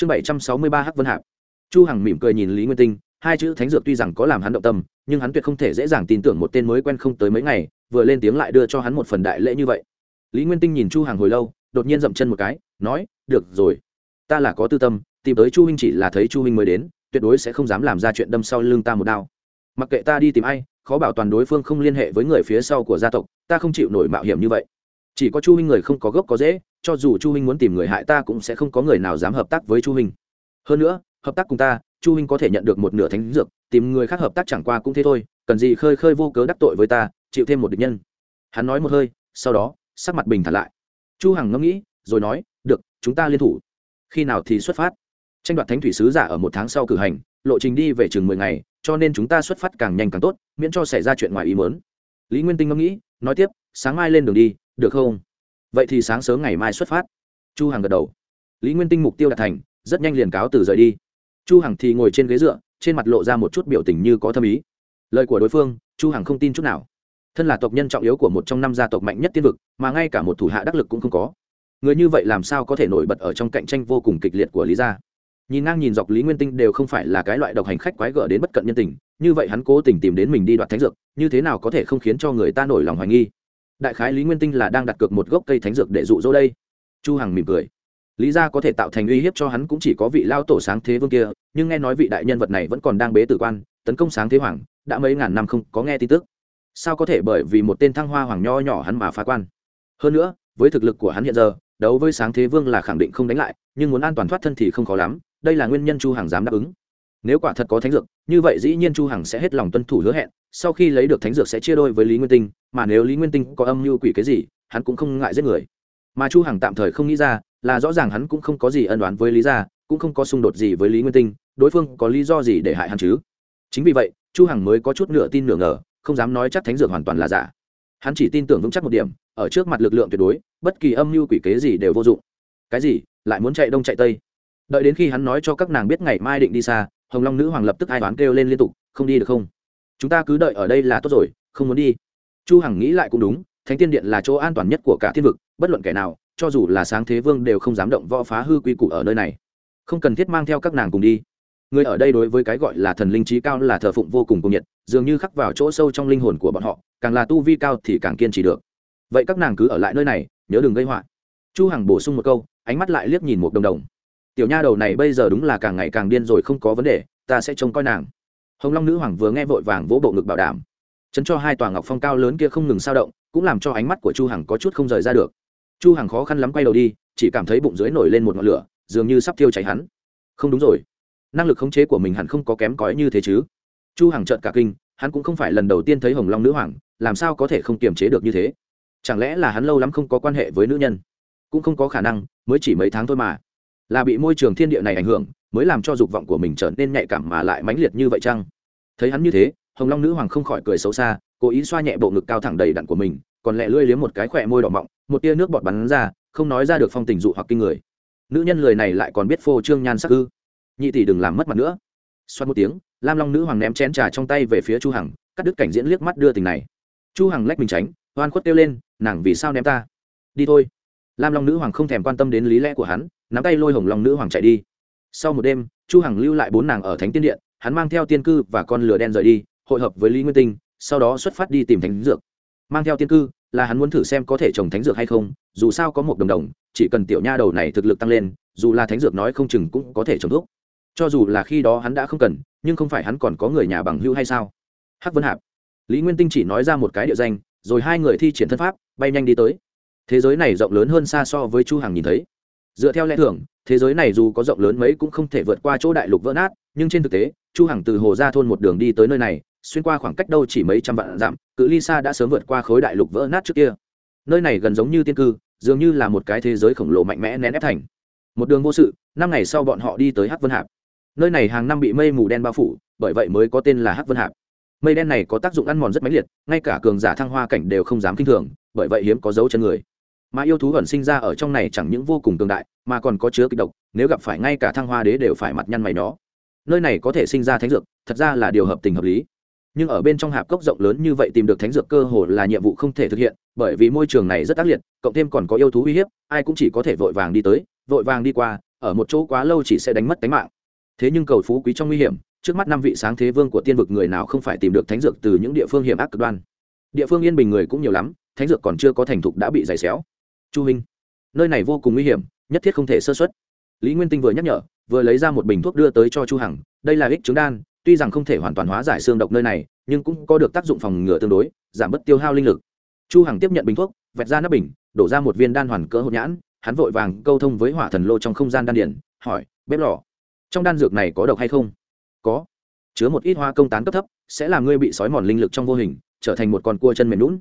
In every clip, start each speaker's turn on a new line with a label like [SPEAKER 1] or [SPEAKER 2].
[SPEAKER 1] chương bảy trăm sáu mươi ba hắc vân hạp. Chu hằng mỉm cười nhìn lý nguyên tinh, hai chữ thánh dược tuy rằng có làm hắn động tâm, nhưng hắn tuyệt không thể dễ dàng tin tưởng một tên mới quen không tới mấy ngày, vừa lên tiếng lại đưa cho hắn một phần đại lễ như vậy. Lý nguyên tinh nhìn chu hằng hồi lâu, đột nhiên dậm chân một cái, nói, được rồi, ta là có tư tâm, tìm tới chu huynh chỉ là thấy chu huynh mới đến, tuyệt đối sẽ không dám làm ra chuyện đâm sau lưng ta một đao. Mặc kệ ta đi tìm ai, khó bảo toàn đối phương không liên hệ với người phía sau của gia tộc, ta không chịu nổi mạo hiểm như vậy chỉ có chu huynh người không có gốc có dễ cho dù chu huynh muốn tìm người hại ta cũng sẽ không có người nào dám hợp tác với chu huynh. Hơn nữa, hợp tác cùng ta, chu huynh có thể nhận được một nửa thánh dược, tìm người khác hợp tác chẳng qua cũng thế thôi, cần gì khơi khơi vô cớ đắc tội với ta, chịu thêm một địch nhân. Hắn nói một hơi, sau đó, sắc mặt bình thản lại. Chu hằng ngẫm nghĩ, rồi nói, được, chúng ta liên thủ. Khi nào thì xuất phát? Tranh đoạt thánh thủy sứ giả ở một tháng sau cử hành, lộ trình đi về chừng mười ngày, cho nên chúng ta xuất phát càng nhanh càng tốt, miễn cho xảy ra chuyện ngoài ý muốn lý nguyên tinh ngẫm nghĩ, nói tiếp, sáng mai lên đường đi, được không? Vậy thì sáng sớm ngày mai xuất phát. Chu hằng gật đầu. Lý nguyên tinh mục tiêu đạt thành, rất nhanh liền cáo từ rời đi. Chu hằng thì ngồi trên ghế dựa, trên mặt lộ ra một chút biểu tình như có thâm ý. Lời của đối phương, chu hằng không tin chút nào. Thân là tộc nhân trọng yếu của một trong năm gia tộc mạnh nhất tiên vực, mà ngay cả một thủ hạ đắc lực cũng không có. Người như vậy làm sao có thể nổi bật ở trong cạnh tranh vô cùng kịch liệt của lý gia? Nhìn ngang nhìn dọc lý nguyên tinh đều không phải là cái loại độc hành khách quái gở đến bất cận nhân tình, như vậy hắn cố tình tìm đến mình đi đoạt thánh dược, như thế nào có thể không khiến cho người ta nổi lòng hoài nghi? Đại khái lý nguyên tinh là đang đặt cược một gốc cây thánh dược để dụ dỗ đây. Chu hằng mỉm cười. Lý ra có thể tạo thành uy hiếp cho hắn cũng chỉ có vị lao tổ sáng thế vương kia, nhưng nghe nói vị đại nhân vật này vẫn còn đang bế tử quan, tấn công sáng thế hoàng, đã mấy ngàn năm không có nghe tin tức. Sao có thể bởi vì một tên thăng hoa hoàng nho nhỏ hắn mà phá quan? Hơn nữa, với thực lực của hắn hiện giờ, đấu với sáng thế vương là khẳng định không đánh lại, nhưng muốn an toàn thoát thân thì không khó lắm đây là nguyên nhân chu hằng dám đáp ứng. Nếu quả thật có thánh dược, như vậy dĩ nhiên chu hằng sẽ hết lòng tuân thủ hứa hẹn, sau khi lấy được thánh dược sẽ chia đôi với lý nguyên tinh, mà nếu lý nguyên tinh có âm mưu quỷ cái gì, hắn cũng không ngại giết người. Mà chu hằng tạm thời không nghĩ ra, là rõ ràng hắn cũng không có gì ân đoán với lý gia, cũng không có xung đột gì với lý nguyên tinh, đối phương có lý do gì để hại hắn chứ? Chính vì vậy, chu hằng mới có chút nửa tin nửa ngờ, không dám nói chắc thánh dược hoàn toàn là giả. Hắn chỉ tin tưởng vững chắc một điểm, ở trước mặt lực lượng tuyệt đối, bất kỳ âm mưu quỷ kế gì đều vô dụng. Cái gì? Lại muốn chạy đông chạy tây? Đợi đến khi hắn nói cho các nàng biết ngày mai định đi xa, hồng long nữ hoàng lập tức ai toán kêu lên liên tục, không đi được không? Chúng ta cứ đợi ở đây là tốt rồi, không muốn đi. Chu hằng nghĩ lại cũng đúng, thánh tiên điện là chỗ an toàn nhất của cả thiên vực, bất luận kẻ nào, cho dù là sáng thế vương đều không dám động võ phá hư quy củ ở nơi này. Không cần thiết mang theo các nàng cùng đi. Người ở đây đối với cái gọi là thần linh trí cao là thờ phụng vô cùng cung nhiệt, dường như khắc vào chỗ sâu trong linh hồn của bọn họ, càng là tu vi cao thì càng kiên trì được. Vậy các nàng cứ ở lại nơi này, nhớ đừng gây họa. Chu hằng bổ sung một câu, ánh mắt lại liếc nhìn một đồng đồng tiểu nha đầu này bây giờ đúng là càng ngày càng điên rồi, không có vấn đề, ta sẽ trông coi nàng. Hồng long nữ hoàng vừa nghe vội vàng vỗ bộ ngực bảo đảm. Chấn cho hai tòa ngọc phong cao lớn kia không ngừng sao động, cũng làm cho ánh mắt của chu hằng có chút không rời ra được. Chu hằng khó khăn lắm quay đầu đi, chỉ cảm thấy bụng dưới nổi lên một ngọn lửa, dường như sắp thiêu cháy hắn. Không đúng rồi. Năng lực khống chế của mình hẳn không có kém cỏi như thế chứ. Chu hằng trợn cả kinh, hắn cũng không phải lần đầu tiên thấy hồng long nữ hoàng, làm sao có thể không kiềm chế được như thế? Chẳng lẽ là hắn lâu lắm không có quan hệ với nữ nhân? Cũng không có khả năng, mới chỉ mấy tháng thôi mà là bị môi trường thiên địa này ảnh hưởng, mới làm cho dục vọng của mình trở nên nhạy cảm mà lại mãnh liệt như vậy chăng? Thấy hắn như thế, hồng long nữ hoàng không khỏi cười xấu xa, cố ý xoa nhẹ bộ ngực cao thẳng đầy đặn của mình, còn lẹ lưỡi liếm một cái khỏe môi đỏ mọng, một tia nước bọt bắn ra, không nói ra được phong tình dụ hoặc kinh người. Nữ nhân lời này lại còn biết phô trương nhan sắc ư? Nhị tỷ đừng làm mất mặt nữa. Xoát một tiếng, lam long nữ hoàng ném chén trà trong tay về phía chu hằng, cắt đứt cảnh diễn liếc mắt đưa tình này. Chu hằng lách mình tránh oan khuất kêu lên, nàng vì sao ném ta? Đi thôi. Lam long nữ hoàng không thèm quan tâm đến lý lẽ của hắn nắm tay lôi hồng long nữ hoàng chạy đi. Sau một đêm, chu hằng lưu lại bốn nàng ở thánh tiên điện, hắn mang theo tiên cư và con lửa đen rời đi, hội hợp với lý nguyên tinh, sau đó xuất phát đi tìm thánh dược. Mang theo tiên cư, là hắn muốn thử xem có thể trồng thánh dược hay không, dù sao có một đồng đồng, chỉ cần tiểu nha đầu này thực lực tăng lên, dù là thánh dược nói không chừng cũng có thể trồng thuốc. Cho dù là khi đó hắn đã không cần, nhưng không phải hắn còn có người nhà bằng hưu hay sao? Hắc vân hạp. Lý nguyên tinh chỉ nói ra một cái địa danh, rồi hai người thi triển thân pháp, bay nhanh đi tới. Thế giới này rộng lớn hơn xa so với chu hằng nhìn thấy dựa theo lẽ thường, thế giới này dù có rộng lớn mấy cũng không thể vượt qua chỗ đại lục vỡ nát, nhưng trên thực tế, chu hằng từ hồ ra thôn một đường đi tới nơi này, xuyên qua khoảng cách đâu chỉ mấy trăm vạn dặm, cự ly xa đã sớm vượt qua khối đại lục vỡ nát trước kia. Nơi này gần giống như tiên cư, dường như là một cái thế giới khổng lồ mạnh mẽ nén ép thành. Một đường vô sự, năm ngày sau bọn họ đi tới hắc vân hạp. Nơi này hàng năm bị mây mù đen bao phủ, bởi vậy mới có tên là hắc vân hạp. Mây đen này có tác dụng ăn mòn rất mãnh liệt, ngay cả cường giả thăng hoa cảnh đều không dám kinh thường, bởi vậy hiếm có dấu chân người mà yêu thú ẩn sinh ra ở trong này chẳng những vô cùng tương đại, mà còn có chứa kịch độc, nếu gặp phải ngay cả thăng hoa đế đều phải mặt nhăn mày nó nơi này có thể sinh ra thánh dược, thật ra là điều hợp tình hợp lý. Nhưng ở bên trong hạp cốc rộng lớn như vậy tìm được thánh dược cơ hồ là nhiệm vụ không thể thực hiện, bởi vì môi trường này rất ác liệt, cộng thêm còn có yêu thú uy hiếp, ai cũng chỉ có thể vội vàng đi tới, vội vàng đi qua, ở một chỗ quá lâu chỉ sẽ đánh mất tính mạng. Thế nhưng cầu phú quý trong nguy hiểm, trước mắt năm vị sáng thế vương của tiên vực người nào không phải tìm được thánh dược từ những địa phương hiểm ác cực đoan. Địa phương yên bình người cũng nhiều lắm, thánh dược còn chưa có thành thục đã bị giày xéo chu minh nơi này vô cùng nguy hiểm, nhất thiết không thể sơ xuất lý nguyên tinh vừa nhắc nhở, vừa lấy ra một bình thuốc đưa tới cho chu hằng. Đây là ích trứng đan, tuy rằng không thể hoàn toàn hóa giải xương độc nơi này, nhưng cũng có được tác dụng phòng ngừa tương đối, giảm bớt tiêu hao linh lực. Chu hằng tiếp nhận bình thuốc, vẹt ra nắp bình, đổ ra một viên đan hoàn cỡ hộp nhãn. Hắn vội vàng câu thông với hỏa thần lô trong không gian đan điển hỏi, bếp lò, trong đan dược này có độc hay không? Có. Chứa một ít hoa công tán cấp thấp, sẽ làm ngươi bị sói mòn linh lực trong vô hình, trở thành một con cua chân mềm lún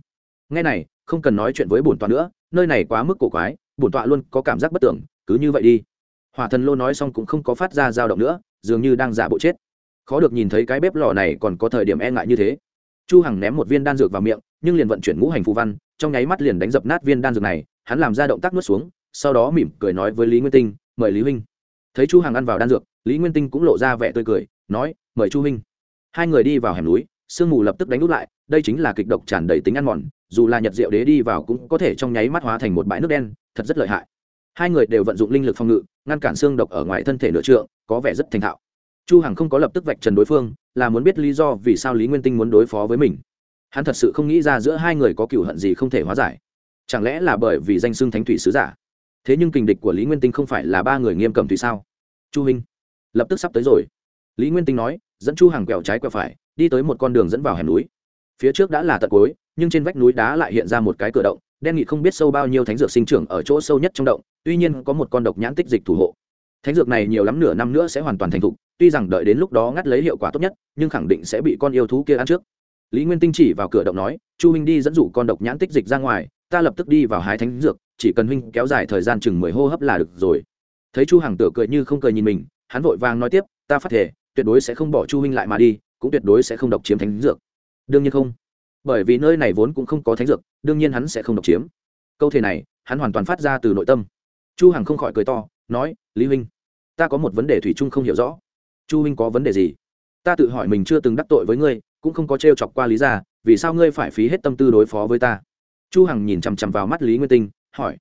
[SPEAKER 1] ngay này, không cần nói chuyện với bổn tọa nữa, nơi này quá mức cổ quái, bổn tọa luôn có cảm giác bất tưởng, cứ như vậy đi. Hỏa thần lô nói xong cũng không có phát ra dao động nữa, dường như đang giả bộ chết. Khó được nhìn thấy cái bếp lò này còn có thời điểm e ngại như thế. Chu hằng ném một viên đan dược vào miệng, nhưng liền vận chuyển ngũ hành phù văn, trong nháy mắt liền đánh dập nát viên đan dược này, hắn làm ra động tác nuốt xuống, sau đó mỉm cười nói với lý nguyên tinh, mời lý huynh. Thấy chu hằng ăn vào đan dược, lý nguyên tinh cũng lộ ra vẻ tươi cười, nói, mời chu huynh. Hai người đi vào hẻm núi, sương mù lập tức đánh úp lại, đây chính là kịch độc tràn đầy tính ăn mòn dù là nhật diệu đế đi vào cũng có thể trong nháy mắt hóa thành một bãi nước đen, thật rất lợi hại. Hai người đều vận dụng linh lực phòng ngự, ngăn cản xương độc ở ngoài thân thể nửa trượng, có vẻ rất thành thạo. Chu hằng không có lập tức vạch trần đối phương, là muốn biết lý do vì sao lý nguyên tinh muốn đối phó với mình. Hắn thật sự không nghĩ ra giữa hai người có cựu hận gì không thể hóa giải. Chẳng lẽ là bởi vì danh xưng thánh thủy sứ giả? Thế nhưng kình địch của lý nguyên tinh không phải là ba người nghiêm cầm thủy sao? Chu huynh lập tức sắp tới rồi. Lý nguyên tinh nói, dẫn chu hàng quẹo trái quẹo phải, đi tới một con đường dẫn vào hẻm núi phía trước đã là tận cuối, nhưng trên vách núi đá lại hiện ra một cái cửa động đen nghị không biết sâu bao nhiêu thánh dược sinh trưởng ở chỗ sâu nhất trong động tuy nhiên có một con độc nhãn tích dịch thủ hộ. Thánh dược này nhiều lắm nửa năm nữa sẽ hoàn toàn thành thục tuy rằng đợi đến lúc đó ngắt lấy hiệu quả tốt nhất nhưng khẳng định sẽ bị con yêu thú kia ăn trước. Lý nguyên tinh chỉ vào cửa động nói chu huynh đi dẫn dụ con độc nhãn tích dịch ra ngoài ta lập tức đi vào hái thánh dược chỉ cần huynh kéo dài thời gian chừng mười hô hấp là được rồi. Thấy chu hằng tựa cười như không cười nhìn mình hắn vội vàng nói tiếp ta phát thể tuyệt đối sẽ không bỏ chu huynh lại mà đi cũng tuyệt đối sẽ không độc chiếm thánh dược đương nhiên không. Bởi vì nơi này vốn cũng không có thánh dược đương nhiên hắn sẽ không độc chiếm. Câu thể này hắn hoàn toàn phát ra từ nội tâm. Chu hằng không khỏi cười to nói lý huynh ta có một vấn đề thủy chung không hiểu rõ. Chu huynh có vấn đề gì? Ta tự hỏi mình chưa từng đắc tội với ngươi cũng không có trêu chọc qua lý gia, vì sao ngươi phải phí hết tâm tư đối phó với ta? Chu hằng nhìn chằm chằm vào mắt lý nguyên tinh hỏi.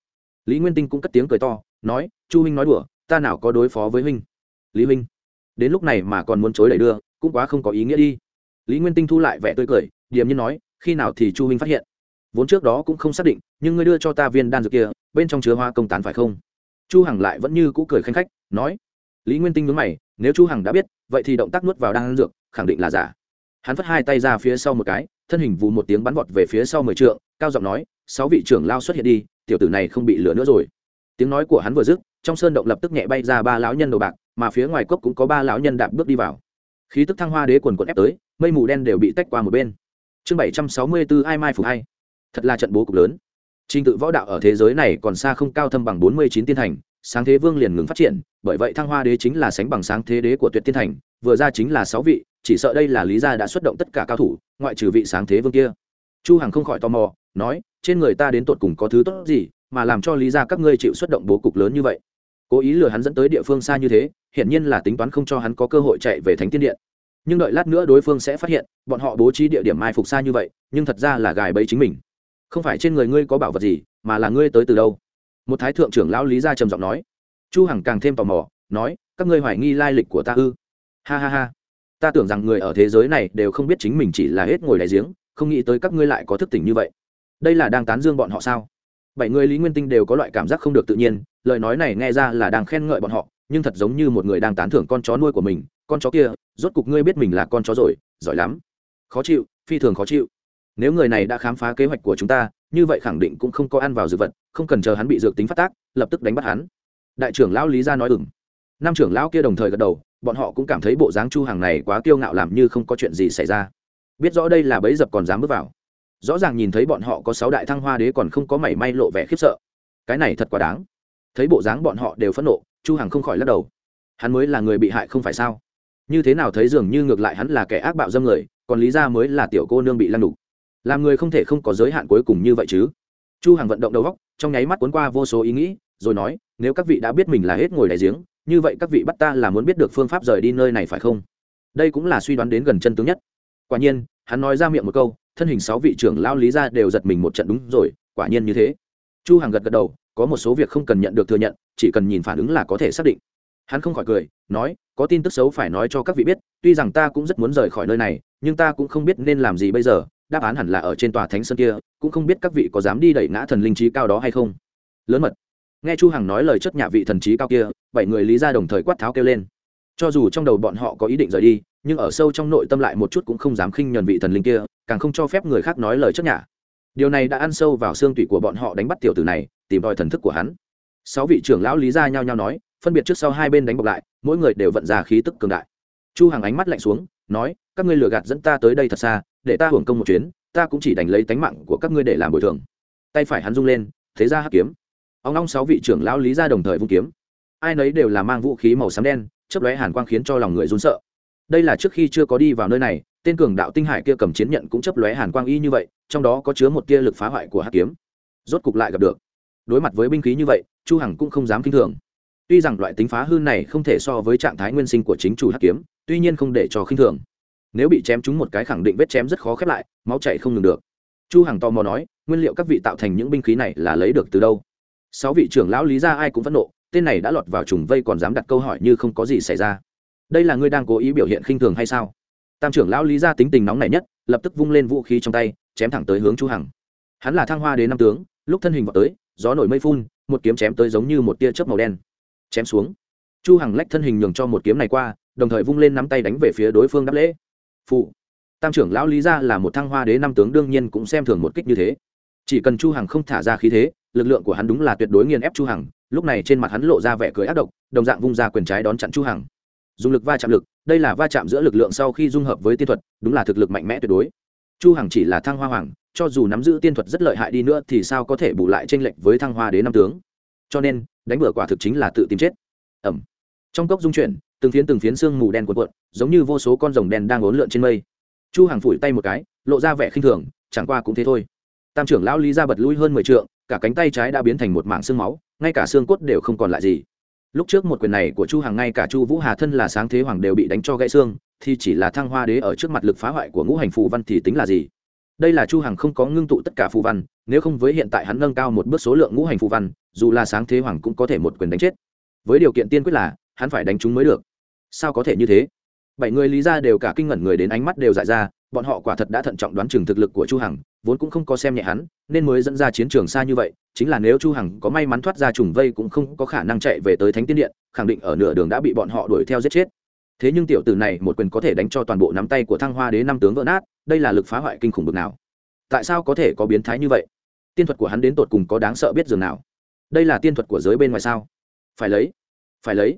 [SPEAKER 1] Lý nguyên tinh cũng cất tiếng cười to nói chu huynh nói đùa ta nào có đối phó với huynh? Lý huynh đến lúc này mà còn muốn chối đẩy đưa cũng quá không có ý nghĩa đi lý nguyên tinh thu lại vẻ tươi cười, điềm nhiên nói, khi nào thì chu huynh phát hiện? Vốn trước đó cũng không xác định, nhưng ngươi đưa cho ta viên đan dược kia, bên trong chứa hoa công tán phải không? Chu hằng lại vẫn như cũ cười khanh khách, nói. Lý nguyên tinh nhớ mày, nếu chu hằng đã biết, vậy thì động tác nuốt vào đan dược, khẳng định là giả. Hắn phất hai tay ra phía sau một cái, thân hình vù một tiếng bắn vọt về phía sau mười trượng, cao giọng nói, sáu vị trưởng lao xuất hiện đi, tiểu tử này không bị lửa nữa rồi. Tiếng nói của hắn vừa dứt, trong sơn động lập tức nhẹ bay ra ba lão nhân đầu bạc, mà phía ngoài cốc cũng có ba lão nhân đạp bước đi vào. Khí tức thăng hoa đế quần quần ép tới mây mù đen đều bị tách qua một bên. Chương bảy trăm sáu mươi bốn ai mai phục hay thật là trận bố cục lớn. Trình tự võ đạo ở thế giới này còn xa không cao thâm bằng bốn mươi chín tiên thành, sáng thế vương liền ngừng phát triển, bởi vậy thăng hoa đế chính là sánh bằng sáng thế đế của tuyệt tiên thành, vừa ra chính là sáu vị, chỉ sợ đây là lý gia đã xuất động tất cả cao thủ, ngoại trừ vị sáng thế vương kia. Chu hằng không khỏi tò mò, nói, trên người ta đến tột cùng có thứ tốt gì, mà làm cho lý gia các ngươi chịu xuất động bố cục lớn như vậy? Cố ý lừa hắn dẫn tới địa phương xa như thế, hiển nhiên là tính toán không cho hắn có cơ hội chạy về thánh tiên điện nhưng đợi lát nữa đối phương sẽ phát hiện, bọn họ bố trí địa điểm mai phục xa như vậy, nhưng thật ra là gài bẫy chính mình. Không phải trên người ngươi có bảo vật gì, mà là ngươi tới từ đâu? Một thái thượng trưởng lão lý gia trầm giọng nói. Chu hằng càng thêm tò mò, nói, các ngươi hoài nghi lai lịch của ta ư? Ha ha ha. Ta tưởng rằng người ở thế giới này đều không biết chính mình chỉ là hết ngồi đáy giếng, không nghĩ tới các ngươi lại có thức tỉnh như vậy. Đây là đang tán dương bọn họ sao? Bảy người lý nguyên tinh đều có loại cảm giác không được tự nhiên, lời nói này nghe ra là đang khen ngợi bọn họ, nhưng thật giống như một người đang tán thưởng con chó nuôi của mình con chó kia, rốt cục ngươi biết mình là con chó rồi, giỏi lắm. Khó chịu, phi thường khó chịu. Nếu người này đã khám phá kế hoạch của chúng ta, như vậy khẳng định cũng không có ăn vào dược vật, không cần chờ hắn bị dược tính phát tác, lập tức đánh bắt hắn. Đại trưởng lão lý gia nói ừng năm trưởng lão kia đồng thời gật đầu, bọn họ cũng cảm thấy bộ dáng chu hàng này quá kiêu ngạo làm như không có chuyện gì xảy ra. Biết rõ đây là bấy dập còn dám bước vào. Rõ ràng nhìn thấy bọn họ có sáu đại thăng hoa đế còn không có mảy may lộ vẻ khiếp sợ. Cái này thật quá đáng. Thấy bộ dáng bọn họ đều phẫn nộ, chu hằng không khỏi lắc đầu. Hắn mới là người bị hại không phải sao? Như thế nào thấy dường như ngược lại hắn là kẻ ác bạo dâm người, còn lý ra mới là tiểu cô nương bị lăn đục. Làm người không thể không có giới hạn cuối cùng như vậy chứ. Chu hằng vận động đầu góc trong nháy mắt cuốn qua vô số ý nghĩ, rồi nói, nếu các vị đã biết mình là hết ngồi đại giếng, như vậy các vị bắt ta là muốn biết được phương pháp rời đi nơi này phải không? Đây cũng là suy đoán đến gần chân tướng nhất. Quả nhiên, hắn nói ra miệng một câu, thân hình sáu vị trưởng lao lý ra đều giật mình một trận, đúng rồi, quả nhiên như thế. Chu hằng gật gật đầu, có một số việc không cần nhận được thừa nhận, chỉ cần nhìn phản ứng là có thể xác định hắn không khỏi cười, nói, có tin tức xấu phải nói cho các vị biết, tuy rằng ta cũng rất muốn rời khỏi nơi này, nhưng ta cũng không biết nên làm gì bây giờ, đáp án hẳn là ở trên tòa thánh sơn kia, cũng không biết các vị có dám đi đẩy ngã thần linh trí cao đó hay không. Lớn mật. Nghe chu hằng nói lời chất nhạ vị thần trí cao kia, bảy người lý ra đồng thời quát tháo kêu lên. Cho dù trong đầu bọn họ có ý định rời đi, nhưng ở sâu trong nội tâm lại một chút cũng không dám khinh nhẫn vị thần linh kia, càng không cho phép người khác nói lời chất nhạ. Điều này đã ăn sâu vào xương tủy của bọn họ đánh bắt tiểu tử này, tìm đòi thần thức của hắn. Sáu vị trưởng lão lý gia nhao nhao nói phân biệt trước sau hai bên đánh bọc lại, mỗi người đều vận ra khí tức cường đại. Chu Hằng ánh mắt lạnh xuống, nói, các ngươi lừa gạt dẫn ta tới đây thật xa, để ta hưởng công một chuyến, ta cũng chỉ đành lấy tánh mạng của các ngươi để làm bồi thường. Tay phải hắn rung lên, thế ra hắc kiếm. Ông long sáu vị trưởng lão lý gia đồng thời vung kiếm. Ai nấy đều là mang vũ khí màu xám đen, chớp lóe hàn quang khiến cho lòng người run sợ. Đây là trước khi chưa có đi vào nơi này, tên cường đạo tinh hải kia cầm chiến nhận cũng chớp lóe hàn quang y như vậy, trong đó có chứa một tia lực phá hoại của hắc kiếm. Rốt cục lại gặp được. Đối mặt với binh khí như vậy, chu hằng cũng không dám kinh thường tuy rằng loại tính phá hư này không thể so với trạng thái nguyên sinh của chính chủ hắc kiếm, tuy nhiên không để cho khinh thường. Nếu bị chém chúng một cái khẳng định vết chém rất khó khép lại, máu chảy không ngừng được. Chu hằng tò mò nói, nguyên liệu các vị tạo thành những binh khí này là lấy được từ đâu? Sáu vị trưởng lão lý gia ai cũng phẫn nộ, tên này đã lọt vào trùng vây còn dám đặt câu hỏi như không có gì xảy ra. Đây là ngươi đang cố ý biểu hiện khinh thường hay sao? Tam trưởng lão lý gia tính tình nóng nảy nhất, lập tức vung lên vũ khí trong tay, chém thẳng tới hướng chu hằng. Hắn là thăng hoa đến năm tướng, lúc thân hình vào tới, gió nổi mây phun, một kiếm chém tới giống như một tia chớp màu đen chém xuống. Chu hằng lách thân hình nhường cho một kiếm này qua, đồng thời vung lên nắm tay đánh về phía đối phương đáp lễ. Phụ tam trưởng lão lý gia là một thăng hoa đế năm tướng đương nhiên cũng xem thường một kích như thế. Chỉ cần chu hằng không thả ra khí thế, lực lượng của hắn đúng là tuyệt đối nghiền ép chu hằng, lúc này trên mặt hắn lộ ra vẻ cười ác độc, đồng dạng vung ra quyền trái đón chặn chu hằng. Dùng lực va chạm lực, đây là va chạm giữa lực lượng sau khi dung hợp với tiên thuật, đúng là thực lực mạnh mẽ tuyệt đối. Chu hằng chỉ là thăng hoa hoàng, cho dù nắm giữ tiên thuật rất lợi hại đi nữa thì sao có thể bù lại tranh lệch với thăng hoa đế năm tướng? Cho nên đánh bừa quả thực chính là tự tìm chết. Ẩm. Trong cốc dung chuyển, từng phiến từng phiến xương mù đen cuộn cuộn, giống như vô số con rồng đen đang ốn lượn trên mây. Chu hàng phủi tay một cái, lộ ra vẻ khinh thường, chẳng qua cũng thế thôi. Tam trưởng lão lý ra bật lui hơn mười trượng, cả cánh tay trái đã biến thành một mảng xương máu, ngay cả xương cốt đều không còn lại gì. Lúc trước một quyền này của chu hàng ngay cả chu vũ hà thân là sáng thế hoàng đều bị đánh cho gãy xương, thì chỉ là thăng hoa đế ở trước mặt lực phá hoại của ngũ hành phù văn thì tính là gì? Đây là chu hằng không có ngưng tụ tất cả phù văn, nếu không với hiện tại hắn nâng cao một bước số lượng ngũ hành phù văn, dù là sáng thế hoàng cũng có thể một quyền đánh chết. Với điều kiện tiên quyết là, hắn phải đánh chúng mới được. Sao có thể như thế? Bảy người lý ra đều cả kinh ngẩn người đến ánh mắt đều dại ra, bọn họ quả thật đã thận trọng đoán chừng thực lực của chu hằng, vốn cũng không có xem nhẹ hắn, nên mới dẫn ra chiến trường xa như vậy, chính là nếu chu hằng có may mắn thoát ra trùng vây cũng không có khả năng chạy về tới thánh tiên điện, khẳng định ở nửa đường đã bị bọn họ đuổi theo giết chết thế nhưng tiểu tử này một quyền có thể đánh cho toàn bộ nắm tay của thăng hoa đế năm tướng vỡ nát, đây là lực phá hoại kinh khủng bực nào. Tại sao có thể có biến thái như vậy? Tiên thuật của hắn đến tột cùng có đáng sợ biết dường nào? Đây là tiên thuật của giới bên ngoài sao? Phải lấy phải lấy.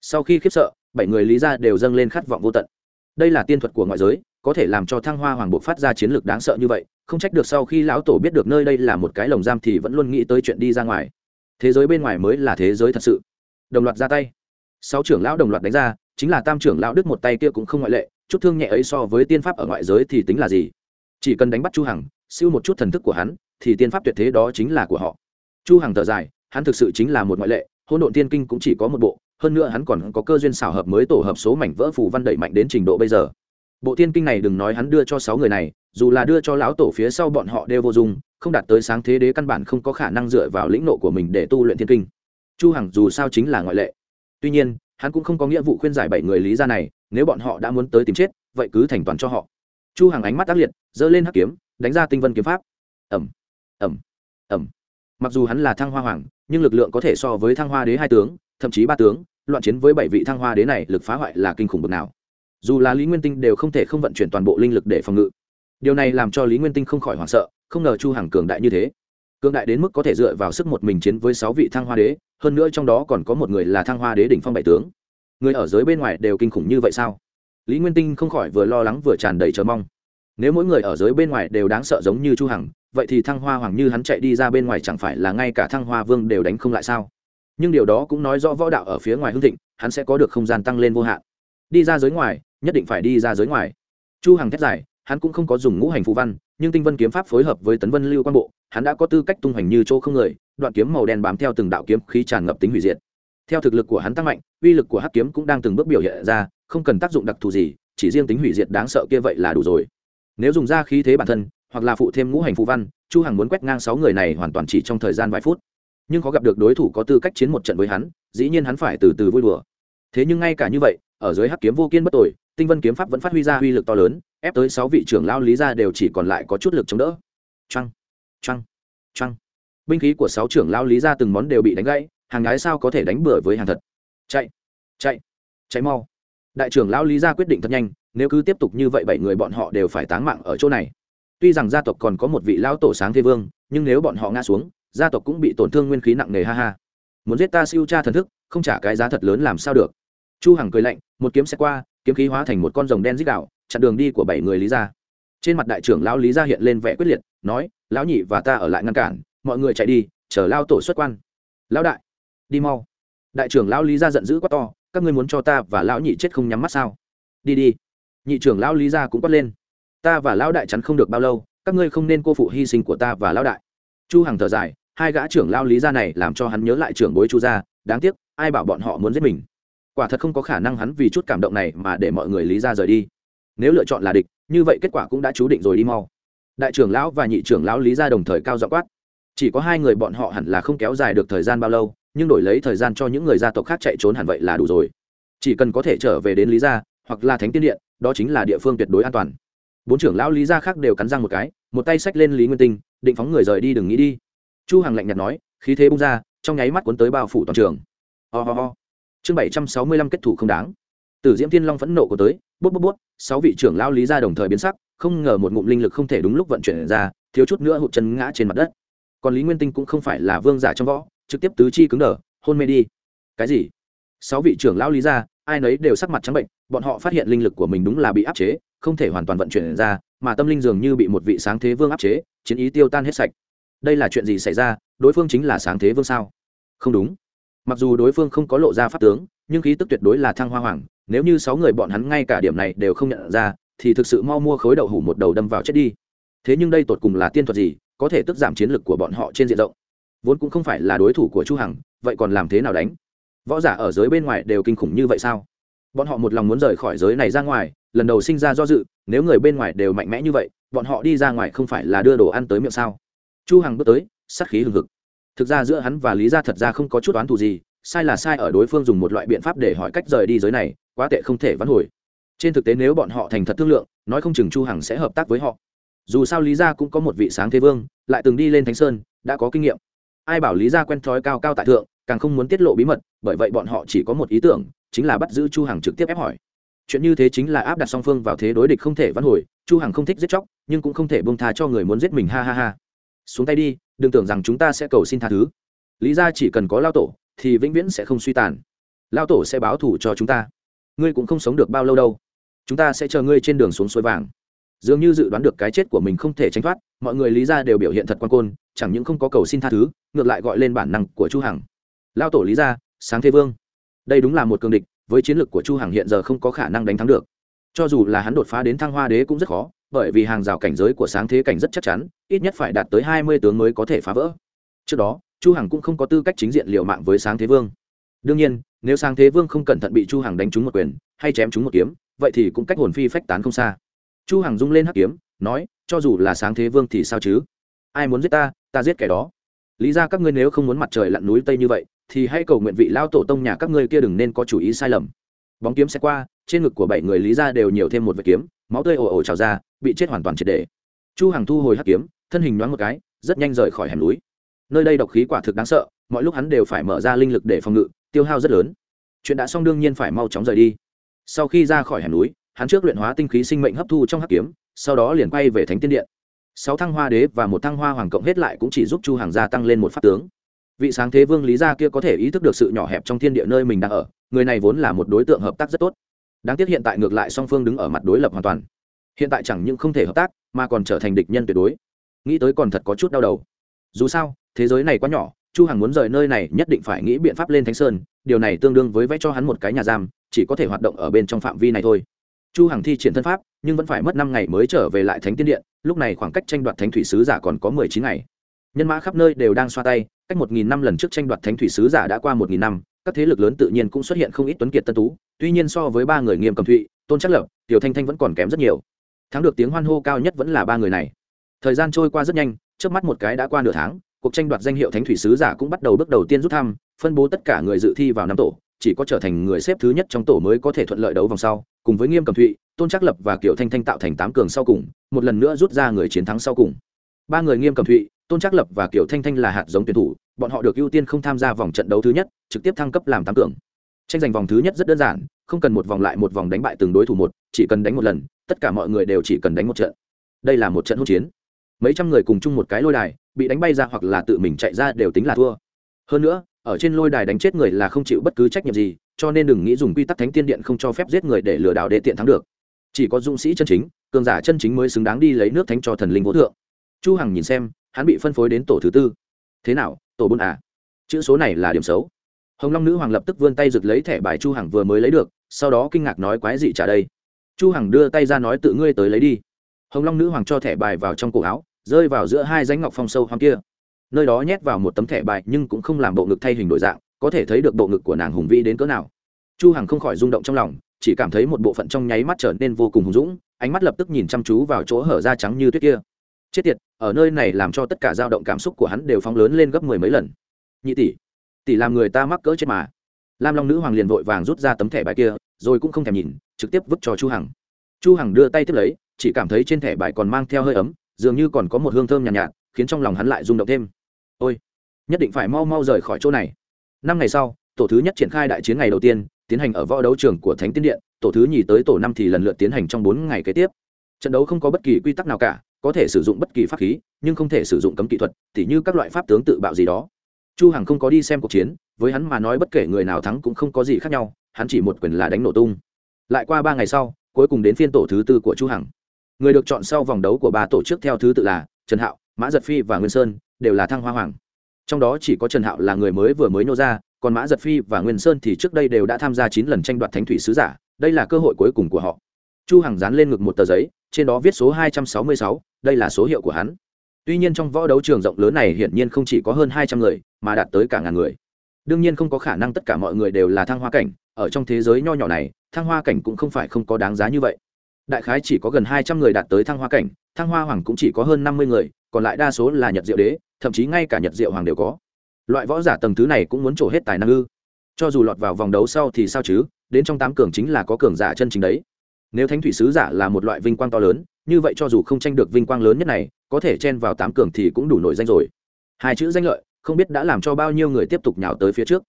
[SPEAKER 1] Sau khi khiếp sợ, bảy người lý ra đều dâng lên khát vọng vô tận. Đây là tiên thuật của ngoại giới, có thể làm cho thăng hoa hoàng bộ phát ra chiến lược đáng sợ như vậy, không trách được sau khi lão tổ biết được nơi đây là một cái lồng giam thì vẫn luôn nghĩ tới chuyện đi ra ngoài. Thế giới bên ngoài mới là thế giới thật sự. Đồng loạt ra tay. Sáu trưởng lão đồng loạt đánh ra chính là tam trưởng lão đức một tay kia cũng không ngoại lệ, chút thương nhẹ ấy so với tiên pháp ở ngoại giới thì tính là gì? Chỉ cần đánh bắt chu hằng, siêu một chút thần thức của hắn, thì tiên pháp tuyệt thế đó chính là của họ. Chu hằng thở dài, hắn thực sự chính là một ngoại lệ hôn độn tiên kinh cũng chỉ có một bộ, hơn nữa hắn còn có cơ duyên xảo hợp mới tổ hợp số mảnh vỡ phù văn đẩy mạnh đến trình độ bây giờ. Bộ tiên kinh này đừng nói hắn đưa cho sáu người này, dù là đưa cho lão tổ phía sau bọn họ đều vô dụng, không đạt tới sáng thế đế căn bản không có khả năng dựa vào lĩnh nộ của mình để tu luyện thiên kinh. Chu hằng dù sao chính là ngoại lệ. Tuy nhiên hắn cũng không có nghĩa vụ khuyên giải bảy người lý gia này, nếu bọn họ đã muốn tới tìm chết, vậy cứ thành toàn cho họ. Chu hằng ánh mắt ác liệt, giơ lên hắc kiếm, đánh ra tinh vân kiếm pháp. Ẩm ẩm ẩm mặc dù hắn là thăng hoa hoàng, nhưng lực lượng có thể so với thăng hoa đế hai tướng, thậm chí ba tướng, loạn chiến với bảy vị thăng hoa đế này lực phá hoại là kinh khủng bực nào. Dù là lý nguyên tinh đều không thể không vận chuyển toàn bộ linh lực để phòng ngự. Điều này làm cho lý nguyên tinh không khỏi hoảng sợ, không ngờ chu hằng cường đại như thế cương đại đến mức có thể dựa vào sức một mình chiến với sáu vị thăng hoa đế, hơn nữa trong đó còn có một người là thăng hoa đế đỉnh phong bảy tướng. Người ở giới bên ngoài đều kinh khủng như vậy sao? Lý nguyên tinh không khỏi vừa lo lắng vừa tràn đầy chờ mong. Nếu mỗi người ở giới bên ngoài đều đáng sợ giống như chu hằng, vậy thì thăng hoa hoàng như hắn chạy đi ra bên ngoài chẳng phải là ngay cả thăng hoa vương đều đánh không lại sao? Nhưng điều đó cũng nói rõ võ đạo ở phía ngoài hưng thịnh, hắn sẽ có được không gian tăng lên vô hạn. Đi ra giới ngoài, nhất định phải đi ra giới ngoài. Chu hằng thét dài hắn cũng không có dùng ngũ hành phù văn, nhưng tinh vân kiếm pháp phối hợp với tấn vân lưu quan bộ, hắn đã có tư cách tung hoành như chỗ không người, đoạn kiếm màu đen bám theo từng đạo kiếm khí tràn ngập tính hủy diệt. Theo thực lực của hắn tăng mạnh, uy lực của hắc kiếm cũng đang từng bước biểu hiện ra, không cần tác dụng đặc thù gì, chỉ riêng tính hủy diệt đáng sợ kia vậy là đủ rồi. Nếu dùng ra khí thế bản thân, hoặc là phụ thêm ngũ hành phù văn, chu hằng muốn quét ngang sáu người này hoàn toàn chỉ trong thời gian vài phút. Nhưng có gặp được đối thủ có tư cách chiến một trận với hắn, dĩ nhiên hắn phải từ từ vui đùa. Thế nhưng ngay cả như vậy, ở dưới hắc kiếm vô kiên bất tồi tinh vân kiếm pháp vẫn phát huy ra uy lực to lớn, ép tới sáu vị trưởng lao lý gia đều chỉ còn lại có chút lực chống đỡ. Trăng trăng trăng binh khí của sáu trưởng lao lý gia từng món đều bị đánh gãy, hàng gái sao có thể đánh bừa với hàng thật? Chạy chạy chạy mau. Đại trưởng lão lý gia quyết định thật nhanh, nếu cứ tiếp tục như vậy bảy người bọn họ đều phải táng mạng ở chỗ này. Tuy rằng gia tộc còn có một vị lão tổ sáng thế vương, nhưng nếu bọn họ ngã xuống, gia tộc cũng bị tổn thương nguyên khí nặng nề ha ha. Muốn giết ta siêu tra thần thức, không trả cái giá thật lớn làm sao được. Chu hằng cười lạnh, một kiếm sẽ qua kiếm khí hóa thành một con rồng đen dích đạo, chặn đường đi của bảy người lý gia. Trên mặt đại trưởng lão lý gia hiện lên vẻ quyết liệt, nói, lão nhị và ta ở lại ngăn cản, mọi người chạy đi, chờ lao tổ xuất quan. Lão đại, đi mau. Đại trưởng lão lý gia giận dữ quá to, các ngươi muốn cho ta và lão nhị chết không nhắm mắt sao? Đi đi. Nhị trưởng lão lý gia cũng quát lên, ta và lão đại chắn không được bao lâu, các ngươi không nên cô phụ hy sinh của ta và lão đại. Chu hằng thở dài, hai gã trưởng lão lý gia này làm cho hắn nhớ lại trưởng bối chu gia, đáng tiếc, ai bảo bọn họ muốn giết mình quả thật không có khả năng hắn vì chút cảm động này mà để mọi người lý ra rời đi. Nếu lựa chọn là địch, như vậy kết quả cũng đã chú định rồi đi mau. Đại trưởng lão và nhị trưởng lão lý gia đồng thời cao giọng quát. Chỉ có hai người bọn họ hẳn là không kéo dài được thời gian bao lâu, nhưng đổi lấy thời gian cho những người gia tộc khác chạy trốn hẳn vậy là đủ rồi. Chỉ cần có thể trở về đến lý gia, hoặc là thánh tiên điện, đó chính là địa phương tuyệt đối an toàn. Bốn trưởng lão lý gia khác đều cắn răng một cái, một tay xách lên lý nguyên tinh, định phóng người rời đi đừng nghĩ đi. Chu hằng lạnh nhạt nói, khí thế bung ra, trong nháy mắt cuốn tới bao phủ toàn trường. Ho、oh ho chương bảy trăm sáu mươi lăm kết thủ không đáng. Tử diễm thiên long phẫn nộ của tới, bút bút bút, sáu vị trưởng lao lý ra đồng thời biến sắc, không ngờ một ngụm linh lực không thể đúng lúc vận chuyển ra, thiếu chút nữa hụt chân ngã trên mặt đất. Còn lý nguyên tinh cũng không phải là vương giả trong võ, trực tiếp tứ chi cứng đờ, hôn mê đi. Cái gì? Sáu vị trưởng lao lý ra, ai nấy đều sắc mặt trắng bệnh, bọn họ phát hiện linh lực của mình đúng là bị áp chế, không thể hoàn toàn vận chuyển ra, mà tâm linh dường như bị một vị sáng thế vương áp chế, chiến ý tiêu tan hết sạch. Đây là chuyện gì xảy ra? Đối phương chính là sáng thế vương sao? Không đúng mặc dù đối phương không có lộ ra pháp tướng, nhưng khí tức tuyệt đối là thăng hoa hoàng, nếu như sáu người bọn hắn ngay cả điểm này đều không nhận ra, thì thực sự mau mua khối đậu hủ một đầu đâm vào chết đi. Thế nhưng đây tột cùng là tiên thuật gì, có thể tức giảm chiến lực của bọn họ trên diện rộng? Vốn cũng không phải là đối thủ của chu hằng, vậy còn làm thế nào đánh? Võ giả ở giới bên ngoài đều kinh khủng như vậy sao? Bọn họ một lòng muốn rời khỏi giới này ra ngoài, lần đầu sinh ra do dự, nếu người bên ngoài đều mạnh mẽ như vậy, bọn họ đi ra ngoài không phải là đưa đồ ăn tới miệng sao? Chu hằng bước tới, sát khí hừng hực thực ra giữa hắn và lý gia thật ra không có chút oán thù gì, sai là sai ở đối phương dùng một loại biện pháp để hỏi cách rời đi giới này, quá tệ không thể vãn hồi. Trên thực tế nếu bọn họ thành thật thương lượng, nói không chừng chu hằng sẽ hợp tác với họ. Dù sao lý gia cũng có một vị sáng thế vương, lại từng đi lên thánh sơn, đã có kinh nghiệm. Ai bảo lý gia quen thói cao cao tại thượng, càng không muốn tiết lộ bí mật, bởi vậy bọn họ chỉ có một ý tưởng, chính là bắt giữ chu hằng trực tiếp ép hỏi. Chuyện như thế chính là áp đặt song phương vào thế đối địch không thể vãn hồi, chu hằng không thích giết chóc, nhưng cũng không thể buông tha cho người muốn giết mình, ha ha ha. Xuống tay đi đừng tưởng rằng chúng ta sẽ cầu xin tha thứ. Lý ra chỉ cần có lao tổ, thì vĩnh viễn sẽ không suy tàn. Lao tổ sẽ báo thủ cho chúng ta. Ngươi cũng không sống được bao lâu đâu. Chúng ta sẽ chờ ngươi trên đường xuống suối vàng. Dường như dự đoán được cái chết của mình không thể tránh thoát, mọi người lý ra đều biểu hiện thật quan côn, chẳng những không có cầu xin tha thứ, ngược lại gọi lên bản năng của chu hằng. Lao tổ lý ra sáng thế vương. Đây đúng là một cường địch, với chiến lược của chu hằng hiện giờ không có khả năng đánh thắng được. Cho dù là hắn đột phá đến thăng hoa đế cũng rất khó bởi vì hàng rào cảnh giới của sáng thế cảnh rất chắc chắn, ít nhất phải đạt tới hai mươi tướng mới có thể phá vỡ. Trước đó, chu hằng cũng không có tư cách chính diện liều mạng với sáng thế vương. Đương nhiên, nếu sáng thế vương không cẩn thận bị chu hằng đánh trúng một quyền, hay chém trúng một kiếm, vậy thì cũng cách hồn phi phách tán không xa. Chu hằng rung lên hắc kiếm, nói, cho dù là sáng thế vương thì sao chứ? Ai muốn giết ta ta giết kẻ đó. Lý ra các ngươi nếu không muốn mặt trời lặn núi tây như vậy, thì hãy cầu nguyện vị lao tổ tông nhà các ngươi kia đừng nên có chủ ý sai lầm. Bóng kiếm sẽ qua, trên ngực của bảy người lý ra đều nhiều thêm một vệt kiếm, máu tươi ồ ồ trào ra bị chết hoàn toàn triệt đề chu hằng thu hồi hắc kiếm, thân hình nhoáng một cái, rất nhanh rời khỏi hẻm núi. Nơi đây độc khí quả thực đáng sợ, mọi lúc hắn đều phải mở ra linh lực để phòng ngự, tiêu hao rất lớn. Chuyện đã xong đương nhiên phải mau chóng rời đi. Sau khi ra khỏi hẻm núi, hắn trước luyện hóa tinh khí sinh mệnh hấp thu trong hắc kiếm, sau đó liền quay về thánh tiên điện. Sáu thăng hoa đế và một thăng hoa hoàng cộng hết lại cũng chỉ giúp chu hàng gia tăng lên một pháp tướng. Vị sáng thế vương lý gia kia có thể ý thức được sự nhỏ hẹp trong thiên địa nơi mình đang ở, người này vốn là một đối tượng hợp tác rất tốt. Đáng tiếc hiện tại ngược lại song phương đứng ở mặt đối lập hoàn toàn hiện tại chẳng những không thể hợp tác, mà còn trở thành địch nhân tuyệt đối. Nghĩ tới còn thật có chút đau đầu. Dù sao, thế giới này quá nhỏ, chu hằng muốn rời nơi này nhất định phải nghĩ biện pháp lên thánh sơn, điều này tương đương với vẽ cho hắn một cái nhà giam, chỉ có thể hoạt động ở bên trong phạm vi này thôi. Chu hằng thi triển thân pháp, nhưng vẫn phải mất năm ngày mới trở về lại thánh tiên điện, lúc này khoảng cách tranh đoạt thánh thủy sứ giả còn có mười chín ngày. Nhân mã khắp nơi đều đang xoa tay, cách một nghìn năm lần trước tranh đoạt thánh thủy sứ giả đã qua một nghìn năm, các thế lực lớn tự nhiên cũng xuất hiện không ít tuấn kiệt tân tú, tuy nhiên so với ba người nghiêm cầm thụy, tôn chắc lập, tiểu thanh thanh vẫn còn kém rất nhiều thắng được tiếng hoan hô cao nhất vẫn là ba người này. Thời gian trôi qua rất nhanh, trước mắt một cái đã qua nửa tháng, cuộc tranh đoạt danh hiệu thánh thủy sứ giả cũng bắt đầu bước đầu tiên rút thăm, phân bố tất cả người dự thi vào năm tổ, chỉ có trở thành người xếp thứ nhất trong tổ mới có thể thuận lợi đấu vòng sau, cùng với nghiêm cầm thụy, tôn trắc lập và kiểu thanh thanh tạo thành tám cường sau cùng, một lần nữa rút ra người chiến thắng sau cùng. Ba người nghiêm cầm thụy, tôn trắc lập và kiểu thanh thanh là hạt giống tuyển thủ, bọn họ được ưu tiên không tham gia vòng trận đấu thứ nhất, trực tiếp thăng cấp làm tám cường. Tranh giành vòng thứ nhất rất đơn giản, không cần một vòng lại một vòng đánh bại từng đối thủ một, chỉ cần đánh một lần tất cả mọi người đều chỉ cần đánh một trận. Đây là một trận hỗn chiến. Mấy trăm người cùng chung một cái lôi đài, bị đánh bay ra hoặc là tự mình chạy ra đều tính là thua. Hơn nữa, ở trên lôi đài đánh chết người là không chịu bất cứ trách nhiệm gì, cho nên đừng nghĩ dùng quy tắc thánh tiên điện không cho phép giết người để lừa đảo để tiện thắng được. Chỉ có dũng sĩ chân chính, cường giả chân chính mới xứng đáng đi lấy nước thánh cho thần linh vô thượng. Chu hằng nhìn xem, hắn bị phân phối đến tổ thứ tư. Thế nào, tổ bốn à? Chữ số này là điểm xấu. Hồng long nữ hoàng lập tức vươn tay giật lấy thẻ bài chu hằng vừa mới lấy được, sau đó kinh ngạc nói quái gì trả đây chu hằng đưa tay ra nói tự ngươi tới lấy đi. Hồng long nữ hoàng cho thẻ bài vào trong cổ áo, rơi vào giữa hai rãnh ngọc phong sâu hoang kia. Nơi đó nhét vào một tấm thẻ bài nhưng cũng không làm bộ ngực thay hình đổi dạng, có thể thấy được bộ ngực của nàng hùng vĩ đến cỡ nào. Chu hằng không khỏi rung động trong lòng, chỉ cảm thấy một bộ phận trong nháy mắt trở nên vô cùng hùng dũng, ánh mắt lập tức nhìn chăm chú vào chỗ hở da trắng như tuyết kia. Chết tiệt, ở nơi này làm cho tất cả dao động cảm xúc của hắn đều phóng lớn lên gấp mười mấy lần. Nhị tỷ tỷ làm người ta mắc cỡ chết mà lam long nữ hoàng liền vội vàng rút ra tấm thẻ bài kia rồi cũng không thèm nhìn trực tiếp vứt cho chu hằng. Chu hằng đưa tay tiếp lấy chỉ cảm thấy trên thẻ bài còn mang theo hơi ấm dường như còn có một hương thơm nhàn nhạt, nhạt khiến trong lòng hắn lại rung động thêm. Ôi nhất định phải mau mau rời khỏi chỗ này. Năm ngày sau tổ thứ nhất triển khai đại chiến ngày đầu tiên tiến hành ở võ đấu trường của thánh tiên điện tổ thứ nhì tới tổ năm thì lần lượt tiến hành trong bốn ngày kế tiếp. Trận đấu không có bất kỳ quy tắc nào cả có thể sử dụng bất kỳ pháp khí nhưng không thể sử dụng cấm kỹ thuật tỉ như các loại pháp tướng tự bạo gì đó. Chu hằng không có đi xem cuộc chiến với hắn mà nói bất kể người nào thắng cũng không có gì khác nhau hắn chỉ một quyền là đánh nổ tung. Lại qua ba ngày sau cuối cùng đến phiên tổ thứ tư của chu hằng. Người được chọn sau vòng đấu của ba tổ chức theo thứ tự là trần hạo mã giật phi và nguyên sơn đều là thăng hoa hoàng. Trong đó chỉ có trần hạo là người mới vừa mới nô ra còn mã giật phi và nguyên sơn thì trước đây đều đã tham gia chín lần tranh đoạt thánh thủy sứ giả đây là cơ hội cuối cùng của họ. Chu hằng dán lên ngực một tờ giấy trên đó viết số 266, đây là số hiệu của hắn. Tuy nhiên trong võ đấu trường rộng lớn này hiển nhiên không chỉ có hơn 200 người mà đạt tới cả ngàn người đương nhiên không có khả năng tất cả mọi người đều là thăng hoa cảnh, ở trong thế giới nho nhỏ này, thăng hoa cảnh cũng không phải không có đáng giá như vậy. Đại khái chỉ có gần 200 người đạt tới thăng hoa cảnh, thăng hoa hoàng cũng chỉ có hơn 50 người, còn lại đa số là nhật diệu đế, thậm chí ngay cả nhật diệu hoàng đều có. Loại võ giả tầng thứ này cũng muốn trổ hết tài năng ư. Cho dù lọt vào vòng đấu sau thì sao chứ, đến trong tám cường chính là có cường giả chân chính đấy. Nếu thánh thủy sứ giả là một loại vinh quang to lớn, như vậy cho dù không tranh được vinh quang lớn nhất này, có thể chen vào tám cường thì cũng đủ nổi danh rồi. Hai chữ danh lợi không biết đã làm cho bao nhiêu người tiếp tục nhào tới phía trước.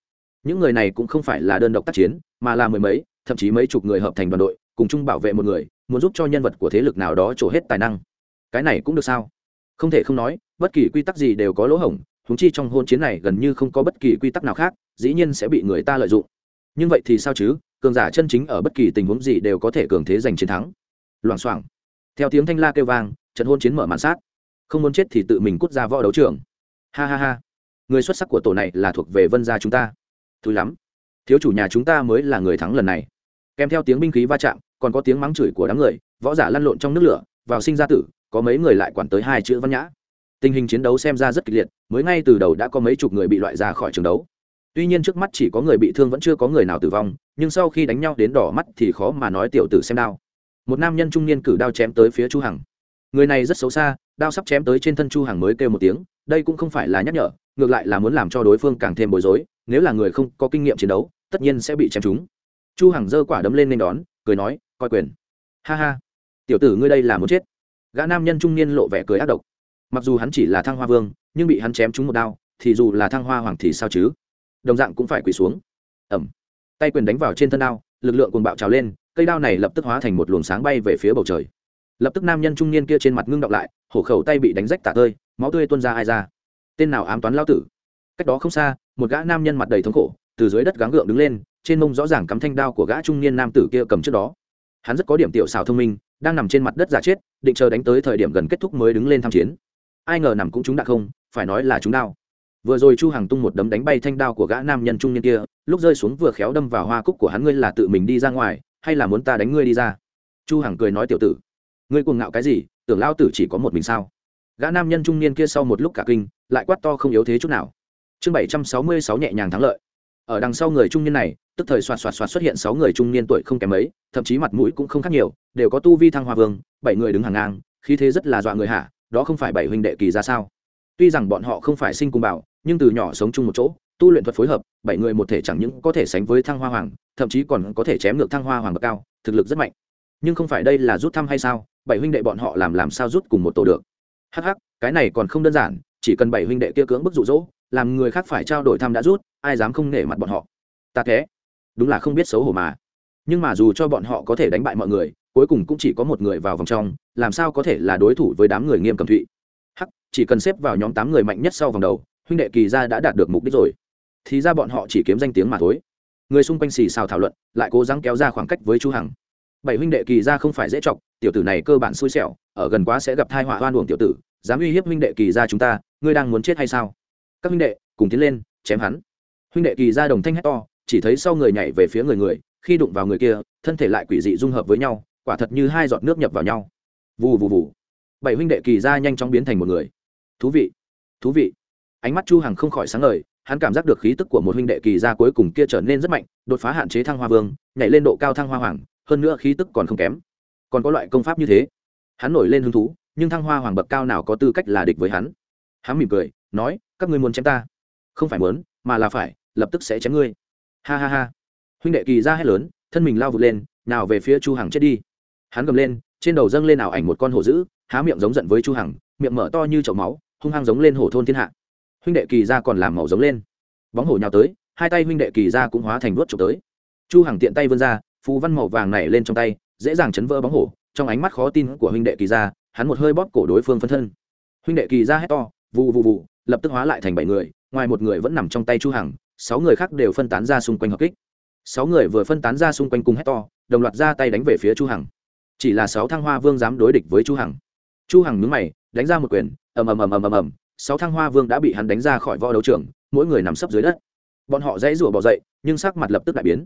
[SPEAKER 1] Những người này cũng không phải là đơn độc tác chiến, mà là mười mấy, thậm chí mấy chục người hợp thành đoàn đội, cùng chung bảo vệ một người, muốn giúp cho nhân vật của thế lực nào đó trổ hết tài năng. Cái này cũng được sao? Không thể không nói, bất kỳ quy tắc gì đều có lỗ hổng húng chi trong hôn chiến này gần như không có bất kỳ quy tắc nào khác, dĩ nhiên sẽ bị người ta lợi dụng. Nhưng vậy thì sao chứ? Cường giả chân chính ở bất kỳ tình huống gì đều có thể cường thế giành chiến thắng. Loảng xoảng. Theo tiếng thanh la kêu vang, trận hôn chiến mở màn sát. Không muốn chết thì tự mình cút ra võ đấu trường. Ha ha ha người xuất sắc của tổ này là thuộc về vân gia chúng ta. Thứ lắm. Thiếu chủ nhà chúng ta mới là người thắng lần này. Kèm theo tiếng binh khí va chạm, còn có tiếng mắng chửi của đám người, võ giả lăn lộn trong nước lửa, vào sinh ra tử, có mấy người lại quản tới hai chữ văn nhã. Tình hình chiến đấu xem ra rất kịch liệt, mới ngay từ đầu đã có mấy chục người bị loại ra khỏi trường đấu. Tuy nhiên trước mắt chỉ có người bị thương vẫn chưa có người nào tử vong, nhưng sau khi đánh nhau đến đỏ mắt thì khó mà nói tiểu tử xem đao. Một nam nhân trung niên cử đao chém tới phía chu hằng. Người này rất xấu xa, đao sắp chém tới trên thân chu hằng mới kêu một tiếng đây cũng không phải là nhắc nhở, ngược lại là muốn làm cho đối phương càng thêm bối rối, nếu là người không có kinh nghiệm chiến đấu, tất nhiên sẽ bị chém trúng. Chu hằng giơ quả đấm lên nên đón, cười nói, coi quyền. Ha ha, tiểu tử ngươi đây là muốn chết. Gã nam nhân trung niên lộ vẻ cười ác độc. Mặc dù hắn chỉ là thăng hoa vương, nhưng bị hắn chém trúng một đao, thì dù là thăng hoa hoàng thì sao chứ? Đồng dạng cũng phải quỳ xuống. Ẩm. Tay quyền đánh vào trên thân đao, lực lượng cuồng bạo trào lên, cây đao này lập tức hóa thành một luồng sáng bay về phía bầu trời lập tức nam nhân trung niên kia trên mặt ngưng đọng lại, hổ khẩu tay bị đánh rách tả tơi, máu tươi tuôn ra ai ra. Tên nào ám toán lao tử? Cách đó không xa, một gã nam nhân mặt đầy thống khổ, từ dưới đất gắng gượng đứng lên, trên mông rõ ràng cắm thanh đao của gã trung niên nam tử kia cầm trước đó. Hắn rất có điểm tiểu xào thông minh, đang nằm trên mặt đất giả chết, định chờ đánh tới thời điểm gần kết thúc mới đứng lên tham chiến. Ai ngờ nằm cũng chúng đã không, phải nói là chúng đao. Vừa rồi chu hằng tung một đấm đánh bay thanh đao của gã nam nhân trung niên kia, lúc rơi xuống vừa khéo đâm vào hoa cúc của hắn, ngươi là tự mình đi ra ngoài, hay là muốn ta đánh ngươi đi ra? Chu hằng cười nói tiểu tử ngươi cuồng ngạo cái gì, tưởng lao tử chỉ có một mình sao? Gã nam nhân trung niên kia sau một lúc cả kinh, lại quát to không yếu thế chút nào. Chương 766 nhẹ nhàng thắng lợi. Ở đằng sau người trung niên này, tức thời xoạt xoạt xoạt xuất hiện sáu người trung niên tuổi không kém mấy, thậm chí mặt mũi cũng không khác nhiều, đều có tu vi thăng hoa vương, bảy người đứng hàng ngang, khí thế rất là dọa người hạ đó không phải bảy huynh đệ kỳ ra sao? Tuy rằng bọn họ không phải sinh cùng bảo nhưng từ nhỏ sống chung một chỗ, tu luyện thuật phối hợp, bảy người một thể chẳng những có thể sánh với thăng hoa hoàng, thậm chí còn có thể chém ngược thăng hoa hoàng bậc cao, thực lực rất mạnh nhưng không phải đây là rút thăm hay sao? Bảy huynh đệ bọn họ làm làm sao rút cùng một tổ được? Hắc hắc, cái này còn không đơn giản, chỉ cần bảy huynh đệ kia cưỡng bức rụ rỗ làm người khác phải trao đổi thăm đã rút, ai dám không nể mặt bọn họ? Ta thế, đúng là không biết xấu hổ mà. Nhưng mà dù cho bọn họ có thể đánh bại mọi người, cuối cùng cũng chỉ có một người vào vòng trong, làm sao có thể là đối thủ với đám người nghiêm cầm thụy? Hắc, chỉ cần xếp vào nhóm tám người mạnh nhất sau vòng đầu, huynh đệ kỳ gia đã đạt được mục đích rồi. Thì ra bọn họ chỉ kiếm danh tiếng mà thôi. Người xung quanh xì xào thảo luận, lại cố gắng kéo ra khoảng cách với chu hằng bảy huynh đệ kỳ gia không phải dễ chọc, tiểu tử này cơ bản xui xẻo, ở gần quá sẽ gặp thai họa hoan uổng tiểu tử, dám uy hiếp huynh đệ kỳ gia chúng ta, ngươi đang muốn chết hay sao? Các huynh đệ, cùng tiến lên, chém hắn. Huynh đệ kỳ gia đồng thanh hét to, chỉ thấy sau người nhảy về phía người người, khi đụng vào người kia, thân thể lại quỷ dị dung hợp với nhau, quả thật như hai giọt nước nhập vào nhau. Vù vù vù. Bảy huynh đệ kỳ gia nhanh chóng biến thành một người. Thú vị thú vị. Ánh mắt chu hằng không khỏi sáng ngời, hắn cảm giác được khí tức của một huynh đệ kỳ gia cuối cùng kia trở nên rất mạnh, đột phá hạn chế thăng hoa vương, nhảy lên độ cao thăng hoa hoàng hơn nữa khí tức còn không kém. Còn có loại công pháp như thế. Hắn nổi lên hứng thú, nhưng thăng hoa hoàng bậc cao nào có tư cách là địch với hắn? Hắn mỉm cười, nói, các ngươi muốn chém ta? Không phải muốn, mà là phải, lập tức sẽ chém ngươi. Ha ha ha. Huynh đệ kỳ ra hét lớn, thân mình lao vụt lên, nào về phía chu hằng chết đi. Hắn gầm lên, trên đầu dâng lên ảo ảnh một con hổ dữ, há miệng giống giận với chu hằng, miệng mở to như chậu máu, hung hăng giống lên hổ thôn thiên hạ. Huynh đệ kỳ ra còn làm màu giống lên. Bóng hổ nhào tới, hai tay huynh đệ kỳ ra cũng hóa thành vuốt chụp tới. Chu hằng tiện tay vươn ra phù văn màu vàng này lên trong tay, dễ dàng chấn vỡ bóng hổ, trong ánh mắt khó tin của huynh đệ kỳ ra hắn một hơi bóp cổ đối phương phân thân. Huynh đệ kỳ ra hét to vụ vụ vụ lập tức hóa lại thành bảy người, ngoài một người vẫn nằm trong tay chu hằng, sáu người khác đều phân tán ra xung quanh hợp kích. Sáu người vừa phân tán ra xung quanh cùng hét to, đồng loạt ra tay đánh về phía chu hằng. Chỉ là sáu thăng hoa vương dám đối địch với chu hằng. Chu hằng nhướng mày, đánh ra một quyền, ầm ầm ầm ầm ầm ầm, sáu thăng hoa vương đã bị hắn đánh ra khỏi võ đấu trường, mỗi người nằm sấp dưới đất. Bọn họ dãy rủa bỏ dậy, nhưng sắc mặt lập tức đại biến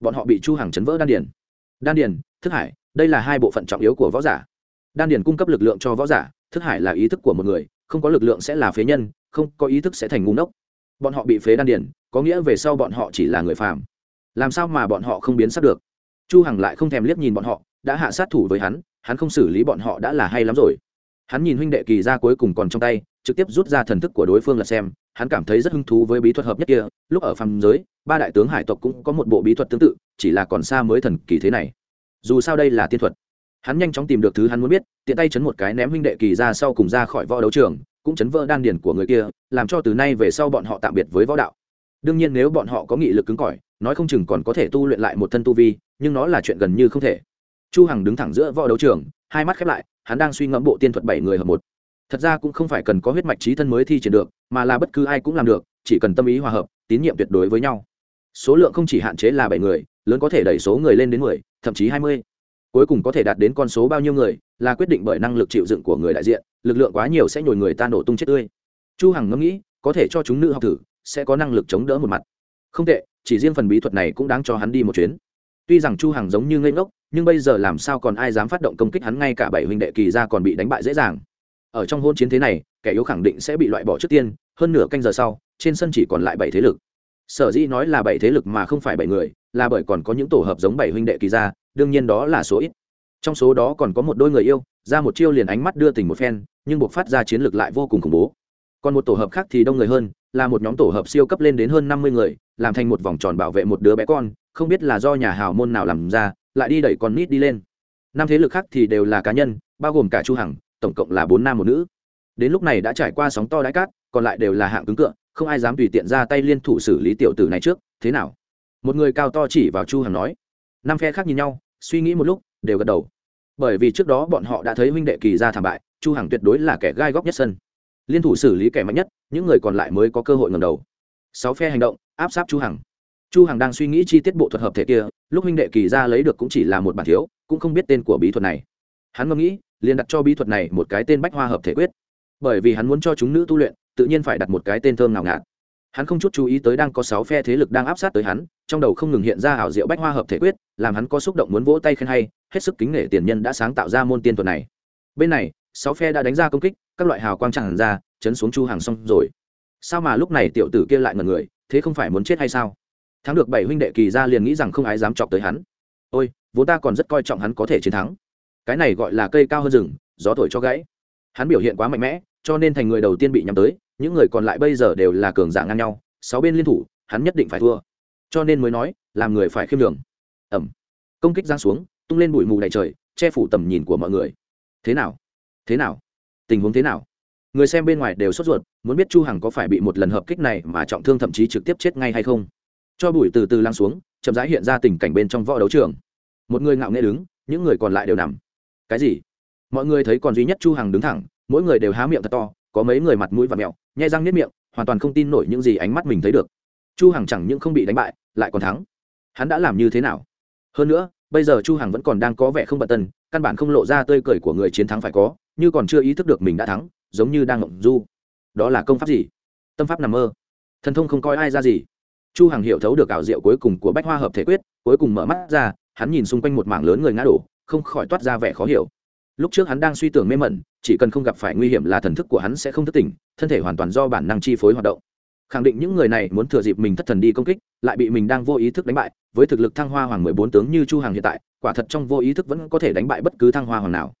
[SPEAKER 1] bọn họ bị chu hằng chấn vỡ đan điền. Đan điền, thức hải, đây là hai bộ phận trọng yếu của võ giả. Đan điền cung cấp lực lượng cho võ giả, thức hải là ý thức của một người, không có lực lượng sẽ là phế nhân, không có ý thức sẽ thành ngu ngốc. Bọn họ bị phế đan điền, có nghĩa về sau bọn họ chỉ là người phàm. Làm sao mà bọn họ không biến sắc được? Chu hằng lại không thèm liếc nhìn bọn họ, đã hạ sát thủ với hắn hắn không xử lý bọn họ đã là hay lắm rồi. Hắn nhìn huynh đệ kỳ ra cuối cùng còn trong tay trực tiếp rút ra thần thức của đối phương là xem, hắn cảm thấy rất hứng thú với bí thuật hợp nhất kia. Lúc ở phàm giới, ba đại tướng hải tộc cũng có một bộ bí thuật tương tự, chỉ là còn xa mới thần kỳ thế này. Dù sao đây là tiên thuật. Hắn nhanh chóng tìm được thứ hắn muốn biết, tiện tay chấn một cái ném huynh đệ kỳ ra sau cùng ra khỏi võ đấu trường, cũng chấn vỡ đan điền của người kia, làm cho từ nay về sau bọn họ tạm biệt với võ đạo. Đương nhiên nếu bọn họ có nghị lực cứng cỏi, nói không chừng còn có thể tu luyện lại một thân tu vi, nhưng nó là chuyện gần như không thể. Chu hằng đứng thẳng giữa võ đấu trường, hai mắt khép lại, hắn đang suy ngẫm bộ tiên thuật bảy người hợp một thật ra cũng không phải cần có huyết mạch trí thân mới thi triển được, mà là bất cứ ai cũng làm được, chỉ cần tâm ý hòa hợp, tín nhiệm tuyệt đối với nhau. Số lượng không chỉ hạn chế là bảy người, lớn có thể đẩy số người lên đến mười, thậm chí hai mươi. Cuối cùng có thể đạt đến con số bao nhiêu người, là quyết định bởi năng lực chịu đựng của người đại diện, lực lượng quá nhiều sẽ nhồi người ta nổ tung chết tươi. Chu hằng ngẫm nghĩ, có thể cho chúng nữ học thử, sẽ có năng lực chống đỡ một mặt. Không tệ, chỉ riêng phần bí thuật này cũng đáng cho hắn đi một chuyến. Tuy rằng chu hằng giống như ngây ngốc, nhưng bây giờ làm sao còn ai dám phát động công kích hắn, ngay cả bảy huynh đệ kỳ ra còn bị đánh bại dễ dàng ở trong hôn chiến thế này, kẻ yếu khẳng định sẽ bị loại bỏ trước tiên, hơn nửa canh giờ sau, trên sân chỉ còn lại bảy thế lực. Sở dĩ nói là bảy thế lực mà không phải bảy người, là bởi còn có những tổ hợp giống bảy huynh đệ kỳ ra, đương nhiên đó là số ít. Trong số đó còn có một đôi người yêu, ra một chiêu liền ánh mắt đưa tình một phen, nhưng buộc phát ra chiến lược lại vô cùng khủng bố. Còn một tổ hợp khác thì đông người hơn, là một nhóm tổ hợp siêu cấp lên đến hơn năm mươi người, làm thành một vòng tròn bảo vệ một đứa bé con, không biết là do nhà hào môn nào làm ra, lại đi đẩy con nít đi lên. Năm thế lực khác thì đều là cá nhân, bao gồm cả chu hằng tổng cộng là bốn nam một nữ. Đến lúc này đã trải qua sóng to đáy cát, còn lại đều là hạng cứng cựa, không ai dám tùy tiện ra tay liên thủ xử lý tiểu tử này trước, thế nào? Một người cao to chỉ vào chu hằng nói. Năm phe khác nhìn nhau, suy nghĩ một lúc, đều gật đầu. Bởi vì trước đó bọn họ đã thấy huynh đệ kỳ ra thảm bại, chu hằng tuyệt đối là kẻ gai góc nhất sân. Liên thủ xử lý kẻ mạnh nhất, những người còn lại mới có cơ hội ngẩng đầu. Sáu phe hành động, áp sát chu hằng. Chu hằng đang suy nghĩ chi tiết bộ thuật hợp thể kia, lúc huynh đệ kỳ ra lấy được cũng chỉ là một bản thiếu, cũng không biết tên của bí thuật này hắn ngẫm nghĩ, liền đặt cho bí thuật này một cái tên bách hoa hợp thể quyết. Bởi vì hắn muốn cho chúng nữ tu luyện, tự nhiên phải đặt một cái tên thơm ngào ngạt. Hắn không chút chú ý tới đang có sáu phe thế lực đang áp sát tới hắn, trong đầu không ngừng hiện ra ảo diệu bách hoa hợp thể quyết, làm hắn có xúc động muốn vỗ tay khen hay, hết sức kính nể tiền nhân đã sáng tạo ra môn tiên thuật này. Bên này, sáu phe đã đánh ra công kích, các loại hào quang tràn ra, chấn xuống chu hàng xong rồi. Sao mà lúc này tiểu tử kia lại ngần người, thế không phải muốn chết hay sao? Thắng được bảy huynh đệ kỳ ra liền nghĩ rằng không ai dám chọc tới hắn. Ôi, vốn ta còn rất coi trọng hắn có thể chiến thắng cái này gọi là cây cao hơn rừng, gió thổi cho gãy. Hắn biểu hiện quá mạnh mẽ, cho nên thành người đầu tiên bị nhắm tới, những người còn lại bây giờ đều là cường giả ngang nhau, sáu bên liên thủ, hắn nhất định phải thua. Cho nên mới nói, làm người phải khiêm đường ẩm. Công kích giang xuống, tung lên bụi mù đầy trời, che phủ tầm nhìn của mọi người. Thế nào? Thế nào? Tình huống thế nào? Người xem bên ngoài đều sốt ruột, muốn biết chu hằng có phải bị một lần hợp kích này mà trọng thương thậm chí trực tiếp chết ngay hay không? Cho bụi từ từ lăn xuống, chậm rãi hiện ra tình cảnh bên trong võ đấu trường. Một người ngạo nghễ đứng, những người còn lại đều nằm cái gì? Mọi người thấy còn duy nhất chu hằng đứng thẳng, mỗi người đều há miệng thật to, có mấy người mặt mũi và mẹo, nhai răng nếp miệng, hoàn toàn không tin nổi những gì ánh mắt mình thấy được. Chu hằng chẳng những không bị đánh bại, lại còn thắng. Hắn đã làm như thế nào? Hơn nữa, bây giờ chu hằng vẫn còn đang có vẻ không bận tâm căn bản không lộ ra tươi cười của người chiến thắng phải có, như còn chưa ý thức được mình đã thắng, giống như đang ngộng du. Đó là công pháp gì? Tâm pháp nằm mơ. Thần thông không coi ai ra gì. Chu hằng hiểu thấu được ảo diệu cuối cùng của bách hoa hợp thể quyết, cuối cùng mở mắt ra, hắn nhìn xung quanh một mảng lớn người ngã đổ không khỏi toát ra vẻ khó hiểu. Lúc trước hắn đang suy tưởng mê mẩn, chỉ cần không gặp phải nguy hiểm là thần thức của hắn sẽ không thức tỉnh, thân thể hoàn toàn do bản năng chi phối hoạt động. Khẳng định những người này muốn thừa dịp mình thất thần đi công kích, lại bị mình đang vô ý thức đánh bại, với thực lực thăng hoa hoàng mười bốn tướng như chu hằng hiện tại, quả thật trong vô ý thức vẫn có thể đánh bại bất cứ thăng hoa hoàng nào.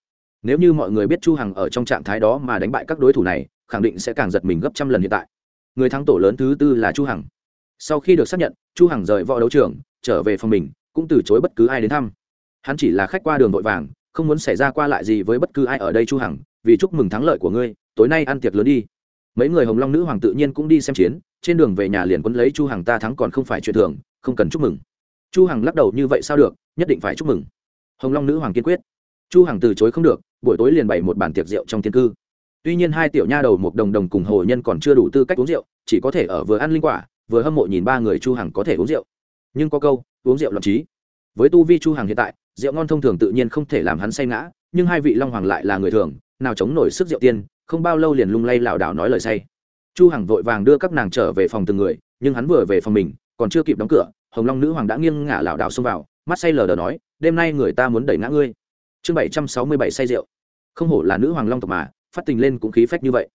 [SPEAKER 1] Nếu như mọi người biết chu hằng ở trong trạng thái đó mà đánh bại các đối thủ này, khẳng định sẽ càng giật mình gấp trăm lần hiện tại. Người thắng tổ lớn thứ tư là chu hằng. Sau khi được xác nhận, chu hằng rời võ đấu trường, trở về phòng mình, cũng từ chối bất cứ ai đến thăm hắn chỉ là khách qua đường vội vàng, không muốn xảy ra qua lại gì với bất cứ ai ở đây chu hằng, vì chúc mừng thắng lợi của ngươi, tối nay ăn tiệc lớn đi. Mấy người hồng long nữ hoàng tự nhiên cũng đi xem chiến, trên đường về nhà liền quấn lấy chu hằng ta thắng còn không phải chuyện thường, không cần chúc mừng. Chu hằng lắc đầu như vậy sao được, nhất định phải chúc mừng. Hồng long nữ hoàng kiên quyết. Chu hằng từ chối không được, buổi tối liền bày một bàn tiệc rượu trong thiên cư. Tuy nhiên hai tiểu nha đầu một đồng đồng cùng hồ nhân còn chưa đủ tư cách uống rượu, chỉ có thể ở vừa ăn linh quả, vừa hâm mộ nhìn ba người chu hằng có thể uống rượu. Nhưng có câu, uống rượu loạn trí. Với tu vi chu hằng hiện tại rượu ngon thông thường tự nhiên không thể làm hắn say ngã, nhưng hai vị long hoàng lại là người thường, nào chống nổi sức rượu tiên, không bao lâu liền lung lay lảo đảo nói lời say. Chu hằng vội vàng đưa các nàng trở về phòng từng người, nhưng hắn vừa về phòng mình, còn chưa kịp đóng cửa, hồng long nữ hoàng đã nghiêng ngả lảo đảo xông vào, mắt say lờ đờ nói, đêm nay người ta muốn đẩy ngã ngươi. Chương bảy trăm sáu mươi bảy say rượu. Không hổ là nữ hoàng long tộc mà, phát tình lên cũng khí phách như vậy.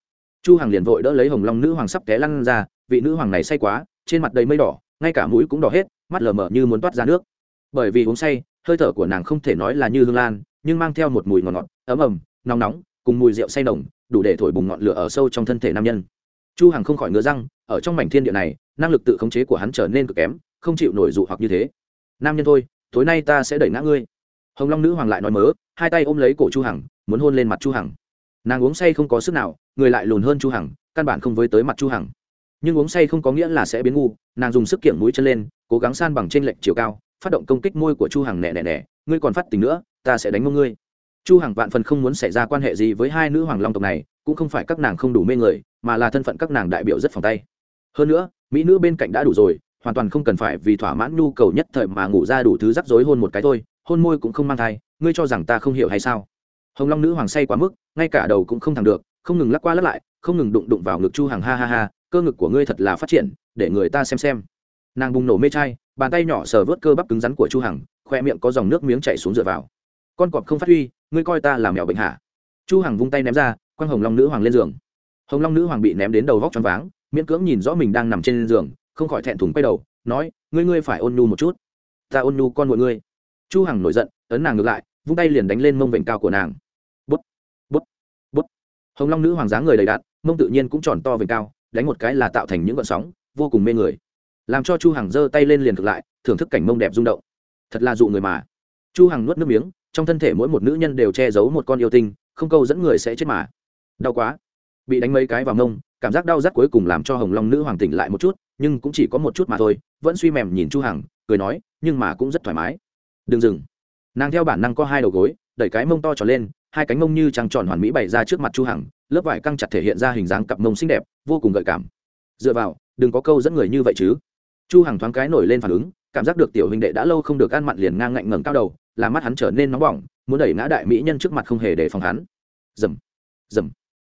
[SPEAKER 1] Chu hằng liền vội đỡ lấy hồng long nữ hoàng sắp té lăn ra, vị nữ hoàng này say quá, trên mặt đầy mây đỏ, ngay cả mũi cũng đỏ hết, mắt lờ mờ như muốn toát ra nước. Bởi vì uống say hơi thở của nàng không thể nói là như hương lan, nhưng mang theo một mùi ngọt ngọt, ấm ầm nóng nóng, cùng mùi rượu say nồng, đủ để thổi bùng ngọn lửa ở sâu trong thân thể nam nhân. Chu hằng không khỏi ngứa răng, ở trong mảnh thiên địa này, năng lực tự khống chế của hắn trở nên cực kém, không chịu nổi dụ hoặc như thế. Nam nhân thôi, tối nay ta sẽ đẩy ngã ngươi. Hồng long nữ hoàng lại nói mớ, hai tay ôm lấy cổ chu hằng, muốn hôn lên mặt chu hằng. Nàng uống say không có sức nào, người lại lùn hơn chu hằng, căn bản không với tới mặt chu hằng. Nhưng uống say không có nghĩa là sẽ biến ngu, nàng dùng sức kiểng mũi chân lên, cố gắng san bằng trên lệnh chiều cao phát động công kích môi của chu hằng nẻ nẻ nẻ ngươi còn phát tình nữa, ta sẽ đánh mông ngươi. Chu hằng vạn phần không muốn xảy ra quan hệ gì với hai nữ hoàng long tộc này, cũng không phải các nàng không đủ mê người, mà là thân phận các nàng đại biểu rất phòng tay. Hơn nữa, mỹ nữ bên cạnh đã đủ rồi, hoàn toàn không cần phải vì thỏa mãn nhu cầu nhất thời mà ngủ ra đủ thứ rắc rối hôn một cái thôi, hôn môi cũng không mang thai, ngươi cho rằng ta không hiểu hay sao? Hồng long nữ hoàng say quá mức, ngay cả đầu cũng không thẳng được, không ngừng lắc qua lắc lại, không ngừng đụng đụng vào ngực chu hàng ha ha ha, cơ ngực của ngươi thật là phát triển, để người ta xem xem. Nàng bùng nổ mê trai bàn tay nhỏ sờ vớt cơ bắp cứng rắn của chu hằng, khoe miệng có dòng nước miếng chảy xuống dựa vào. Con cọp không phát huy, ngươi coi ta làm mèo bệnh hả? Chu hằng vung tay ném ra quăng hồng long nữ hoàng lên giường. Hồng long nữ hoàng bị ném đến đầu vóc choáng váng, miễn cưỡng nhìn rõ mình đang nằm trên giường, không khỏi thẹn thùng quay đầu, nói, ngươi ngươi phải ôn nhu một chút. Ta ôn nhu con mọi ngươi. Chu hằng nổi giận, ấn nàng ngược lại, vung tay liền đánh lên mông vịnh cao của nàng. Bút bút bút. Hồng long nữ hoàng dáng người đầy đặn, mông tự nhiên cũng tròn to vịnh cao, đánh một cái là tạo thành những gợn sóng, vô cùng mê người làm cho chu hằng giơ tay lên liền thực lại, thưởng thức cảnh mông đẹp rung động. Thật là dụ người mà. Chu hằng nuốt nước miếng, trong thân thể mỗi một nữ nhân đều che giấu một con yêu tinh, không câu dẫn người sẽ chết mà. Đau quá. Bị đánh mấy cái vào mông, cảm giác đau rát cuối cùng làm cho hồng long nữ hoàng tỉnh lại một chút, nhưng cũng chỉ có một chút mà thôi, vẫn suy mềm nhìn chu hằng, cười nói, nhưng mà cũng rất thoải mái. Đừng dừng. Nàng theo bản năng có hai đầu gối, đẩy cái mông to tròn lên, hai cánh mông như trăng tròn hoàn mỹ bày ra trước mặt chu hằng, lớp vải căng chặt thể hiện ra hình dáng cặp mông xinh đẹp, vô cùng gợi cảm. Dựa vào, đừng có câu dẫn người như vậy chứ chu hằng thoáng cái nổi lên phản ứng, cảm giác được tiểu huynh đệ đã lâu không được ăn mặn liền ngang ngạnh ngẩng cao đầu làm mắt hắn trở nên nóng bỏng, muốn đẩy ngã đại mỹ nhân trước mặt không hề để phòng hắn. Dầm dầm.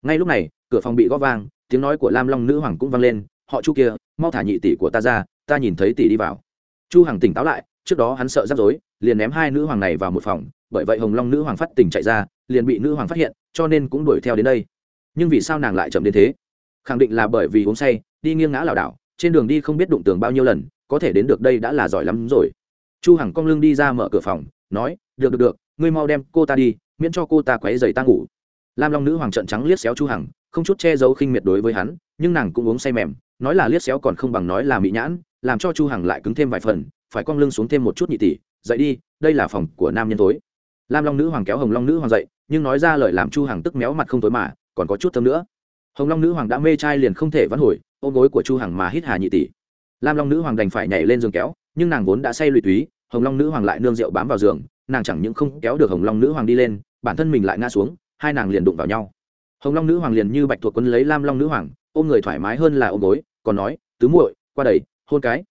[SPEAKER 1] Ngay lúc này, cửa phòng bị gõ vang, tiếng nói của lam long nữ hoàng cũng vang lên, họ chu kia, mau thả nhị tỷ của ta ra, ta nhìn thấy tỷ đi vào. Chu hằng tỉnh táo lại, trước đó hắn sợ rắc rối, liền ném hai nữ hoàng này vào một phòng, bởi vậy hồng long nữ hoàng phát tỉnh chạy ra, liền bị nữ hoàng phát hiện, cho nên cũng đuổi theo đến đây. Nhưng vì sao nàng lại chậm đến thế? Khẳng định là bởi vì uống say, đi nghiêng ngã lảo đảo trên đường đi không biết đụng tường bao nhiêu lần, có thể đến được đây đã là giỏi lắm rồi. Chu hằng cong lưng đi ra mở cửa phòng, nói, được được được, ngươi mau đem cô ta đi, miễn cho cô ta quấy giày ta ngủ. Lam long nữ hoàng trận trắng liếc xéo chu hằng, không chút che giấu khinh miệt đối với hắn, nhưng nàng cũng uống say mềm, nói là liếc xéo còn không bằng nói là mỹ nhãn, làm cho chu hằng lại cứng thêm vài phần, phải cong lưng xuống thêm một chút nhị tỷ, dậy đi, đây là phòng của nam nhân tối lam long nữ hoàng kéo hồng long nữ hoàng dậy, nhưng nói ra lời làm chu hằng tức méo mặt không tối mà, còn có chút thơm nữa. Hồng long nữ hoàng đã mê trai liền không thể vãn hồi ôm gối của chu hằng mà hít hà nhị tỷ. Lam long nữ hoàng đành phải nhảy lên giường kéo, nhưng nàng vốn đã say lụy túy, hồng long nữ hoàng lại nương rượu bám vào giường, nàng chẳng những không kéo được hồng long nữ hoàng đi lên, bản thân mình lại ngã xuống, hai nàng liền đụng vào nhau. Hồng long nữ hoàng liền như bạch thuộc quân lấy lam long nữ hoàng, ôm người thoải mái hơn là ôm gối, còn nói, tứ muội, qua đầy hôn cái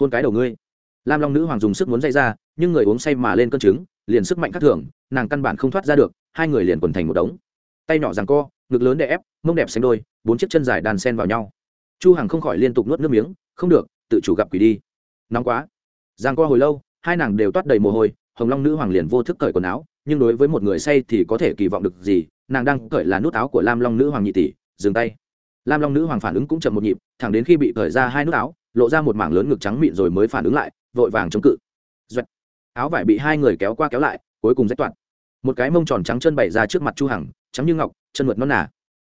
[SPEAKER 1] hôn cái đầu ngươi. Lam long nữ hoàng dùng sức muốn dây ra, nhưng người uống say mà lên cơn trứng, liền sức mạnh khắc thường, nàng căn bản không thoát ra được, hai người liền quần thành một đống. Tay nhỏ rằng co, ngực lớn đè ép, mông đẹp xanh đôi, bốn chiếc chân dài đàn sen vào nhau chu hằng không khỏi liên tục nuốt nước miếng không được tự chủ gặp quỷ đi. Nóng quá. Giang Qua hồi lâu hai nàng đều toát đầy mồ hôi hồng long nữ hoàng liền vô thức cởi quần áo nhưng đối với một người say thì có thể kỳ vọng được gì nàng đang cởi là nút áo của lam long nữ hoàng nhị tỷ dừng tay. Lam long nữ hoàng phản ứng cũng chậm một nhịp thẳng đến khi bị cởi ra hai nút áo lộ ra một mảng lớn ngực trắng mịn rồi mới phản ứng lại vội vàng chống cự. Duệ, áo vải bị hai người kéo qua kéo lại cuối cùng rách toạn một cái mông tròn trắng chân bày ra trước mặt chu hằng trắng như ngọc chân mượt non nà.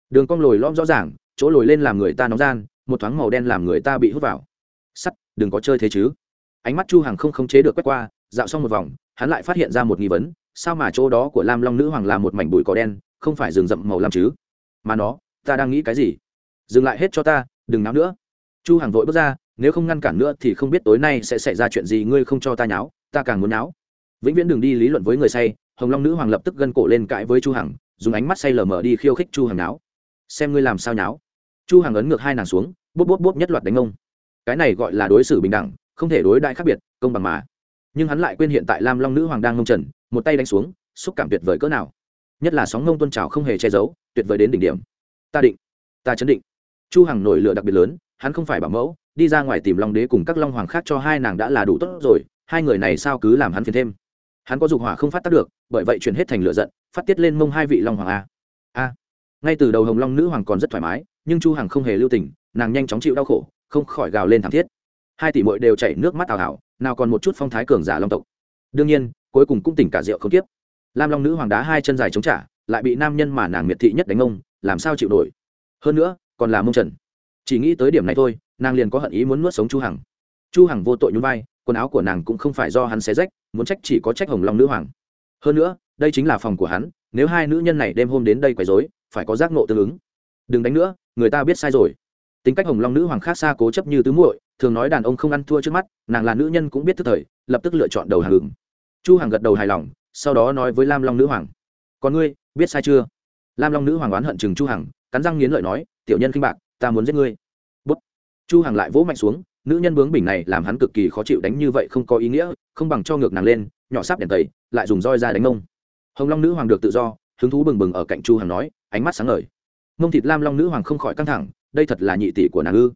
[SPEAKER 1] Đường cong lồi lõm rõ ràng chỗ lồi lên làm người ta nóng gian một thoáng màu đen làm người ta bị hút vào. Sắt, đừng có chơi thế chứ. Ánh mắt chu hằng không khống chế được quét qua, dạo xong một vòng, hắn lại phát hiện ra một nghi vấn, sao mà chỗ đó của lam long nữ hoàng là một mảnh bụi cỏ đen, không phải rừng rậm màu lam chứ? Mà nó, ta đang nghĩ cái gì? Dừng lại hết cho ta, đừng náo nữa. Chu hằng vội bước ra, nếu không ngăn cản nữa thì không biết tối nay sẽ xảy ra chuyện gì, ngươi không cho ta nháo, ta càng muốn náo. Vĩnh viễn đừng đi lý luận với người say, hồng long nữ hoàng lập tức gân cổ lên cãi với chu hằng, dùng ánh mắt say lờ mờ đi khiêu khích chu hằng náo. Xem ngươi làm sao nháo chu hằng ấn ngược hai nàng xuống, bốp bốp bốp nhất loạt đánh ông. Cái này gọi là đối xử bình đẳng, không thể đối đại khác biệt, công bằng mà. Nhưng hắn lại quên hiện tại lam long nữ hoàng đang ngông trần, một tay đánh xuống, xúc cảm tuyệt vời cỡ nào. Nhất là sóng ngông tôn trào không hề che giấu, tuyệt vời đến đỉnh điểm. Ta định, ta chấn định. Chu hằng nổi lửa đặc biệt lớn, hắn không phải bảo mẫu, đi ra ngoài tìm long đế cùng các long hoàng khác cho hai nàng đã là đủ tốt rồi, hai người này sao cứ làm hắn phiền thêm. Hắn có dục hỏa không phát tác được, bởi vậy chuyển hết thành lửa giận, phát tiết lên mông hai vị long hoàng a. A ngay từ đầu hồng long nữ hoàng còn rất thoải mái, nhưng chu hằng không hề lưu tình, nàng nhanh chóng chịu đau khổ, không khỏi gào lên thảm thiết. Hai tỷ muội đều chảy nước mắt ảo ảo nào còn một chút phong thái cường giả long tộc. Đương nhiên, cuối cùng cũng tỉnh cả rượu không tiếp lam long nữ hoàng đá hai chân dài chống trả, lại bị nam nhân mà nàng miệt thị nhất đánh ông, làm sao chịu nổi? Hơn nữa, còn là mông trần. Chỉ nghĩ tới điểm này thôi, nàng liền có hận ý muốn nuốt sống chu hằng. Chu hằng vô tội nhún vai, quần áo của nàng cũng không phải do hắn xé rách, muốn trách chỉ có trách hồng long nữ hoàng. Hơn nữa, đây chính là phòng của hắn, nếu hai nữ nhân này đêm hôm đến đây quấy rối phải có giác nộ tương ứng. Đừng đánh nữa, người ta biết sai rồi. Tính cách hồng long nữ hoàng khác xa cố chấp như tứ muội, thường nói đàn ông không ăn thua trước mắt, nàng là nữ nhân cũng biết thức thời, lập tức lựa chọn đầu hàng ứng chu hằng gật đầu hài lòng, sau đó nói với lam long nữ hoàng. Còn ngươi, biết sai chưa? Lam long nữ hoàng oán hận chừng chu hằng, cắn răng nghiến lợi nói, tiểu nhân khinh bạc, ta muốn giết ngươi. Bút. Chu hằng lại vỗ mạnh xuống, nữ nhân bướng bỉnh này làm hắn cực kỳ khó chịu đánh như vậy không có ý nghĩa, không bằng cho ngược nàng lên, nhỏ sắp đèn tẩy, lại dùng roi ra đánh ông. Hồng long nữ hoàng được tự do, hứng thú bừng bừng ở cạnh chu hằng nói ánh mắt sáng ngời. Mông thịt lam long nữ hoàng không khỏi căng thẳng, đây thật là nhị tỷ của nàng ư?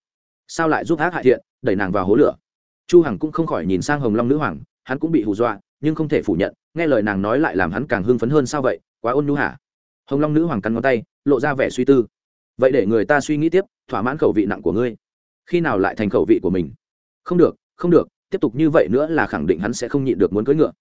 [SPEAKER 1] Sao lại giúp ác hại thiện, đẩy nàng vào hố lửa? Chu hằng cũng không khỏi nhìn sang hồng long nữ hoàng, hắn cũng bị hù dọa, nhưng không thể phủ nhận, nghe lời nàng nói lại làm hắn càng hưng phấn hơn sao vậy, quá ôn nhu hả? Hồng long nữ hoàng cắn ngón tay, lộ ra vẻ suy tư. Vậy để người ta suy nghĩ tiếp, thỏa mãn khẩu vị nặng của ngươi. Khi nào lại thành khẩu vị của mình? Không được không được, tiếp tục như vậy nữa là khẳng định hắn sẽ không nhịn được muốn cưỡi ngựa.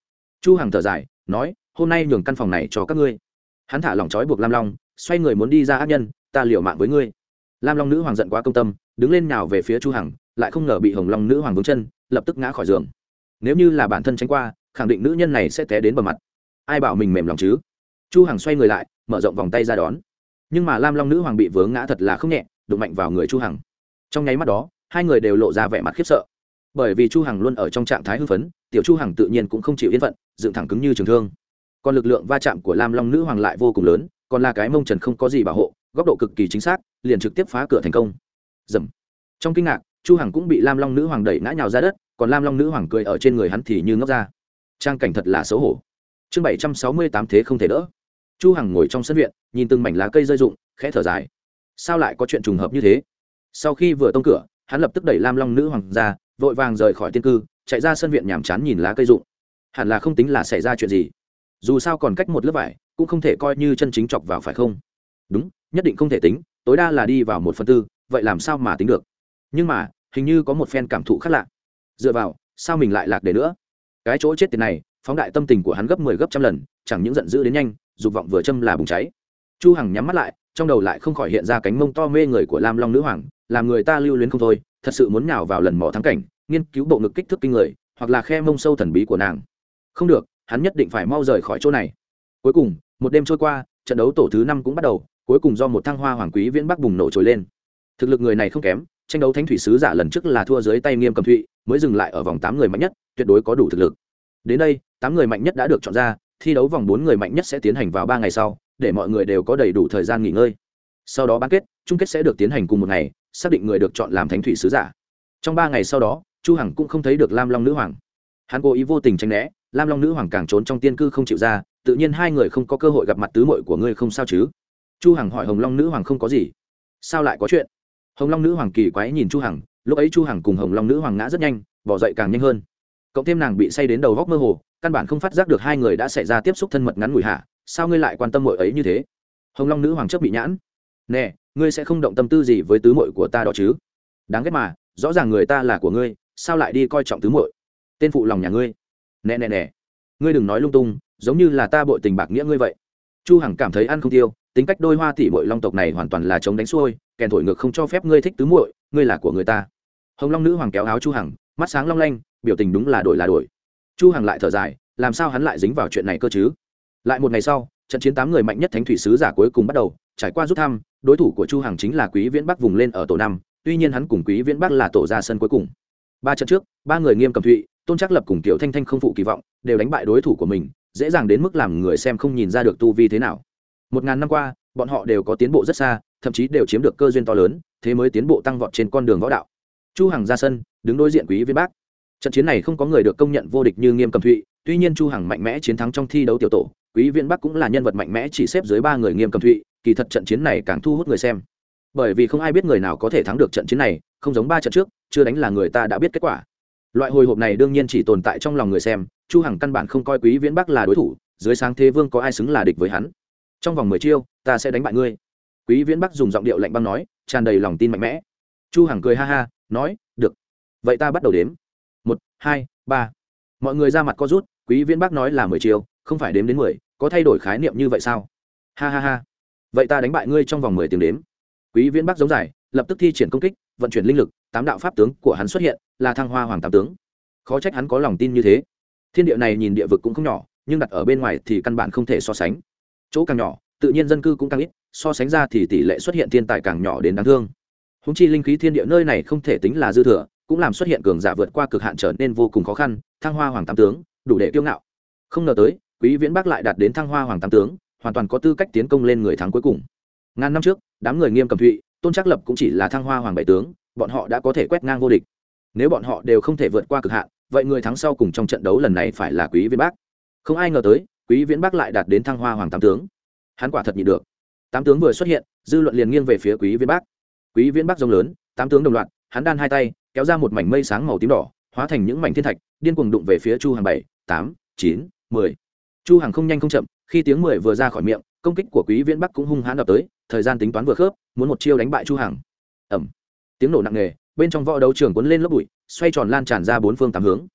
[SPEAKER 1] Chu hằng thở dài, nói, hôm nay nhường căn phòng này cho các ngươi hắn thả lỏng trói buộc lam long, xoay người muốn đi ra ác nhân, ta liều mạng với ngươi. Lam long nữ hoàng giận quá công tâm, đứng lên nào về phía chu hằng, lại không ngờ bị hồng long nữ hoàng vướng chân, lập tức ngã khỏi giường. Nếu như là bản thân tránh qua, khẳng định nữ nhân này sẽ té đến bờ mặt. Ai bảo mình mềm lòng chứ? Chu hằng xoay người lại, mở rộng vòng tay ra đón. Nhưng mà lam long nữ hoàng bị vướng ngã thật là không nhẹ, đụng mạnh vào người chu hằng. Trong nháy mắt đó, hai người đều lộ ra vẻ mặt khiếp sợ. Bởi vì chu hằng luôn ở trong trạng thái hưng phấn, tiểu chu hằng tự nhiên cũng không chịu yên phận, dựng thẳng cứng như trường thương còn lực lượng va chạm của lam long nữ hoàng lại vô cùng lớn, còn là cái mông trần không có gì bảo hộ, góc độ cực kỳ chính xác, liền trực tiếp phá cửa thành công. Dầm. Trong kinh ngạc, chu hằng cũng bị lam long nữ hoàng đẩy ngã nhào ra đất, còn lam long nữ hoàng cười ở trên người hắn thì như ngốc ra. Trang cảnh thật là xấu hổ. Chương bảy trăm sáu mươi tám thế không thể đỡ. Chu hằng ngồi trong sân viện, nhìn từng mảnh lá cây rơi rụng, khẽ thở dài. Sao lại có chuyện trùng hợp như thế? Sau khi vừa tông cửa, hắn lập tức đẩy lam long nữ hoàng ra, vội vàng rời khỏi tiên cư, chạy ra sân viện nhàm chán nhìn lá cây rụng. Hẳn là không tính là xảy ra chuyện gì dù sao còn cách một lớp vải, cũng không thể coi như chân chính chọc vào phải không? Đúng, nhất định không thể tính, tối đa là đi vào một phần tư, vậy làm sao mà tính được? Nhưng mà, hình như có một phen cảm thụ khác lạ. Dựa vào, sao mình lại lạc để nữa? Cái chỗ chết tiền này, phóng đại tâm tình của hắn gấp mười 10 gấp trăm lần, chẳng những giận dữ đến nhanh, dục vọng vừa châm là bùng cháy. Chu hằng nhắm mắt lại, trong đầu lại không khỏi hiện ra cánh mông to mê người của lam long nữ hoàng, làm người ta lưu luyến không thôi, thật sự muốn nhào vào lần mỏ thắng cảnh, nghiên cứu bộ ngực kích thước kinh người, hoặc là khe mông sâu thần bí của nàng. Không được hắn nhất định phải mau rời khỏi chỗ này. Cuối cùng, một đêm trôi qua, trận đấu tổ thứ năm cũng bắt đầu, cuối cùng do một thăng hoa hoàng quý viễn bắc bùng nổ trồi lên. Thực lực người này không kém, tranh đấu thánh thủy sứ giả lần trước là thua dưới tay nghiêm cầm thụy, mới dừng lại ở vòng tám người mạnh nhất, tuyệt đối có đủ thực lực. Đến đây, tám người mạnh nhất đã được chọn ra, thi đấu vòng bốn người mạnh nhất sẽ tiến hành vào ba ngày sau, để mọi người đều có đầy đủ thời gian nghỉ ngơi. Sau đó bán kết, chung kết sẽ được tiến hành cùng một ngày, xác định người được chọn làm thánh thủy sứ giả. Trong ba ngày sau đó, chu hằng cũng không thấy được lam long nữ hoàng. Hắn cố ý vô tình tránh né lam long nữ hoàng càng trốn trong tiên cư không chịu ra, tự nhiên hai người không có cơ hội gặp mặt tứ mội của ngươi không sao chứ? Chu hằng hỏi hồng long nữ hoàng không có gì. Sao lại có chuyện? Hồng long nữ hoàng kỳ quái nhìn chu hằng, lúc ấy chu hằng cùng hồng long nữ hoàng ngã rất nhanh, bỏ dậy càng nhanh hơn. Cộng thêm nàng bị say đến đầu góc mơ hồ, căn bản không phát giác được hai người đã xảy ra tiếp xúc thân mật ngắn ngủi hạ, sao ngươi lại quan tâm mội ấy như thế? Hồng long nữ hoàng chấp bị nhãn. Nè, ngươi sẽ không động tâm tư gì với tứ mội của ta đó chứ? Đáng ghét mà, rõ ràng người ta là của ngươi, sao lại đi coi trọng tứ mội tên phụ lòng nhà ngươi nè nè nè. Ngươi đừng nói lung tung, giống như là ta bội tình bạc nghĩa ngươi vậy. Chu hằng cảm thấy ăn không tiêu, tính cách đôi hoa tỷ bội long tộc này hoàn toàn là chống đánh xuôi, kèn thổi ngược không cho phép ngươi thích tứ muội, ngươi là của người ta. Hồng long nữ hoàng kéo áo chu hằng, mắt sáng long lanh, biểu tình đúng là đổi là đổi. Chu hằng lại thở dài, làm sao hắn lại dính vào chuyện này cơ chứ? Lại một ngày sau, trận chiến tám người mạnh nhất thánh thủy sứ giả cuối cùng bắt đầu, trải qua rút thăm, đối thủ của chu hằng chính là quý viễn bắc vùng lên ở tổ năm, tuy nhiên hắn cùng quý viễn bắc là tổ ra sân cuối cùng. Ba trận trước, ba người nghiêm cầm thụy tôn Trác lập cùng tiểu thanh thanh không phụ kỳ vọng, đều đánh bại đối thủ của mình, dễ dàng đến mức làm người xem không nhìn ra được tu vi thế nào. Một ngàn năm qua, bọn họ đều có tiến bộ rất xa, thậm chí đều chiếm được cơ duyên to lớn, thế mới tiến bộ tăng vọt trên con đường võ đạo. Chu hằng ra sân, đứng đối diện quý viên bác. Trận chiến này không có người được công nhận vô địch như nghiêm cầm thụy, tuy nhiên chu hằng mạnh mẽ chiến thắng trong thi đấu tiểu tổ, quý viên bắc cũng là nhân vật mạnh mẽ chỉ xếp dưới ba người nghiêm cầm thụy, kỳ thật trận chiến này càng thu hút người xem. Bởi vì không ai biết người nào có thể thắng được trận chiến này, không giống ba trận trước, chưa đánh là người ta đã biết kết quả loại hồi hộp này đương nhiên chỉ tồn tại trong lòng người xem, chu hằng căn bản không coi quý viễn bắc là đối thủ, dưới sáng thế vương có ai xứng là địch với hắn. Trong vòng mười chiêu, ta sẽ đánh bại ngươi. Quý viễn bắc dùng giọng điệu lạnh băng nói, tràn đầy lòng tin mạnh mẽ. Chu hằng cười ha ha, nói, được. Vậy ta bắt đầu đếm. Một, hai, ba. Mọi người ra mặt có rút, quý viễn bắc nói là mười chiêu, không phải đếm đến mười, có thay đổi khái niệm như vậy sao? Ha ha ha. Vậy ta đánh bại ngươi trong vòng mười tiếng đếm. Quý viễn bắc giống giải, lập tức thi triển công kích, vận chuyển linh lực tám đạo pháp tướng của hắn xuất hiện, là thăng hoa hoàng tám tướng. Khó trách hắn có lòng tin như thế. Thiên địa này nhìn địa vực cũng không nhỏ, nhưng đặt ở bên ngoài thì căn bản không thể so sánh. Chỗ càng nhỏ, tự nhiên dân cư cũng càng ít, so sánh ra thì tỷ lệ xuất hiện thiên tài càng nhỏ đến đáng thương. Húng chi linh khí thiên địa nơi này không thể tính là dư thừa, cũng làm xuất hiện cường giả vượt qua cực hạn trở nên vô cùng khó khăn, thăng hoa hoàng tam tướng, đủ để kiêu ngạo. Không ngờ tới, quý viễn bắc lại đạt đến thăng hoa hoàng tam tướng, hoàn toàn có tư cách tiến công lên người thắng cuối cùng. Ngàn năm trước, đám người nghiêm cầm thụy, tôn trác lập cũng chỉ là thăng hoa hoàng bảy tướng bọn họ đã có thể quét ngang vô địch. Nếu bọn họ đều không thể vượt qua cực hạn, vậy người thắng sau cùng trong trận đấu lần này phải là quý viễn bắc. Không ai ngờ tới, quý viễn bắc lại đạt đến thăng hoa hoàng Tám tướng. Hắn quả thật nhị được. Tám tướng vừa xuất hiện, dư luận liền nghiêng về phía quý viễn bắc. Quý viễn bắc rông lớn, tám tướng đồng loạt, hắn đan hai tay, kéo ra một mảnh mây sáng màu tím đỏ, hóa thành những mảnh thiên thạch, điên cuồng đụng về phía chu hàng bảy, tám, chín, mười. Chu hàng không nhanh không chậm, khi tiếng mười vừa ra khỏi miệng, công kích của quý viễn bắc cũng hung hãn đập tới, thời gian tính toán vừa khớp, muốn một chiêu đánh bại chu hàng. Ẩm tiếng nổ nặng nề, bên trong võ đấu trường cuốn lên lớp bụi, xoay tròn lan tràn ra bốn phương tám hướng.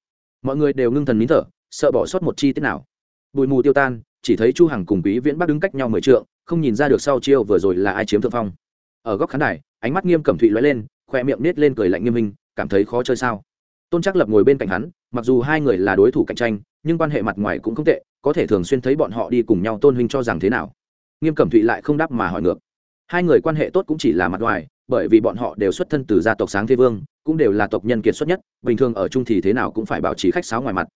[SPEAKER 1] Mọi người đều ngưng thần nín thở, sợ bỏ sót một chi tiết nào. Bụi mù tiêu tan, chỉ thấy chu hằng cùng quý viễn bắc đứng cách nhau mười trượng, không nhìn ra được sau chiêu vừa rồi là ai chiếm thượng phong. Ở góc khán đài, ánh mắt nghiêm cẩm thụy lóe lên, khoe miệng nết lên cười lạnh nghiêm minh, cảm thấy khó chơi sao? Tôn trác lập ngồi bên cạnh hắn, mặc dù hai người là đối thủ cạnh tranh, nhưng quan hệ mặt ngoài cũng không tệ, có thể thường xuyên thấy bọn họ đi cùng nhau tôn huynh cho rằng thế nào. Nghiêm cẩm thụy lại không đáp mà hỏi ngược. Hai người quan hệ tốt cũng chỉ là mặt ngoài bởi vì bọn họ đều xuất thân từ gia tộc sáng thế vương, cũng đều là tộc nhân kiệt xuất nhất, bình thường ở chung thì thế nào cũng phải bảo trì khách sáo ngoài mặt.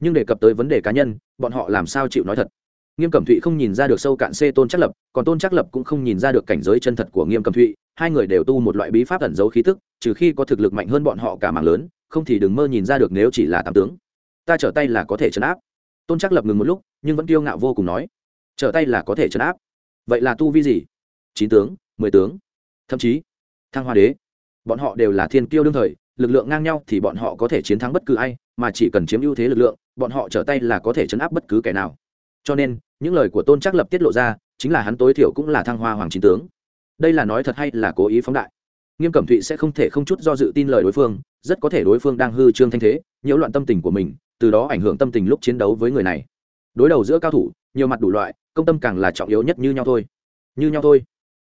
[SPEAKER 1] Nhưng đề cập tới vấn đề cá nhân, bọn họ làm sao chịu nói thật? Nghiêm cẩm thụy không nhìn ra được sâu cạn xê tôn chắc lập, còn tôn chắc lập cũng không nhìn ra được cảnh giới chân thật của nghiêm cẩm thụy, hai người đều tu một loại bí pháp ẩn giấu khí tức, trừ khi có thực lực mạnh hơn bọn họ cả mạng lớn, không thì đừng mơ nhìn ra được nếu chỉ là tám tướng. Ta trở tay là có thể chấn áp. Tôn chắc lập ngừng một lúc, nhưng vẫn kiêu ngạo vô cùng nói, trở tay là có thể chấn áp. Vậy là tu vi gì? Chín tướng, mười tướng, thậm chí thăng hoa đế. Bọn họ đều là thiên kiêu đương thời, lực lượng ngang nhau thì bọn họ có thể chiến thắng bất cứ ai, mà chỉ cần chiếm ưu thế lực lượng, bọn họ trở tay là có thể chấn áp bất cứ kẻ nào. Cho nên, những lời của tôn trác lập tiết lộ ra, chính là hắn tối thiểu cũng là thăng hoa hoàng chín tướng. Đây là nói thật hay là cố ý phóng đại? Nghiêm cẩm thụy sẽ không thể không chút do dự tin lời đối phương, rất có thể đối phương đang hư trương thanh thế, nhiễu loạn tâm tình của mình, từ đó ảnh hưởng tâm tình lúc chiến đấu với người này. Đối đầu giữa cao thủ, nhiều mặt đủ loại, công tâm càng là trọng yếu nhất như nhau thôi. Như nhau thôi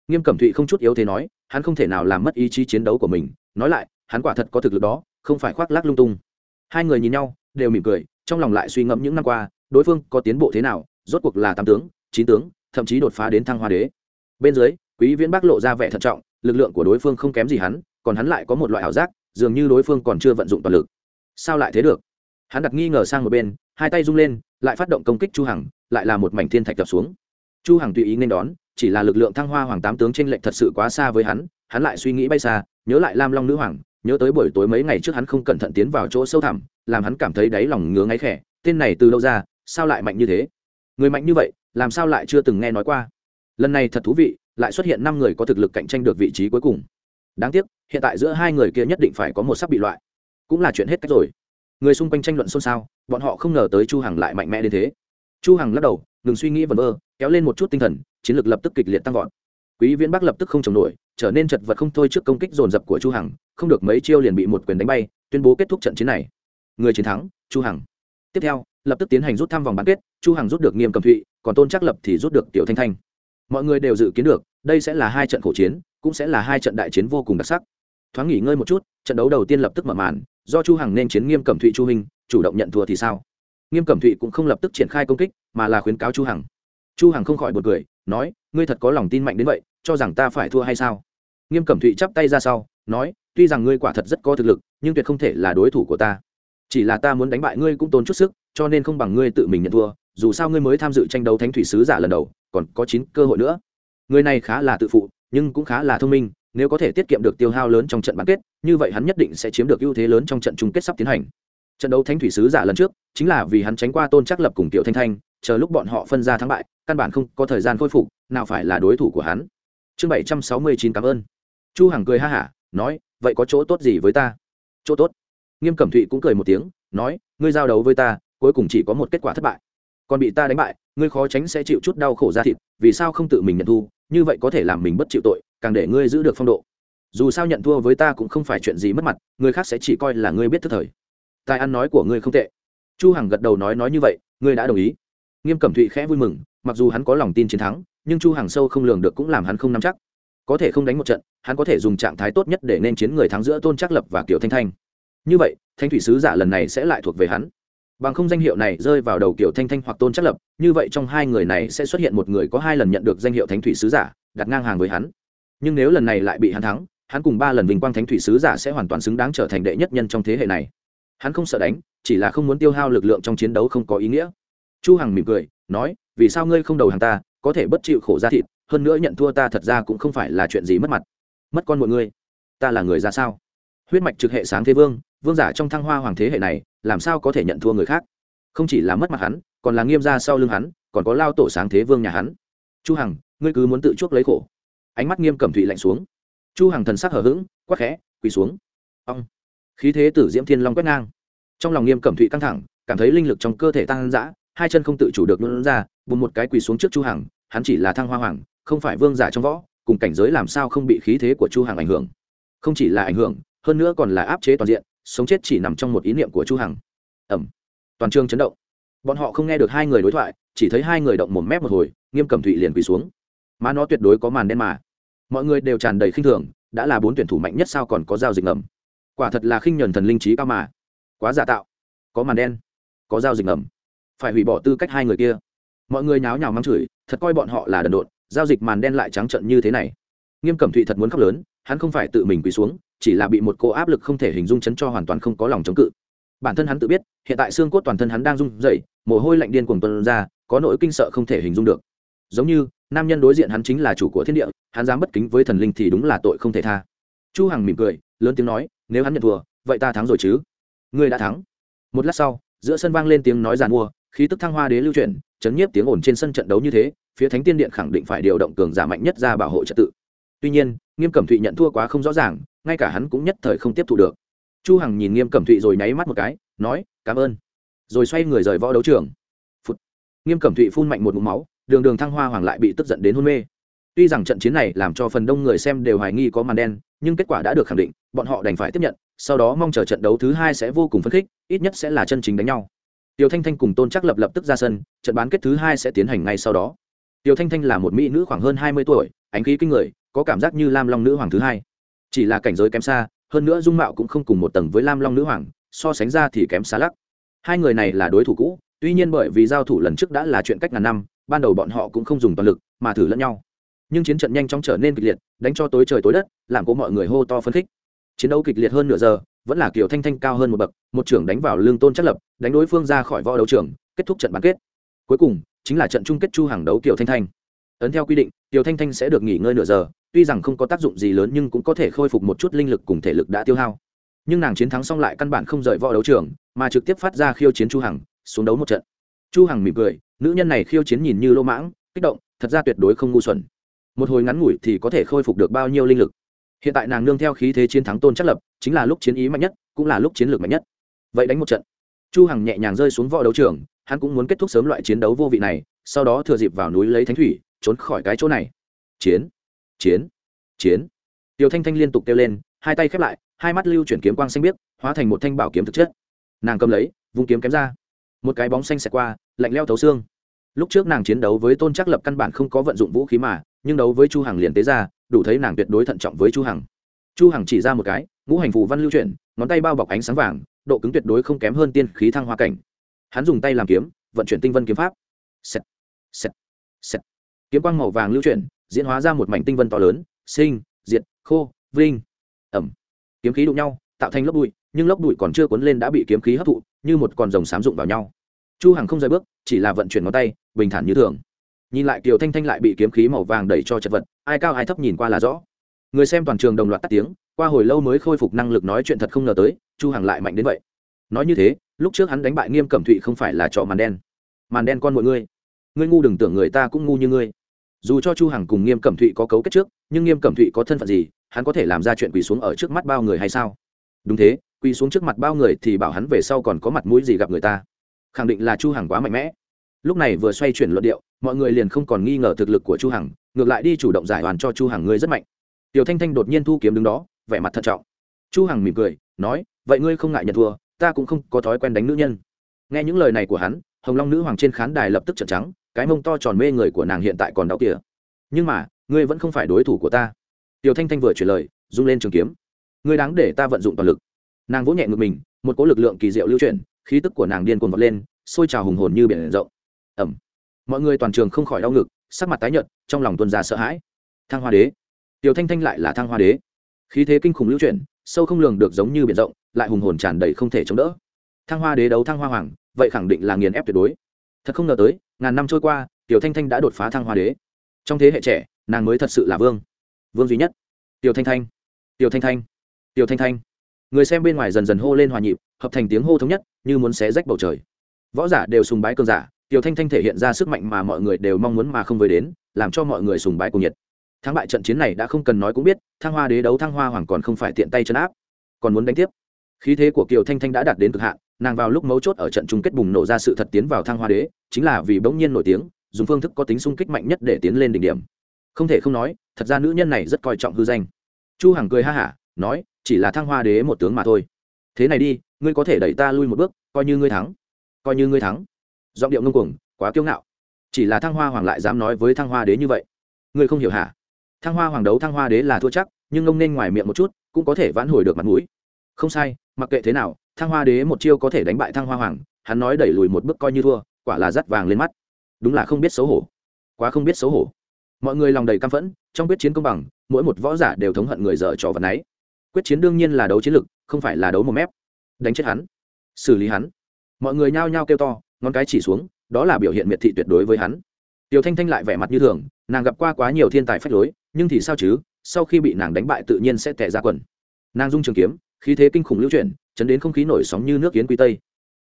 [SPEAKER 1] nghiêm cẩm thụy không chút yếu thế nói, hắn không thể nào làm mất ý chí chiến đấu của mình. Nói lại, hắn quả thật có thực lực đó, không phải khoác lác lung tung. Hai người nhìn nhau, đều mỉm cười, trong lòng lại suy ngẫm những năm qua, đối phương có tiến bộ thế nào, rốt cuộc là tám tướng, chín tướng, thậm chí đột phá đến thăng hoa đế. Bên dưới, quý viễn bắc lộ ra vẻ thận trọng, lực lượng của đối phương không kém gì hắn, còn hắn lại có một loại ảo giác, dường như đối phương còn chưa vận dụng toàn lực. Sao lại thế được? Hắn đặt nghi ngờ sang một bên, hai tay rung lên, lại phát động công kích chu hằng, lại là một mảnh thiên thạch đập xuống chu hằng tùy ý nên đón, chỉ là lực lượng thăng hoa hoàng tám tướng trên lệnh thật sự quá xa với hắn hắn lại suy nghĩ bay xa, nhớ lại lam long nữ hoàng, nhớ tới buổi tối mấy ngày trước hắn không cẩn thận tiến vào chỗ sâu thẳm, làm hắn cảm thấy đáy lòng ngứa ngáy khẽ, tên này từ lâu ra, sao lại mạnh như thế? Người mạnh như vậy, làm sao lại chưa từng nghe nói qua? Lần này thật thú vị, lại xuất hiện năm người có thực lực cạnh tranh được vị trí cuối cùng. Đáng tiếc, hiện tại giữa hai người kia nhất định phải có một sắp bị loại. Cũng là chuyện hết cách rồi. Người xung quanh tranh luận xôn xao, bọn họ không ngờ tới chu hằng lại mạnh mẽ đến thế. Chu hằng lắc đầu, ngừng suy nghĩ vẩn vơ kéo lên một chút tinh thần, chiến lược lập tức kịch liệt tăng vọt. Quý viễn bắc lập tức không chống nổi, trở nên chật vật không thôi trước công kích dồn dập của chu hằng, không được mấy chiêu liền bị một quyền đánh bay, tuyên bố kết thúc trận chiến này. Người chiến thắng, chu hằng. Tiếp theo, lập tức tiến hành rút thăm vòng bán kết, chu hằng rút được nghiêm cầm thụy, còn tôn chắc lập thì rút được tiểu thanh thanh. Mọi người đều dự kiến được, đây sẽ là hai trận khổ chiến, cũng sẽ là hai trận đại chiến vô cùng đặc sắc. Thoáng nghỉ ngơi một chút, trận đấu đầu tiên lập tức mở màn, do chu hằng nên chiến nghiêm cẩm thụy chu hình chủ động nhận thua thì sao? Nghiêm cẩm thụy cũng không lập tức triển khai công kích, mà là khuyến cáo chu hằng chu hằng không khỏi buồn cười, nói, ngươi thật có lòng tin mạnh đến vậy, cho rằng ta phải thua hay sao? Nghiêm cẩm thụy chắp tay ra sau, nói, tuy rằng ngươi quả thật rất có thực lực, nhưng tuyệt không thể là đối thủ của ta. Chỉ là ta muốn đánh bại ngươi cũng tốn chút sức, cho nên không bằng ngươi tự mình nhận thua, dù sao ngươi mới tham dự tranh đấu thánh thủy sứ giả lần đầu, còn có chín cơ hội nữa. Người này khá là tự phụ, nhưng cũng khá là thông minh, nếu có thể tiết kiệm được tiêu hao lớn trong trận bán kết, như vậy hắn nhất định sẽ chiếm được ưu thế lớn trong trận chung kết sắp tiến hành. Trận đấu thánh thủy sứ giả lần trước, chính là vì hắn tránh qua tôn chắc lập cùng tiểu thanh thanh, chờ lúc bọn họ phân ra thắng bại căn bản không có thời gian khôi phục, nào phải là đối thủ của hắn. Chương bảy trăm sáu mươi chín cảm ơn. Chu hằng cười ha hả, nói, vậy có chỗ tốt gì với ta? Chỗ tốt? Nghiêm cẩm thụy cũng cười một tiếng, nói, ngươi giao đấu với ta, cuối cùng chỉ có một kết quả thất bại. Còn bị ta đánh bại, ngươi khó tránh sẽ chịu chút đau khổ ra thịt, vì sao không tự mình nhận thu như vậy có thể làm mình bất chịu tội, càng để ngươi giữ được phong độ. Dù sao nhận thua với ta cũng không phải chuyện gì mất mặt, người khác sẽ chỉ coi là ngươi biết thức thời. Tài ăn nói của ngươi không tệ. Chu hằng gật đầu nói nói như vậy, ngươi đã đồng ý. Nghiêm cẩm thụy khẽ vui mừng mặc dù hắn có lòng tin chiến thắng, nhưng chu hằng sâu không lường được cũng làm hắn không nắm chắc. Có thể không đánh một trận, hắn có thể dùng trạng thái tốt nhất để nên chiến người thắng giữa tôn trắc lập và kiểu thanh thanh. Như vậy, thanh thủy sứ giả lần này sẽ lại thuộc về hắn. Bằng không danh hiệu này rơi vào đầu kiểu thanh thanh hoặc tôn trắc lập, như vậy trong hai người này sẽ xuất hiện một người có hai lần nhận được danh hiệu thánh thủy sứ giả, đặt ngang hàng với hắn. Nhưng nếu lần này lại bị hắn thắng, hắn cùng ba lần vinh quang thánh thủy sứ giả sẽ hoàn toàn xứng đáng trở thành đệ nhất nhân trong thế hệ này. Hắn không sợ đánh, chỉ là không muốn tiêu hao lực lượng trong chiến đấu không có ý nghĩa. Chu hằng mỉm cười, nói vì sao ngươi không đầu hàng ta, có thể bất chịu khổ ra thịt, hơn nữa nhận thua ta thật ra cũng không phải là chuyện gì mất mặt. Mất con mọi ngươi. Ta là người ra sao? Huyết mạch trực hệ sáng thế vương vương giả trong thăng hoa hoàng thế hệ này, làm sao có thể nhận thua người khác? Không chỉ là mất mặt hắn, còn là nghiêm ra sau lưng hắn, còn có lao tổ sáng thế vương nhà hắn. Chu hằng, ngươi cứ muốn tự chuốc lấy khổ. Ánh mắt nghiêm cẩm thụy lạnh xuống. Chu hằng thần sắc hờ hững, quắc khẽ, quỳ xuống. Ông khí thế tử diễm thiên long quét ngang. Trong lòng nghiêm cẩm thụy căng thẳng, cảm thấy linh lực trong cơ thể tăng dã, hai chân không tự chủ được luôn ra bùn một cái quỳ xuống trước chu hằng, hắn chỉ là thăng hoa hoàng, không phải vương giả trong võ, cùng cảnh giới làm sao không bị khí thế của chu hằng ảnh hưởng. Không chỉ là ảnh hưởng, hơn nữa còn là áp chế toàn diện, sống chết chỉ nằm trong một ý niệm của chu hằng. Ẩm. Toàn trường chấn động. Bọn họ không nghe được hai người đối thoại, chỉ thấy hai người động mồm mép một hồi, nghiêm cẩm thụy liền quỳ xuống. Mà nó tuyệt đối có màn đen mà. Mọi người đều tràn đầy khinh thường, đã là bốn tuyển thủ mạnh nhất sao còn có giao dịch ngầm. Quả thật là khinh nhẫn thần linh trí cao mà. Quá giả tạo. Có màn đen, có giao dịch ngầm. Phải hủy bỏ tư cách hai người kia mọi người nháo nhào mắng chửi, thật coi bọn họ là đần độn, giao dịch màn đen lại trắng trận như thế này. Nghiêm cẩm thụy thật muốn khóc lớn, hắn không phải tự mình quỳ xuống, chỉ là bị một cô áp lực không thể hình dung chấn cho hoàn toàn không có lòng chống cự. Bản thân hắn tự biết, hiện tại xương cốt toàn thân hắn đang run rẩy, mồ hôi lạnh điên cuồng tuân ra, có nỗi kinh sợ không thể hình dung được. Giống như, nam nhân đối diện hắn chính là chủ của thiên địa, hắn dám bất kính với thần linh thì đúng là tội không thể tha. Chu hằng mỉm cười, lớn tiếng nói, nếu hắn nhận thua, vậy ta thắng rồi chứ? Ngươi đã thắng. Một lát sau, giữa sân vang lên tiếng nói giàn mua khí tức thăng hoa đế lưu chuyển, chấn nhiếp tiếng ồn trên sân trận đấu như thế, phía thánh tiên điện khẳng định phải điều động cường giả mạnh nhất ra bảo hộ trật tự. Tuy nhiên, nghiêm cẩm thụy nhận thua quá không rõ ràng, ngay cả hắn cũng nhất thời không tiếp thu được. Chu hằng nhìn nghiêm cẩm thụy rồi nháy mắt một cái, nói, cảm ơn. Rồi xoay người rời võ đấu trường. Phụt. nghiêm cẩm thụy phun mạnh một ngụm máu, đường đường thăng hoa hoàng lại bị tức giận đến hôn mê. Tuy rằng trận chiến này làm cho phần đông người xem đều hoài nghi có màn đen, nhưng kết quả đã được khẳng định, bọn họ đành phải tiếp nhận, sau đó mong chờ trận đấu thứ hai sẽ vô cùng phấn khích, ít nhất sẽ là chân chính đánh nhau. Tiêu Thanh Thanh cùng Tôn trác lập lập tức ra sân, trận bán kết thứ hai sẽ tiến hành ngay sau đó. Tiêu Thanh Thanh là một mỹ nữ khoảng hơn hai mươi tuổi, ánh khí kinh người, có cảm giác như lam long nữ hoàng thứ hai. Chỉ là cảnh giới kém xa hơn nữa dung mạo cũng không cùng một tầng với lam long nữ hoàng so sánh ra thì kém xa lắc. Hai người này là đối thủ cũ tuy nhiên bởi vì giao thủ lần trước đã là chuyện cách ngàn năm ban đầu bọn họ cũng không dùng toàn lực mà thử lẫn nhau. Nhưng chiến trận nhanh chóng trở nên kịch liệt đánh cho tối trời tối đất làm cố mọi người hô to phấn khích. Chiến đấu kịch liệt hơn nửa giờ vẫn là kiểu thanh thanh cao hơn một bậc, một trưởng đánh vào lương tôn chắc lập, đánh đối phương ra khỏi võ đấu trường, kết thúc trận bán kết. Cuối cùng, chính là trận chung kết chu hàng đấu kiểu thanh thanh. Ấn theo quy định tiểu thanh thanh sẽ được nghỉ ngơi nửa giờ, tuy rằng không có tác dụng gì lớn nhưng cũng có thể khôi phục một chút linh lực cùng thể lực đã tiêu hao. Nhưng nàng chiến thắng xong lại căn bản không rời võ đấu trường, mà trực tiếp phát ra khiêu chiến chu hằng, xuống đấu một trận. Chu hằng mỉm cười, nữ nhân này khiêu chiến nhìn như lô mãng, kích động, thật ra tuyệt đối không ngu xuẩn. Một hồi ngắn ngủi thì có thể khôi phục được bao nhiêu linh lực hiện tại nàng nương theo khí thế chiến thắng tôn chắc lập, chính là lúc chiến ý mạnh nhất, cũng là lúc chiến lược mạnh nhất. Vậy đánh một trận. Chu hằng nhẹ nhàng rơi xuống võ đấu trường, hắn cũng muốn kết thúc sớm loại chiến đấu vô vị này, sau đó thừa dịp vào núi lấy thánh thủy, trốn khỏi cái chỗ này. Chiến chiến chiến. Tiểu thanh thanh liên tục kêu lên, hai tay khép lại, hai mắt lưu chuyển kiếm quang xanh biếc, hóa thành một thanh bảo kiếm thực chất. Nàng cầm lấy, vung kiếm kém ra. Một cái bóng xanh xẹt qua, lạnh leo thấu xương. Lúc trước nàng chiến đấu với tôn chắc lập căn bản không có vận dụng vũ khí mà nhưng đấu với chu hằng liền tế ra đủ thấy nàng tuyệt đối thận trọng với chu hằng. Chu hằng chỉ ra một cái ngũ hành phù văn lưu chuyển ngón tay bao bọc ánh sáng vàng độ cứng tuyệt đối không kém hơn tiên khí thăng hoa cảnh. Hắn dùng tay làm kiếm vận chuyển tinh vân kiếm pháp. Sẹt, sẹt, sẹt. kiếm quang màu vàng lưu chuyển diễn hóa ra một mảnh tinh vân to lớn sinh diệt khô vinh. Ẩm. Kiếm khí đụng nhau tạo thành lốc bụi nhưng lốc bụi còn chưa cuốn lên đã bị kiếm khí hấp thụ như một con rồng sám dụng vào nhau. Chu hằng không rời bước chỉ là vận chuyển ngón tay bình thản như thường nhìn lại kiều thanh thanh lại bị kiếm khí màu vàng đẩy cho chật vật, ai cao ai thấp nhìn qua là rõ. Người xem toàn trường đồng loạt tắt tiếng, qua hồi lâu mới khôi phục năng lực nói chuyện thật không ngờ tới, chu hằng lại mạnh đến vậy. Nói như thế, lúc trước hắn đánh bại nghiêm cẩm thụy không phải là trò màn đen. Màn đen con mọi ngươi. Ngươi ngu đừng tưởng người ta cũng ngu như ngươi. Dù cho chu hằng cùng nghiêm cẩm thụy có cấu kết trước, nhưng nghiêm cẩm thụy có thân phận gì, hắn có thể làm ra chuyện quỳ xuống ở trước mắt bao người hay sao? Đúng thế, quỳ xuống trước mặt bao người thì bảo hắn về sau còn có mặt mũi gì gặp người ta. Khẳng định là chu hằng quá mạnh mẽ. Lúc này vừa xoay chuyển luận điệu mọi người liền không còn nghi ngờ thực lực của chu hằng, ngược lại đi chủ động giải hoàn cho chu hằng ngươi rất mạnh. Tiểu thanh thanh đột nhiên thu kiếm đứng đó, vẻ mặt thận trọng. Chu hằng mỉm cười, nói, vậy ngươi không ngại nhận thua, ta cũng không có thói quen đánh nữ nhân. Nghe những lời này của hắn, hồng long nữ hoàng trên khán đài lập tức trợn trắng, cái mông to tròn mê người của nàng hiện tại còn đau kìa nhưng mà, ngươi vẫn không phải đối thủ của ta. Tiểu thanh thanh vừa chuyển lời, rung lên trường kiếm. Ngươi đáng để ta vận dụng toàn lực. Nàng vỗ nhẹ ngực mình, một cỗ lực lượng kỳ diệu lưu chuyển, khí tức của nàng điên cuồng vọt lên, sôi trào hùng hồn như biển rộng. Ẩm mọi người toàn trường không khỏi đau ngực, sắc mặt tái nhợt, trong lòng tuân ra sợ hãi. Thăng hoa đế. Tiểu thanh thanh lại là thăng hoa đế. Khí thế kinh khủng lưu chuyển, sâu không lường được giống như biển rộng, lại hùng hồn tràn đầy không thể chống đỡ. Thăng hoa đế đấu thăng hoa hoàng, vậy khẳng định là nghiền ép tuyệt đối. Thật không ngờ tới, ngàn năm trôi qua, tiểu thanh thanh đã đột phá thăng hoa đế. Trong thế hệ trẻ, nàng mới thật sự là vương. Vương duy nhất. Tiểu thanh thanh. Tiểu thanh thanh. Tiểu thanh thanh. Người xem bên ngoài dần dần hô lên hòa nhịp, hợp thành tiếng hô thống nhất, như muốn xé rách bầu trời. Võ giả đều sùng bái cơn giả tiểu thanh thanh thể hiện ra sức mạnh mà mọi người đều mong muốn mà không với đến, làm cho mọi người sùng bái cùng nhiệt. Thắng bại trận chiến này đã không cần nói cũng biết, thăng hoa đế đấu thăng hoa hoàng còn không phải tiện tay chân áp. Còn muốn đánh tiếp. Khí thế của kiều thanh thanh đã đạt đến cực hạn, nàng vào lúc mấu chốt ở trận chung kết bùng nổ ra sự thật tiến vào thăng hoa đế, chính là vì bỗng nhiên nổi tiếng, dùng phương thức có tính sung kích mạnh nhất để tiến lên đỉnh điểm. Không thể không nói, thật ra nữ nhân này rất coi trọng hư danh. Chu hằng cười ha hả, nói, chỉ là thăng hoa đế một tướng mà thôi. Thế này đi, ngươi có thể đẩy ta lui một bước, coi như ngươi thắng. Coi như ngươi thắng giọng điệu ngông cuồng, quá kiêu ngạo. Chỉ là thăng hoa hoàng lại dám nói với thăng hoa đế như vậy. Ngươi không hiểu hả? Thăng hoa hoàng đấu thăng hoa đế là thua chắc, nhưng ông nên ngoài miệng một chút, cũng có thể vãn hồi được mặt mũi. Không sai, mặc kệ thế nào, thăng hoa đế một chiêu có thể đánh bại thăng hoa hoàng, hắn nói đẩy lùi một bước coi như thua, quả là dắt vàng lên mắt. Đúng là không biết xấu hổ. Quá không biết xấu hổ. Mọi người lòng đầy căm phẫn, trong quyết chiến công bằng, mỗi một võ giả đều thống hận người dở trò vật náy quyết chiến đương nhiên là đấu chiến lực, không phải là đấu một mép. Đánh chết hắn. Xử lý hắn. Mọi người nhao nhao kêu to ngón cái chỉ xuống, đó là biểu hiện miệt thị tuyệt đối với hắn. Tiểu thanh thanh lại vẻ mặt như thường, nàng gặp qua quá nhiều thiên tài phách lối, nhưng thì sao chứ, sau khi bị nàng đánh bại tự nhiên sẽ tẻ ra quần. Nàng dung trường kiếm, khí thế kinh khủng lưu chuyển, chấn đến không khí nổi sóng như nước yến quy tây.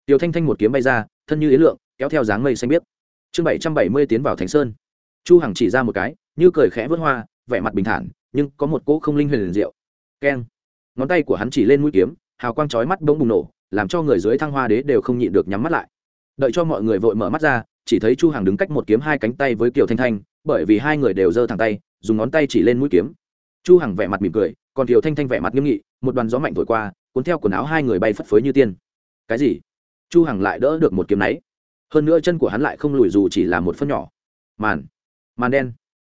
[SPEAKER 1] Tiểu thanh thanh một kiếm bay ra, thân như yến lượng, kéo theo dáng mây xanh biếc. Chương bảy trăm bảy mươi tiến vào thánh sơn. Chu hằng chỉ ra một cái, như cười khẽ vớt hoa, vẻ mặt bình thản, nhưng có một cỗ không linh huyền diệu. Keng. Ngón tay của hắn chỉ lên mũi kiếm, hào quang chói mắt bỗng bùng nổ, làm cho người dưới thăng hoa đế đều không nhịn được nhắm mắt lại đợi cho mọi người vội mở mắt ra, chỉ thấy chu hằng đứng cách một kiếm hai cánh tay với kiều thanh thanh, bởi vì hai người đều giơ thẳng tay, dùng ngón tay chỉ lên mũi kiếm. Chu hằng vẻ mặt mỉm cười, còn kiều thanh thanh vẻ mặt nghiêm nghị, một đoàn gió mạnh thổi qua, cuốn theo quần áo hai người bay phất phới như tiên. Cái gì? Chu hằng lại đỡ được một kiếm nấy hơn nữa chân của hắn lại không lùi dù chỉ là một phân nhỏ. Màn. Màn đen.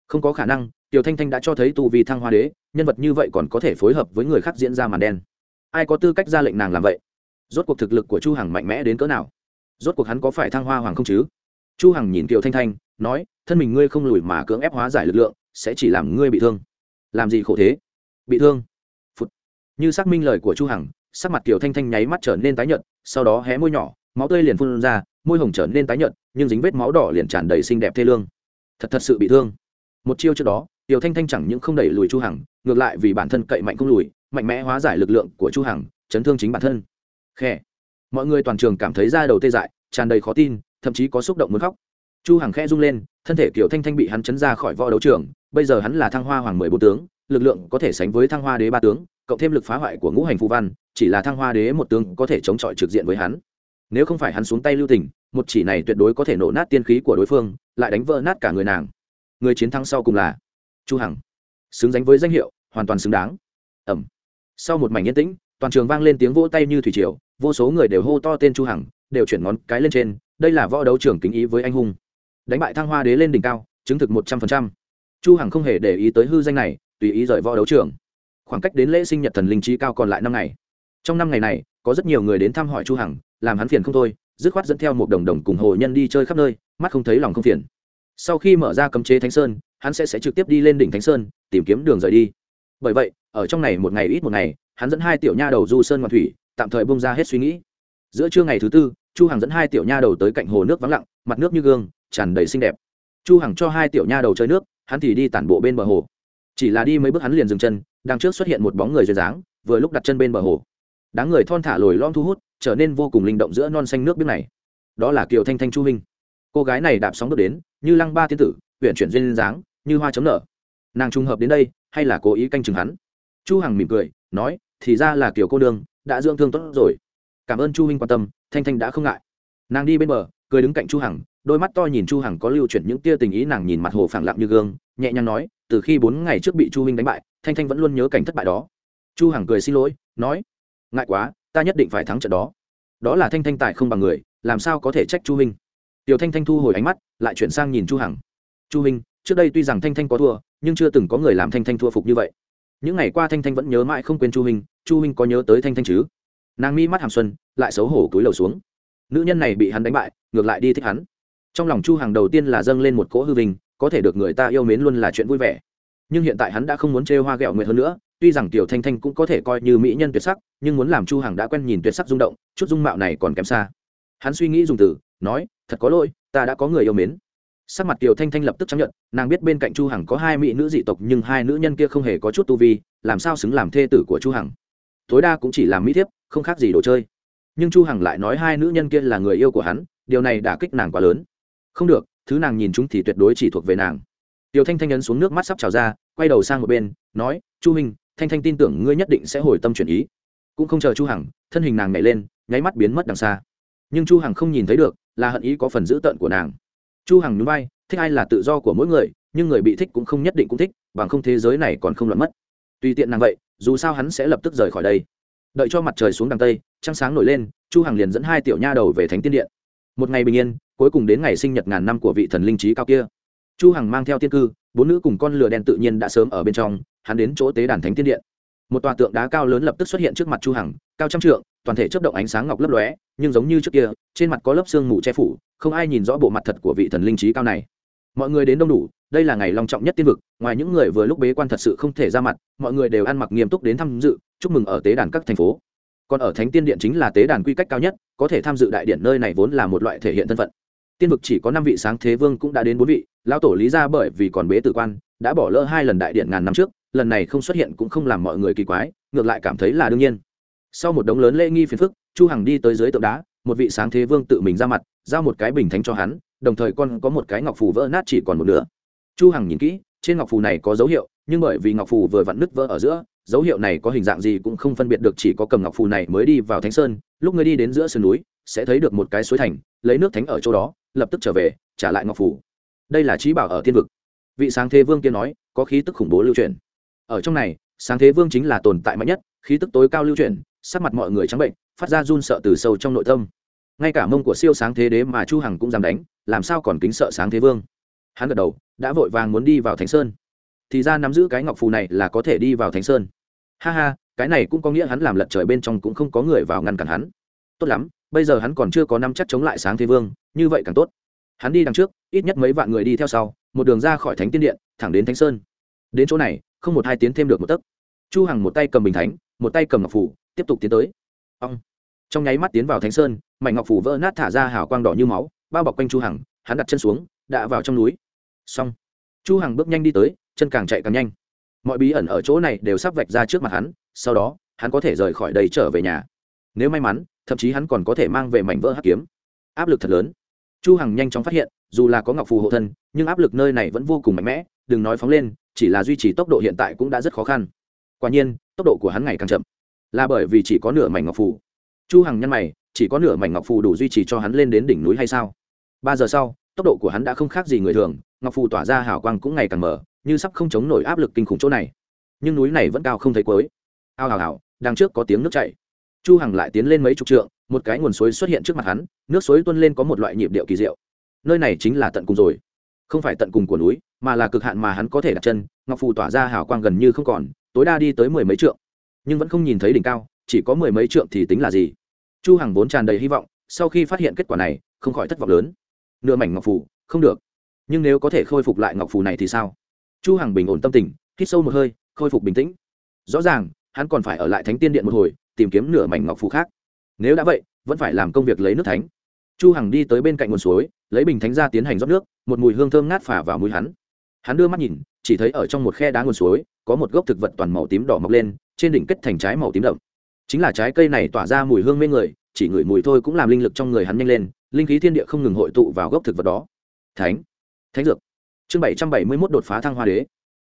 [SPEAKER 1] Không có khả năng tiểu thanh thanh đã cho thấy tu vi thăng hoa đế, nhân vật như vậy còn có thể phối hợp với người khác diễn ra màn đen. Ai có tư cách ra lệnh nàng làm vậy? Rốt cuộc thực lực của chu hằng mạnh mẽ đến cỡ nào? Rốt cuộc hắn có phải thăng hoa hoàng không chứ? Chu hằng nhìn kiều thanh thanh, nói, thân mình ngươi không lùi mà cưỡng ép hóa giải lực lượng, sẽ chỉ làm ngươi bị thương. Làm gì khổ thế? Bị thương. Phụt. như xác minh lời của chu hằng, sắc mặt kiều thanh thanh nháy mắt trở nên tái nhợt, sau đó hé môi nhỏ, máu tươi liền phun ra, môi hồng trở nên tái nhợt, nhưng dính vết máu đỏ liền tràn đầy xinh đẹp thê lương. Thật thật sự bị thương. Một chiêu trước đó tiểu thanh thanh chẳng những không đẩy lùi chu hằng, ngược lại vì bản thân cậy mạnh không lùi, mạnh mẽ hóa giải lực lượng của chu hằng, chấn thương chính bản thân. Khe mọi người toàn trường cảm thấy da đầu tê dại, tràn đầy khó tin, thậm chí có xúc động muốn khóc. Chu hằng khẽ rung lên, thân thể kiểu thanh thanh bị hắn chấn ra khỏi võ đấu trường, bây giờ hắn là thăng hoa hoàng mười bốn tướng, lực lượng có thể sánh với thăng hoa đế ba tướng, cộng thêm lực phá hoại của ngũ hành phù văn, chỉ là thăng hoa đế một tướng có thể chống chọi trực diện với hắn. Nếu không phải hắn xuống tay lưu tình, một chỉ này tuyệt đối có thể nổ nát tiên khí của đối phương, lại đánh vỡ nát cả người nàng. Người chiến thắng sau cùng là chu hằng. Xứng danh với danh hiệu, hoàn toàn xứng đáng. Ẩm. Sau một mảnh yên tĩnh, toàn trường vang lên tiếng vỗ tay như thủy triều vô số người đều hô to tên chu hằng, đều chuyển ngón cái lên trên, đây là võ đấu trưởng kính ý với anh hùng. Đánh bại thăng hoa đế lên đỉnh cao, chứng thực một trăm phần trăm. Chu hằng không hề để ý tới hư danh này, tùy ý rời võ đấu trưởng. khoảng cách đến lễ sinh nhật thần linh trí cao còn lại năm ngày. Trong năm ngày này, có rất nhiều người đến thăm hỏi chu hằng, làm hắn phiền không thôi, dứt khoát dẫn theo một đồng đồng cùng hồ nhân đi chơi khắp nơi, mắt không thấy lòng không phiền. Sau khi mở ra cấm chế thánh sơn, hắn sẽ sẽ trực tiếp đi lên đỉnh thánh sơn, tìm kiếm đường rời đi. Bởi vậy, ở trong này một ngày ít một ngày, hắn dẫn hai tiểu nha đầu du sơn ngoan thủy tạm thời bông ra hết suy nghĩ. Giữa trưa ngày thứ tư, chu hằng dẫn hai tiểu nha đầu tới cạnh hồ nước vắng lặng, mặt nước như gương, tràn đầy xinh đẹp. Chu hằng cho hai tiểu nha đầu chơi nước, hắn thì đi tản bộ bên bờ hồ. Chỉ là đi mấy bước hắn liền dừng chân, đằng trước xuất hiện một bóng người duyên dáng, vừa lúc đặt chân bên bờ hồ. Đám người thon thả lồi lom thu hút, trở nên vô cùng linh động giữa non xanh nước biết này. Đó là kiều thanh thanh chu minh. Cô gái này đạp sóng bước đến, như lăng ba tiên tử huyện chuyển duyên dáng, như hoa chấm nở. Nàng trùng hợp đến đây, hay là cố ý canh chừng hắn? Chu hằng mỉm cười, nói, thì ra là kiều cô đương đã dưỡng thương tốt rồi. Cảm ơn chu huynh quan tâm, thanh thanh đã không ngại. Nàng đi bên bờ, cười đứng cạnh chu hằng, đôi mắt to nhìn chu hằng có lưu chuyển những tia tình ý nàng nhìn mặt hồ phẳng lặng như gương, nhẹ nhàng nói, từ khi bốn ngày trước bị chu huynh đánh bại, thanh thanh vẫn luôn nhớ cảnh thất bại đó. Chu hằng cười xin lỗi, nói, ngại quá, ta nhất định phải thắng trận đó. Đó là thanh thanh tài không bằng người, làm sao có thể trách chu huynh? Tiểu thanh thanh thu hồi ánh mắt, lại chuyển sang nhìn chu hằng. Chu huynh, trước đây tuy rằng thanh thanh có thua, nhưng chưa từng có người làm thanh thanh thua phục như vậy những ngày qua thanh thanh vẫn nhớ mãi không quên chu huynh chu huynh có nhớ tới thanh thanh chứ? Nàng mi mắt hàm xuân, lại xấu hổ cúi lầu xuống. Nữ nhân này bị hắn đánh bại, ngược lại đi thích hắn. Trong lòng chu Hàng đầu tiên là dâng lên một cỗ hư vinh, có thể được người ta yêu mến luôn là chuyện vui vẻ. Nhưng hiện tại hắn đã không muốn chê hoa ghẹo nguyệt hơn nữa, tuy rằng tiểu thanh thanh cũng có thể coi như mỹ nhân tuyệt sắc, nhưng muốn làm chu Hàng đã quen nhìn tuyệt sắc rung động, chút dung mạo này còn kém xa. Hắn suy nghĩ dùng từ, nói, thật có lỗi, ta đã có người yêu mến sắc mặt kiều thanh thanh lập tức chấp nhận, nàng biết bên cạnh chu hằng có hai mỹ nữ dị tộc, nhưng hai nữ nhân kia không hề có chút tu vi, làm sao xứng làm thê tử của chu hằng? Tối đa cũng chỉ làm mỹ thiếp, không khác gì đồ chơi. Nhưng chu hằng lại nói hai nữ nhân kia là người yêu của hắn, điều này đã kích nàng quá lớn. Không được, thứ nàng nhìn chúng thì tuyệt đối chỉ thuộc về nàng. Tiểu thanh thanh nhấn xuống nước mắt sắp trào ra, quay đầu sang một bên, nói, chu hình thanh thanh tin tưởng ngươi nhất định sẽ hồi tâm chuyển ý. Cũng không chờ chu hằng, thân hình nàng nhảy lên, nháy mắt biến mất đằng xa. Nhưng chu hằng không nhìn thấy được, là hận ý có phần dữ tợn của nàng chu hằng nhún vai, thích ai là tự do của mỗi người, nhưng người bị thích cũng không nhất định cũng thích, bằng không thế giới này còn không loạn mất. Tùy tiện nàng vậy, dù sao hắn sẽ lập tức rời khỏi đây. Đợi cho mặt trời xuống đằng tây, trăng sáng nổi lên, chu hằng liền dẫn hai tiểu nha đầu về thánh tiên điện. Một ngày bình yên, cuối cùng đến ngày sinh nhật ngàn năm của vị thần linh trí cao kia. Chu hằng mang theo tiên cư, bốn nữ cùng con lừa đen tự nhiên đã sớm ở bên trong, hắn đến chỗ tế đàn thánh tiên điện một tòa tượng đá cao lớn lập tức xuất hiện trước mặt chu hằng, cao trăm trượng, toàn thể chớp động ánh sáng ngọc lấp lóe, nhưng giống như trước kia, trên mặt có lớp xương mù che phủ, không ai nhìn rõ bộ mặt thật của vị thần linh trí cao này. Mọi người đến đông đủ, đây là ngày long trọng nhất tiên vực, ngoài những người vừa lúc bế quan thật sự không thể ra mặt, mọi người đều ăn mặc nghiêm túc đến tham dự, chúc mừng ở tế đàn các thành phố. Còn ở thánh tiên điện chính là tế đàn quy cách cao nhất, có thể tham dự đại điện nơi này vốn là một loại thể hiện thân phận tiên vực chỉ có năm vị sáng thế vương cũng đã đến bốn vị, lão tổ lý ra bởi vì còn bế tử quan, đã bỏ lỡ hai lần đại điện ngàn năm trước, lần này không xuất hiện cũng không làm mọi người kỳ quái, ngược lại cảm thấy là đương nhiên. Sau một đống lớn lễ nghi phiền phức, chu hằng đi tới dưới tượng đá, một vị sáng thế vương tự mình ra mặt, giao một cái bình thánh cho hắn, đồng thời còn có một cái ngọc phù vỡ nát chỉ còn một nửa. Chu hằng nhìn kỹ, trên ngọc phù này có dấu hiệu, nhưng bởi vì ngọc phù vừa vặn nứt vỡ ở giữa, dấu hiệu này có hình dạng gì cũng không phân biệt được, chỉ có cầm ngọc phù này mới đi vào thánh sơn, lúc ngươi đi đến giữa sườn núi, sẽ thấy được một cái suối thành, lấy nước thánh ở chỗ đó lập tức trở về, trả lại ngọc phù đây là trí bảo ở thiên vực. Vị sáng thế vương kia nói, có khí tức khủng bố lưu truyền. Ở trong này, sáng thế vương chính là tồn tại mạnh nhất, khí tức tối cao lưu truyền, sắc mặt mọi người trắng bệnh, phát ra run sợ từ sâu trong nội tâm. Ngay cả mông của siêu sáng thế đế mà chu hằng cũng dám đánh, làm sao còn kính sợ sáng thế vương? Hắn gật đầu, đã vội vàng muốn đi vào thánh sơn. Thì ra nắm giữ cái ngọc phù này là có thể đi vào thánh sơn. Ha ha, cái này cũng có nghĩa hắn làm lật trời bên trong cũng không có người vào ngăn cản hắn. Tốt lắm bây giờ hắn còn chưa có năm chắc chống lại sáng thế vương, như vậy càng tốt. Hắn đi đằng trước, ít nhất mấy vạn người đi theo sau, một đường ra khỏi thánh tiên điện, thẳng đến thánh sơn. Đến chỗ này, không một hai tiến thêm được một tấc. Chu hằng một tay cầm bình thánh, một tay cầm ngọc phủ, tiếp tục tiến tới. Ông trong nháy mắt tiến vào thánh sơn, mảnh ngọc phủ vỡ nát thả ra hào quang đỏ như máu, bao bọc quanh chu hằng, hắn đặt chân xuống, đã vào trong núi. Xong. Chu hằng bước nhanh đi tới, chân càng chạy càng nhanh. Mọi bí ẩn ở chỗ này đều sắp vạch ra trước mặt hắn, sau đó, hắn có thể rời khỏi đây trở về nhà. Nếu may mắn thậm chí hắn còn có thể mang về mảnh vỡ hắc kiếm. Áp lực thật lớn. Chu hằng nhanh chóng phát hiện, dù là có ngọc phù hộ thân, nhưng áp lực nơi này vẫn vô cùng mạnh mẽ, đừng nói phóng lên, chỉ là duy trì tốc độ hiện tại cũng đã rất khó khăn. Quả nhiên, tốc độ của hắn ngày càng chậm. Là bởi vì chỉ có nửa mảnh ngọc phù. Chu hằng nhăn mày, chỉ có nửa mảnh ngọc phù đủ duy trì cho hắn lên đến đỉnh núi hay sao? Ba giờ sau, tốc độ của hắn đã không khác gì người thường, ngọc phù tỏa ra hào quang cũng ngày càng mở, như sắp không chống nổi áp lực kinh khủng chỗ này. Nhưng núi này vẫn cao không thấy cuối. Ao hào hào, đằng trước có tiếng nước chảy chu hằng lại tiến lên mấy chục trượng, một cái nguồn suối xuất hiện trước mặt hắn, nước suối tuôn lên có một loại nhịp điệu kỳ diệu. Nơi này chính là tận cùng rồi. Không phải tận cùng của núi, mà là cực hạn mà hắn có thể đặt chân, ngọc phù tỏa ra hào quang gần như không còn, tối đa đi tới mười mấy trượng. Nhưng vẫn không nhìn thấy đỉnh cao, chỉ có mười mấy trượng thì tính là gì? Chu hằng vốn tràn đầy hy vọng, sau khi phát hiện kết quả này, không khỏi thất vọng lớn. Nửa mảnh ngọc phù, không được. Nhưng nếu có thể khôi phục lại ngọc phù này thì sao? Chu hằng bình ổn tâm tình, hít sâu một hơi, khôi phục bình tĩnh. Rõ ràng, hắn còn phải ở lại thánh tiên điện một hồi tìm kiếm nửa mảnh ngọc phù khác. Nếu đã vậy, vẫn phải làm công việc lấy nước thánh. Chu hằng đi tới bên cạnh nguồn suối, lấy bình thánh ra tiến hành rót nước, một mùi hương thơm ngát phả vào mũi hắn. Hắn đưa mắt nhìn, chỉ thấy ở trong một khe đá nguồn suối, có một gốc thực vật toàn màu tím đỏ mọc lên, trên đỉnh kết thành trái màu tím đậm. Chính là trái cây này tỏa ra mùi hương mê người, chỉ ngửi mùi thôi cũng làm linh lực trong người hắn nhanh lên, linh khí thiên địa không ngừng hội tụ vào gốc thực vật đó. Thánh thánh dược. Chương bảy trăm bảy mươi mốt đột phá thăng hoa đế.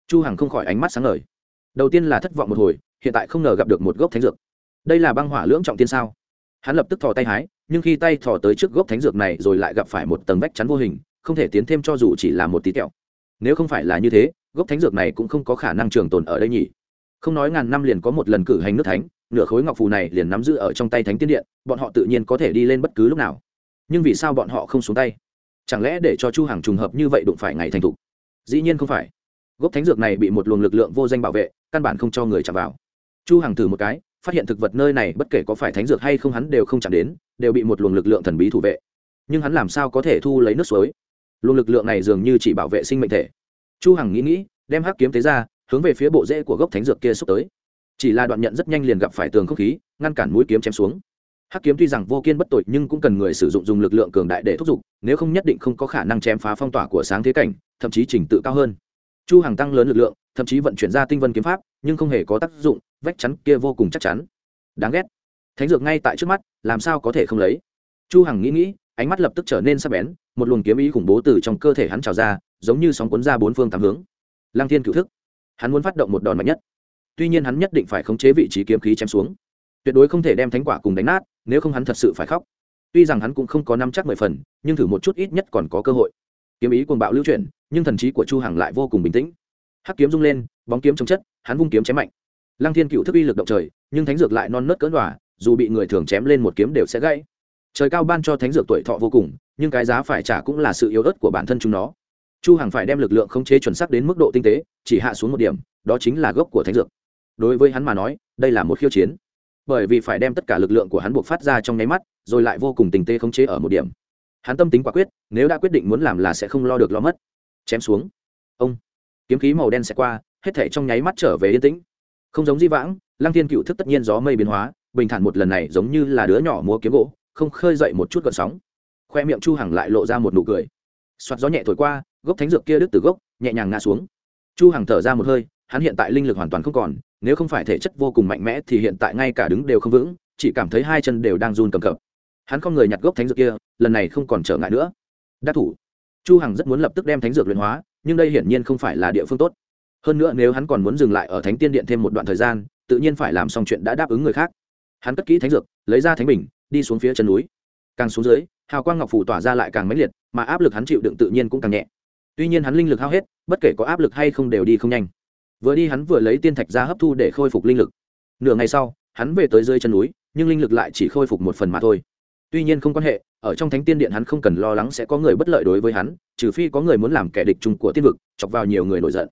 [SPEAKER 1] Chu hằng không khỏi ánh mắt sáng ngời. Đầu tiên là thất vọng một hồi, hiện tại không ngờ gặp được một gốc thánh dược đây là băng hỏa lưỡng trọng tiên sao? Hắn lập tức thò tay hái, nhưng khi tay thò tới trước gốc thánh dược này rồi lại gặp phải một tầng vách chắn vô hình, không thể tiến thêm cho dù chỉ là một tí kẹo nếu không phải là như thế, gốc thánh dược này cũng không có khả năng trường tồn ở đây nhỉ. Không nói ngàn năm liền có một lần cử hành nước thánh, nửa khối ngọc phù này liền nắm giữ ở trong tay thánh tiên điện, bọn họ tự nhiên có thể đi lên bất cứ lúc nào. Nhưng vì sao bọn họ không xuống tay? Chẳng lẽ để cho chu hàng trùng hợp như vậy đụng phải ngày thành thục? Dĩ nhiên không phải. Gốc thánh dược này bị một luồng lực lượng vô danh bảo vệ, căn bản không cho người chạm vào. Chu hàng thử một cái phát hiện thực vật nơi này bất kể có phải thánh dược hay không hắn đều không chạm đến, đều bị một luồng lực lượng thần bí thủ vệ. Nhưng hắn làm sao có thể thu lấy nước suối? Luồng lực lượng này dường như chỉ bảo vệ sinh mệnh thể. Chu hằng nghĩ nghĩ, đem hắc kiếm tế ra, hướng về phía bộ rễ của gốc thánh dược kia xúc tới. Chỉ là đoạn nhận rất nhanh liền gặp phải tường không khí, ngăn cản mũi kiếm chém xuống. Hắc kiếm tuy rằng vô kiên bất tội, nhưng cũng cần người sử dụng dùng lực lượng cường đại để thúc giục, nếu không nhất định không có khả năng chém phá phong tỏa của sáng thế cảnh, thậm chí trình tự cao hơn. Chu hằng tăng lớn lực lượng, thậm chí vận chuyển ra tinh vân kiếm pháp, nhưng không hề có tác dụng vách chắn kia vô cùng chắc chắn. Đáng ghét. Thánh dược ngay tại trước mắt, làm sao có thể không lấy? Chu hằng nghĩ nghĩ, ánh mắt lập tức trở nên sắc bén, một luồng kiếm ý khủng bố từ trong cơ thể hắn trào ra, giống như sóng cuốn ra bốn phương tám hướng. Lăng thiên cửu thức. Hắn muốn phát động một đòn mạnh nhất. Tuy nhiên hắn nhất định phải khống chế vị trí kiếm khí chém xuống. Tuyệt đối không thể đem thánh quả cùng đánh nát, nếu không hắn thật sự phải khóc. Tuy rằng hắn cũng không có năm chắc mười phần, nhưng thử một chút ít nhất còn có cơ hội. Kiếm ý cuồng bạo lưu chuyển, nhưng thần trí của chu hằng lại vô cùng bình tĩnh. Hắc kiếm rung lên, bóng kiếm chống chất, hắn vung kiếm chém mạnh lăng thiên cựu thức uy lực động trời, nhưng thánh dược lại non nớt cỡ đỏa dù bị người thường chém lên một kiếm đều sẽ gãy. Trời cao ban cho thánh dược tuổi thọ vô cùng, nhưng cái giá phải trả cũng là sự yếu ớt của bản thân chúng nó. Chu hằng phải đem lực lượng khống chế chuẩn xác đến mức độ tinh tế, chỉ hạ xuống một điểm, đó chính là gốc của thánh dược. Đối với hắn mà nói, đây là một khiêu chiến. Bởi vì phải đem tất cả lực lượng của hắn buộc phát ra trong nháy mắt, rồi lại vô cùng tinh tế khống chế ở một điểm. Hắn tâm tính quả quyết, nếu đã quyết định muốn làm là sẽ không lo được lo mất. Chém xuống. Ông. Kiếm khí màu đen sẽ qua, hết thể trong nháy mắt trở về yên tĩnh không giống di vãng, lăng thiên cựu thức tất nhiên gió mây biến hóa, bình thản một lần này giống như là đứa nhỏ múa kiếm gỗ, không khơi dậy một chút gợn sóng. Khoe miệng chu hằng lại lộ ra một nụ cười. Soạt gió nhẹ thổi qua, gốc thánh dược kia đứt từ gốc, nhẹ nhàng ngã xuống. Chu hằng thở ra một hơi, hắn hiện tại linh lực hoàn toàn không còn, nếu không phải thể chất vô cùng mạnh mẽ thì hiện tại ngay cả đứng đều không vững, chỉ cảm thấy hai chân đều đang run cầm cập. Hắn không người nhặt gốc thánh dược kia, lần này không còn trở ngại nữa. Đắc thủ. Chu hằng rất muốn lập tức đem thánh dược luyện hóa, nhưng đây hiển nhiên không phải là địa phương tốt hơn nữa nếu hắn còn muốn dừng lại ở thánh tiên điện thêm một đoạn thời gian, tự nhiên phải làm xong chuyện đã đáp ứng người khác. Hắn cất kỹ thánh dược, lấy ra thánh bình, đi xuống phía chân núi. Càng xuống dưới, hào quang ngọc phủ tỏa ra lại càng mãnh liệt, mà áp lực hắn chịu đựng tự nhiên cũng càng nhẹ. Tuy nhiên hắn linh lực hao hết, bất kể có áp lực hay không đều đi không nhanh. Vừa đi hắn vừa lấy tiên thạch ra hấp thu để khôi phục linh lực. Nửa ngày sau, hắn về tới dưới chân núi, nhưng linh lực lại chỉ khôi phục một phần mà thôi. Tuy nhiên không quan hệ, ở trong thánh tiên điện hắn không cần lo lắng sẽ có người bất lợi đối với hắn, trừ phi có người muốn làm kẻ địch chung của tiên vực, chọc vào nhiều người nổi giận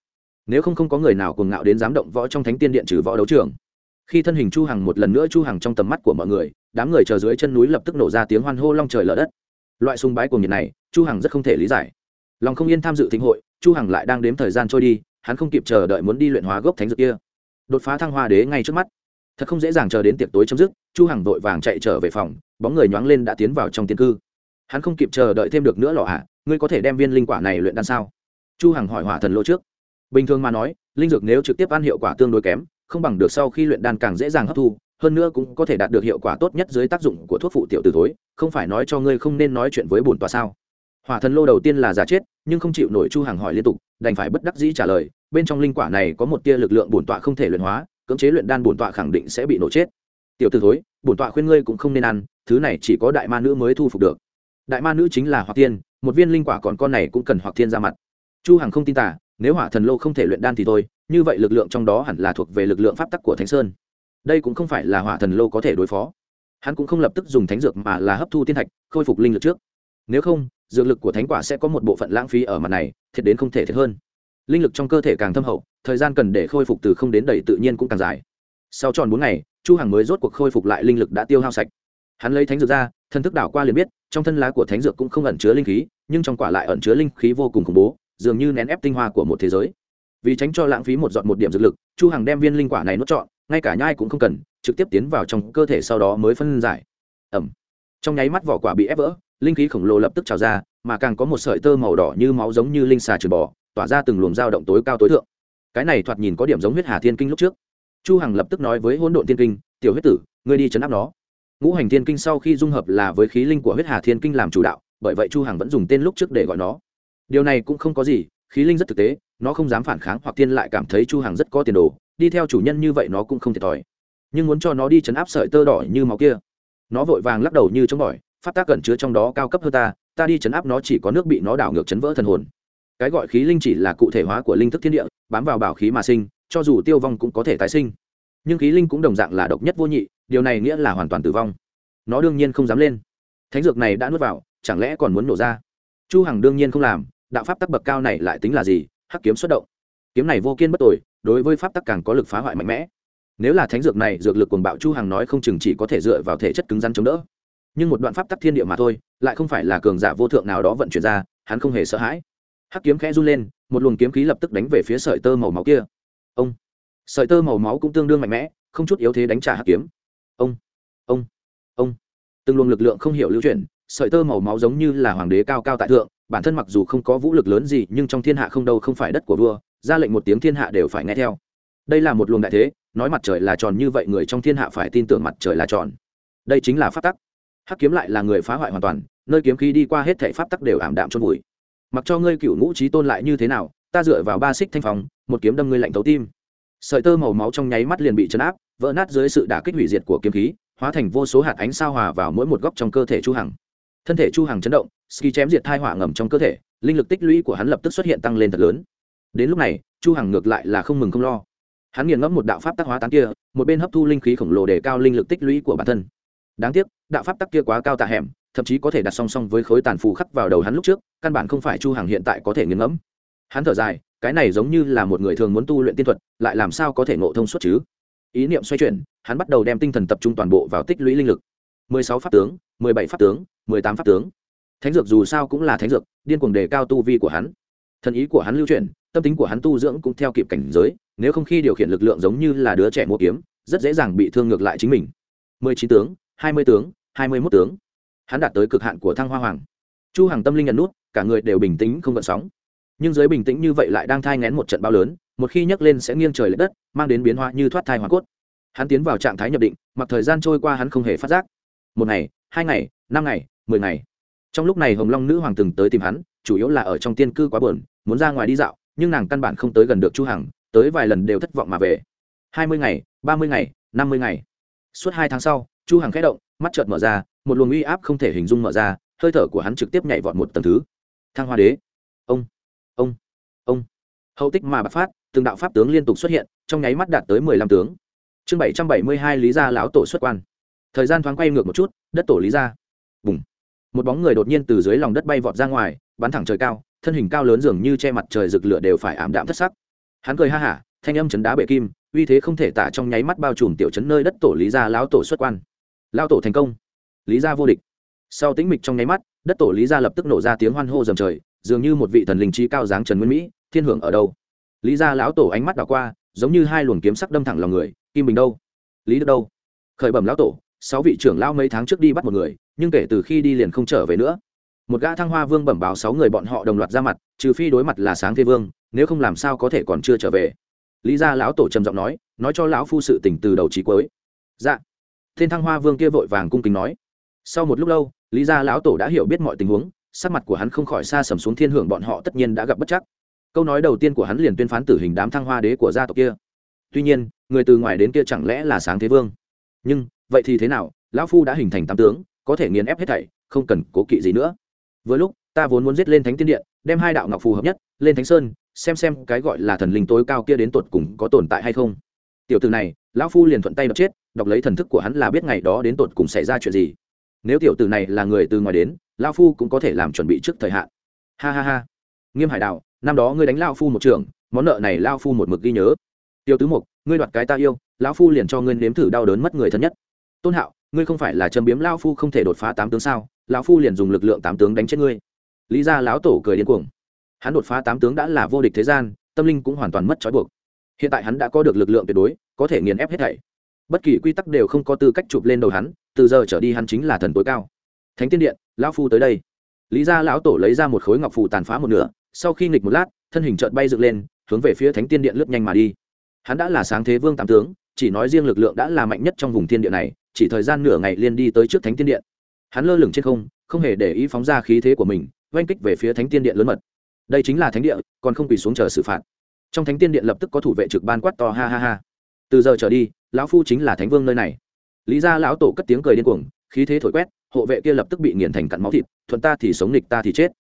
[SPEAKER 1] nếu không không có người nào cuồng ngạo đến dám động võ trong thánh tiên điện trừ võ đấu trường. Khi thân hình chu hằng một lần nữa chu hằng trong tầm mắt của mọi người đám người chờ dưới chân núi lập tức nổ ra tiếng hoan hô long trời lở đất. Loại sùng bái cuồng nhiệt này chu hằng rất không thể lý giải. Lòng không yên tham dự thịnh hội chu hằng lại đang đếm thời gian trôi đi hắn không kịp chờ đợi muốn đi luyện hóa gốc thánh dược kia. Đột phá thăng hoa đế ngay trước mắt. Thật không dễ dàng chờ đến tiệc tối chấm dứt chu hằng vội vàng chạy trở về phòng bóng người nhoáng lên đã tiến vào trong tiên cư. Hắn không kịp chờ đợi thêm được nữa lọ hạ à, ngươi có thể đem viên linh quả này luyện đan sao? Chu hằng hỏi hỏa thần lô trước bình thường mà nói, linh dược nếu trực tiếp ăn hiệu quả tương đối kém, không bằng được sau khi luyện đan càng dễ dàng hấp thu, hơn nữa cũng có thể đạt được hiệu quả tốt nhất dưới tác dụng của thuốc phụ tiểu từ thối, không phải nói cho ngươi không nên nói chuyện với bổn tòa sao? Hỏa thần lô đầu tiên là giả chết, nhưng không chịu nổi chu hằng hỏi liên tục, đành phải bất đắc dĩ trả lời, bên trong linh quả này có một tia lực lượng bổn tọa không thể luyện hóa, cưỡng chế luyện đan bổn tọa khẳng định sẽ bị nổ chết. Tiểu từ thối, bổn tọa khuyên ngươi cũng không nên ăn, thứ này chỉ có đại ma nữ mới thu phục được. Đại ma nữ chính là hoặc tiên một viên linh quả còn con này cũng cần hoặc thiên ra mặt. Chu hằng không tin tả nếu hỏa thần lô không thể luyện đan thì thôi, như vậy lực lượng trong đó hẳn là thuộc về lực lượng pháp tắc của thánh sơn. Đây cũng không phải là hỏa thần lô có thể đối phó. Hắn cũng không lập tức dùng thánh dược mà là hấp thu tiên thạch, khôi phục linh lực trước. Nếu không, dược lực của thánh quả sẽ có một bộ phận lãng phí ở mặt này, thiệt đến không thể thiệt hơn. Linh lực trong cơ thể càng thâm hậu, thời gian cần để khôi phục từ không đến đầy tự nhiên cũng càng dài. Sau tròn bốn ngày, chu hằng mới rốt cuộc khôi phục lại linh lực đã tiêu hao sạch. Hắn lấy thánh dược ra thân thức đảo qua liền biết, trong thân lá của thánh dược cũng không ẩn chứa linh khí, nhưng trong quả lại ẩn chứa linh khí vô cùng khủng bố dường như nén ép tinh hoa của một thế giới. Vì tránh cho lãng phí một giọt một điểm dược lực, chu hằng đem viên linh quả này nuốt trọn, ngay cả nhai cũng không cần, trực tiếp tiến vào trong cơ thể sau đó mới phân giải. Ẩm. Trong nháy mắt vỏ quả bị ép vỡ, linh khí khổng lồ lập tức trào ra, mà càng có một sợi tơ màu đỏ như máu giống như linh xà trừ bò tỏa ra từng luồng dao động tối cao tối thượng. Cái này thoạt nhìn có điểm giống huyết hà thiên kinh lúc trước. Chu hằng lập tức nói với hỗn độn thiên kinh, tiểu huyết tử, ngươi đi chấn áp nó. Ngũ hành thiên kinh sau khi dung hợp là với khí linh của huyết hà thiên kinh làm chủ đạo, bởi vậy chu hằng vẫn dùng tên lúc trước để gọi nó điều này cũng không có gì, khí linh rất thực tế, nó không dám phản kháng hoặc tiên lại cảm thấy chu hằng rất có tiền đồ, đi theo chủ nhân như vậy nó cũng không thiệt thòi. Nhưng muốn cho nó đi chấn áp sợi tơ đỏ như máu kia, nó vội vàng lắc đầu như chống bỏi phát tác cẩn chứa trong đó cao cấp hơn ta ta đi chấn áp nó chỉ có nước bị nó đảo ngược chấn vỡ thần hồn. Cái gọi khí linh chỉ là cụ thể hóa của linh thức thiên địa, bám vào bảo khí mà sinh, cho dù tiêu vong cũng có thể tái sinh. Nhưng khí linh cũng đồng dạng là độc nhất vô nhị, điều này nghĩa là hoàn toàn tử vong. Nó đương nhiên không dám lên. Thánh dược này đã nuốt vào, chẳng lẽ còn muốn nổ ra? Chu hằng đương nhiên không làm, đạo pháp tắc bậc cao này lại tính là gì? Hắc kiếm xuất động. Kiếm này vô kiên bất tội đối với pháp tắc càng có lực phá hoại mạnh mẽ. Nếu là thánh dược này, dược lực cuồng bạo chu hằng nói không chừng chỉ có thể dựa vào thể chất cứng rắn chống đỡ. Nhưng một đoạn pháp tắc thiên địa mà thôi, lại không phải là cường giả vô thượng nào đó vận chuyển ra, hắn không hề sợ hãi. Hắc kiếm khẽ run lên, một luồng kiếm khí lập tức đánh về phía sợi tơ màu máu kia. Ông. Sợi tơ màu máu cũng tương đương mạnh mẽ, không chút yếu thế đánh trả hắc kiếm. Ông. Ông. Ông. Từng luồng lực lượng không hiểu lưu chuyển sợi tơ màu máu giống như là hoàng đế cao cao tại thượng, bản thân mặc dù không có vũ lực lớn gì, nhưng trong thiên hạ không đâu không phải đất của vua, ra lệnh một tiếng thiên hạ đều phải nghe theo. Đây là một luồng đại thế, nói mặt trời là tròn như vậy người trong thiên hạ phải tin tưởng mặt trời là tròn. Đây chính là pháp tắc. Hắc kiếm lại là người phá hoại hoàn toàn, nơi kiếm khí đi qua hết thể pháp tắc đều ảm đạm trong vùi. Mặc cho ngươi cựu ngũ trí tôn lại như thế nào, ta dựa vào ba xích thanh phòng một kiếm đâm ngươi lạnh thấu tim. Sợi tơ màu máu trong nháy mắt liền bị chấn áp, vỡ nát dưới sự đả kích hủy diệt của kiếm khí, hóa thành vô số hạt ánh sao hòa vào mỗi một góc trong cơ thể chu hằng thân thể chu hằng chấn động, ski chém diệt thai hỏa ngầm trong cơ thể, linh lực tích lũy của hắn lập tức xuất hiện tăng lên thật lớn. Đến lúc này, chu hằng ngược lại là không mừng không lo. Hắn nghiền ngẫm một đạo pháp tác hóa tán kia, một bên hấp thu linh khí khổng lồ để cao linh lực tích lũy của bản thân. Đáng tiếc, đạo pháp tắc kia quá cao tạ hẻm, thậm chí có thể đặt song song với khối tàn phù khắc vào đầu hắn lúc trước, căn bản không phải chu hằng hiện tại có thể nghiền ngẫm. Hắn thở dài, cái này giống như là một người thường muốn tu luyện tiên thuật, lại làm sao có thể ngộ thông suốt chứ? Ý niệm xoay chuyển, hắn bắt đầu đem tinh thần tập trung toàn bộ vào tích lũy linh lực. 16 pháp tướng 17 pháp tướng 18 pháp tướng. Thánh dược dù sao cũng là thánh dược điên cuồng đề cao tu vi của hắn. Thần ý của hắn lưu truyền, tâm tính của hắn tu dưỡng cũng theo kịp cảnh giới nếu không khi điều khiển lực lượng giống như là đứa trẻ mua kiếm rất dễ dàng bị thương ngược lại chính mình. 19 tướng 20 tướng 21 tướng. Hắn đạt tới cực hạn của thăng hoa hoàng. Chu hàng tâm linh nhận nút cả người đều bình tĩnh không gợn sóng. Nhưng giới bình tĩnh như vậy lại đang thai ngén một trận bao lớn một khi nhấc lên sẽ nghiêng trời l ệ đất mang đến biến hóa như thoát thai hoa cốt. Hắn tiến vào trạng thái nhập định mặc thời gian trôi qua hắn không hề phát giác. Một ngày hai ngày năm ngày mười ngày. Trong lúc này hồng long nữ hoàng từng tới tìm hắn chủ yếu là ở trong tiên cư quá buồn, muốn ra ngoài đi dạo nhưng nàng căn bản không tới gần được chu hằng tới vài lần đều thất vọng mà về. Hai mươi ngày ba mươi ngày năm mươi ngày. Suốt hai tháng sau chu hằng khẽ động mắt chợt mở ra một luồng uy áp không thể hình dung mở ra hơi thở của hắn trực tiếp nhảy vọt một tầng thứ. Thăng hoa đế. Ông ông ông. Hậu tích mà bạc phát từng đạo pháp tướng liên tục xuất hiện trong nháy mắt đạt tới mười lăm tướng. Chương bảy trăm bảy mươi hai lý gia lão tổ xuất quan thời gian thoáng quay ngược một chút, đất tổ lý gia bùng. Một bóng người đột nhiên từ dưới lòng đất bay vọt ra ngoài, bắn thẳng trời cao, thân hình cao lớn dường như che mặt trời rực lửa đều phải ảm đạm thất sắc. Hắn cười ha hả, thanh âm chấn đá bệ kim, uy thế không thể tả trong nháy mắt bao trùm tiểu chấn nơi đất tổ lý gia lão tổ xuất quan. Lao tổ thành công. Lý gia vô địch. Sau tĩnh mịch trong nháy mắt, đất tổ lý gia lập tức nổ ra tiếng hoan hô dầm trời, dường như một vị thần linh trí cao dáng trần nguyên mỹ, thiên hưởng ở đâu? Lý gia lão tổ ánh mắt đảo qua, giống như hai luồng kiếm sắc đâm thẳng lòng người, kim bình đâu? Lý đức đâu? Khởi bẩm lão tổ sáu vị trưởng lao mấy tháng trước đi bắt một người, nhưng kể từ khi đi liền không trở về nữa. Một gã thăng hoa vương bẩm báo sáu người bọn họ đồng loạt ra mặt, trừ phi đối mặt là sáng thế vương, nếu không làm sao có thể còn chưa trở về. Lý gia lão tổ trầm giọng nói nói cho lão phu sự tỉnh từ đầu trí cuối. Dạ. Thiên thăng hoa vương kia vội vàng cung kính nói. Sau một lúc lâu, lý gia lão tổ đã hiểu biết mọi tình huống, sắc mặt của hắn không khỏi xa sầm xuống thiên hưởng bọn họ tất nhiên đã gặp bất chắc. Câu nói đầu tiên của hắn liền tuyên phán tử hình đám thăng hoa đế của gia tộc kia. Tuy nhiên, người từ ngoài đến kia chẳng lẽ là sáng thế vương? Nhưng vậy thì thế nào? Lão phu đã hình thành tam tướng, có thể nghiền ép hết thảy, không cần cố kỵ gì nữa. Với lúc, ta vốn muốn giết lên thánh tiên điện, đem hai đạo ngọc phù hợp nhất, lên thánh sơn, xem xem cái gọi là thần linh tối cao kia đến tột cùng có tồn tại hay không. Tiểu từ này, lão phu liền thuận tay đập chết, đọc lấy thần thức của hắn là biết ngày đó đến tột cùng xảy ra chuyện gì. Nếu tiểu tử này là người từ ngoài đến, lão phu cũng có thể làm chuẩn bị trước thời hạn. Ha ha ha. Nghiêm hải đạo, năm đó ngươi đánh lão phu một trường, món nợ này lão phu một mực ghi nhớ. Tiêu tứ mục, ngươi đoạt cái ta yêu, lão phu liền cho ngươi nếm thử đau đớn mất người thân nhất tôn hạo, ngươi không phải là châm biếm lão phu không thể đột phá tám tướng sao? Lão phu liền dùng lực lượng tám tướng đánh chết ngươi. Lý ra lão tổ cười điên cuồng. Hắn đột phá tám tướng đã là vô địch thế gian, tâm linh cũng hoàn toàn mất trói buộc. Hiện tại hắn đã có được lực lượng tuyệt đối, có thể nghiền ép hết thảy. Bất kỳ quy tắc đều không có tư cách chụp lên đầu hắn, từ giờ trở đi hắn chính là thần tối cao. Thánh tiên điện, lão phu tới đây. Lý gia lão tổ lấy ra một khối ngọc phù tàn phá một nửa, sau khi nghịch một lát, thân hình trợn bay dựng lên, hướng về phía thánh tiên điện lướt nhanh mà đi. Hắn đã là sáng thế vương tám tướng chỉ nói riêng lực lượng đã là mạnh nhất trong vùng thiên địa này, chỉ thời gian nửa ngày liên đi tới trước thánh tiên điện. Hắn lơ lửng trên không không hề để ý phóng ra khí thế của mình, oanh kích về phía thánh tiên điện lớn mật. Đây chính là thánh địa, còn không quỳ xuống chờ xử phạt. Trong thánh tiên điện lập tức có thủ vệ trực ban quát to ha ha ha. Từ giờ trở đi, lão phu chính là thánh vương nơi này. Lý ra lão tổ cất tiếng cười điên cuồng, khí thế thổi quét, hộ vệ kia lập tức bị nghiền thành cặn máu thịt, thuận ta thì sống nghịch ta thì chết.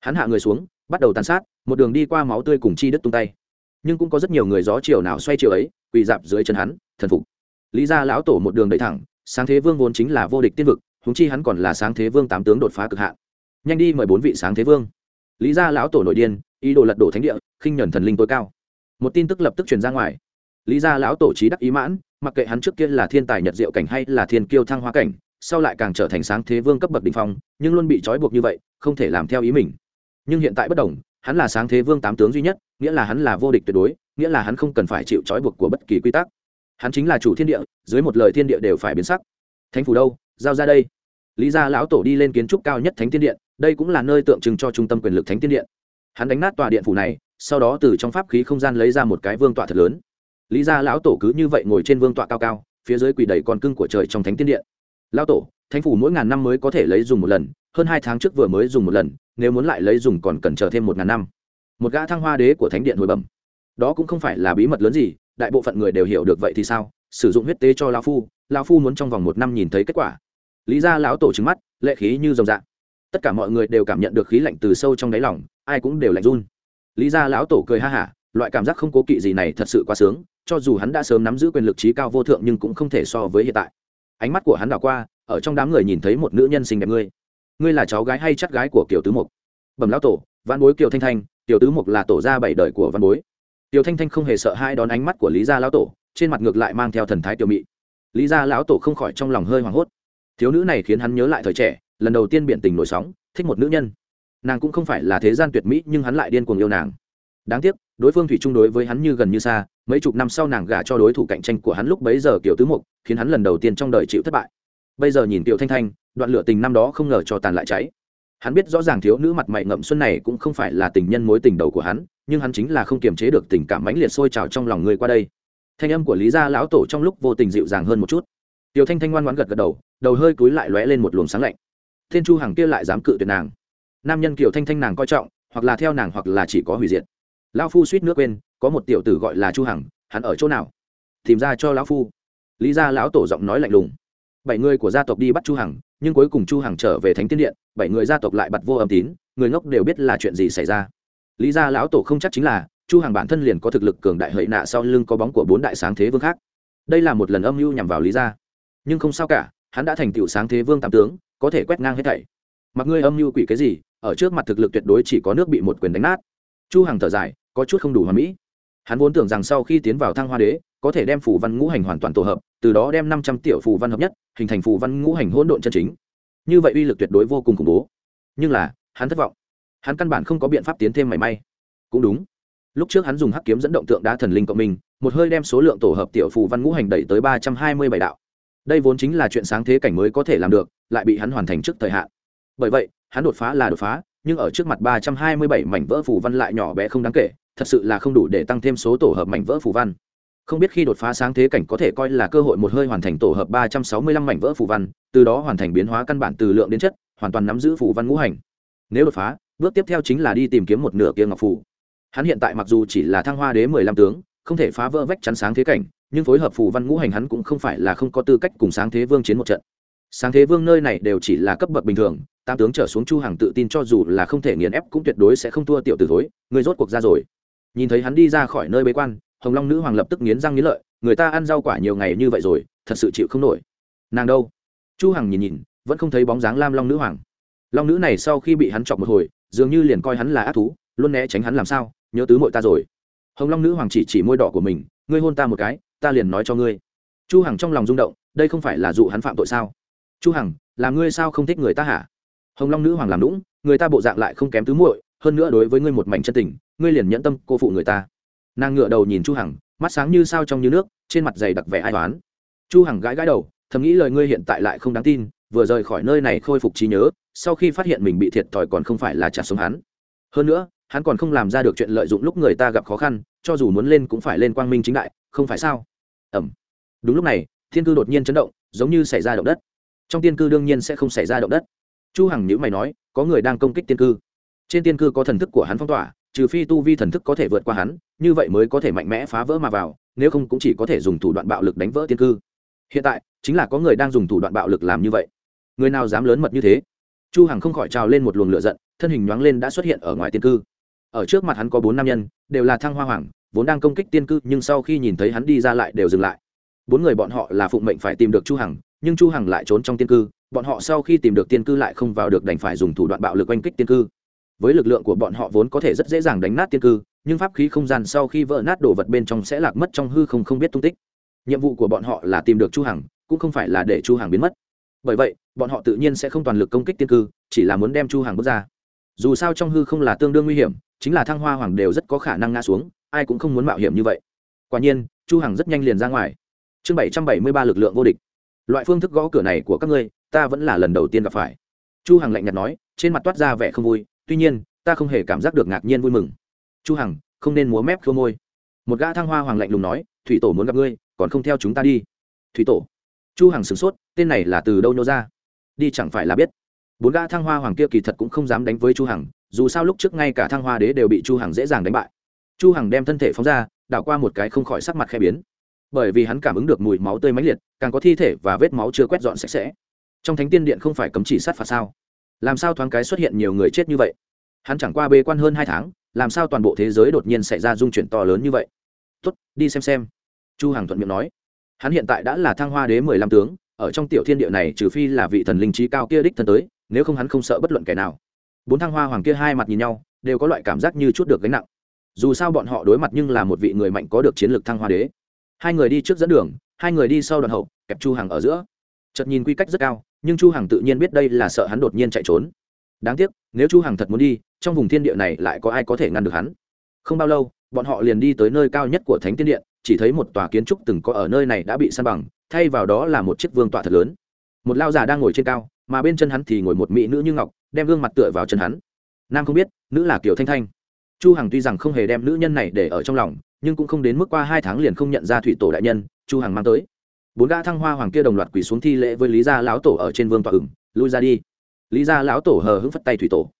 [SPEAKER 1] Hắn hạ người xuống, bắt đầu tàn sát, một đường đi qua máu tươi cùng chi đứt tung tay nhưng cũng có rất nhiều người gió chiều nào xoay chiều ấy, quỳ dạp dưới chân hắn, thần phục. Lý ra lão tổ một đường đầy thẳng, sáng thế vương vốn chính là vô địch tiên vực húng chi hắn còn là sáng thế vương tám tướng đột phá cực hạn. Nhanh đi mời bốn vị sáng thế vương. Lý ra lão tổ nội điên, ý đồ lật đổ thánh địa, khinh nhuần thần linh tối cao. Một tin tức lập tức truyền ra ngoài. Lý ra lão tổ trí đắc ý mãn, mặc kệ hắn trước kia là thiên tài nhật diệu cảnh hay là thiên kiêu thăng hoa cảnh, sau lại càng trở thành sáng thế vương cấp bậc đ ỉ n h phong, nhưng luôn bị trói buộc như vậy, không thể làm theo ý mình. Nhưng hiện tại bất đồng hắn là sáng thế vương tám tướng duy nhất, nghĩa là hắn là vô địch tuyệt đối, nghĩa là hắn không cần phải chịu trói buộc của bất kỳ quy tắc. Hắn chính là chủ thiên địa, dưới một lời thiên địa đều phải biến sắc. Thánh phủ đâu? Giao ra đây. Lý gia lão tổ đi lên kiến trúc cao nhất thánh tiên điện, đây cũng là nơi tượng trưng cho trung tâm quyền lực thánh tiên điện. Hắn đánh nát tòa điện phủ này, sau đó từ trong pháp khí không gian lấy ra một cái vương tọa thật lớn. Lý gia lão tổ cứ như vậy ngồi trên vương tọa cao cao, phía dưới quỳ đầy con cưng của trời trong thánh tiên điện. Lão tổ, thánh phủ mỗi ngàn năm mới có thể lấy dùng một lần hơn hai tháng trước vừa mới dùng một lần, nếu muốn lại lấy dùng còn cần chờ thêm một ngàn năm. Một gã thăng hoa đế của thánh điện hồi bẩm. Đó cũng không phải là bí mật lớn gì, đại bộ phận người đều hiểu được vậy thì sao? Sử dụng huyết tế cho lão phu lão phu muốn trong vòng một năm nhìn thấy kết quả. Lý gia lão tổ trứng mắt, lệ khí như rồng dạng. Tất cả mọi người đều cảm nhận được khí lạnh từ sâu trong đáy lòng, ai cũng đều lạnh run. Lý gia lão tổ cười ha hả, loại cảm giác không cố kỵ gì này thật sự quá sướng, cho dù hắn đã sớm nắm giữ quyền lực trí cao vô thượng nhưng cũng không thể so với hiện tại. Ánh mắt của hắn đảo qua, ở trong đám người nhìn thấy một nữ nhân xinh đẹp ngươi ngươi là cháu gái hay chắt gái của kiểu tứ mục? Bẩm lão tổ, văn bối kiều thanh thanh, kiều tứ mục là tổ gia bảy đời của văn bối. Kiều thanh thanh không hề sợ hai đón ánh mắt của lý gia lão tổ, trên mặt ngược lại mang theo thần thái tiểu mị. Lý gia lão tổ không khỏi trong lòng hơi hoảng hốt. Thiếu nữ này khiến hắn nhớ lại thời trẻ, lần đầu tiên biện tình nổi sóng, thích một nữ nhân. Nàng cũng không phải là thế gian tuyệt mỹ, nhưng hắn lại điên cuồng yêu nàng. Đáng tiếc, đối phương thủy chung đối với hắn như gần như xa, mấy chục năm sau nàng gả cho đối thủ cạnh tranh của hắn lúc bấy giờ kiểu tứ mục, khiến hắn lần đầu tiên trong đời chịu thất bại. Bây giờ nhìn tiểu thanh thanh đoạn lửa tình năm đó không ngờ cho tàn lại cháy. Hắn biết rõ ràng thiếu nữ mặt mày ngậm xuân này cũng không phải là tình nhân mối tình đầu của hắn, nhưng hắn chính là không kiềm chế được tình cảm mãnh liệt sôi trào trong lòng người qua đây. Thanh âm của lý gia lão tổ trong lúc vô tình dịu dàng hơn một chút. Tiểu thanh thanh ngoan ngoãn gật gật đầu đầu hơi cúi lại lóe lên một luồng sáng lạnh. Thiên chu hằng kia lại dám cự tuyệt nàng. Nam nhân kiểu thanh thanh nàng coi trọng, hoặc là theo nàng hoặc là chỉ có hủy diệt. Lão phu suýt nước quên, có một tiểu tử gọi là chu hằng, hắn ở chỗ nào? Tìm ra cho lão phu. Lý gia lão tổ giọng nói lạnh lùng. Bảy người của gia tộc đi bắt chu hằng nhưng cuối cùng chu hằng trở về thánh tiên điện, bảy người gia tộc lại bật vô âm tín, người ngốc đều biết là chuyện gì xảy ra. Lý gia lão tổ không chắc chính là, chu hằng bản thân liền có thực lực cường đại hợi nạ sau lưng có bóng của bốn đại sáng thế vương khác. Đây là một lần âm mưu nhằm vào lý gia. Nhưng không sao cả, hắn đã thành tựu sáng thế vương tam tướng, có thể quét ngang hết thảy. Mặc ngươi âm mưu quỷ cái gì, ở trước mặt thực lực tuyệt đối chỉ có nước bị một quyền đánh nát. Chu hằng thở dài, có chút không đủ hoàn mỹ hắn vốn tưởng rằng sau khi tiến vào thăng hoa đế, có thể đem phù văn ngũ hành hoàn toàn tổ hợp, từ đó đem năm trăm tiểu phù văn hợp nhất, hình thành phù văn ngũ hành hỗn độn chân chính. Như vậy uy lực tuyệt đối vô cùng khủng bố. Nhưng là, hắn thất vọng. Hắn căn bản không có biện pháp tiến thêm mảy may. Cũng đúng. Lúc trước hắn dùng hắc kiếm dẫn động tượng đá thần linh cộng minh một hơi đem số lượng tổ hợp tiểu phù văn ngũ hành đẩy tới ba trăm hai mươi bảy đạo. Đây vốn chính là chuyện sáng thế cảnh mới có thể làm được, lại bị hắn hoàn thành trước thời hạn. Bởi vậy, hắn đột phá là đột phá, nhưng ở trước mặt ba trăm hai mươi bảy mảnh vỡ phù văn lại nhỏ bé không đáng kể thật sự là không đủ để tăng thêm số tổ hợp mảnh vỡ phù văn. Không biết khi đột phá sáng thế cảnh có thể coi là cơ hội một hơi hoàn thành tổ hợp ba trăm sáu mươi lăm mảnh vỡ phù văn, từ đó hoàn thành biến hóa căn bản từ lượng đến chất, hoàn toàn nắm giữ phù văn ngũ hành. Nếu đột phá, bước tiếp theo chính là đi tìm kiếm một nửa kia ngọc phù. Hắn hiện tại mặc dù chỉ là thăng hoa đế mười lăm tướng, không thể phá vỡ vách chắn sáng thế cảnh, nhưng phối hợp phù văn ngũ hành hắn cũng không phải là không có tư cách cùng sáng thế vương chiến một trận. Sáng thế vương nơi này đều chỉ là cấp bậc bình thường tam tướng trở xuống chu hàng tự tin cho dù là không thể nghiền ép cũng tuyệt đối sẽ không thua tiểu tử thối, người rốt cuộc ra rồi nhìn thấy hắn đi ra khỏi nơi bế quan, hồng long nữ hoàng lập tức nghiến răng nghiến lợi, người ta ăn rau quả nhiều ngày như vậy rồi, thật sự chịu không nổi. Nàng đâu? Chu hằng nhìn nhìn, vẫn không thấy bóng dáng lam long nữ hoàng. Long nữ này sau khi bị hắn chọc một hồi, dường như liền coi hắn là ác thú, luôn né tránh hắn làm sao, nhớ tứ mội ta rồi. Hồng long nữ hoàng chỉ chỉ môi đỏ của mình, ngươi hôn ta một cái, ta liền nói cho ngươi. Chu hằng trong lòng rung động, đây không phải là dụ hắn phạm tội sao? Chu hằng, là ngươi sao không thích người ta hả? Hồng long nữ hoàng làm lũng người ta bộ dạng lại không kém tứ muội, hơn nữa đối với ngươi một mảnh chân tình ngươi liền nhẫn tâm cô phụ người ta. Nàng ngựa đầu nhìn chu hằng, mắt sáng như sao trong như nước, trên mặt dày đặc vẻ ai toán chu hằng gãi gãi đầu, thầm nghĩ lời ngươi hiện tại lại không đáng tin, vừa rời khỏi nơi này khôi phục trí nhớ, sau khi phát hiện mình bị thiệt thòi còn không phải là trả sống hắn. Hơn nữa, hắn còn không làm ra được chuyện lợi dụng lúc người ta gặp khó khăn, cho dù muốn lên cũng phải lên quang minh chính đại, không phải sao? Ẩm đúng lúc này, thiên cư đột nhiên chấn động, giống như xảy ra động đất. Trong tiên cư đương nhiên sẽ không xảy ra động đất. Chu hằng nhữ mày nói, có người đang công kích tiên cư. Trên tiên cư có thần thức của hắn phong tỏa trừ phi tu vi thần thức có thể vượt qua hắn, như vậy mới có thể mạnh mẽ phá vỡ mà vào, nếu không cũng chỉ có thể dùng thủ đoạn bạo lực đánh vỡ tiên cư. Hiện tại, chính là có người đang dùng thủ đoạn bạo lực làm như vậy. Người nào dám lớn mật như thế? Chu hằng không khỏi trào lên một luồng lửa giận, thân hình nhoáng lên đã xuất hiện ở ngoài tiên cư. Ở trước mặt hắn có bốn nam nhân, đều là thăng hoa hoàng, vốn đang công kích tiên cư, nhưng sau khi nhìn thấy hắn đi ra lại đều dừng lại. Bốn người bọn họ là phụng mệnh phải tìm được chu hằng, nhưng chu hằng lại trốn trong tiên cư, bọn họ sau khi tìm được tiên cư lại không vào được đành phải dùng thủ đoạn bạo lực oanh kích tiên cư với lực lượng của bọn họ vốn có thể rất dễ dàng đánh nát tiên cư, nhưng pháp khí không gian sau khi vỡ nát đồ vật bên trong sẽ lạc mất trong hư không không biết tung tích. Nhiệm vụ của bọn họ là tìm được chu hằng, cũng không phải là để chu hằng biến mất. Bởi vậy, bọn họ tự nhiên sẽ không toàn lực công kích tiên cư, chỉ là muốn đem chu hằng bước ra. Dù sao trong hư không là tương đương nguy hiểm, chính là thăng hoa hoàng đều rất có khả năng ngã xuống, ai cũng không muốn mạo hiểm như vậy. Quả nhiên, chu hằng rất nhanh liền ra ngoài. Chương 773 lực lượng vô địch. Loại phương thức gõ cửa này của các ngươi, ta vẫn là lần đầu tiên gặp phải. Chu hằng lạnh nhạt nói, trên mặt toát ra vẻ không vui tuy nhiên, ta không hề cảm giác được ngạc nhiên vui mừng. Chu hằng, không nên múa mép khô môi. Một gã thăng hoa hoàng lạnh lùng nói, thủy tổ muốn gặp ngươi, còn không theo chúng ta đi. Thủy tổ? Chu hằng sửng sốt, tên này là từ đâu nhô ra? Đi chẳng phải là biết. Bốn gã thăng hoa hoàng kia kỳ thật cũng không dám đánh với chu hằng, dù sao lúc trước ngay cả thăng hoa đế đều bị chu hằng dễ dàng đánh bại. Chu hằng đem thân thể phóng ra, đảo qua một cái không khỏi sắc mặt khẽ biến. Bởi vì hắn cảm ứng được mùi máu tươi mãnh liệt, càng có thi thể và vết máu chưa quét dọn sạch sẽ. Trong thánh tiên điện không phải cấm chỉ sát phạt sao? Làm sao thoáng cái xuất hiện nhiều người chết như vậy? Hắn chẳng qua bê quan hơn hai tháng, làm sao toàn bộ thế giới đột nhiên xảy ra dung chuyển to lớn như vậy? Tốt, đi xem xem. Chu hằng thuận miệng nói. Hắn hiện tại đã là thăng hoa đế mười lăm tướng, ở trong tiểu thiên địa này trừ phi là vị thần linh trí cao kia đích thân tới, nếu không hắn không sợ bất luận kẻ nào. Bốn thăng hoa hoàng kia hai mặt nhìn nhau, đều có loại cảm giác như chút được gánh nặng. Dù sao bọn họ đối mặt nhưng là một vị người mạnh có được chiến lược thăng hoa đế. Hai người đi trước dẫn đường, hai người đi sau đoàn hậu, kẹp chu hằng ở giữa chợt nhìn quy cách rất cao, nhưng chu hằng tự nhiên biết đây là sợ hắn đột nhiên chạy trốn. Đáng tiếc, nếu chu hằng thật muốn đi, trong vùng thiên địa này lại có ai có thể ngăn được hắn? Không bao lâu, bọn họ liền đi tới nơi cao nhất của thánh tiên điện, chỉ thấy một tòa kiến trúc từng có ở nơi này đã bị san bằng, thay vào đó là một chiếc vương tọa thật lớn. Một lao già đang ngồi trên cao, mà bên chân hắn thì ngồi một mỹ nữ như ngọc, đem gương mặt tựa vào chân hắn. Nam không biết, nữ là kiều thanh thanh. Chu hằng tuy rằng không hề đem nữ nhân này để ở trong lòng, nhưng cũng không đến mức qua hai tháng liền không nhận ra thủy tổ đại nhân, chu hằng mang tới bốn gã thăng hoa hoàng kia đồng loạt quỳ xuống thi lễ với lý gia lão tổ ở trên vương tọa ửng lui ra đi. Lý gia lão tổ hờ hững phất tay thủy tổ.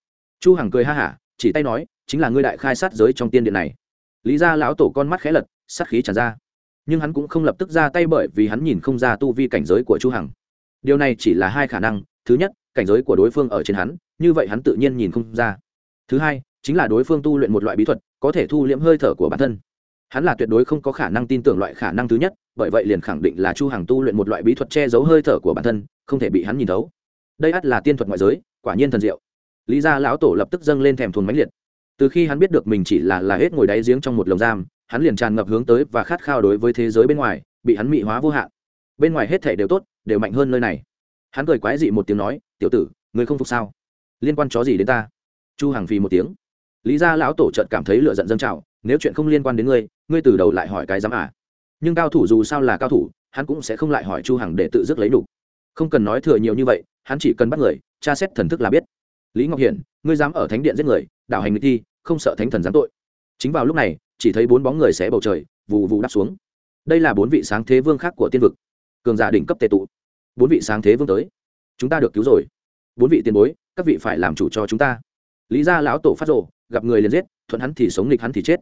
[SPEAKER 1] Chu hằng cười ha hả, chỉ tay nói, chính là ngươi đại khai sát giới trong tiên điện này. Lý gia lão tổ con mắt khẽ lật, sát khí tràn ra. Nhưng hắn cũng không lập tức ra tay bởi vì hắn nhìn không ra tu vi cảnh giới của chu hằng. Điều này chỉ là hai khả năng, thứ nhất, cảnh giới của đối phương ở trên hắn, như vậy hắn tự nhiên nhìn không ra. Thứ hai, chính là đối phương tu luyện một loại bí thuật, có thể thu liễm hơi thở của bản thân hắn là tuyệt đối không có khả năng tin tưởng loại khả năng thứ nhất, bởi vậy liền khẳng định là chu hằng tu luyện một loại bí thuật che giấu hơi thở của bản thân, không thể bị hắn nhìn thấu. Đây ắt là tiên thuật ngoại giới, quả nhiên thần diệu. Lý gia lão tổ lập tức dâng lên thèm thuồng mãnh liệt. Từ khi hắn biết được mình chỉ là là hết ngồi đáy giếng trong một lồng giam, hắn liền tràn ngập hướng tới và khát khao đối với thế giới bên ngoài, bị hắn mị hóa vô hạn. Bên ngoài hết thể đều tốt, đều mạnh hơn nơi này. Hắn cười quái dị một tiếng nói, tiểu tử, ngươi không phục sao? Liên quan chó gì đến ta? Chu hằng phì một tiếng. Lý gia lão tổ chợt cảm thấy lửa giận dâng trào nếu chuyện không liên quan đến ngươi ngươi từ đầu lại hỏi cái dám à. Nhưng cao thủ dù sao là cao thủ, hắn cũng sẽ không lại hỏi chu hằng để tự dứt lấy đủ. Không cần nói thừa nhiều như vậy, hắn chỉ cần bắt người, tra xét thần thức là biết. Lý ngọc hiển, ngươi dám ở thánh điện giết người, đảo hành người thi, không sợ thánh thần giáng tội. Chính vào lúc này, chỉ thấy bốn bóng người xé bầu trời, vù vù đáp xuống. Đây là bốn vị sáng thế vương khác của tiên vực. Cường giả đỉnh cấp tề tụ. Bốn vị sáng thế vương tới. Chúng ta được cứu rồi. Bốn vị tiền bối, các vị phải làm chủ cho chúng ta. Lý gia lão tổ phát rồ gặp người liền giết, thuận hắn thì sống, nghịch hắn thì chết.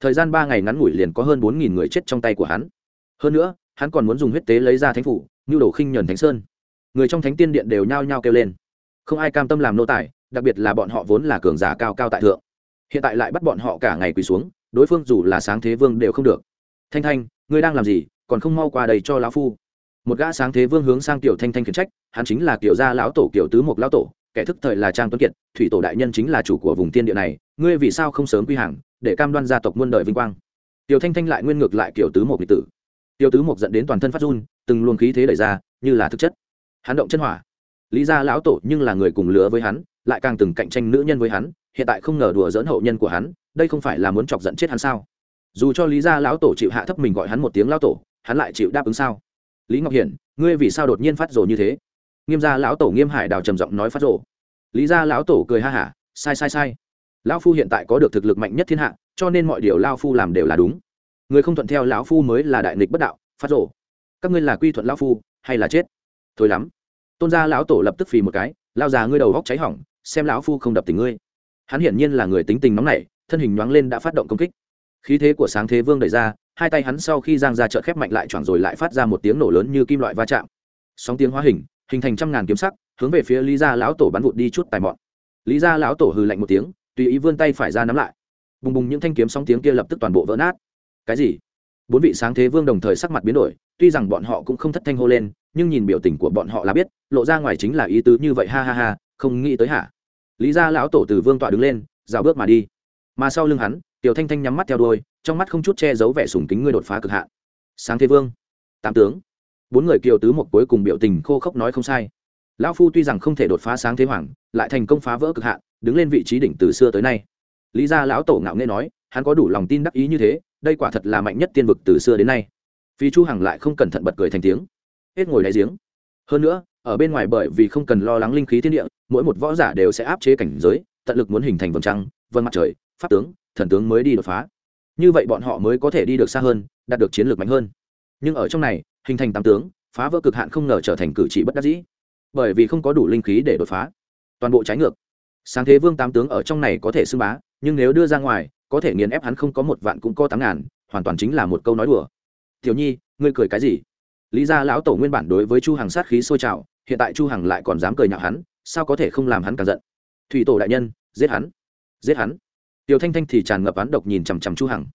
[SPEAKER 1] Thời gian ba ngày ngắn ngủi liền có hơn bốn nghìn người chết trong tay của hắn. Hơn nữa, hắn còn muốn dùng huyết tế lấy ra thánh phủ, như đổ khinh nhuần thánh sơn. Người trong thánh tiên điện đều nhao nhao kêu lên. Không ai cam tâm làm nô tài, đặc biệt là bọn họ vốn là cường giả cao cao tại thượng. Hiện tại lại bắt bọn họ cả ngày quỳ xuống, đối phương dù là sáng thế vương đều không được. Thanh thanh, ngươi đang làm gì? Còn không mau qua đây cho lão phu. Một gã sáng thế vương hướng sang tiểu thanh thanh khiển trách, hắn chính là kiểu gia lão tổ, kiểu tứ mục lão tổ, kẻ thức thời là trang tuấn kiệt, thủy tổ đại nhân chính là chủ của vùng tiên địa này ngươi vì sao không sớm quy hàng, để cam đoan gia tộc muôn đời vinh quang? Tiểu thanh thanh lại nguyên ngược lại kiểu tứ một lịch tử. Tiểu tứ một dẫn đến toàn thân phát run, từng luồng khí thế đẩy ra, như là thực chất. Hắn động chân hỏa. Lý gia lão tổ nhưng là người cùng lứa với hắn, lại càng từng cạnh tranh nữ nhân với hắn, hiện tại không ngờ đùa dỡn hậu nhân của hắn, đây không phải là muốn chọc giận chết hắn sao? Dù cho lý gia lão tổ chịu hạ thấp mình gọi hắn một tiếng lão tổ, hắn lại chịu đáp ứng sao? Lý ngọc hiển, ngươi vì sao đột nhiên phát rồ như thế? Nghiêm gia lão tổ nghiêm hải đào trầm giọng nói phát rồ. Lý gia lão tổ cười ha hả, sai sai sai lão phu hiện tại có được thực lực mạnh nhất thiên hạ, cho nên mọi điều lão phu làm đều là đúng. Người không thuận theo lão phu mới là đại nghịch bất đạo, phát rồ. Các ngươi là quy thuận lão phu, hay là chết? Thôi lắm. Tôn gia lão tổ lập tức phì một cái lao già, ngươi đầu góc cháy hỏng, xem lão phu không đập tình ngươi. Hắn hiển nhiên là người tính tình nóng nảy, thân hình nhoáng lên đã phát động công kích. Khí thế của sáng thế vương đẩy ra, hai tay hắn sau khi giang ra chợ khép mạnh lại choảng rồi lại phát ra một tiếng nổ lớn như kim loại va chạm. Sóng tiếng hóa hình hình thành trăm ngàn kiếm sắc, hướng về phía lý gia lão tổ bắn vụt đi chút tài mọn. Lý gia lão tổ hừ lạnh một tiếng tùy ý vươn tay phải ra nắm lại. Bùng bùng những thanh kiếm sóng tiếng kia lập tức toàn bộ vỡ nát. Cái gì? Bốn vị sáng thế vương đồng thời sắc mặt biến đổi, tuy rằng bọn họ cũng không thất thanh hô lên, nhưng nhìn biểu tình của bọn họ là biết, lộ ra ngoài chính là ý tứ như vậy, ha ha ha, không nghĩ tới hả? Lý gia lão tổ từ vương tọa đứng lên rào bước mà đi. Mà sau lưng hắn, tiểu thanh thanh nhắm mắt theo đuôi, trong mắt không chút che giấu vẻ sùng kính ngươi đột phá cực hạn. Sáng thế vương, tám tướng. Bốn người kiều tứ một cuối cùng biểu tình khô khốc nói không sai. Lão phu tuy rằng không thể đột phá sáng thế hoàng, lại thành công phá vỡ cực hạn đứng lên vị trí đỉnh từ xưa tới nay. Lý gia lão tổ ngạo nghe nói, hắn có đủ lòng tin đắc ý như thế, đây quả thật là mạnh nhất tiên vực từ xưa đến nay. Phi chu hằng lại không cẩn thận bật cười thành tiếng. Hết ngồi đáy giếng. Hơn nữa, ở bên ngoài bởi vì không cần lo lắng linh khí thiên địa, mỗi một võ giả đều sẽ áp chế cảnh giới, tận lực muốn hình thành vầng trăng, vầng mặt trời, pháp tướng, thần tướng mới đi đột phá. Như vậy bọn họ mới có thể đi được xa hơn, đạt được chiến lược mạnh hơn. Nhưng ở trong này, hình thành tám tướng, phá vỡ cực hạn không ngờ trở thành cử chỉ bất đắc dĩ. Bởi vì không có đủ linh khí để đột phá. Toàn bộ trái ngược sáng thế vương tám tướng ở trong này có thể xưng bá, nhưng nếu đưa ra ngoài, có thể nghiền ép hắn không có một vạn cũng có tám ngàn, hoàn toàn chính là một câu nói đùa. Tiểu nhi, ngươi cười cái gì? Lý gia lão tổ nguyên bản đối với chu hằng sát khí sôi trào, hiện tại chu hằng lại còn dám cười nhạo hắn, sao có thể không làm hắn càng giận? Thủy tổ đại nhân, giết hắn giết hắn. Tiểu thanh thanh thì tràn ngập án độc nhìn chằm chằm chu hằng.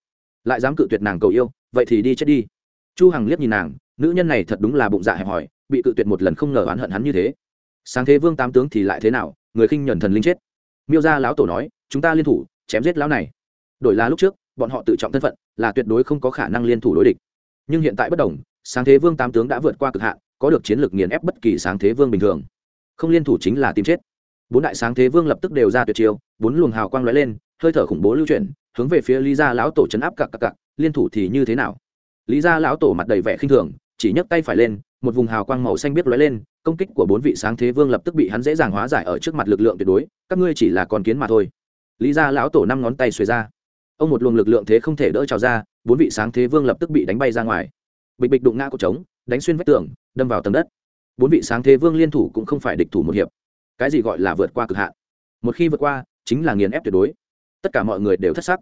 [SPEAKER 1] Lại dám cự tuyệt nàng cầu yêu, vậy thì đi chết đi. Chu hằng liếc nhìn nàng, nữ nhân này thật đúng là bụng dạ hẹp hòi, bị cự tuyệt một lần không ngờ oán hận hắn như thế. Sáng thế vương tám tướng thì lại thế nào? Người khinh nhẫn thần linh chết. Miêu gia lão tổ nói, chúng ta liên thủ, chém giết lão này. Đổi là lúc trước, bọn họ tự trọng thân phận, là tuyệt đối không có khả năng liên thủ đối địch. Nhưng hiện tại bất đồng, sáng thế vương tám tướng đã vượt qua cực hạn, có được chiến lược nghiền ép bất kỳ sáng thế vương bình thường. Không liên thủ chính là tìm chết. Bốn đại sáng thế vương lập tức đều ra tuyệt chiêu, bốn luồng hào quang lóe lên, hơi thở khủng bố lưu chuyển, hướng về phía lý gia lão tổ chấn áp cặc cặc cặc, liên thủ thì như thế nào? Lý gia lão tổ mặt đầy vẻ khinh thường, chỉ nhấc tay phải lên một vùng hào quang màu xanh biết lóe lên, công kích của bốn vị sáng thế vương lập tức bị hắn dễ dàng hóa giải ở trước mặt lực lượng tuyệt đối, các ngươi chỉ là con kiến mà thôi. Lý gia lão tổ năm ngón tay xuề ra. Ông một luồng lực lượng thế không thể đỡ trào ra, bốn vị sáng thế vương lập tức bị đánh bay ra ngoài. Bịch bịch đụng ngã cột trống, đánh xuyên vách tường, đâm vào tầng đất. Bốn vị sáng thế vương liên thủ cũng không phải địch thủ một hiệp. Cái gì gọi là vượt qua cực hạn? Một khi vượt qua, chính là nghiền ép tuyệt đối. Tất cả mọi người đều thất sắc.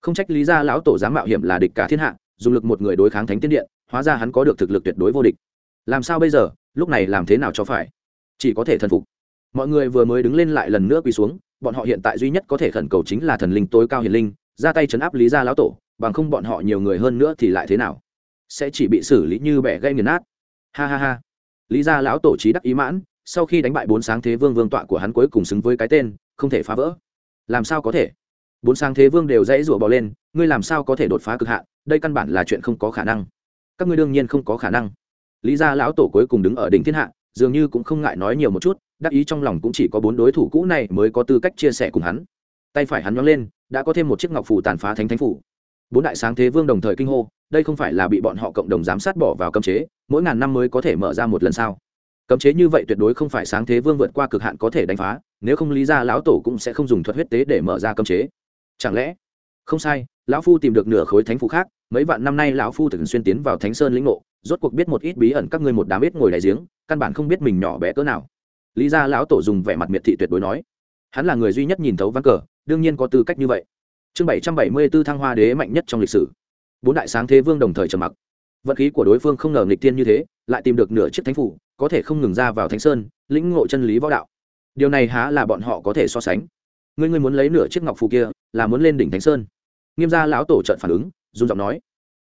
[SPEAKER 1] Không trách lý gia lão tổ dám mạo hiểm là địch cả thiên hạ, dùng lực một người đối kháng thánh tiên điện hóa ra hắn có được thực lực tuyệt đối vô địch làm sao bây giờ? Lúc này làm thế nào cho phải? Chỉ có thể thần phục. Mọi người vừa mới đứng lên lại lần nữa quỳ xuống, bọn họ hiện tại duy nhất có thể khẩn cầu chính là thần linh tối cao hiền linh, ra tay chấn áp lý gia lão tổ, bằng không bọn họ nhiều người hơn nữa thì lại thế nào? Sẽ chỉ bị xử lý như bẻ gây nghiền nát. Ha ha ha. Lý gia lão tổ trí đắc ý mãn, sau khi đánh bại bốn sáng thế vương vương tọa của hắn cuối cùng xứng với cái tên, không thể phá vỡ. Làm sao có thể? Bốn sáng thế vương đều dãy rủa bò lên, ngươi làm sao có thể đột phá cực hạn? Đây căn bản là chuyện không có khả năng. Các ngươi đương nhiên không có khả năng lý gia lão tổ cuối cùng đứng ở đỉnh thiên hạ, dường như cũng không ngại nói nhiều một chút, đắc ý trong lòng cũng chỉ có bốn đối thủ cũ này mới có tư cách chia sẻ cùng hắn. Tay phải hắn nhón lên, đã có thêm một chiếc ngọc phủ tàn phá thánh thánh phủ. Bốn đại sáng thế vương đồng thời kinh hô, đây không phải là bị bọn họ cộng đồng giám sát bỏ vào cấm chế, mỗi ngàn năm mới có thể mở ra một lần sao? Cấm chế như vậy tuyệt đối không phải sáng thế vương vượt qua cực hạn có thể đánh phá, nếu không lý ra lão tổ cũng sẽ không dùng thuật huyết tế để mở ra cấm chế. Chẳng lẽ? Không sai, lão phu tìm được nửa khối thánh phủ khác, mấy vạn năm nay lão phu thường xuyên tiến vào thánh sơn lĩnh ngộ rốt cuộc biết một ít bí ẩn các ngươi một đám ít ngồi đại giếng, căn bản không biết mình nhỏ bé cỡ nào. Lý ra lão tổ dùng vẻ mặt miệt thị tuyệt đối nói. Hắn là người duy nhất nhìn thấu ván cờ, đương nhiên có tư cách như vậy. Chương bảy trăm bảy mươi b ố thăng hoa đế mạnh nhất trong lịch sử. Bốn đại sáng thế vương đồng thời trầm mặc. Vận khí của đối phương không ngờ nghịch tiên như thế, lại tìm được nửa chiếc thánh phủ, có thể không ngừng ra vào thánh sơn, lĩnh ngộ chân lý võ đạo. Điều này há là bọn họ có thể so sánh. Ngươi ngươi muốn lấy nửa chiếc ngọc phù kia, là muốn lên đỉnh thánh sơn. Nghiêm gia lão tổ trận phản ứng dùng giọng nói.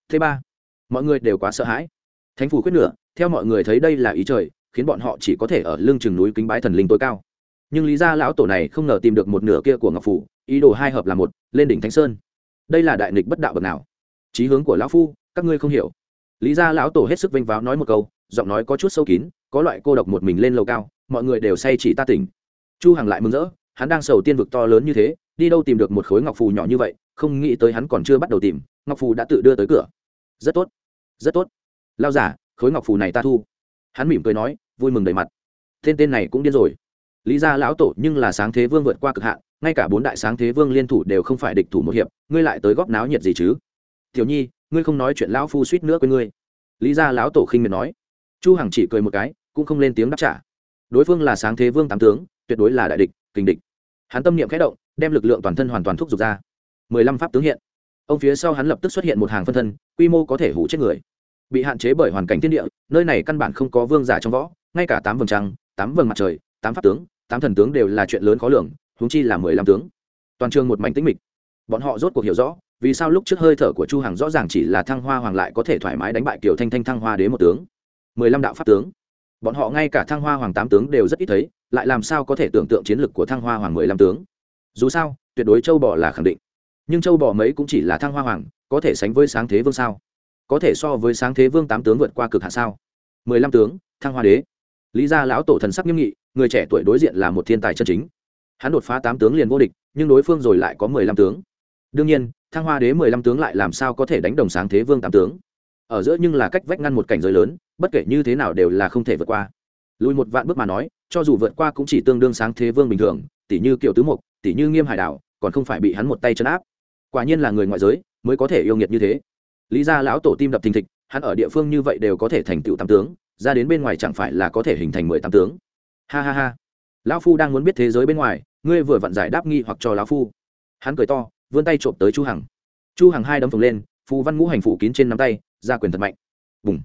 [SPEAKER 1] Thứ ba, mọi người đều quá sợ hãi thánh phủ quyết nửa, theo mọi người thấy đây là ý trời, khiến bọn họ chỉ có thể ở lưng chừng núi kính bái thần linh tối cao. Nhưng lý gia lão tổ này không ngờ tìm được một nửa kia của ngọc phủ, ý đồ hai hợp là một, lên đỉnh thánh sơn. Đây là đại nghịch bất đạo bậc nào? Chí hướng của lão phu, các ngươi không hiểu. Lý gia lão tổ hết sức vênh váo nói một câu, giọng nói có chút sâu kín, có loại cô độc một mình lên lầu cao, mọi người đều say chỉ ta tỉnh. Chu hằng lại mừng rỡ, hắn đang sầu tiên vực to lớn như thế, đi đâu tìm được một khối ngọc phù nhỏ như vậy, không nghĩ tới hắn còn chưa bắt đầu tìm, ngọc phù đã tự đưa tới cửa. Rất tốt rất tốt lao giả, khối ngọc phù này ta thu. Hắn mỉm cười nói, vui mừng đầy mặt. Tên tên này cũng điên rồi. Lý gia lão tổ nhưng là sáng thế vương vượt qua cực hạn, ngay cả bốn đại sáng thế vương liên thủ đều không phải địch thủ một hiệp, ngươi lại tới góp náo nhiệt gì chứ? Tiểu nhi, ngươi không nói chuyện lão phu suýt nữa với ngươi. Lý gia lão tổ khinh miệt nói. Chu hằng chỉ cười một cái, cũng không lên tiếng đáp trả. Đối phương là sáng thế vương tám tướng, tuyệt đối là đại địch, kình địch. Hắn tâm niệm khẽ động, đem lực lượng toàn thân hoàn toàn thúc giục ra. Mười lăm pháp tướng hiện. Ông phía sau hắn lập tức xuất hiện một hàng phân thân, quy mô có thể hủ chết người bị hạn chế bởi hoàn cảnh thiên địa, nơi này căn bản không có vương giả trong võ, ngay cả tám vầng trăng, tám vầng mặt trời, tám pháp tướng, tám thần tướng đều là chuyện lớn khó lường, huống chi là mười lăm tướng. Toàn trường một mảnh tĩnh mịch. Bọn họ rốt cuộc hiểu rõ, vì sao lúc trước hơi thở của chu hằng rõ ràng chỉ là thăng hoa hoàng lại có thể thoải mái đánh bại kiểu thanh thanh thăng hoa đế một tướng. Mười lăm đạo pháp tướng. Bọn họ ngay cả thăng hoa hoàng tám tướng đều rất ít thấy, lại làm sao có thể tưởng tượng chiến lược của thăng hoa hoàng mười lăm tướng? Dù sao, tuyệt đối châu bò là khẳng định. Nhưng châu bò mấy cũng chỉ là thăng hoa hoàng, có thể sánh với sáng thế vương sao? Có thể so với sáng thế vương tám tướng vượt qua cực hạ sao? mười lăm tướng, thăng hoa đế. Lý gia lão tổ thần sắc nghiêm nghị, người trẻ tuổi đối diện là một thiên tài chân chính. Hắn đột phá tám tướng liền vô địch, nhưng đối phương rồi lại có mười lăm tướng. Đương nhiên, thăng hoa đế mười lăm tướng lại làm sao có thể đánh đồng sáng thế vương tám tướng? Ở giữa nhưng là cách vách ngăn một cảnh giới lớn, bất kể như thế nào đều là không thể vượt qua. Lùi một vạn bước mà nói, cho dù vượt qua cũng chỉ tương đương sáng thế vương bình thường tỷ như kiều tứ mục tỷ như nghiêm hải đảo, còn không phải bị hắn một tay chấn áp. Quả nhiên là người ngoại giới mới có thể yêu nghiệt như thế lý ra lão tổ tim đập thình thịch, hắn ở địa phương như vậy đều có thể thành tựu tam tướng, ra đến bên ngoài chẳng phải là có thể hình thành mười tam tướng. Ha ha ha. Lão phu đang muốn biết thế giới bên ngoài, ngươi vừa vặn giải đáp nghi hoặc cho lão phu. Hắn cười to, vươn tay trộm tới chu hằng. Chu hằng hai đấm phồng lên, phù văn ngũ hành phủ kín trên nắm tay, ra quyền thật mạnh. Bùng.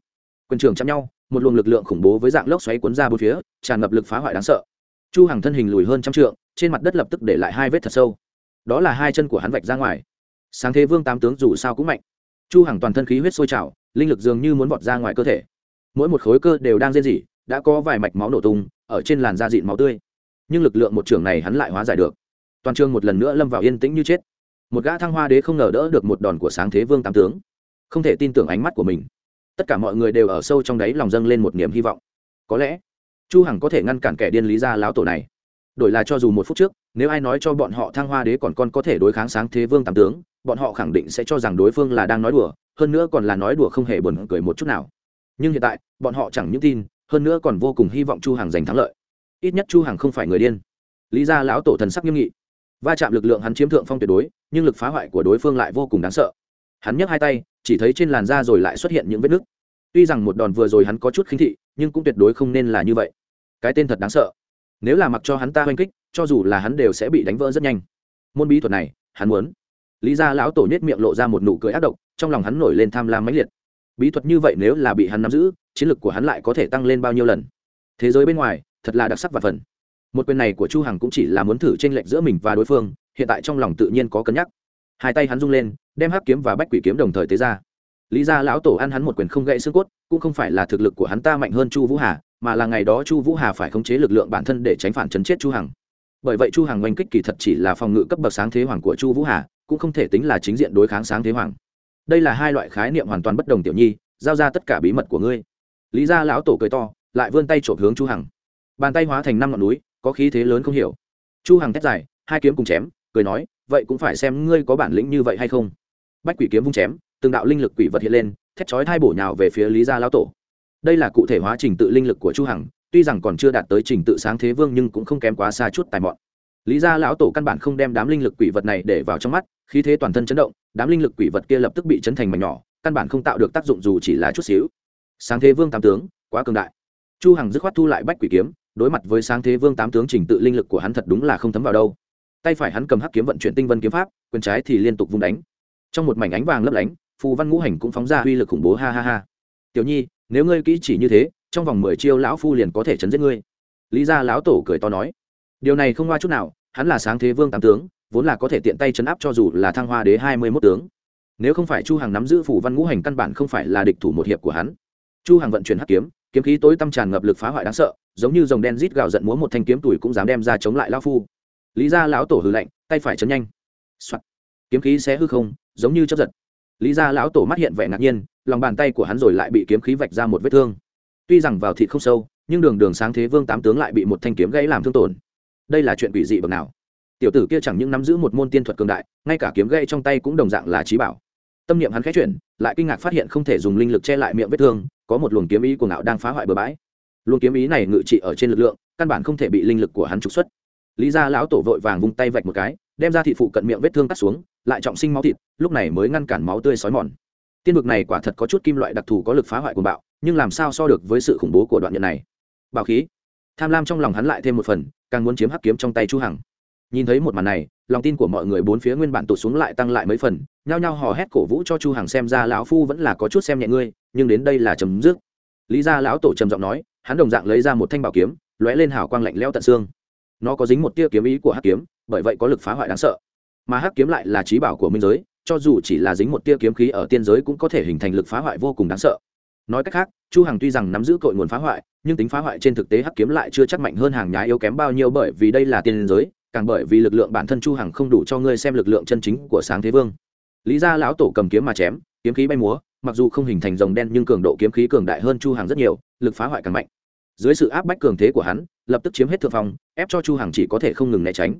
[SPEAKER 1] Quyền trường chạm nhau, một luồng lực lượng khủng bố với dạng lốc xoáy cuốn ra bốn phía, tràn ngập lực phá hoại đáng sợ. Chu hằng thân hình lùi hơn trăm trượng, trên mặt đất lập tức để lại hai vết thật sâu. Đó là hai chân của hắn vạch ra ngoài. Sáng thế vương tám tướng dù sao cũng mạnh chu hằng toàn thân khí huyết sôi trào, linh lực dường như muốn vọt ra ngoài cơ thể. Mỗi một khối cơ đều đang rên rỉ, đã có vài mạch máu nổ tung, ở trên làn da dịn máu tươi. Nhưng lực lượng một trường này hắn lại hóa giải được. Toàn trường một lần nữa lâm vào yên tĩnh như chết. Một gã thăng hoa đế không ngờ đỡ được một đòn của sáng thế vương tám tướng. Không thể tin tưởng ánh mắt của mình. Tất cả mọi người đều ở sâu trong đáy lòng dâng lên một niềm hy vọng. Có lẽ, chu hằng có thể ngăn cản kẻ điên lý gia lão tổ này. Đổi là cho dù một phút trước nếu ai nói cho bọn họ thăng hoa đế còn con có thể đối kháng sáng thế vương tám tướng, bọn họ khẳng định sẽ cho rằng đối phương là đang nói đùa, hơn nữa còn là nói đùa không hề buồn cười một chút nào. Nhưng hiện tại, bọn họ chẳng những tin, hơn nữa còn vô cùng hy vọng chu hằng giành thắng lợi. Ít nhất chu hằng không phải người điên. Lý gia lão tổ thần sắc nghiêm nghị. Va chạm lực lượng hắn chiếm thượng phong tuyệt đối, nhưng lực phá hoại của đối phương lại vô cùng đáng sợ. Hắn nhấc hai tay, chỉ thấy trên làn da rồi lại xuất hiện những vết nứt. Tuy rằng một đòn vừa rồi hắn có chút khinh thị, nhưng cũng tuyệt đối không nên là như vậy. Cái tên thật đáng sợ. Nếu là mặc cho hắn ta oanh kích cho dù là hắn đều sẽ bị đánh vỡ rất nhanh. Môn bí thuật này, hắn muốn. Lý gia lão tổ nhét miệng lộ ra một nụ cười ác độc, trong lòng hắn nổi lên tham lam mãnh liệt. Bí thuật như vậy nếu là bị hắn nắm giữ, chiến lược của hắn lại có thể tăng lên bao nhiêu lần? Thế giới bên ngoài, thật là đặc sắc và phần. Một quyền này của chu hằng cũng chỉ là muốn thử tranh lệch giữa mình và đối phương, hiện tại trong lòng tự nhiên có cân nhắc. Hai tay hắn rung lên, đem hắc kiếm và bách quỷ kiếm đồng thời tế ra. Lý gia lão tổ ăn hắn một quyền không gãy xương cốt, cũng không phải là thực lực của hắn ta mạnh hơn chu vũ hà, mà là ngày đó chu vũ hà phải khống chế lực lượng bản thân để tránh phản chấn chết chu hằng bởi vậy chu hằng oanh kích kỳ thật chỉ là phòng ngự cấp bậc sáng thế hoàng của chu vũ hà, cũng không thể tính là chính diện đối kháng sáng thế hoàng. Đây là hai loại khái niệm hoàn toàn bất đồng tiểu nhi, giao ra tất cả bí mật của ngươi. Lý gia lão tổ cười to, lại vươn tay trộm hướng chu hằng. Bàn tay hóa thành năm ngọn núi, có khí thế lớn không hiểu. Chu hằng thét dài, hai kiếm cùng chém, cười nói, vậy cũng phải xem ngươi có bản lĩnh như vậy hay không. Bách quỷ kiếm vung chém, từng đạo linh lực quỷ vật hiện lên, thét chói thai bổ nhào về phía lý gia lão tổ. Đây là cụ thể hóa trình tự linh lực của chu hằng tuy rằng còn chưa đạt tới trình tự sáng thế vương nhưng cũng không kém quá xa chút tài mọn. Lý gia lão tổ căn bản không đem đám linh lực quỷ vật này để vào trong mắt, khí thế toàn thân chấn động, đám linh lực quỷ vật kia lập tức bị chấn thành mảnh nhỏ, căn bản không tạo được tác dụng dù chỉ là chút xíu. Sáng thế vương tám tướng, quá cường đại. Chu hằng dứt khoát thu lại bách quỷ kiếm, đối mặt với sáng thế vương tám tướng trình tự linh lực của hắn thật đúng là không thấm vào đâu. Tay phải hắn cầm hắc kiếm vận chuyển tinh vân kiếm pháp, quyền trái thì liên tục vung đánh. Trong một mảnh ánh vàng lấp lánh, phù văn ngũ hành cũng phóng ra uy lực khủng bố, ha ha ha. Tiểu nhi, nếu ngươi kỹ chỉ như thế trong vòng mười chiêu lão phu liền có thể chấn giết ngươi. Lý gia lão tổ cười to nói điều này không qua chút nào hắn là sáng thế vương tám tướng vốn là có thể tiện tay chấn áp cho dù là thăng hoa đế hai mươi mốt tướng. Nếu không phải chu hằng nắm giữ phủ văn ngũ hành căn bản không phải là địch thủ một hiệp của hắn. Chu hằng vận chuyển hắc kiếm kiếm khí tối tăm tràn ngập lực phá hoại đáng sợ giống như dòng đen rít gào giận múa một thanh kiếm tuổi cũng dám đem ra chống lại lão phu. Lý gia lão tổ hừ lạnh tay phải chấn nhanh, nhanh、Soạn. kiếm khí xé hư không giống như chớp giật. Lý gia lão tổ mắt hiện vẻ ngạc nhiên lòng bàn tay của hắn rồi lại bị kiếm khí vạch ra một vết thương tuy rằng vào thịt không sâu, nhưng đường đường sáng thế vương tám tướng lại bị một thanh kiếm gãy làm thương tổn. Đây là chuyện quỷ dị bậc nào? Tiểu tử kia chẳng những nắm giữ một môn tiên thuật cường đại, ngay cả kiếm gãy trong tay cũng đồng dạng là trí bảo. Tâm niệm hắn khẽ chuyển, lại kinh ngạc phát hiện không thể dùng linh lực che lại miệng vết thương, có một luồng kiếm ý của ngạo đang phá hoại bừa bãi. Luồng kiếm ý này ngự trị ở trên lực lượng, căn bản không thể bị linh lực của hắn trục xuất. Lý gia lão tổ vội vàng vung tay vạch một cái, đem ra thị phụ cận miệng vết thương cắt xuống, lại trọng sinh máu thịt, lúc này mới ngăn cản máu tươi sói mòn. Tiên vực này quả thật có chút kim loại đặc thù có lực phá hoại của bạo nhưng làm sao so được với sự khủng bố của đoạn nhận này? Bảo khí. Tham lam trong lòng hắn lại thêm một phần, càng muốn chiếm hắc kiếm trong tay chu hằng. Nhìn thấy một màn này, lòng tin của mọi người bốn phía nguyên bản tụt xuống lại tăng lại mấy phần, nhao nhao hò hét cổ vũ cho chu hằng xem ra lão phu vẫn là có chút xem nhẹ ngươi, nhưng đến đây là chấm dứt. Lý gia lão tổ trầm giọng nói, hắn đồng dạng lấy ra một thanh bảo kiếm, lóe lên hào quang lạnh lẽo tận xương. Nó có dính một tia kiếm ý của hắc kiếm, bởi vậy có lực phá hoại đáng sợ. Mà hắc kiếm lại là trí bảo của minh giới, cho dù chỉ là dính một tia kiếm khí ở tiên giới cũng có thể hình thành lực phá hoại vô cùng đáng sợ nói cách khác, chu hằng tuy rằng nắm giữ cội nguồn phá hoại, nhưng tính phá hoại trên thực tế hắc kiếm lại chưa chắc mạnh hơn hàng nhái yếu kém bao nhiêu bởi vì đây là tiền giới, càng bởi vì lực lượng bản thân chu hằng không đủ cho ngươi xem lực lượng chân chính của sáng thế vương. Lý gia lão tổ cầm kiếm mà chém, kiếm khí bay múa, mặc dù không hình thành rồng đen nhưng cường độ kiếm khí cường đại hơn chu hằng rất nhiều, lực phá hoại càng mạnh. Dưới sự áp bách cường thế của hắn, lập tức chiếm hết thượng phong, ép cho chu hằng chỉ có thể không ngừng né tránh.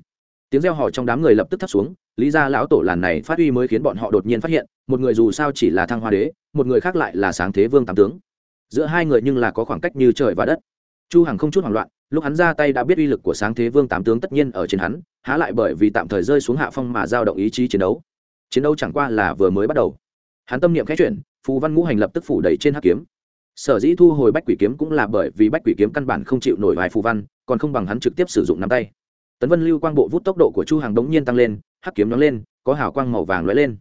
[SPEAKER 1] Tiếng reo hò trong đám người lập tức thấp xuống, lý gia lão tổ làn này phát uy mới khiến bọn họ đột nhiên phát hiện, một người dù sao chỉ là thăng hoa đế một người khác lại là sáng thế vương tám tướng. Giữa hai người nhưng là có khoảng cách như trời và đất. Chu hằng không chút hoảng loạn, lúc hắn ra tay đã biết uy lực của sáng thế vương tám tướng tất nhiên ở trên hắn, há lại bởi vì tạm thời rơi xuống hạ phong mà giao động ý chí chiến đấu. Chiến đấu chẳng qua là vừa mới bắt đầu. Hắn tâm niệm khẽ chuyển, phù văn ngũ hành lập tức phủ đầy trên hắc kiếm. Sở dĩ thu hồi bách quỷ kiếm cũng là bởi vì bách quỷ kiếm căn bản không chịu nổi vài phù văn, còn không bằng hắn trực tiếp sử dụng nắm tay. Tấn vân lưu quang bộ vút tốc độ của chu hàng đống nhiên tăng lên, hắc kiếm nóng lên, có hào quang màu vàng lóe lên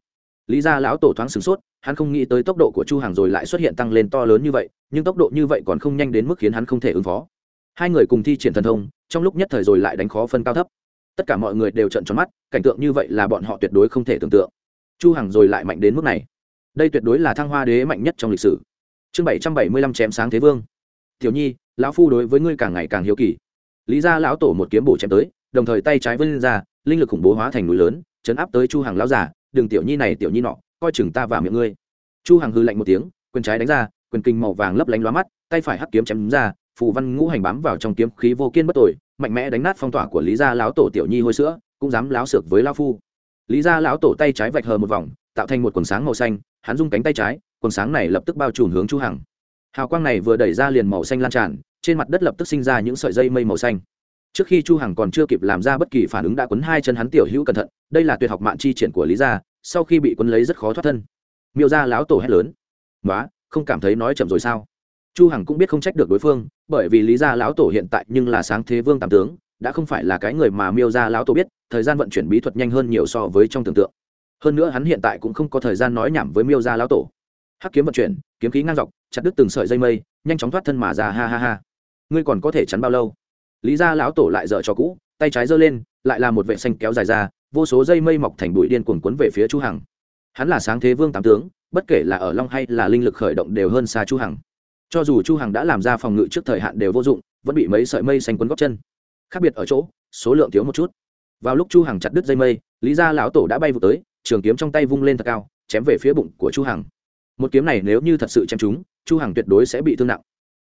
[SPEAKER 1] lý ra lão tổ thoáng sửng sốt, hắn không nghĩ tới tốc độ của chu hàng rồi lại xuất hiện tăng lên to lớn như vậy, nhưng tốc độ như vậy còn không nhanh đến mức khiến hắn không thể ứng phó. Hai người cùng thi triển thần thông, trong lúc nhất thời rồi lại đánh khó phân cao thấp. Tất cả mọi người đều trận tròn mắt, cảnh tượng như vậy là bọn họ tuyệt đối không thể tưởng tượng. Chu hằng rồi lại mạnh đến mức này. Đây tuyệt đối là thăng hoa đế mạnh nhất trong lịch sử. Chương bảy trăm bảy mươi lăm chém sáng thế vương. Tiểu nhi, lão phu đối với ngươi càng ngày càng hiếu kỳ. Lý gia lão tổ một kiếm bổ chém tới, đồng thời tay trái vươn ra, linh lực khủng bố hóa thành núi lớn, chấn áp tới chu hằng lão giả đường tiểu nhi này tiểu nhi nọ, coi chừng ta vào miệng ngươi. Chu hằng hư lạnh một tiếng, quyền trái đánh ra, quyền kinh màu vàng lấp lánh lóa mắt, tay phải hắc kiếm chém ra, phù văn ngũ hành bám vào trong kiếm khí vô kiên bất tội mạnh mẽ đánh nát phong tỏa của lý gia lão tổ tiểu nhi hôi sữa, cũng dám láo xược với lão phu. Lý gia lão tổ tay trái vạch hờ một vòng, tạo thành một quần sáng màu xanh, hắn rung cánh tay trái, quần sáng này lập tức bao trùm hướng chu hằng. Hào quang này vừa đẩy ra liền màu xanh lan tràn, trên mặt đất lập tức sinh ra những sợi dây mây màu xanh trước khi chu hằng còn chưa kịp làm ra bất kỳ phản ứng đã quấn hai chân hắn tiểu hữu cẩn thận đây là tuyệt học mạn chi triển của lý gia sau khi bị quấn lấy rất khó thoát thân. Miêu gia lão tổ hét lớn. Quá, không cảm thấy nói chậm rồi sao? Chu hằng cũng biết không trách được đối phương bởi vì lý gia lão tổ hiện tại nhưng là sáng thế vương tam tướng đã không phải là cái người mà miêu gia lão tổ biết thời gian vận chuyển bí thuật nhanh hơn nhiều so với trong tưởng tượng. Hơn nữa hắn hiện tại cũng không có thời gian nói nhảm với miêu gia lão tổ. Hắc kiếm vận chuyển kiếm khí ngang dọc chặt đứt từng sợi dây mây nhanh chóng thoát thân mà ra ha ha ha. Ngươi còn có thể chắn bao lâu? Lý gia lão tổ lại dở cho cũ, tay trái giơ lên, lại là một vệ xanh kéo dài ra, vô số dây mây mọc thành bụi điên cuồn cuốn về phía chu hằng. Hắn là sáng thế vương tám tướng, bất kể là ở long hay là linh lực khởi động đều hơn xa chu hằng. Cho dù chu hằng đã làm ra phòng ngự trước thời hạn đều vô dụng, vẫn bị mấy sợi mây xanh quấn gót chân. Khác biệt ở chỗ, số lượng thiếu một chút. Vào lúc chu hằng chặt đứt dây mây, lý gia lão tổ đã bay vụ tới, trường kiếm trong tay vung lên thật cao, chém về phía bụng của chu hằng. Một kiếm này nếu như thật sự chém chúng chu hằng tuyệt đối sẽ bị thương nặng.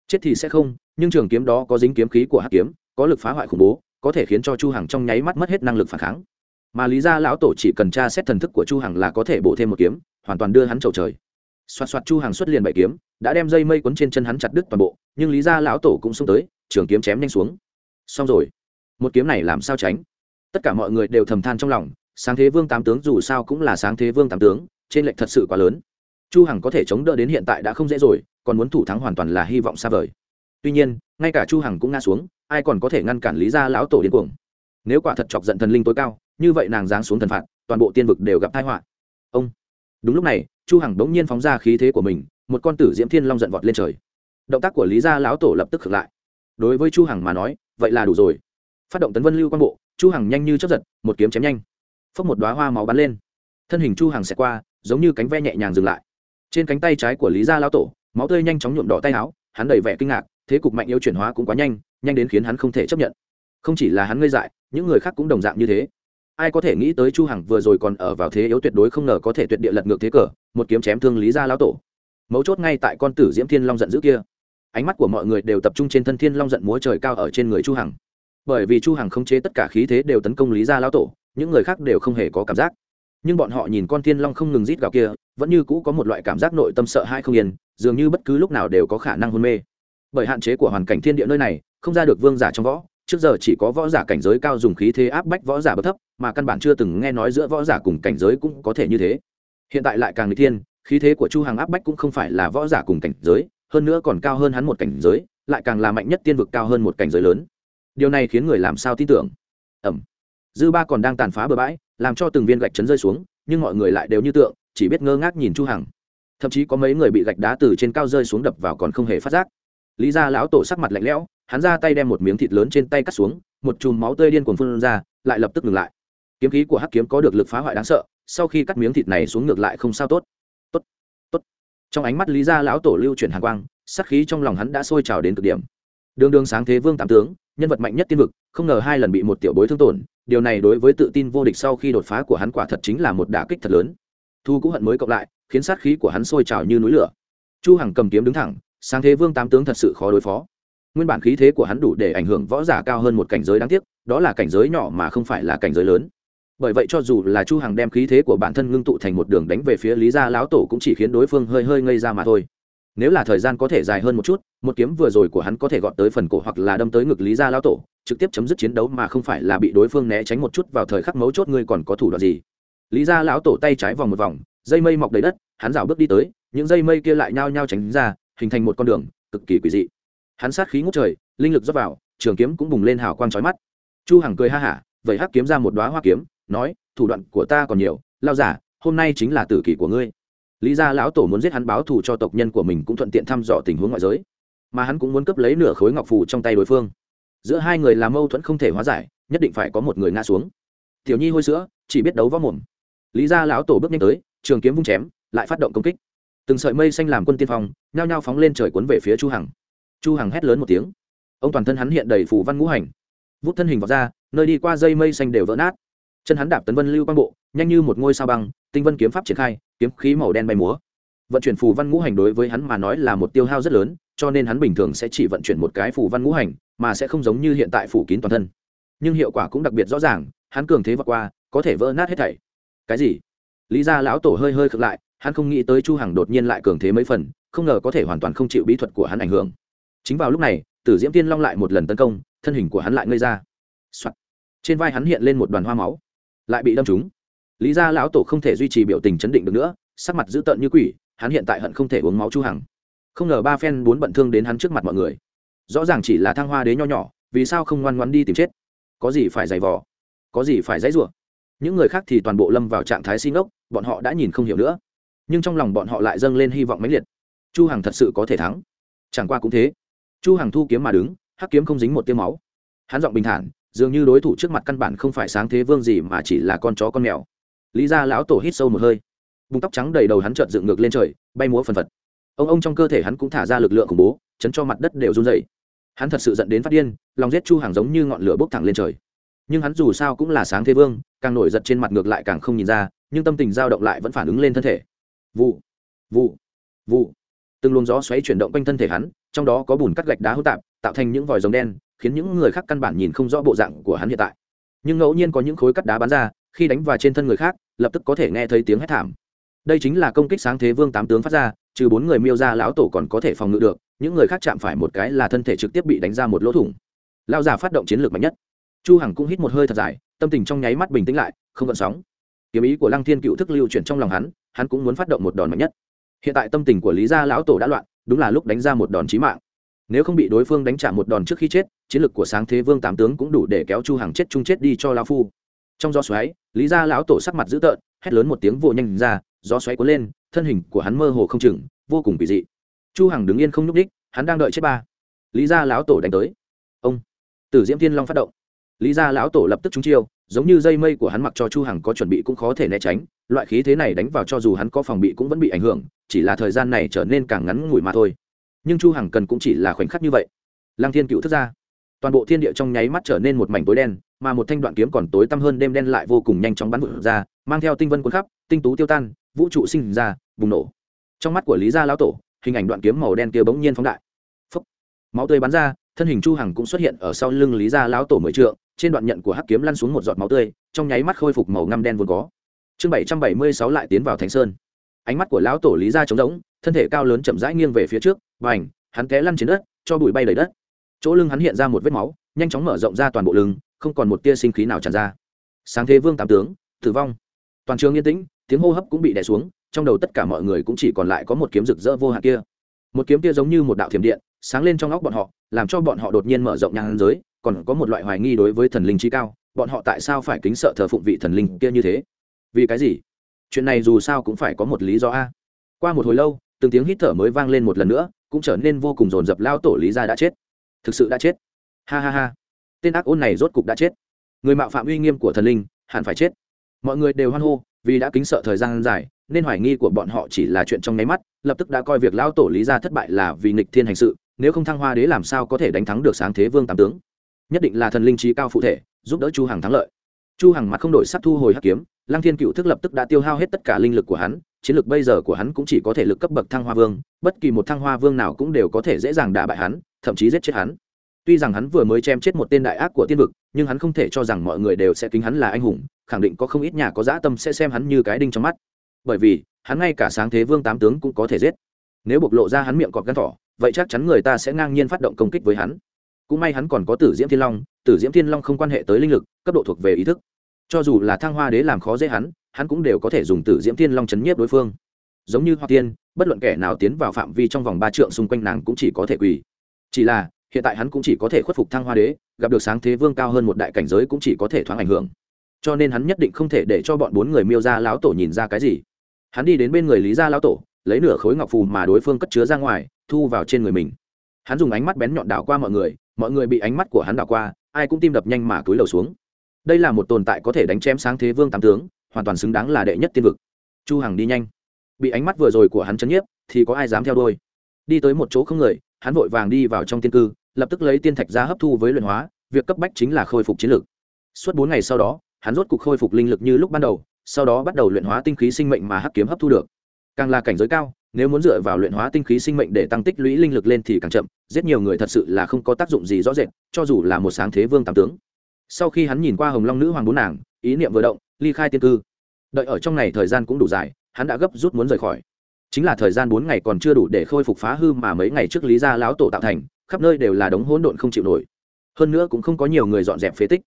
[SPEAKER 1] Chết thì sẽ không, nhưng trường kiếm đó có dính kiếm khí của hắc kiếm có lực phá hoại khủng bố, có thể khiến cho chu hằng trong nháy mắt mất hết năng lực phản kháng. Mà lý gia lão tổ chỉ cần tra xét thần thức của chu hằng là có thể bổ thêm một kiếm, hoàn toàn đưa hắn trầu trời. Xoạt xoạt chu hằng xuất liền bảy kiếm, đã đem dây mây quấn trên chân hắn chặt đứt toàn bộ, nhưng lý gia lão tổ cũng xông tới, trường kiếm chém nhanh xuống. Xong rồi. Một kiếm này làm sao tránh? Tất cả mọi người đều thầm than trong lòng, sáng thế vương tám tướng dù sao cũng là sáng thế vương tám tướng, trên lệnh thật sự quá lớn. Chu hằng có thể chống đỡ đến hiện tại đã không dễ rồi, còn muốn thủ thắng hoàn toàn là hy vọng xa vời. Tuy nhiên, ngay cả chu hằng cũng ngã xuống ai còn có thể ngăn cản lý gia lão tổ điên cuồng? Nếu quả thật chọc giận thần linh tối cao, như vậy nàng giáng xuống thần phạt, toàn bộ tiên vực đều gặp tai họa. Ông. Đúng lúc này, chu hằng đống nhiên phóng ra khí thế của mình, một con tử diễm thiên long giận vọt lên trời. Động tác của lý gia lão tổ lập tức khựng lại. Đối với chu hằng mà nói, vậy là đủ rồi. Phát động tấn vân lưu quan bộ, chu hằng nhanh như chớp giật, một kiếm chém nhanh. Phốc một đóa hoa máu bắn lên. Thân hình chu hằng sẽ qua, giống như cánh ve nhẹ nhàng dừng lại. Trên cánh tay trái của lý gia lão tổ, máu tươi nhanh chóng nhuộm đỏ tay áo, hắn đầy vẻ kinh ngạc thế cục mạnh yếu chuyển hóa cũng quá nhanh nhanh đến khiến hắn không thể chấp nhận. Không chỉ là hắn ngây dại, những người khác cũng đồng dạng như thế. Ai có thể nghĩ tới chu hằng vừa rồi còn ở vào thế yếu tuyệt đối không ngờ có thể tuyệt địa lật ngược thế cờ, một kiếm chém thương lý gia lão tổ. Mấu chốt ngay tại con tử diễm thiên long giận dữ kia. Ánh mắt của mọi người đều tập trung trên thân thiên long giận múa trời cao ở trên người chu hằng. Bởi vì chu hằng không chế tất cả khí thế đều tấn công lý gia lão tổ, những người khác đều không hề có cảm giác. Nhưng bọn họ nhìn con thiên long không ngừng rít gào kia, vẫn như cũ có một loại cảm giác nội tâm sợ hãi không yên, dường như bất cứ lúc nào đều có khả năng hôn mê bởi hạn chế của hoàn cảnh thiên địa nơi này, không ra được vương giả trong võ. Trước giờ chỉ có võ giả cảnh giới cao dùng khí thế áp bách võ giả bất thấp, mà căn bản chưa từng nghe nói giữa võ giả cùng cảnh giới cũng có thể như thế. Hiện tại lại càng người thiên, khí thế của chu hằng áp bách cũng không phải là võ giả cùng cảnh giới, hơn nữa còn cao hơn hắn một cảnh giới, lại càng là mạnh nhất tiên vực cao hơn một cảnh giới lớn. Điều này khiến người làm sao tin tưởng? Ẩm. Dư ba còn đang tàn phá bờ bãi, làm cho từng viên gạch chấn rơi xuống, nhưng mọi người lại đều như tượng, chỉ biết ngơ ngác nhìn chu hằng. Thậm chí có mấy người bị gạch đá từ trên cao rơi xuống đập vào còn không hề phát giác lý gia lão tổ sắc mặt lạnh lẽo, hắn ra tay đem một miếng thịt lớn trên tay cắt xuống, một chùm máu tươi điên cuồng phun ra, lại lập tức ngừng lại. Kiếm khí của hắc kiếm có được lực phá hoại đáng sợ, sau khi cắt miếng thịt này xuống ngược lại không sao tốt. Tốt tốt. Trong ánh mắt lý gia lão tổ lưu chuyển hàn quang sắc khí trong lòng hắn đã sôi trào đến cực điểm. Đường đường sáng thế vương tam tướng, nhân vật mạnh nhất tiên vực, không ngờ hai lần bị một tiểu bối thương tổn, điều này đối với tự tin vô địch sau khi đột phá của hắn quả thật chính là một đả kích thật lớn. Thu cũng hận mới cộng lại, khiến sát khí của hắn sôi trào như núi lửa. Chu hằng cầm kiếm đứng thẳng sáng thế vương tám tướng thật sự khó đối phó. Nguyên bản khí thế của hắn đủ để ảnh hưởng võ giả cao hơn một cảnh giới đáng tiếc, đó là cảnh giới nhỏ mà không phải là cảnh giới lớn. Bởi vậy cho dù là chu hằng đem khí thế của bản thân ngưng tụ thành một đường đánh về phía lý gia lão tổ cũng chỉ khiến đối phương hơi hơi ngây ra mà thôi. Nếu là thời gian có thể dài hơn một chút, một kiếm vừa rồi của hắn có thể gọt tới phần cổ hoặc là đâm tới ngực lý gia lão tổ, trực tiếp chấm dứt chiến đấu mà không phải là bị đối phương né tránh một chút vào thời khắc mấu chốt ngươi còn có thủ đoạn gì. Lý gia lão tổ tay trái vòng một vòng, dây mây mọc đầy đất, hắn rảo bước đi tới, những dây mây kia lại nhao nhao tránh ra hình thành một con đường cực kỳ quỷ dị. Hắn sát khí ngút trời, linh lực dốc vào, trường kiếm cũng bùng lên hào quang trói mắt. Chu hằng cười ha hả, vậy hắc kiếm ra một đóa hoa kiếm, nói, thủ đoạn của ta còn nhiều lao giả, hôm nay chính là tử kỳ của ngươi. Lý gia lão tổ muốn giết hắn báo thù cho tộc nhân của mình cũng thuận tiện thăm dò tình huống ngoại giới. Mà hắn cũng muốn cấp lấy nửa khối ngọc phù trong tay đối phương. Giữa hai người làm mâu thuẫn không thể hóa giải, nhất định phải có một người ngã xuống. Tiểu nhi hôi sữa, chỉ biết đấu võ mồm. Lý gia lão tổ bước nhanh tới, trường kiếm vung chém, lại phát động công kích từng sợi mây xanh làm quân tiên phong, nhao nhao phóng lên trời cuốn về phía chu hằng. Chu hằng hét lớn một tiếng. Ông toàn thân hắn hiện đầy phủ văn ngũ hành. Vút thân hình vào ra, nơi đi qua dây mây xanh đều vỡ nát. Chân hắn đạp tấn vân lưu quang bộ, nhanh như một ngôi sao băng, tinh vân kiếm pháp triển khai, kiếm khí màu đen bay múa. Vận chuyển phù văn ngũ hành đối với hắn mà nói là một tiêu hao rất lớn, cho nên hắn bình thường sẽ chỉ vận chuyển một cái phù văn ngũ hành, mà sẽ không giống như hiện tại phủ kín toàn thân. Nhưng hiệu quả cũng đặc biệt rõ ràng, hắn cường thế vượt qua, có thể vỡ nát hết thảy. Cái gì? Lý gia lão tổ hơi hơi khựng lại, hắn không nghĩ tới chu hằng đột nhiên lại cường thế mấy phần, không ngờ có thể hoàn toàn không chịu bí thuật của hắn ảnh hưởng. Chính vào lúc này, tử diễm tiên long lại một lần tấn công, thân hình của hắn lại ngây ra、Soạn. trên vai hắn hiện lên một đoàn hoa máu, lại bị đâm trúng. Lý gia lão tổ không thể duy trì biểu tình chấn định được nữa, sắc mặt dữ tợn như quỷ, hắn hiện tại hận không thể uống máu chu hằng. Không ngờ ba phen bốn bận thương đến hắn trước mặt mọi người. Rõ ràng chỉ là thăng hoa đế nho nhỏ, vì sao không ngoan ngoan đi tìm chết? Có gì phải giày vò? Có gì phải dãy rủa những người khác thì toàn bộ lâm vào trạng thái xin ốc bọn họ đã nhìn không hiểu nữa. Nhưng trong lòng bọn họ lại dâng lên hy vọng mãnh liệt. Chu hằng thật sự có thể thắng. Chẳng qua cũng thế. Chu hằng thu kiếm mà đứng, hắc kiếm không dính một tiêu máu. Hắn giọng bình thản, dường như đối thủ trước mặt căn bản không phải sáng thế vương gì mà chỉ là con chó con mèo. Lý gia lão tổ hít sâu một hơi. Bùng tóc trắng đầy đầu hắn chợt dựng ngược lên trời, bay múa phần phật. Ông ông trong cơ thể hắn cũng thả ra lực lượng khủng bố, chấn cho mặt đất đều run rẩy. Hắn thật sự giận đến phát điên, lòng giết chu hàng giống như ngọn lửa bốc thẳng lên trời. Nhưng hắn dù sao cũng là sáng thế vương càng nổi giật trên mặt ngược lại càng không nhìn ra, nhưng tâm tình dao động lại vẫn phản ứng lên thân thể. Vụ vụ vụ. Từng luồng gió xoáy chuyển động quanh thân thể hắn, trong đó có bùn cắt gạch đá hỗn tạp, tạo thành những vòi rồng đen, khiến những người khác căn bản nhìn không rõ bộ dạng của hắn hiện tại. Nhưng ngẫu nhiên có những khối cắt đá bắn ra, khi đánh vào trên thân người khác, lập tức có thể nghe thấy tiếng hét thảm. Đây chính là công kích sáng thế vương tám tướng phát ra, trừ bốn người miêu ra lão tổ còn có thể phòng ngự được, những người khác chạm phải một cái là thân thể trực tiếp bị đánh ra một lỗ thủng. Lao giả phát động chiến lược mạnh nhất chu hằng cũng hít một hơi thật dài, tâm tình trong nháy mắt bình tĩnh lại, không gợn sóng. Kiếm ý của lăng thiên cựu thức lưu chuyển trong lòng hắn hắn cũng muốn phát động một đòn mạnh nhất. Hiện tại tâm tình của lý gia lão tổ đã loạn, đúng là lúc đánh ra một đòn chí mạng. Nếu không bị đối phương đánh trả một đòn trước khi chết, chiến lực của sáng thế vương tám tướng cũng đủ để kéo chu hằng chết chung chết đi cho lão phu. Trong gió xoáy, lý gia lão tổ sắc mặt dữ tợn, hét lớn một tiếng vồ nhanh ra, gió xoáy cuốn lên, thân hình của hắn mơ hồ không chừng, vô cùng kỳ dị. Chu hằng đứng yên không nhúc đích hắn đang đợi chết ba. Lý gia lão tổ đánh tới. Ông, tử diễm thiên long phát động lý gia lão tổ lập tức trúng chiêu, giống như dây mây của hắn mặc cho chu hằng có chuẩn bị cũng khó thể né tránh, loại khí thế này đánh vào cho dù hắn có phòng bị cũng vẫn bị ảnh hưởng, chỉ là thời gian này trở nên càng ngắn ngủi mà thôi. Nhưng chu hằng cần cũng chỉ là khoảnh khắc như vậy. Lang thiên cựu thức ra. Toàn bộ thiên địa trong nháy mắt trở nên một mảnh tối đen, mà một thanh đoạn kiếm còn tối tăm hơn đêm đen lại vô cùng nhanh chóng bắn vụt ra, mang theo tinh vân cuốn khắp, tinh tú tiêu tan, vũ trụ sinh ra, bùng nổ. Trong mắt của lý gia lão tổ, hình ảnh đoạn kiếm màu đen kia bỗng nhiên phóng đại. Phúc. máu tươi bắn ra, thân hình chu hằng cũng xuất hiện ở sau lưng lý gia lão tổ mười trượng trên đoạn nhận của hắc kiếm lăn xuống một giọt máu tươi, trong nháy mắt khôi phục màu ngăm đen vốn có. Chương bảy trăm bảy mươi sáu lại tiến vào thánh sơn. Ánh mắt của lão tổ lý gia trống rỗng, thân thể cao lớn chậm rãi nghiêng về phía trước và ảnh hắn té lăn trên đất, cho bụi bay đầy đất. Chỗ lưng hắn hiện ra một vết máu, nhanh chóng mở rộng ra toàn bộ lưng, không còn một tia sinh khí nào tràn ra. Sáng thế vương tam tướng, tử vong. Toàn trường yên tĩnh, tiếng hô hấp cũng bị đè xuống, trong đầu tất cả mọi người cũng chỉ còn lại có một kiếm rực rỡ vô hạn kia. Một kiếm kia giống như một đạo thiểm điện, sáng lên trong óc bọn họ, làm cho bọn họ đột nhiên mở rộng nhang giới còn có một loại hoài nghi đối với thần linh trí cao, bọn họ tại sao phải kính sợ thờ phụng vị thần linh kia như thế? Vì cái gì? Chuyện này dù sao cũng phải có một lý do a. Qua một hồi lâu, từng tiếng hít thở mới vang lên một lần nữa, cũng trở nên vô cùng rồn rập lao tổ lý gia đã chết. Thực sự đã chết. Ha ha ha. Tên ác ôn này rốt cục đã chết. Người mạo phạm uy nghiêm của thần linh, hẳn phải chết. Mọi người đều hoan hô, vì đã kính sợ thời gian dài, nên hoài nghi của bọn họ chỉ là chuyện trong nháy mắt, lập tức đã coi việc lao tổ lý gia thất bại là vì nghịch thiên hành sự, nếu không thăng hoa đế làm sao có thể đánh thắng được sáng thế vương Tám tướng nhất định là thần linh trí cao phụ thể, giúp đỡ chu hằng thắng lợi. Chu hằng mặt không đổi sắc thu hồi hắc kiếm, lăng thiên cựu thức lập tức đã tiêu hao hết tất cả linh lực của hắn, chiến lược bây giờ của hắn cũng chỉ có thể lực cấp bậc thăng hoa vương, bất kỳ một thăng hoa vương nào cũng đều có thể dễ dàng đả bại hắn, thậm chí giết chết hắn. Tuy rằng hắn vừa mới chém chết một tên đại ác của tiên vực, nhưng hắn không thể cho rằng mọi người đều sẽ kính hắn là anh hùng, khẳng định có không ít nhà có dã tâm sẽ xem hắn như cái đinh trong mắt. Bởi vì, hắn ngay cả sáng thế vương tám tướng cũng có thể giết. Nếu bộc lộ ra hắn miệng cọp gan thỏ, vậy chắc chắn người ta sẽ ngang nhiên phát động công kích với hắn cũng may hắn còn có tử diễm thiên long, tử diễm thiên long không quan hệ tới linh lực, cấp độ thuộc về ý thức. Cho dù là thăng hoa đế làm khó dễ hắn hắn cũng đều có thể dùng tử diễm thiên long chấn nhiếp đối phương. Giống như hoa tiên, bất luận kẻ nào tiến vào phạm vi trong vòng ba trượng xung quanh nàng cũng chỉ có thể quỳ. Chỉ là, hiện tại hắn cũng chỉ có thể khuất phục thăng hoa đế, gặp được sáng thế vương cao hơn một đại cảnh giới cũng chỉ có thể thoáng ảnh hưởng. Cho nên hắn nhất định không thể để cho bọn bốn người miêu ra lão tổ nhìn ra cái gì. Hắn đi đến bên người lý gia lão tổ, lấy nửa khối ngọc phù mà đối phương cất chứa ra ngoài, thu vào trên người mình hắn dùng ánh mắt bén nhọn đảo qua mọi người mọi người bị ánh mắt của hắn đảo qua, ai cũng tim đập nhanh mà cúi đầu xuống. Đây là một tồn tại có thể đánh chém sáng thế vương tám tướng, hoàn toàn xứng đáng là đệ nhất tiên vực. Chu hằng đi nhanh. Bị ánh mắt vừa rồi của hắn chấn nhiếp, thì có ai dám theo đuôi? Đi tới một chỗ không người, hắn vội vàng đi vào trong tiên cư, lập tức lấy tiên thạch ra hấp thu với luyện hóa, việc cấp bách chính là khôi phục chiến lực. Suốt bốn ngày sau đó, hắn rốt cục khôi phục linh lực như lúc ban đầu, sau đó bắt đầu luyện hóa tinh khí sinh mệnh mà hắc kiếm hấp thu được. Càng là cảnh giới cao nếu muốn dựa vào luyện hóa tinh khí sinh mệnh để tăng tích lũy linh lực lên thì càng chậm rất nhiều người thật sự là không có tác dụng gì rõ rệt, cho dù là một sáng thế vương tam tướng. Sau khi hắn nhìn qua hồng long nữ hoàng bốn nàng, ý niệm vừa động, ly khai tiên cư. Đợi ở trong này thời gian cũng đủ dài, hắn đã gấp rút muốn rời khỏi. Chính là thời gian bốn ngày còn chưa đủ để khôi phục phá hư mà mấy ngày trước lý gia lão tổ tạo thành, khắp nơi đều là đống hỗn độn không chịu nổi. Hơn nữa cũng không có nhiều người dọn dẹp phế tích.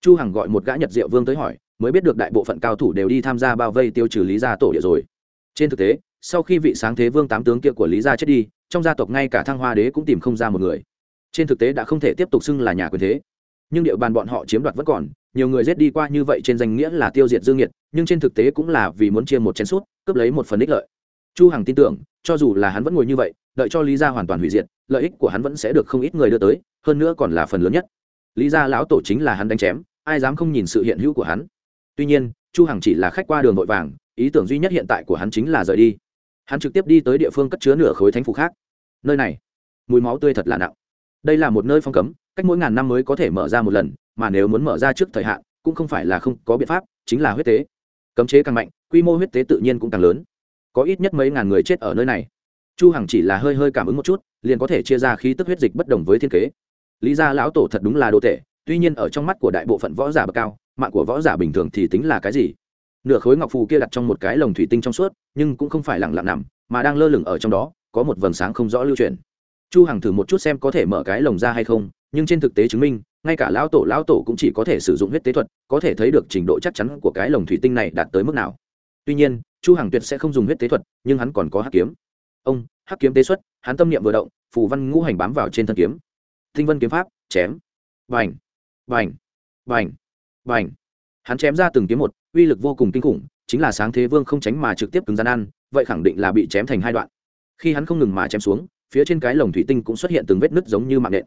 [SPEAKER 1] Chu hằng gọi một gã nhật diệu vương tới hỏi, mới biết được đại bộ phận cao thủ đều đi tham gia bao vây tiêu trừ lý gia tổ địa rồi. Trên thực tế sau khi vị sáng thế vương tám tướng kia của lý gia chết đi, trong gia tộc ngay cả thăng hoa đế cũng tìm không ra một người. Trên thực tế đã không thể tiếp tục xưng là nhà quyền thế. Nhưng địa bàn bọn họ chiếm đoạt vẫn còn, nhiều người giết đi qua như vậy trên danh nghĩa là tiêu diệt dương nhiệt nhưng trên thực tế cũng là vì muốn chia một chén suốt cướp lấy một phần ích lợi. Chu hằng tin tưởng, cho dù là hắn vẫn ngồi như vậy, đợi cho lý gia hoàn toàn hủy diệt, lợi ích của hắn vẫn sẽ được không ít người đưa tới, hơn nữa còn là phần lớn nhất. Lý gia lão tổ chính là hắn đánh chém, ai dám không nhìn sự hiện hữu của hắn. Tuy nhiên, chu hằng chỉ là khách qua đường vội vàng, ý tưởng duy nhất hiện tại của hắn chính là rời đi hắn trực tiếp đi tới địa phương cất chứa nửa khối thánh phủ khác. Nơi này, mùi máu tươi thật là nặng. Đây là một nơi phong cấm, cách mỗi ngàn năm mới có thể mở ra một lần, mà nếu muốn mở ra trước thời hạn, cũng không phải là không có biện pháp, chính là huyết tế. Cấm chế càng mạnh, quy mô huyết tế tự nhiên cũng càng lớn. Có ít nhất mấy ngàn người chết ở nơi này. Chu hằng chỉ là hơi hơi cảm ứng một chút, liền có thể chia ra khí tức huyết dịch bất đồng với thiên kế. Lý gia lão tổ thật đúng là đồ tệ, tuy nhiên ở trong mắt của đại bộ phận võ giả bậc cao, mạng của võ giả bình thường thì tính là cái gì? Nửa khối ngọc phù kia đặt trong một cái lồng thủy tinh trong suốt nhưng cũng không phải lặng lặng nằm mà đang lơ lửng ở trong đó có một vầng sáng không rõ lưu truyền chu hằng thử một chút xem có thể mở cái lồng ra hay không nhưng trên thực tế chứng minh ngay cả lão tổ lão tổ cũng chỉ có thể sử dụng huyết tế thuật có thể thấy được trình độ chắc chắn của cái lồng thủy tinh này đạt tới mức nào. Tuy nhiên chu hằng tuyệt sẽ không dùng huyết tế thuật nhưng hắn còn có hắc kiếm. Ông hắc kiếm tế xuất hắn tâm niệm vừa động phù văn ngũ hành bám vào trên thân kiếm. Tinh vân kiếm pháp chém. Bành, bành, bành, bành hắn chém ra từng kiếm một, uy lực vô cùng kinh khủng, chính là sáng thế vương không tránh mà trực tiếp cứng gian ăn, vậy khẳng định là bị chém thành hai đoạn. Khi hắn không ngừng mà chém xuống, phía trên cái lồng thủy tinh cũng xuất hiện từng vết nứt giống như mạng nện.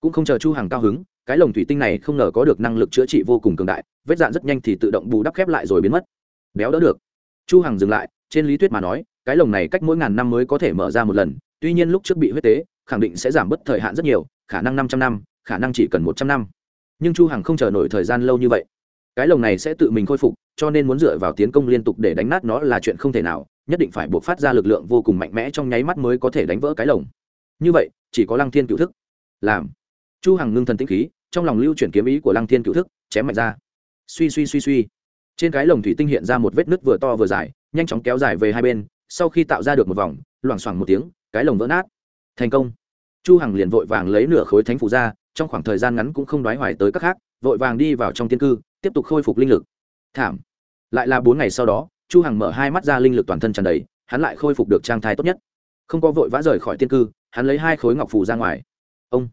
[SPEAKER 1] Cũng không chờ chu hàng cao hứng, cái lồng thủy tinh này không ngờ có được năng lực chữa trị vô cùng cường đại, vết dạn rất nhanh thì tự động bù đắp khép lại rồi biến mất. Béo đỡ được. Chu hằng dừng lại, trên lý thuyết mà nói, cái lồng này cách mỗi ngàn năm mới có thể mở ra một lần, tuy nhiên lúc trước bị huyết tế, khẳng định sẽ giảm bớt thời hạn rất nhiều, khả năng 500 năm, khả năng chỉ cần 100 năm. Nhưng chu hằng không chờ nổi thời gian lâu như vậy cái lồng này sẽ tự mình khôi phục, cho nên muốn dựa vào tiến công liên tục để đánh nát nó là chuyện không thể nào, nhất định phải buộc phát ra lực lượng vô cùng mạnh mẽ trong nháy mắt mới có thể đánh vỡ cái lồng. Như vậy, chỉ có lăng thiên cựu thức làm. Chu hằng ngưng thần tĩnh khí, trong lòng lưu chuyển kiếm ý của lăng thiên cựu thức, chém mạnh ra. Suy suy suy suy. Trên cái lồng thủy tinh hiện ra một vết nứt vừa to vừa dài, nhanh chóng kéo dài về hai bên, sau khi tạo ra được một vòng, loảng xoảng một tiếng, cái lồng vỡ nát. Thành công. Chu hằng liền vội vàng lấy nửa khối thánh phủ ra, trong khoảng thời gian ngắn cũng không đoái hoài tới các khác, vội vàng đi vào trong tiên cư tiếp tục khôi phục linh lực. Thảm. Lại là bốn ngày sau đó, chu hằng mở hai mắt ra linh lực toàn thân tràn đầy, hắn lại khôi phục được trang thái tốt nhất. Không có vội vã rời khỏi tiên cư, hắn lấy hai khối ngọc phù ra ngoài. Ông.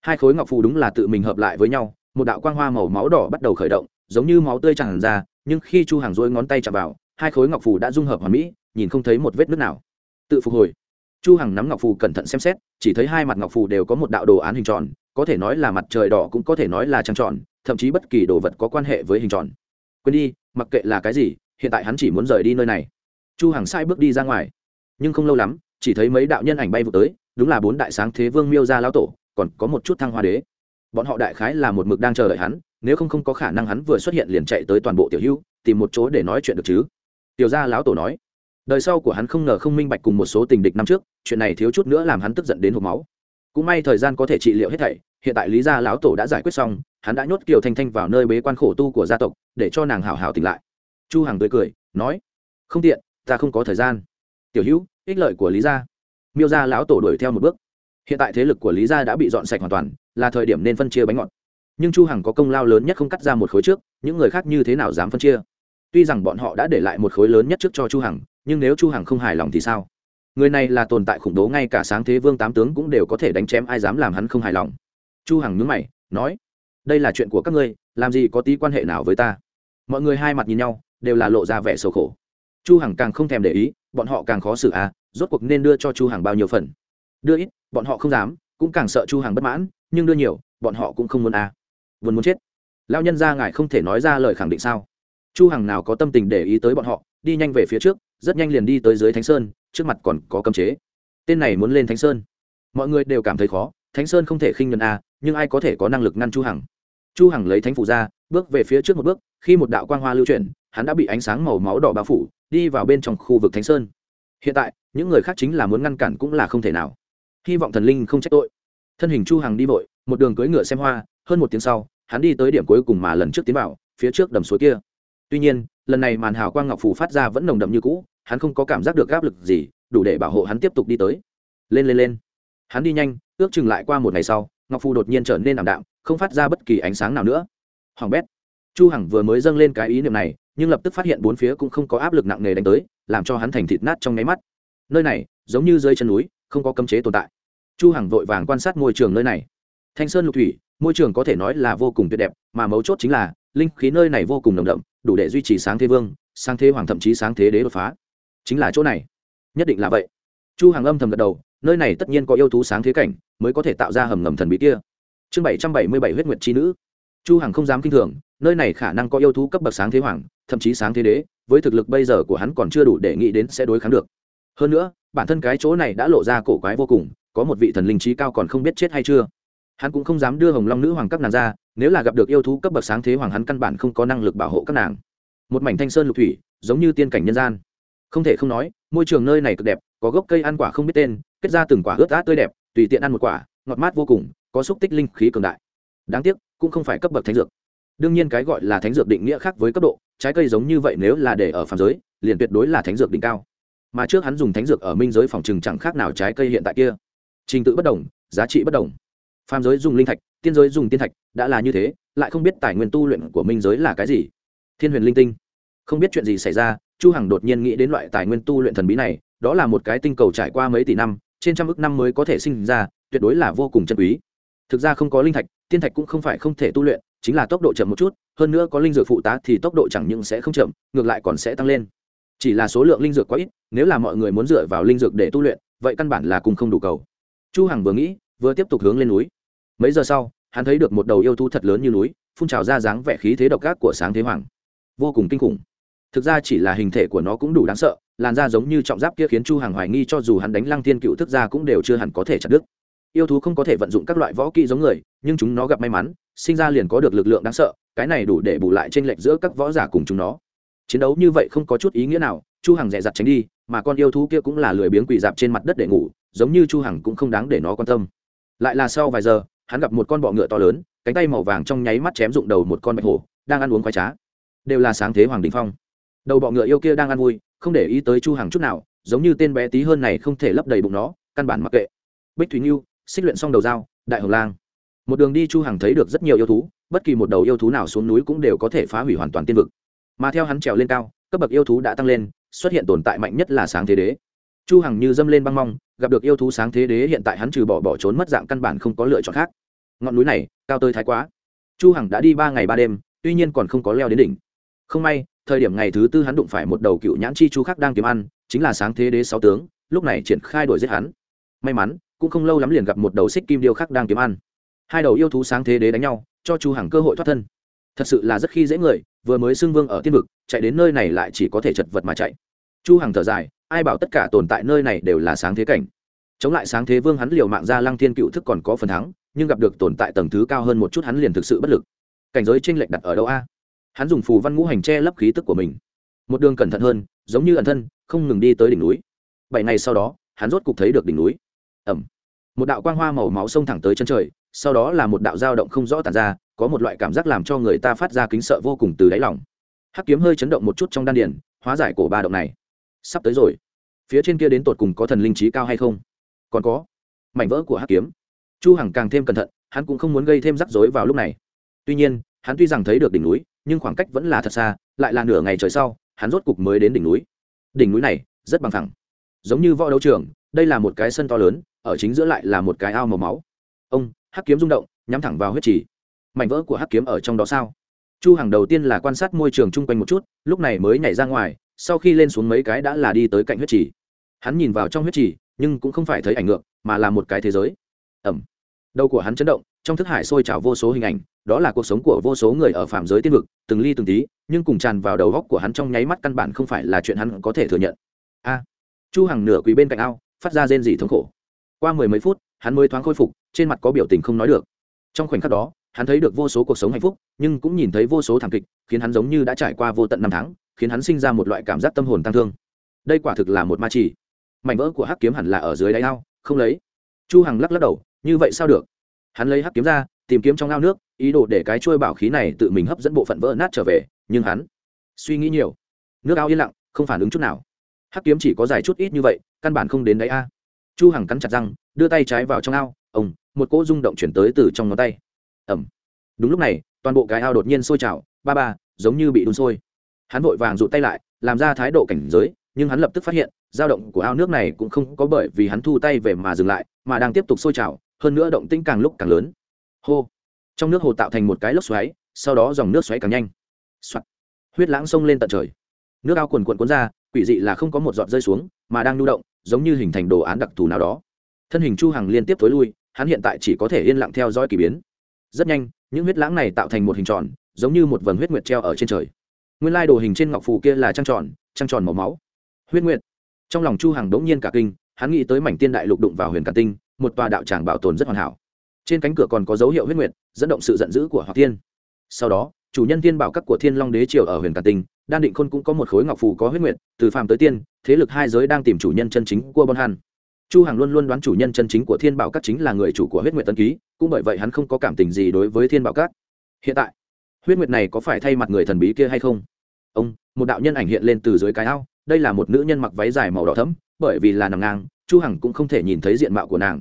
[SPEAKER 1] Hai khối ngọc phù đúng là tự mình hợp lại với nhau, một đạo quang hoa màu máu đỏ bắt đầu khởi động, giống như máu tươi tràn ra, nhưng khi chu hàng dối ngón tay chạm vào, hai khối ngọc phù đã dung hợp hoàn mỹ, nhìn không thấy một vết nứt nào. Tự phục hồi. Chu hằng nắm ngọc phù cẩn thận xem xét, chỉ thấy hai mặt ngọc phù đều có một đạo đồ án hình tròn có thể nói là mặt trời đỏ cũng có thể nói là trăng tròn, thậm chí bất kỳ đồ vật có quan hệ với hình tròn. Quên đi, mặc kệ là cái gì, hiện tại hắn chỉ muốn rời đi nơi này. Chu hằng sai bước đi ra ngoài. Nhưng không lâu lắm, chỉ thấy mấy đạo nhân ảnh bay vụt tới, đúng là bốn đại sáng thế vương miêu gia lão tổ, còn có một chút thăng hoa đế. Bọn họ đại khái là một mực đang chờ đợi hắn, nếu không không có khả năng hắn vừa xuất hiện liền chạy tới toàn bộ tiểu hưu, tìm một chỗ để nói chuyện được chứ? Tiểu gia lão tổ nói. Đời sau của hắn không ngờ không minh bạch cùng một số tình địch năm trước, chuyện này thiếu chút nữa làm hắn tức giận đến hộp máu cũng may thời gian có thể trị liệu hết thảy, hiện tại lý gia lão tổ đã giải quyết xong, hắn đã nhốt kiều thanh thanh vào nơi bế quan khổ tu của gia tộc, để cho nàng hảo hảo tỉnh lại. Chu hằng tươi cười, nói, không tiện, ta không có thời gian. Tiểu hữu, ích lợi của lý gia. Miêu gia lão tổ đuổi theo một bước. Hiện tại thế lực của lý gia đã bị dọn sạch hoàn toàn, là thời điểm nên phân chia bánh ngọt. Nhưng chu hằng có công lao lớn nhất không cắt ra một khối trước, những người khác như thế nào dám phân chia? Tuy rằng bọn họ đã để lại một khối lớn nhất trước cho chu hằng, nhưng nếu chu hằng không hài lòng thì sao? Người này là tồn tại khủng bố, ngay cả sáng thế vương tám tướng cũng đều có thể đánh chém, ai dám làm hắn không hài lòng. Chu hằng nhướng mày, nói, đây là chuyện của các ngươi, làm gì có tí quan hệ nào với ta? Mọi người hai mặt nhìn nhau, đều là lộ ra vẻ sầu khổ. Chu hằng càng không thèm để ý, bọn họ càng khó xử à rốt cuộc nên đưa cho chu hằng bao nhiêu phần? Đưa ít, bọn họ không dám, cũng càng sợ chu hằng bất mãn, nhưng đưa nhiều, bọn họ cũng không muốn à. Vốn muốn chết. Lao nhân ra ngài không thể nói ra lời khẳng định sao? Chu hằng nào có tâm tình để ý tới bọn họ, đi nhanh về phía trước, rất nhanh liền đi tới dưới thánh sơn trước mặt còn có cấm chế. Tên này muốn lên thánh sơn. Mọi người đều cảm thấy khó, thánh sơn không thể khinh nhuần a, nhưng ai có thể có năng lực ngăn chu hằng? Chu hằng lấy thánh phủ ra, bước về phía trước một bước, khi một đạo quang hoa lưu chuyển, hắn đã bị ánh sáng màu máu đỏ bao phủ, đi vào bên trong khu vực thánh sơn. Hiện tại, những người khác chính là muốn ngăn cản cũng là không thể nào. Hy vọng thần linh không trách tội. Thân hình chu hằng đi vội, một đường cưỡi ngựa xem hoa, hơn một tiếng sau, hắn đi tới điểm cuối cùng mà lần trước tiến vào, phía trước đầm suối kia. Tuy nhiên, lần này màn hào quang ngọc phủ phát ra vẫn nồng đậm như cũ hắn không có cảm giác được áp lực gì, đủ để bảo hộ hắn tiếp tục đi tới. Lên lên lên. Hắn đi nhanh, ước chừng lại qua một ngày sau, ngọc phù đột nhiên trở nên ảm đạm, không phát ra bất kỳ ánh sáng nào nữa. Hoàng bét. Chu hằng vừa mới dâng lên cái ý niệm này, nhưng lập tức phát hiện bốn phía cũng không có áp lực nặng nề đánh tới, làm cho hắn thành thịt nát trong nháy mắt. Nơi này, giống như dưới chân núi, không có cấm chế tồn tại. Chu hằng vội vàng quan sát môi trường nơi này. Thanh sơn lục thủy, môi trường có thể nói là vô cùng tuyệt đẹp, mà mấu chốt chính là, linh khí nơi này vô cùng nồng đậm, đủ để duy trì sáng thế vương, sáng thế hoàng thậm chí sáng thế đế đột phá chính là chỗ này. Nhất định là vậy. Chu hàng âm thầm gật đầu, nơi này tất nhiên có yêu thú sáng thế cảnh, mới có thể tạo ra hầm ngầm thần bí kia. Chương bảy trăm bảy mươi bảy huyết nguyệt chi nữ. Chu hằng không dám kinh thường, nơi này khả năng có yêu thú cấp bậc sáng thế hoàng, thậm chí sáng thế đế, với thực lực bây giờ của hắn còn chưa đủ để nghĩ đến sẽ đối kháng được. Hơn nữa, bản thân cái chỗ này đã lộ ra cổ quái vô cùng, có một vị thần linh trí cao còn không biết chết hay chưa. Hắn cũng không dám đưa hồng long nữ hoàng các nàng ra, nếu là gặp được yêu thú cấp bậc sáng thế hoàng hắn căn bản không có năng lực bảo hộ các nàng. Một mảnh thanh sơn lục thủy, giống như tiên cảnh nhân gian không thể không nói, môi trường nơi này cực đẹp, có gốc cây ăn quả không biết tên, kết ra từng quả ướt át tươi đẹp, tùy tiện ăn một quả, ngọt mát vô cùng, có xúc tích linh khí cường đại. Đáng tiếc, cũng không phải cấp bậc thánh dược. Đương nhiên cái gọi là thánh dược định nghĩa khác với cấp độ, trái cây giống như vậy nếu là để ở phàm giới, liền tuyệt đối là thánh dược đỉnh cao. Mà trước hắn dùng thánh dược ở minh giới phòng trừng chẳng khác nào trái cây hiện tại kia. Trình tự bất đồng, giá trị bất đồng. Phàm giới dùng linh thạch, tiên giới dùng tiên thạch, đã là như thế, lại không biết tài nguyên tu luyện của minh giới là cái gì. Thiên huyền linh tinh. Không biết chuyện gì xảy ra chu hằng đột nhiên nghĩ đến loại tài nguyên tu luyện thần bí này, đó là một cái tinh cầu trải qua mấy tỷ năm, trên trăm ước năm mới có thể sinh ra, tuyệt đối là vô cùng chân quý. Thực ra không có linh thạch, tiên thạch cũng không phải không thể tu luyện, chính là tốc độ chậm một chút, hơn nữa có linh dược phụ tá thì tốc độ chẳng những sẽ không chậm, ngược lại còn sẽ tăng lên. Chỉ là số lượng linh dược quá ít, nếu là mọi người muốn dựa vào linh dược để tu luyện, vậy căn bản là cùng không đủ cầu. Chu hằng vừa nghĩ, vừa tiếp tục hướng lên núi. Mấy giờ sau, hắn thấy được một đầu yêu thú thật lớn như núi, phun trào ra dáng vẻ khí thế độc ác của sáng thế hoàng. Vô cùng kinh khủng thực ra chỉ là hình thể của nó cũng đủ đáng sợ, làn da giống như trọng giáp kia khiến chu hàng hoài nghi cho dù hắn đánh lăng thiên cựu thức ra cũng đều chưa hẳn có thể chặt đứt. Yêu thú không có thể vận dụng các loại võ kỹ giống người, nhưng chúng nó gặp may mắn, sinh ra liền có được lực lượng đáng sợ, cái này đủ để bù lại t r ê n lệch giữa các võ giả cùng chúng nó. Chiến đấu như vậy không có chút ý nghĩa nào, chu hằng dè dặt tránh đi, mà con yêu thú kia cũng là lười biếng quỳ dạp trên mặt đất để ngủ, giống như chu hằng cũng không đáng để nó quan tâm. Lại là sau vài giờ, hắn gặp một con bọ ngựa to lớn, cánh tay màu vàng trong nháy mắt chém rụng đầu một con bạch hổ, đang ăn uống khoái trá. Đều là sáng thế hoàng đình phong đầu bọ ngựa yêu kia đang ăn vui, không để ý tới chu hằng chút nào, giống như tên bé tí hơn này không thể lấp đầy bụng nó, căn bản mặc kệ. Bích thúy nghiêu xích luyện xong đầu dao, đại hồng lang. Một đường đi chu hằng thấy được rất nhiều yêu thú, bất kỳ một đầu yêu thú nào xuống núi cũng đều có thể phá hủy hoàn toàn tiên vực. Mà theo hắn trèo lên cao, cấp bậc yêu thú đã tăng lên, xuất hiện tồn tại mạnh nhất là sáng thế đế. Chu hằng như dâm lên băng mong, gặp được yêu thú sáng thế đế hiện tại hắn trừ bỏ bỏ trốn mất dạng căn bản không có lựa chọn khác. Ngọn núi này, cao tới thái quá. Chu hằng đã đi ba ngày ba đêm, tuy nhiên còn không có leo đến đỉnh. Không may thời điểm ngày thứ tư hắn đụng phải một đầu cựu nhãn chi chu khác đang kiếm ăn, chính là sáng thế đế sáu tướng, lúc này triển khai đuổi giết hắn. May mắn, cũng không lâu lắm liền gặp một đầu xích kim điêu khác đang kiếm ăn. Hai đầu yêu thú sáng thế đế đánh nhau, cho chu hằng cơ hội thoát thân. Thật sự là rất khi dễ người, vừa mới xưng vương ở tiên vực, chạy đến nơi này lại chỉ có thể chật vật mà chạy. Chu hằng thở dài, ai bảo tất cả tồn tại nơi này đều là sáng thế cảnh. Chống lại sáng thế vương hắn liều mạng ra lăng thiên cựu thức còn có phần thắng, nhưng gặp được tồn tại tầng thứ cao hơn một chút hắn liền thực sự bất lực. Cảnh giới chênh lệch đặt ở đâu a? Hắn dùng phù văn ngũ hành che lấp khí tức của mình. Một đường cẩn thận hơn, giống như ẩn thân, không ngừng đi tới đỉnh núi. Bảy ngày sau đó, hắn rốt cục thấy được đỉnh núi. Ẩm. Một đạo quang hoa màu máu xông thẳng tới chân trời, sau đó là một đạo dao động không rõ tàn ra, có một loại cảm giác làm cho người ta phát ra kính sợ vô cùng từ đáy lòng. Hắc kiếm hơi chấn động một chút trong đan điền, hóa giải cổ ba động này. Sắp tới rồi. Phía trên kia đến tột cùng có thần linh trí cao hay không? Còn có. Mảnh vỡ của hắc kiếm. Chu hằng càng thêm cẩn thận, hắn cũng không muốn gây thêm rắc rối vào lúc này. Tuy nhiên, hắn tuy rằng thấy được đỉnh núi nhưng khoảng cách vẫn là thật xa, lại là nửa ngày trời sau, hắn rốt cục mới đến đỉnh núi. Đỉnh núi này, rất bằng thẳng giống như võ đấu trường, đây là một cái sân to lớn, ở chính giữa lại là một cái ao màu máu. Ông, hắc kiếm rung động, nhắm thẳng vào huyết trì. Mảnh vỡ của hắc kiếm ở trong đó sao? Chu hằng đầu tiên là quan sát môi trường chung quanh một chút, lúc này mới nhảy ra ngoài, sau khi lên xuống mấy cái đã là đi tới cạnh huyết trì. Hắn nhìn vào trong huyết trì, nhưng cũng không phải thấy ảnh ngược, mà là một cái thế giới. Ẩm. Đầu của hắn chấn động trong thức hải sôi trào vô số hình ảnh, đó là cuộc sống của vô số người ở phạm giới tiên vực, từng ly từng tí, nhưng cùng tràn vào đầu góc của hắn trong nháy mắt căn bản không phải là chuyện hắn có thể thừa nhận. A! Chu hằng nửa quỳ bên cạnh ao, phát ra rên rỉ thống khổ. Qua mười mấy phút, hắn mới thoáng khôi phục, trên mặt có biểu tình không nói được. Trong khoảnh khắc đó, hắn thấy được vô số cuộc sống hạnh phúc, nhưng cũng nhìn thấy vô số thảm kịch, khiến hắn giống như đã trải qua vô tận năm tháng, khiến hắn sinh ra một loại cảm giác tâm hồn tăng thương. Đây quả thực là một ma chỉ. Mảnh vỡ của hắc kiếm hẳn là ở dưới đáy ao, không lấy. Chu hằng lắc lắc đầu, như vậy sao được? Hắn lấy hắc kiếm ra, tìm kiếm trong ao nước, ý đồ để cái trôi bảo khí này tự mình hấp dẫn bộ phận vỡ nát trở về, nhưng hắn suy nghĩ nhiều. Nước ao yên lặng, không phản ứng chút nào. Hắc kiếm chỉ có dài chút ít như vậy, căn bản không đến đáy a. Chu hằng cắn chặt răng, đưa tay trái vào trong ao ông một cỗ rung động chuyển tới từ trong ngón tay. Ẩm. Đúng lúc này, toàn bộ cái ao đột nhiên sôi trào, ba ba, giống như bị đun sôi. Hắn vội vàng rụt tay lại, làm ra thái độ cảnh giới, nhưng hắn lập tức phát hiện, dao động của ao nước này cũng không có bởi vì hắn thu tay về mà dừng lại, mà đang tiếp tục sôi trào hơn nữa động tĩnh càng lúc càng lớn. Hô. Trong nước hồ tạo thành một cái lốc xoáy, sau đó dòng nước xoáy càng nhanh、Soạn. huyết lãng sông lên tận trời. Nước ao quần quần cuốn ra, quỷ dị là không có một giọt rơi xuống, mà đang nhu động, giống như hình thành đồ án đặc thù nào đó. Thân hình chu hằng liên tiếp thối lui, hắn hiện tại chỉ có thể yên lặng theo dõi kỳ biến. Rất nhanh, những huyết lãng này tạo thành một hình tròn, giống như một vầng huyết nguyệt treo ở trên trời. Nguyên lai đồ hình trên ngọc phù kia là trăng tròn trăng tròn màu máu. Huyết nguyệt. Trong lòng chu hằng đống nhiên cả kinh, hắn nghĩ tới mảnh tiên đại lục đụng vào huyền càn tinh một tòa đạo tràng bảo tồn rất hoàn hảo. Trên cánh cửa còn có dấu hiệu huyết nguyệt, dẫn động sự giận dữ của hoặc thiên. Sau đó, chủ nhân thiên bảo các của thiên long đế triều ở huyền càn tinh, đan định khôn cũng có một khối ngọc phù có huyết nguyệt, từ phàm tới tiên, thế lực hai giới đang tìm chủ nhân chân chính của bon han chu hằng luôn luôn đoán chủ nhân chân chính của thiên bảo các chính là người chủ của huyết nguyệt tân ký, cũng bởi vậy hắn không có cảm tình gì đối với thiên bảo các. Hiện tại, huyết nguyệt này có phải thay mặt người thần bí kia hay không? Ông, một đạo nhân ảnh hiện lên từ dưới cái ao, đây là một nữ nhân mặc váy dài màu đỏ thẫm, bởi vì là nằm ngang, chu hằng cũng không thể nhìn thấy diện mạo của nàng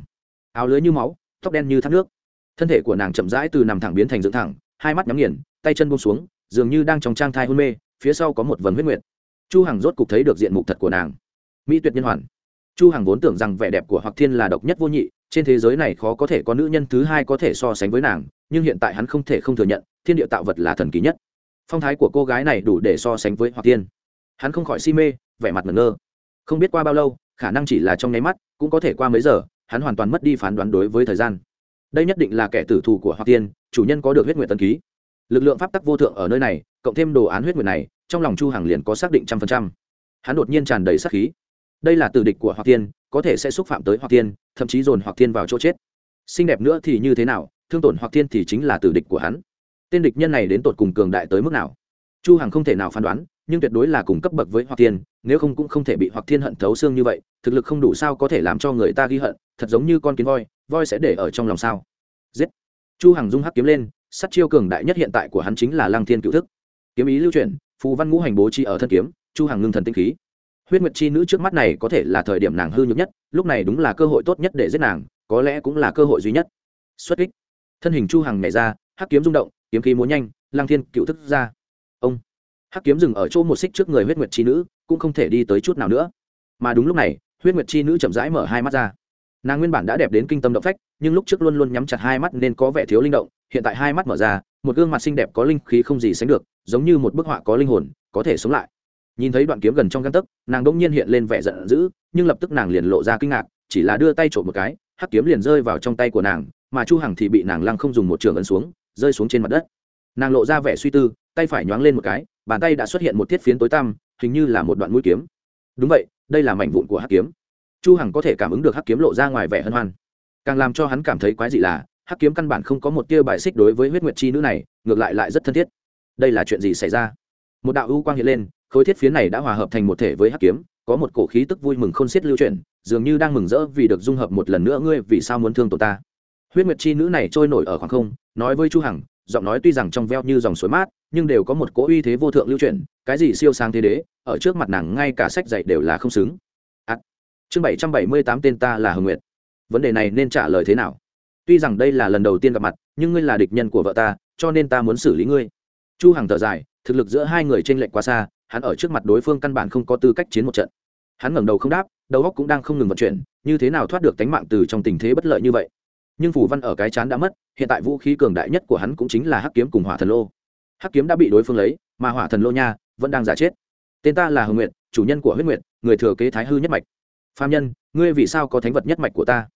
[SPEAKER 1] áo lưới như máu, tóc đen như thác nước. Thân thể của nàng chậm rãi từ nằm thẳng biến thành dựng thẳng, hai mắt nhắm nghiền, tay chân buông xuống, dường như đang trong trang thai hôn mê, phía sau có một vần huyết nguyệt. Chu hằng rốt cục thấy được diện mục thật của nàng. Mỹ tuyệt nhân hoàn. Chu hằng vốn tưởng rằng vẻ đẹp của hoặc thiên là độc nhất vô nhị, trên thế giới này khó có thể có nữ nhân thứ hai có thể so sánh với nàng, nhưng hiện tại hắn không thể không thừa nhận, thiên địa tạo vật là thần kỳ nhất. Phong thái của cô gái này đủ để so sánh với hoặc thiên. Hắn không khỏi si mê, vẻ mặt ngẩn ngơ. Không biết qua bao lâu, khả năng chỉ là trong nháy mắt, cũng có thể qua mấy giờ hắn hoàn toàn mất đi phán đoán đối với thời gian. Đây nhất định là kẻ tử thù của hoặc tiên, chủ nhân có được huyết nguyện tân ký. Lực lượng pháp tắc vô thượng ở nơi này, cộng thêm đồ án huyết nguyện này, trong lòng chu hằng liền có xác định trăm phần trăm. Hắn đột nhiên tràn đầy sát khí. Đây là tử địch của hoặc tiên, có thể sẽ xúc phạm tới hoặc tiên, thậm chí dồn hoặc tiên vào chỗ chết. Xinh đẹp nữa thì như thế nào, thương tổn hoặc tiên thì chính là tử địch của hắn. Tên địch nhân này đến tột cùng cường đại tới mức nào? Chu hằng không thể nào phán đoán, nhưng tuyệt đối là cùng cấp bậc với hoặc tiên, nếu không cũng không thể bị hoặc thiên hận thấu xương như vậy, thực lực không đủ sao có thể làm cho người ta ghi hận thật giống như con kiến voi voi sẽ để ở trong lòng sao? Giết! Chu hằng dung hắc kiếm lên sắt chiêu cường đại nhất hiện tại của hắn chính là lăng thiên cựu thức. Kiếm ý lưu truyền, phù văn ngũ hành bố trí ở thân kiếm chu hằng ngưng thần tinh khí. Huyết nguyệt chi nữ trước mắt này có thể là thời điểm nàng hư nhược nhất lúc này đúng là cơ hội tốt nhất để giết nàng có lẽ cũng là cơ hội duy nhất. Xuất kích! Thân hình chu hằng nhảy ra hắc kiếm rung động kiếm khí múa nhanh Lang thiên cựu thức ra. Ông! Hắc kiếm dừng ở chỗ một xích trước người huyết nguyệt chi nữ cũng không thể đi tới chút nào nữa. Mà đúng lúc này huyết nguyệt chi nữ chậm rãi mở hai mắt ra nàng nguyên bản đã đẹp đến kinh tâm động phách, nhưng lúc trước luôn luôn nhắm chặt hai mắt nên có vẻ thiếu linh động, hiện tại hai mắt mở ra, một gương mặt xinh đẹp có linh khí không gì sánh được, giống như một bức họa có linh hồn, có thể sống lại. Nhìn thấy đoạn kiếm gần trong găng tấc, nàng đông nhiên hiện lên vẻ giận dữ, nhưng lập tức nàng liền lộ ra kinh ngạc, chỉ là đưa tay trộm một cái, hắc kiếm liền rơi vào trong tay của nàng, mà chu hằng thì bị nàng lăng không dùng một trường ấn xuống, rơi xuống trên mặt đất. Nàng lộ ra vẻ suy tư, tay phải nhoáng lên một cái, bàn tay đã xuất hiện một thiết phiến tối tăm, hình như là một đoạn mũi kiếm. Đúng vậy, đây là mảnh vụn của hắc kiếm chu hằng có thể cảm ứng được hắc kiếm lộ ra ngoài vẻ hân hoan. Càng làm cho hắn cảm thấy quái dị là, hắc kiếm căn bản không có một tia bài xích đối với huyết nguyệt chi nữ này, ngược lại lại rất thân thiết. Đây là chuyện gì xảy ra? Một đạo ưu quang hiện lên, khối thiết phiến này đã hòa hợp thành một thể với hắc kiếm, có một cổ khí tức vui mừng khôn xiết lưu chuyển, dường như đang mừng rỡ vì được dung hợp một lần nữa ngươi vì sao muốn thương tổ ta? Huyết nguyệt chi nữ này trôi nổi ở khoảng không, nói với chu hằng, giọng nói tuy rằng trong veo như dòng suối mát, nhưng đều có một cỗ uy thế vô thượng lưu truyền cái gì siêu sang thế đế, ở trước mặt nàng ngay cả sách dạy đều là không xứng chương bảy trăm bảy mươi tám tên ta là hồng nguyệt. Vấn đề này nên trả lời thế nào? Tuy rằng đây là lần đầu tiên gặp mặt, nhưng ngươi là địch nhân của vợ ta, cho nên ta muốn xử lý ngươi. Chu hằng thở dài, thực lực giữa hai người trên lệch quá xa, hắn ở trước mặt đối phương căn bản không có tư cách chiến một trận. Hắn ngẩng đầu không đáp, đầu óc cũng đang không ngừng vận chuyển, như thế nào thoát được tánh mạng từ trong tình thế bất lợi như vậy? Nhưng phủ văn ở cái chán đã mất, hiện tại vũ khí cường đại nhất của hắn cũng chính là hắc kiếm cùng hỏa thần lô. Hắc kiếm đã bị đối phương lấy, mà hỏa thần lô nha, vẫn đang giả chết. Tên ta là hồng nguyệt, chủ nhân của huyết nguyệt, người thừa kế thái hư nhất mạch phạm nhân, ngươi vì sao có thánh vật nhất mạch của ta?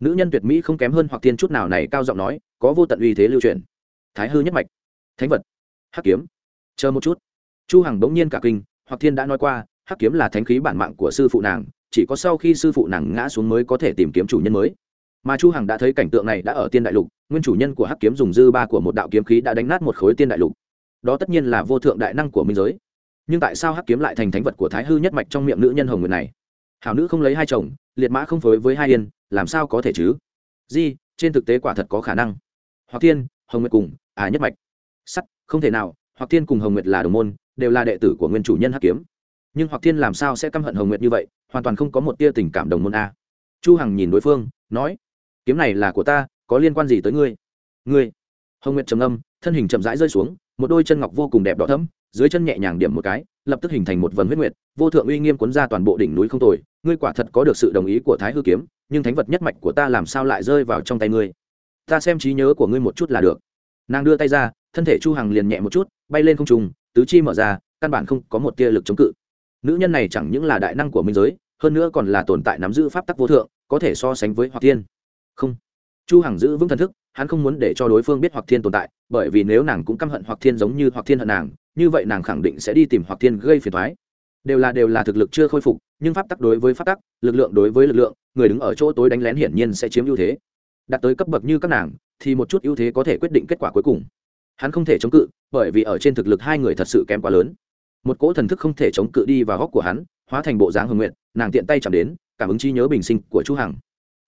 [SPEAKER 1] Nữ nhân tuyệt mỹ không kém hơn hoặc thiên chút nào này, cao giọng nói, có vô tận uy thế lưu truyền. Thái hư nhất mạch. Thánh vật. Hắc kiếm. Chờ một chút. Chu hằng bỗng nhiên cả kinh, hoặc thiên đã nói qua, hắc kiếm là thánh khí bản mạng của sư phụ nàng, chỉ có sau khi sư phụ nàng ngã xuống mới có thể tìm kiếm chủ nhân mới. Mà chu hằng đã thấy cảnh tượng này đã ở tiên đại lục, nguyên chủ nhân của hắc kiếm dùng dư ba của một đạo kiếm khí đã đánh nát một khối tiên đại lục. Đó tất nhiên là vô thượng đại năng của minh giới. Nhưng tại sao hắc kiếm lại thành thánh vật của thái hư nhất mạch trong miệng nữ nhân hồng nguyệt này? Hảo nữ không lấy hai chồng, liệt mã không phối với hai yên, làm sao có thể chứ? Di, trên thực tế quả thật có khả năng. Hoặc tiên hồng nguyệt cùng à nhất mạch. Sắt, không thể nào, hoặc tiên cùng hồng nguyệt là đồng môn, đều là đệ tử của nguyên chủ nhân hắc kiếm. Nhưng hoặc tiên làm sao sẽ căm hận hồng nguyệt như vậy, hoàn toàn không có một tia tình cảm đồng môn a. Chu hằng nhìn đối phương, nói, kiếm này là của ta, có liên quan gì tới ngươi? Ngươi? Hồng nguyệt trầm âm thân hình chậm rãi rơi xuống, một đôi chân ngọc vô cùng đẹp đỏ thẫm, dưới chân nhẹ nhàng điểm một cái lập tức hình thành một vần huyết nguyệt, vô thượng uy nghiêm cuốn ra toàn bộ đỉnh núi không tồi. Ngươi quả thật có được sự đồng ý của thái hư kiếm, nhưng thánh vật nhất mạch của ta làm sao lại rơi vào trong tay ngươi? Ta xem trí nhớ của ngươi một chút là được. Nàng đưa tay ra, thân thể chu hằng liền nhẹ một chút, bay lên không trùng tứ chi mở ra, căn bản không có một tia lực chống cự. Nữ nhân này chẳng những là đại năng của minh giới, hơn nữa còn là tồn tại nắm giữ pháp tắc vô thượng, có thể so sánh với hoặc tiên không. Chu hằng giữ vững thần thức, hắn không muốn để cho đối phương biết hoặc thiên tồn tại, bởi vì nếu nàng cũng căm hận hoặc thiên giống như hoặc thiên hận nàng như vậy nàng khẳng định sẽ đi tìm hoặc thiên gây phiền thoái đều là đều là thực lực chưa khôi phục, nhưng pháp tắc đối với pháp tắc, lực lượng đối với lực lượng, người đứng ở chỗ tối đánh lén hiển nhiên sẽ chiếm ưu thế. Đạt tới cấp bậc như các nàng, thì một chút ưu thế có thể quyết định kết quả cuối cùng. Hắn không thể chống cự, bởi vì ở trên thực lực hai người thật sự kém quá lớn. Một cỗ thần thức không thể chống cự đi vào góc của hắn, hóa thành bộ dáng hưng nguyện nàng tiện tay chạm đến, cảm ứng trí nhớ bình sinh của chu hằng.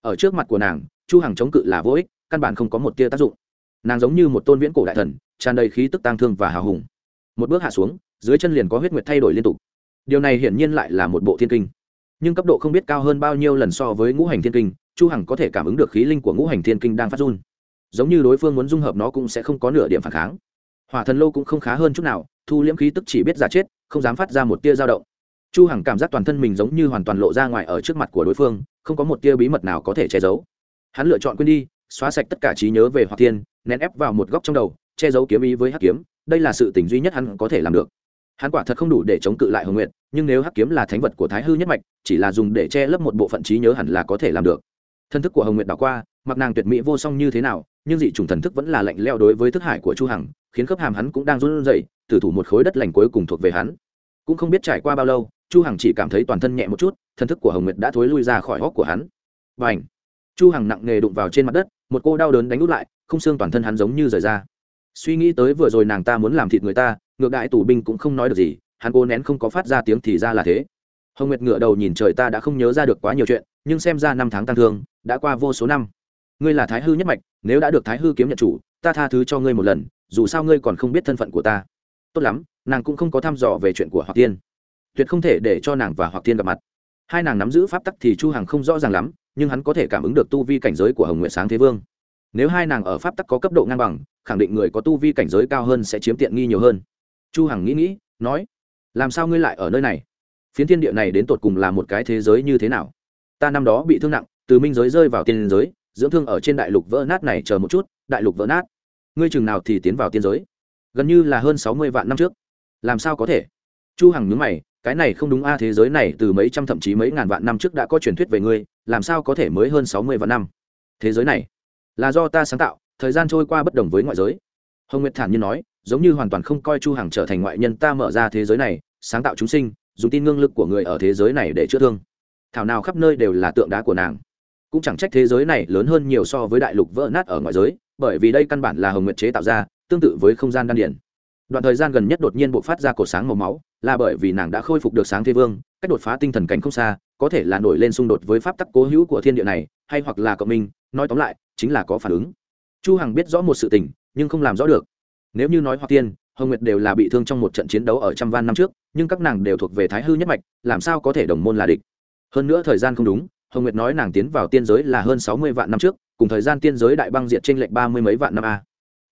[SPEAKER 1] Ở trước mặt của nàng, chu hằng chống cự là vô ích, căn bản không có một tia tác dụng. Nàng giống như một tôn viễn cổ đại thần, tràn đầy khí tức tang thương và hào hùng một bước hạ xuống, dưới chân liền có huyết nguyệt thay đổi liên tục. Điều này hiển nhiên lại là một bộ thiên kinh. Nhưng cấp độ không biết cao hơn bao nhiêu lần so với ngũ hành thiên kinh, chu hằng có thể cảm ứng được khí linh của ngũ hành thiên kinh đang phát run. Giống như đối phương muốn dung hợp nó cũng sẽ không có nửa điểm phản kháng. Hỏa thần lô cũng không khá hơn chút nào, thu liễm khí tức chỉ biết giả chết, không dám phát ra một tia dao động. Chu hằng cảm giác toàn thân mình giống như hoàn toàn lộ ra ngoài ở trước mặt của đối phương, không có một tia bí mật nào có thể che giấu. Hắn lựa chọn quên đi, xóa sạch tất cả trí nhớ về hỏa thiên, nén ép vào một góc trong đầu, che giấu kiếm ý với hắc kiếm đây là sự tình duy nhất hắn có thể làm được. Hắn quả thật không đủ để chống cự lại hồng nguyện nhưng nếu hắc kiếm là thánh vật của thái hư nhất mạch, chỉ là dùng để che lấp một bộ phận trí nhớ hẳn là có thể làm được. Thân thức của hồng nguyện đảo qua, mặc nàng tuyệt mỹ vô song như thế nào, nhưng dị chủng thần thức vẫn là lạnh leo đối với thức hải của chu hằng, khiến khớp hàm hắn cũng đang run rẩy, tử thủ một khối đất lành cuối cùng thuộc về hắn. Cũng không biết trải qua bao lâu, chu hằng chỉ cảm thấy toàn thân nhẹ một chút, thần thức của hồng nguyệt đã thối lui ra khỏi hốc của hắn. Bành. chu hằng nặng nề đụng vào trên mặt đất, một cô đau đớn đánh út lại, không xương toàn thân hắn giống như rời ra suy nghĩ tới vừa rồi nàng ta muốn làm thịt người ta, ngược đại tù binh cũng không nói được gì, hắn cố nén không có phát ra tiếng thì ra là thế. Hồng nguyệt ngửa đầu nhìn trời ta đã không nhớ ra được quá nhiều chuyện, nhưng xem ra năm tháng tăng thương, đã qua vô số năm. Ngươi là thái hư nhất mạch, nếu đã được thái hư kiếm nhận chủ, ta tha thứ cho ngươi một lần, dù sao ngươi còn không biết thân phận của ta. Tốt lắm, nàng cũng không có thăm dò về chuyện của hoặc tiên tuyệt không thể để cho nàng và hoặc tiên gặp mặt. Hai nàng nắm giữ pháp tắc thì chu hằng không rõ ràng lắm, nhưng hắn có thể cảm ứng được tu vi cảnh giới của hồng Nguyệt sáng thế vương nếu hai nàng ở pháp tắc có cấp độ ngang bằng, khẳng định người có tu vi cảnh giới cao hơn sẽ chiếm tiện nghi nhiều hơn. Chu hằng nghĩ nghĩ, nói, làm sao ngươi lại ở nơi này? Phiến thiên địa này đến tột cùng là một cái thế giới như thế nào? Ta năm đó bị thương nặng, từ minh giới rơi vào tiên giới, dưỡng thương ở trên đại lục vỡ nát này chờ một chút, đại lục vỡ nát. Ngươi chừng nào thì tiến vào tiên giới? Gần như là hơn sáu mươi vạn năm trước. Làm sao có thể? Chu hằng nhướng mày, cái này không đúng a, thế giới này từ mấy trăm thậm chí mấy ngàn vạn năm trước đã có truyền thuyết về ngươi, làm sao có thể mới hơn sáu mươi vạn năm? Thế giới này là do ta sáng tạo, thời gian trôi qua bất đồng với ngoại giới. Hồng nguyệt thản nhiên nói, giống như hoàn toàn không coi chu hằng trở thành ngoại nhân ta mở ra thế giới này, sáng tạo chúng sinh, dùng tin ngưng lực của người ở thế giới này để chữa thương. Thảo nào khắp nơi đều là tượng đá của nàng. Cũng chẳng trách thế giới này lớn hơn nhiều so với đại lục vỡ nát ở ngoại giới, bởi vì đây căn bản là hồng nguyệt chế tạo ra, tương tự với không gian đan điển đoạn thời gian gần nhất đột nhiên bộc phát ra cổ sáng màu máu, là bởi vì nàng đã khôi phục được sáng thế vương, cách đột phá tinh thần cảnh không xa, có thể là nổi lên xung đột với pháp tắc cố hữu của thiên địa này, hay hoặc là cộng minh, nói tóm lại chính là có phản ứng. Chu hằng biết rõ một sự tình, nhưng không làm rõ được. Nếu như nói hoặc tiên, hồng nguyệt đều là bị thương trong một trận chiến đấu ở trăm van năm trước, nhưng các nàng đều thuộc về thái hư nhất mạch, làm sao có thể đồng môn là địch? Hơn nữa thời gian không đúng, hồng nguyệt nói nàng tiến vào tiên giới là hơn sáu mươi vạn năm trước, cùng thời gian tiên giới đại băng diệt trên lệch ba mươi mấy vạn năm a.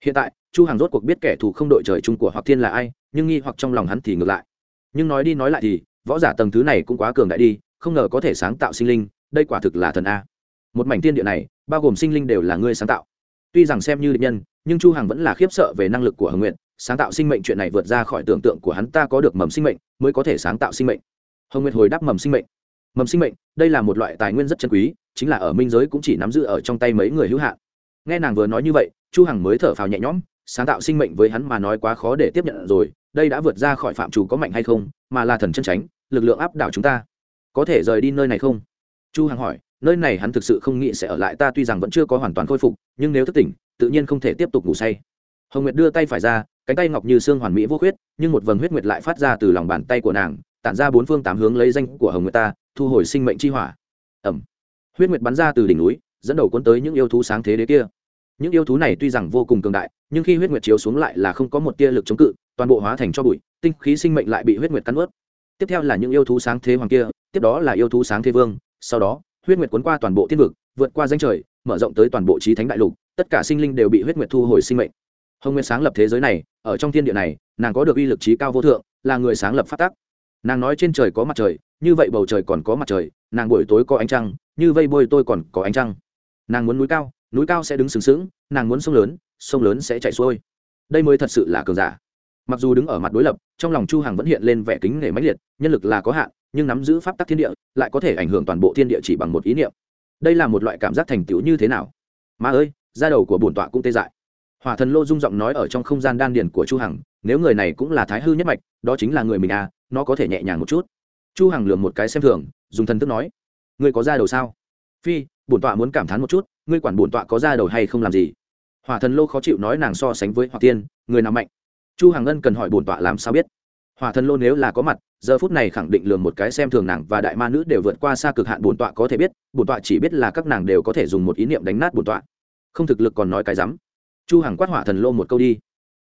[SPEAKER 1] Hiện tại, chu hằng rốt cuộc biết kẻ thù không đội trời chung của hoặc thiên là ai, nhưng nghi hoặc trong lòng hắn thì ngược lại. Nhưng nói đi nói lại thì, võ giả tầng thứ này cũng quá cường đại đi, không ngờ có thể sáng tạo sinh linh, đây quả thực là thần a một mảnh tiên địa này, bao gồm sinh linh đều là ngươi sáng tạo. Tuy rằng xem như định nhân, nhưng chu hằng vẫn là khiếp sợ về năng lực của hồng nguyện sáng tạo sinh mệnh chuyện này vượt ra khỏi tưởng tượng của hắn, ta có được mầm sinh mệnh mới có thể sáng tạo sinh mệnh. Hồng nguyệt hồi đáp mầm sinh mệnh. Mầm sinh mệnh, đây là một loại tài nguyên rất chân quý, chính là ở minh giới cũng chỉ nắm giữ ở trong tay mấy người hữu hạn. Nghe nàng vừa nói như vậy, chu hằng mới thở phào nhẹ nhõm, sáng tạo sinh mệnh với hắn mà nói quá khó để tiếp nhận rồi, đây đã vượt ra khỏi phạm chủ có mạnh hay không, mà là thần chân tránh lực lượng áp đảo chúng ta. Có thể rời đi nơi này không? Chu hằng hỏi nơi này hắn thực sự không nghĩ sẽ ở lại, ta tuy rằng vẫn chưa có hoàn toàn khôi phục, nhưng nếu thức tỉnh, tự nhiên không thể tiếp tục ngủ say. Hồng nguyệt đưa tay phải ra, cánh tay ngọc như xương hoàn mỹ vô khuyết, nhưng một vầng huyết nguyệt lại phát ra từ lòng bàn tay của nàng, tản ra bốn phương tám hướng lấy danh của hồng nguyệt ta, thu hồi sinh mệnh chi hỏa. Ẩm. Huyết nguyệt bắn ra từ đỉnh núi, dẫn đầu cuốn tới những yêu thú sáng thế đế kia. Những yêu thú này tuy rằng vô cùng cường đại, nhưng khi huyết nguyệt chiếu xuống lại là không có một tia lực chống cự, toàn bộ hóa thành cho bụi, tinh khí sinh mệnh lại bị huyết nguyệt cắn ướt. Tiếp theo là những yêu thú sáng thế hoàng kia, tiếp đó là yêu thú sáng thế vương, sau đó huyết nguyệt cuốn qua toàn bộ thiên vực, vượt qua danh trời, mở rộng tới toàn bộ trí thánh đại lục, tất cả sinh linh đều bị huyết nguyệt thu hồi sinh mệnh. Hồng nguyệt sáng lập thế giới này, ở trong thiên địa này, nàng có được uy lực trí cao vô thượng, là người sáng lập phát tác nàng nói trên trời có mặt trời, như vậy bầu trời còn có mặt trời, nàng buổi tối có ánh trăng, như vây bôi tôi còn có ánh trăng. Nàng muốn núi cao núi cao sẽ đứng sừng sững, nàng muốn sông lớn sông lớn sẽ chạy xuôi. Đây mới thật sự là cường giả. Mặc dù đứng ở mặt đối lập, trong lòng chu hằng vẫn hiện lên vẻ kính nể mãnh liệt, nhân lực là có hạn nhưng nắm giữ pháp tắc thiên địa, lại có thể ảnh hưởng toàn bộ thiên địa chỉ bằng một ý niệm. Đây là một loại cảm giác thành tựu như thế nào? Ma ơi, da đầu của bổn tọa cũng tê dại. Hỏa thần lô dung giọng nói ở trong không gian đan điền của chu hằng, nếu người này cũng là thái hư nhất mạch, đó chính là người mình à nó có thể nhẹ nhàng một chút. Chu hằng lườm một cái xem thường, dùng thần thức nói người có da đầu sao? Phi, bổn tọa muốn cảm thán một chút, ngươi quản bổn tọa có da đầu hay không làm gì? Hỏa thần lô khó chịu nói nàng so sánh với hỏa tiên, người nào mạnh? Chu hằng ân cần hỏi bổn tọa làm sao biết hỏa thần lô nếu là có mặt, giờ phút này khẳng định lường một cái xem thường nàng và đại ma nữ đều vượt qua xa cực hạn bổn tọa có thể biết, bổn tọa chỉ biết là các nàng đều có thể dùng một ý niệm đánh nát bổn tọa. Không thực lực còn nói cái rắm. Chu Hằng quát hỏa thần lô một câu đi.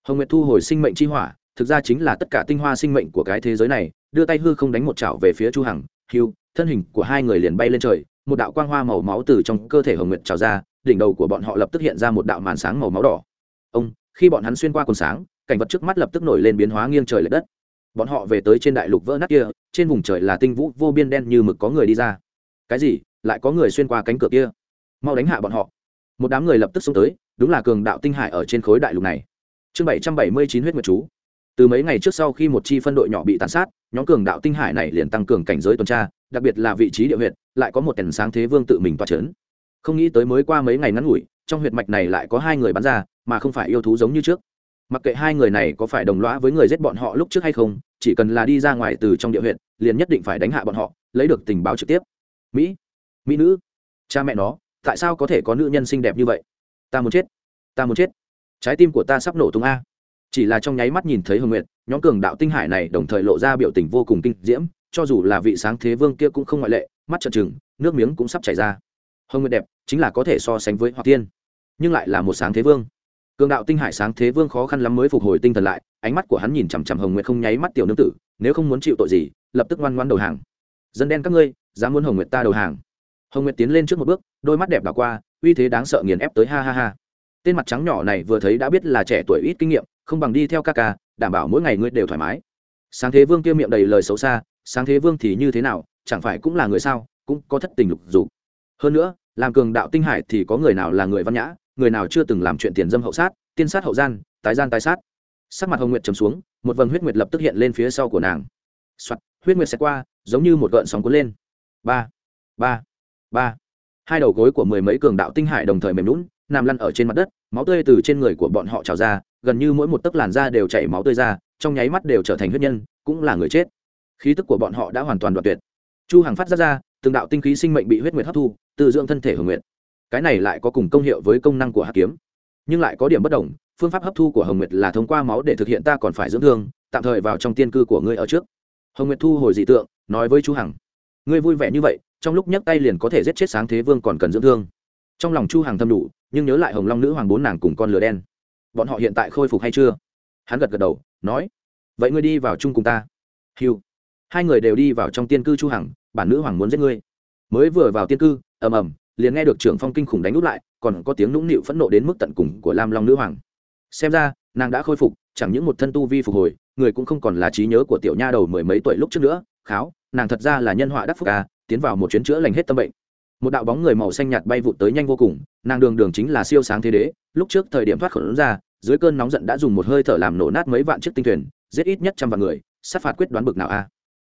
[SPEAKER 1] Hồng nguyệt thu hồi sinh mệnh chi hỏa, thực ra chính là tất cả tinh hoa sinh mệnh của cái thế giới này, đưa tay hư không đánh một chảo về phía chu hằng, hưu, thân hình của hai người liền bay lên trời, một đạo quang hoa màu máu từ trong cơ thể hồng nguyệt trào ra, đỉnh đầu của bọn họ lập tức hiện ra một đạo màn sáng màu máu đỏ. Ông, khi bọn hắn xuyên qua quần sáng, cảnh vật trước mắt lập tức nổi lên biến hóa nghiêng trời lệch đất bọn họ về tới trên đại lục vỡ nát kia, trên vùng trời là tinh vũ, vô biên đen như mực có người đi ra. Cái gì? Lại có người xuyên qua cánh cửa kia? Mau đánh hạ bọn họ. Một đám người lập tức xông tới, đúng là cường đạo tinh hải ở trên khối đại lục này. Chương bảy trăm bảy mươi chín huyết nguyệt chú. Từ mấy ngày trước sau khi một chi phân đội nhỏ bị tàn sát, nhóm cường đạo tinh hải này liền tăng cường cảnh giới tuần tra, đặc biệt là vị trí địa huyện lại có một đèn sáng thế vương tự mình toa c h ấ n không nghĩ tới mới qua mấy ngày ngắn ngủi, trong huyệt mạch này lại có hai người bắn ra, mà không phải yêu thú giống như trước mặc kệ hai người này có phải đồng lõa với người giết bọn họ lúc trước hay không, chỉ cần là đi ra ngoài từ trong địa huyện, liền nhất định phải đánh hạ bọn họ, lấy được tình báo trực tiếp. Mỹ mỹ nữ, cha mẹ nó, tại sao có thể có nữ nhân xinh đẹp như vậy? Ta muốn chết, ta muốn chết. Trái tim của ta sắp nổ tung a. Chỉ là trong nháy mắt nhìn thấy hồng nguyệt, nhóm cường đạo tinh hải này đồng thời lộ ra biểu tình vô cùng kinh diễm, cho dù là vị sáng thế vương kia cũng không ngoại lệ, mắt trợn trừng, nước miếng cũng sắp chảy ra. Hồng nguyệt đẹp, chính là có thể so sánh với hoa tiên, nhưng lại là một sáng thế vương cường đạo tinh hải sáng thế vương khó khăn lắm mới phục hồi tinh thần lại, ánh mắt của hắn nhìn chằm chằm hồng nguyệt không nháy mắt tiểu nương tử, nếu không muốn chịu tội gì, lập tức ngoan ngoan đầu hàng. Dân đen các ngươi, dám muốn hồng nguyệt ta đầu hàng. Hồng nguyệt tiến lên trước một bước, đôi mắt đẹp đảo qua, uy thế đáng sợ nghiền ép tới ha ha ha. Tên mặt trắng nhỏ này vừa thấy đã biết là trẻ tuổi ít kinh nghiệm, không bằng đi theo ca ca, đảm bảo mỗi ngày ngươi đều thoải mái. Sáng thế vương kia miệng đầy lời xấu xa, sáng thế vương thì như thế nào, chẳng phải cũng là người sao, cũng có thất tình lục dục. Hơn nữa, làm cường đạo tinh hải thì có người nào là người văn nhã người nào chưa từng làm chuyện tiền dâm hậu sát tiên sát hậu gian tái gian tái sát. Sắc mặt hồng nguyệt trầm xuống một vầng huyết nguyệt lập tức hiện lên phía sau của nàng. Soạt, huyết nguyệt sẽ qua giống như một gợn sóng cuốn lên. Ba ba ba. Hai đầu gối của mười mấy cường đạo tinh hải đồng thời mềm lún nằm lăn ở trên mặt đất máu tươi từ trên người của bọn họ trào ra gần như mỗi một tấc làn da đều chảy máu tươi ra trong nháy mắt đều trở thành huyết nhân cũng là người chết. Khí tức của bọn họ đã hoàn toàn đoạt tuyệt. Chu hằng phát ra ra từng đạo tinh khí sinh mệnh bị huyết nguyệt hấp thu từ dưỡng thân thể hồng nguyệt cái này lại có cùng công hiệu với công năng của hắc kiếm. Nhưng lại có điểm bất đồng, phương pháp hấp thu của hồng nguyệt là thông qua máu để thực hiện ta còn phải dưỡng thương, tạm thời vào trong tiên cư của ngươi ở trước. Hồng nguyệt thu hồi dị tượng, nói với chu hằng. Ngươi vui vẻ như vậy, trong lúc nhấc tay liền có thể giết chết sáng thế vương còn cần dưỡng thương. Trong lòng chu hằng thâm đủ, nhưng nhớ lại hồng long nữ hoàng bốn nàng cùng con lửa đen. Bọn họ hiện tại khôi phục hay chưa? Hắn gật gật đầu, nói. Vậy ngươi đi vào chung cùng ta. Hiu hai người đều đi vào trong tiên cư chu hằng, bản nữ hoàng muốn giết ngươi. Mới vừa vào tiên cư, ầm ầm liền nghe được trưởng phong kinh khủng đánh nút lại, còn có tiếng nũng nịu phẫn nộ đến mức tận cùng của lam long nữ hoàng. Xem ra, nàng đã khôi phục, chẳng những một thân tu vi phục hồi, người cũng không còn là trí nhớ của tiểu nha đầu mười mấy tuổi lúc trước nữa. Kháo, nàng thật ra là nhân họa đắc phúc ca tiến vào một chuyến chữa lành hết tâm bệnh. Một đạo bóng người màu xanh nhạt bay vụt tới nhanh vô cùng, nàng đường đường chính là siêu sáng thế đế, lúc trước thời điểm thoát khẩu ra, dưới cơn nóng giận đã dùng một hơi thở làm nổ nát mấy vạn chiếc tinh thuyền, giết ít nhất trăm vạn người, sát phạt quyết đoán bực nào a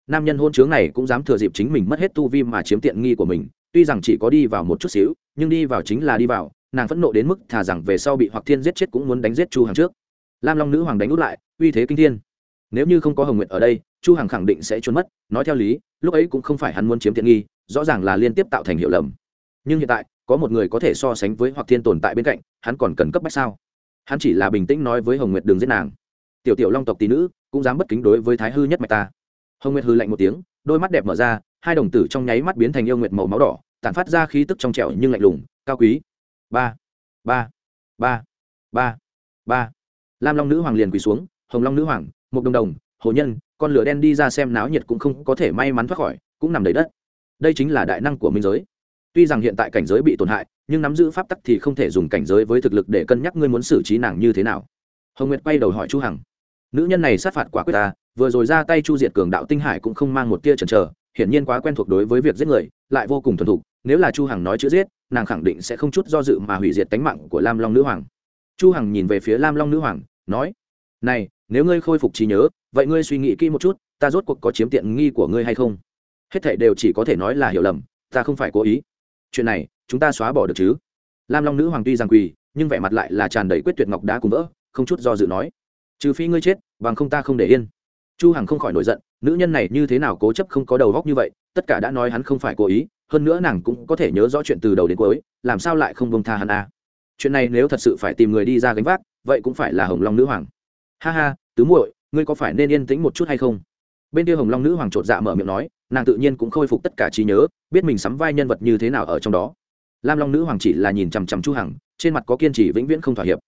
[SPEAKER 1] nam nhân hôn chướng này cũng dám thừa dịp chính mình mất hết tu vi mà chiếm tiện nghi của mình tuy rằng chỉ có đi vào một chút xíu, nhưng đi vào chính là đi vào, nàng phẫn nộ đến mức thà rằng về sau bị hoặc thiên giết chết cũng muốn đánh giết chu Hằng trước. Lam long nữ hoàng đánh út lại, uy thế kinh thiên. Nếu như không có hồng nguyện ở đây, chu hằng khẳng định sẽ trốn mất, nói theo lý, lúc ấy cũng không phải hắn muốn chiếm tiện nghi, rõ ràng là liên tiếp tạo thành hiệu lầm. Nhưng hiện tại, có một người có thể so sánh với hoặc thiên tồn tại bên cạnh, hắn còn cần cấp bách sao? Hắn chỉ là bình tĩnh nói với hồng nguyệt đường giết nàng. Tiểu tiểu long tộc tỷ nữ, cũng dám bất kính đối với thái hư nhất mạch ta. Hồng nguyệt hư lạnh một tiếng, đôi mắt đẹp mở ra hai đồng tử trong nháy mắt biến thành yêu nguyệt màu máu đỏ, tản phát ra khí tức trong trẻo nhưng lạnh lùng, cao quý. Ba ba ba ba ba. Lam long nữ hoàng liền quỳ xuống, hồng long nữ hoàng một đồng đồng, hồ nhân, con lửa đen đi ra xem náo nhiệt cũng không có thể may mắn thoát khỏi, cũng nằm đầy đất. Đây chính là đại năng của minh giới. Tuy rằng hiện tại cảnh giới bị tổn hại, nhưng nắm giữ pháp tắc thì không thể dùng cảnh giới với thực lực để cân nhắc ngươi muốn xử trí nàng như thế nào. Hồng nguyệt quay đầu hỏi chu hằng. Nữ nhân này sát phạt quả quyết ta, vừa rồi ra tay chu diệt cường đạo tinh hải cũng không mang một tia chần chờ hiển nhiên quá quen thuộc đối với việc giết người, lại vô cùng thuần thục, nếu là chu hằng nói chữ giết, nàng khẳng định sẽ không chút do dự mà hủy diệt tánh mạng của lam long nữ hoàng. Chu hằng nhìn về phía lam long nữ hoàng, nói, này, nếu ngươi khôi phục trí nhớ, vậy ngươi suy nghĩ kỹ một chút, ta rốt cuộc có chiếm tiện nghi của ngươi hay không? Hết thảy đều chỉ có thể nói là hiểu lầm, ta không phải cố ý. Chuyện này, chúng ta xóa bỏ được chứ? Lam long nữ hoàng tuy rằng quỳ, nhưng vẻ mặt lại là tràn đầy quyết tuyệt ngọc đá cùng vỡ, không chút do dự nói, trừ phi ngươi chết, bằng không ta không để yên chu hằng không khỏi nổi giận, nữ nhân này như thế nào cố chấp không có đầu góc như vậy, tất cả đã nói hắn không phải cố ý, hơn nữa nàng cũng có thể nhớ rõ chuyện từ đầu đến cuối, làm sao lại không bông tha hắn a chuyện này nếu thật sự phải tìm người đi ra gánh vác, vậy cũng phải là hồng long nữ hoàng. Ha ha, tứ muội, ngươi có phải nên yên tĩnh một chút hay không? Bên kia hồng long nữ hoàng trột dạ mở miệng nói, nàng tự nhiên cũng khôi phục tất cả trí nhớ, biết mình sắm vai nhân vật như thế nào ở trong đó. Lam long nữ hoàng chỉ là nhìn chằm chằm chu hằng, trên mặt có kiên trì vĩnh viễn không thỏa hiệp.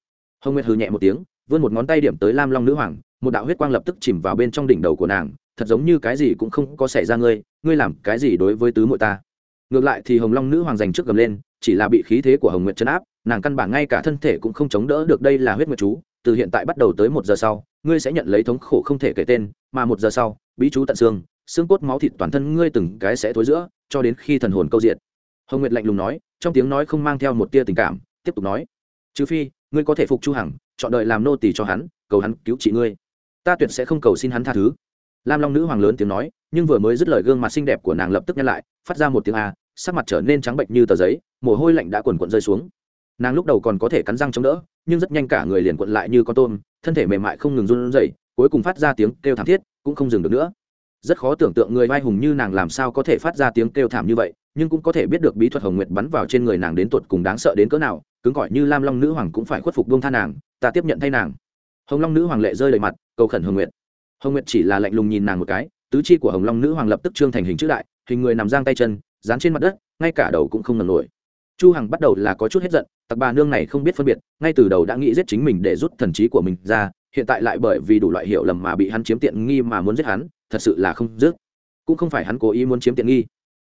[SPEAKER 1] Hồng nguyệt hừ nhẹ một tiếng, vươn một ngón tay điểm tới lam long nữ hoàng một đạo huyết quang lập tức chìm vào bên trong đỉnh đầu của nàng, thật giống như cái gì cũng không có xảy ra ngươi ngươi làm cái gì đối với tứ muội ta? Ngược lại thì hồng long nữ hoàng giành trước gầm lên, chỉ là bị khí thế của hồng nguyệt chấn áp, nàng căn bản ngay cả thân thể cũng không chống đỡ được đây là huyết nguyệt chú, từ hiện tại bắt đầu tới một giờ sau, ngươi sẽ nhận lấy thống khổ không thể kể tên, mà một giờ sau, bí chú tận xương xương cốt máu thịt toàn thân ngươi từng cái sẽ thối giữa, cho đến khi thần hồn câu diện hồng nguyệt lạnh lùng nói, trong tiếng nói không mang theo một tia tình cảm, tiếp tục nói, trừ phi, ngươi có thể phục chu hằng, chọn đợi làm nô tỳ cho hắn, cầu hắn cứu trị ngươi ta tuyệt sẽ không cầu xin hắn tha thứ. Lam long nữ hoàng lớn tiếng nói, nhưng vừa mới dứt lời gương mặt xinh đẹp của nàng lập tức nhăn lại, phát ra một tiếng a, sắc mặt trở nên trắng bệnh như tờ giấy, mồ hôi lạnh đã quần quận rơi xuống. Nàng lúc đầu còn có thể cắn răng chống đỡ, nhưng rất nhanh cả người liền quận lại như con tôm, thân thể mềm mại không ngừng run rẩy, cuối cùng phát ra tiếng kêu thảm thiết, cũng không dừng được nữa. Rất khó tưởng tượng người vai hùng như nàng làm sao có thể phát ra tiếng kêu thảm như vậy, nhưng cũng có thể biết được bí thuật hồng nguyệt bắn vào trên người nàng đến tuột cùng đáng sợ đến cỡ nào, cứng cỏi như lam long nữ hoàng cũng phải khuất phục buông tha nàng, ta tiếp nhận thay nàng. Hồng long nữ hoàng lệ rơi đầy mặt cầu khẩn hồng nguyệt. Hồng nguyệt chỉ là lạnh lùng nhìn nàng một cái, tứ chi của hồng long nữ hoàng lập tức trương thành hình chữ đại, hình người nằm giang tay chân, dán trên mặt đất, ngay cả đầu cũng không ngần nổi. Chu hằng bắt đầu là có chút hết giận, tặc bà nương này không biết phân biệt, ngay từ đầu đã nghĩ giết chính mình để rút thần trí của mình ra, hiện tại lại bởi vì đủ loại hiểu lầm mà bị hắn chiếm tiện nghi mà muốn giết hắn, thật sự là không dứt. Cũng không phải hắn cố ý muốn chiếm tiện nghi.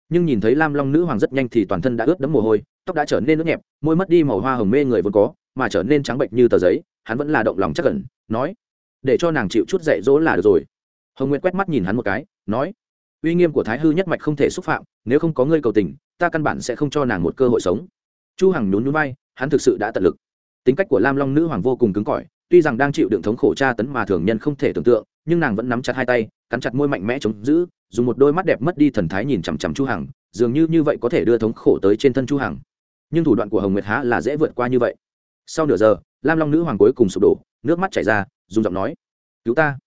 [SPEAKER 1] Nhưng nhìn thấy lam long nữ hoàng rất nhanh thì toàn thân đã ướt đẫm mồ hôi, tóc đã trở nên nước nhẹp, môi mất đi màu hoa hồng mê người vốn có, mà trở nên trắng bệnh như tờ giấy, hắn vẫn là động lòng chắc ẩn, nói để cho nàng chịu chút dạy dỗ là được rồi. Hồng nguyệt quét mắt nhìn hắn một cái, nói, uy nghiêm của thái hư nhất mạch không thể xúc phạm, nếu không có ngươi cầu tình, ta căn bản sẽ không cho nàng một cơ hội sống. Chu hằng nhún nhún vai, hắn thực sự đã tận lực. Tính cách của lam long nữ hoàng vô cùng cứng cỏi, tuy rằng đang chịu đựng thống khổ tra tấn mà thường nhân không thể tưởng tượng, nhưng nàng vẫn nắm chặt hai tay, cắn chặt môi mạnh mẽ chống giữ, dùng một đôi mắt đẹp mất đi thần thái nhìn chằm chằm chu hằng, dường như như vậy có thể đưa thống khổ tới trên thân chu hằng. Nhưng thủ đoạn của hồng nguyệt há là dễ vượt qua như vậy sau nửa giờ, lam long nữ hoàng cuối cùng sụp đổ, nước mắt chảy ra dùng giọng nói, cứu ta,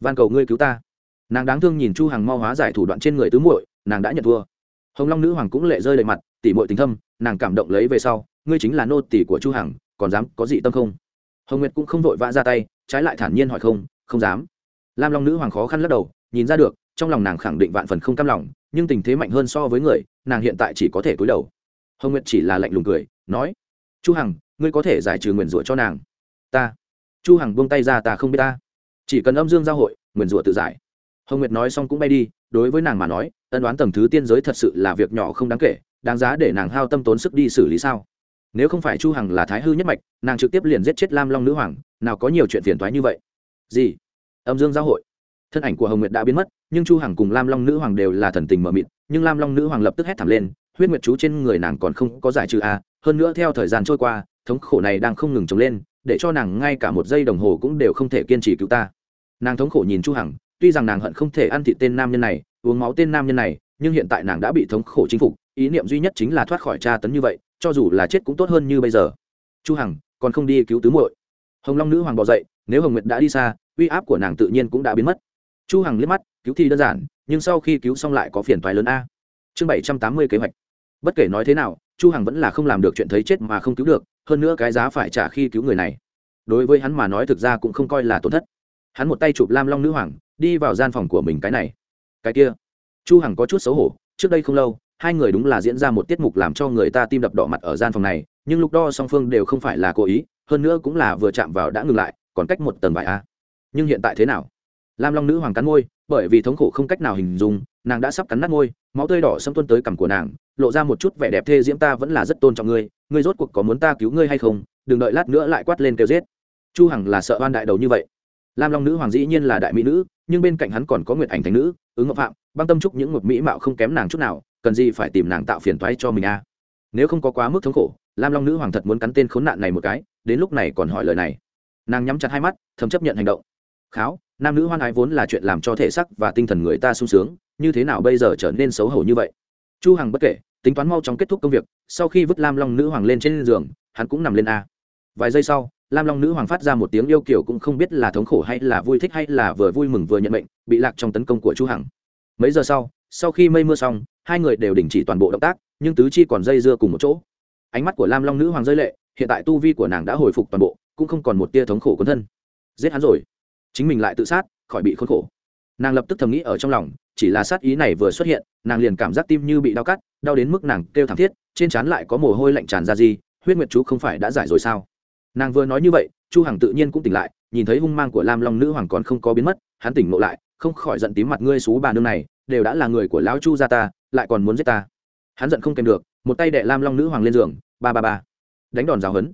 [SPEAKER 1] van cầu ngươi cứu ta. Nàng đáng thương nhìn chu hằng mau hóa giải thủ đoạn trên người tứ muội, nàng đã nhận thua. Hồng long nữ hoàng cũng lệ rơi đầy mặt, tỉ muội tình thâm, nàng cảm động lấy về sau, ngươi chính là nô tỳ của chu hằng, còn dám có gì tâm không? Hồng nguyệt cũng không vội vã ra tay, trái lại thản nhiên hỏi không không dám. Lam long nữ hoàng khó khăn lắc đầu, nhìn ra được, trong lòng nàng khẳng định vạn phần không cam lòng, nhưng tình thế mạnh hơn so với người, nàng hiện tại chỉ có thể cúi đầu. Hồng nguyệt chỉ là lạnh lùng cười, nói, chu hằng ngươi có thể giải trừ nguyền rủa cho nàng. Ta. Chu hằng buông tay ra, ta không biết ta. Chỉ cần âm dương giao hội, nguyền rủa tự giải. Hồng nguyệt nói xong cũng bay đi, đối với nàng mà nói, ân đoán tầng thứ tiên giới thật sự là việc nhỏ không đáng kể, đáng giá để nàng hao tâm tốn sức đi xử lý sao? Nếu không phải chu hằng là thái hư nhất mạch, nàng trực tiếp liền giết chết lam long nữ hoàng, nào có nhiều chuyện phiền toái như vậy? Gì? Âm dương giao hội. Thân ảnh của hồng nguyệt đã biến mất, nhưng chu hằng cùng lam long nữ hoàng đều là thần tình mờ mịt, nhưng lam long nữ hoàng lập tức hét thảm lên, huyết nguyệt chú trên người nàng còn không có giải trừ a hơn nữa theo thời gian trôi qua thống khổ này đang không ngừng trồng lên, để cho nàng ngay cả một giây đồng hồ cũng đều không thể kiên trì cứu ta. Nàng thống khổ nhìn chu hằng, tuy rằng nàng hận không thể ăn thịt tên nam nhân này, uống máu tên nam nhân này, nhưng hiện tại nàng đã bị thống khổ chinh phục, ý niệm duy nhất chính là thoát khỏi tra tấn như vậy, cho dù là chết cũng tốt hơn như bây giờ. Chu hằng, còn không đi cứu tứ muội. Hồng long nữ hoàng bỏ dậy, nếu hồng nguyệt đã đi xa, uy áp của nàng tự nhiên cũng đã biến mất. Chu hằng liếc mắt, cứu thì đơn giản, nhưng sau khi cứu xong lại có phiền toái lớn a. Chương 780 kế hoạch. Bất kể nói thế nào, chu hằng vẫn là không làm được chuyện thấy chết mà không cứu được hơn nữa cái giá phải trả khi cứu người này. Đối với hắn mà nói thực ra cũng không coi là tổn thất. Hắn một tay chụp lam long nữ hoàng, đi vào gian phòng của mình cái này. Cái kia. Chu hằng có chút xấu hổ, trước đây không lâu, hai người đúng là diễn ra một tiết mục làm cho người ta tim đập đỏ mặt ở gian phòng này, nhưng lúc đó song phương đều không phải là cố ý, hơn nữa cũng là vừa chạm vào đã ngừng lại, còn cách một tầng vải a. Nhưng hiện tại thế nào? Lam long nữ hoàng cắn môi bởi vì thống khổ không cách nào hình dung, nàng đã sắp cắn nát môi, máu tươi đỏ xâm tuân tới cằm của nàng, lộ ra một chút vẻ đẹp thê diễm ta vẫn là rất tôn trọng ngươi ngươi rốt cuộc có muốn ta cứu ngươi hay không, đừng đợi lát nữa lại quát lên kêu giết. Chu hằng là sợ oan đại đầu như vậy. Lam long nữ hoàng dĩ nhiên là đại mỹ nữ, nhưng bên cạnh hắn còn có nguyệt ảnh thành nữ, ứng ngọc phạm, băng tâm trúc những một mỹ mạo không kém nàng chút nào, cần gì phải tìm nàng tạo phiền toái cho mình a à? nếu không có quá mức thống khổ, lam long nữ hoàng thật muốn cắn tên khốn nạn này một cái, đến lúc này còn hỏi lời này. Nàng nhắm chặt hai mắt, thầm chấp nhận hành động. Kháo nam nữ hoan ái vốn là chuyện làm cho thể sắc và tinh thần người ta sung sướng, như thế nào bây giờ trở nên xấu hổ như vậy? Chu hằng bất kể, tính toán mau chóng kết thúc công việc, sau khi vứt lam long nữ hoàng lên trên giường, hắn cũng nằm lên a. Vài giây sau, lam long nữ hoàng phát ra một tiếng yêu kiểu cũng không biết là thống khổ hay là vui thích hay là vừa vui mừng vừa nhận mệnh, bị lạc trong tấn công của chu hằng. Mấy giờ sau sau khi mây mưa xong, hai người đều đình chỉ toàn bộ động tác, nhưng tứ chi còn dây dưa cùng một chỗ. Ánh mắt của lam long nữ hoàng rơi lệ, hiện tại tu vi của nàng đã hồi phục toàn bộ, cũng không còn một tia thống khổ cuốn thân. Giết hắn rồi chính mình lại tự sát, khỏi bị khốn khổ. Nàng lập tức thầm nghĩ ở trong lòng, chỉ là sát ý này vừa xuất hiện, nàng liền cảm giác tim như bị đau cắt, đau đến mức nàng kêu thảm thiết, trên trán lại có mồ hôi lạnh tràn ra gì, huyết nguyệt chú không phải đã giải rồi sao? Nàng vừa nói như vậy, chu hằng tự nhiên cũng tỉnh lại, nhìn thấy hung mang của lam long nữ hoàng còn không có biến mất, hắn tỉnh ngộ lại, không khỏi giận tím mặt ngươi xú bà nương này, đều đã là người của lão chu gia ta, lại còn muốn giết ta. Hắn giận không kèm được, một tay đệ lam long nữ hoàng lên giường, ba ba ba. Đánh đòn giáo hấn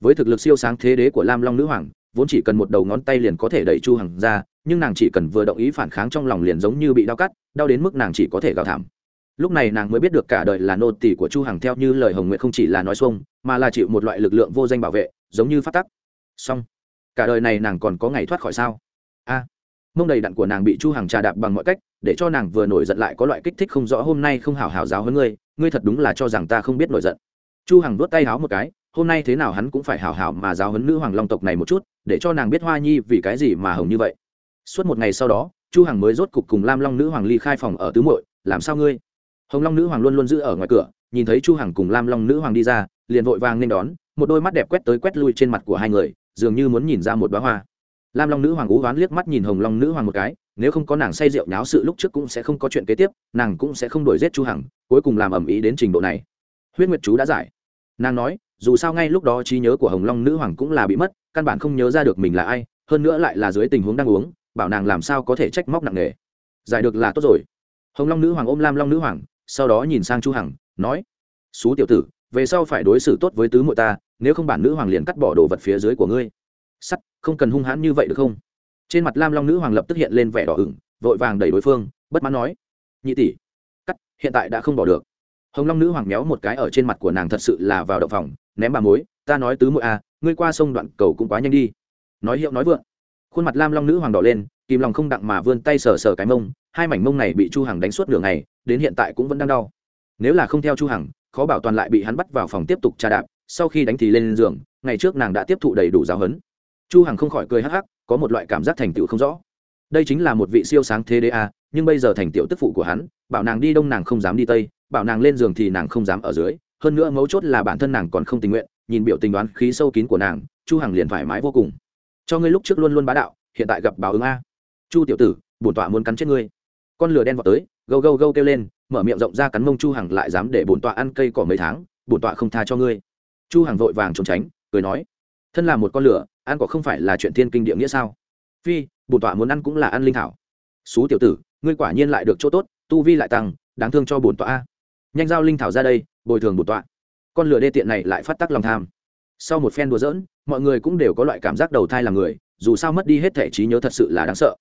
[SPEAKER 1] với thực lực siêu sáng thế đế của lam long nữ hoàng vốn chỉ cần một đầu ngón tay liền có thể đẩy chu hằng ra, nhưng nàng chỉ cần vừa động ý phản kháng trong lòng liền giống như bị đau cắt, đau đến mức nàng chỉ có thể gào thảm. Lúc này nàng mới biết được cả đời là nô tỳ của chu hằng theo như lời hồng nguyệt không chỉ là nói xuông, mà là chịu một loại lực lượng vô danh bảo vệ, giống như phát tắc. Song cả đời này nàng còn có ngày thoát khỏi sao? A. Mông đầy đặn của nàng bị chu hằng trà đạp bằng mọi cách, để cho nàng vừa nổi giận lại có loại kích thích không rõ hôm nay không hảo hảo giáo hơn ngươi ngươi thật đúng là cho rằng ta không biết nổi giận. Chu hằng đốt tay háo một cái hôm nay thế nào hắn cũng phải hảo hảo mà giáo huấn nữ hoàng long tộc này một chút, để cho nàng biết hoa nhi vì cái gì mà hồng như vậy. Suốt một ngày sau đó, chu hằng mới rốt cục cùng lam long nữ hoàng ly khai phòng ở tứ muội, làm sao ngươi? Hồng long nữ hoàng luôn luôn giữ ở ngoài cửa, nhìn thấy chu hằng cùng lam long nữ hoàng đi ra, liền vội vàng nên đón, một đôi mắt đẹp quét tới quét lui trên mặt của hai người, dường như muốn nhìn ra một đóa hoa. Lam long nữ hoàng ú oán liếc mắt nhìn hồng long nữ hoàng một cái, nếu không có nàng say rượu nháo sự lúc trước cũng sẽ không có chuyện kế tiếp, nàng cũng sẽ không đuổi giết chu hằng, cuối cùng làm ẩm ý đến trình độ này. Huyết nguyệt chú đã giải. Nàng nói dù sao ngay lúc đó trí nhớ của hồng long nữ hoàng cũng là bị mất, căn bản không nhớ ra được mình là ai, hơn nữa lại là dưới tình huống đang uống, bảo nàng làm sao có thể trách móc nặng nề. Giải được là tốt rồi. Hồng long nữ hoàng ôm lam long nữ hoàng, sau đó nhìn sang chu hằng, nói, xú tiểu tử, về sau phải đối xử tốt với tứ muội ta, nếu không bản nữ hoàng liền cắt bỏ đồ vật phía dưới của ngươi. Sắt, không cần hung hãn như vậy được không? Trên mặt lam long nữ hoàng lập tức hiện lên vẻ đỏ ửng, vội vàng đẩy đối phương, bất mãn nói, nhị tỷ, cắt, hiện tại đã không bỏ được hồng long nữ hoàng méo một cái ở trên mặt của nàng thật sự là vào động phòng, ném bà mối, ta nói tứ mũi à ngươi qua sông đoạn cầu cũng quá nhanh đi. Nói hiệu nói vượng, khuôn mặt lam long nữ hoàng đỏ lên, kìm lòng không đặng mà vươn tay sờ sờ cái mông, hai mảnh mông này bị chu hằng đánh suốt nửa ngày, đến hiện tại cũng vẫn đang đau. Nếu là không theo chu hằng, khó bảo toàn lại bị hắn bắt vào phòng tiếp tục tra đạp, sau khi đánh thì lên giường, ngày trước nàng đã tiếp thụ đầy đủ giáo huấn. Chu hằng không khỏi cười hắc hắc, có một loại cảm giác thành tựu không rõ. Đây chính là một vị siêu sáng thế đế a nhưng bây giờ thành tiểu tức phụ của hắn, bảo nàng đi đông nàng không dám đi tây bảo nàng lên giường thì nàng không dám ở dưới, hơn nữa mấu chốt là bản thân nàng còn không tình nguyện, nhìn biểu tình đoán khí sâu kín của nàng, chu hằng liền thoải mái vô cùng. Cho ngươi lúc trước luôn luôn bá đạo, hiện tại gặp báo ứng a. Chu tiểu tử, bổn tọa muốn cắn chết ngươi. Con lửa đen vọt tới, gâu gâu gâu kêu lên, mở miệng rộng ra cắn mông chu hằng lại dám để bổn tọa ăn cây cỏ mấy tháng, bổn tọa không tha cho ngươi. Chu hằng vội vàng trốn tránh, cười nói, thân là một con lửa, ăn cỏ không phải là chuyện thiên kinh địa nghĩa sao? Phi, bổn tọa muốn ăn cũng là ăn linh thảo. Xú tiểu tử, ngươi quả nhiên lại được chỗ tốt, tu vi lại tăng, đáng thương cho bổn tọa a nhanh giao linh thảo ra đây, bồi thường bổn tọa. Con lửa đê tiện này lại phát tắc lòng tham. Sau một phen đùa giỡn, mọi người cũng đều có loại cảm giác đầu thai là người, dù sao mất đi hết thể trí nhớ thật sự là đáng sợ.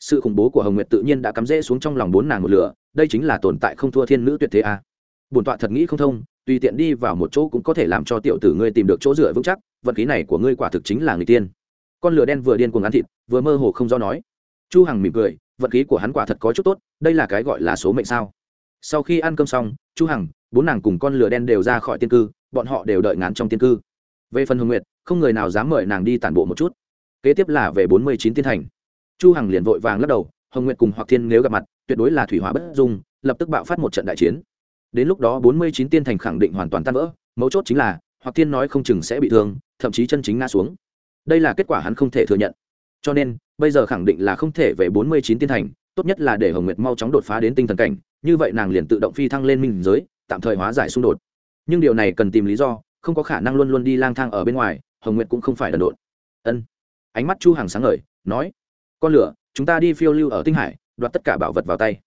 [SPEAKER 1] Sự khủng bố của hồng nguyệt tự nhiên đã cắm rễ xuống trong lòng bốn nàng một lửa, đây chính là tồn tại không thua thiên nữ tuyệt thế a. À. bổn tọa thật nghĩ không thông, tùy tiện đi vào một chỗ cũng có thể làm cho tiểu tử ngươi tìm được chỗ dựa vững chắc, vật khí này của ngươi quả thực chính là người tiên. Con lửa đen vừa điên cuồng ăn thịt, vừa mơ hồ không do nói. Chu hằng mỉm cười, vật khí của hắn quả thật có chút tốt, đây là cái gọi là số mệnh sao? Sau khi ăn cơm xong, chu hằng, bốn nàng cùng con lửa đen đều ra khỏi tiên cư, bọn họ đều đợi ngán trong tiên cư. Về phần hồng nguyệt, không người nào dám mời nàng đi tản bộ một chút. Kế tiếp là về bốn mươi chín tiên thành. Chu hằng liền vội vàng lắc đầu, hồng nguyệt cùng hoặc thiên nếu gặp mặt, tuyệt đối là thủy hỏa bất dung, lập tức bạo phát một trận đại chiến. Đến lúc đó bốn mươi chín tiên thành khẳng định hoàn toàn tan vỡ, mấu chốt chính là, hoặc thiên nói không chừng sẽ bị thương, thậm chí chân chính ngã xuống. Đây là kết quả hắn không thể thừa nhận. Cho nên, bây giờ khẳng định là không thể về bốn mươi chín tiên thành tốt nhất là để hồng nguyệt mau chóng đột phá đến tinh thần cảnh, như vậy nàng liền tự động phi thăng lên minh giới, tạm thời hóa giải xung đột. Nhưng điều này cần tìm lý do, không có khả năng luôn luôn đi lang thang ở bên ngoài, hồng nguyệt cũng không phải đần độn. Ân. Ánh mắt chu hàng sáng ngời, nói, con lửa, chúng ta đi phiêu lưu ở tinh hải, đoạt tất cả bảo vật vào tay.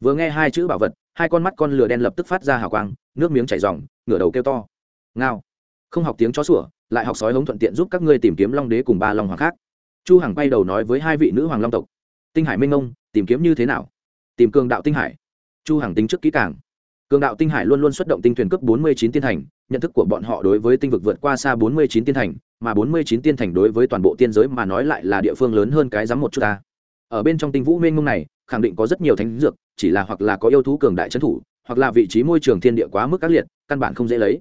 [SPEAKER 1] Vừa nghe hai chữ bảo vật, hai con mắt con lửa đen lập tức phát ra hào quang, nước miếng chảy ròng, ngửa đầu kêu to. Ngao. Không học tiếng chó sủa, lại học sói hống thuận tiện giúp các ngươi tìm kiếm long đế cùng ba long hoàng khác. Chu hằng quay đầu nói với hai vị nữ hoàng long tộc, tinh hải minh ông tìm kiếm như thế nào? Tìm cường đạo tinh hải. Chu hằng tính trước kỹ càng. Cường đạo tinh hải luôn luôn xuất động tinh thuyền cấp 49 tiên thành, nhận thức của bọn họ đối với tinh vực vượt qua xa 49 tiên thành, mà 49 tiên thành đối với toàn bộ tiên giới mà nói lại là địa phương lớn hơn cái giám một chút ta. Ở bên trong tinh vũ mênh mông này, khẳng định có rất nhiều thánh dược, chỉ là hoặc là có yêu thú cường đại trấn thủ, hoặc là vị trí môi trường thiên địa quá mức các liệt, căn bản không dễ lấy.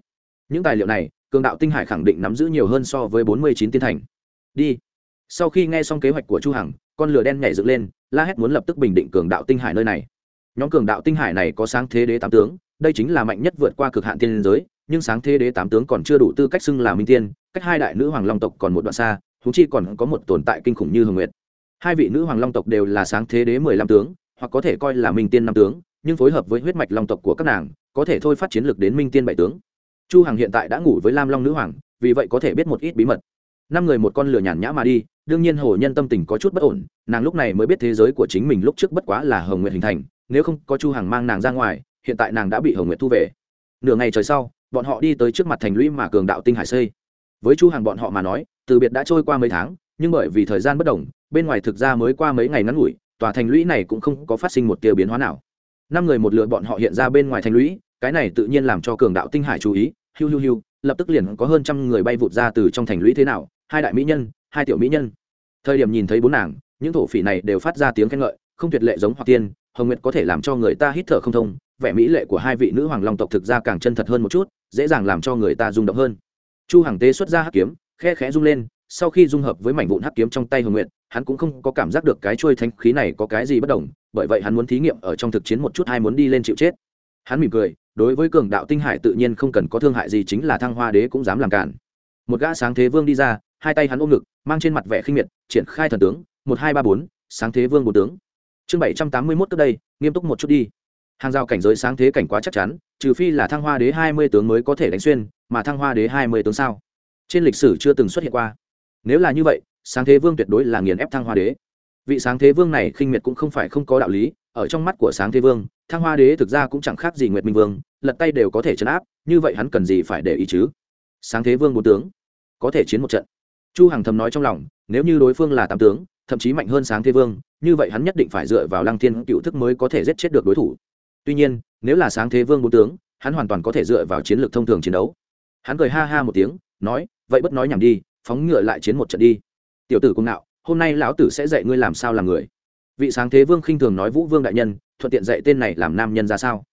[SPEAKER 1] Những tài liệu này, cường đạo tinh hải khẳng định nắm giữ nhiều hơn so với 49 tiên thành. Đi. Sau khi nghe xong kế hoạch của chu hằng con lửa đen nhảy dựng lên, la hét muốn lập tức bình định cường đạo tinh hải nơi này. Nhóm cường đạo tinh hải này có sáng thế đế tám tướng, đây chính là mạnh nhất vượt qua cực hạn tiên giới, nhưng sáng thế đế tám tướng còn chưa đủ tư cách xưng là minh tiên, cách hai đại nữ hoàng long tộc còn một đoạn xa thú chi còn có một tồn tại kinh khủng như hồng nguyệt. Hai vị nữ hoàng long tộc đều là sáng thế đế mười lăm tướng, hoặc có thể coi là minh tiên năm tướng, nhưng phối hợp với huyết mạch long tộc của các nàng, có thể thôi phát chiến lược đến minh tiên bảy tướng. Chu hằng hiện tại đã ngủ với lam long nữ hoàng, vì vậy có thể biết một ít bí mật. Năm người một con lửa nhàn nhã mà đi đương nhiên hồ nhân tâm tình có chút bất ổn, nàng lúc này mới biết thế giới của chính mình lúc trước bất quá là hồng nguyệt hình thành, nếu không có chu hằng mang nàng ra ngoài, hiện tại nàng đã bị hồng nguyệt thu về. Nửa ngày trời sau, bọn họ đi tới trước mặt thành lũy mà cường đạo tinh hải xây. Với chu hằng bọn họ mà nói, từ biệt đã trôi qua mấy tháng, nhưng bởi vì thời gian bất đồng, bên ngoài thực ra mới qua mấy ngày ngắn ngủi, tòa thành lũy này cũng không có phát sinh một tia biến hóa nào. Năm người một lượt bọn họ hiện ra bên ngoài thành lũy, cái này tự nhiên làm cho cường đạo tinh hải chú ý, hiu hiu hiu, lập tức liền có hơn trăm người bay vụt ra từ trong thành lũy thế nào, hai đại mỹ nhân hai tiểu mỹ nhân. Thời điểm nhìn thấy bốn nàng, những thổ phỉ này đều phát ra tiếng khen ngợi, không tuyệt lệ giống hoặc tiên, hồng nguyệt có thể làm cho người ta hít thở không thông, vẻ mỹ lệ của hai vị nữ hoàng long tộc thực ra càng chân thật hơn một chút, dễ dàng làm cho người ta rung động hơn. Chu hằng tế xuất ra hắc kiếm, khe khẽ rung lên, sau khi dung hợp với mảnh vụn hắc kiếm trong tay hồng nguyệt, hắn cũng không có cảm giác được cái chuôi thanh khí này có cái gì bất đồng, bởi vậy hắn muốn thí nghiệm ở trong thực chiến một chút hay muốn đi lên chịu chết. Hắn mỉm cười, đối với cường đạo tinh hải tự nhiên không cần có thương hại gì chính là thăng hoa đế cũng dám làm cản một gã sáng thế vương đi ra hai tay hắn ôm ngực, mang trên mặt vẻ khinh miệt, triển khai thần tướng, một hai ba bốn, sáng thế vương bốn tướng. Chương bảy trăm tám mươi mốt trước đây, nghiêm túc một chút đi. Hàng rào cảnh giới sáng thế cảnh quá chắc chắn, trừ phi là thăng hoa đế hai mươi tướng mới có thể đánh xuyên, mà thăng hoa đế hai mươi tướng sao? Trên lịch sử chưa từng xuất hiện qua. Nếu là như vậy, sáng thế vương tuyệt đối là nghiền ép thăng hoa đế. Vị sáng thế vương này khinh miệt cũng không phải không có đạo lý, ở trong mắt của sáng thế vương, thăng hoa đế thực ra cũng chẳng khác gì nguyệt minh vương, lật tay đều có thể chấn áp, như vậy hắn cần gì phải để ý chứ? Sáng thế vương bốn tướng, có thể chiến một trận chu hằng thầm nói trong lòng, nếu như đối phương là tám tướng, thậm chí mạnh hơn sáng thế vương, như vậy hắn nhất định phải dựa vào lăng thiên cựu thức mới có thể giết chết được đối thủ. Tuy nhiên, nếu là sáng thế vương bốn tướng, hắn hoàn toàn có thể dựa vào chiến lược thông thường chiến đấu. Hắn cười ha ha một tiếng, nói, vậy bất nói nhảm đi, phóng ngựa lại chiến một trận đi. Tiểu tử cung nạo hôm nay lão tử sẽ dạy ngươi làm sao làm người. Vị sáng thế vương khinh thường nói, vũ vương đại nhân, thuận tiện dạy tên này làm nam nhân ra sao?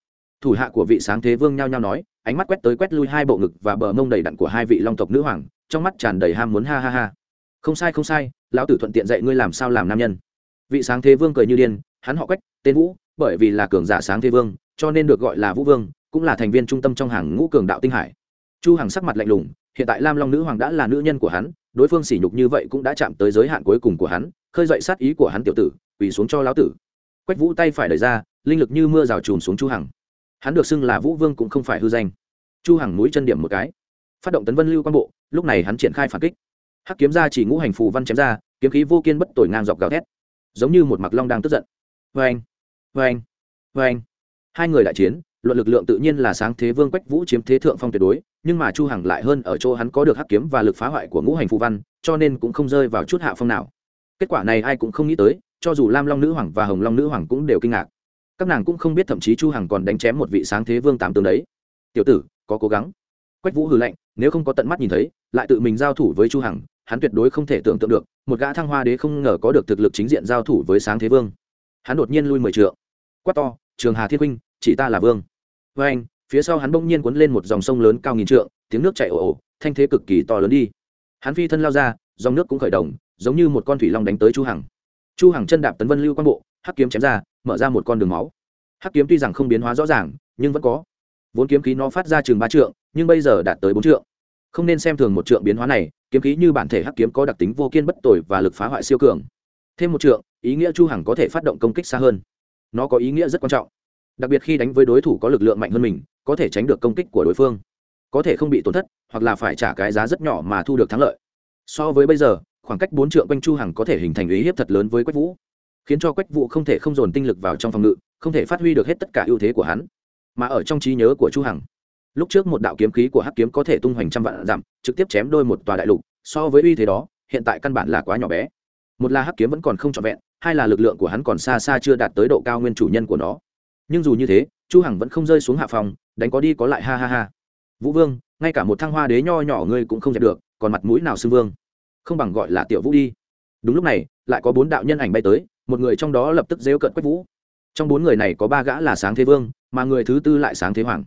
[SPEAKER 1] Thủ hạ của vị sáng thế vương nhao nhao nói, ánh mắt quét tới quét lui hai bộ ngực và bờ mông đầy đặn của hai vị long tộc nữ hoàng trong mắt tràn đầy ham muốn ha ha ha. Không sai không sai, lão tử thuận tiện dạy ngươi làm sao làm nam nhân. Vị sáng thế vương cười như điên, hắn họ quách, tên vũ, bởi vì là cường giả sáng thế vương, cho nên được gọi là vũ vương, cũng là thành viên trung tâm trong hàng ngũ cường đạo tinh hải. Chu hằng sắc mặt lạnh lùng, hiện tại lam long nữ hoàng đã là nữ nhân của hắn, đối phương sỉ nhục như vậy cũng đã chạm tới giới hạn cuối cùng của hắn, khơi dậy sát ý của hắn tiểu tử, quỳ xuống cho lão tử. Quách vũ tay phải đẩy ra, linh lực như mưa rào trùm xuống chu hằng. Hắn được xưng là vũ vương cũng không phải hư danh. Chu hằng mũi chân điểm một cái phát động tấn vân lưu quan bộ, lúc này hắn triển khai phản kích. Hắc kiếm ra chỉ ngũ hành phù văn chém ra, kiếm khí vô kiên bất tội ngang dọc gào thét. Giống như một mặc long đang tức giận. Vê anh vê anh vê anh hai người đại chiến, luận lực lượng tự nhiên là sáng thế vương quách vũ chiếm thế thượng phong tuyệt đối, nhưng mà chu hằng lại hơn ở chỗ hắn có được hắc kiếm và lực phá hoại của ngũ hành phù văn, cho nên cũng không rơi vào chút hạ phong nào. Kết quả này ai cũng không nghĩ tới, cho dù lam long nữ hoàng và hồng long nữ hoàng cũng đều kinh ngạc. Các nàng cũng không biết thậm chí chu hằng còn đánh chém một vị sáng thế vương tám tướng đấy. Tiểu tử, có cố gắng. Quách vũ hừ lạnh nếu không có tận mắt nhìn thấy, lại tự mình giao thủ với chu hằng, hắn tuyệt đối không thể tưởng tượng được, một gã thăng hoa đế không ngờ có được thực lực chính diện giao thủ với sáng thế vương. Hắn đột nhiên lui mười trượng. Quát to, trường hà thiên huynh chỉ ta là vương. Với anh, phía sau hắn bỗng nhiên cuốn lên một dòng sông lớn cao nghìn trượng, tiếng nước chảy ồ ồ, thanh thế cực kỳ to lớn đi. Hắn phi thân lao ra, dòng nước cũng khởi động, giống như một con thủy long đánh tới chu hằng. Chu hằng chân đạp tấn vân lưu quan bộ, hắc kiếm chém ra, mở ra một con đường máu. Hắc kiếm tuy rằng không biến hóa rõ ràng, nhưng vẫn có vốn kiếm khí nó phát ra chừng ba trượng, nhưng bây giờ đạt tới bốn trượng. Không nên xem thường một trượng biến hóa này, kiếm khí như bản thể hắc kiếm có đặc tính vô kiên bất tội và lực phá hoại siêu cường. Thêm một trượng, ý nghĩa chu hằng có thể phát động công kích xa hơn. Nó có ý nghĩa rất quan trọng. Đặc biệt khi đánh với đối thủ có lực lượng mạnh hơn mình, có thể tránh được công kích của đối phương. Có thể không bị tổn thất, hoặc là phải trả cái giá rất nhỏ mà thu được thắng lợi. So với bây giờ, khoảng cách bốn trượng quanh chu hằng có thể hình thành ý hiếp thật lớn với quách vũ, khiến cho quách vũ không thể không dồn tinh lực vào trong phòng ngự, không thể phát huy được hết tất cả ưu thế của hắn mà ở trong trí nhớ của chu hằng. Lúc trước một đạo kiếm khí của hắc kiếm có thể tung hoành trăm vạn dặm, trực tiếp chém đôi một tòa đại lục, so với uy thế đó, hiện tại căn bản là quá nhỏ bé. Một là hắc kiếm vẫn còn không trọn vẹn, hai là lực lượng của hắn còn xa xa chưa đạt tới độ cao nguyên chủ nhân của nó. Nhưng dù như thế, chu hằng vẫn không rơi xuống hạ phòng, đánh có đi có lại, ha ha ha. Vũ vương, ngay cả một thăng hoa đế nho nhỏ ngươi cũng không dẹp được, còn mặt mũi nào xưng vương? Không bằng gọi là tiểu vũ đi. Đúng lúc này, lại có bốn đạo nhân ảnh bay tới, một người trong đó lập tức rêu cận quách vũ. Trong bốn người này có ba gã là sáng thế vương mà người thứ tư lại sáng thế hoàng.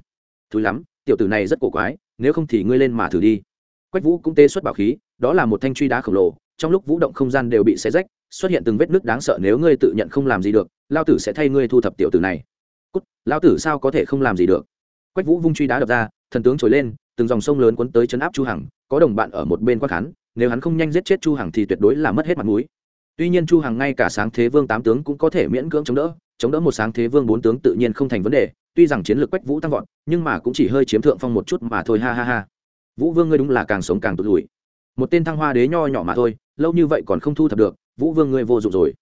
[SPEAKER 1] Thứ lắm, tiểu tử này rất cổ quái, nếu không thì ngươi lên mà thử đi. Quách vũ cũng tê xuất bảo khí, đó là một thanh truy đá khổng lồ, trong lúc vũ động không gian đều bị xé rách, xuất hiện từng vết nứt đáng sợ nếu ngươi tự nhận không làm gì được, lao tử sẽ thay ngươi thu thập tiểu tử này. Cút lão tử sao có thể không làm gì được? Quách vũ vung truy đá đập ra, thần tướng trồi lên, từng dòng sông lớn cuốn tới chấn áp chu hằng, có đồng bạn ở một bên quát hắn nếu hắn không nhanh giết chết chu hằng thì tuyệt đối là mất hết mặt mũi. Tuy nhiên chu hằng ngay cả sáng thế vương tám tướng cũng có thể miễn cưỡng chống đỡ chống đỡ một sáng thế vương bốn tướng tự nhiên không thành vấn đề tuy rằng chiến lược quách vũ tăng vọt, nhưng mà cũng chỉ hơi chiếm thượng phong một chút mà thôi, ha ha ha. Vũ vương ngươi đúng là càng sống càng tụt lùi. Một tên thăng hoa đế nho nhỏ mà thôi, lâu như vậy còn không thu thập được, vũ vương ngươi vô dụng rồi.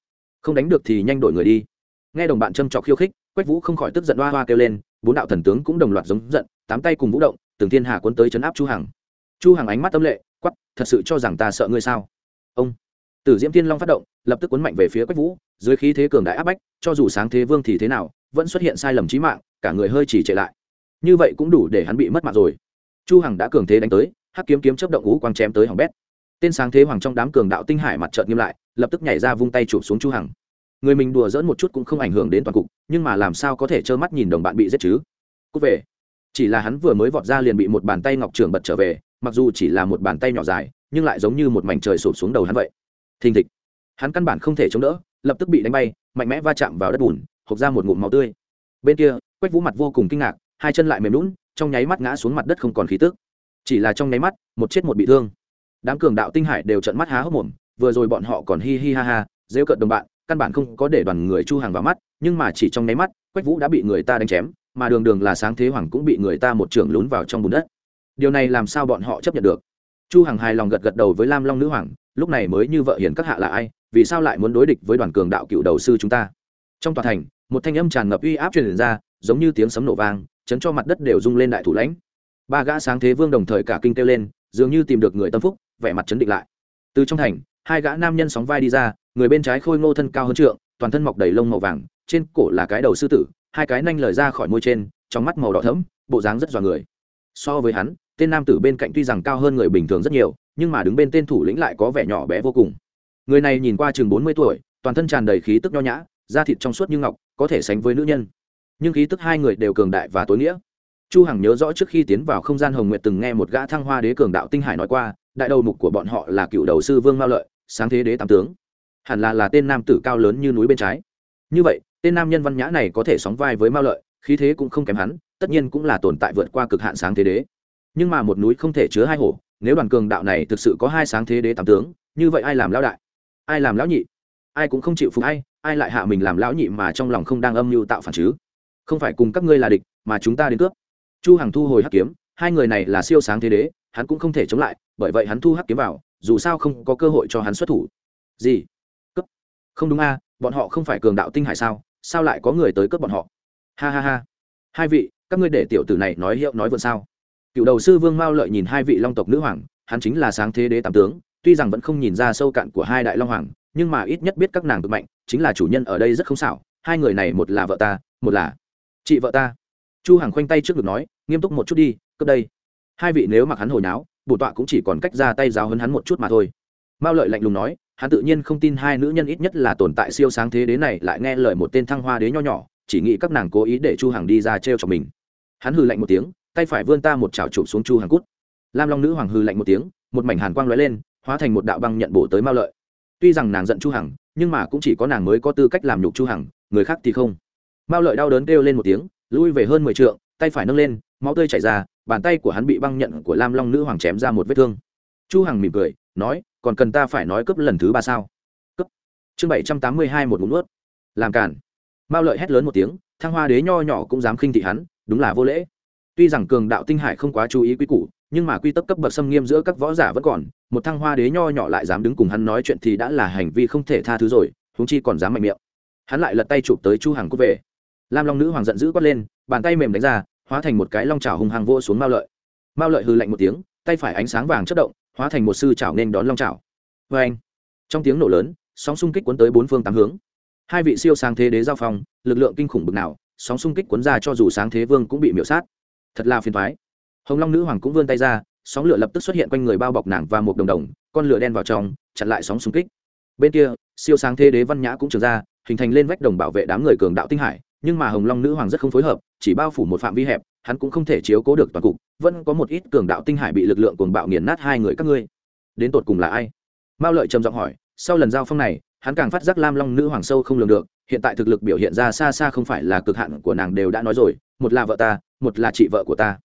[SPEAKER 1] Không đánh được thì nhanh đổi người đi. Nghe đồng bạn châm trọc khiêu khích, quách vũ không khỏi tức giận hoa hoa kêu lên, bốn đạo thần tướng cũng đồng loạt giống giận, tám tay cùng vũ động, từng thiên hà quân tới chấn áp chu hằng. Chu hằng ánh mắt tâm lệ, quắc, thật sự cho rằng ta sợ ngươi sao? Ông. Tử diễm thiên long phát động, lập tức cuốn mạnh về phía quách vũ, dưới khí thế cường đại áp bách, cho dù sáng thế vương thì thế nào vẫn xuất hiện sai lầm chí mạng, cả người hơi chỉ trệ lại. Như vậy cũng đủ để hắn bị mất mạng rồi. Chu hằng đã cường thế đánh tới, hắc kiếm kiếm chớp động ngũ quang chém tới hỏng bét. Tên sáng thế hoàng trong đám cường đạo tinh hải mặt trợn nghiêm lại, lập tức nhảy ra vung tay chụp xuống chu hằng. Người mình đùa dỡn một chút cũng không ảnh hưởng đến toàn cục, nhưng mà làm sao có thể trơ mắt nhìn đồng bạn bị giết chứ? Cút về. Chỉ là hắn vừa mới vọt ra liền bị một bàn tay ngọc trưởng bật trở về, mặc dù chỉ là một bàn tay nhỏ dài, nhưng lại giống như một mảnh trời sụp xuống đầu hắn vậy. Thình thịch. Hắn căn bản không thể chống đỡ, lập tức bị đánh bay, mạnh mẽ va chạm vào đất bùn hộc ra một ngụm máu tươi. Bên kia, quách vũ mặt vô cùng kinh ngạc, hai chân lại mềm lún trong nháy mắt ngã xuống mặt đất không còn khí tức. Chỉ là trong nháy mắt, một chết một bị thương. Đám cường đạo tinh hải đều trận mắt há hốc mồm, vừa rồi bọn họ còn hi hi ha ha dễ cợt đồng bạn, căn bản không có để đoàn người chu hàng vào mắt, nhưng mà chỉ trong nháy mắt, quách vũ đã bị người ta đánh chém, mà đường đường là sáng thế hoàng cũng bị người ta một trưởng lún vào trong bùn đất. Điều này làm sao bọn họ chấp nhận được? Chu hằng hài lòng gật gật đầu với lam long nữ hoàng, lúc này mới như vợ hiền các hạ là ai, vì sao lại muốn đối địch với đoàn cường đạo cựu đầu sư chúng ta? Trong tòa thành một thanh âm tràn ngập uy áp truyền ra, giống như tiếng sấm nổ vang, chấn cho mặt đất đều rung lên đại thủ lãnh. Ba gã sáng thế vương đồng thời cả kinh kêu lên, dường như tìm được người tâm phúc, vẻ mặt chấn định lại. Từ trong thành, hai gã nam nhân sóng vai đi ra, người bên trái khôi ngô thân cao hơn trượng, toàn thân mọc đầy lông màu vàng, trên cổ là cái đầu sư tử, hai cái nanh lời ra khỏi môi trên, trong mắt màu đỏ thẫm, bộ dáng rất dọa người. So với hắn, tên nam tử bên cạnh tuy rằng cao hơn người bình thường rất nhiều, nhưng mà đứng bên tên thủ lĩnh lại có vẻ nhỏ bé vô cùng. Người này nhìn qua chừng bốn mươi tuổi, toàn thân tràn đầy khí tức nho nhã, da thịt trong suốt như ngọc có thể sánh với nữ nhân. Nhưng khí tức hai người đều cường đại và tối nghĩa. Chu hằng nhớ rõ trước khi tiến vào không gian hồng nguyệt từng nghe một gã thăng hoa đế cường đạo tinh hải nói qua, đại đầu mục của bọn họ là cựu đầu sư vương mao lợi, sáng thế đế tam tướng. Hẳn là là tên nam tử cao lớn như núi bên trái. Như vậy, tên nam nhân văn nhã này có thể sóng vai với mao lợi, khí thế cũng không kém hắn, tất nhiên cũng là tồn tại vượt qua cực hạn sáng thế đế. Nhưng mà một núi không thể chứa hai hổ, nếu đoàn cường đạo này thực sự có hai sáng thế đế tam tướng, như vậy ai làm lão đại? Ai làm lão nhị? Ai cũng không chịu phục ai ai lại hạ mình làm lão nhị mà trong lòng không đang âm mưu tạo phản chứ? Không phải cùng các ngươi là địch, mà chúng ta đến cướp. Chu hằng thu hồi hắc kiếm, hai người này là siêu sáng thế đế, hắn cũng không thể chống lại, bởi vậy hắn thu hắc kiếm vào, dù sao không có cơ hội cho hắn xuất thủ. Gì? Cướp. Không đúng a, bọn họ không phải cường đạo tinh hải sao? Sao lại có người tới cướp bọn họ? Ha ha ha. Hai vị, các ngươi để tiểu tử này nói hiệu nói vượn sao? Cựu đầu sư vương mao lợi nhìn hai vị long tộc nữ hoàng, hắn chính là sáng thế đế tam tướng, tuy rằng vẫn không nhìn ra sâu cạn của hai đại long hoàng, nhưng mà ít nhất biết các nàng cực mạnh chính là chủ nhân ở đây rất không xảo, hai người này một là vợ ta, một là chị vợ ta. Chu hằng khoanh tay trước ngực nói, nghiêm túc một chút đi cấp đây. Hai vị nếu mặc hắn hồi náo, bổ tọa cũng chỉ còn cách ra tay giáo hấn hắn một chút mà thôi. Mao lợi lạnh lùng nói, hắn tự nhiên không tin hai nữ nhân ít nhất là tồn tại siêu sáng thế đế này lại nghe lời một tên thăng hoa đế nho nhỏ, chỉ nghĩ các nàng cố ý để chu hằng đi ra treo cho mình. Hắn hừ lạnh một tiếng, tay phải vươn ta một chảo chụp xuống chu hằng cút. Lam long nữ hoàng hừ lạnh một tiếng, một mảnh hàn quang lóe lên, hóa thành một đạo băng nhận bổ tới mao lợi. Tuy rằng nàng giận chu hằng nhưng mà cũng chỉ có nàng mới có tư cách làm nhục chu hằng, người khác thì không. Mao lợi đau đớn kêu lên một tiếng, lui về hơn mười trượng, tay phải nâng lên, máu tươi chảy ra, bàn tay của hắn bị băng nhận của lam long nữ hoàng chém ra một vết thương. Chu hằng mỉm cười, nói, còn cần ta phải nói cấp lần thứ ba sao? Cấp chương bảy trăm tám mươi hai một ngụm nuốt. Làm cản mao lợi hét lớn một tiếng, thăng hoa đế nho nhỏ cũng dám khinh thị hắn, đúng là vô lễ. Tuy rằng cường đạo tinh hải không quá chú ý quý củ nhưng mà quy tắc cấp bậc xâm nghiêm giữa các võ giả vẫn còn, một thăng hoa đế nho nhỏ lại dám đứng cùng hắn nói chuyện thì đã là hành vi không thể tha thứ rồi, huống chi còn dám mạnh miệng. Hắn lại lật tay chụp tới chu hằng cút về. Lam long nữ hoàng giận dữ quát lên, bàn tay mềm đánh ra, hóa thành một cái long chảo hung hăng vô xuống mao lợi. Mao lợi hừ lạnh một tiếng, tay phải ánh sáng vàng chất động, hóa thành một sư chảo nên đón long chảo. Vê anh, trong tiếng nổ lớn, sóng xung kích cuốn tới bốn phương tám hướng. Hai vị siêu sáng thế đế giao phong, lực lượng kinh khủng bực nào, sóng xung kích cuốn ra cho dù sáng thế vương cũng bị miễu sát. Thật là phiền thoái hồng long nữ hoàng cũng vươn tay ra, sóng lửa lập tức xuất hiện quanh người bao bọc nàng và một đồng đồng, con lửa đen vào trong, chặn lại sóng xung kích. Bên kia, siêu sáng thế đế văn nhã cũng trường ra, hình thành lên vách đồng bảo vệ đám người cường đạo tinh hải, nhưng mà hồng long nữ hoàng rất không phối hợp, chỉ bao phủ một phạm vi hẹp, hắn cũng không thể chiếu cố được toàn cục, vẫn có một ít cường đạo tinh hải bị lực lượng cuồng bạo nghiền nát hai người các ngươi. Đến tột cùng là ai? Mao lợi trầm giọng hỏi, sau lần giao phong này, hắn càng phát giác lam long nữ hoàng sâu không lường được, hiện tại thực lực biểu hiện ra xa xa không phải là cực hạn của nàng đều đã nói rồi, một là vợ ta, một là chị vợ của ta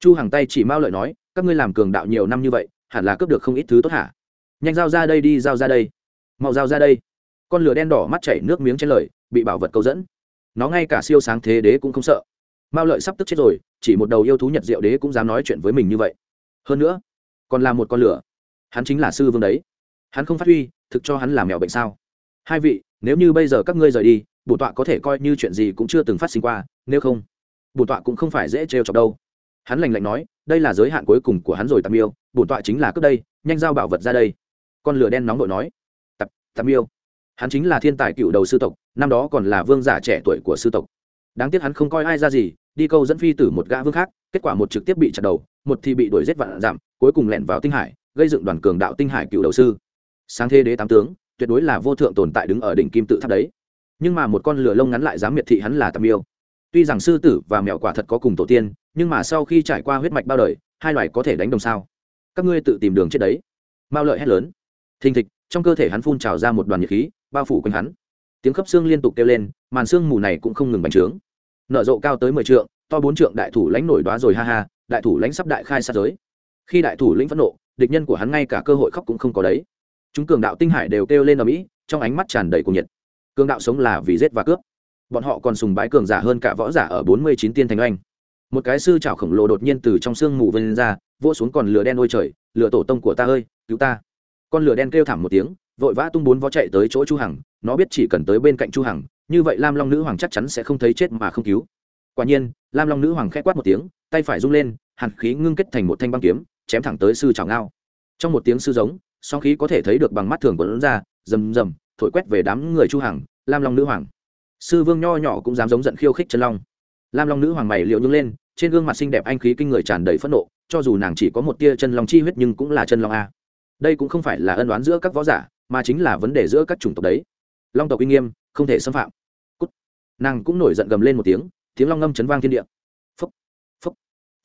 [SPEAKER 1] chu hàng tay chỉ mao lợi nói, các ngươi làm cường đạo nhiều năm như vậy, hẳn là cướp được không ít thứ tốt hả? Nhanh giao ra đây đi, giao ra đây. Mau giao ra đây. Con lửa đen đỏ mắt chảy nước miếng trên lời, bị bảo vật câu dẫn. Nó ngay cả siêu sáng thế đế cũng không sợ. Mao lợi sắp tức chết rồi, chỉ một đầu yêu thú nhật diệu đế cũng dám nói chuyện với mình như vậy. Hơn nữa, còn là một con lửa. Hắn chính là sư vương đấy. Hắn không phát huy, thực cho hắn làm mèo bệnh sao? Hai vị, nếu như bây giờ các ngươi rời đi, bổn tọa có thể coi như chuyện gì cũng chưa từng phát sinh qua, nếu không, bổn tọa cũng không phải dễ trêu chọc đâu hắn lành lạnh nói, đây là giới hạn cuối cùng của hắn rồi tạm yêu bổn tọa chính là cướp đây, nhanh giao bảo vật ra đây. Con lửa đen nóng đội nói tập tạm yêu hắn chính là thiên tài cựu đầu sư tộc, năm đó còn là vương giả trẻ tuổi của sư tộc. Đáng tiếc hắn không coi ai ra gì, đi câu dẫn phi tử một gã vương khác, kết quả một trực tiếp bị chặt đầu, một thì bị đuổi giết vạn giảm cuối cùng lẻn vào tinh hải, gây dựng đoàn cường đạo tinh hải cựu đầu sư. Sáng thế đế tám tướng, tuyệt đối là vô thượng tồn tại đứng ở đỉnh kim tự tháp đấy. Nhưng mà một con lửa lông ngắn lại dám miệt thị hắn là tạm yêu tuy rằng sư tử và mèo quả thật có cùng tổ tiên nhưng mà sau khi trải qua huyết mạch bao đời, hai loài có thể đánh đồng sao? Các ngươi tự tìm đường chết đấy. Mao lợi hét lớn. Thình thịch, trong cơ thể hắn phun trào ra một đoàn nhiệt khí, bao phủ quanh hắn. Tiếng khớp xương liên tục kêu lên, màn xương mù này cũng không ngừng bành trướng. Nở rộ cao tới mười trượng, to bốn trượng đại thủ lãnh nổi đoá rồi ha ha, đại thủ lãnh sắp đại khai sát giới. Khi đại thủ lĩnh phẫn nộ, địch nhân của hắn ngay cả cơ hội khóc cũng không có đấy. Chúng cường đạo tinh hải đều kêu lên ở mỹ trong ánh mắt tràn đầy cuồng nhiệt. Cường đạo sống là vì giết và cướp. Bọn họ còn sùng bái cường giả hơn cả võ giả ở bốn mươi chín tiên thành oanh một cái sư trảo khổng lồ đột nhiên từ trong sương mù vân ra, vỗ xuống còn lửa đen ôi trời, lửa tổ tông của ta ơi, cứu ta. Con lửa đen kêu thảm một tiếng, vội vã tung bốn vó chạy tới chỗ chu hằng, nó biết chỉ cần tới bên cạnh chu hằng, như vậy lam long nữ hoàng chắc chắn sẽ không thấy chết mà không cứu. Quả nhiên, lam long nữ hoàng khẽ quát một tiếng, tay phải rung lên, hàn khí ngưng kết thành một thanh băng kiếm, chém thẳng tới sư trào ngao. Trong một tiếng sư giống, song khí có thể thấy được bằng mắt thường của lớn ra, rầm rầm, thổi quét về đám người chu hằng, lam long nữ hoàng. Sư vương nho nhỏ cũng dám giống giận khiêu khích chân long lam long nữ hoàng mày liệu nhướng lên, trên gương mặt xinh đẹp anh khí kinh người tràn đầy phẫn nộ, cho dù nàng chỉ có một tia chân long chi huyết nhưng cũng là chân long a. Đây cũng không phải là ân oán giữa các võ giả, mà chính là vấn đề giữa các chủng tộc đấy. Long tộc uy nghiêm, không thể xâm phạm. Cút. nàng cũng nổi giận gầm lên một tiếng tiếng long ngâm chấn vang thiên địa. Phúc. Phúc.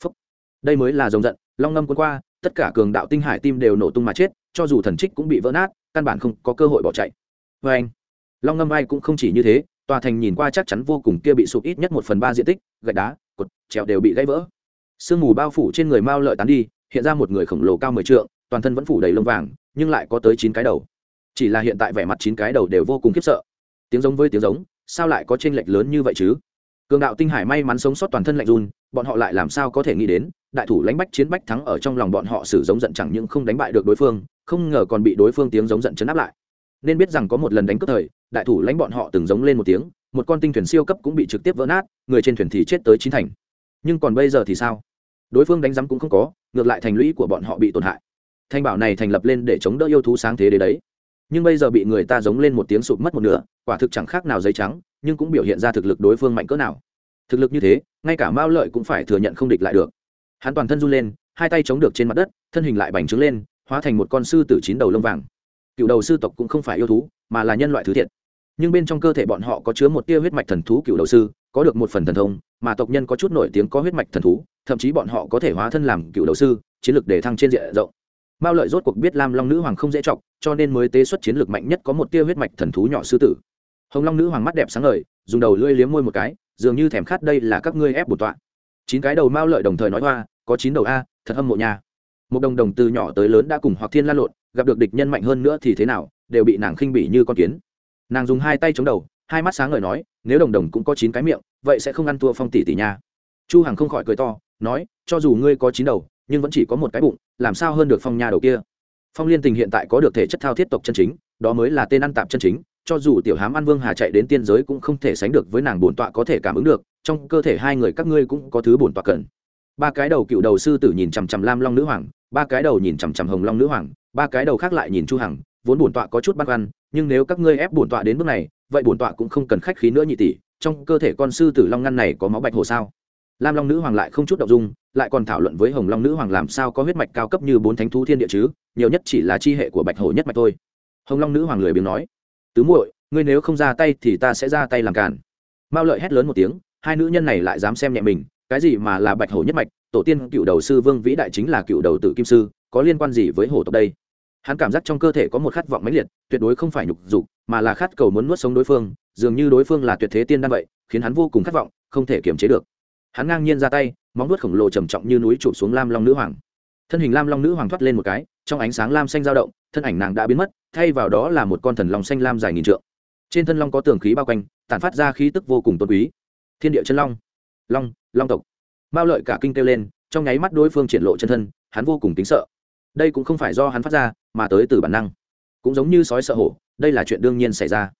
[SPEAKER 1] Phúc. Đây mới là rồng giận, long ngâm cuốn qua, tất cả cường đạo tinh hải tim đều nổ tung mà chết, cho dù thần trích cũng bị vỡ nát, căn bản không có cơ hội bỏ chạy. Vê anh long ngâm ai cũng không chỉ như thế tòa thành nhìn qua chắc chắn vô cùng kia bị sụp ít nhất một phần ba diện tích, gạch đá, cột, trèo đều bị gãy vỡ. Sương mù bao phủ trên người mao lợi tán đi, hiện ra một người khổng lồ cao mười trượng, toàn thân vẫn phủ đầy lông vàng, nhưng lại có tới chín cái đầu. Chỉ là hiện tại vẻ mặt chín cái đầu đều vô cùng khiếp sợ. Tiếng giống với tiếng giống, sao lại có tranh lệch lớn như vậy chứ? Cường đạo tinh hải may mắn sống sót toàn thân lạnh run, bọn họ lại làm sao có thể nghĩ đến, đại thủ lãnh bách chiến bách thắng ở trong lòng bọn họ sử giống giận chẳng những không đánh bại được đối phương, không ngờ còn bị đối phương tiếng giống giận chấn áp lại. Nên biết rằng có một lần đánh cướp thời đại thủ lãnh bọn họ từng giống lên một tiếng, một con tinh thuyền siêu cấp cũng bị trực tiếp vỡ nát, người trên thuyền thì chết tới chín thành. Nhưng còn bây giờ thì sao? Đối phương đánh giám cũng không có, ngược lại thành lũy của bọn họ bị tổn hại. Thanh bảo này thành lập lên để chống đỡ yêu thú sáng thế đấy đấy. Nhưng bây giờ bị người ta giống lên một tiếng sụp mất một nửa, quả thực chẳng khác nào giấy trắng, nhưng cũng biểu hiện ra thực lực đối phương mạnh cỡ nào. Thực lực như thế, ngay cả mao lợi cũng phải thừa nhận không địch lại được. Hắn toàn thân run lên, hai tay chống được trên mặt đất, thân hình lại bành trướng lên, hóa thành một con sư tử chín đầu lông vàng. Cựu đầu sư tộc cũng không phải yêu thú, mà là nhân loại thứ thiệt nhưng bên trong cơ thể bọn họ có chứa một tia huyết mạch thần thú cựu đầu sư, có được một phần thần thông, mà tộc nhân có chút nổi tiếng có huyết mạch thần thú, thậm chí bọn họ có thể hóa thân làm cựu đầu sư, chiến lược để thăng trên diện rộng. Mao lợi rốt cuộc biết lam long nữ hoàng không dễ chọc, cho nên mới tế xuất chiến lược mạnh nhất có một tia huyết mạch thần thú nhỏ sư tử. Hồng long nữ hoàng mắt đẹp sáng ngời, dùng đầu lưỡi liếm môi một cái, dường như thèm khát đây là các ngươi ép bột tọa. Chín cái đầu mao lợi đồng thời nói hoa, có chín đầu a, thật hâm mộ nhà. một đồng đồng từ nhỏ tới lớn đã cùng hoặc thiên lan lộn, gặp được địch nhân mạnh hơn nữa thì thế nào, đều bị nàng khinh bỉ như con kiến nàng dùng hai tay chống đầu, hai mắt sáng ngời nói, nếu đồng đồng cũng có chín cái miệng, vậy sẽ không ăn thua phong tỷ tỷ nha. Chu hằng không khỏi cười to, nói, cho dù ngươi có chín đầu, nhưng vẫn chỉ có một cái bụng, làm sao hơn được phong nha đầu kia? Phong liên tình hiện tại có được thể chất thao thiết tộc chân chính, đó mới là tên ăn tạp chân chính, cho dù tiểu hám ăn vương hà chạy đến tiên giới cũng không thể sánh được với nàng bổn tọa có thể cảm ứng được, trong cơ thể hai người các ngươi cũng có thứ bổn tọa cần. Ba cái đầu cựu đầu sư tử nhìn chằm chằm lam long nữ hoàng, ba cái đầu nhìn chằm chằm hồng long nữ hoàng, ba cái đầu khác lại nhìn chu hằng, vốn bổn tọa có chút băn khoăn nhưng nếu các ngươi ép bổn tọa đến bước này, vậy bổn tọa cũng không cần khách khí nữa nhị tỷ, trong cơ thể con sư tử long ngăn này có máu bạch hồ sao? Lam long nữ hoàng lại không chút động dung, lại còn thảo luận với hồng long nữ hoàng làm sao có huyết mạch cao cấp như bốn thánh thú thiên địa chứ, nhiều nhất chỉ là chi hệ của bạch hổ nhất mạch thôi. Hồng long nữ hoàng lười biếng nói, tứ muội, ngươi nếu không ra tay thì ta sẽ ra tay làm cản mao lợi hét lớn một tiếng, hai nữ nhân này lại dám xem nhẹ mình, cái gì mà là bạch hổ nhất mạch, tổ tiên cựu đầu sư vương vĩ đại chính là cựu đầu tử kim sư, có liên quan gì với hổ tộc đây? Hắn cảm giác trong cơ thể có một khát vọng mãnh liệt, tuyệt đối không phải nhục dục, mà là khát cầu muốn nuốt sống đối phương, dường như đối phương là tuyệt thế tiên đan vậy, khiến hắn vô cùng khát vọng, không thể kiềm chế được. Hắn ngang nhiên ra tay, móng nuốt khổng lồ trầm trọng như núi chụp xuống lam long nữ hoàng. Thân hình lam long nữ hoàng thoát lên một cái, trong ánh sáng lam xanh dao động, thân ảnh nàng đã biến mất, thay vào đó là một con thần long xanh lam dài nghìn trượng. Trên thân long có tường khí bao quanh, tản phát ra khí tức vô cùng tôn quý. Thiên địa chân long long long tộc. Mao lợi cả kinh kêu lên, trong nháy mắt đối phương triển lộ chân thân, hắn vô cùng tính sợ đây cũng không phải do hắn phát ra, mà tới từ bản năng. Cũng giống như sói sợ hổ, đây là chuyện đương nhiên xảy ra.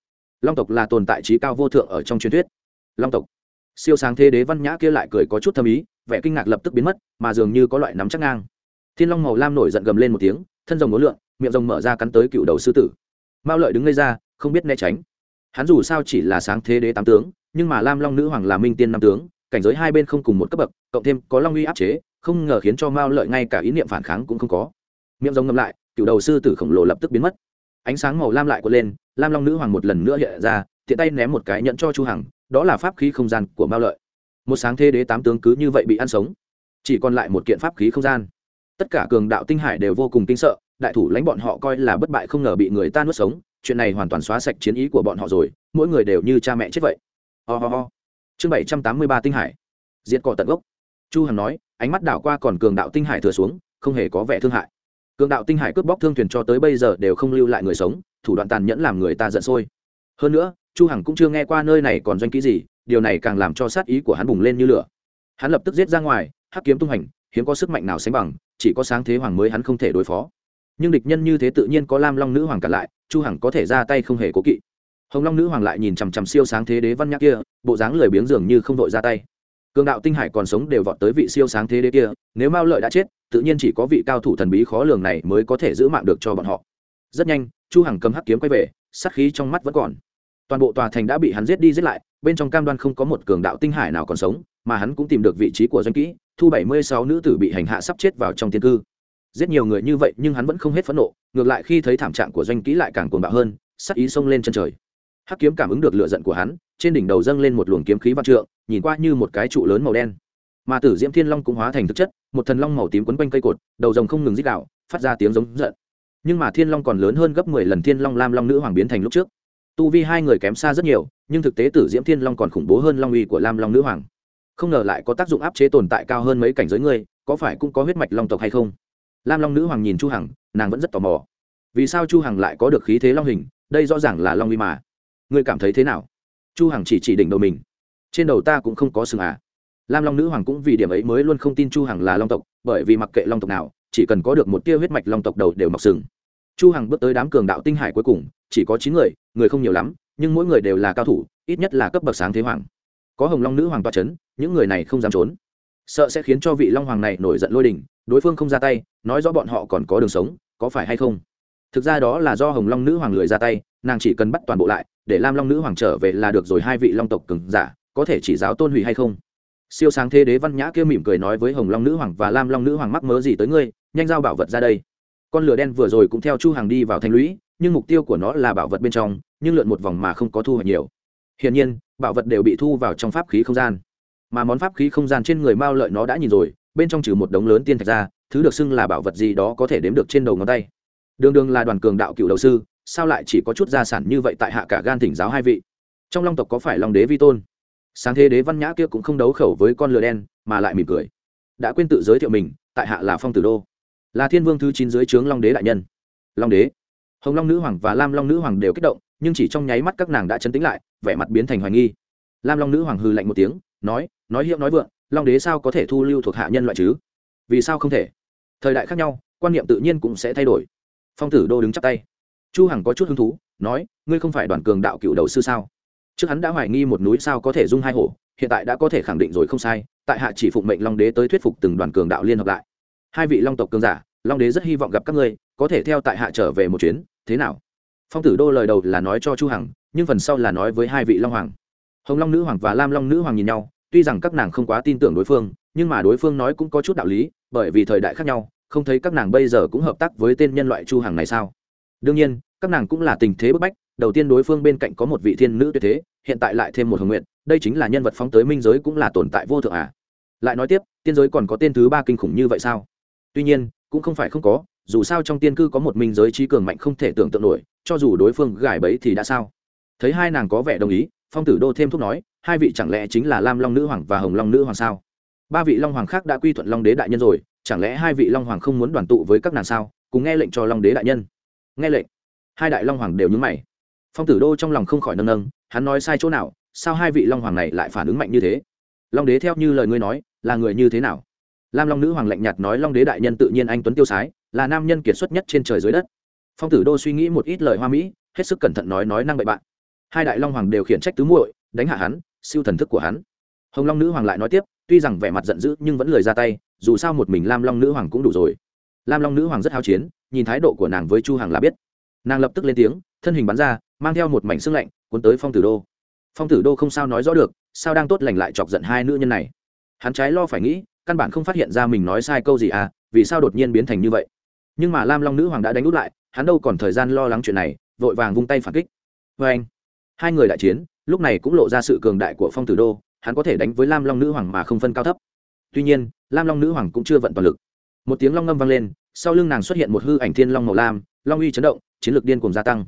[SPEAKER 1] Long tộc là tồn tại trí cao vô thượng ở trong truyền thuyết. Long tộc. Siêu sáng thế đế văn nhã kia lại cười có chút thâm ý, vẻ kinh ngạc lập tức biến mất, mà dường như có loại nắm chắc ngang. Thiên long màu lam nổi giận gầm lên một tiếng, thân rồng ngố lượn miệng rồng mở ra cắn tới cựu đầu sư tử. Mao lợi đứng ngây ra, không biết né tránh. Hắn dù sao chỉ là sáng thế đế tám tướng, nhưng mà lam long nữ hoàng là minh tiên năm tướng, cảnh giới hai bên không cùng một cấp bậc, cộng thêm có long uy áp chế, không ngờ khiến cho mao lợi ngay cả ý niệm phản kháng cũng không có miệng rồng ngầm lại cựu đầu sư tử khổng lồ lập tức biến mất. Ánh sáng màu lam lại quật lên, lam long nữ hoàng một lần nữa hiện ra, tiện tay ném một cái nhẫn cho chu hằng, đó là pháp khí không gian của mao lợi. Một sáng thế đế tám tướng cứ như vậy bị ăn sống. Chỉ còn lại một kiện pháp khí không gian. Tất cả cường đạo tinh hải đều vô cùng kinh sợ, đại thủ lãnh bọn họ coi là bất bại không ngờ bị người ta nuốt sống, chuyện này hoàn toàn xóa sạch chiến ý của bọn họ rồi, mỗi người đều như cha mẹ chết vậy. Ho. Chương bảy trăm tám mươi ba tinh hải. Diệt cỏ tận gốc. Chu hằng nói, ánh mắt đảo qua còn cường đạo tinh hải thừa xuống, không hề có vẻ thương hại cường đạo tinh hải cướp bóc thương thuyền cho tới bây giờ đều không lưu lại người sống, thủ đoạn tàn nhẫn làm người ta giận sôi. Hơn nữa, chu hằng cũng chưa nghe qua nơi này còn doanh ký gì, điều này càng làm cho sát ý của hắn bùng lên như lửa. Hắn lập tức giết ra ngoài, hắc kiếm tung hành, hiếm có sức mạnh nào sánh bằng, chỉ có sáng thế hoàng mới hắn không thể đối phó. Nhưng địch nhân như thế tự nhiên có lam long nữ hoàng cả lại, chu hằng có thể ra tay không hề cố kỵ. Hồng long nữ hoàng lại nhìn chằm chằm siêu sáng thế đế văn nhã kia, bộ dáng lười biếng dường như không vội ra tay. Cường đạo tinh hải còn sống đều vọt tới vị siêu sáng thế đế kia, nếu mao lợi đã chết tự nhiên chỉ có vị cao thủ thần bí khó lường này mới có thể giữ mạng được cho bọn họ. Rất nhanh, chu hằng cầm hắc kiếm quay về, sát khí trong mắt vẫn còn. Toàn bộ tòa thành đã bị hắn giết đi giết lại, bên trong cam đoan không có một cường đạo tinh hải nào còn sống, mà hắn cũng tìm được vị trí của doanh kỹ, thu bảy mươi sáu nữ tử bị hành hạ sắp chết vào trong thiên cư. Giết nhiều người như vậy nhưng hắn vẫn không hết phẫn nộ, ngược lại khi thấy thảm trạng của doanh kỹ lại càng cuồng bạo hơn, sát ý xông lên chân trời. Hắc kiếm cảm ứng được lửa giận của hắn, trên đỉnh đầu dâng lên một luồng kiếm khí văn trượng, nhìn qua như một cái trụ lớn màu đen mà tử diễm thiên long cũng hóa thành thực chất, một thần long màu tím quấn quanh cây cột, đầu rồng không ngừng dít đạo phát ra tiếng giống giận. Nhưng mà thiên long còn lớn hơn gấp mười lần thiên long lam long nữ hoàng biến thành lúc trước. Tu vi hai người kém xa rất nhiều, nhưng thực tế tử diễm thiên long còn khủng bố hơn long uy của lam long nữ hoàng. Không ngờ lại có tác dụng áp chế tồn tại cao hơn mấy cảnh giới ngươi có phải cũng có huyết mạch long tộc hay không? Lam long nữ hoàng nhìn chu hằng, nàng vẫn rất tò mò. Vì sao chu hằng lại có được khí thế long hình? Đây rõ ràng là long uy mà. Ngươi cảm thấy thế nào? Chu hằng chỉ chỉ đỉnh đầu mình. Trên đầu ta cũng không có sừng à lam long nữ hoàng cũng vì điểm ấy mới luôn không tin chu hằng là long tộc bởi vì mặc kệ long tộc nào chỉ cần có được một tia huyết mạch long tộc đầu đều mọc sừng. Chu hằng bước tới đám cường đạo tinh hải cuối cùng chỉ có chín người người không nhiều lắm nhưng mỗi người đều là cao thủ ít nhất là cấp bậc sáng thế hoàng. Có hồng long nữ hoàng toa chấn, những người này không dám trốn. Sợ sẽ khiến cho vị long hoàng này nổi giận lôi đình đối phương không ra tay nói rõ bọn họ còn có đường sống có phải hay không? Thực ra đó là do hồng long nữ hoàng lười ra tay nàng chỉ cần bắt toàn bộ lại để lam long nữ hoàng trở về là được rồi hai vị long tộc cứng giả có thể chỉ giáo tôn hủy hay không? Siêu sáng thế đế văn nhã kia mỉm cười nói với hồng long nữ hoàng và lam long nữ hoàng mắc mớ gì tới ngươi, nhanh giao bảo vật ra đây. Con lửa đen vừa rồi cũng theo chu hàng đi vào thanh lũy, nhưng mục tiêu của nó là bảo vật bên trong, nhưng lượn một vòng mà không có thu hoạch nhiều. Hiển nhiên, bảo vật đều bị thu vào trong pháp khí không gian. Mà món pháp khí không gian trên người mao lợi nó đã nhìn rồi, bên trong trừ một đống lớn tiên thạch ra, thứ được xưng là bảo vật gì đó có thể đếm được trên đầu ngón tay. Đường đường là đoàn cường đạo cựu đầu sư, sao lại chỉ có chút gia sản như vậy tại hạ cả gan thỉnh giáo hai vị? Trong long tộc có phải long đế vi tôn? Sáng thế đế văn nhã kia cũng không đấu khẩu với con lừa đen, mà lại mỉm cười. Đã quên tự giới thiệu mình, tại hạ là phong tử đô. Là thiên vương thứ chín dưới trướng long đế đại nhân. Long đế. Hồng long nữ hoàng và lam long nữ hoàng đều kích động, nhưng chỉ trong nháy mắt các nàng đã chấn tĩnh lại, vẻ mặt biến thành hoài nghi. Lam long nữ hoàng hư lạnh một tiếng, nói nói hiệu nói vượng, long đế sao có thể thu lưu thuộc hạ nhân loại chứ? Vì sao không thể? Thời đại khác nhau, quan niệm tự nhiên cũng sẽ thay đổi. Phong tử đô đứng chắp tay. Chu hằng có chút hứng thú, nói, ngươi không phải đoàn cường đạo cựu đầu sư sao? Trước hắn đã hoài nghi một núi sao có thể dung hai hổ, hiện tại đã có thể khẳng định rồi không sai, tại hạ chỉ phụng mệnh long đế tới thuyết phục từng đoàn cường đạo liên hợp lại. Hai vị long tộc cường giả, long đế rất hy vọng gặp các ngươi, có thể theo tại hạ trở về một chuyến, thế nào? Phong tử đô lời đầu là nói cho chu hằng, nhưng phần sau là nói với hai vị long hoàng. Hồng long nữ hoàng và lam long nữ hoàng nhìn nhau, tuy rằng các nàng không quá tin tưởng đối phương, nhưng mà đối phương nói cũng có chút đạo lý, bởi vì thời đại khác nhau, không thấy các nàng bây giờ cũng hợp tác với tên nhân loại chu hằng này sao? Đương nhiên, các nàng cũng là tình thế bức bách đầu tiên đối phương bên cạnh có một vị thiên nữ tuyệt thế, hiện tại lại thêm một hồng nguyện, đây chính là nhân vật phóng tới minh giới cũng là tồn tại vô thượng à. Lại nói tiếp, tiên giới còn có tên thứ ba kinh khủng như vậy sao? Tuy nhiên, cũng không phải không có, dù sao trong tiên cư có một minh giới trí cường mạnh không thể tưởng tượng nổi, cho dù đối phương gài bẫy thì đã sao? Thấy hai nàng có vẻ đồng ý, phong tử đô thêm thúc nói, hai vị chẳng lẽ chính là lam long nữ hoàng và hồng long nữ hoàng sao? Ba vị long hoàng khác đã quy thuận long đế đại nhân rồi, chẳng lẽ hai vị long hoàng không muốn đoàn tụ với các nàng sao? Cùng nghe lệnh cho long đế đại nhân. Nghe lệnh. Hai đại long hoàng đều nhúng mày phong tử đô trong lòng không khỏi nâng nâng, hắn nói sai chỗ nào, sao hai vị long hoàng này lại phản ứng mạnh như thế? Long đế theo như lời ngươi nói, là người như thế nào? Lam long nữ hoàng lạnh nhạt nói long đế đại nhân tự nhiên anh tuấn tiêu sái, là nam nhân kiệt xuất nhất trên trời dưới đất. Phong tử đô suy nghĩ một ít lời hoa mỹ, hết sức cẩn thận nói nói năng bậy bạn. Hai đại long hoàng đều khiển trách tứ muội, đánh hạ hắn, siêu thần thức của hắn. Hồng long nữ hoàng lại nói tiếp, tuy rằng vẻ mặt giận dữ nhưng vẫn lời ra tay, dù sao một mình lam long nữ hoàng cũng đủ rồi. Lam long nữ hoàng rất háo chiến, nhìn thái độ của nàng với chu hằng là biết. Nàng lập tức lên tiếng, thân hình bắn ra mang theo một mảnh xương lạnh, cuốn tới phong tử đô. Phong tử đô không sao nói rõ được, sao đang tốt lành lại chọc giận hai nữ nhân này. Hắn trái lo phải nghĩ, căn bản không phát hiện ra mình nói sai câu gì à vì sao đột nhiên biến thành như vậy. Nhưng mà lam long nữ hoàng đã đánh út lại, hắn đâu còn thời gian lo lắng chuyện này, vội vàng vung tay phản kích. Vê anh, hai người đại chiến, lúc này cũng lộ ra sự cường đại của phong tử đô, hắn có thể đánh với lam long nữ hoàng mà không phân cao thấp. Tuy nhiên, lam long nữ hoàng cũng chưa vận toàn lực. Một tiếng long ngâm vang lên, sau lưng nàng xuất hiện một hư ảnh thiên long màu lam, long uy chấn động, chiến lược điên cùng gia tăng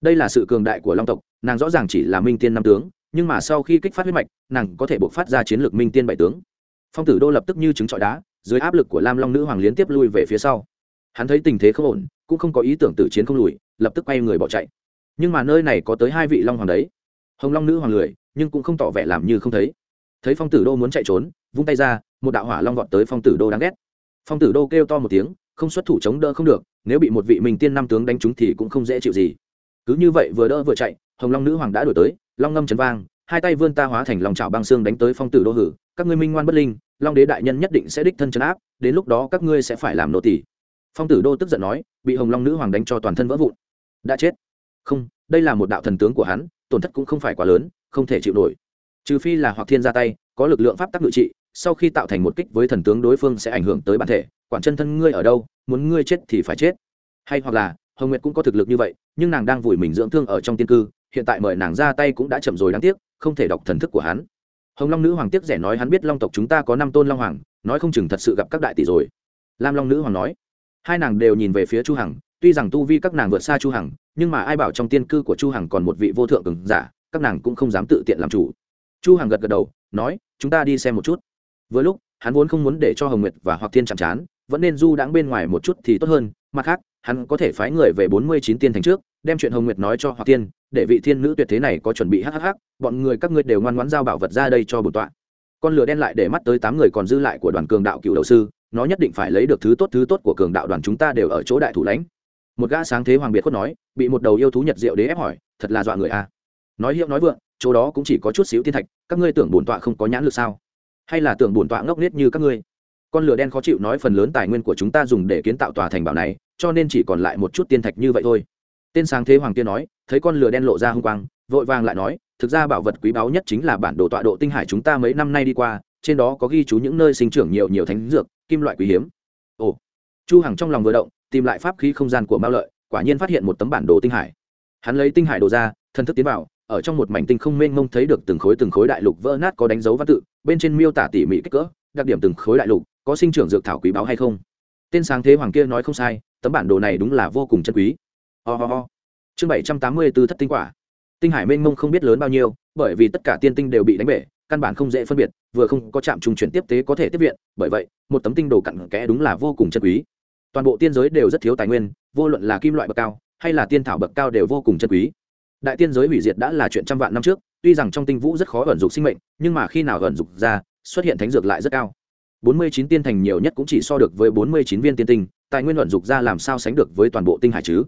[SPEAKER 1] đây là sự cường đại của long tộc, nàng rõ ràng chỉ là minh tiên năm tướng, nhưng mà sau khi kích phát huyết mạch, nàng có thể buộc phát ra chiến lược minh tiên bảy tướng. Phong tử đô lập tức như trứng trọi đá, dưới áp lực của lam long nữ hoàng liên tiếp lui về phía sau. Hắn thấy tình thế không ổn, cũng không có ý tưởng tử chiến không lùi, lập tức quay người bỏ chạy. Nhưng mà nơi này có tới hai vị long hoàng đấy. Hồng long nữ hoàng lười, nhưng cũng không tỏ vẻ làm như không thấy. Thấy phong tử đô muốn chạy trốn, vung tay ra, một đạo hỏa long vọt tới phong tử đô đáng ghét. Phong tử đô kêu to một tiếng, không xuất thủ chống đỡ không được, nếu bị một vị mình tiên năm tướng đánh trúng thì cũng không dễ chịu gì cứ như vậy vừa đỡ vừa chạy, hồng long nữ hoàng đã đổi tới, long ngâm chấn vang, hai tay vươn ta hóa thành lòng trào băng xương đánh tới phong tử đô hử, các ngươi minh ngoan bất linh, long đế đại nhân nhất định sẽ đích thân chấn áp, đến lúc đó các ngươi sẽ phải làm nô tỷ phong tử đô tức giận nói, bị hồng long nữ hoàng đánh cho toàn thân vỡ vụn. Đã chết. Không, đây là một đạo thần tướng của hắn, tổn thất cũng không phải quá lớn, không thể chịu nổi. Trừ phi là hoặc thiên ra tay, có lực lượng pháp tắc ngự trị, sau khi tạo thành một kích với thần tướng đối phương sẽ ảnh hưởng tới bản thể, quản chân thân ngươi ở đâu, muốn ngươi chết thì phải chết. Hay hoặc là hồng nguyệt cũng có thực lực như vậy, nhưng nàng đang vùi mình dưỡng thương ở trong tiên cư, hiện tại mời nàng ra tay cũng đã chậm rồi đáng tiếc, không thể đọc thần thức của hắn. Hồng long nữ hoàng tiếc rẻ nói hắn biết long tộc chúng ta có năm tôn long hoàng, nói không chừng thật sự gặp các đại tỷ rồi. Lam long nữ hoàng nói, hai nàng đều nhìn về phía chu hằng, tuy rằng tu vi các nàng vượt xa chu hằng, nhưng mà ai bảo trong tiên cư của chu hằng còn một vị vô thượng cường giả, các nàng cũng không dám tự tiện làm chủ. Chu hằng gật gật đầu, nói, chúng ta đi xem một chút. Vừa lúc, hắn vốn không muốn để cho hồng nguyệt và hoặc thiên chạm chán, vẫn nên du đãng bên ngoài một chút thì tốt hơn mặt khác, hắn có thể phái người về bốn mươi chín tiên thành trước, đem chuyện hồng nguyệt nói cho hoặc tiên, để vị thiên nữ tuyệt thế này có chuẩn bị hhh bọn người các ngươi đều ngoan ngoãn giao bảo vật ra đây cho bổn tọa. Con lửa đen lại để mắt tới tám người còn dư lại của đoàn cường đạo cựu đầu sư, nó nhất định phải lấy được thứ tốt thứ tốt của cường đạo đoàn chúng ta đều ở chỗ đại thủ lãnh. Một gã sáng thế hoàng biệt khuất nói, bị một đầu yêu thú nhật diệu đế ép hỏi, thật là dọa người a nói hiệu nói vượng, chỗ đó cũng chỉ có chút xíu tiên thạch, các ngươi tưởng bổn tọa không có nhãn lực sao? Hay là tưởng bổn tọa ngốc nghếch như các ngươi? Con lửa đen khó chịu nói phần lớn tài nguyên của chúng ta dùng để kiến tạo tòa thành bảo này cho nên chỉ còn lại một chút tiên thạch như vậy thôi. Tên sáng thế hoàng tiên nói, thấy con lửa đen lộ ra hung quang, vội vàng lại nói, thực ra bảo vật quý báu nhất chính là bản đồ tọa độ tinh hải chúng ta mấy năm nay đi qua, trên đó có ghi chú những nơi sinh trưởng nhiều nhiều thánh dược, kim loại quý hiếm. Ồ, chu hằng trong lòng vừa động, tìm lại pháp khí không gian của mao lợi, quả nhiên phát hiện một tấm bản đồ tinh hải. Hắn lấy tinh hải đồ ra thân thức tiến vào, ở trong một mảnh tinh không mênh mông thấy được từng khối từng khối đại lục vỡ nát có đánh dấu văn tự, bên trên miêu tả tỉ mỉ kích cỡ, đặc điểm từng khối đại lục, có sinh trưởng dược thảo quý báu hay không. Tên sáng thế hoàng kia nói không sai tấm bản đồ này đúng là vô cùng chân quý. Ho、oh、ho、oh. ho. Chương bảy trăm tám mươi b ố thất tinh quả. Tinh hải mênh mông không biết lớn bao nhiêu, bởi vì tất cả tiên tinh đều bị đánh bể, căn bản không dễ phân biệt, vừa không có trạm trung chuyển tiếp tế có thể tiếp viện, bởi vậy, một tấm tinh đồ cặn kẽ đúng là vô cùng chân quý. Toàn bộ tiên giới đều rất thiếu tài nguyên, vô luận là kim loại bậc cao, hay là tiên thảo bậc cao đều vô cùng chân quý. Đại tiên giới hủy diệt đã là chuyện trăm vạn năm trước, tuy rằng trong tinh vũ rất khó ẩn dục sinh mệnh, nhưng mà khi nào ẩn dục ra, xuất hiện thánh dược lại rất cao. Bốn mươi chín tiên thành nhiều nhất cũng chỉ so được với bốn mươi chín viên tiên tinh tài nguyên luận dục ra làm sao sánh được với toàn bộ tinh hải chứ?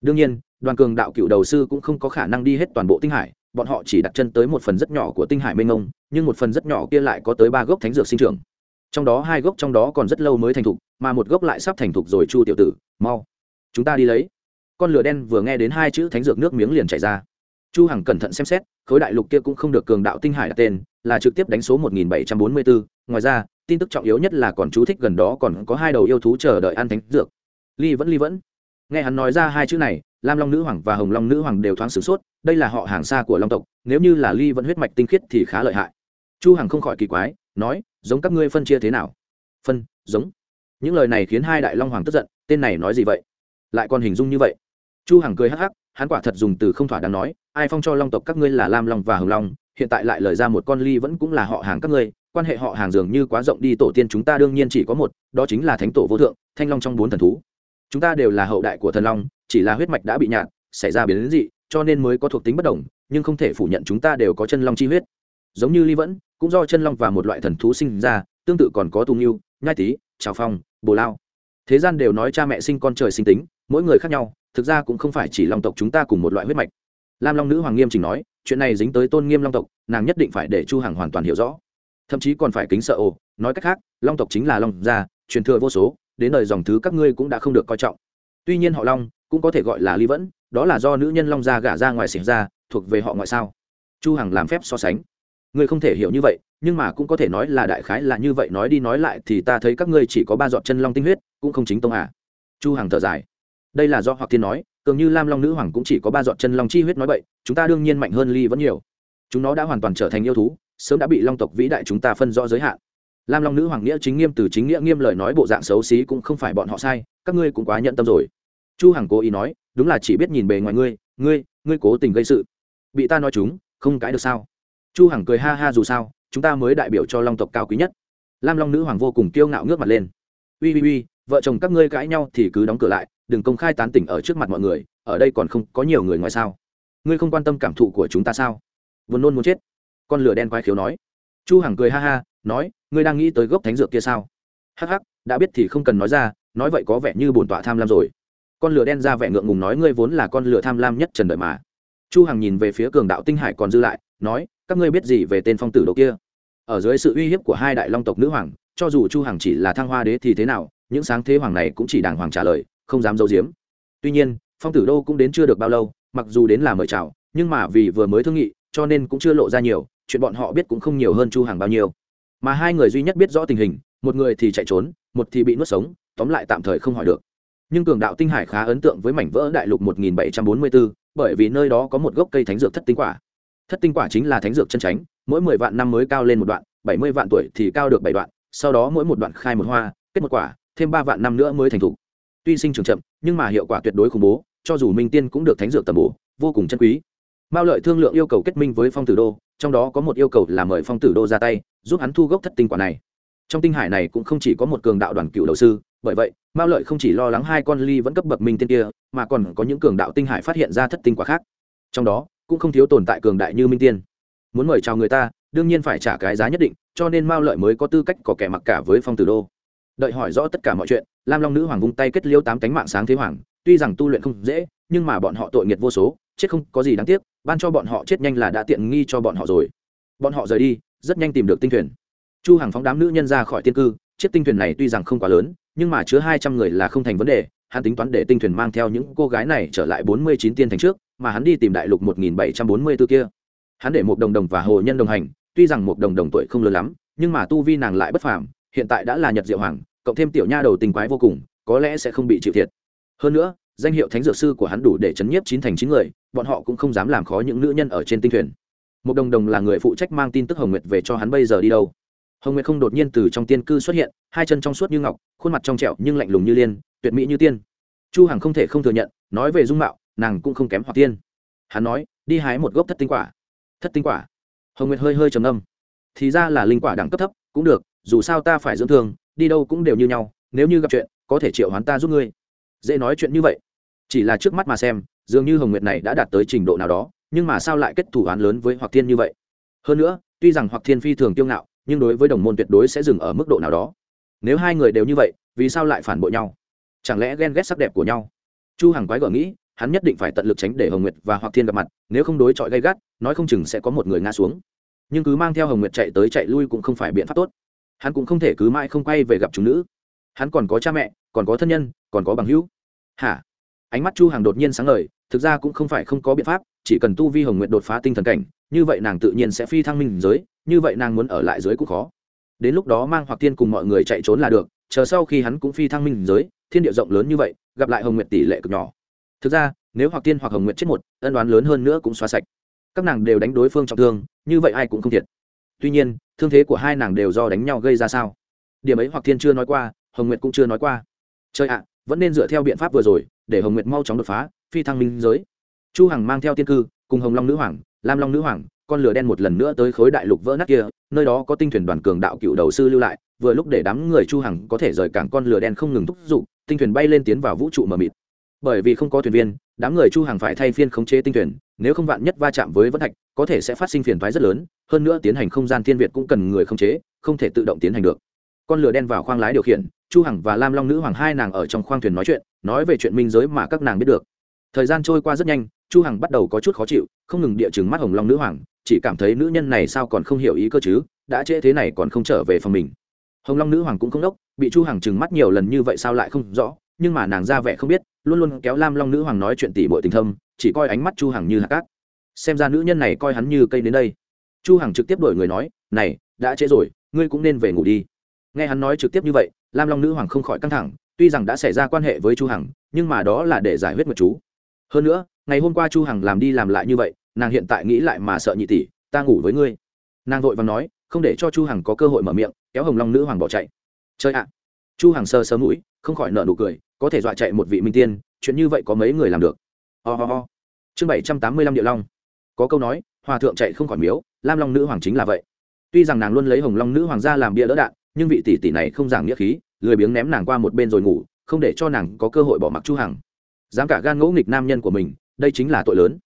[SPEAKER 1] Đương nhiên đoàn cường đạo cựu đầu sư cũng không có khả năng đi hết toàn bộ tinh hải bọn họ chỉ đặt chân tới một phần rất nhỏ của tinh hải mênh ngông, nhưng một phần rất nhỏ kia lại có tới ba gốc thánh dược sinh trưởng. Trong đó hai gốc trong đó còn rất lâu mới thành thục mà một gốc lại sắp thành thục rồi chu tiểu tử mau chúng ta đi lấy. Con lửa đen vừa nghe đến hai chữ thánh dược nước miếng liền chảy ra. Chu hằng cẩn thận xem xét khối đại lục kia cũng không được cường đạo tinh hải đặt tên là trực tiếp đánh số 1744. ngoài ra tin tức trọng yếu nhất là còn chú thích gần đó còn có hai đầu yêu thú chờ đợi ăn thánh dược. Ly vẫn ly vẫn. Nghe hắn nói ra hai chữ này, lam long nữ hoàng và hồng long nữ hoàng đều thoáng sửng sốt, đây là họ hàng xa của long tộc, nếu như là ly vẫn huyết mạch tinh khiết thì khá lợi hại. Chu hằng không khỏi kỳ quái, nói, giống các ngươi phân chia thế nào? Phân, giống. Những lời này khiến hai đại long hoàng tức giận, tên này nói gì vậy? Lại còn hình dung như vậy. Chu hằng cười hắc hắc, hắn quả thật dùng từ không thỏa đáng nói, ai phong cho long tộc các ngươi là lam long và hồng long, hiện tại lại lời ra một con ly vẫn cũng là họ hàng các ngươi quan hệ họ hàng dường như quá rộng đi, tổ tiên chúng ta đương nhiên chỉ có một, đó chính là thánh tổ vô thượng, thanh long trong bốn thần thú. Chúng ta đều là hậu đại của thần long, chỉ là huyết mạch đã bị nhạt, xảy ra biến dị, cho nên mới có thuộc tính bất đồng, nhưng không thể phủ nhận chúng ta đều có chân long chi huyết. Giống như ly vẫn, cũng do chân long và một loại thần thú sinh ra, tương tự còn có tù nghiêu nhai tý, trào phong, bồ lao. Thế gian đều nói cha mẹ sinh con trời sinh tính, mỗi người khác nhau, thực ra cũng không phải chỉ long tộc chúng ta cùng một loại huyết mạch. Lam long nữ hoàng nghiêm chỉnh nói, chuyện này dính tới tôn nghiêm long tộc, nàng nhất định phải để chu hằng hoàn toàn hiểu rõ thậm chí còn phải kính sợ ồ. Nói cách khác, long tộc chính là long gia, truyền thừa vô số, đến đời dòng thứ các ngươi cũng đã không được coi trọng. Tuy nhiên họ long cũng có thể gọi là ly vẫn, đó là do nữ nhân long gia gả ra ngoài xỉn ra, thuộc về họ ngoại sao. Chu hằng làm phép so sánh. Ngươi không thể hiểu như vậy, nhưng mà cũng có thể nói là đại khái là như vậy, nói đi nói lại thì ta thấy các ngươi chỉ có ba giọt chân long tinh huyết, cũng không chính tông à. Chu hằng thở dài. Đây là do hoặc thiên nói, cường như lam long nữ hoàng cũng chỉ có ba giọt chân long chi huyết nói vậy chúng ta đương nhiên mạnh hơn ly vẫn nhiều. Chúng nó đã hoàn toàn trở thành yêu thú sớm đã bị long tộc vĩ đại chúng ta phân rõ giới hạn. Lam long nữ hoàng nghĩa chính nghiêm từ chính nghĩa nghiêm lời nói bộ dạng xấu xí cũng không phải bọn họ sai, các ngươi cũng quá nhận tâm rồi. Chu hằng cố ý nói, đúng là chỉ biết nhìn bề ngoài ngươi ngươi ngươi cố tình gây sự. Bị ta nói chúng, không cãi được sao? Chu hằng cười ha ha dù sao, chúng ta mới đại biểu cho long tộc cao quý nhất. Lam long nữ hoàng vô cùng kiêu ngạo ngước mặt lên. Uy uy uy, vợ chồng các ngươi cãi nhau thì cứ đóng cửa lại, đừng công khai tán tỉnh ở trước mặt mọi người, ở đây còn không có nhiều người ngoài sao? Ngươi không quan tâm cảm thụ của chúng ta sao? Vốn nôn muốn chết con lửa đen quái khiếu nói. Chu hằng cười ha ha, nói, ngươi đang nghĩ tới gốc thánh dược kia sao? Hắc hắc, đã biết thì không cần nói ra, nói vậy có vẻ như bổn tọa tham lam rồi. Con lửa đen ra vẻ ngượng ngùng nói, ngươi vốn là con lửa tham lam nhất trần đời mà. Chu hằng nhìn về phía cường đạo tinh hải còn dư lại, nói, các ngươi biết gì về tên phong tử đồ kia? Ở dưới sự uy hiếp của hai đại long tộc nữ hoàng, cho dù chu hằng chỉ là thăng hoa đế thì thế nào, những sáng thế hoàng này cũng chỉ đàng hoàng trả lời, không dám giấu giếm. Tuy nhiên, phong tử đô cũng đến chưa được bao lâu, mặc dù đến là mời chào, nhưng mà vì vừa mới thương nghị, cho nên cũng chưa lộ ra nhiều chuyện bọn họ biết cũng không nhiều hơn chu Hàng bao nhiêu. Mà hai người duy nhất biết rõ tình hình một người thì chạy trốn một thì bị nuốt sống tóm lại tạm thời không hỏi được. Nhưng cường đạo tinh hải khá ấn tượng với mảnh vỡ đại lục 1744, bởi vì nơi đó có một gốc cây thánh dược thất tinh quả. Thất tinh quả chính là thánh dược chân tránh mỗi mười vạn năm mới cao lên một đoạn bảy mươi vạn tuổi thì cao được bảy đoạn sau đó mỗi một đoạn khai một hoa kết một quả thêm ba vạn năm nữa mới thành thục tuy sinh trưởng chậm nhưng mà hiệu quả tuyệt đối khủng bố cho dù minh tiên cũng được thánh dược tầm bổ vô cùng chân quý mao lợi thương lượng yêu cầu kết minh với phong tử đô, trong đó có một yêu cầu là mời phong tử đô ra tay, giúp hắn thu gốc thất tinh quả này. Trong tinh hải này cũng không chỉ có một cường đạo đoàn cựu đầu sư, bởi vậy, mao lợi không chỉ lo lắng hai con ly vẫn cấp bậc minh tiên kia, mà còn có những cường đạo tinh hải phát hiện ra thất tinh quả khác. Trong đó, cũng không thiếu tồn tại cường đại như minh tiên. Muốn mời chào người ta, đương nhiên phải trả cái giá nhất định, cho nên mao lợi mới có tư cách có kẻ mặc cả với phong tử đô. Đợi hỏi rõ tất cả mọi chuyện, lam long nữ hoàng vung tay kết liêu tám cánh mạng sáng thế hoàng, tuy rằng tu luyện không dễ, nhưng mà bọn họ tội nghiệt vô số, chết không có gì đáng tiếc ban cho bọn họ chết nhanh là đã tiện nghi cho bọn họ rồi. Bọn họ rời đi, rất nhanh tìm được tinh thuyền. Chu hàng phóng đám nữ nhân ra khỏi tiên cư, chiếc tinh thuyền này tuy rằng không quá lớn, nhưng mà chứa hai trăm người là không thành vấn đề, hắn tính toán để tinh thuyền mang theo những cô gái này trở lại bốn mươi chín tiên thành trước, mà hắn đi tìm đại lục một nghìn bảy trăm bốn mươi b kia. Hắn để một đồng đồng và hồ nhân đồng hành, tuy rằng một đồng đồng tuổi không lớn lắm, nhưng mà tu vi nàng lại bất phàm, hiện tại đã là nhật diệu hoàng, cộng thêm tiểu nha đầu tình quái vô cùng, có lẽ sẽ không bị chịu thiệt. Hơn nữa danh hiệu thánh dược sư của hắn đủ để chấn nhiếp chín thành chín người, bọn họ cũng không dám làm khó những nữ nhân ở trên tinh thuyền. Một đồng đồng là người phụ trách mang tin tức hồng nguyệt về cho hắn bây giờ đi đâu. Hồng nguyệt không đột nhiên từ trong tiên cư xuất hiện, hai chân trong suốt như ngọc, khuôn mặt trong trẹo nhưng lạnh lùng như liên, tuyệt mỹ như tiên. Chu hằng không thể không thừa nhận, nói về dung mạo, nàng cũng không kém hoặc tiên. Hắn nói, đi hái một gốc thất tinh quả. Thất tinh quả. Hồng nguyệt hơi hơi trầm âm thì ra là linh quả đẳng cấp thấp, cũng được, dù sao ta phải dưỡng thương, đi đâu cũng đều như nhau, nếu như gặp chuyện, có thể triệu hoán ta giúp ngươi. Dễ nói chuyện như vậy chỉ là trước mắt mà xem, dường như hồng nguyệt này đã đạt tới trình độ nào đó, nhưng mà sao lại kết thủ án lớn với hoặc thiên như vậy? Hơn nữa, tuy rằng hoặc thiên phi thường kiêu ngạo, nhưng đối với đồng môn tuyệt đối sẽ dừng ở mức độ nào đó. Nếu hai người đều như vậy, vì sao lại phản bội nhau? Chẳng lẽ ghen ghét sắc đẹp của nhau? Chu hằng quái gở nghĩ, hắn nhất định phải tận lực tránh để hồng nguyệt và hoặc thiên gặp mặt, nếu không đối chọi gay gắt, nói không chừng sẽ có một người ngã xuống. Nhưng cứ mang theo hồng nguyệt chạy tới chạy lui cũng không phải biện pháp tốt. Hắn cũng không thể cứ mãi không quay về gặp chúng nữ. Hắn còn có cha mẹ, còn có thân nhân, còn có bằng hữu. Hả? Ánh mắt chu hàng đột nhiên sáng ngời, thực ra cũng không phải không có biện pháp, chỉ cần tu vi hồng nguyện đột phá tinh thần cảnh, như vậy nàng tự nhiên sẽ phi thăng minh giới, như vậy nàng muốn ở lại giới cũng khó. Đến lúc đó mang hoặc tiên cùng mọi người chạy trốn là được, chờ sau khi hắn cũng phi thăng minh giới, thiên địa rộng lớn như vậy, gặp lại hồng nguyện tỷ lệ cực nhỏ. Thực ra, nếu hoặc tiên hoặc hồng nguyện chết một, ân đoán lớn hơn nữa cũng xóa sạch. Các nàng đều đánh đối phương trọng thương, như vậy ai cũng không thiệt. Tuy nhiên, thương thế của hai nàng đều do đánh nhau gây ra sao? Điểm ấy hoặc thiên chưa nói qua, hồng nguyệt cũng chưa nói qua. Trời ạ, vẫn nên dựa theo biện pháp vừa rồi để hồng nguyệt mau chóng đột phá, phi thăng minh giới. Chu hằng mang theo tiên cư, cùng hồng long nữ hoàng, lam long nữ hoàng, con lửa đen một lần nữa tới khối đại lục vỡ nát kia, nơi đó có tinh thuyền đoàn cường đạo cựu đầu sư lưu lại, vừa lúc để đám người chu hằng có thể rời cảng con lửa đen không ngừng thúc giục, tinh thuyền bay lên tiến vào vũ trụ mờ mịt. Bởi vì không có thuyền viên, đám người chu hằng phải thay phiên khống chế tinh thuyền, nếu không vạn nhất va chạm với vân thạch, có thể sẽ phát sinh phiền toái rất lớn, hơn nữa tiến hành không gian thiên việt cũng cần người khống chế, không thể tự động tiến hành được. Con lửa đen vào khoang lái điều khiển chu hằng và lam long nữ hoàng hai nàng ở trong khoang thuyền nói chuyện, nói về chuyện minh giới mà các nàng biết được. Thời gian trôi qua rất nhanh, chu hằng bắt đầu có chút khó chịu, không ngừng địa chừng mắt hồng long nữ hoàng, chỉ cảm thấy nữ nhân này sao còn không hiểu ý cơ chứ, đã trễ thế này còn không trở về phòng mình. Hồng long nữ hoàng cũng không đốc, bị chu hằng chừng mắt nhiều lần như vậy sao lại không rõ, nhưng mà nàng ra vẻ không biết, luôn luôn kéo lam long nữ hoàng nói chuyện tỉ bội tình thâm, chỉ coi ánh mắt chu hằng như hạt cát. Xem ra nữ nhân này coi hắn như cây đến đây. Chu hằng trực tiếp đổi người nói, này, đã trễ rồi, ngươi cũng nên về ngủ đi. Nghe hắn nói trực tiếp như vậy lam long nữ hoàng không khỏi căng thẳng, tuy rằng đã xảy ra quan hệ với chu hằng, nhưng mà đó là để giải quyết một chú. Hơn nữa, ngày hôm qua chu hằng làm đi làm lại như vậy, nàng hiện tại nghĩ lại mà sợ nhị tỷ, ta ngủ với ngươi. Nàng vội vàng nói, không để cho chu hằng có cơ hội mở miệng, kéo hồng long nữ hoàng bỏ chạy. Chơi ạ. Chu hằng sơ sơ mũi, không khỏi nở nụ cười, có thể dọa chạy một vị minh tiên, chuyện như vậy có mấy người làm được. Ho、oh oh oh. chương bảy trăm tám mươi lăm địa long. Có câu nói, hòa thượng chạy không khỏi miếu, lam long nữ hoàng chính là vậy. Tuy rằng nàng luôn lấy hồng long nữ hoàng ra làm bia đỡ đạn nhưng vị tỷ tỷ này không giảng nghĩa khí lười biếng ném nàng qua một bên rồi ngủ không để cho nàng có cơ hội bỏ mặc chu hằng. Dám cả gan ngỗ nghịch nam nhân của mình đây chính là tội lớn.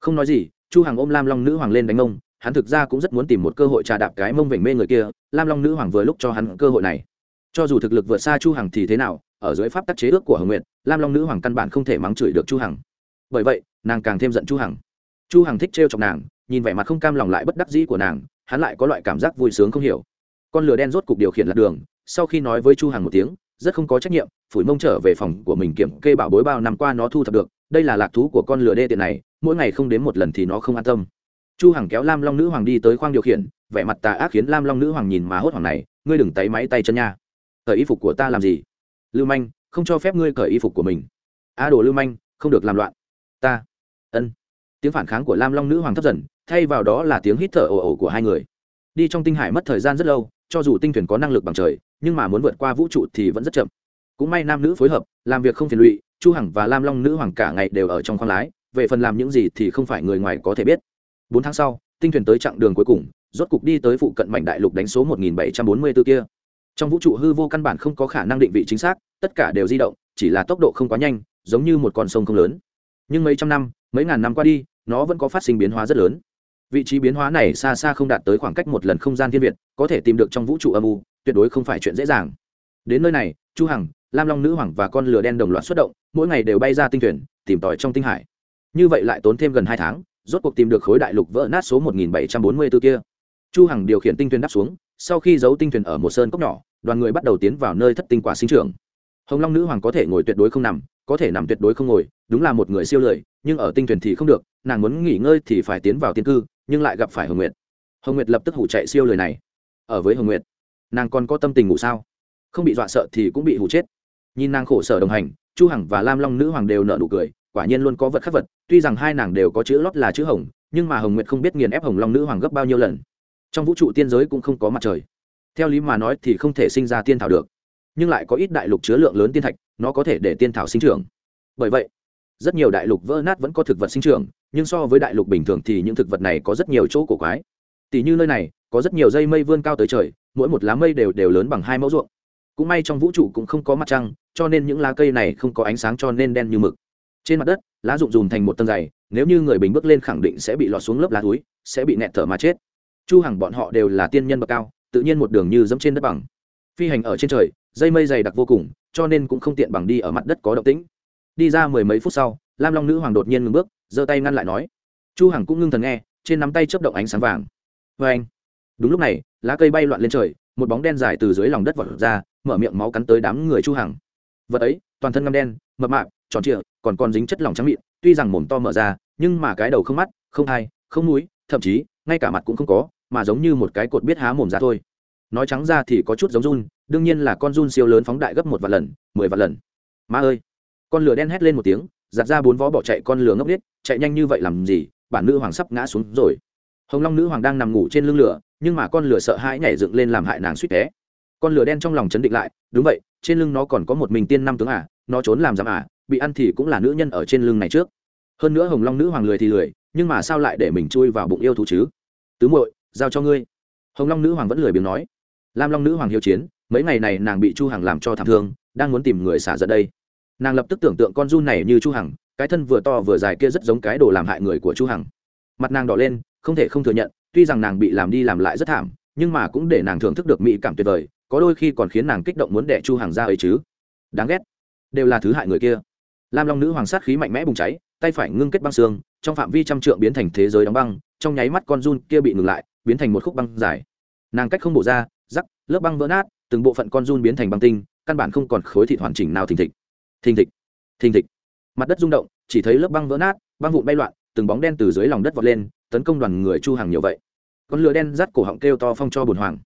[SPEAKER 1] Không nói gì chu hằng ôm lam long nữ hoàng lên đánh ông hắn thực ra cũng rất muốn tìm một cơ hội trà đạp cái mông vểnh mê người kia lam long nữ hoàng vừa lúc cho hắn cơ hội này. Cho dù thực lực vượt xa chu hằng thì thế nào ở dưới pháp tắc chế ước của hồng Nguyệt, lam long nữ hoàng căn bản không thể mắng chửi được chu hằng. Bởi vậy nàng càng thêm giận chu hằng. Chu hằng thích trêu chọc nàng nhìn vẻ mặt không cam lòng lại bất đắc dĩ của nàng hắn lại có loại cảm giác vui sướng không hiểu con lửa đen rốt cục điều khiển lạc đường, sau khi nói với chu hằng một tiếng, rất không có trách nhiệm, phủi mông trở về phòng của mình kiểm kê bảo bối bao năm qua nó thu thập được, đây là lạc thú của con lửa đê tiện này, mỗi ngày không đến một lần thì nó không an tâm. Chu hằng kéo lam long nữ hoàng đi tới khoang điều khiển, vẻ mặt tà ác khiến lam long nữ hoàng nhìn mà hốt hoảng này, ngươi đừng tay máy tay chân nha. Cởi y phục của ta làm gì? Lưu manh, không cho phép ngươi cởi y phục của mình. A đồ lưu manh, không được làm loạn. Ta. Ân. Tiếng phản kháng của lam long nữ hoàng thấp dần, thay vào đó là tiếng hít thở ồ ồ của hai người. Đi trong tinh hải mất thời gian rất lâu cho dù tinh thuyền có năng lực bằng trời, nhưng mà muốn vượt qua vũ trụ thì vẫn rất chậm. Cũng may nam nữ phối hợp, làm việc không phiền lụy, chu hằng và lam long nữ hoàng cả ngày đều ở trong khoang lái, về phần làm những gì thì không phải người ngoài có thể biết. Bốn tháng sau, tinh thuyền tới chặng đường cuối cùng, rốt cục đi tới phụ cận mảnh đại lục đánh số 1744 kia. Trong vũ trụ hư vô căn bản không có khả năng định vị chính xác, tất cả đều di động, chỉ là tốc độ không quá nhanh, giống như một con sông không lớn. Nhưng mấy trăm năm, mấy ngàn năm qua đi, nó vẫn có phát sinh biến hóa rất lớn vị trí biến hóa này xa xa không đạt tới khoảng cách một lần không gian thiên việt, có thể tìm được trong vũ trụ âm u, tuyệt đối không phải chuyện dễ dàng. Đến nơi này, chu hằng, lam long nữ hoàng và con lửa đen đồng loạt xuất động, mỗi ngày đều bay ra tinh thuyền, tìm tòi trong tinh hải. Như vậy lại tốn thêm gần hai tháng, rốt cuộc tìm được khối đại lục vỡ nát số 1744 kia. Chu hằng điều khiển tinh thuyền đáp xuống, sau khi giấu tinh thuyền ở một sơn cốc nhỏ, đoàn người bắt đầu tiến vào nơi thất tinh quả sinh trưởng. Hồng long nữ hoàng có thể ngồi tuyệt đối không nằm, có thể nằm tuyệt đối không ngồi, đúng là một người siêu lười, nhưng ở tinh thuyền thì không được, nàng muốn nghỉ ngơi thì phải tiến vào tiên cư nhưng lại gặp phải hồng nguyệt. Hồng nguyệt lập tức hủ chạy siêu lời này. Ở với hồng nguyệt, nàng còn có tâm tình ngủ sao? Không bị dọa sợ thì cũng bị hủ chết. Nhìn nàng khổ sở đồng hành, chu hằng và lam long nữ hoàng đều nở nụ cười, quả nhiên luôn có vật khắc vật, tuy rằng hai nàng đều có chữ lót là chữ hồng, nhưng mà hồng nguyệt không biết nghiền ép hồng long nữ hoàng gấp bao nhiêu lần. Trong vũ trụ tiên giới cũng không có mặt trời. Theo lý mà nói thì không thể sinh ra tiên thảo được. Nhưng lại có ít đại lục chứa lượng lớn tiên thạch, nó có thể để tiên thảo sinh trưởng. Bởi vậy rất nhiều đại lục vỡ nát vẫn có thực vật sinh trưởng, nhưng so với đại lục bình thường thì những thực vật này có rất nhiều chỗ cổ quái. Tỷ như nơi này, có rất nhiều dây mây vươn cao tới trời, mỗi một lá mây đều đều lớn bằng hai mẫu ruộng. Cũng may trong vũ trụ cũng không có mặt trăng, cho nên những lá cây này không có ánh sáng cho nên đen như mực. Trên mặt đất, lá rụng dùm thành một tầng dày, nếu như người bình bước lên khẳng định sẽ bị lọt xuống lớp lá túi, sẽ bị nẹt thở mà chết. Chu hằng bọn họ đều là tiên nhân bậc cao, tự nhiên một đường như dẫm trên đất bằng. Phi hành ở trên trời, dây mây dày đặc vô cùng, cho nên cũng không tiện bằng đi ở mặt đất có động tĩnh đi ra mười mấy phút sau, lam long nữ hoàng đột nhiên ngừng bước, giơ tay ngăn lại nói. Chu hằng cũng ngưng thần nghe, trên nắm tay chớp động ánh sáng vàng. Vê anh. Đúng lúc này, lá cây bay loạn lên trời, một bóng đen dài từ dưới lòng đất vọt ra, mở miệng máu cắn tới đám người chu hằng. Vật ấy, toàn thân ngăm đen, mập mạp, tròn trịa, còn còn dính chất lỏng trắng miệng tuy rằng mồm to mở ra, nhưng mà cái đầu không mắt, không hai, không mũi, thậm chí, ngay cả mặt cũng không có, mà giống như một cái cột biết há mồm ra thôi. Nói trắng ra thì có chút giống run, đương nhiên là con run siêu lớn phóng đại gấp một vạn lần, mười vạn lần. Ma ơi! Con lửa đen hét lên một tiếng, giặt ra bốn vó bỏ chạy, con lửa ngốc biết chạy nhanh như vậy làm gì? Bản nữ hoàng sắp ngã xuống rồi. Hồng long nữ hoàng đang nằm ngủ trên lưng lửa, nhưng mà con lửa sợ hãi nhảy dựng lên làm hại nàng suýt té. Con lửa đen trong lòng chấn định lại, đúng vậy, trên lưng nó còn có một mình tiên năm tướng à nó trốn làm giảm à bị ăn thì cũng là nữ nhân ở trên lưng này trước. Hơn nữa hồng long nữ hoàng lười thì lười, nhưng mà sao lại để mình chui vào bụng yêu thú chứ? Tứ muội, giao cho ngươi. Hồng long nữ hoàng vẫn lười biếng nói. Lam long nữ hoàng hiếu chiến, mấy ngày này nàng bị chu hằng làm cho thảm thương, đang muốn tìm người xả giận đây nàng lập tức tưởng tượng con run này như chu hằng, cái thân vừa to vừa dài kia rất giống cái đồ làm hại người của chu hằng. Mặt nàng đỏ lên, không thể không thừa nhận, tuy rằng nàng bị làm đi làm lại rất thảm, nhưng mà cũng để nàng thưởng thức được mỹ cảm tuyệt vời, có đôi khi còn khiến nàng kích động muốn đẻ chu hằng ra ấy chứ. Đáng ghét. Đều là thứ hại người kia. Lam long nữ hoàng sát khí mạnh mẽ bùng cháy, tay phải ngưng kết băng xương, trong phạm vi trăm trượng biến thành thế giới đóng băng, trong nháy mắt con run kia bị ngừng lại, biến thành một khúc băng dài. Nàng cách không bổ ra, rắc, lớp băng vỡ nát, từng bộ phận con run biến thành băng tinh, căn bản không còn khối thịt hoàn chỉnh nào thình thịch thình thịch thình thịch. Mặt đất rung động, chỉ thấy lớp băng vỡ nát, băng vụn bay loạn, từng bóng đen từ dưới lòng đất vọt lên, tấn công đoàn người chu hàng nhiều vậy. Con lửa đen rắt cổ họng kêu to phong cho bùn hoàng.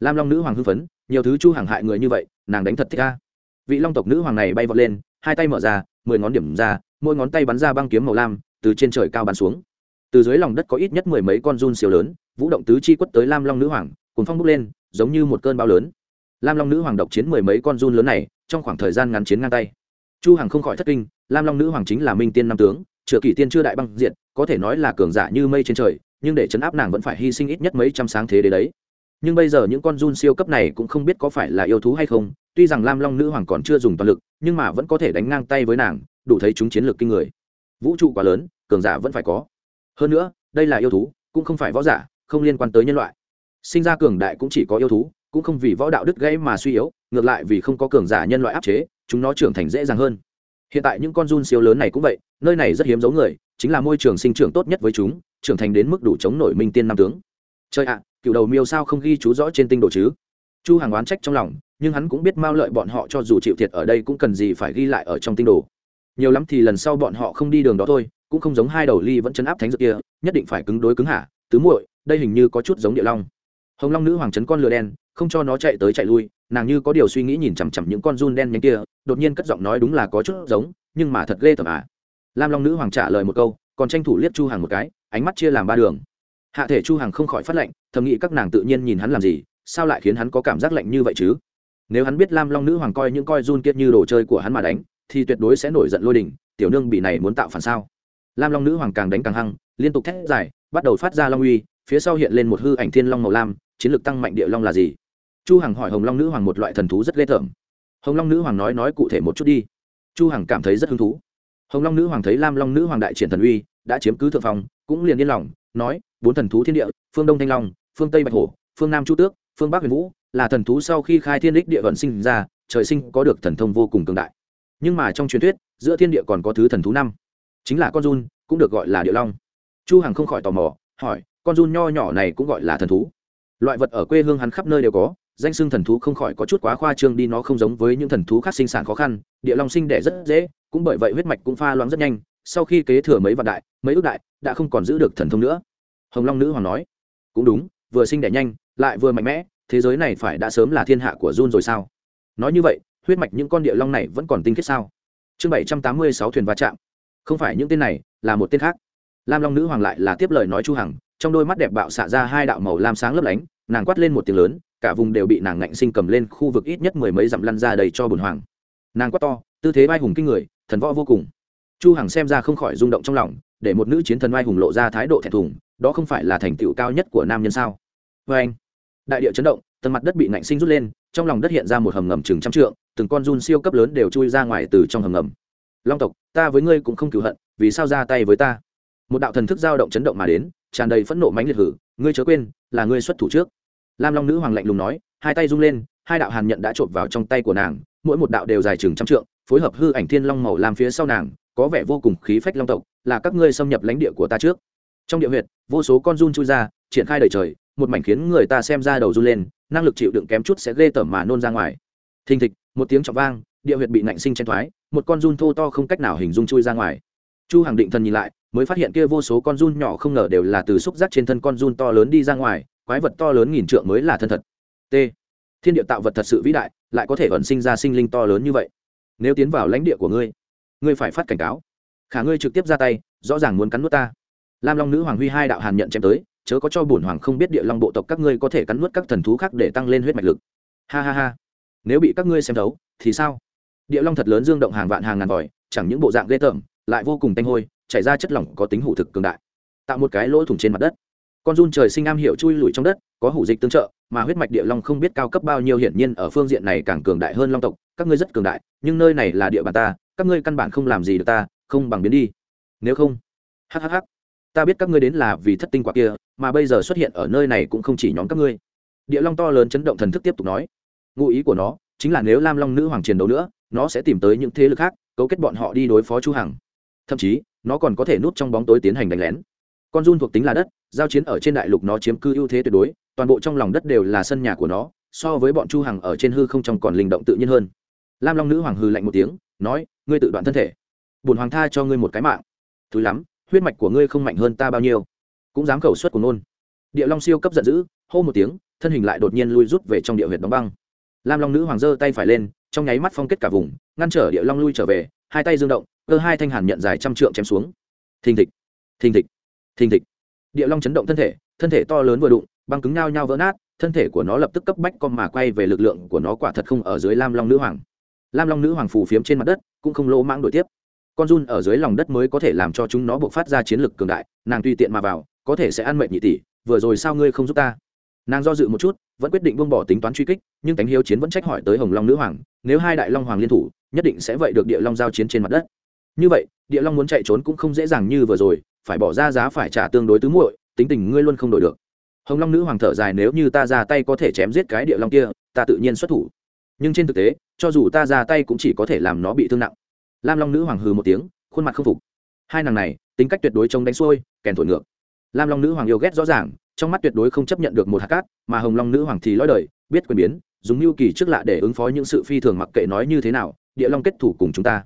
[SPEAKER 1] Lam long nữ hoàng hưng phấn, nhiều thứ chu hàng hại người như vậy, nàng đánh thật thích ca vị long tộc nữ hoàng này bay vọt lên, hai tay mở ra, mười ngón điểm ra, mỗi ngón tay bắn ra băng kiếm màu lam, từ trên trời cao bắn xuống. Từ dưới lòng đất có ít nhất mười mấy con run siêu lớn, vũ động tứ chi quất tới lam long nữ hoàng cùng phong bốc lên, giống như một cơn bão lớn. Lam long nữ hoàng độc chiến mười mấy con run lớn này, trong khoảng thời gian ngắn chiến ngang tay chu hằng không khỏi thất kinh, lam long nữ hoàng chính là minh tiên nam tướng, chữa kỷ tiên chưa đại băng diện có thể nói là cường giả như mây trên trời, nhưng để chấn áp nàng vẫn phải hy sinh ít nhất mấy trăm sáng thế để đấy. Nhưng bây giờ những con run siêu cấp này cũng không biết có phải là yêu thú hay không, tuy rằng lam long nữ hoàng còn chưa dùng toàn lực, nhưng mà vẫn có thể đánh ngang tay với nàng, đủ thấy chúng chiến lược kinh người. Vũ trụ quá lớn, cường giả vẫn phải có. Hơn nữa, đây là yêu thú, cũng không phải võ giả, không liên quan tới nhân loại. Sinh ra cường đại cũng chỉ có yêu thú, cũng không vì võ đạo đứt gãy mà suy yếu, ngược lại vì không có cường giả nhân loại áp chế chúng nó trưởng thành dễ dàng hơn. Hiện tại những con run siêu lớn này cũng vậy, nơi này rất hiếm dấu người, chính là môi trường sinh trưởng tốt nhất với chúng, trưởng thành đến mức đủ chống nổi minh tiên nam tướng. Chơi ạ, cựu đầu miêu sao không ghi chú rõ trên tinh đồ chứ? Chu hàng oán trách trong lòng, nhưng hắn cũng biết mao lợi bọn họ cho dù chịu thiệt ở đây cũng cần gì phải ghi lại ở trong tinh đồ. Nhiều lắm thì lần sau bọn họ không đi đường đó thôi, cũng không giống hai đầu ly vẫn chấn áp thánh dược kia, nhất định phải cứng đối cứng hả tứ muội, đây hình như có chút giống địa long. Hồng long nữ hoàng trấn con lừa đen, không cho nó chạy tới chạy lui nàng như có điều suy nghĩ nhìn chằm chằm những con run đen nhánh kia, đột nhiên cất giọng nói đúng là có chút giống, nhưng mà thật ghê tởm à. Lam long nữ hoàng trả lời một câu, còn tranh thủ liếc chu hàng một cái, ánh mắt chia làm ba đường. Hạ thể chu hàng không khỏi phát lệnh, thầm nghĩ các nàng tự nhiên nhìn hắn làm gì, sao lại khiến hắn có cảm giác lạnh như vậy chứ? Nếu hắn biết lam long nữ hoàng coi những coi run kiệt như đồ chơi của hắn mà đánh, thì tuyệt đối sẽ nổi giận lôi đình, tiểu nương bị này muốn tạo phản sao? Lam long nữ hoàng càng đánh càng hăng, liên tục thét dài, bắt đầu phát ra long uy, phía sau hiện lên một hư ảnh thiên long màu lam, chiến lược tăng mạnh địa long là gì? Chu hằng hỏi hồng long nữ hoàng một loại thần thú rất ghê tởm. Hồng long nữ hoàng nói nói cụ thể một chút đi. Chu hằng cảm thấy rất hứng thú. Hồng long nữ hoàng thấy lam long nữ hoàng đại triển thần uy, đã chiếm cứ thượng phòng cũng liền yên lòng, nói, bốn thần thú thiên địa, phương đông thanh long, phương tây bạch hổ, phương nam chu tước, phương bắc huyền vũ, là thần thú sau khi khai thiên đích địa vận sinh ra, trời sinh có được thần thông vô cùng cường đại. Nhưng mà trong truyền thuyết, giữa thiên địa còn có thứ thần thú năm. Chính là con run, cũng được gọi là địa long. Chu hằng không khỏi tò mò, hỏi, con run nho nhỏ này cũng gọi là thần thú. Loại vật ở quê hương hắn khắp nơi đều có danh xưng thần thú không khỏi có chút quá khoa trương đi, nó không giống với những thần thú khác sinh sản khó khăn, địa long sinh đẻ rất dễ, cũng bởi vậy huyết mạch cũng pha loãng rất nhanh, sau khi kế thừa mấy vạn đại, mấy ước đại, đã không còn giữ được thần thông nữa. Hồng long nữ hoàng nói, cũng đúng, vừa sinh đẻ nhanh, lại vừa mạnh mẽ, thế giới này phải đã sớm là thiên hạ của Jun rồi sao? Nói như vậy, huyết mạch những con địa long này vẫn còn tinh khiết sao? Chương bảy trăm tám mươi sáu thuyền va chạm. Không phải những tên này, là một tên khác. Lam long nữ hoàng lại là tiếp lời nói chu hằng, trong đôi mắt đẹp bạo xạ ra hai đạo màu lam sáng lấp lánh, nàng quát lên một tiếng lớn cả vùng đều bị nàng ngạnh sinh cầm lên khu vực ít nhất mười mấy dặm lăn ra đầy cho bùn hoàng. Nàng quát to, tư thế vai hùng kinh người, thần võ vô cùng. Chu hằng xem ra không khỏi rung động trong lòng, để một nữ chiến thần vai hùng lộ ra thái độ thẹn thùng, đó không phải là thành tựu cao nhất của nam nhân sao? Với anh, đại địa chấn động, tầng mặt đất bị ngạnh sinh rút lên, trong lòng đất hiện ra một hầm ngầm chừng trăm trượng, từng con run siêu cấp lớn đều chui ra ngoài từ trong hầm ngầm. Long tộc, ta với ngươi cũng không cửu hận, vì sao ra tay với ta? Một đạo thần thức dao động chấn động mà đến, tràn đầy phẫn nộ mãnh liệt hử, ngươi chớ quên, là ngươi xuất thủ trước lam long nữ hoàng lạnh lùng nói, hai tay rung lên, hai đạo hàn nhận đã trộn vào trong tay của nàng, mỗi một đạo đều dài chừng trăm trượng, phối hợp hư ảnh thiên long màu làm phía sau nàng, có vẻ vô cùng khí phách long tộc, là các ngươi xâm nhập lãnh địa của ta trước. Trong địa huyệt, vô số con run chui ra, triển khai đời trời, một mảnh khiến người ta xem ra đầu run lên, năng lực chịu đựng kém chút sẽ ghê tởm mà nôn ra ngoài. Thình thịch, một tiếng trọng vang, địa huyệt bị nạnh sinh chen thoái, một con run thô to không cách nào hình dung chui ra ngoài. Chu hàng định thần nhìn lại, mới phát hiện kia vô số con run nhỏ không ngờ đều là từ xúc giác trên thân con run to lớn đi ra ngoài quái vật to lớn nghìn trượng mới là thân thật. T. Thiên địa tạo vật thật sự vĩ đại, lại có thể ẩn sinh ra sinh linh to lớn như vậy. Nếu tiến vào lãnh địa của ngươi ngươi phải phát cảnh cáo. Khả ngươi trực tiếp ra tay, rõ ràng muốn cắn nuốt ta. Lam long nữ hoàng huy hai đạo hàn nhận chém tới, chớ có cho bổn hoàng không biết địa long bộ tộc các ngươi có thể cắn nuốt các thần thú khác để tăng lên huyết mạch lực. Ha ha ha. Nếu bị các ngươi xem thấu, thì sao? Địa long thật lớn dương động hàng vạn hàng ngàn vòi, chẳng những bộ dạng ghê tởm, lại vô cùng tanh hôi, chảy ra chất lỏng có tính hủ thực cường đại. Tạo một cái lỗ thủng trên mặt đất con run trời sinh am hiểu chui lùi trong đất, có hủ dịch tương trợ, mà huyết mạch địa long không biết cao cấp bao nhiêu hiển nhiên ở phương diện này càng cường đại hơn long tộc, các ngươi rất cường đại, nhưng nơi này là địa bàn ta, các ngươi căn bản không làm gì được ta, không bằng biến đi. Nếu không hhh ta biết các ngươi đến là vì thất tinh quả kia, mà bây giờ xuất hiện ở nơi này cũng không chỉ nhóm các ngươi. Địa long to lớn chấn động thần thức tiếp tục nói, ngụ ý của nó chính là nếu lam long nữ hoàng chiến đấu nữa, nó sẽ tìm tới những thế lực khác, cấu kết bọn họ đi đối phó chu hằng. Thậm chí, nó còn có thể núp trong bóng tối tiến hành đánh lén con run thuộc tính là đất, giao chiến ở trên đại lục nó chiếm cư ưu thế tuyệt đối, toàn bộ trong lòng đất đều là sân nhà của nó, so với bọn chu hằng ở trên hư không trong còn linh động tự nhiên hơn. Lam long nữ hoàng hư lạnh một tiếng, nói, ngươi tự đoạn thân thể. Bùn hoàng tha cho ngươi một cái mạng. Thứ lắm, huyết mạch của ngươi không mạnh hơn ta bao nhiêu. Cũng dám khẩu suất của nôn địa long siêu cấp giận dữ, hô một tiếng, thân hình lại đột nhiên lui rút về trong địa huyệt đóng băng. Lam long nữ hoàng giơ tay phải lên, trong nháy mắt phong kết cả vùng, ngăn trở địa long lui trở về, hai tay dương động, cơ hai thanh hàn nhận dài trăm trượng chém xuống. Thình thịch thình thịch thình thịch. Địa long chấn động thân thể thân thể to lớn vừa đụng, băng cứng nhao nhao vỡ nát, thân thể của nó lập tức cấp bách con mà quay về lực lượng của nó quả thật không ở dưới lam long nữ hoàng. Lam long nữ hoàng phù phiếm trên mặt đất, cũng không lỗ mãng đổi tiếp. Con run ở dưới lòng đất mới có thể làm cho chúng nó buộc phát ra chiến lực cường đại, nàng tùy tiện mà vào, có thể sẽ ăn mệnh nhị tỷ, vừa rồi sao ngươi không giúp ta? Nàng do dự một chút, vẫn quyết định buông bỏ tính toán truy kích, nhưng cánh hiếu chiến vẫn trách hỏi tới hồng long nữ hoàng, nếu hai đại long hoàng liên thủ, nhất định sẽ vậy được địa long giao chiến trên mặt đất. Như vậy, địa long muốn chạy trốn cũng không dễ dàng như vừa rồi phải bỏ ra giá phải trả tương đối tứ muội, tính tình ngươi luôn không đổi được. Hồng long nữ hoàng thở dài, nếu như ta ra tay có thể chém giết cái địa long kia, ta tự nhiên xuất thủ. Nhưng trên thực tế, cho dù ta ra tay cũng chỉ có thể làm nó bị thương nặng. Lam long nữ hoàng hừ một tiếng, khuôn mặt không phục. Hai nàng này, tính cách tuyệt đối chống đánh xuôi, kèn thổi ngược. Lam long nữ hoàng yêu ghét rõ ràng, trong mắt tuyệt đối không chấp nhận được một hạt cát, mà hồng long nữ hoàng thì lõi đời, biết quyền biến, dùng mưu kỳ trước lạ để ứng phó những sự phi thường mặc kệ nói như thế nào, địa long kết thủ cùng chúng ta.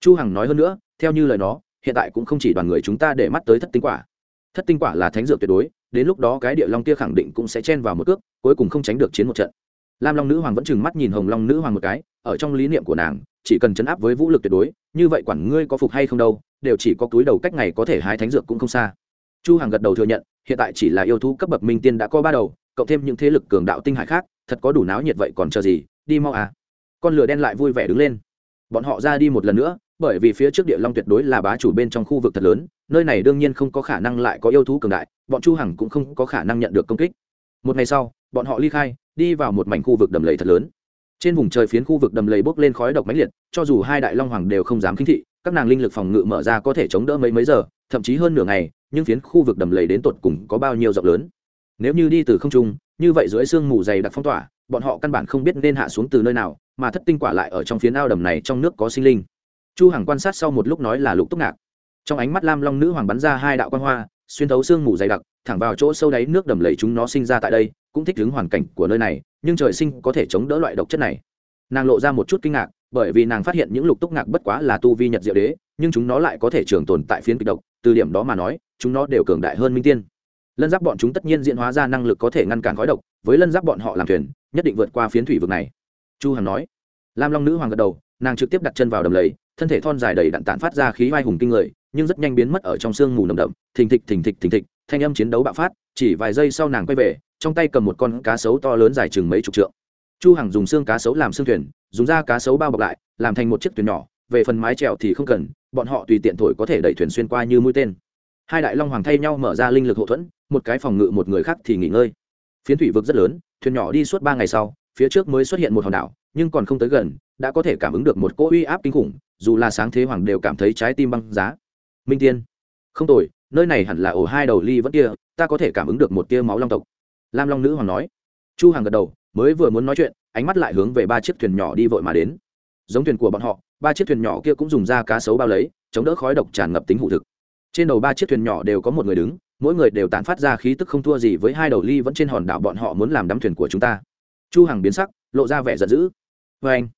[SPEAKER 1] Chu hằng nói hơn nữa, theo như lời nó hiện tại cũng không chỉ đoàn người chúng ta để mắt tới thất tinh quả. Thất tinh quả là thánh dược tuyệt đối, đến lúc đó cái địa long kia khẳng định cũng sẽ chen vào một cước, cuối cùng không tránh được chiến một trận. Lam long nữ hoàng vẫn chừng mắt nhìn hồng long nữ hoàng một cái, ở trong lý niệm của nàng, chỉ cần chấn áp với vũ lực tuyệt đối, như vậy quản ngươi có phục hay không đâu, đều chỉ có túi đầu cách ngày có thể hái thánh dược cũng không xa. Chu hằng gật đầu thừa nhận, hiện tại chỉ là yêu thú cấp bậc minh tiên đã có ba đầu, cộng thêm những thế lực cường đạo tinh hải khác, thật có đủ náo nhiệt vậy còn chờ gì, đi mau à. Con lửa đen lại vui vẻ đứng lên. Bọn họ ra đi một lần nữa bởi vì phía trước địa long tuyệt đối là bá chủ bên trong khu vực thật lớn, nơi này đương nhiên không có khả năng lại có yêu thú cường đại, bọn chu hằng cũng không có khả năng nhận được công kích. Một ngày sau, bọn họ ly khai, đi vào một mảnh khu vực đầm lầy thật lớn. Trên vùng trời phiến khu vực đầm lầy bốc lên khói độc mãnh liệt, cho dù hai đại long hoàng đều không dám khinh thị, các nàng linh lực phòng ngự mở ra có thể chống đỡ mấy mấy giờ, thậm chí hơn nửa ngày, nhưng phiến khu vực đầm lầy đến tột cùng có bao nhiêu rộng lớn? Nếu như đi từ không trung, như vậy dưới sương mù dày đặc phong tỏa, bọn họ căn bản không biết nên hạ xuống từ nơi nào, mà thất tinh quả lại ở trong phiến ao đầm này trong nước có sinh linh chu hằng quan sát sau một lúc nói là lục túc ngạc. Trong ánh mắt lam long nữ hoàng bắn ra hai đạo quan hoa, xuyên thấu xương mù dày đặc, thẳng vào chỗ sâu đáy nước đầm lầy chúng nó sinh ra tại đây, cũng thích ứng hoàn cảnh của nơi này, nhưng trời sinh có thể chống đỡ loại độc chất này. Nàng lộ ra một chút kinh ngạc, bởi vì nàng phát hiện những lục túc ngạc bất quá là tu vi nhật diệu đế, nhưng chúng nó lại có thể trường tồn tại phiến kịch độc, từ điểm đó mà nói, chúng nó đều cường đại hơn minh tiên. Lân giáp bọn chúng tất nhiên diễn hóa ra năng lực có thể ngăn cản khói độc, với lân giáp bọn họ làm thuyền, nhất định vượt qua phiến thủy vực này. Chu hằng nói. Lam long nữ hoàng gật đầu, nàng trực tiếp đặt chân vào đầm lầy thân thể thon dài đầy đặn tản phát ra khí vai hùng kinh người, nhưng rất nhanh biến mất ở trong sương mù nồng đậm, thình thịch thình thịch thình thịch, thanh âm chiến đấu bạo phát, chỉ vài giây sau nàng quay về, trong tay cầm một con cá sấu to lớn dài chừng mấy chục trượng. Chu hằng dùng xương cá sấu làm xương thuyền, dùng da cá sấu bao bọc lại, làm thành một chiếc thuyền nhỏ, về phần mái chèo thì không cần, bọn họ tùy tiện thổi có thể đẩy thuyền xuyên qua như mũi tên. Hai đại long hoàng thay nhau mở ra linh lực hậu thuẫn, một cái phòng ngự một người khác thì nghỉ ngơi. Phiến thủy vực rất lớn, thuyền nhỏ đi suốt ba ngày sau, phía trước mới xuất hiện một hòn đảo, nhưng còn không tới gần, đã có thể cảm ứng được một cỗ uy áp kinh khủng dù là sáng thế hoàng đều cảm thấy trái tim băng giá. Minh tiên, không tồi, nơi này hẳn là ổ hai đầu ly vẫn kia, ta có thể cảm ứng được một tia máu long tộc. Lam long nữ hoàng nói. Chu hàng gật đầu, mới vừa muốn nói chuyện, ánh mắt lại hướng về ba chiếc thuyền nhỏ đi vội mà đến. Giống thuyền của bọn họ, ba chiếc thuyền nhỏ kia cũng dùng da cá sấu bao lấy, chống đỡ khói độc tràn ngập tính hụ thực. Trên đầu ba chiếc thuyền nhỏ đều có một người đứng, mỗi người đều tản phát ra khí tức không thua gì với hai đầu ly vẫn trên hòn đảo bọn họ muốn làm đắm thuyền của chúng ta. Chu hằng biến sắc, lộ ra vẻ giận dữ. Vê anh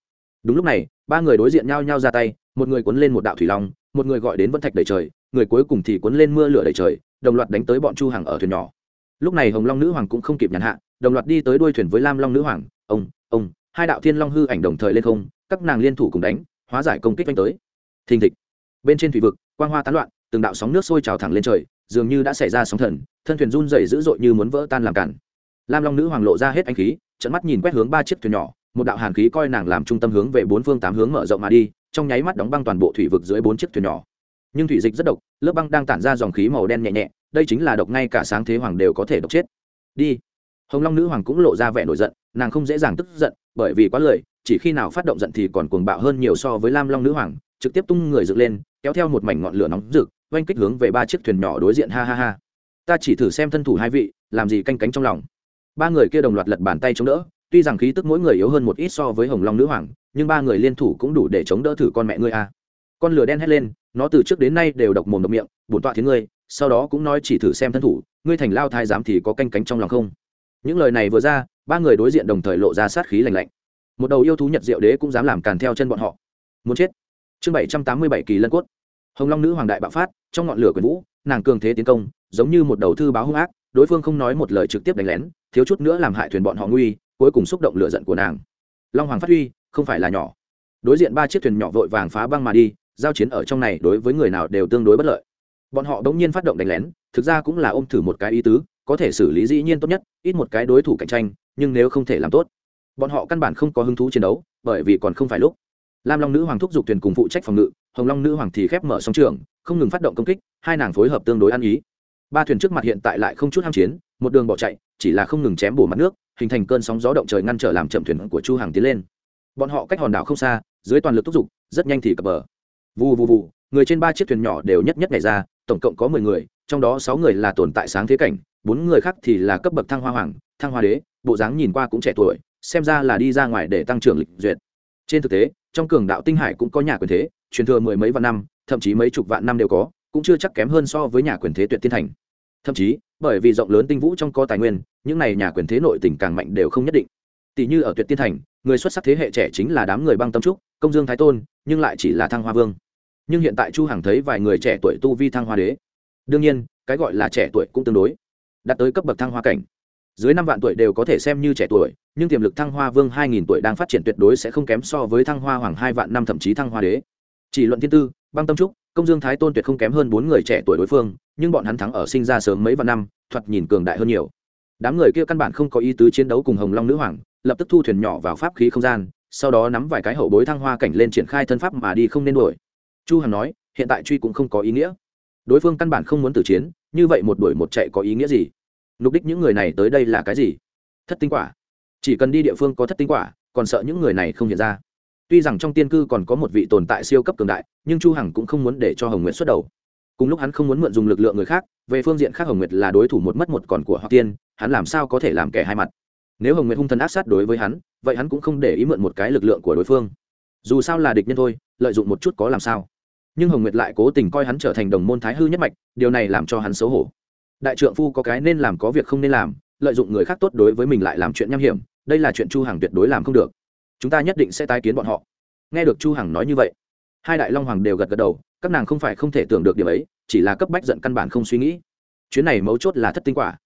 [SPEAKER 1] đúng lúc này ba người đối diện nhau nhau ra tay, một người cuốn lên một đạo thủy long, một người gọi đến vân thạch đầy trời, người cuối cùng thì cuốn lên mưa lửa đầy trời, đồng loạt đánh tới bọn chu hằng ở thuyền nhỏ. Lúc này hồng long nữ hoàng cũng không kịp nhàn hạ, đồng loạt đi tới đuôi thuyền với lam long nữ hoàng, ông ông, hai đạo thiên long hư ảnh đồng thời lên không, các nàng liên thủ cùng đánh, hóa giải công kích đánh tới. Thình thịch. Bên trên thủy vực, quang hoa tán loạn, từng đạo sóng nước sôi trào thẳng lên trời, dường như đã xảy ra sóng thần, thân thuyền run rẩy dữ dội như muốn vỡ tan làm cản lam long nữ hoàng lộ ra hết anh khí trận mắt nhìn quét hướng ba chiếc thuyền nhỏ một đạo hàn khí coi nàng làm trung tâm hướng về bốn phương tám hướng mở rộng mà đi, trong nháy mắt đóng băng toàn bộ thủy vực dưới bốn chiếc thuyền nhỏ. Nhưng thủy dịch rất độc, lớp băng đang tản ra dòng khí màu đen nhẹ nhẹ, đây chính là độc ngay cả sáng thế hoàng đều có thể độc chết. Đi. Hồng long nữ hoàng cũng lộ ra vẻ nổi giận, nàng không dễ dàng tức giận, bởi vì quá lời, chỉ khi nào phát động giận thì còn cuồng bạo hơn nhiều so với lam long nữ hoàng, trực tiếp tung người dựng lên, kéo theo một mảnh ngọn lửa nóng rực, oanh kích hướng về ba chiếc thuyền nhỏ đối diện, ha ha ha. Ta chỉ thử xem thân thủ hai vị, làm gì canh cánh trong lòng. Ba người kia đồng loạt lật bàn tay chống đỡ tuy rằng khí tức mỗi người yếu hơn một ít so với hồng long nữ hoàng, nhưng ba người liên thủ cũng đủ để chống đỡ thử con mẹ ngươi a. Con lửa đen hét lên, nó từ trước đến nay đều độc mồm độc miệng, bổn tọa thiến ngươi, sau đó cũng nói chỉ thử xem thân thủ, ngươi thành lao thái giám thì có canh cánh trong lòng không? Những lời này vừa ra, ba người đối diện đồng thời lộ ra sát khí lạnh lạnh. Một đầu yêu thú nhật diệu đế cũng dám làm càn theo chân bọn họ. Muốn chết. Chương bảy trăm tám mươi bảy kỳ lân cốt. Hồng long nữ hoàng đại bạo phát, trong ngọn lửa quyền vũ, nàng cường thế tiến công, giống như một đầu thư báo hung ác, đối phương không nói một lời trực tiếp đánh lén, thiếu chút nữa làm hại thuyền bọn họ nguy cuối cùng xúc động lửa giận của nàng. Long hoàng phát huy, không phải là nhỏ. Đối diện ba chiếc thuyền nhỏ vội vàng phá băng mà đi, giao chiến ở trong này đối với người nào đều tương đối bất lợi. Bọn họ đống nhiên phát động đánh lén, thực ra cũng là ôm thử một cái ý tứ, có thể xử lý dĩ nhiên tốt nhất, ít một cái đối thủ cạnh tranh, nhưng nếu không thể làm tốt, bọn họ căn bản không có hứng thú chiến đấu, bởi vì còn không phải lúc. Lam long nữ hoàng thúc giục thuyền cùng phụ trách phòng ngự, hồng long nữ hoàng thì khép mở sóng trường, không ngừng phát động công kích, hai nàng phối hợp tương đối ăn ý. Ba thuyền trước mặt hiện tại lại không chút ham chiến một đường bỏ chạy, chỉ là không ngừng chém bổ mặt nước, hình thành cơn sóng gió động trời ngăn trở làm chậm thuyền của chu hàng tiến lên. Bọn họ cách hòn đảo không xa, dưới toàn lực thúc giục, rất nhanh thì cập bờ. Vù vù vù, người trên ba chiếc thuyền nhỏ đều nhất nhất nhảy ra, tổng cộng có mười người, trong đó sáu người là tồn tại sáng thế cảnh, bốn người khác thì là cấp bậc thăng hoa hoàng, thăng hoa đế, bộ dáng nhìn qua cũng trẻ tuổi, xem ra là đi ra ngoài để tăng trưởng lịch duyệt. Trên thực tế, trong cường đạo tinh hải cũng có nhà quyền thế, truyền thừa mười mấy vạn năm, thậm chí mấy chục vạn năm đều có, cũng chưa chắc kém hơn so với nhà quyền thế tuyệt tiên thành thậm chí, bởi vì rộng lớn tinh vũ trong có tài nguyên, những này nhà quyền thế nội tình càng mạnh đều không nhất định. Tỷ như ở tuyệt tiên thành, người xuất sắc thế hệ trẻ chính là đám người băng tâm trúc, công dương thái tôn, nhưng lại chỉ là thăng hoa vương. Nhưng hiện tại chu hằng thấy vài người trẻ tuổi tu vi thăng hoa đế. Đương nhiên, cái gọi là trẻ tuổi cũng tương đối. Đạt tới cấp bậc thăng hoa cảnh. Dưới năm vạn tuổi đều có thể xem như trẻ tuổi, nhưng tiềm lực thăng hoa vương hai nghìn tuổi đang phát triển tuyệt đối sẽ không kém so với thăng hoa hoàng hai vạn năm thậm chí thăng hoa đế. Chỉ luận thiên tư, băng tâm trúc, công dương thái tôn tuyệt không kém hơn bốn người trẻ tuổi đối phương nhưng bọn hắn thắng ở sinh ra sớm mấy vạn năm, thoạt nhìn cường đại hơn nhiều. Đám người kia căn bản không có ý tứ chiến đấu cùng hồng long nữ hoàng, lập tức thu thuyền nhỏ vào pháp khí không gian, sau đó nắm vài cái hậu bối thăng hoa cảnh lên triển khai thân pháp mà đi không nên đuổi. Chu hằng nói, hiện tại truy cũng không có ý nghĩa. Đối phương căn bản không muốn tử chiến, như vậy một đuổi một chạy có ý nghĩa gì? Mục đích những người này tới đây là cái gì? Thất tinh quả. Chỉ cần đi địa phương có thất tinh quả, còn sợ những người này không hiện ra. Tuy rằng trong tiên cư còn có một vị tồn tại siêu cấp cường đại, nhưng chu hằng cũng không muốn để cho hồng nguyệt xuất đầu cùng lúc hắn không muốn mượn dùng lực lượng người khác, về phương diện khác hồng nguyệt là đối thủ một mất một còn của hoặc tiên, hắn làm sao có thể làm kẻ hai mặt? Nếu hồng nguyệt hung thần ác sát đối với hắn, vậy hắn cũng không để ý mượn một cái lực lượng của đối phương. Dù sao là địch nhân thôi, lợi dụng một chút có làm sao. Nhưng hồng nguyệt lại cố tình coi hắn trở thành đồng môn thái hư nhất mạch, điều này làm cho hắn xấu hổ. Đại trượng phu có cái nên làm có việc không nên làm, lợi dụng người khác tốt đối với mình lại làm chuyện nham hiểm, đây là chuyện chu hằng tuyệt đối làm không được. Chúng ta nhất định sẽ tái kiến bọn họ. Nghe được chu hằng nói như vậy, hai đại long hoàng đều gật gật đầu các nàng không phải không thể tưởng được điểm ấy, chỉ là cấp bách giận căn bản không suy nghĩ. Chuyến này mấu chốt là thất tinh quả.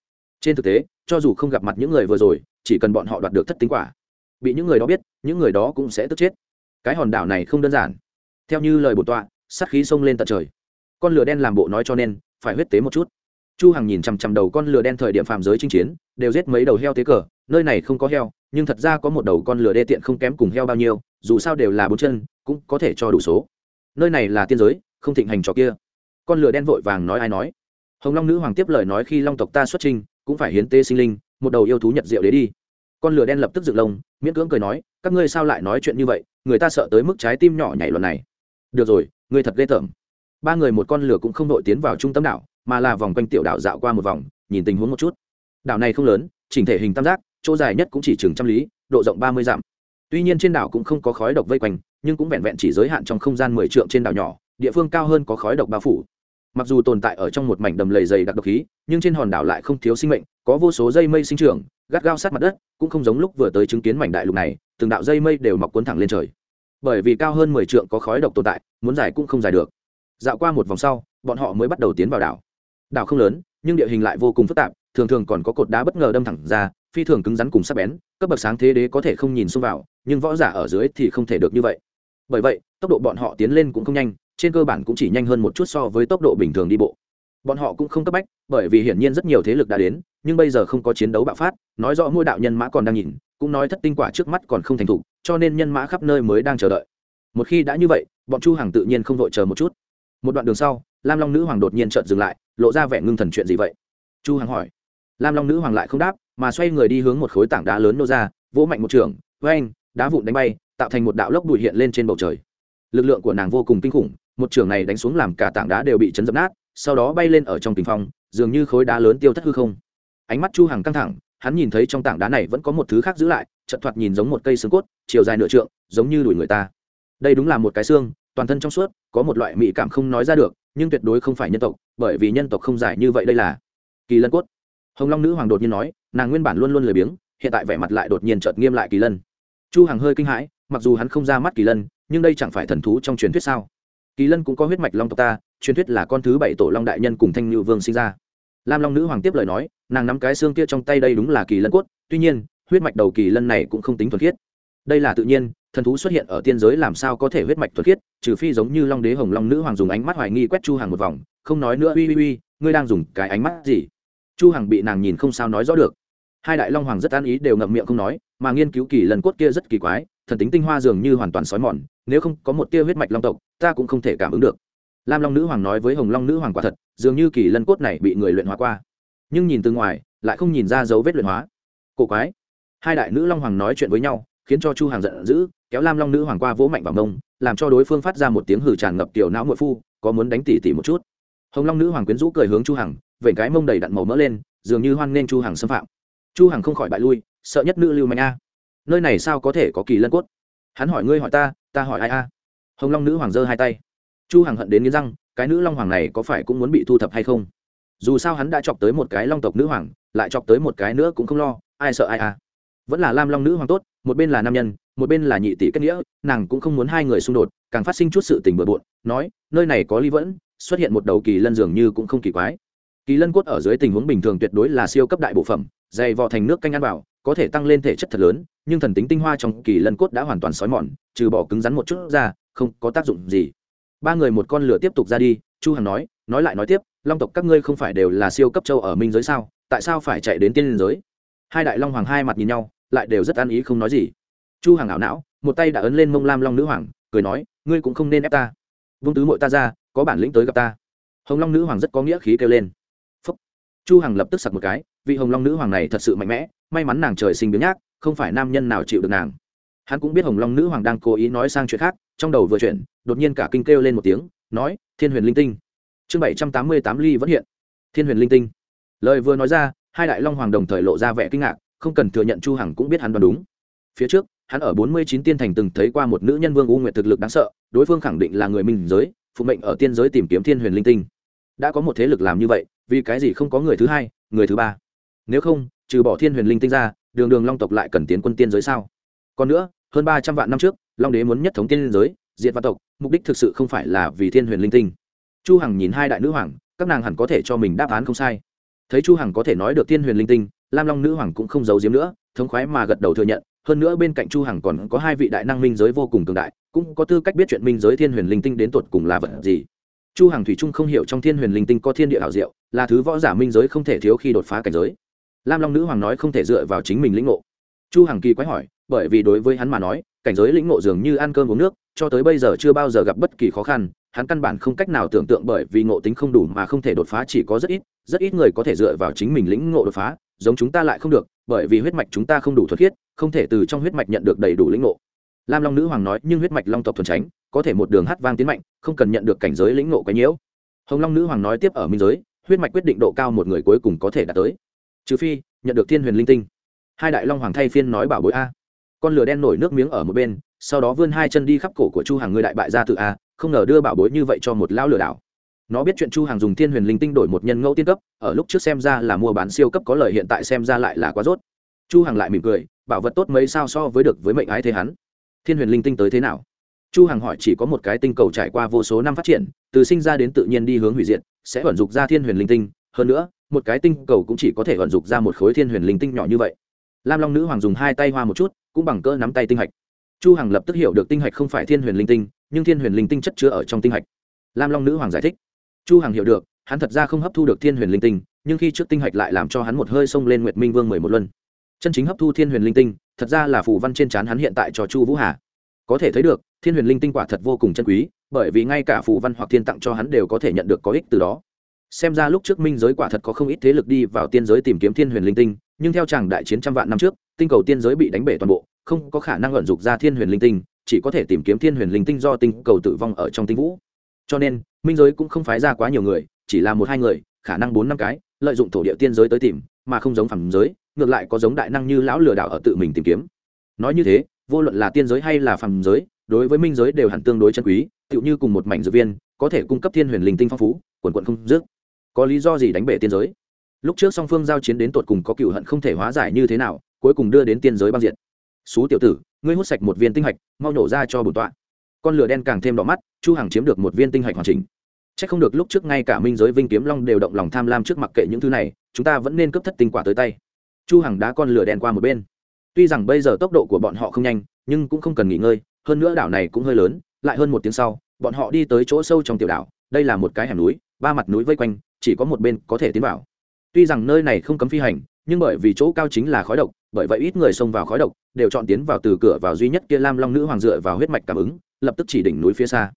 [SPEAKER 1] Trên thực tế, cho dù không gặp mặt những người vừa rồi, chỉ cần bọn họ đoạt được thất tinh quả, bị những người đó biết, những người đó cũng sẽ tức chết. Cái hòn đảo này không đơn giản. Theo như lời bổn tọa, sát khí xông lên tận trời. Con lửa đen làm bộ nói cho nên, phải huyết tế một chút. Chu hằng nhìn chằm chằm đầu con lửa đen thời điểm phàm giới chinh chiến, đều giết mấy đầu heo thế cờ, nơi này không có heo, nhưng thật ra có một đầu con lửa đê tiện không kém cùng heo bao nhiêu, dù sao đều là bốn chân, cũng có thể cho đủ số nơi này là tiên giới, không thịnh hành trò kia. Con lửa đen vội vàng nói ai nói. Hồng long nữ hoàng tiếp lời nói khi long tộc ta xuất trình cũng phải hiến tế sinh linh, một đầu yêu thú nhật diệu đế đi. Con lửa đen lập tức dựng lông, miễn cưỡng cười nói, các ngươi sao lại nói chuyện như vậy, người ta sợ tới mức trái tim nhỏ nhảy luận này. Được rồi, ngươi thật ghê tởm. Ba người một con lửa cũng không đội tiến vào trung tâm đảo, mà là vòng quanh tiểu đảo dạo qua một vòng, nhìn tình huống một chút. Đảo này không lớn, chỉnh thể hình tam giác, chỗ dài nhất cũng chỉ chừng trăm lý, độ rộng ba mươi dặm. Tuy nhiên trên đảo cũng không có khói độc vây quanh nhưng cũng vẹn vẹn chỉ giới hạn trong không gian mười trượng trên đảo nhỏ, địa phương cao hơn có khói độc bao phủ. Mặc dù tồn tại ở trong một mảnh đầm lầy dày đặc độc khí, nhưng trên hòn đảo lại không thiếu sinh mệnh, có vô số dây mây sinh trưởng, gắt gao sát mặt đất, cũng không giống lúc vừa tới chứng kiến mảnh đại lục này, từng đạo dây mây đều mọc cuốn thẳng lên trời. Bởi vì cao hơn mười trượng có khói độc tồn tại, muốn giải cũng không giải được. Dạo qua một vòng sau, bọn họ mới bắt đầu tiến vào đảo. Đảo không lớn, nhưng địa hình lại vô cùng phức tạp, thường thường còn có cột đá bất ngờ đâm thẳng ra, phi thường cứng rắn cùng sắc bén, cấp bậc sáng thế đế có thể không nhìn xông vào, nhưng võ giả ở dưới thì không thể được như vậy bởi vậy, tốc độ bọn họ tiến lên cũng không nhanh, trên cơ bản cũng chỉ nhanh hơn một chút so với tốc độ bình thường đi bộ. Bọn họ cũng không cấp bách, bởi vì hiển nhiên rất nhiều thế lực đã đến, nhưng bây giờ không có chiến đấu bạo phát, nói rõ ngôi đạo nhân mã còn đang nhìn, cũng nói thất tinh quả trước mắt còn không thành thục, cho nên nhân mã khắp nơi mới đang chờ đợi. Một khi đã như vậy, bọn chu hằng tự nhiên không vội chờ một chút. Một đoạn đường sau, lam long nữ hoàng đột nhiên chợt dừng lại, lộ ra vẻ ngưng thần chuyện gì vậy? Chu hằng hỏi. Lam long nữ hoàng lại không đáp, mà xoay người đi hướng một khối tảng đá lớn nô ra, vỗ mạnh một trường với anh đá vụn đánh bay tạo thành một đạo lốc bụi hiện lên trên bầu trời. Lực lượng của nàng vô cùng kinh khủng, một trường này đánh xuống làm cả tảng đá đều bị chấn dập nát, sau đó bay lên ở trong tình phong, dường như khối đá lớn tiêu thất hư không. Ánh mắt chu hằng căng thẳng, hắn nhìn thấy trong tảng đá này vẫn có một thứ khác giữ lại chật thoạt nhìn giống một cây xương cốt, chiều dài nửa trượng, giống như đuổi người ta. Đây đúng là một cái xương, toàn thân trong suốt, có một loại mỹ cảm không nói ra được, nhưng tuyệt đối không phải nhân tộc, bởi vì nhân tộc không giải như vậy đây là. Kỳ lân cốt. Hồng long nữ hoàng đột nhiên nói, nàng nguyên bản luôn luôn lười biếng, hiện tại vẻ mặt lại đột nhiên chợt nghiêm lại kỳ lân. Chu hằng hơi kinh hãi mặc dù hắn không ra mắt kỳ lân, nhưng đây chẳng phải thần thú trong truyền thuyết sao? Kỳ lân cũng có huyết mạch long tộc ta, truyền thuyết là con thứ bảy tổ long đại nhân cùng thanh ngự vương sinh ra. Lam long nữ hoàng tiếp lời nói, nàng nắm cái xương kia trong tay đây đúng là kỳ lân cốt, tuy nhiên, huyết mạch đầu kỳ lân này cũng không tính thuần khiết. Đây là tự nhiên, thần thú xuất hiện ở tiên giới làm sao có thể huyết mạch thuần khiết, trừ phi giống như long đế hồng long nữ hoàng dùng ánh mắt hoài nghi quét chu hàng một vòng, không nói nữa, uy uy uy, ngươi đang dùng cái ánh mắt gì? Chu hằng bị nàng nhìn không sao nói rõ được. Hai đại long hoàng rất an ý đều ngậm miệng không nói, mà nghiên cứu kỳ lần cốt kia rất kỳ quái thần tính tinh hoa dường như hoàn toàn sói mòn, nếu không có một tia huyết mạch long tộc, ta cũng không thể cảm ứng được. Lam long nữ hoàng nói với hồng long nữ hoàng quả thật, dường như kỳ lân cốt này bị người luyện hóa qua. Nhưng nhìn từ ngoài, lại không nhìn ra dấu vết luyện hóa. Cổ quái. Hai đại nữ long hoàng nói chuyện với nhau, khiến cho chu hàng giận dữ, kéo lam long nữ hoàng qua vỗ mạnh vào mông, làm cho đối phương phát ra một tiếng hử tràn ngập tiểu não mội phu, có muốn đánh tỉ tỉ một chút. Hồng long nữ hoàng quyến rũ cười hướng chu hằng vẩy cái mông đầy đặn màu mỡ lên, dường như hoan nên chu hằng xâm phạm. Chu hằng không khỏi bại lui, sợ nhất nữ lưu mạnh a nơi này sao có thể có kỳ lân cốt? Hắn hỏi, ngươi hỏi ta ta hỏi ai a? Hồng long nữ hoàng giơ hai tay. Chu hằng hận đến nghiến răng, cái nữ long hoàng này có phải cũng muốn bị thu thập hay không? Dù sao hắn đã chọc tới một cái long tộc nữ hoàng, lại chọc tới một cái nữa cũng không lo, ai sợ ai a? vẫn là lam long nữ hoàng tốt, một bên là nam nhân, một bên là nhị tỷ kết nghĩa, nàng cũng không muốn hai người xung đột, càng phát sinh chút sự tình bừa bộn, nói, nơi này có ly vẫn, xuất hiện một đầu kỳ lân dường như cũng không kỳ quái. Kỳ lân cốt ở dưới tình huống bình thường tuyệt đối là siêu cấp đại bộ phẩm, dày vò thành nước canh ăn vào có thể tăng lên thể chất thật lớn, nhưng thần tính tinh hoa trong kỳ lân cốt đã hoàn toàn xói mòn, trừ bỏ cứng rắn một chút ra, không có tác dụng gì. Ba người một con lửa tiếp tục ra đi, chu hằng nói nói lại nói tiếp, long tộc các ngươi không phải đều là siêu cấp châu ở minh giới sao, tại sao phải chạy đến tiên liên giới? Hai đại long hoàng hai mặt nhìn nhau, lại đều rất an ý không nói gì. Chu hằng ảo não, một tay đã ấn lên mông lam long nữ hoàng, cười nói, ngươi cũng không nên ép ta. Vương tứ mội ta ra, có bản lĩnh tới gặp ta. Hồng long nữ hoàng rất có nghĩa khí kêu lên. Phúc. chu hằng lập tức sặc một cái vị hồng long nữ hoàng này thật sự mạnh mẽ, may mắn nàng trời sinh biến nhác, không phải nam nhân nào chịu được nàng. Hắn cũng biết hồng long nữ hoàng đang cố ý nói sang chuyện khác, trong đầu vừa chuyển, đột nhiên cả kinh kêu lên một tiếng, nói, thiên huyền linh tinh. Chương bảy trăm tám mươi tám ly vẫn hiện. Thiên huyền linh tinh. Lời vừa nói ra, hai đại long hoàng đồng thời lộ ra vẻ kinh ngạc, không cần thừa nhận chu hằng cũng biết hắn đoán đúng. Phía trước, hắn ở bốn mươi chín tiên thành từng thấy qua một nữ nhân vương u nguyệt thực lực đáng sợ, đối phương khẳng định là người minh giới, phụ mệnh ở tiên giới tìm kiếm thiên huyền linh tinh. Đã có một thế lực làm như vậy, vì cái gì không có người thứ hai, người thứ ba? Nếu không, trừ bỏ thiên huyền linh tinh ra, đường đường long tộc lại cần tiến quân tiên giới sao? Còn nữa, hơn ba trăm vạn năm trước, long đế muốn nhất thống tiên giới, diệt vạn tộc, mục đích thực sự không phải là vì thiên huyền linh tinh. Chu hằng nhìn hai đại nữ hoàng, các nàng hẳn có thể cho mình đáp án không sai. Thấy chu hằng có thể nói được thiên huyền linh tinh, lam long nữ hoàng cũng không giấu giếm nữa, thống khoái mà gật đầu thừa nhận, hơn nữa bên cạnh chu hằng còn có hai vị đại năng minh giới vô cùng cường đại, cũng có tư cách biết chuyện minh giới thiên huyền linh tinh đến tuột cùng là vật gì. Chu hằng thủy trung không hiểu trong thiên huyền linh tinh có thiên địa hảo diệu, là thứ võ giả minh giới không thể thiếu khi đột phá cảnh giới lam long nữ hoàng nói không thể dựa vào chính mình lĩnh ngộ. Chu hằng kỳ quái hỏi, bởi vì đối với hắn mà nói, cảnh giới lĩnh ngộ dường như ăn cơm uống nước, cho tới bây giờ chưa bao giờ gặp bất kỳ khó khăn, hắn căn bản không cách nào tưởng tượng bởi vì ngộ tính không đủ mà không thể đột phá chỉ có rất ít rất ít người có thể dựa vào chính mình lĩnh ngộ đột phá, giống chúng ta lại không được, bởi vì huyết mạch chúng ta không đủ thuật khiết, không thể từ trong huyết mạch nhận được đầy đủ lĩnh ngộ. Lam long nữ hoàng nói, nhưng huyết mạch long tộc thuần tránh, có thể một đường hát vang tiến mạnh, không cần nhận được cảnh giới lĩnh ngộ quá nhiễu hồng long nữ hoàng nói tiếp ở minh giới, huyết mạch quyết định độ cao một người cuối cùng có thể đạt tới trừ phi, nhận được thiên huyền linh tinh. Hai đại long hoàng thay phiên nói bảo bối a. Con lửa đen nổi nước miếng ở một bên, sau đó vươn hai chân đi khắp cổ của chu hàng người đại bại ra tự a, không ngờ đưa bảo bối như vậy cho một lão lừa đảo. Nó biết chuyện chu hàng dùng thiên huyền linh tinh đổi một nhân ngẫu tiên cấp, ở lúc trước xem ra là mua bán siêu cấp có lời hiện tại xem ra lại là quá rốt. Chu hàng lại mỉm cười, bảo vật tốt mấy sao so với được với mệnh ái thế hắn. Thiên huyền linh tinh tới thế nào? Chu hàng hỏi chỉ có một cái tinh cầu trải qua vô số năm phát triển, từ sinh ra đến tự nhiên đi hướng hủy diệt, sẽ vận dụng ra thiên huyền linh tinh. Hơn nữa một cái tinh cầu cũng chỉ có thể vận dụng ra một khối thiên huyền linh tinh nhỏ như vậy. Lam long nữ hoàng dùng hai tay hoa một chút, cũng bằng cỡ nắm tay tinh hạch. Chu hằng lập tức hiểu được tinh hạch không phải thiên huyền linh tinh, nhưng thiên huyền linh tinh chất chứa ở trong tinh hạch. Lam long nữ hoàng giải thích. Chu hằng hiểu được, hắn thật ra không hấp thu được thiên huyền linh tinh, nhưng khi trước tinh hạch lại làm cho hắn một hơi xông lên nguyệt minh vương mười một luân. Chân chính hấp thu thiên huyền linh tinh, thật ra là phù văn trên trán hắn hiện tại cho chu vũ hà. Có thể thấy được, thiên huyền linh tinh quả thật vô cùng chân quý, bởi vì ngay cả phù văn hoặc thiên tặng cho hắn đều có thể nhận được có ích từ đó xem ra lúc trước minh giới quả thật có không ít thế lực đi vào tiên giới tìm kiếm thiên huyền linh tinh, nhưng theo chàng đại chiến trăm vạn năm trước, tinh cầu tiên giới bị đánh bể toàn bộ, không có khả năng vận dụng ra thiên huyền linh tinh, chỉ có thể tìm kiếm thiên huyền linh tinh do tinh cầu tử vong ở trong tinh vũ. Cho nên, minh giới cũng không phái ra quá nhiều người, chỉ là một hai người, khả năng bốn năm cái, lợi dụng thổ địa tiên giới tới tìm, mà không giống phẳng giới, ngược lại có giống đại năng như lão lừa đảo ở tự mình tìm kiếm. Nói như thế, vô luận là tiên giới hay là phẳng giới, đối với minh giới đều hẳn tương đối chân quý, tựu như cùng một mảnh dược viên, có thể cung cấp thiên huyền linh tinh phong phú, quần quận không dứt có lý do gì đánh bể tiên giới? Lúc trước song phương giao chiến đến tột cùng có cựu hận không thể hóa giải như thế nào, cuối cùng đưa đến tiên giới băng diện xú tiểu tử, ngươi hút sạch một viên tinh hạch, mau nổ ra cho bổn tọa. Con lửa đen càng thêm đỏ mắt, chu hằng chiếm được một viên tinh hạch hoàn chỉnh. Chắc không được lúc trước ngay cả minh giới vinh kiếm long đều động lòng tham lam trước mặt kệ những thứ này, chúng ta vẫn nên cấp thất tinh quả tới tay. Chu hằng đá con lửa đen qua một bên. Tuy rằng bây giờ tốc độ của bọn họ không nhanh, nhưng cũng không cần nghỉ ngơi, hơn nữa đảo này cũng hơi lớn, lại hơn một tiếng sau, bọn họ đi tới chỗ sâu trong tiểu đảo, đây là một cái hẻm núi, ba mặt núi vây quanh chỉ có một bên có thể tiến vào. Tuy rằng nơi này không cấm phi hành, nhưng bởi vì chỗ cao chính là khói độc, bởi vậy ít người xông vào khói độc, đều chọn tiến vào từ cửa vào duy nhất kia lam long nữ hoàng dựa vào huyết mạch cảm ứng, lập tức chỉ đỉnh núi phía xa.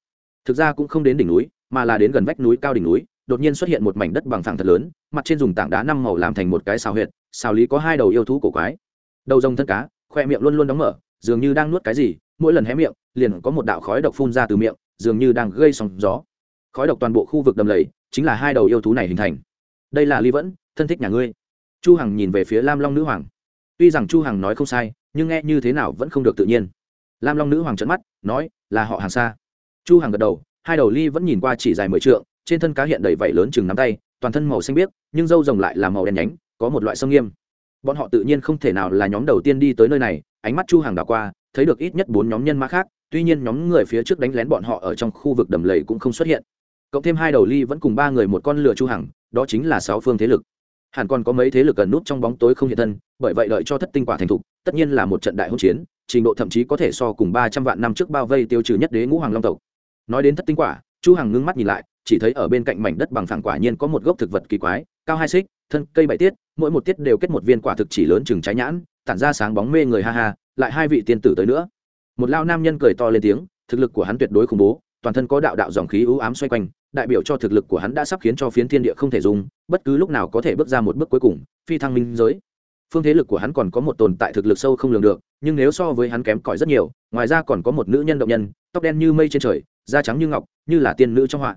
[SPEAKER 1] Thực ra cũng không đến đỉnh núi, mà là đến gần vách núi cao đỉnh núi, đột nhiên xuất hiện một mảnh đất bằng phẳng thật lớn, mặt trên dùng tảng đá năm màu làm thành một cái xào huyệt, xào lý có hai đầu yêu thú cổ quái. Đầu rồng thân cá, khoe miệng luôn luôn đóng mở, dường như đang nuốt cái gì, mỗi lần hé miệng, liền có một đạo khói độc phun ra từ miệng, dường như đang gây sóng gió. Khói độc toàn bộ khu vực đầm lầy chính là hai đầu yêu thú này hình thành. Đây là ly vẫn, thân thích nhà ngươi. Chu hằng nhìn về phía lam long nữ hoàng. Tuy rằng chu hằng nói không sai, nhưng nghe như thế nào vẫn không được tự nhiên. Lam long nữ hoàng trợn mắt, nói, là họ hàng xa. Chu hằng gật đầu, hai đầu ly vẫn nhìn qua chỉ dài mười trượng, trên thân cá hiện đầy vảy lớn chừng nắm tay, toàn thân màu xanh biếc, nhưng râu rồng lại là màu đen nhánh, có một loại sông nghiêm. Bọn họ tự nhiên không thể nào là nhóm đầu tiên đi tới nơi này, ánh mắt chu hàng đảo qua, thấy được ít nhất bốn nhóm nhân mã khác, tuy nhiên nhóm người phía trước đánh lén bọn họ ở trong khu vực đầm lầy cũng không xuất hiện cộng thêm hai đầu ly vẫn cùng ba người một con lửa chu hằng, đó chính là sáu phương thế lực. Hẳn còn có mấy thế lực gần nút trong bóng tối không hiện thân, bởi vậy đợi cho thất tinh quả thành thục, tất nhiên là một trận đại hỗn chiến, trình độ thậm chí có thể so cùng ba trăm vạn năm trước bao vây tiêu trừ nhất đế ngũ hoàng long tộc. Nói đến thất tinh quả, chu hằng ngưng mắt nhìn lại, chỉ thấy ở bên cạnh mảnh đất bằng phẳng quả nhiên có một gốc thực vật kỳ quái, cao hai xích, thân cây bảy tiết, mỗi một tiết đều kết một viên quả thực chỉ lớn chừng trái nhãn, tản ra sáng bóng mê người ha ha, lại hai vị tiên tử tới nữa. Một lao nam nhân cười to lên tiếng, thực lực của hắn tuyệt đối khủng bố toàn thân có đạo đạo dòng khí ưu ám xoay quanh, đại biểu cho thực lực của hắn đã sắp khiến cho phiến thiên địa không thể dùng, bất cứ lúc nào có thể bước ra một bước cuối cùng, phi thăng minh giới. Phương thế lực của hắn còn có một tồn tại thực lực sâu không lường được, nhưng nếu so với hắn kém cỏi rất nhiều, ngoài ra còn có một nữ nhân động nhân, tóc đen như mây trên trời, da trắng như ngọc, như là tiên nữ trong họa.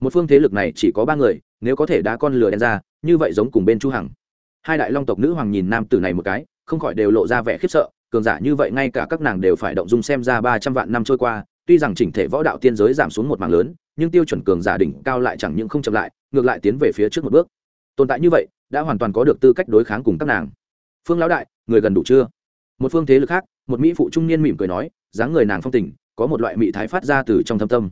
[SPEAKER 1] Một phương thế lực này chỉ có ba người, nếu có thể đá con lửa đen ra, như vậy giống cùng bên chu hằng. Hai đại long tộc nữ hoàng nhìn nam tử này một cái, không khỏi đều lộ ra vẻ khiếp sợ, cường giả như vậy ngay cả các nàng đều phải động dung xem ra ba trăm vạn năm trôi qua tuy rằng chỉnh thể võ đạo tiên giới giảm xuống một mảng lớn, nhưng tiêu chuẩn cường giả đỉnh cao lại chẳng những không chậm lại, ngược lại tiến về phía trước một bước. Tồn tại như vậy, đã hoàn toàn có được tư cách đối kháng cùng các nàng. Phương lão đại, người gần đủ chưa? Một phương thế lực khác, một mỹ phụ trung niên mỉm cười nói, dáng người nàng phong tình, có một loại mỹ thái phát ra từ trong thâm tâm.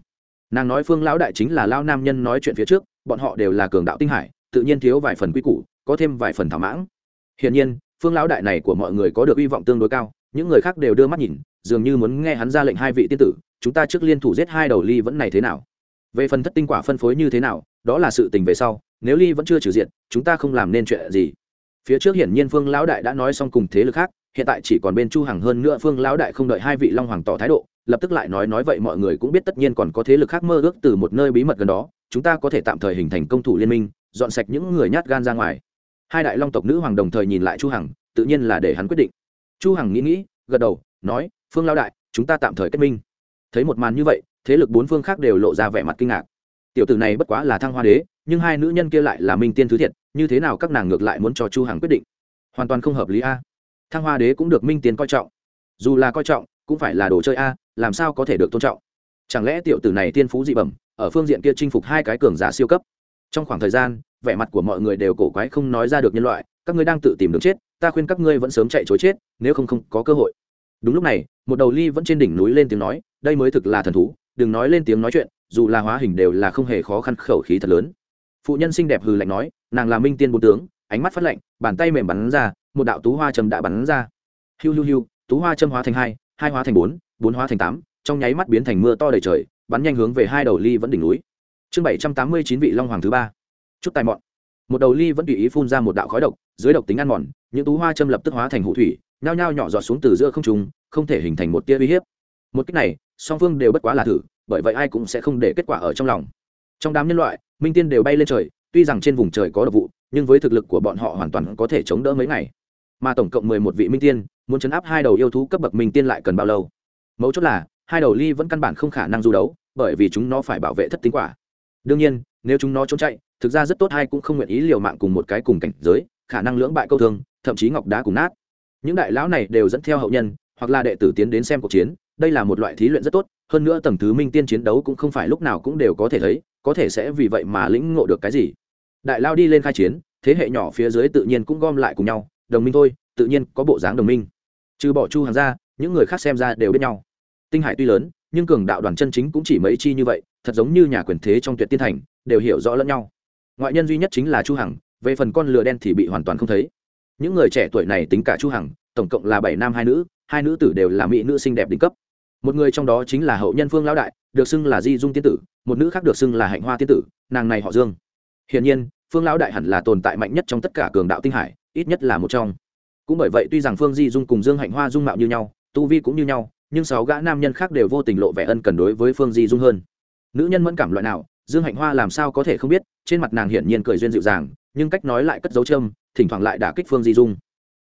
[SPEAKER 1] Nàng nói phương lão đại chính là lao nam nhân nói chuyện phía trước, bọn họ đều là cường đạo tinh hải, tự nhiên thiếu vài phần quy củ, có thêm vài phần thảo mãng. Hiển nhiên, phương lão đại này của mọi người có được hy vọng tương đối cao, những người khác đều đưa mắt nhìn, dường như muốn nghe hắn ra lệnh hai vị tiên tử chúng ta trước liên thủ giết hai đầu ly vẫn này thế nào? Về phần thất tinh quả phân phối như thế nào, đó là sự tình về sau. Nếu ly vẫn chưa trừ diện chúng ta không làm nên chuyện gì. Phía trước hiển nhiên phương lão đại đã nói xong cùng thế lực khác, hiện tại chỉ còn bên chu hằng hơn nữa phương lão đại không đợi hai vị long hoàng tỏ thái độ, lập tức lại nói nói vậy mọi người cũng biết tất nhiên còn có thế lực khác mơ ước từ một nơi bí mật gần đó. Chúng ta có thể tạm thời hình thành công thủ liên minh, dọn sạch những người nhát gan ra ngoài. Hai đại long tộc nữ hoàng đồng thời nhìn lại chu hằng, tự nhiên là để hắn quyết định. Chu hằng nghĩ nghĩ, gật đầu, nói, phương lão đại, chúng ta tạm thời kết minh thấy một màn như vậy, thế lực bốn phương khác đều lộ ra vẻ mặt kinh ngạc. Tiểu tử này bất quá là thăng hoa đế, nhưng hai nữ nhân kia lại là minh tiên thứ thiệt, như thế nào các nàng ngược lại muốn cho chu hằng quyết định? Hoàn toàn không hợp lý a. Thăng hoa đế cũng được minh tiên coi trọng. Dù là coi trọng, cũng phải là đồ chơi a, làm sao có thể được tôn trọng? Chẳng lẽ tiểu tử này tiên phú dị bẩm, ở phương diện kia chinh phục hai cái cường giả siêu cấp? Trong khoảng thời gian, vẻ mặt của mọi người đều cổ quái không nói ra được nhân loại, các ngươi đang tự tìm đường chết, ta khuyên các ngươi vẫn sớm chạy chối chết, nếu không không có cơ hội đúng lúc này, một đầu ly vẫn trên đỉnh núi lên tiếng nói, đây mới thực là thần thú, đừng nói lên tiếng nói chuyện, dù là hóa hình đều là không hề khó khăn khẩu khí thật lớn. Phụ nhân xinh đẹp hừ lạnh nói, nàng là minh tiên bốn tướng, ánh mắt phát lạnh, bàn tay mềm bắn ra, một đạo tú hoa châm đã bắn ra. Hiu hiu hiu, tú hoa châm hóa thành hai hai hóa thành bốn bốn hóa thành tám, trong nháy mắt biến thành mưa to đầy trời, bắn nhanh hướng về hai đầu ly vẫn đỉnh núi. Chương bảy trăm tám mươi chín vị long hoàng thứ ba. Chút tài mọn. Một đầu ly vẫn tùy ý phun ra một đạo khói độc, dưới độc tính ăn mòn, những tú hoa châm lập tức hóa thành hụ thủy nhao nhao nhỏ giọt xuống từ giữa không trung, không thể hình thành một tia uy hiếp. Một cách này, song phương đều bất quá là thử, bởi vậy ai cũng sẽ không để kết quả ở trong lòng. Trong đám nhân loại, minh tiên đều bay lên trời, tuy rằng trên vùng trời có độc vụ, nhưng với thực lực của bọn họ hoàn toàn có thể chống đỡ mấy ngày. Mà tổng cộng mười một vị minh tiên, muốn chấn áp hai đầu yêu thú cấp bậc minh tiên lại cần bao lâu? Mấu chốt là, hai đầu ly vẫn căn bản không khả năng du đấu, bởi vì chúng nó phải bảo vệ thất tính quả. Đương nhiên, nếu chúng nó trốn chạy, thực ra rất tốt hay cũng không nguyện ý liều mạng cùng một cái cùng cảnh giới, khả năng lưỡng bại câu thương, thậm chí ngọc đá cùng nát những đại lão này đều dẫn theo hậu nhân, hoặc là đệ tử tiến đến xem cuộc chiến, đây là một loại thí luyện rất tốt, hơn nữa tầng thứ minh tiên chiến đấu cũng không phải lúc nào cũng đều có thể thấy, có thể sẽ vì vậy mà lĩnh ngộ được cái gì. Đại lao đi lên khai chiến, thế hệ nhỏ phía dưới tự nhiên cũng gom lại cùng nhau, đồng minh thôi, tự nhiên có bộ dáng đồng minh. Trừ bỏ chu hàng ra, những người khác xem ra đều biết nhau. Tinh hải tuy lớn, nhưng cường đạo đoàn chân chính cũng chỉ mấy chi như vậy, thật giống như nhà quyền thế trong tuyệt tiên thành, đều hiểu rõ lẫn nhau. Ngoại nhân duy nhất chính là chu hằng, về phần con lừa đen thì bị hoàn toàn không thấy những người trẻ tuổi này tính cả chu hằng, tổng cộng là bảy nam hai nữ hai nữ tử đều là mỹ nữ xinh đẹp đỉnh cấp. Một người trong đó chính là hậu nhân phương lão đại, được xưng là di dung tiên tử, một nữ khác được xưng là hạnh hoa tiên tử, nàng này họ dương. Hiển nhiên, phương lão đại hẳn là tồn tại mạnh nhất trong tất cả cường đạo tinh hải, ít nhất là một trong. Cũng bởi vậy tuy rằng phương di dung cùng dương hạnh hoa dung mạo như nhau, tu vi cũng như nhau, nhưng sáu gã nam nhân khác đều vô tình lộ vẻ ân cần đối với phương di dung hơn. Nữ nhân mẫn cảm loại nào, dương hạnh hoa làm sao có thể không biết, trên mặt nàng hiển nhiên cười duyên dịu dàng nhưng cách nói lại cất dấu châm, thỉnh thoảng lại đả kích phương di dung.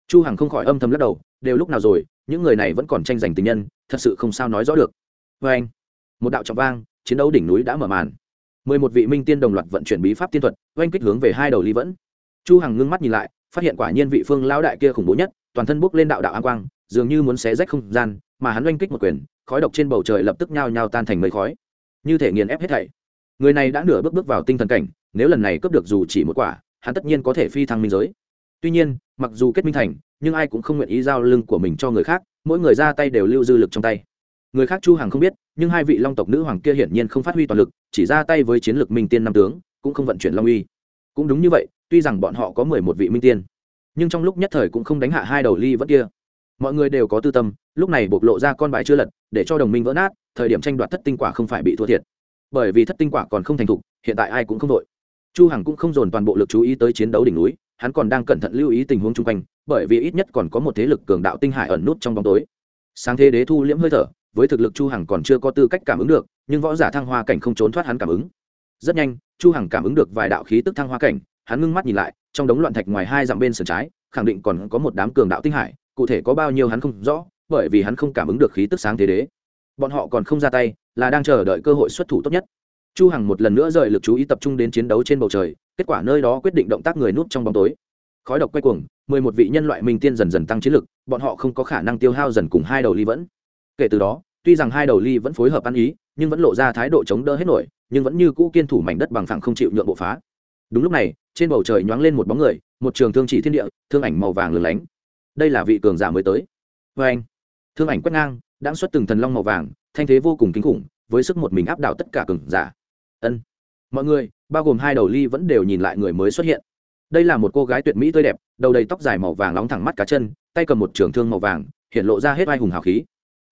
[SPEAKER 1] Chu hằng không khỏi âm thầm lắc đầu, đều lúc nào rồi, những người này vẫn còn tranh giành tình nhân, thật sự không sao nói rõ được. Với anh, một đạo trọng vang, chiến đấu đỉnh núi đã mở màn. Mười một vị minh tiên đồng loạt vận chuyển bí pháp tiên thuật, oanh kích hướng về hai đầu ly vẫn. Chu hằng ngưng mắt nhìn lại, phát hiện quả nhiên vị phương lão đại kia khủng bố nhất, toàn thân bốc lên đạo đạo an quang, dường như muốn xé rách không gian, mà hắn oanh kích một quyền, khói độc trên bầu trời lập tức nhao nhao tan thành mây khói. Như thể nghiền ép hết thảy. Người này đã nửa bước bước vào tinh thần cảnh, nếu lần này cướp được dù chỉ một quả hắn tất nhiên có thể phi thăng minh giới. Tuy nhiên, mặc dù kết minh thành, nhưng ai cũng không nguyện ý giao lưng của mình cho người khác, mỗi người ra tay đều lưu dư lực trong tay. Người khác chu hằng không biết, nhưng hai vị long tộc nữ hoàng kia hiển nhiên không phát huy toàn lực, chỉ ra tay với chiến lược minh tiên năm tướng, cũng không vận chuyển long uy. Cũng đúng như vậy, tuy rằng bọn họ có mười một vị minh tiên, nhưng trong lúc nhất thời cũng không đánh hạ hai đầu ly vẫn kia. Mọi người đều có tư tâm, lúc này bộc lộ ra con bài chưa lật, để cho đồng minh vỡ nát, thời điểm tranh đoạt thất tinh quả không phải bị thua thiệt. Bởi vì thất tinh quả còn không thành thục, hiện tại ai cũng không đội chu hằng cũng không dồn toàn bộ lực chú ý tới chiến đấu đỉnh núi, hắn còn đang cẩn thận lưu ý tình huống chung quanh, bởi vì ít nhất còn có một thế lực cường đạo tinh hải ẩn nút trong bóng tối. Sáng thế đế thu liễm hơi thở, với thực lực chu hằng còn chưa có tư cách cảm ứng được, nhưng võ giả thăng hoa cảnh không trốn thoát hắn cảm ứng. Rất nhanh, chu hằng cảm ứng được vài đạo khí tức thăng hoa cảnh, hắn ngưng mắt nhìn lại, trong đống loạn thạch ngoài hai dặm bên sườn trái, khẳng định còn có một đám cường đạo tinh hải, cụ thể có bao nhiêu hắn không rõ, bởi vì hắn không cảm ứng được khí tức sáng thế đế. Bọn họ còn không ra tay, là đang chờ đợi cơ hội xuất thủ tốt nhất chu hằng một lần nữa rời lực chú ý tập trung đến chiến đấu trên bầu trời, kết quả nơi đó quyết định động tác người núp trong bóng tối. Khói độc quay cuồng, mười một vị nhân loại minh tiên dần dần tăng chiến lực, bọn họ không có khả năng tiêu hao dần cùng hai đầu ly vẫn. Kể từ đó, tuy rằng hai đầu ly vẫn phối hợp ăn ý, nhưng vẫn lộ ra thái độ chống đỡ hết nổi, nhưng vẫn như cũ kiên thủ mảnh đất bằng phẳng không chịu nhượng bộ phá. Đúng lúc này, trên bầu trời nhoáng lên một bóng người, một trường thương chỉ thiên địa, thương ảnh màu vàng lửng lánh. Đây là vị cường giả mới tới. Vê anh, thương ảnh quét ngang đã xuất từng thần long màu vàng, thanh thế vô cùng kinh khủng, với sức một mình áp đảo tất cả cường giả ân. Mọi người, bao gồm hai đầu ly vẫn đều nhìn lại người mới xuất hiện. Đây là một cô gái tuyệt mỹ tươi đẹp, đầu đầy tóc dài màu vàng nóng thẳng mắt cá chân, tay cầm một trường thương màu vàng, hiện lộ ra hết vai hùng hào khí.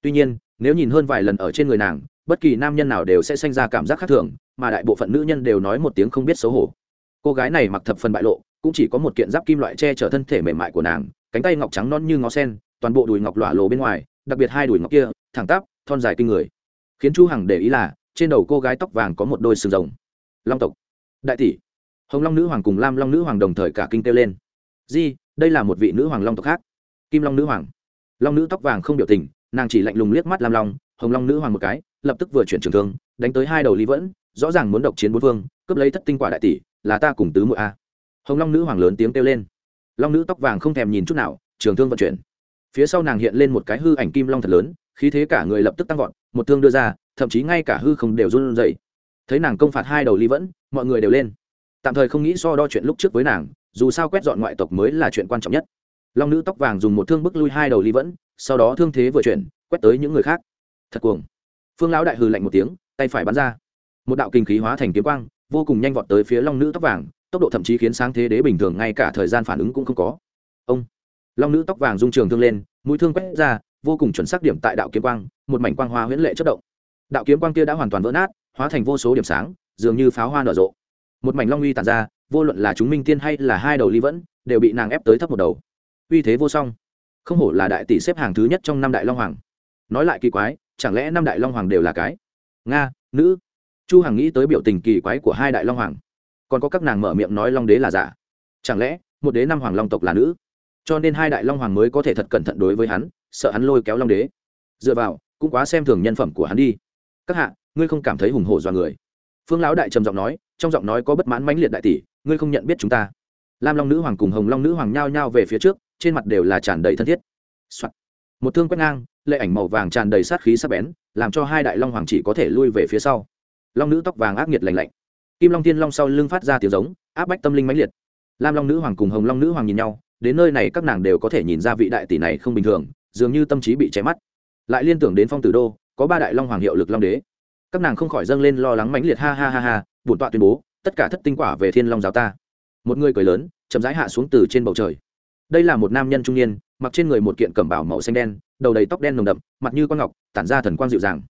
[SPEAKER 1] Tuy nhiên, nếu nhìn hơn vài lần ở trên người nàng, bất kỳ nam nhân nào đều sẽ sinh ra cảm giác khác thường, mà đại bộ phận nữ nhân đều nói một tiếng không biết xấu hổ. Cô gái này mặc thập phần bại lộ, cũng chỉ có một kiện giáp kim loại che chở thân thể mềm mại của nàng, cánh tay ngọc trắng non như ngó sen, toàn bộ đùi ngọc lỏa lồ bên ngoài, đặc biệt hai đùi ngọc kia, thẳng tắp, thon dài kinh người. Khiến chu hằng để ý là trên đầu cô gái tóc vàng có một đôi sừng rồng. Long tộc. Đại tỷ. Hồng long nữ hoàng cùng lam long nữ hoàng đồng thời cả kinh kêu lên. Di, đây là một vị nữ hoàng long tộc khác. Kim long nữ hoàng. Long nữ tóc vàng không biểu tình, nàng chỉ lạnh lùng liếc mắt lam long, hồng long nữ hoàng một cái, lập tức vừa chuyển trường thương, đánh tới hai đầu lý vẫn, rõ ràng muốn độc chiến bốn phương cướp lấy thất tinh quả đại tỷ, là ta cùng tứ muội a. Hồng long nữ hoàng lớn tiếng kêu lên. Long nữ tóc vàng không thèm nhìn chút nào, trường thương vận chuyển. Phía sau nàng hiện lên một cái hư ảnh kim long thật lớn, khí thế cả người lập tức tăng vọt, một thương đưa ra thậm chí ngay cả hư không đều run rẩy. Thấy nàng công phạt hai đầu ly vẫn, mọi người đều lên. Tạm thời không nghĩ so đo chuyện lúc trước với nàng, dù sao quét dọn ngoại tộc mới là chuyện quan trọng nhất. Long nữ tóc vàng dùng một thương bức lui hai đầu ly vẫn, sau đó thương thế vừa chuyển, quét tới những người khác. Thật cuồng. Phương lão đại hừ lạnh một tiếng, tay phải bắn ra. Một đạo kinh khí hóa thành kiếm quang, vô cùng nhanh vọt tới phía long nữ tóc vàng, tốc độ thậm chí khiến sáng thế đế bình thường ngay cả thời gian phản ứng cũng không có. Ông. Long nữ tóc vàng dung trường thương lên, mũi thương quét ra, vô cùng chuẩn xác điểm tại đạo kiếm quang, một mảnh quang hoa huyễn lệ chất động đạo kiếm quang kia đã hoàn toàn vỡ nát, hóa thành vô số điểm sáng, dường như pháo hoa nở rộ. Một mảnh long uy tàn ra, vô luận là chúng minh tiên hay là hai đầu ly vẫn, đều bị nàng ép tới thấp một đầu. Uy thế vô song. Không hổ là đại tỷ xếp hàng thứ nhất trong năm đại long hoàng. Nói lại kỳ quái, chẳng lẽ năm đại long hoàng đều là cái? Nga, nữ. Chu hằng nghĩ tới biểu tình kỳ quái của hai đại long hoàng. Còn có các nàng mở miệng nói long đế là giả. Chẳng lẽ, một đế năm hoàng long tộc là nữ? Cho nên hai đại long hoàng mới có thể thật cẩn thận đối với hắn, sợ hắn lôi kéo long đế. Dựa vào, cũng quá xem thường nhân phẩm của hắn đi các hạ, ngươi không cảm thấy hùng hổ do người? Phương lão đại trầm giọng nói, trong giọng nói có bất mãn mãnh liệt đại tỷ, ngươi không nhận biết chúng ta. Lam long nữ hoàng cùng hồng long nữ hoàng nhao nhao về phía trước, trên mặt đều là tràn đầy thân thiết、Soạn. một thương quét ngang, lệ ảnh màu vàng tràn đầy sát khí sắc bén, làm cho hai đại long hoàng chỉ có thể lui về phía sau. Long nữ tóc vàng ác nghiệt lành lạnh. Kim long tiên long sau lưng phát ra tiếng giống, áp bách tâm linh mãnh liệt. Lam long nữ hoàng cùng hồng long nữ hoàng nhìn nhau, đến nơi này các nàng đều có thể nhìn ra vị đại tỷ này không bình thường, dường như tâm trí bị cháy mắt. Lại liên tưởng đến phong tử đô có ba đại long hoàng hiệu lực long đế. Các nàng không khỏi dâng lên lo lắng mãnh liệt, ha ha ha ha, bổn tọa tuyên bố, tất cả thất tinh quả về thiên long giáo ta. Một người cười lớn, chậm rãi hạ xuống từ trên bầu trời. Đây là một nam nhân trung niên, mặc trên người một kiện cẩm bảo màu xanh đen, đầu đầy tóc đen nồng đậm, mặt như con ngọc, tản ra thần quang dịu dàng.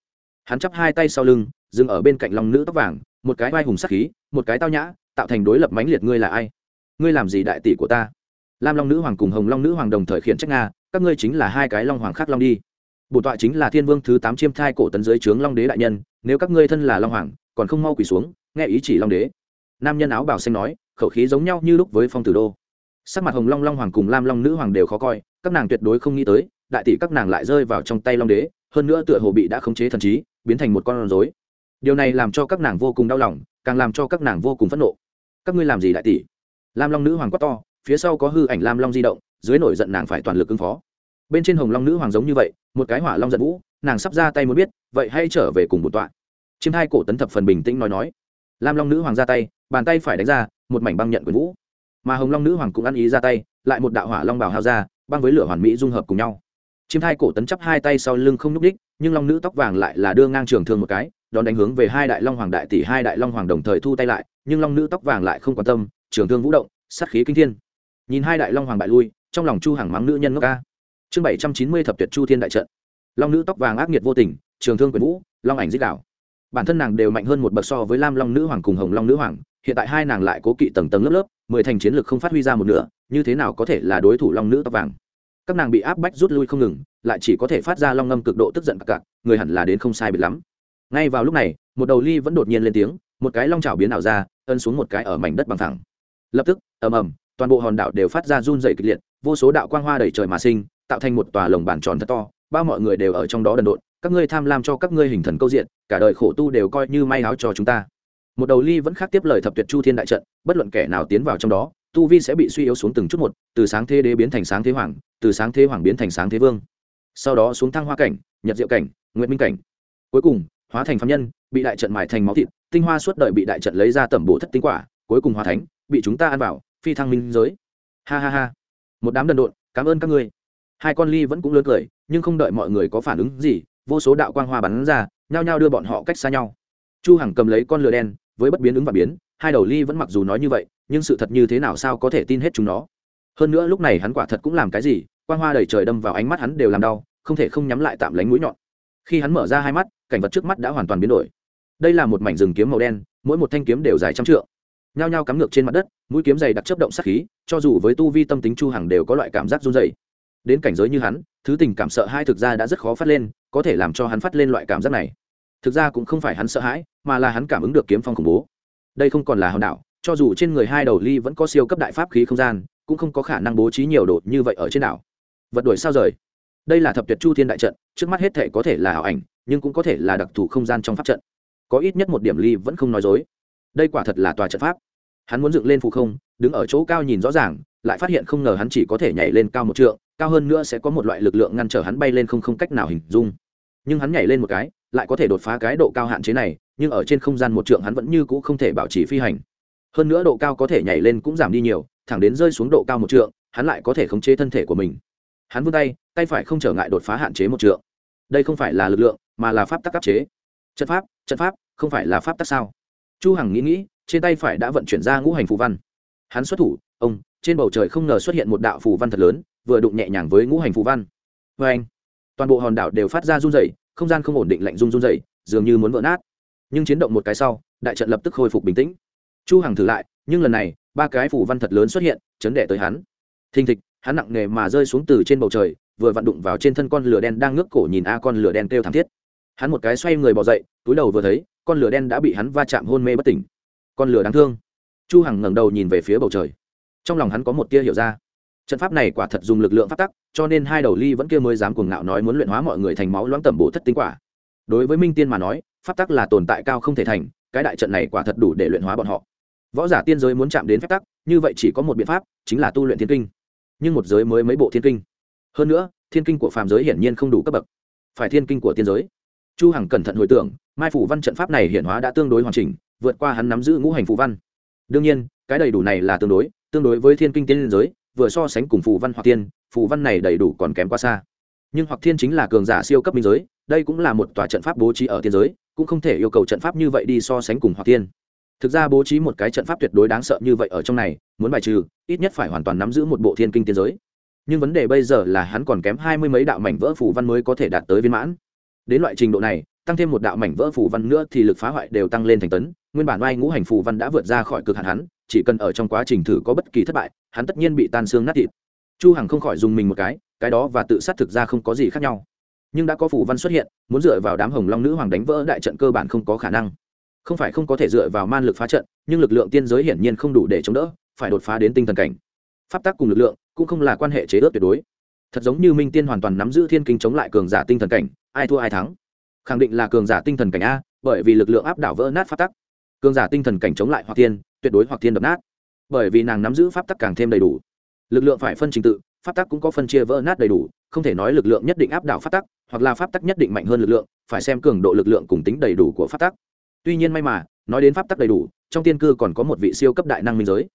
[SPEAKER 1] Hắn chắp hai tay sau lưng, dừng ở bên cạnh long nữ tóc vàng, một cái vai hùng sắc khí, một cái tao nhã, tạo thành đối lập mãnh liệt, ngươi là ai? Ngươi làm gì đại tỷ của ta? Lam long nữ hoàng cùng hồng long nữ hoàng đồng thời khiển trách nga, các ngươi chính là hai cái long hoàng khác long đi bổn tọa chính là thiên vương thứ tám chiêm thai cổ tấn dưới trướng long đế đại nhân, nếu các ngươi thân là long hoàng, còn không mau quỳ xuống, nghe ý chỉ long đế. Nam nhân áo bảo xanh nói, khẩu khí giống nhau như lúc với phong tử đô. Sắc mặt hồng long long hoàng cùng lam long nữ hoàng đều khó coi, các nàng tuyệt đối không nghĩ tới, đại tỷ các nàng lại rơi vào trong tay long đế, hơn nữa tựa hồ bị đã khống chế thần trí, biến thành một con rối. Điều này làm cho các nàng vô cùng đau lòng, càng làm cho các nàng vô cùng phẫn nộ. Các ngươi làm gì đại tỷ? Lam long nữ hoàng quát to, phía sau có hư ảnh lam long di động, dưới nổi giận nàng phải toàn lực ứng phó bên trên hồng long nữ hoàng giống như vậy, một cái hỏa long giận vũ, nàng sắp ra tay muốn biết, vậy hay trở về cùng một tọa. Chiêm hai cổ tấn thập phần bình tĩnh nói nói. Lam long nữ hoàng ra tay, bàn tay phải đánh ra, một mảnh băng nhận quyền vũ. Mà hồng long nữ hoàng cũng ăn ý ra tay, lại một đạo hỏa long bào hao ra, băng với lửa hoàn mỹ dung hợp cùng nhau. Chiêm thai cổ tấn chắp hai tay sau lưng không nhúc đích nhưng long nữ tóc vàng lại là đưa ngang trường thương một cái, đón đánh hướng về hai đại long hoàng đại tỷ, hai đại long hoàng đồng thời thu tay lại, nhưng long nữ tóc vàng lại không quan tâm, trường thương vũ động, sát khí kinh thiên. Nhìn hai đại long hoàng bại lui, trong lòng chu hàng mắng nữ nhân ngốc ca chương bảy trăm chín mươi thập tuyệt chu thiên đại trận. Long nữ tóc vàng ác nghiệt vô tình, trường thương quyền vũ, long ảnh dích đảo bản thân nàng đều mạnh hơn một bậc so với lam long nữ hoàng cùng hồng long nữ hoàng, hiện tại hai nàng lại cố kỵ tầng tầng lớp lớp, mười thành chiến lược không phát huy ra một nửa, như thế nào có thể là đối thủ long nữ tóc vàng? Các nàng bị áp bách rút lui không ngừng, lại chỉ có thể phát ra long ngâm cực độ tức giận cặc cặc, người hẳn là đến không sai biệt lắm. Ngay vào lúc này, một đầu ly vẫn đột nhiên lên tiếng, một cái long trào biến ảo ra ân xuống một cái ở mảnh đất bằng thẳng lập tức, ầm ầm, toàn bộ hòn đảo đều phát ra run dày kịch liệt, vô số đạo quang hoa đầy trời mà sinh tạo thành một tòa lồng bản tròn thật to, ba mọi người đều ở trong đó đần độn, các ngươi tham lam cho các ngươi hình thần câu diện, cả đời khổ tu đều coi như may áo cho chúng ta. Một đầu ly vẫn khác tiếp lời thập tuyệt chu thiên đại trận, bất luận kẻ nào tiến vào trong đó, tu vi sẽ bị suy yếu xuống từng chút một, từ sáng thế đế biến thành sáng thế hoàng, từ sáng thế hoàng biến thành sáng thế vương. Sau đó xuống thăng hoa cảnh, nhật diệu cảnh nguyện minh cảnh. Cuối cùng, hóa thành phạm nhân, bị đại trận mài thành máu thịt, tinh hoa suốt đời bị đại trận lấy ra tẩm bổ thất tinh quả, cuối cùng hóa thánh, bị chúng ta ăn vào, phi thăng minh giới. Ha ha ha. Một đám đần độn, cảm ơn các ngươi hai con ly vẫn cũng lớn cười, nhưng không đợi mọi người có phản ứng gì, vô số đạo quang hoa bắn ra, nhao nhao đưa bọn họ cách xa nhau. Chu hằng cầm lấy con lửa đen, với bất biến ứng và biến, hai đầu ly vẫn mặc dù nói như vậy, nhưng sự thật như thế nào sao có thể tin hết chúng nó? Hơn nữa lúc này hắn quả thật cũng làm cái gì, quang hoa đầy trời đâm vào ánh mắt hắn đều làm đau, không thể không nhắm lại tạm lánh mũi nhọn. Khi hắn mở ra hai mắt, cảnh vật trước mắt đã hoàn toàn biến đổi. Đây là một mảnh rừng kiếm màu đen, mỗi một thanh kiếm đều dài trăm trượng. Nhao nhao cắm ngược trên mặt đất, mũi kiếm dày đặc chấp động sát khí, cho dù với tu vi tâm tính chu hằng đều có loại cảm giác run rẩy đến cảnh giới như hắn, thứ tình cảm sợ hai thực ra đã rất khó phát lên, có thể làm cho hắn phát lên loại cảm giác này. Thực ra cũng không phải hắn sợ hãi, mà là hắn cảm ứng được kiếm phong khủng bố. Đây không còn là hòn đảo, cho dù trên người hai đầu ly vẫn có siêu cấp đại pháp khí không gian, cũng không có khả năng bố trí nhiều độ như vậy ở trên đảo. Vật đuổi sao rời? Đây là thập tuyệt chu thiên đại trận, trước mắt hết thể có thể là ảo ảnh, nhưng cũng có thể là đặc thù không gian trong pháp trận. Có ít nhất một điểm ly vẫn không nói dối. Đây quả thật là tòa trận pháp. Hắn muốn dựng lên phù không, đứng ở chỗ cao nhìn rõ ràng, lại phát hiện không ngờ hắn chỉ có thể nhảy lên cao một trượng cao hơn nữa sẽ có một loại lực lượng ngăn trở hắn bay lên không không cách nào hình dung. Nhưng hắn nhảy lên một cái, lại có thể đột phá cái độ cao hạn chế này, nhưng ở trên không gian một trượng hắn vẫn như cũ không thể bảo trì phi hành. Hơn nữa độ cao có thể nhảy lên cũng giảm đi nhiều, thẳng đến rơi xuống độ cao một trượng, hắn lại có thể khống chế thân thể của mình. Hắn vươn tay tay phải không trở ngại đột phá hạn chế một trượng. Đây không phải là lực lượng, mà là pháp tắc áp chế. Trận pháp trận pháp, không phải là pháp tắc sao? Chu hằng nghĩ nghĩ, trên tay phải đã vận chuyển ra ngũ hành phù văn. Hắn xuất thủ, ông, trên bầu trời không ngờ xuất hiện một đạo phù văn thật lớn vừa đụng nhẹ nhàng với ngũ hành phù văn. Vê anh, toàn bộ hòn đảo đều phát ra run rẩy, không gian không ổn định lạnh run run rẩy, dường như muốn vỡ nát. Nhưng chiến động một cái sau, đại trận lập tức khôi phục bình tĩnh. Chu hằng thử lại, nhưng lần này, ba cái phù văn thật lớn xuất hiện, chấn đệ tới hắn. Thình thịch, hắn nặng nề mà rơi xuống từ trên bầu trời, vừa vặn đụng vào trên thân con lửa đen đang ngước cổ nhìn a con lửa đen kêu thảm thiết. Hắn một cái xoay người bỏ dậy, túi đầu vừa thấy, con lửa đen đã bị hắn va chạm hôn mê bất tỉnh. Con lửa đáng thương. Chu hằng ngẩng đầu nhìn về phía bầu trời. Trong lòng hắn có một tia hiểu ra trận pháp này quả thật dùng lực lượng phát tắc, cho nên hai đầu ly vẫn kia mới dám cuồng ngạo nói muốn luyện hóa mọi người thành máu loãng tẩm bổ thất tinh quả. Đối với minh tiên mà nói, pháp tắc là tồn tại cao không thể thành, cái đại trận này quả thật đủ để luyện hóa bọn họ. Võ giả tiên giới muốn chạm đến phép tắc, như vậy chỉ có một biện pháp, chính là tu luyện thiên kinh. Nhưng một giới mới mấy bộ thiên kinh. Hơn nữa, thiên kinh của phàm giới hiển nhiên không đủ cấp bậc. Phải thiên kinh của tiên giới. Chu hằng cẩn thận hồi tưởng, mai phủ văn trận pháp này hiển hóa đã tương đối hoàn chỉnh, vượt qua hắn nắm giữ ngũ hành phù văn. Đương nhiên, cái đầy đủ này là tương đối tương đối với thiên kinh tiên giới vừa so sánh cùng phù văn hoặc tiên phù văn này đầy đủ còn kém quá xa. Nhưng hoặc thiên chính là cường giả siêu cấp minh giới, đây cũng là một tòa trận pháp bố trí ở tiên giới, cũng không thể yêu cầu trận pháp như vậy đi so sánh cùng hoặc tiên thực ra bố trí một cái trận pháp tuyệt đối đáng sợ như vậy ở trong này, muốn bài trừ, ít nhất phải hoàn toàn nắm giữ một bộ thiên kinh tiên giới. Nhưng vấn đề bây giờ là hắn còn kém hai mươi mấy đạo mảnh vỡ phù văn mới có thể đạt tới viên mãn. Đến loại trình độ này, tăng thêm một đạo mảnh vỡ phù văn nữa thì lực phá hoại đều tăng lên thành tấn, nguyên bản oai ngũ hành phù văn đã vượt ra khỏi cực hạn hắn chỉ cần ở trong quá trình thử có bất kỳ thất bại, hắn tất nhiên bị tan xương nát thịt. Chu hằng không khỏi dùng mình một cái cái đó và tự sát thực ra không có gì khác nhau. Nhưng đã có phù văn xuất hiện, muốn dựa vào đám hồng long nữ hoàng đánh vỡ đại trận cơ bản không có khả năng. Không phải không có thể dựa vào man lực phá trận, nhưng lực lượng tiên giới hiển nhiên không đủ để chống đỡ, phải đột phá đến tinh thần cảnh. Pháp tắc cùng lực lượng cũng không là quan hệ chế ước tuyệt đối. Thật giống như minh tiên hoàn toàn nắm giữ thiên kinh chống lại cường giả tinh thần cảnh, ai thua ai thắng. Khẳng định là cường giả tinh thần cảnh a, bởi vì lực lượng áp đảo vỡ nát pháp tắc cường giả tinh thần cảnh chống lại hoặc thiên, tuyệt đối hoặc thiên đập nát. Bởi vì nàng nắm giữ pháp tắc càng thêm đầy đủ. Lực lượng phải phân trình tự, pháp tắc cũng có phân chia vỡ nát đầy đủ, không thể nói lực lượng nhất định áp đảo pháp tắc, hoặc là pháp tắc nhất định mạnh hơn lực lượng, phải xem cường độ lực lượng cùng tính đầy đủ của pháp tắc. Tuy nhiên may mà, nói đến pháp tắc đầy đủ, trong tiên cư còn có một vị siêu cấp đại năng minh giới.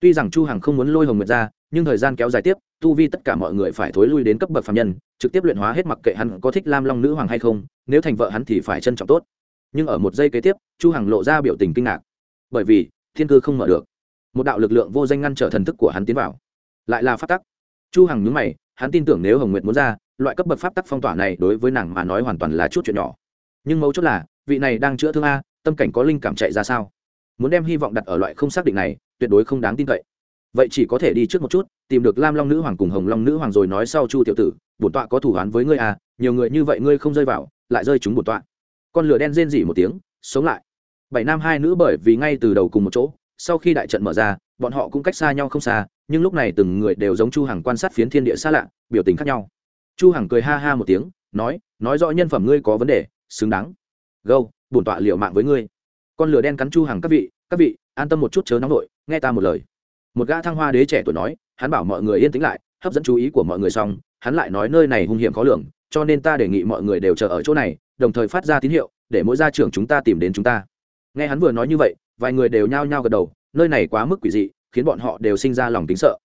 [SPEAKER 1] Tuy rằng chu hằng không muốn lôi hồng nguyệt ra, nhưng thời gian kéo dài tiếp, tu vi tất cả mọi người phải thối lui đến cấp bậc phạm nhân, trực tiếp luyện hóa hết mặc kệ hắn có thích lam long nữ hoàng hay không, nếu thành vợ hắn thì phải trân trọng tốt nhưng ở một giây kế tiếp, chu hằng lộ ra biểu tình kinh ngạc. Bởi vì, thiên cư không mở được. Một đạo lực lượng vô danh ngăn trở thần thức của hắn tiến vào. Lại là pháp tắc. Chu hằng nhướng mày, hắn tin tưởng nếu hồng nguyệt muốn ra, loại cấp bậc pháp tắc phong tỏa này đối với nàng mà nói hoàn toàn là chút chuyện nhỏ. Nhưng mấu chốt là, vị này đang chữa thương a, tâm cảnh có linh cảm chạy ra sao? Muốn đem hy vọng đặt ở loại không xác định này, tuyệt đối không đáng tin cậy. Vậy chỉ có thể đi trước một chút, tìm được lam long nữ hoàng cùng hồng long nữ hoàng rồi nói sau chu tiểu tử, bổn tọa có thủ án với ngươi à nhiều người như vậy ngươi không rơi vào, lại rơi chúng bổn tọa con lửa đen rên rỉ một tiếng, sống lại. Bảy nam hai nữ bởi vì ngay từ đầu cùng một chỗ, sau khi đại trận mở ra, bọn họ cũng cách xa nhau không xa, nhưng lúc này từng người đều giống chu hằng quan sát phiến thiên địa xa lạ, biểu tình khác nhau. Chu hằng cười ha ha một tiếng, nói nói rõ nhân phẩm ngươi có vấn đề, xứng đáng. Gâu, bổn tọa liệu mạng với ngươi. Con lửa đen cắn chu hằng các vị các vị, an tâm một chút chớ nóng nổi nghe ta một lời. Một gã thăng hoa đế trẻ tuổi nói, hắn bảo mọi người yên tĩnh lại, hấp dẫn chú ý của mọi người xong, hắn lại nói, nơi này hung hiểm khó lường, cho nên ta đề nghị mọi người đều chờ ở chỗ này đồng thời phát ra tín hiệu, để mỗi gia trưởng chúng ta tìm đến chúng ta. Nghe hắn vừa nói như vậy, vài người đều nhao nhao gật đầu, nơi này quá mức quỷ dị, khiến bọn họ đều sinh ra lòng tính sợ.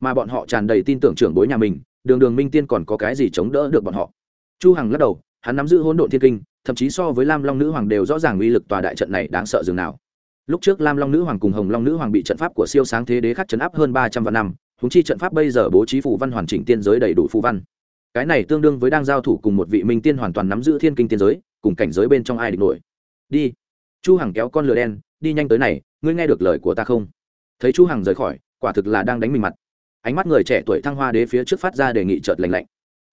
[SPEAKER 1] Mà bọn họ tràn đầy tin tưởng trưởng bối nhà mình, đường đường minh tiên còn có cái gì chống đỡ được bọn họ. Chu hằng lắc đầu, hắn nắm giữ hỗn độn thiên kinh, thậm chí so với lam long nữ hoàng đều rõ ràng uy lực tòa đại trận này đáng sợ dường nào. Lúc trước lam long nữ hoàng cùng hồng long nữ hoàng bị trận pháp của siêu sáng thế đế khắc chấn áp hơn ba trăm vạn năm húng chi trận pháp bây giờ bố trí phù văn hoàn chỉnh tiên giới đầy đủ phù văn cái này tương đương với đang giao thủ cùng một vị minh tiên hoàn toàn nắm giữ thiên kinh tiên giới, cùng cảnh giới bên trong ai địch nổi. Đi. Chu hằng kéo con lừa đen, đi nhanh tới này, ngươi nghe được lời của ta không? Thấy chu hằng rời khỏi, quả thực là đang đánh mình mặt. Ánh mắt người trẻ tuổi thăng hoa đế phía trước phát ra đề nghị chợt lạnh lạnh.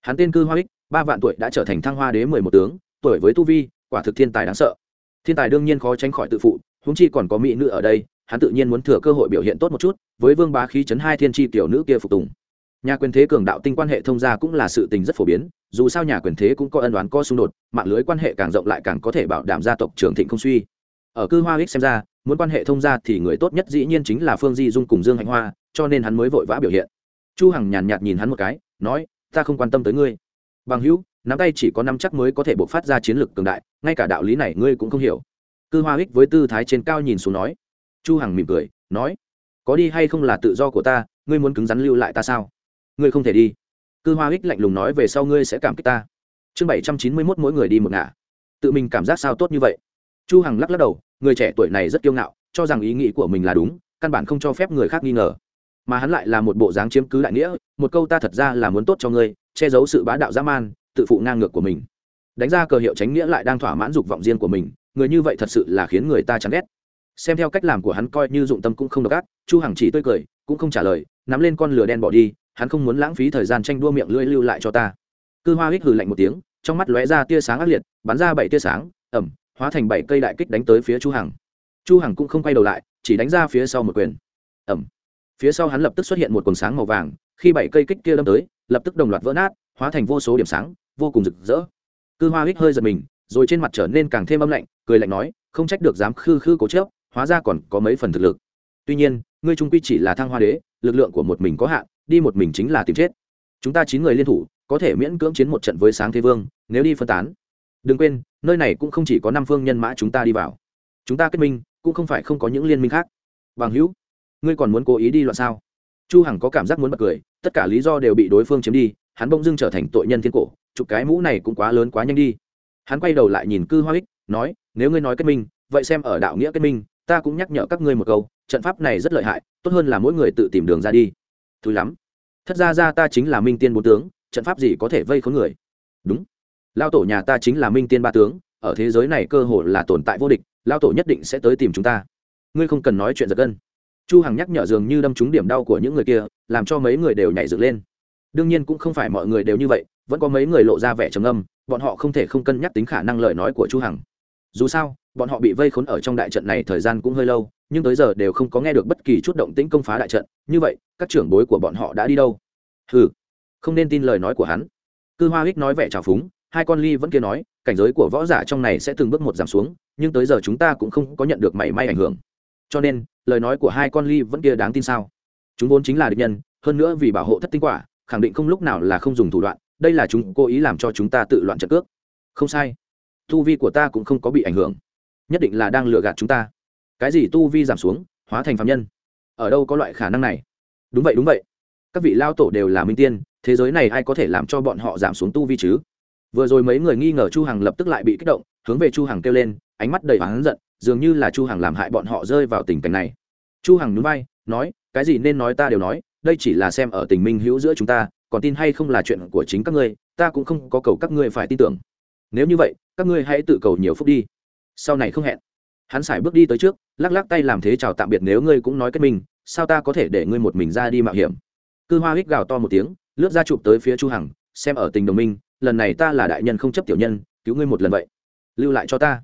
[SPEAKER 1] Hắn tên cư hoa ích, ba vạn tuổi đã trở thành thăng hoa đế mười một tướng, tuổi với tu vi, quả thực thiên tài đáng sợ. Thiên tài đương nhiên khó tránh khỏi tự phụ, huống chi còn có mỹ nữ ở đây, hắn tự nhiên muốn thừa cơ hội biểu hiện tốt một chút, với vương bá khí chấn hai thiên tri tiểu nữ kia phục tùng nhà quyền thế cường đạo tinh quan hệ thông gia cũng là sự tình rất phổ biến, dù sao nhà quyền thế cũng có ân đoán có xung đột, mạng lưới quan hệ càng rộng lại càng có thể bảo đảm gia tộc trường thịnh không suy. Ở cư hoa ích xem ra, muốn quan hệ thông gia thì người tốt nhất dĩ nhiên chính là phương di dung cùng dương hạnh hoa, cho nên hắn mới vội vã biểu hiện. Chu hằng nhàn nhạt nhìn hắn một cái, nói, ta không quan tâm tới ngươi. Bằng hữu, nắm tay chỉ có năm chắc mới có thể bộc phát ra chiến lược cường đại, ngay cả đạo lý này ngươi cũng không hiểu. Cư hoa ích với tư thái trên cao nhìn xuống nói. Chu hằng mỉm cười, nói, có đi hay không là tự do của ta, ngươi muốn cứng rắn lưu lại ta sao? Ngươi không thể đi. Cư hoa hích lạnh lùng nói về sau ngươi sẽ cảm kích ta. Chương bảy trăm chín mươi mốt mỗi người đi một ngả. Tự mình cảm giác sao tốt như vậy? Chu hằng lắc lắc đầu, người trẻ tuổi này rất kiêu ngạo, cho rằng ý nghĩ của mình là đúng, căn bản không cho phép người khác nghi ngờ. Mà hắn lại là một bộ dáng chiếm cứ đại nghĩa, một câu ta thật ra là muốn tốt cho ngươi, che giấu sự bá đạo dã man, tự phụ ngang ngược của mình. Đánh ra cờ hiệu tránh nghĩa lại đang thỏa mãn dục vọng riêng của mình, người như vậy thật sự là khiến người ta chán ghét. Xem theo cách làm của hắn coi như dụng tâm cũng không độc ác, chu hằng chỉ tươi cười, cũng không trả lời, nắm lên con lửa đen bỏ đi hắn không muốn lãng phí thời gian tranh đua miệng lưỡi lưu lại cho ta. Cư hoa hích hừ lạnh một tiếng, trong mắt lóe ra tia sáng ác liệt, bắn ra bảy tia sáng, ẩm, hóa thành bảy cây đại kích đánh tới phía chu hằng. Chu hằng cũng không quay đầu lại, chỉ đánh ra phía sau một quyền. Ẩm. Phía sau hắn lập tức xuất hiện một quần sáng màu vàng, khi bảy cây kích kia đâm tới, lập tức đồng loạt vỡ nát, hóa thành vô số điểm sáng, vô cùng rực rỡ. Cư hoa hích hơi giật mình, rồi trên mặt trở nên càng thêm âm lạnh, cười lạnh nói, không trách được dám khư khư cố chớp hóa ra còn có mấy phần thực lực. Tuy nhiên, ngươi trung quy chỉ là thăng hoa đế, lực lượng của một mình có hạn đi một mình chính là tìm chết. Chúng ta chín người liên thủ, có thể miễn cưỡng chiến một trận với sáng thế vương, nếu đi phân tán. Đừng quên, nơi này cũng không chỉ có năm phương nhân mã chúng ta đi vào. Chúng ta kết minh, cũng không phải không có những liên minh khác. Bằng hữu, ngươi còn muốn cố ý đi loạn sao? Chu hằng có cảm giác muốn bật cười, tất cả lý do đều bị đối phương chiếm đi, hắn bỗng dưng trở thành tội nhân thiên cổ, chụp cái mũ này cũng quá lớn quá nhanh đi. Hắn quay đầu lại nhìn cư hoa ích nói, nếu ngươi nói kết minh, vậy xem ở đạo nghĩa kết minh, ta cũng nhắc nhở các ngươi một câu, trận pháp này rất lợi hại, tốt hơn là mỗi người tự tìm đường ra đi thúi lắm. Thất ra ra ta chính là minh tiên bốn tướng, trận pháp gì có thể vây khốn người? Đúng. Lao tổ nhà ta chính là minh tiên ba tướng, ở thế giới này cơ hội là tồn tại vô địch lao tổ nhất định sẽ tới tìm chúng ta. Ngươi không cần nói chuyện giật gân. Chu hằng nhắc nhở dường như đâm trúng điểm đau của những người kia, làm cho mấy người đều nhảy dựng lên. Đương nhiên cũng không phải mọi người đều như vậy, vẫn có mấy người lộ ra vẻ trầm âm bọn họ không thể không cân nhắc tính khả năng lời nói của chu hằng. Dù sao bọn họ bị vây khốn ở trong đại trận này thời gian cũng hơi lâu, nhưng tới giờ đều không có nghe được bất kỳ chút động tĩnh công phá đại trận. Như vậy, các trưởng bối của bọn họ đã đi đâu? Hừ, không nên tin lời nói của hắn. Cư hoa hích nói vẻ trào phúng, hai con ly vẫn kia nói, cảnh giới của võ giả trong này sẽ từng bước một giảm xuống, nhưng tới giờ chúng ta cũng không có nhận được mảy may ảnh hưởng. Cho nên, lời nói của hai con ly vẫn kia đáng tin sao? Chúng vốn chính là địch nhân, hơn nữa vì bảo hộ thất tinh quả, khẳng định không lúc nào là không dùng thủ đoạn, đây là chúng cố ý làm cho chúng ta tự loạn trận cước. Không sai. Thu vi của ta cũng không có bị ảnh hưởng nhất định là đang lừa gạt chúng ta. Cái gì tu vi giảm xuống, hóa thành phạm nhân? Ở đâu có loại khả năng này? Đúng vậy đúng vậy. Các vị lao tổ đều là minh tiên, thế giới này ai có thể làm cho bọn họ giảm xuống tu vi chứ? Vừa rồi mấy người nghi ngờ chu hằng lập tức lại bị kích động, hướng về chu hằng kêu lên, ánh mắt đầy oán giận, dường như là chu hằng làm hại bọn họ rơi vào tình cảnh này. Chu hằng nhún vai, nói, cái gì nên nói ta đều nói, đây chỉ là xem ở tình minh hữu giữa chúng ta, còn tin hay không là chuyện của chính các ngươi, ta cũng không có cầu các ngươi phải tin tưởng. Nếu như vậy, các ngươi hãy tự cầu nhiều phúc đi sau này không hẹn. Hắn sải bước đi tới trước, lắc lắc tay làm thế chào tạm biệt nếu ngươi cũng nói kết minh, sao ta có thể để ngươi một mình ra đi mạo hiểm? Cư hoa hích gào to một tiếng, lướt ra chụp tới phía chu hằng, xem ở tình đồng minh, lần này ta là đại nhân không chấp tiểu nhân, cứu ngươi một lần vậy. Lưu lại cho ta.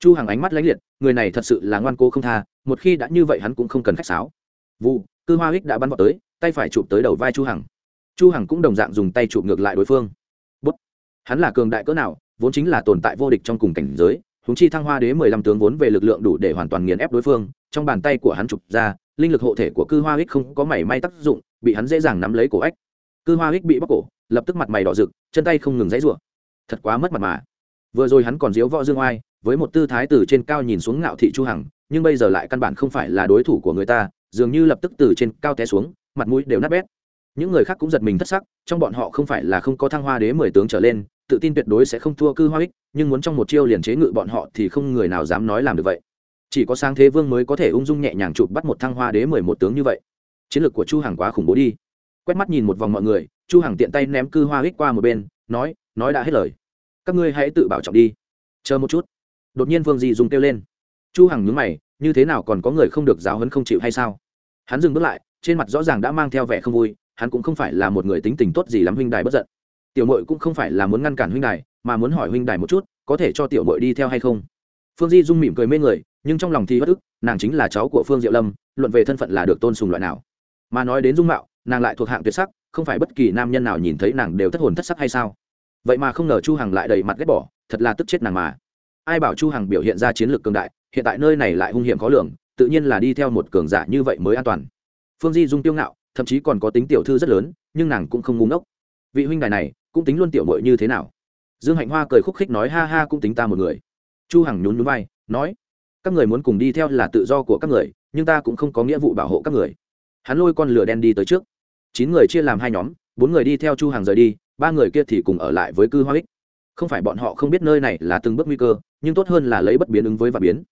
[SPEAKER 1] Chu hằng ánh mắt lãnh liệt, người này thật sự là ngoan cố không tha, một khi đã như vậy hắn cũng không cần khách sáo. Vụ, cư hoa hích đã bắn vào tới, tay phải chụp tới đầu vai chu hằng. Chu hằng cũng đồng dạng dùng tay chụp ngược lại đối phương. Bút. Hắn là cường đại cỡ nào, vốn chính là tồn tại vô địch trong cùng cảnh giới húng chi thăng hoa đế mười lăm tướng vốn về lực lượng đủ để hoàn toàn nghiền ép đối phương, trong bàn tay của hắn chụp ra, linh lực hộ thể của cư hoa ích không có mảy may tác dụng, bị hắn dễ dàng nắm lấy cổ ách. Cư hoa ích bị bóc cổ, lập tức mặt mày đỏ rực, chân tay không ngừng dãy rụa thật quá mất mặt mà. Vừa rồi hắn còn diếu võ dương oai, với một tư thái từ trên cao nhìn xuống ngạo thị chu hằng, nhưng bây giờ lại căn bản không phải là đối thủ của người ta, dường như lập tức từ trên cao té xuống, mặt mũi đều nát bét. Những người khác cũng giật mình thất sắc, trong bọn họ không phải là không có thăng hoa đế mười tướng trở lên tự tin tuyệt đối sẽ không thua cư hoa ích, nhưng muốn trong một chiêu liền chế ngự bọn họ thì không người nào dám nói làm được vậy. Chỉ có sang thế vương mới có thể ung dung nhẹ nhàng chụp bắt một thăng hoa đế mười một tướng như vậy. Chiến lược của chu hằng quá khủng bố đi. Quét mắt nhìn một vòng mọi người, chu hằng tiện tay ném cư hoa ích qua một bên, nói nói đã hết lời. Các ngươi hãy tự bảo trọng đi. Chờ một chút. Đột nhiên vương di dùng kêu lên. Chu hằng nhướng mày, như thế nào còn có người không được giáo huấn không chịu hay sao? Hắn dừng bước lại, trên mặt rõ ràng đã mang theo vẻ không vui, hắn cũng không phải là một người tính tình tốt gì lắm, huynh đài bất giận tiểu mội cũng không phải là muốn ngăn cản huynh đài, mà muốn hỏi huynh đài một chút, có thể cho tiểu mội đi theo hay không? Phương di dung mỉm cười mê người, nhưng trong lòng thì bất ức, nàng chính là cháu của phương diệu lâm, luận về thân phận là được tôn sùng loại nào. Mà nói đến dung mạo, nàng lại thuộc hạng tuyệt sắc, không phải bất kỳ nam nhân nào nhìn thấy nàng đều thất hồn thất sắc hay sao? Vậy mà không ngờ chu hằng lại đầy mặt ghét bỏ, thật là tức chết nàng mà. Ai bảo chu hằng biểu hiện ra chiến lược cường đại, hiện tại nơi này lại hung hiểm khó lường, tự nhiên là đi theo một cường giả như vậy mới an toàn. Phương di dung tiêu ngạo, thậm chí còn có tính tiểu thư rất lớn, nhưng nàng cũng không ngu ngốc. Vị huynh đài này cũng tính luôn tiểu mội như thế nào. Dương hạnh hoa cười khúc khích nói, ha ha, cũng tính ta một người. Chu hằng nhún nhún vai, nói, các người muốn cùng đi theo là tự do của các người, nhưng ta cũng không có nghĩa vụ bảo hộ các người. Hắn lôi con lửa đen đi tới trước. Chín người chia làm hai nhóm, bốn người đi theo chu hằng rời đi, ba người kia thì cùng ở lại với cư hoa ích. Không phải bọn họ không biết nơi này là từng bước nguy cơ, nhưng tốt hơn là lấy bất biến ứng với và biến.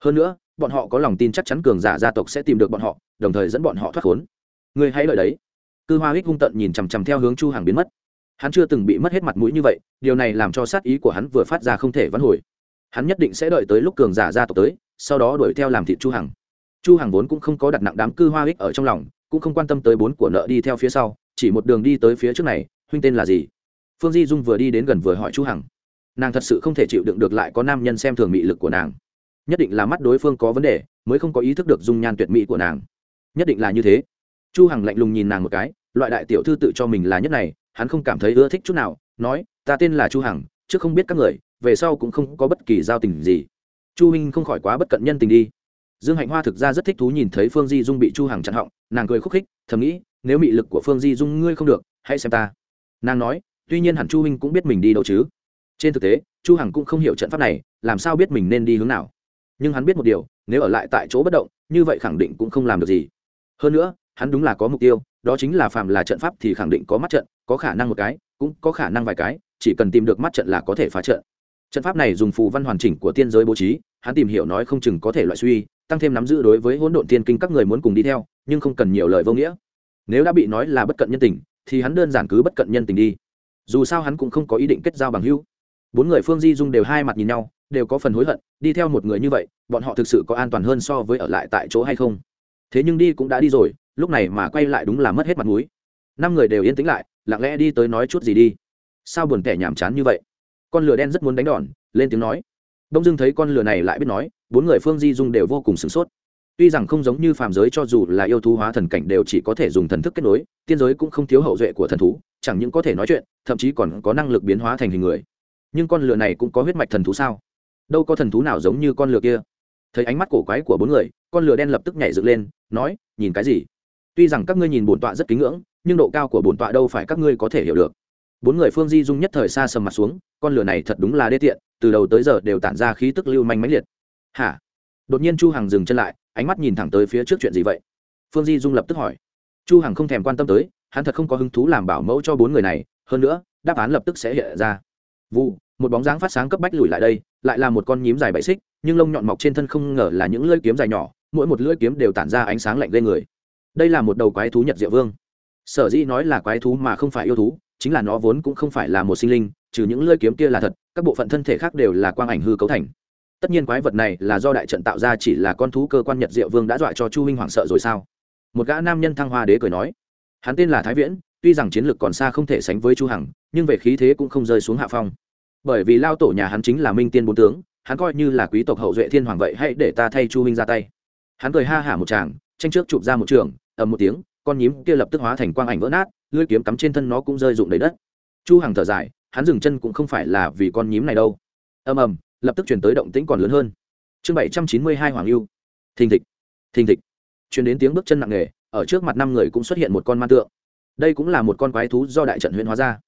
[SPEAKER 1] Hơn nữa, bọn họ có lòng tin chắc chắn cường giả gia tộc sẽ tìm được bọn họ, đồng thời dẫn bọn họ thoát khốn. Người hãy lợi đấy. Cư hoa ích hung tận nhìn chằm chằm theo hướng chu Hằng biến mất hắn chưa từng bị mất hết mặt mũi như vậy, điều này làm cho sát ý của hắn vừa phát ra không thể vãn hồi. Hắn nhất định sẽ đợi tới lúc cường giả gia tộc tới, sau đó đuổi theo làm thịt chu hằng. Chu hằng vốn cũng không có đặt nặng đám cư hoa ích ở trong lòng, cũng không quan tâm tới bốn của nợ đi theo phía sau, chỉ một đường đi tới phía trước này, huynh tên là gì? Phương di dung vừa đi đến gần vừa hỏi chu hằng. Nàng thật sự không thể chịu đựng được lại có nam nhân xem thường mị lực của nàng. Nhất định là mắt đối phương có vấn đề, mới không có ý thức được dung nhan tuyệt mỹ của nàng. Nhất định là như thế. Chu hằng lạnh lùng nhìn nàng một cái, loại đại tiểu thư tự cho mình là nhất này hắn không cảm thấy ưa thích chút nào, nói, ta tên là chu hằng, chứ không biết các người, về sau cũng không có bất kỳ giao tình gì. Chu minh không khỏi quá bất cận nhân tình đi. Dương hạnh hoa thực ra rất thích thú nhìn thấy phương di dung bị chu hằng chặn họng, nàng cười khúc khích, thầm nghĩ, nếu mị lực của phương di dung ngươi không được, hãy xem ta. Nàng nói, tuy nhiên hẳn chu minh cũng biết mình đi đâu chứ. Trên thực tế, chu hằng cũng không hiểu trận pháp này, làm sao biết mình nên đi hướng nào. Nhưng hắn biết một điều, nếu ở lại tại chỗ bất động, như vậy khẳng định cũng không làm được gì. Hơn nữa, hắn đúng là có mục tiêu, đó chính là phạm là trận pháp thì khẳng định có mắt trận có khả năng một cái, cũng có khả năng vài cái, chỉ cần tìm được mắt trận là có thể phá trận. Trận pháp này dùng phù văn hoàn chỉnh của tiên giới bố trí, hắn tìm hiểu nói không chừng có thể loại suy, tăng thêm nắm giữ đối với hỗn độn tiên kinh các người muốn cùng đi theo, nhưng không cần nhiều lời vô nghĩa. Nếu đã bị nói là bất cận nhân tình, thì hắn đơn giản cứ bất cận nhân tình đi. Dù sao hắn cũng không có ý định kết giao bằng hữu. Bốn người phương di dung đều hai mặt nhìn nhau, đều có phần hối hận, đi theo một người như vậy, bọn họ thực sự có an toàn hơn so với ở lại tại chỗ hay không? Thế nhưng đi cũng đã đi rồi, lúc này mà quay lại đúng là mất hết mặt mũi. Năm người đều yên tĩnh lại lặng lẽ đi tới nói chút gì đi. Sao buồn kẻ nhàm chán như vậy? Con lửa đen rất muốn đánh đòn, lên tiếng nói. Đông dưng thấy con lửa này lại biết nói, bốn người phương di dung đều vô cùng sửng sốt. Tuy rằng không giống như phàm giới cho dù là yêu thú hóa thần cảnh đều chỉ có thể dùng thần thức kết nối, tiên giới cũng không thiếu hậu duệ của thần thú, chẳng những có thể nói chuyện, thậm chí còn có năng lực biến hóa thành hình người. Nhưng con lửa này cũng có huyết mạch thần thú sao? Đâu có thần thú nào giống như con lửa kia. Thấy ánh mắt cổ quái của bốn người, con lửa đen lập tức nhảy dựng lên, nói, nhìn cái gì? Tuy rằng các ngươi nhìn bổn tọa rất kính ngưỡng nhưng độ cao của bổn tọa đâu phải các ngươi có thể hiểu được. Bốn người phương di dung nhất thời xa sầm mặt xuống, con lửa này thật đúng là đê tiện, từ đầu tới giờ đều tản ra khí tức lưu manh mãnh liệt. Hả? Đột nhiên chu hằng dừng chân lại, ánh mắt nhìn thẳng tới phía trước chuyện gì vậy? Phương di dung lập tức hỏi. Chu hằng không thèm quan tâm tới, hắn thật không có hứng thú làm bảo mẫu cho bốn người này, hơn nữa, đáp án lập tức sẽ hiện ra. Vụ một bóng dáng phát sáng cấp bách lùi lại đây, lại là một con nhím dài bảy xích, nhưng lông nhọn mọc trên thân không ngờ là những lưỡi kiếm dài nhỏ, mỗi một lưỡi kiếm đều tản ra ánh sáng lạnh lên người. Đây là một đầu quái thú nhật diệu vương sở dĩ nói là quái thú mà không phải yêu thú, chính là nó vốn cũng không phải là một sinh linh, trừ những lưỡi kiếm kia là thật, các bộ phận thân thể khác đều là quang ảnh hư cấu thành. Tất nhiên quái vật này là do đại trận tạo ra chỉ là con thú cơ quan nhật diệu vương đã dọa cho chu huynh hoảng sợ rồi sao? Một gã nam nhân thăng hoa đế cười nói, hắn tên là thái viễn, tuy rằng chiến lược còn xa không thể sánh với chu hằng, nhưng về khí thế cũng không rơi xuống hạ phong. Bởi vì lao tổ nhà hắn chính là minh tiên bốn tướng, hắn coi như là quý tộc hậu duệ thiên hoàng vậy hãy để ta thay chu huynh ra tay. Hắn cười ha hả một tràng, tranh trước chụp ra một trường, ầm một tiếng con nhím kia lập tức hóa thành quang ảnh vỡ nát, lưỡi kiếm cắm trên thân nó cũng rơi rụng đầy đất. Chu hằng thở dài, hắn dừng chân cũng không phải là vì con nhím này đâu. Ầm ầm, lập tức chuyển tới động tĩnh còn lớn hơn. Chương bảy trăm chín mươi hai hoàng lưu thình thịch thình thịch. Chuyển đến tiếng bước chân nặng nề, ở trước mặt năm người cũng xuất hiện một con man tượng. Đây cũng là một con quái thú do đại trận huyện hóa ra.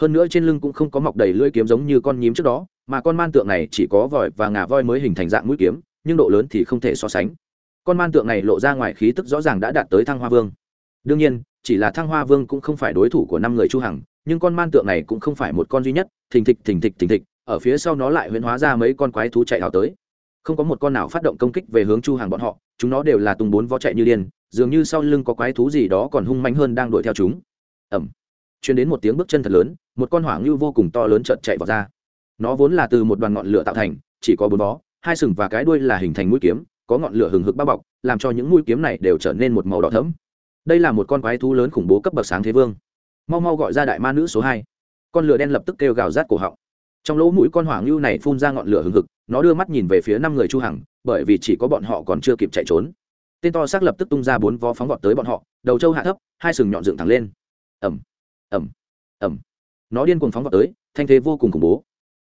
[SPEAKER 1] Hơn nữa trên lưng cũng không có mọc đầy lưỡi kiếm giống như con nhím trước đó, mà con man tượng này chỉ có vòi và ngà voi mới hình thành dạng mũi kiếm, nhưng độ lớn thì không thể so sánh. Con man tượng này lộ ra ngoài khí tức rõ ràng đã đạt tới thăng hoa vương đương nhiên, chỉ là thăng hoa vương cũng không phải đối thủ của năm người chu hằng, nhưng con man tượng này cũng không phải một con duy nhất, thình thịch thình thịch thình thịch, ở phía sau nó lại huyễn hóa ra mấy con quái thú chạy ảo tới. Không có một con nào phát động công kích về hướng chu hàng bọn họ, chúng nó đều là tung bốn vó chạy như điên, dường như sau lưng có quái thú gì đó còn hung manh hơn đang đuổi theo chúng. Ẩm chuyến đến một tiếng bước chân thật lớn, một con hỏa ngưu vô cùng to lớn chợt chạy vào ra. Nó vốn là từ một đoàn ngọn lửa tạo thành, chỉ có bốn vó, hai sừng và cái đuôi là hình thành mũi kiếm, có ngọn lửa hừng hực bao bọc, làm cho những mũi kiếm này đều trở nên một màu đỏ thẫm đây là một con quái thú lớn khủng bố cấp bậc sáng thế vương. Mau mau gọi ra đại ma nữ số hai. Con lửa đen lập tức kêu gào rát cổ họng. Trong lỗ mũi con hỏa ngưu này phun ra ngọn lửa hừng hực nó đưa mắt nhìn về phía năm người chu hằng bởi vì chỉ có bọn họ còn chưa kịp chạy trốn. Tên to xác lập tức tung ra bốn vó phóng vọt tới bọn họ đầu trâu hạ thấp hai sừng nhọn dựng thẳng lên. Ầm, ầm, ầm. nó điên cuồng phóng vọt tới thanh thế vô cùng khủng bố.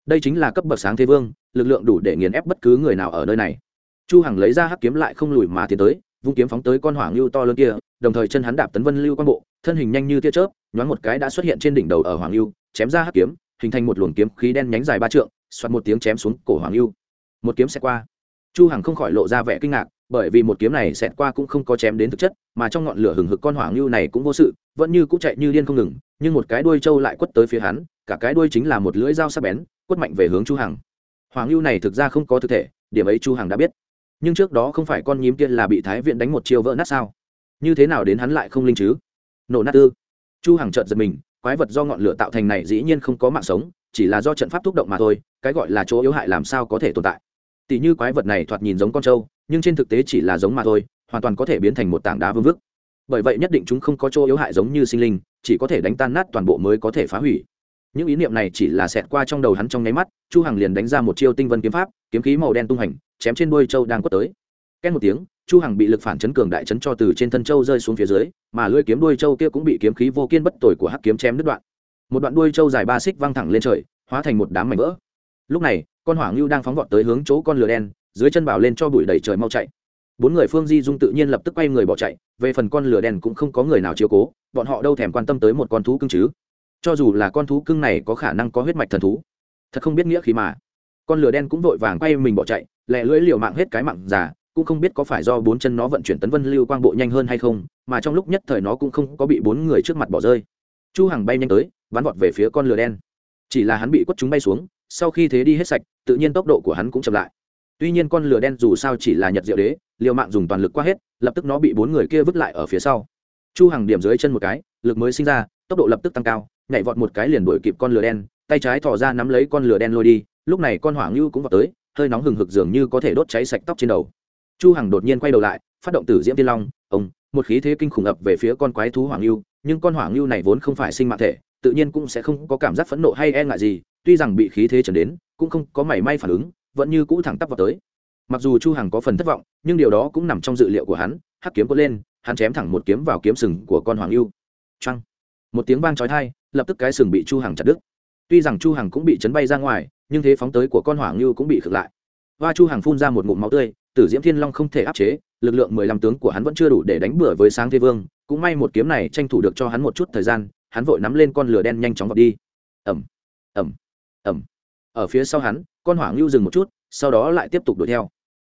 [SPEAKER 1] Đây chính là cấp bậc sáng thế vương lực lượng đủ để nghiền ép bất cứ người nào ở nơi này. Chu hằng lấy ra hắc kiếm lại không lùi mà tiến tới vung kiếm phóng tới con hỏa ngưu to lớn kia, đồng thời chân hắn đạp tấn vân lưu quan bộ, thân hình nhanh như tia chớp, nhoáng một cái đã xuất hiện trên đỉnh đầu ở hoàng lưu chém ra hắc kiếm, hình thành một luồng kiếm khí đen nhánh dài ba trượng xoạt một tiếng chém xuống cổ hoàng lưu một kiếm xẹt qua. Chu hằng không khỏi lộ ra vẻ kinh ngạc, bởi vì một kiếm này xẹt qua cũng không có chém đến thực chất, mà trong ngọn lửa hừng hực con hoàng lưu này cũng vô sự, vẫn như cũng chạy như điên không ngừng, nhưng một cái đuôi trâu lại quất tới phía hắn, cả cái đuôi chính là một lưỡi dao sắc bén, quất mạnh về hướng chu hằng. Hoàng lưu này thực ra không có thực thể, điểm ấy chu hằng đã biết nhưng trước đó không phải con nhím kia là bị thái viện đánh một chiêu vỡ nát sao? Như thế nào đến hắn lại không linh chứ? Nổ nát tư chu hằng trợn giật mình, quái vật do ngọn lửa tạo thành này dĩ nhiên không có mạng sống, chỉ là do trận pháp thúc động mà thôi, cái gọi là chỗ yếu hại làm sao có thể tồn tại? Tỷ như quái vật này thoạt nhìn giống con trâu, nhưng trên thực tế chỉ là giống mà thôi, hoàn toàn có thể biến thành một tảng đá vương vức. Bởi vậy nhất định chúng không có chỗ yếu hại giống như sinh linh, chỉ có thể đánh tan nát toàn bộ mới có thể phá hủy. Những ý niệm này chỉ là xẹt qua trong đầu hắn trong nháy mắt, chu hằng liền đánh ra một chiêu tinh vân kiếm pháp, kiếm khí màu đen tung hành chém trên đuôi châu đang quất tới. Két một tiếng, chu hằng bị lực phản chấn cường đại chấn cho từ trên thân châu rơi xuống phía dưới, mà lưỡi kiếm đuôi châu kia cũng bị kiếm khí vô kiên bất tồi của hắc kiếm chém đứt đoạn. Một đoạn đuôi châu dài ba xích văng thẳng lên trời, hóa thành một đám mảnh vỡ. Lúc này, con hỏa ngưu đang phóng vọt tới hướng chỗ con lửa đen, dưới chân bảo lên cho bụi đầy trời mau chạy. Bốn người phương di dung tự nhiên lập tức quay người bỏ chạy, về phần con lửa đen cũng không có người nào chiếu cố, bọn họ đâu thèm quan tâm tới một con thú cưng chứ. Cho dù là con thú cưng này có khả năng có huyết mạch thần thú, thật không biết nghĩa khí mà con lửa đen cũng vội vàng quay mình bỏ chạy, lẹ lưỡi liều mạng hết cái mạng già, cũng không biết có phải do bốn chân nó vận chuyển tấn vân lưu quang bộ nhanh hơn hay không, mà trong lúc nhất thời nó cũng không có bị bốn người trước mặt bỏ rơi. Chu hằng bay nhanh tới bắn vọt về phía con lửa đen. Chỉ là hắn bị quất chúng bay xuống, sau khi thế đi hết sạch, tự nhiên tốc độ của hắn cũng chậm lại. Tuy nhiên con lửa đen dù sao chỉ là nhật diệu đế, liều mạng dùng toàn lực qua hết, lập tức nó bị bốn người kia vứt lại ở phía sau. Chu hằng điểm dưới chân một cái, lực mới sinh ra, tốc độ lập tức tăng cao, nhảy vọt một cái liền đuổi kịp con lửa đen tay trái thò ra nắm lấy con lửa đen lôi đi, lúc này con hỏa ngưu cũng vào tới, hơi nóng hừng hực dường như có thể đốt cháy sạch tóc trên đầu. Chu hằng đột nhiên quay đầu lại, phát động tử diễm tiên long, ông, một khí thế kinh khủng ập về phía con quái thú hoàng lưu nhưng con hoàng lưu này vốn không phải sinh mạng thể, tự nhiên cũng sẽ không có cảm giác phẫn nộ hay e ngại gì, tuy rằng bị khí thế trần đến, cũng không có mảy may phản ứng, vẫn như cũ thẳng tắp vào tới. Mặc dù chu hằng có phần thất vọng, nhưng điều đó cũng nằm trong dự liệu của hắn, hắc kiếm có lên, hắn chém thẳng một kiếm vào kiếm sừng của con hoàng lưu trăng một tiếng vang chói tai, lập tức cái sừng bị chu hằng chặt đứt tuy rằng chu hằng cũng bị chấn bay ra ngoài, nhưng thế phóng tới của con hỏa lưu cũng bị khựng lại. Hoa chu hằng phun ra một ngụm máu tươi, tử diễm thiên long không thể áp chế, lực lượng mười lăm tướng của hắn vẫn chưa đủ để đánh bừa với sáng thế vương, cũng may một kiếm này tranh thủ được cho hắn một chút thời gian, hắn vội nắm lên con lửa đen nhanh chóng vọt đi. Ẩm ẩm ẩm ở phía sau hắn, con hỏa ngưu dừng một chút, sau đó lại tiếp tục đuổi theo.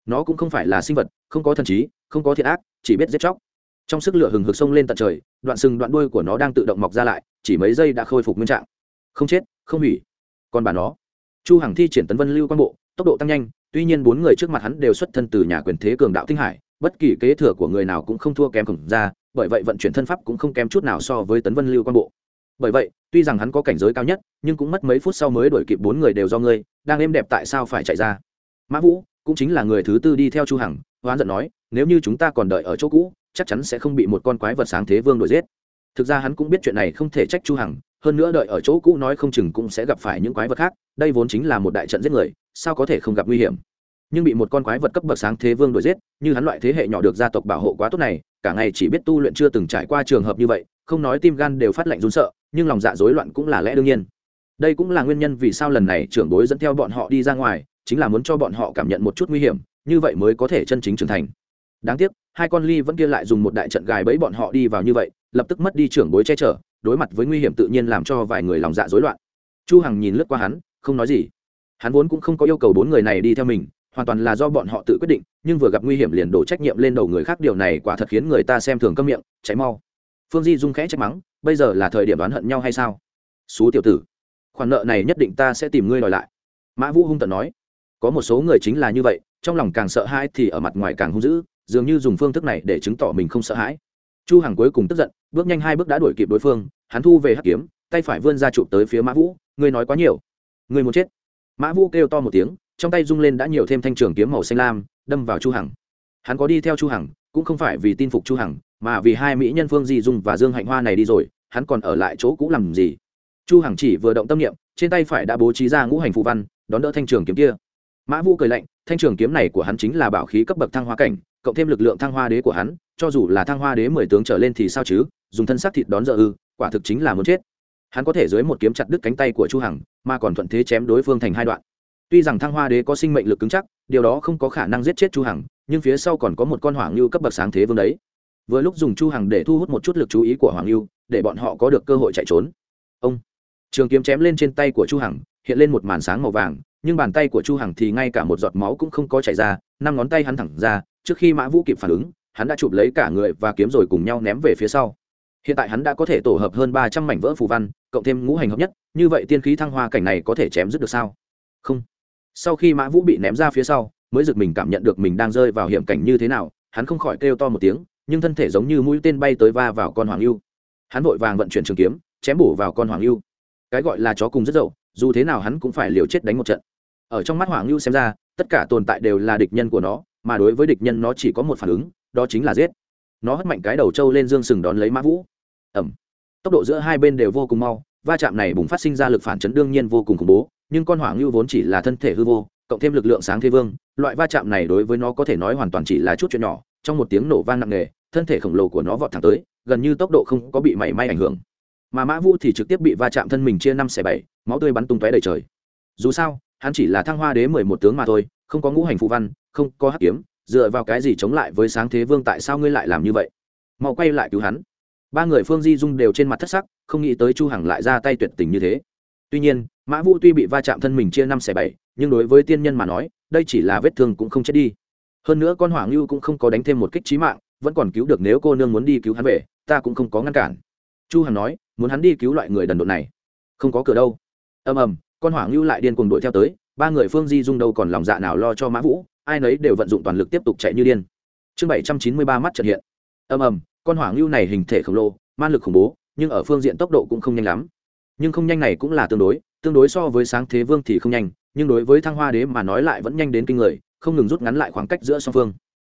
[SPEAKER 1] Nó cũng không phải là sinh vật, không có thần trí, không có thiện ác, chỉ biết giết chóc. Trong sức lửa hừng hực sông lên tận trời, đoạn sừng đoạn đuôi của nó đang tự động mọc ra lại, chỉ mấy giây đã khôi phục nguyên trạng. Không chết không hủy. Còn bà nó. Chu hằng thi triển tấn vân lưu quan bộ, tốc độ tăng nhanh, tuy nhiên bốn người trước mặt hắn đều xuất thân từ nhà quyền thế cường đạo tinh hải, bất kỳ kế thừa của người nào cũng không thua kém khổng ra, bởi vậy vận chuyển thân pháp cũng không kém chút nào so với tấn vân lưu quan bộ. Bởi vậy, tuy rằng hắn có cảnh giới cao nhất, nhưng cũng mất mấy phút sau mới đuổi kịp bốn người đều do ngươi, đang êm đẹp tại sao phải chạy ra. Mã vũ, cũng chính là người thứ tư đi theo chu hằng, hoán giận nói, nếu như chúng ta còn đợi ở chỗ cũ, chắc chắn sẽ không bị một con quái vật sáng thế vương đuổi giết. Thực ra hắn cũng biết chuyện này không thể trách chu hằng hơn nữa đợi ở chỗ cũ nói không chừng cũng sẽ gặp phải những quái vật khác, đây vốn chính là một đại trận giết người, sao có thể không gặp nguy hiểm? Nhưng bị một con quái vật cấp bậc sáng thế vương đuổi giết, như hắn loại thế hệ nhỏ được gia tộc bảo hộ quá tốt này, cả ngày chỉ biết tu luyện chưa từng trải qua trường hợp như vậy, không nói tim gan đều phát lạnh run sợ, nhưng lòng dạ rối loạn cũng là lẽ đương nhiên. Đây cũng là nguyên nhân vì sao lần này trưởng bối dẫn theo bọn họ đi ra ngoài, chính là muốn cho bọn họ cảm nhận một chút nguy hiểm, như vậy mới có thể chân chính trưởng thành. Đáng tiếc, hai con ly vẫn kia lại dùng một đại trận gài bẫy bọn họ đi vào như vậy, lập tức mất đi trưởng bối che chở đối mặt với nguy hiểm tự nhiên làm cho vài người lòng dạ rối loạn. Chu hằng nhìn lướt qua hắn, không nói gì. Hắn vốn cũng không có yêu cầu bốn người này đi theo mình, hoàn toàn là do bọn họ tự quyết định, nhưng vừa gặp nguy hiểm liền đổ trách nhiệm lên đầu người khác, điều này quả thật khiến người ta xem thường câm miệng, cháy mau. Phương di dung khẽ trách mắng, bây giờ là thời điểm đoán hận nhau hay sao? Xú tiểu tử, khoản nợ này nhất định ta sẽ tìm ngươi đòi lại. Mã vũ hung tận nói, có một số người chính là như vậy, trong lòng càng sợ hãi thì ở mặt ngoài càng hung dữ, dường như dùng phương thức này để chứng tỏ mình không sợ hãi chu hằng cuối cùng tức giận, bước nhanh hai bước đã đuổi kịp đối phương, hắn thu về hắc kiếm, tay phải vươn ra chụp tới phía mã vũ, ngươi nói quá nhiều. Ngươi muốn chết. Mã vũ kêu to một tiếng, trong tay rung lên đã nhiều thêm thanh trường kiếm màu xanh lam, đâm vào chu hằng. Hắn có đi theo chu hằng, cũng không phải vì tin phục chu hằng, mà vì hai mỹ nhân phương di dung và dương hạnh hoa này đi rồi, hắn còn ở lại chỗ cũ làm gì? Chu hằng chỉ vừa động tâm niệm, trên tay phải đã bố trí ra ngũ hành phù văn, đón đỡ thanh trường kiếm kia. Mã vũ cười lạnh thanh trường kiếm này của hắn chính là bảo khí cấp bậc thăng hoa cảnh, cộng thêm lực lượng thăng hoa đế của hắn, cho dù là thăng hoa đế mười tướng trở lên thì sao chứ, dùng thân xác thịt đón dợ ư, quả thực chính là muốn chết. Hắn có thể dưới một kiếm chặt đứt cánh tay của chu hằng, mà còn thuận thế chém đối phương thành hai đoạn. Tuy rằng thăng hoa đế có sinh mệnh lực cứng chắc, điều đó không có khả năng giết chết chu hằng, nhưng phía sau còn có một con hoàng lưu cấp bậc sáng thế vương đấy. Vừa lúc dùng chu hằng để thu hút một chút lực chú ý của hoàng lưu để bọn họ có được cơ hội chạy trốn. Ông, trường kiếm chém lên trên tay của chu hằng, hiện lên một màn sáng màu vàng nhưng bàn tay của chu hằng thì ngay cả một giọt máu cũng không có chảy ra, năm ngón tay hắn thẳng ra, trước khi mã vũ kịp phản ứng, hắn đã chụp lấy cả người và kiếm rồi cùng nhau ném về phía sau. Hiện tại hắn đã có thể tổ hợp hơn ba trăm mảnh vỡ phù văn, cộng thêm ngũ hành hợp nhất, như vậy tiên khí thăng hoa cảnh này có thể chém dứt được sao? Không. Sau khi mã vũ bị ném ra phía sau, mới giật mình cảm nhận được mình đang rơi vào hiểm cảnh như thế nào, hắn không khỏi kêu to một tiếng, nhưng thân thể giống như mũi tên bay tới va vào con hoàng lưu hắn vội vàng vận chuyển trường kiếm, chém bổ vào con hoàng lưu cái gọi là chó cùng rất dậu, dù thế nào hắn cũng phải liều chết đánh một trận ở trong mắt hoàng lưu xem ra, tất cả tồn tại đều là địch nhân của nó, mà đối với địch nhân nó chỉ có một phản ứng, đó chính là giết. Nó hất mạnh cái đầu trâu lên dương sừng đón lấy mã vũ. Ẩm tốc độ giữa hai bên đều vô cùng mau, va chạm này bùng phát sinh ra lực phản chấn đương nhiên vô cùng khủng bố, nhưng con hỏa ngưu vốn chỉ là thân thể hư vô, cộng thêm lực lượng sáng thế vương, loại va chạm này đối với nó có thể nói hoàn toàn chỉ là chút chuyện nhỏ, trong một tiếng nổ vang nặng nề, thân thể khổng lồ của nó vọt thẳng tới, gần như tốc độ không có bị mảy may ảnh hưởng. Mà mã vũ thì trực tiếp bị va chạm thân mình chia năm xẻ bảy, máu tươi bắn tung tóe đầy trời. Dù sao hắn chỉ là thăng hoa đế mười một tướng mà thôi, không có ngũ hành phụ văn, không có hắc kiếm, dựa vào cái gì chống lại với sáng thế vương tại sao ngươi lại làm như vậy? Mau quay lại cứu hắn. Ba người phương di dung đều trên mặt thất sắc, không nghĩ tới chu hằng lại ra tay tuyệt tình như thế. Tuy nhiên, mã vũ tuy bị va chạm thân mình chia năm xẻ bảy, nhưng đối với tiên nhân mà nói, đây chỉ là vết thương cũng không chết đi. Hơn nữa con hoàng lưu cũng không có đánh thêm một kích trí mạng, vẫn còn cứu được nếu cô nương muốn đi cứu hắn về, ta cũng không có ngăn cản. Chu hằng nói, muốn hắn đi cứu loại người đần độn này. Không có cửa đâu. Ầm ầm con hỏa lưu lại điên cuồng đuổi theo tới, ba người phương di dung đâu còn lòng dạ nào lo cho mã vũ, ai nấy đều vận dụng toàn lực tiếp tục chạy như điên. Chương bảy trăm chín mươi ba mắt trận hiện. Ầm ầm, con hỏa ngưu này hình thể khổng lồ, man lực khủng bố, nhưng ở phương diện tốc độ cũng không nhanh lắm. Nhưng không nhanh này cũng là tương đối tương đối so với sáng thế vương thì không nhanh, nhưng đối với thăng hoa đế mà nói lại vẫn nhanh đến kinh người, không ngừng rút ngắn lại khoảng cách giữa song phương.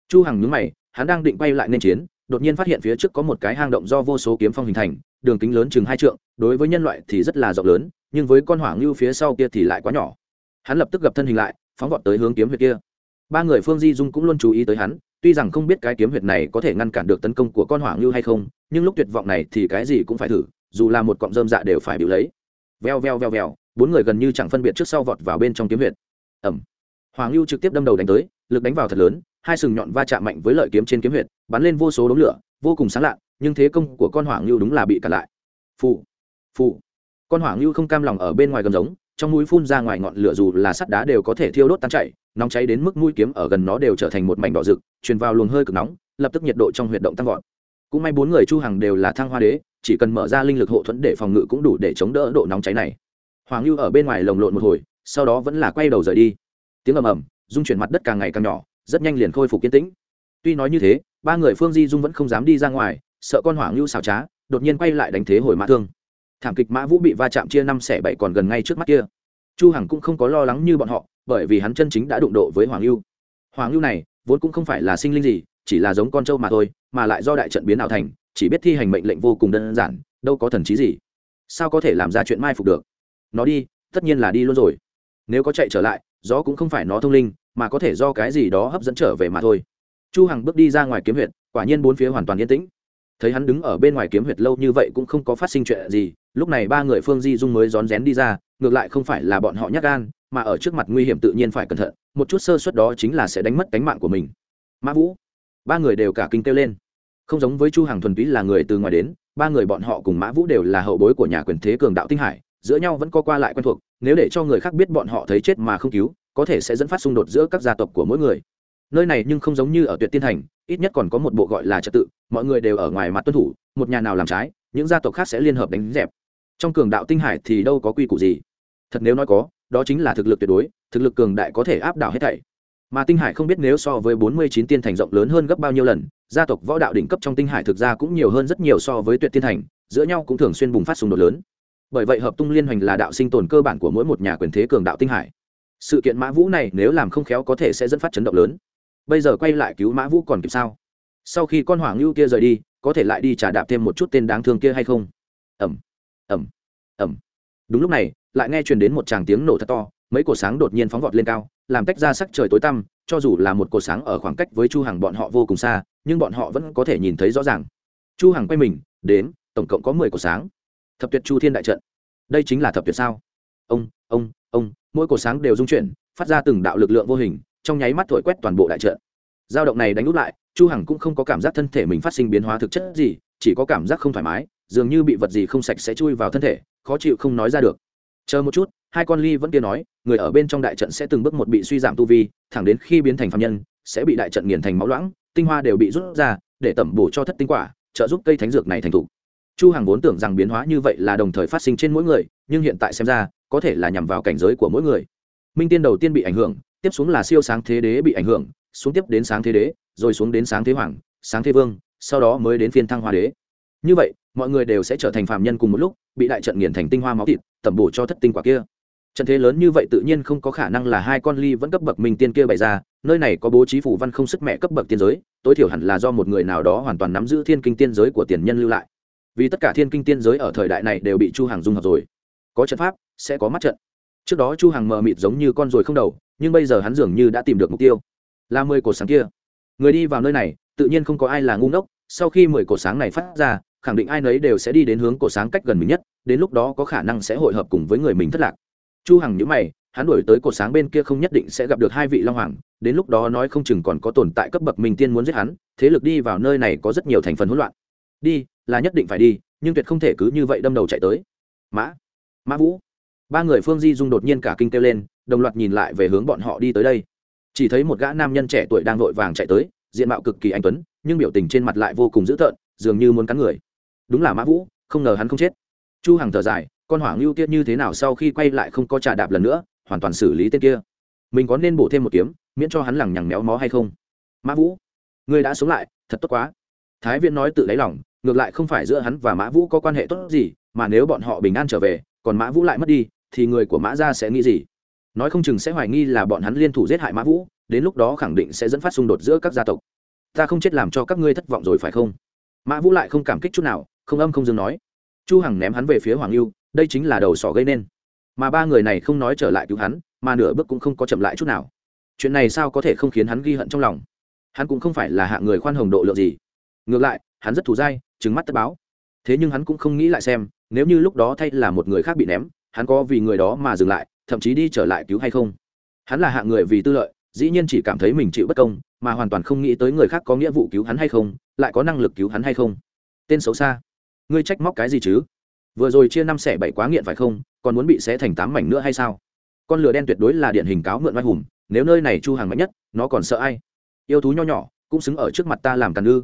[SPEAKER 1] Chu hằng nhướng mày, hắn đang định quay lại nên chiến, đột nhiên phát hiện phía trước có một cái hang động do vô số kiếm phong hình thành, đường kính lớn chừng hai trượng, đối với nhân loại thì rất là rộng lớn nhưng với con hỏa ngưu phía sau kia thì lại quá nhỏ. Hắn lập tức gặp thân hình lại, phóng vọt tới hướng kiếm huyệt kia. Ba người phương di dung cũng luôn chú ý tới hắn, tuy rằng không biết cái kiếm huyệt này có thể ngăn cản được tấn công của con hỏa ngưu hay không, nhưng lúc tuyệt vọng này thì cái gì cũng phải thử, dù là một cọng rơm dạ đều phải biểu lấy. Veo veo veo veo, bốn người gần như chẳng phân biệt trước sau vọt vào bên trong kiếm huyệt. Ẩm hoàng lưu trực tiếp đâm đầu đánh tới, lực đánh vào thật lớn, hai sừng nhọn va chạm mạnh với lợi kiếm trên kiếm huyệt, bắn lên vô số đống lửa, vô cùng sáng lạ, nhưng thế công của con hoàng lưu đúng là bị cản lại. Phù phù con hoàng lưu không cam lòng ở bên ngoài gầm giống, trong mũi phun ra ngoài ngọn lửa dù là sắt đá đều có thể thiêu đốt tan chảy, nóng cháy đến mức mũi kiếm ở gần nó đều trở thành một mảnh đỏ rực, truyền vào luồng hơi cực nóng, lập tức nhiệt độ trong huyệt động tăng vọt. Cũng may bốn người chu Hằng đều là thăng hoa đế, chỉ cần mở ra linh lực hộ thuẫn để phòng ngự cũng đủ để chống đỡ độ nóng cháy này. Hoàng lưu ở bên ngoài lồng lộn một hồi, sau đó vẫn là quay đầu rời đi. Tiếng ầm ầm dung chuyển mặt đất càng ngày càng nhỏ, rất nhanh liền khôi phục kiên tĩnh. Tuy nói như thế, ba người phương di dung vẫn không dám đi ra ngoài, sợ con hoàng lưu xào trá, đột nhiên quay lại đánh thế hồi mã thương thảm kịch mã vũ bị va chạm chia năm xẻ bảy còn gần ngay trước mắt kia. Chu hằng cũng không có lo lắng như bọn họ, bởi vì hắn chân chính đã đụng độ với hoàng lưu hoàng lưu này, vốn cũng không phải là sinh linh gì, chỉ là giống con trâu mà thôi, mà lại do đại trận biến ảo thành, chỉ biết thi hành mệnh lệnh vô cùng đơn giản, đâu có thần trí gì. Sao có thể làm ra chuyện mai phục được? Nó đi, tất nhiên là đi luôn rồi. Nếu có chạy trở lại, gió cũng không phải nó thông linh, mà có thể do cái gì đó hấp dẫn trở về mà thôi. Chu hằng bước đi ra ngoài kiếm huyệt, quả nhiên bốn phía hoàn toàn yên tĩnh. Thấy hắn đứng ở bên ngoài kiếm huyệt lâu như vậy cũng không có phát sinh chuyện gì lúc này ba người phương di dung mới rón rén đi ra, ngược lại không phải là bọn họ nhát gan, mà ở trước mặt nguy hiểm tự nhiên phải cẩn thận, một chút sơ suất đó chính là sẽ đánh mất cánh mạng của mình. Mã vũ, ba người đều cả kinh kêu lên. Không giống với chu hằng thuần túy là người từ ngoài đến, ba người bọn họ cùng mã vũ đều là hậu bối của nhà quyền thế cường đạo tinh hải, giữa nhau vẫn có qua lại quen thuộc, nếu để cho người khác biết bọn họ thấy chết mà không cứu, có thể sẽ dẫn phát xung đột giữa các gia tộc của mỗi người. Nơi này nhưng không giống như ở tuyệt tiên thành, ít nhất còn có một bộ gọi là trật tự, mọi người đều ở ngoài mặt tuân thủ, một nhà nào làm trái, những gia tộc khác sẽ liên hợp đánh dẹp trong cường đạo tinh hải thì đâu có quy củ gì. Thật nếu nói có, đó chính là thực lực tuyệt đối, thực lực cường đại có thể áp đảo hết thảy. Mà tinh hải không biết nếu so với bốn mươi chín tiên thành rộng lớn hơn gấp bao nhiêu lần, gia tộc võ đạo đỉnh cấp trong tinh hải thực ra cũng nhiều hơn rất nhiều so với tuyệt tiên thành, giữa nhau cũng thường xuyên bùng phát xung đột lớn. Bởi vậy hợp tung liên hoành là đạo sinh tồn cơ bản của mỗi một nhà quyền thế cường đạo tinh hải. Sự kiện mã vũ này nếu làm không khéo có thể sẽ dẫn phát chấn động lớn. Bây giờ quay lại cứu mã vũ còn kịp sao? Sau khi con hoàng lưu kia rời đi, có thể lại đi trả đạp thêm một chút tên đáng thương kia hay không? Ẩm ẩm ẩm đúng lúc này, lại nghe truyền đến một tràng tiếng nổ thật to, mấy cột sáng đột nhiên phóng vọt lên cao, làm tách ra sắc trời tối tăm, cho dù là một cột sáng ở khoảng cách với chu hằng bọn họ vô cùng xa, nhưng bọn họ vẫn có thể nhìn thấy rõ ràng. Chu hằng quay mình, đến, tổng cộng có mười cột sáng. Thập tuyệt chu thiên đại trận. Đây chính là thập tuyệt sao? Ông ông ông, mỗi cột sáng đều dung chuyển, phát ra từng đạo lực lượng vô hình, trong nháy mắt thổi quét toàn bộ đại trận. Dao động này đánh út lại, chu hằng cũng không có cảm giác thân thể mình phát sinh biến hóa thực chất gì, chỉ có cảm giác không thoải mái dường như bị vật gì không sạch sẽ chui vào thân thể, khó chịu không nói ra được. Chờ một chút, hai con ly vẫn kia nói, người ở bên trong đại trận sẽ từng bước một bị suy giảm tu vi, thẳng đến khi biến thành phạm nhân, sẽ bị đại trận nghiền thành máu loãng, tinh hoa đều bị rút ra, để tẩm bổ cho thất tinh quả, trợ giúp cây thánh dược này thành thục chu hằng vốn tưởng rằng biến hóa như vậy là đồng thời phát sinh trên mỗi người, nhưng hiện tại xem ra, có thể là nhằm vào cảnh giới của mỗi người. Minh tiên đầu tiên bị ảnh hưởng, tiếp xuống là siêu sáng thế đế bị ảnh hưởng, xuống tiếp đến sáng thế đế, rồi xuống đến sáng thế hoàng, sáng thế vương, sau đó mới đến phiên thăng hoa đế. Như vậy mọi người đều sẽ trở thành phạm nhân cùng một lúc, bị đại trận nghiền thành tinh hoa máu thịt, tẩm bổ cho thất tinh quả kia. Trận thế lớn như vậy tự nhiên không có khả năng là hai con ly vẫn cấp bậc minh tiên kia bày ra, nơi này có bố trí phủ văn không sức mẹ cấp bậc tiên giới, tối thiểu hẳn là do một người nào đó hoàn toàn nắm giữ thiên kinh tiên giới của tiền nhân lưu lại. Vì tất cả thiên kinh tiên giới ở thời đại này đều bị chu hàng dung hợp rồi. Có trận pháp, sẽ có mắt trận. Trước đó chu hàng mờ mịt giống như con ruồi không đầu, nhưng bây giờ hắn dường như đã tìm được mục tiêu. Là mười cột sáng kia. Người đi vào nơi này, tự nhiên không có ai là ngu ngốc, sau khi mười cột sáng này phát ra khẳng định ai nấy đều sẽ đi đến hướng cổ sáng cách gần mình nhất, đến lúc đó có khả năng sẽ hội hợp cùng với người mình thất lạc. Chu hằng nhíu mày, hắn đuổi tới cột sáng bên kia không nhất định sẽ gặp được hai vị long hoàng, đến lúc đó nói không chừng còn có tồn tại cấp bậc minh tiên muốn giết hắn, thế lực đi vào nơi này có rất nhiều thành phần hỗn loạn. Đi, là nhất định phải đi, nhưng tuyệt không thể cứ như vậy đâm đầu chạy tới. Mã mã vũ. Ba người phương di dung đột nhiên cả kinh kêu lên, đồng loạt nhìn lại về hướng bọn họ đi tới đây. Chỉ thấy một gã nam nhân trẻ tuổi đang vội vàng chạy tới, diện mạo cực kỳ anh tuấn, nhưng biểu tình trên mặt lại vô cùng dữ tợn, dường như muốn cắn người đúng là mã vũ, không ngờ hắn không chết. Chu hằng thở dài, con hỏa ngưu kia như thế nào sau khi quay lại không có trà đạp lần nữa, hoàn toàn xử lý tên kia. Mình có nên bổ thêm một kiếm, miễn cho hắn lằng nhằng méo mó hay không? Mã vũ người đã sống lại, thật tốt quá. Thái viễn nói tự lấy lòng, ngược lại không phải giữa hắn và mã vũ có quan hệ tốt gì, mà nếu bọn họ bình an trở về, còn mã vũ lại mất đi, thì người của mã gia sẽ nghĩ gì? Nói không chừng sẽ hoài nghi là bọn hắn liên thủ giết hại mã vũ, đến lúc đó khẳng định sẽ dẫn phát xung đột giữa các gia tộc. Ta không chết làm cho các ngươi thất vọng rồi phải không? Mã vũ lại không cảm kích chút nào không âm không dừng nói. Chu hằng ném hắn về phía hoàng lưu đây chính là đầu sỏ gây nên. Mà ba người này không nói trở lại cứu hắn, mà nửa bước cũng không có chậm lại chút nào. Chuyện này sao có thể không khiến hắn ghi hận trong lòng? Hắn cũng không phải là hạ người khoan hồng độ lượng gì. Ngược lại, hắn rất thù dai trứng mắt tất báo. Thế nhưng hắn cũng không nghĩ lại xem, nếu như lúc đó thay là một người khác bị ném, hắn có vì người đó mà dừng lại, thậm chí đi trở lại cứu hay không? Hắn là hạ người vì tư lợi, dĩ nhiên chỉ cảm thấy mình chịu bất công, mà hoàn toàn không nghĩ tới người khác có nghĩa vụ cứu hắn hay không, lại có năng lực cứu hắn hay không. Tên xấu xa ngươi trách móc cái gì chứ? Vừa rồi chia năm xẻ bảy quá nghiện phải không? Còn muốn bị xé thành tám mảnh nữa hay sao? Con lửa đen tuyệt đối là điện hình cáo mượn oai hùng, nếu nơi này chu hàng mạnh nhất, nó còn sợ ai? Yêu thú nho nhỏ, cũng xứng ở trước mặt ta làm tàn ư.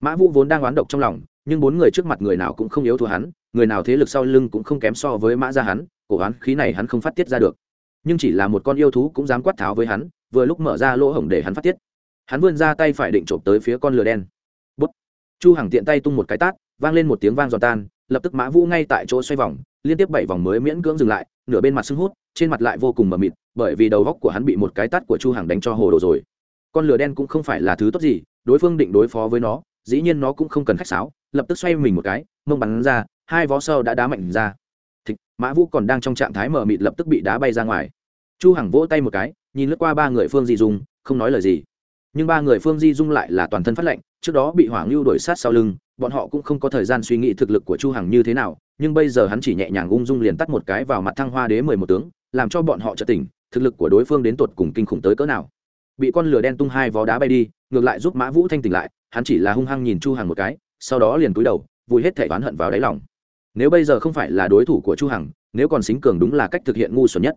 [SPEAKER 1] Mã vũ vốn đang oán độc trong lòng, nhưng bốn người trước mặt người nào cũng không yếu thua hắn, người nào thế lực sau lưng cũng không kém so với mã ra hắn, cổ oán khí này hắn không phát tiết ra được. Nhưng chỉ là một con yêu thú cũng dám quát tháo với hắn, vừa lúc mở ra lỗ hổng để hắn phát tiết. Hắn vươn ra tay phải định trộm tới phía con lửa đen. Bút. Chu hằng tiện tay tung một cái tát vang lên một tiếng vang giòn tan, lập tức mã vũ ngay tại chỗ xoay vòng, liên tiếp bảy vòng mới miễn cưỡng dừng lại, nửa bên mặt sưng hút, trên mặt lại vô cùng mờ mịt, bởi vì đầu góc của hắn bị một cái tát của chu hằng đánh cho hồ đồ rồi. Con lửa đen cũng không phải là thứ tốt gì, đối phương định đối phó với nó, dĩ nhiên nó cũng không cần khách sáo, lập tức xoay mình một cái, mông bắn ra, hai vó sâu đã đá mạnh ra. Thịt, mã vũ còn đang trong trạng thái mờ mịt lập tức bị đá bay ra ngoài. Chu hằng vỗ tay một cái, nhìn lướt qua ba người phương di dung, không nói lời gì. Nhưng ba người phương di dung lại là toàn thân phát lệnh trước đó bị hoàng lưu đuổi sát sau lưng bọn họ cũng không có thời gian suy nghĩ thực lực của chu hằng như thế nào, nhưng bây giờ hắn chỉ nhẹ nhàng ung dung liền tắt một cái vào mặt thăng hoa đế mười một tướng, làm cho bọn họ chợt tỉnh, thực lực của đối phương đến tột cùng kinh khủng tới cỡ nào. Bị con lửa đen tung hai vó đá bay đi, ngược lại giúp mã vũ thanh tỉnh lại, hắn chỉ là hung hăng nhìn chu hằng một cái, sau đó liền cúi đầu vùi hết thể oán hận vào đáy lòng. Nếu bây giờ không phải là đối thủ của chu hằng, nếu còn xính cường đúng là cách thực hiện ngu xuẩn nhất.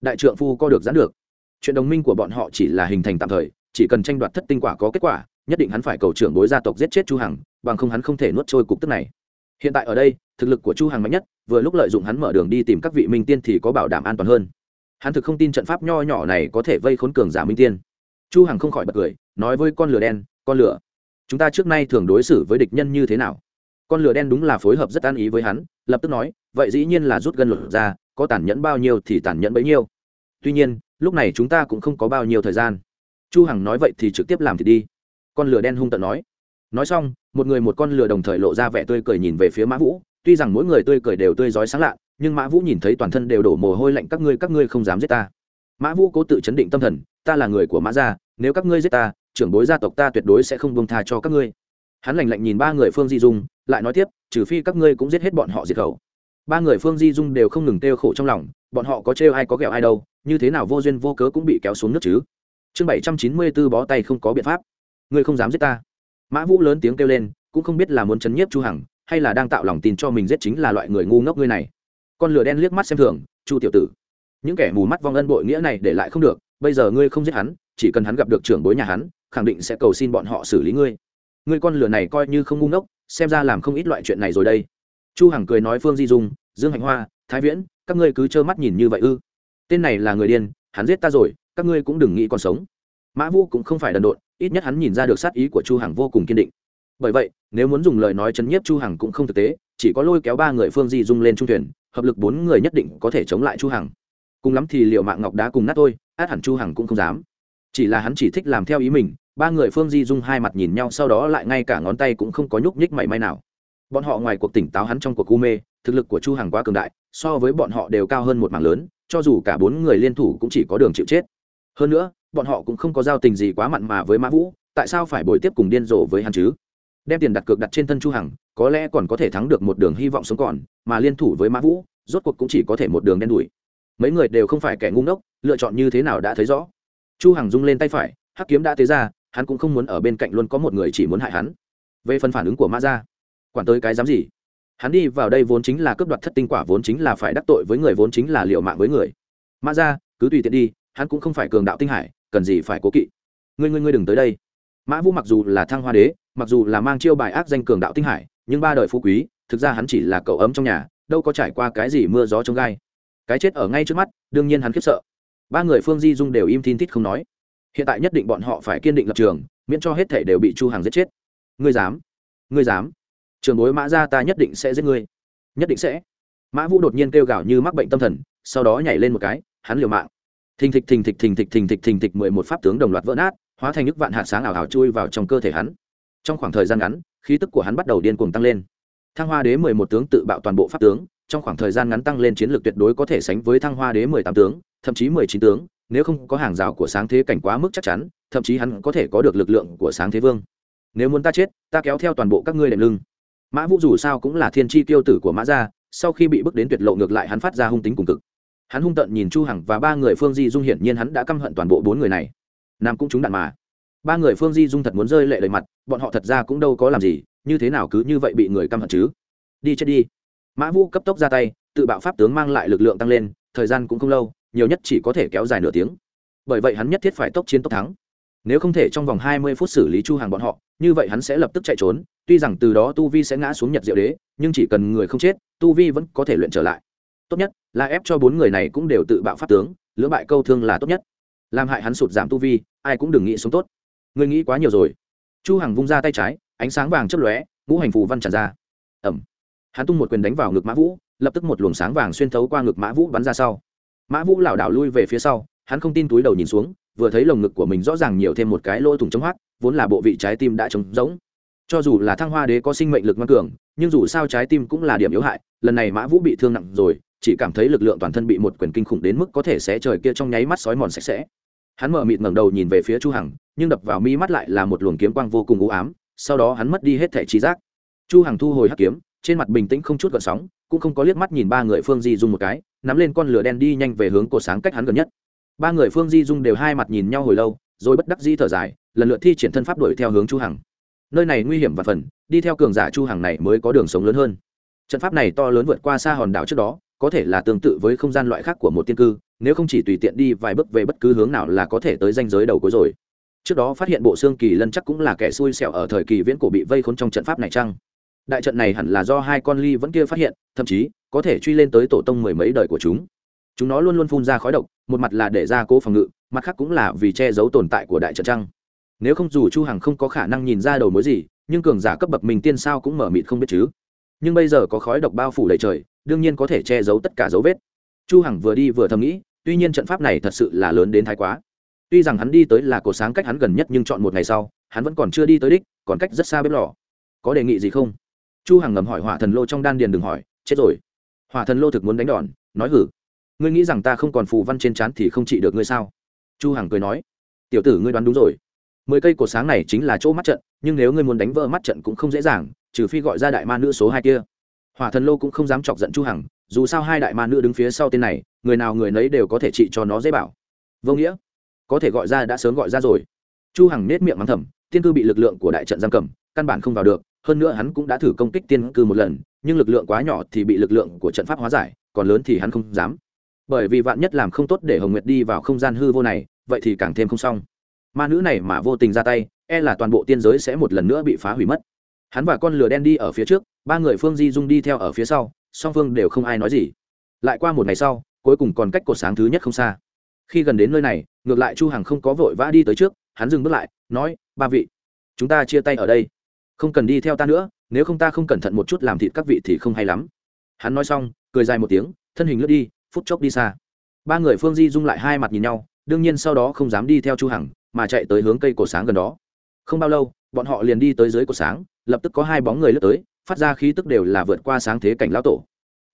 [SPEAKER 1] Đại trượng phu co được giãn được. Chuyện đồng minh của bọn họ chỉ là hình thành tạm thời, chỉ cần tranh đoạt thất tinh quả có kết quả nhất định hắn phải cầu trưởng bối gia tộc giết chết chu hằng, bằng không hắn không thể nuốt trôi cục tức này. Hiện tại ở đây, thực lực của chu hằng mạnh nhất, vừa lúc lợi dụng hắn mở đường đi tìm các vị minh tiên thì có bảo đảm an toàn hơn. Hắn thực không tin trận pháp nho nhỏ này có thể vây khốn cường giả minh tiên. Chu hằng không khỏi bật cười, nói với con lửa đen, con lửa, chúng ta trước nay thường đối xử với địch nhân như thế nào? Con lửa đen đúng là phối hợp rất an ý với hắn, lập tức nói, vậy dĩ nhiên là rút gân luật ra, có tàn nhẫn bao nhiêu thì tàn nhẫn bấy nhiêu. Tuy nhiên, lúc này chúng ta cũng không có bao nhiêu thời gian. Chu hằng nói vậy thì trực tiếp làm thì đi con lửa đen hung tợn nói. Nói xong, một người một con lửa đồng thời lộ ra vẻ tươi cười nhìn về phía mã vũ. Tuy rằng mỗi người tươi cười đều tươi rói sáng lạ, nhưng mã vũ nhìn thấy toàn thân đều đổ mồ hôi lạnh, các ngươi các ngươi không dám giết ta. Mã vũ cố tự chấn định tâm thần, ta là người của mã gia, nếu các ngươi giết ta, trưởng bối gia tộc ta tuyệt đối sẽ không bông tha cho các ngươi. Hắn lạnh lạnh nhìn ba người phương di dung, lại nói tiếp, trừ phi các ngươi cũng giết hết bọn họ diệt khẩu. Ba người phương di dung đều không ngừng kêu khổ trong lòng, bọn họ có trêu ai có ghẹo ai đâu, như thế nào vô duyên vô cớ cũng bị kéo xuống nước chứ? Chương bảy trăm chín mươi b ố bó tay không có biện pháp ngươi không dám giết ta. Mã vũ lớn tiếng kêu lên, cũng không biết là muốn chấn nhiếp chu hằng, hay là đang tạo lòng tin cho mình giết chính là loại người ngu ngốc ngươi này. Con lửa đen liếc mắt xem thường, chu tiểu tử, những kẻ mù mắt vong ân bội nghĩa này để lại không được, bây giờ ngươi không giết hắn, chỉ cần hắn gặp được trưởng bối nhà hắn, khẳng định sẽ cầu xin bọn họ xử lý ngươi. Ngươi con lửa này coi như không ngu ngốc, xem ra làm không ít loại chuyện này rồi đây. Chu hằng cười nói phương di dung, dương hạnh hoa, thái viễn, các ngươi cứ trơ mắt nhìn như vậy ư? Tên này là người điên, hắn giết ta rồi, các ngươi cũng đừng nghĩ còn sống mã vũ cũng không phải đần độn, ít nhất hắn nhìn ra được sát ý của chu hằng vô cùng kiên định. Bởi vậy, nếu muốn dùng lời nói chấn nhiếp chu hằng cũng không thực tế, chỉ có lôi kéo ba người phương di dung lên trung thuyền, hợp lực bốn người nhất định có thể chống lại chu hằng. Cùng lắm thì liệu mạng ngọc đá cùng nát thôi, át hẳn chu hằng cũng không dám. Chỉ là hắn chỉ thích làm theo ý mình, ba người phương di dung hai mặt nhìn nhau sau đó lại ngay cả ngón tay cũng không có nhúc nhích mảy may nào. Bọn họ ngoài cuộc tỉnh táo hắn trong cuộc u mê, thực lực của chu hằng quá cường đại, so với bọn họ đều cao hơn một mảng lớn, cho dù cả bốn người liên thủ cũng chỉ có đường chịu chết. Hơn nữa bọn họ cũng không có giao tình gì quá mặn mà với mã vũ, tại sao phải bồi tiếp cùng điên rồ với hắn chứ? Đem tiền đặt cược đặt trên thân chu hằng, có lẽ còn có thể thắng được một đường hy vọng sống còn, mà liên thủ với mã vũ, rốt cuộc cũng chỉ có thể một đường đen đuổi mấy người đều không phải kẻ ngu ngốc, lựa chọn như thế nào đã thấy rõ. Chu hằng rung lên tay phải, hắc kiếm đã tế ra, hắn cũng không muốn ở bên cạnh luôn có một người chỉ muốn hại hắn. Về phần phản ứng của mã gia, quản tới cái dám gì? Hắn đi vào đây vốn chính là cướp đoạt thất tinh quả, vốn chính là phải đắc tội với người, vốn chính là liệu mạng với người. Mã gia, cứ tùy tiện đi, hắn cũng không phải cường đạo tinh hải cần gì phải cố kỵ. Ngươi ngươi ngươi đừng tới đây. Mã vũ mặc dù là thăng hoa đế, mặc dù là mang chiêu bài ác danh cường đạo tinh hải, nhưng ba đời phú quý, thực ra hắn chỉ là cậu ấm trong nhà, đâu có trải qua cái gì mưa gió trong gai. Cái chết ở ngay trước mắt, đương nhiên hắn khiếp sợ. Ba người phương di dung đều im tin tít không nói. Hiện tại nhất định bọn họ phải kiên định lập trường, miễn cho hết thể đều bị chu hàng giết chết. Ngươi dám? Ngươi dám? Trường bối mã ra ta nhất định sẽ giết ngươi. Nhất định sẽ. Mã vũ đột nhiên kêu gào như mắc bệnh tâm thần, sau đó nhảy lên một cái, hắn liều mạng thình thịch thình thịch thình thịch thình thịch thình thịch mười một pháp tướng đồng loạt vỡ nát, hóa thành nước vạn hạt sáng ảo ảo chui vào trong cơ thể hắn. Trong khoảng thời gian ngắn, khí tức của hắn bắt đầu điên cuồng tăng lên. Thăng hoa đế mười một tướng tự bạo toàn bộ pháp tướng, trong khoảng thời gian ngắn tăng lên chiến lược tuyệt đối có thể sánh với thăng hoa đế mười tám tướng, thậm chí mười chín tướng, nếu không có hàng rào của sáng thế cảnh quá mức chắc chắn, thậm chí hắn có thể có được lực lượng của sáng thế vương. Nếu muốn ta chết, ta kéo theo toàn bộ các ngươi đệm lưng. Mã vũ dù sao cũng là thiên tri tiêu tử của mã gia, sau khi bị bước đến tuyệt lộ ngược lại hắn phát ra hung tính cùng cực hắn hung tận nhìn chu hằng và ba người phương di dung hiển nhiên hắn đã căm hận toàn bộ bốn người này. Nam cũng trúng đạn mà. Ba người phương di dung thật muốn rơi lệ lời mặt, bọn họ thật ra cũng đâu có làm gì, như thế nào cứ như vậy bị người căm hận chứ? Đi chết đi. Mã vũ cấp tốc ra tay, tự bạo pháp tướng mang lại lực lượng tăng lên, thời gian cũng không lâu, nhiều nhất chỉ có thể kéo dài nửa tiếng. Bởi vậy hắn nhất thiết phải tốc chiến tốc thắng. Nếu không thể trong vòng hai mươi phút xử lý chu hàng bọn họ, như vậy hắn sẽ lập tức chạy trốn, tuy rằng từ đó tu vi sẽ ngã xuống nhật diệu đế, nhưng chỉ cần người không chết, tu vi vẫn có thể luyện trở lại tốt nhất là ép cho bốn người này cũng đều tự bạo pháp tướng, lưỡng bại câu thương là tốt nhất. Làm hại hắn sụt giảm tu vi, ai cũng đừng nghĩ sống tốt. Người nghĩ quá nhiều rồi. Chu hằng vung ra tay trái, ánh sáng vàng chớp lóe, ngũ hành phù văn tràn ra. Ẩm hắn tung một quyền đánh vào ngực mã vũ, lập tức một luồng sáng vàng xuyên thấu qua ngực mã vũ bắn ra sau. Mã vũ lảo đảo lui về phía sau, hắn không tin túi đầu nhìn xuống, vừa thấy lồng ngực của mình rõ ràng nhiều thêm một cái lỗ thủng chống hoác, vốn là bộ vị trái tim đã trống rỗng. Cho dù là thăng hoa đế có sinh mệnh lực ngoan cường, nhưng dù sao trái tim cũng là điểm yếu hại, lần này mã vũ bị thương nặng rồi chỉ cảm thấy lực lượng toàn thân bị một quyền kinh khủng đến mức có thể xé trời kia trong nháy mắt sói mòn sạch sẽ. Hắn mở mịt ngẩng đầu nhìn về phía chu hằng, nhưng đập vào mi mắt lại là một luồng kiếm quang vô cùng u ám, sau đó hắn mất đi hết thể trí giác. Chu hằng thu hồi hắc kiếm, trên mặt bình tĩnh không chút gợn sóng, cũng không có liếc mắt nhìn ba người phương di dung một cái, nắm lên con lửa đen đi nhanh về hướng cổ sáng cách hắn gần nhất. Ba người phương di dung đều hai mặt nhìn nhau hồi lâu, rồi bất đắc di thở dài, lần lượt thi triển thân pháp đuổi theo hướng chu hằng. Nơi này nguy hiểm và phần, đi theo cường giả chu hằng này mới có đường sống lớn hơn. Trận pháp này to lớn vượt qua xa hòn đảo trước đó có thể là tương tự với không gian loại khác của một tiên cư, nếu không chỉ tùy tiện đi vài bước về bất cứ hướng nào là có thể tới danh giới đầu cuối rồi. Trước đó phát hiện bộ xương kỳ lân chắc cũng là kẻ xui xẻo ở thời kỳ viễn cổ bị vây khốn trong trận pháp này chăng? Đại trận này hẳn là do hai con ly vẫn kia phát hiện, thậm chí, có thể truy lên tới tổ tông mười mấy đời của chúng. Chúng nó luôn luôn phun ra khói độc, một mặt là để ra cố phòng ngự, mặt khác cũng là vì che giấu tồn tại của đại trận trăng nếu không dù chu hằng không có khả năng nhìn ra đầu mối gì, nhưng cường giả cấp bậc mình tiên sao cũng mở mịt không biết chứ. Nhưng bây giờ có khói độc bao phủ đầy trời đương nhiên có thể che giấu tất cả dấu vết. Chu hằng vừa đi vừa thầm nghĩ, tuy nhiên trận pháp này thật sự là lớn đến thái quá. Tuy rằng hắn đi tới là cổ sáng cách hắn gần nhất nhưng chọn một ngày sau, hắn vẫn còn chưa đi tới đích, còn cách rất xa bếp lò. Có đề nghị gì không? Chu hằng ngầm hỏi hỏa thần lô trong đan điền đừng hỏi, chết rồi. Hỏa thần lô thực muốn đánh đòn, nói hử. Ngươi nghĩ rằng ta không còn phù văn trên trán thì không trị được ngươi sao? Chu hằng cười nói. Tiểu tử ngươi đoán đúng rồi. Mười cây cột sáng này chính là chỗ mắt trận, nhưng nếu ngươi muốn đánh vỡ mắt trận cũng không dễ dàng, trừ phi gọi ra đại ma nữ số hai kia hỏa thần lô cũng không dám chọc giận chu hằng, dù sao hai đại ma nữ đứng phía sau tên này, người nào người nấy đều có thể trị cho nó dễ bảo. Vô nghĩa. Có thể gọi ra đã sớm gọi ra rồi. Chu hằng nết miệng mắng thầm, tiên cư bị lực lượng của đại trận giam cầm, căn bản không vào được, hơn nữa hắn cũng đã thử công kích tiên cư một lần, nhưng lực lượng quá nhỏ thì bị lực lượng của trận pháp hóa giải, còn lớn thì hắn không dám. Bởi vì vạn nhất làm không tốt để hồng nguyệt đi vào không gian hư vô này, vậy thì càng thêm không xong. Ma nữ này mà vô tình ra tay e là toàn bộ tiên giới sẽ một lần nữa bị phá hủy mất. Hắn và con lừa đen đi ở phía trước ba người phương di dung đi theo ở phía sau song phương đều không ai nói gì lại qua một ngày sau cuối cùng còn cách cột sáng thứ nhất không xa khi gần đến nơi này ngược lại chu hằng không có vội vã đi tới trước hắn dừng bước lại nói ba vị chúng ta chia tay ở đây không cần đi theo ta nữa nếu không ta không cẩn thận một chút làm thịt các vị thì không hay lắm hắn nói xong cười dài một tiếng thân hình lướt đi phút chốc đi xa ba người phương di dung lại hai mặt nhìn nhau đương nhiên sau đó không dám đi theo chu hằng mà chạy tới hướng cây cổ sáng gần đó không bao lâu bọn họ liền đi tới dưới cổ sáng lập tức có hai bóng người lướt tới phát ra khí tức đều là vượt qua sáng thế cảnh lão tổ.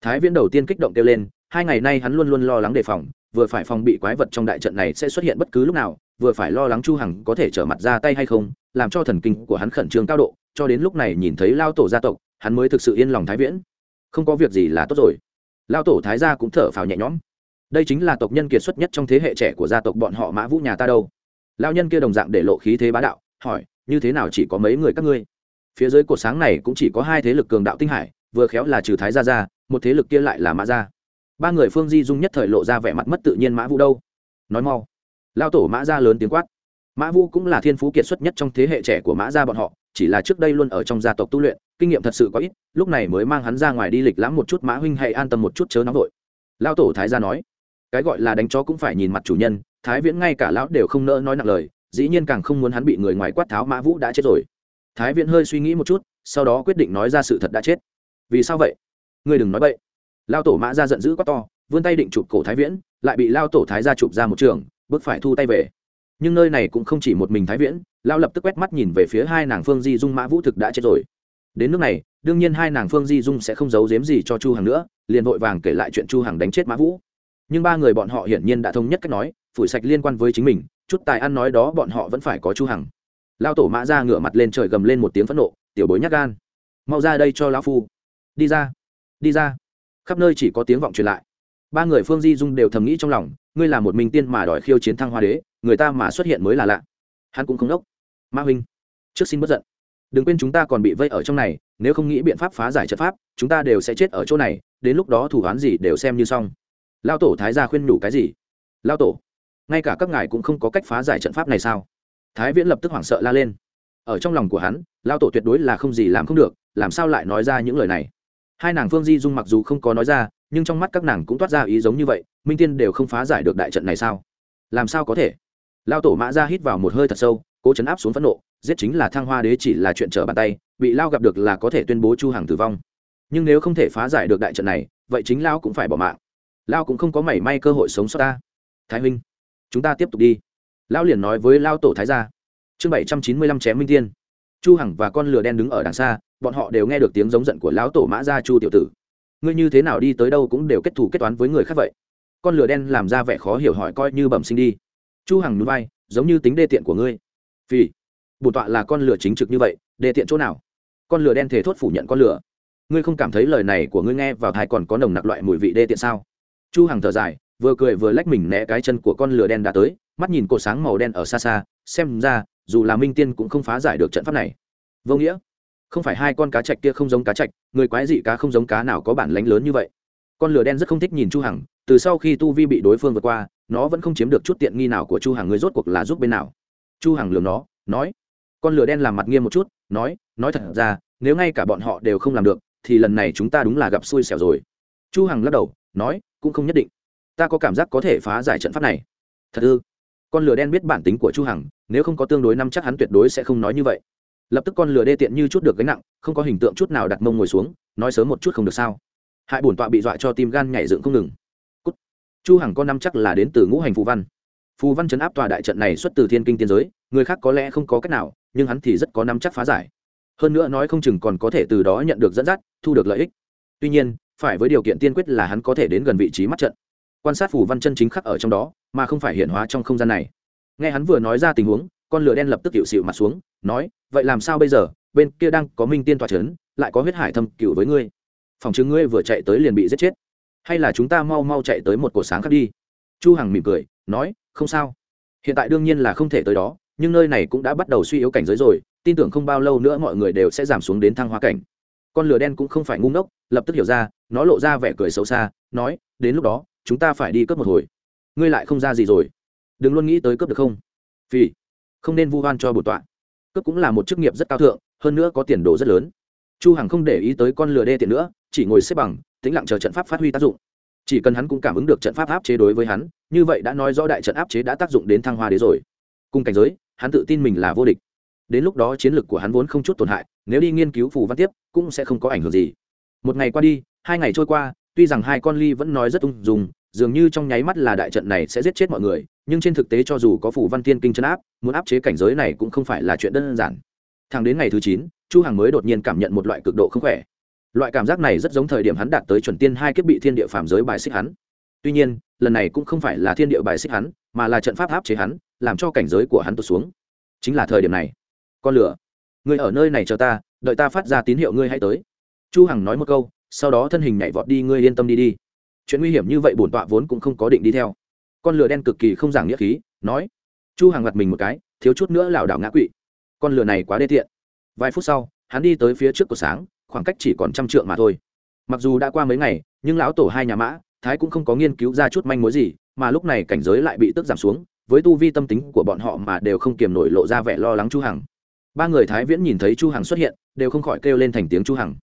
[SPEAKER 1] Thái viễn đầu tiên kích động kêu lên, hai ngày nay hắn luôn luôn lo lắng đề phòng, vừa phải phòng bị quái vật trong đại trận này sẽ xuất hiện bất cứ lúc nào, vừa phải lo lắng chu hằng có thể trở mặt ra tay hay không, làm cho thần kinh của hắn khẩn trương cao độ, cho đến lúc này nhìn thấy lao tổ gia tộc, hắn mới thực sự yên lòng thái viễn. Không có việc gì là tốt rồi. Lao tổ thái gia cũng thở phào nhẹ nhõm. Đây chính là tộc nhân kiệt xuất nhất trong thế hệ trẻ của gia tộc bọn họ mã vũ nhà ta đâu. Lao nhân kia đồng dạng để lộ khí thế bá đạo, hỏi, như thế nào chỉ có mấy người các ngươi? Phía dưới cột sáng này cũng chỉ có hai thế lực cường đạo tinh hải, vừa khéo là trừ thái gia ra một thế lực kia lại là mã gia. Ba người phương di dung nhất thời lộ ra vẻ mặt mất tự nhiên mã vũ đâu. Nói mau. Lao tổ mã gia lớn tiếng quát. Mã vũ cũng là thiên phú kiệt xuất nhất trong thế hệ trẻ của mã gia bọn họ, chỉ là trước đây luôn ở trong gia tộc tu luyện, kinh nghiệm thật sự có ít, lúc này mới mang hắn ra ngoài đi lịch lãm một chút mã huynh hãy an tâm một chút chớ nóng vội. Lao tổ thái gia nói. Cái gọi là đánh chó cũng phải nhìn mặt chủ nhân, thái viễn ngay cả lão đều không nỡ nói nặng lời, dĩ nhiên càng không muốn hắn bị người ngoài quát tháo mã vũ đã chết rồi thái viễn hơi suy nghĩ một chút, sau đó quyết định nói ra sự thật đã chết. Vì sao vậy? Ngươi đừng nói vậy lao tổ mã ra giận dữ quá to, vươn tay định chụp cổ thái viễn, lại bị lao tổ thái ra chụp ra một trường, bước phải thu tay về. Nhưng nơi này cũng không chỉ một mình thái viễn, lao lập tức quét mắt nhìn về phía hai nàng phương di dung mã vũ thực đã chết rồi. Đến nước này, đương nhiên hai nàng phương di dung sẽ không giấu giếm gì cho chu hằng nữa, liền vội vàng kể lại chuyện chu hằng đánh chết mã vũ. Nhưng ba người bọn họ hiển nhiên đã thống nhất cách nói, phủi sạch liên quan với chính mình, chút tài ăn nói đó bọn họ vẫn phải có chu hằng lao tổ mã ra ngửa mặt lên trời gầm lên một tiếng phẫn nộ, tiểu bối nhát gan, mau ra đây cho lão phu. Đi ra đi ra. Khắp nơi chỉ có tiếng vọng truyền lại. Ba người phương di dung đều thầm nghĩ trong lòng, ngươi là một mình tiên mà đòi khiêu chiến thăng hoa đế, người ta mà xuất hiện mới là lạ. Hắn cũng không đốc. Ma huynh, trước xin bất giận. Đừng quên chúng ta còn bị vây ở trong này, nếu không nghĩ biện pháp phá giải trận pháp, chúng ta đều sẽ chết ở chỗ này, đến lúc đó thủ đoán gì đều xem như xong. Lao tổ thái gia khuyên nhủ cái gì? Lao tổ, ngay cả các ngài cũng không có cách phá giải trận pháp này sao? Thái viễn lập tức hoảng sợ la lên. Ở trong lòng của hắn lao tổ tuyệt đối là không gì làm không được, làm sao lại nói ra những lời này? Hai nàng phương di dung mặc dù không có nói ra, nhưng trong mắt các nàng cũng toát ra ý giống như vậy, minh tiên đều không phá giải được đại trận này sao? Làm sao có thể? Lao tổ mã ra hít vào một hơi thật sâu, cố chấn áp xuống phẫn nộ, giết chính là thăng hoa đế chỉ là chuyện trở bàn tay, bị lao gặp được là có thể tuyên bố chu hàng tử vong. Nhưng nếu không thể phá giải được đại trận này, vậy chính lao cũng phải bỏ mạng. Lao cũng không có mảy may cơ hội sống sót ta. Thái huynh, chúng ta tiếp tục đi. Lão liền nói với lao tổ thái gia, chương bảy trăm chín mươi lăm chém minh tiên. Chu hằng và con lừa đen đứng ở đằng xa, bọn họ đều nghe được tiếng giống giận của lão tổ mã gia chu tiểu tử. Ngươi như thế nào đi tới đâu cũng đều kết thù kết toán với người khác vậy. Con lừa đen làm ra vẻ khó hiểu hỏi coi như bẩm sinh đi. Chu hằng núi vai, giống như tính đê tiện của ngươi. Vì bổn tọa là con lừa chính trực như vậy, đê tiện chỗ nào? Con lừa đen thể thốt phủ nhận con lừa. Ngươi không cảm thấy lời này của ngươi nghe vào thai còn có nồng nặc loại mùi vị đê tiện sao? Chu hằng thở dài vừa cười vừa lách mình né cái chân của con lừa đen đã tới, mắt nhìn cột sáng màu đen ở xa xa, xem ra, dù là minh tiên cũng không phá giải được trận pháp này. Vô nghĩa. Không phải hai con cá chạch kia không giống cá chạch, người quái dị cá không giống cá nào có bản lánh lớn như vậy. Con lửa đen rất không thích nhìn chu hằng, từ sau khi tu vi bị đối phương vượt qua, nó vẫn không chiếm được chút tiện nghi nào của chu hằng, người rốt cuộc là giúp bên nào? Chu hằng lường nó, nói. Con lửa đen làm mặt nghiêm một chút, nói nói thật ra, nếu ngay cả bọn họ đều không làm được, thì lần này chúng ta đúng là gặp xui xẻo rồi. Chu hằng lắc đầu, nói, cũng không nhất định ta có cảm giác có thể phá giải trận pháp này. Thật ư? Con lửa đen biết bản tính của chu hằng, nếu không có tương đối năm chắc hắn tuyệt đối sẽ không nói như vậy. Lập tức con lửa đê tiện như chút được gánh nặng, không có hình tượng chút nào đặt mông ngồi xuống, nói sớm một chút không được sao. Hại bổn tọa bị dọa cho tim gan nhảy dựng không ngừng. Cút. chu hằng con năm chắc là đến từ ngũ hành phù văn. Phù văn chấn áp tòa đại trận này xuất từ thiên kinh tiên giới, người khác có lẽ không có cách nào, nhưng hắn thì rất có năm chắc phá giải. Hơn nữa nói không chừng còn có thể từ đó nhận được dẫn dắt, thu được lợi ích. Tuy nhiên, phải với điều kiện tiên quyết là hắn có thể đến gần vị trí mắt trận quan sát phủ văn chân chính khắc ở trong đó, mà không phải hiện hóa trong không gian này. Nghe hắn vừa nói ra tình huống, con lửa đen lập tức hiệu xịu mặt xuống, nói, vậy làm sao bây giờ? Bên kia đang có minh tiên tòa c h ấ n lại có huyết hải thâm cựu với ngươi. Phòng chứng ngươi vừa chạy tới liền bị giết chết. Hay là chúng ta mau mau chạy tới một cổ sáng khác đi. Chu hằng mỉm cười, nói, không sao. Hiện tại đương nhiên là không thể tới đó, nhưng nơi này cũng đã bắt đầu suy yếu cảnh giới rồi, tin tưởng không bao lâu nữa mọi người đều sẽ giảm xuống đến thăng hoa cảnh. Con lửa đen cũng không phải ngu ngốc, lập tức hiểu ra, nó lộ ra vẻ cười xấu xa, nói, đến lúc đó chúng ta phải đi cướp một hồi. Ngươi lại không ra gì rồi. Đừng luôn nghĩ tới cướp được không? Vì không nên vu oan cho bổn tọa. Cướp cũng là một chức nghiệp rất cao thượng, hơn nữa có tiền đồ rất lớn. Chu hằng không để ý tới con lừa đê tiện nữa, chỉ ngồi xếp bằng, tĩnh lặng chờ trận pháp phát huy tác dụng. Chỉ cần hắn cũng cảm ứng được trận pháp áp chế đối với hắn, như vậy đã nói rõ đại trận áp chế đã tác dụng đến thăng hoa đế rồi. Cùng cảnh giới, hắn tự tin mình là vô địch. Đến lúc đó chiến lược của hắn vốn không chút tổn hại, nếu đi nghiên cứu phù văn tiếp, cũng sẽ không có ảnh hưởng gì. Một ngày qua đi, hai ngày trôi qua tuy rằng hai con ly vẫn nói rất ung dung, dường như trong nháy mắt là đại trận này sẽ giết chết mọi người, nhưng trên thực tế cho dù có phủ văn thiên kinh chân áp, muốn áp chế cảnh giới này cũng không phải là chuyện đơn giản. Thẳng đến ngày thứ chín, chu hằng mới đột nhiên cảm nhận một loại cực độ không khỏe. Loại cảm giác này rất giống thời điểm hắn đạt tới chuẩn tiên hai kiếp bị thiên địa phàm giới bài xích hắn. Tuy nhiên, lần này cũng không phải là thiên địa bài xích hắn, mà là trận pháp áp chế hắn, làm cho cảnh giới của hắn tụt xuống. Chính là thời điểm này. Con lửa ngươi ở nơi này chờ ta, đợi ta phát ra tín hiệu ngươi hãy tới. Chu hằng nói một câu sau đó thân hình nhảy vọt đi, ngươi yên tâm đi đi. Chuyện nguy hiểm như vậy bổn tọa vốn cũng không có định đi theo. Con lửa đen cực kỳ không giảng nghĩa khí, nói. Chu hàng mặt mình một cái, thiếu chút nữa lảo đảo ngã quỵ. Con lửa này quá đê tiện. Vài phút sau, hắn đi tới phía trước của sáng, khoảng cách chỉ còn trăm trượng mà thôi. Mặc dù đã qua mấy ngày, nhưng lão tổ hai nhà mã, thái cũng không có nghiên cứu ra chút manh mối gì, mà lúc này cảnh giới lại bị tức giảm xuống, với tu vi tâm tính của bọn họ mà đều không kiềm nổi lộ ra vẻ lo lắng chu hằng. Ba người thái viễn nhìn thấy chu hằng xuất hiện, đều không khỏi kêu lên thành tiếng chu hằng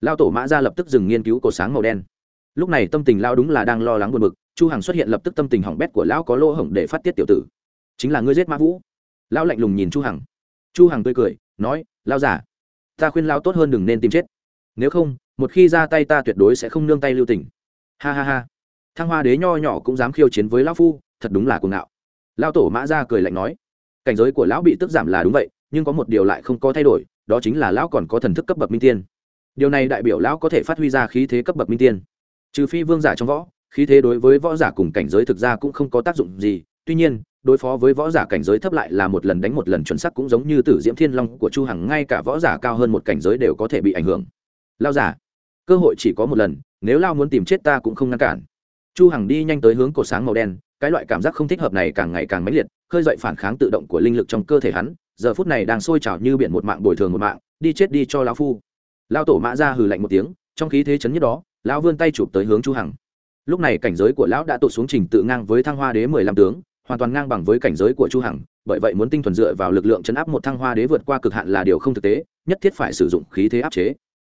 [SPEAKER 1] lao tổ mã ra lập tức dừng nghiên cứu cột sáng màu đen. Lúc này tâm tình lao đúng là đang lo lắng buồn bực, chu hằng xuất hiện lập tức tâm tình hỏng bét của lão có lỗ hổng để phát tiết tiểu tử. Chính là ngươi giết mã vũ. Lão lạnh lùng nhìn chu hằng. Chu hằng tươi cười, nói lao giả ta khuyên lao tốt hơn đừng nên tìm chết. Nếu không, một khi ra tay ta tuyệt đối sẽ không nương tay lưu tình. Ha ha ha. Thăng hoa đế nho nhỏ cũng dám khiêu chiến với lão phu, thật đúng là cuồng ngạo. Lão tổ mã ra cười lạnh nói, cảnh giới của lão bị tức giảm là đúng vậy, nhưng có một điều lại không có thay đổi, đó chính là lão còn có thần thức cấp bậc minh tiên điều này đại biểu lão có thể phát huy ra khí thế cấp bậc minh tiên. Trừ phi vương giả trong võ, khí thế đối với võ giả cùng cảnh giới thực ra cũng không có tác dụng gì. Tuy nhiên, đối phó với võ giả cảnh giới thấp lại là một lần đánh một lần chuẩn xác cũng giống như tử diễm thiên long của chu hằng, ngay cả võ giả cao hơn một cảnh giới đều có thể bị ảnh hưởng. Lao giả, cơ hội chỉ có một lần, nếu lao muốn tìm chết ta cũng không ngăn cản. Chu hằng đi nhanh tới hướng cổ sáng màu đen, cái loại cảm giác không thích hợp này càng ngày càng mãnh liệt, khơi dậy phản kháng tự động của linh lực trong cơ thể hắn, giờ phút này đang sôi trào như biển một mạng bồi thường một mạng, đi chết đi cho lão phu lao tổ mã ra hừ lạnh một tiếng, trong khí thế chấn nhất đó, lão vươn tay chụp tới hướng chu hằng. Lúc này cảnh giới của lão đã tụt xuống trình tự ngang với thăng hoa đế mười lăm tướng, hoàn toàn ngang bằng với cảnh giới của chu hằng, bởi vậy muốn tinh thuần dựa vào lực lượng chấn áp một thăng hoa đế vượt qua cực hạn là điều không thực tế, nhất thiết phải sử dụng khí thế áp chế.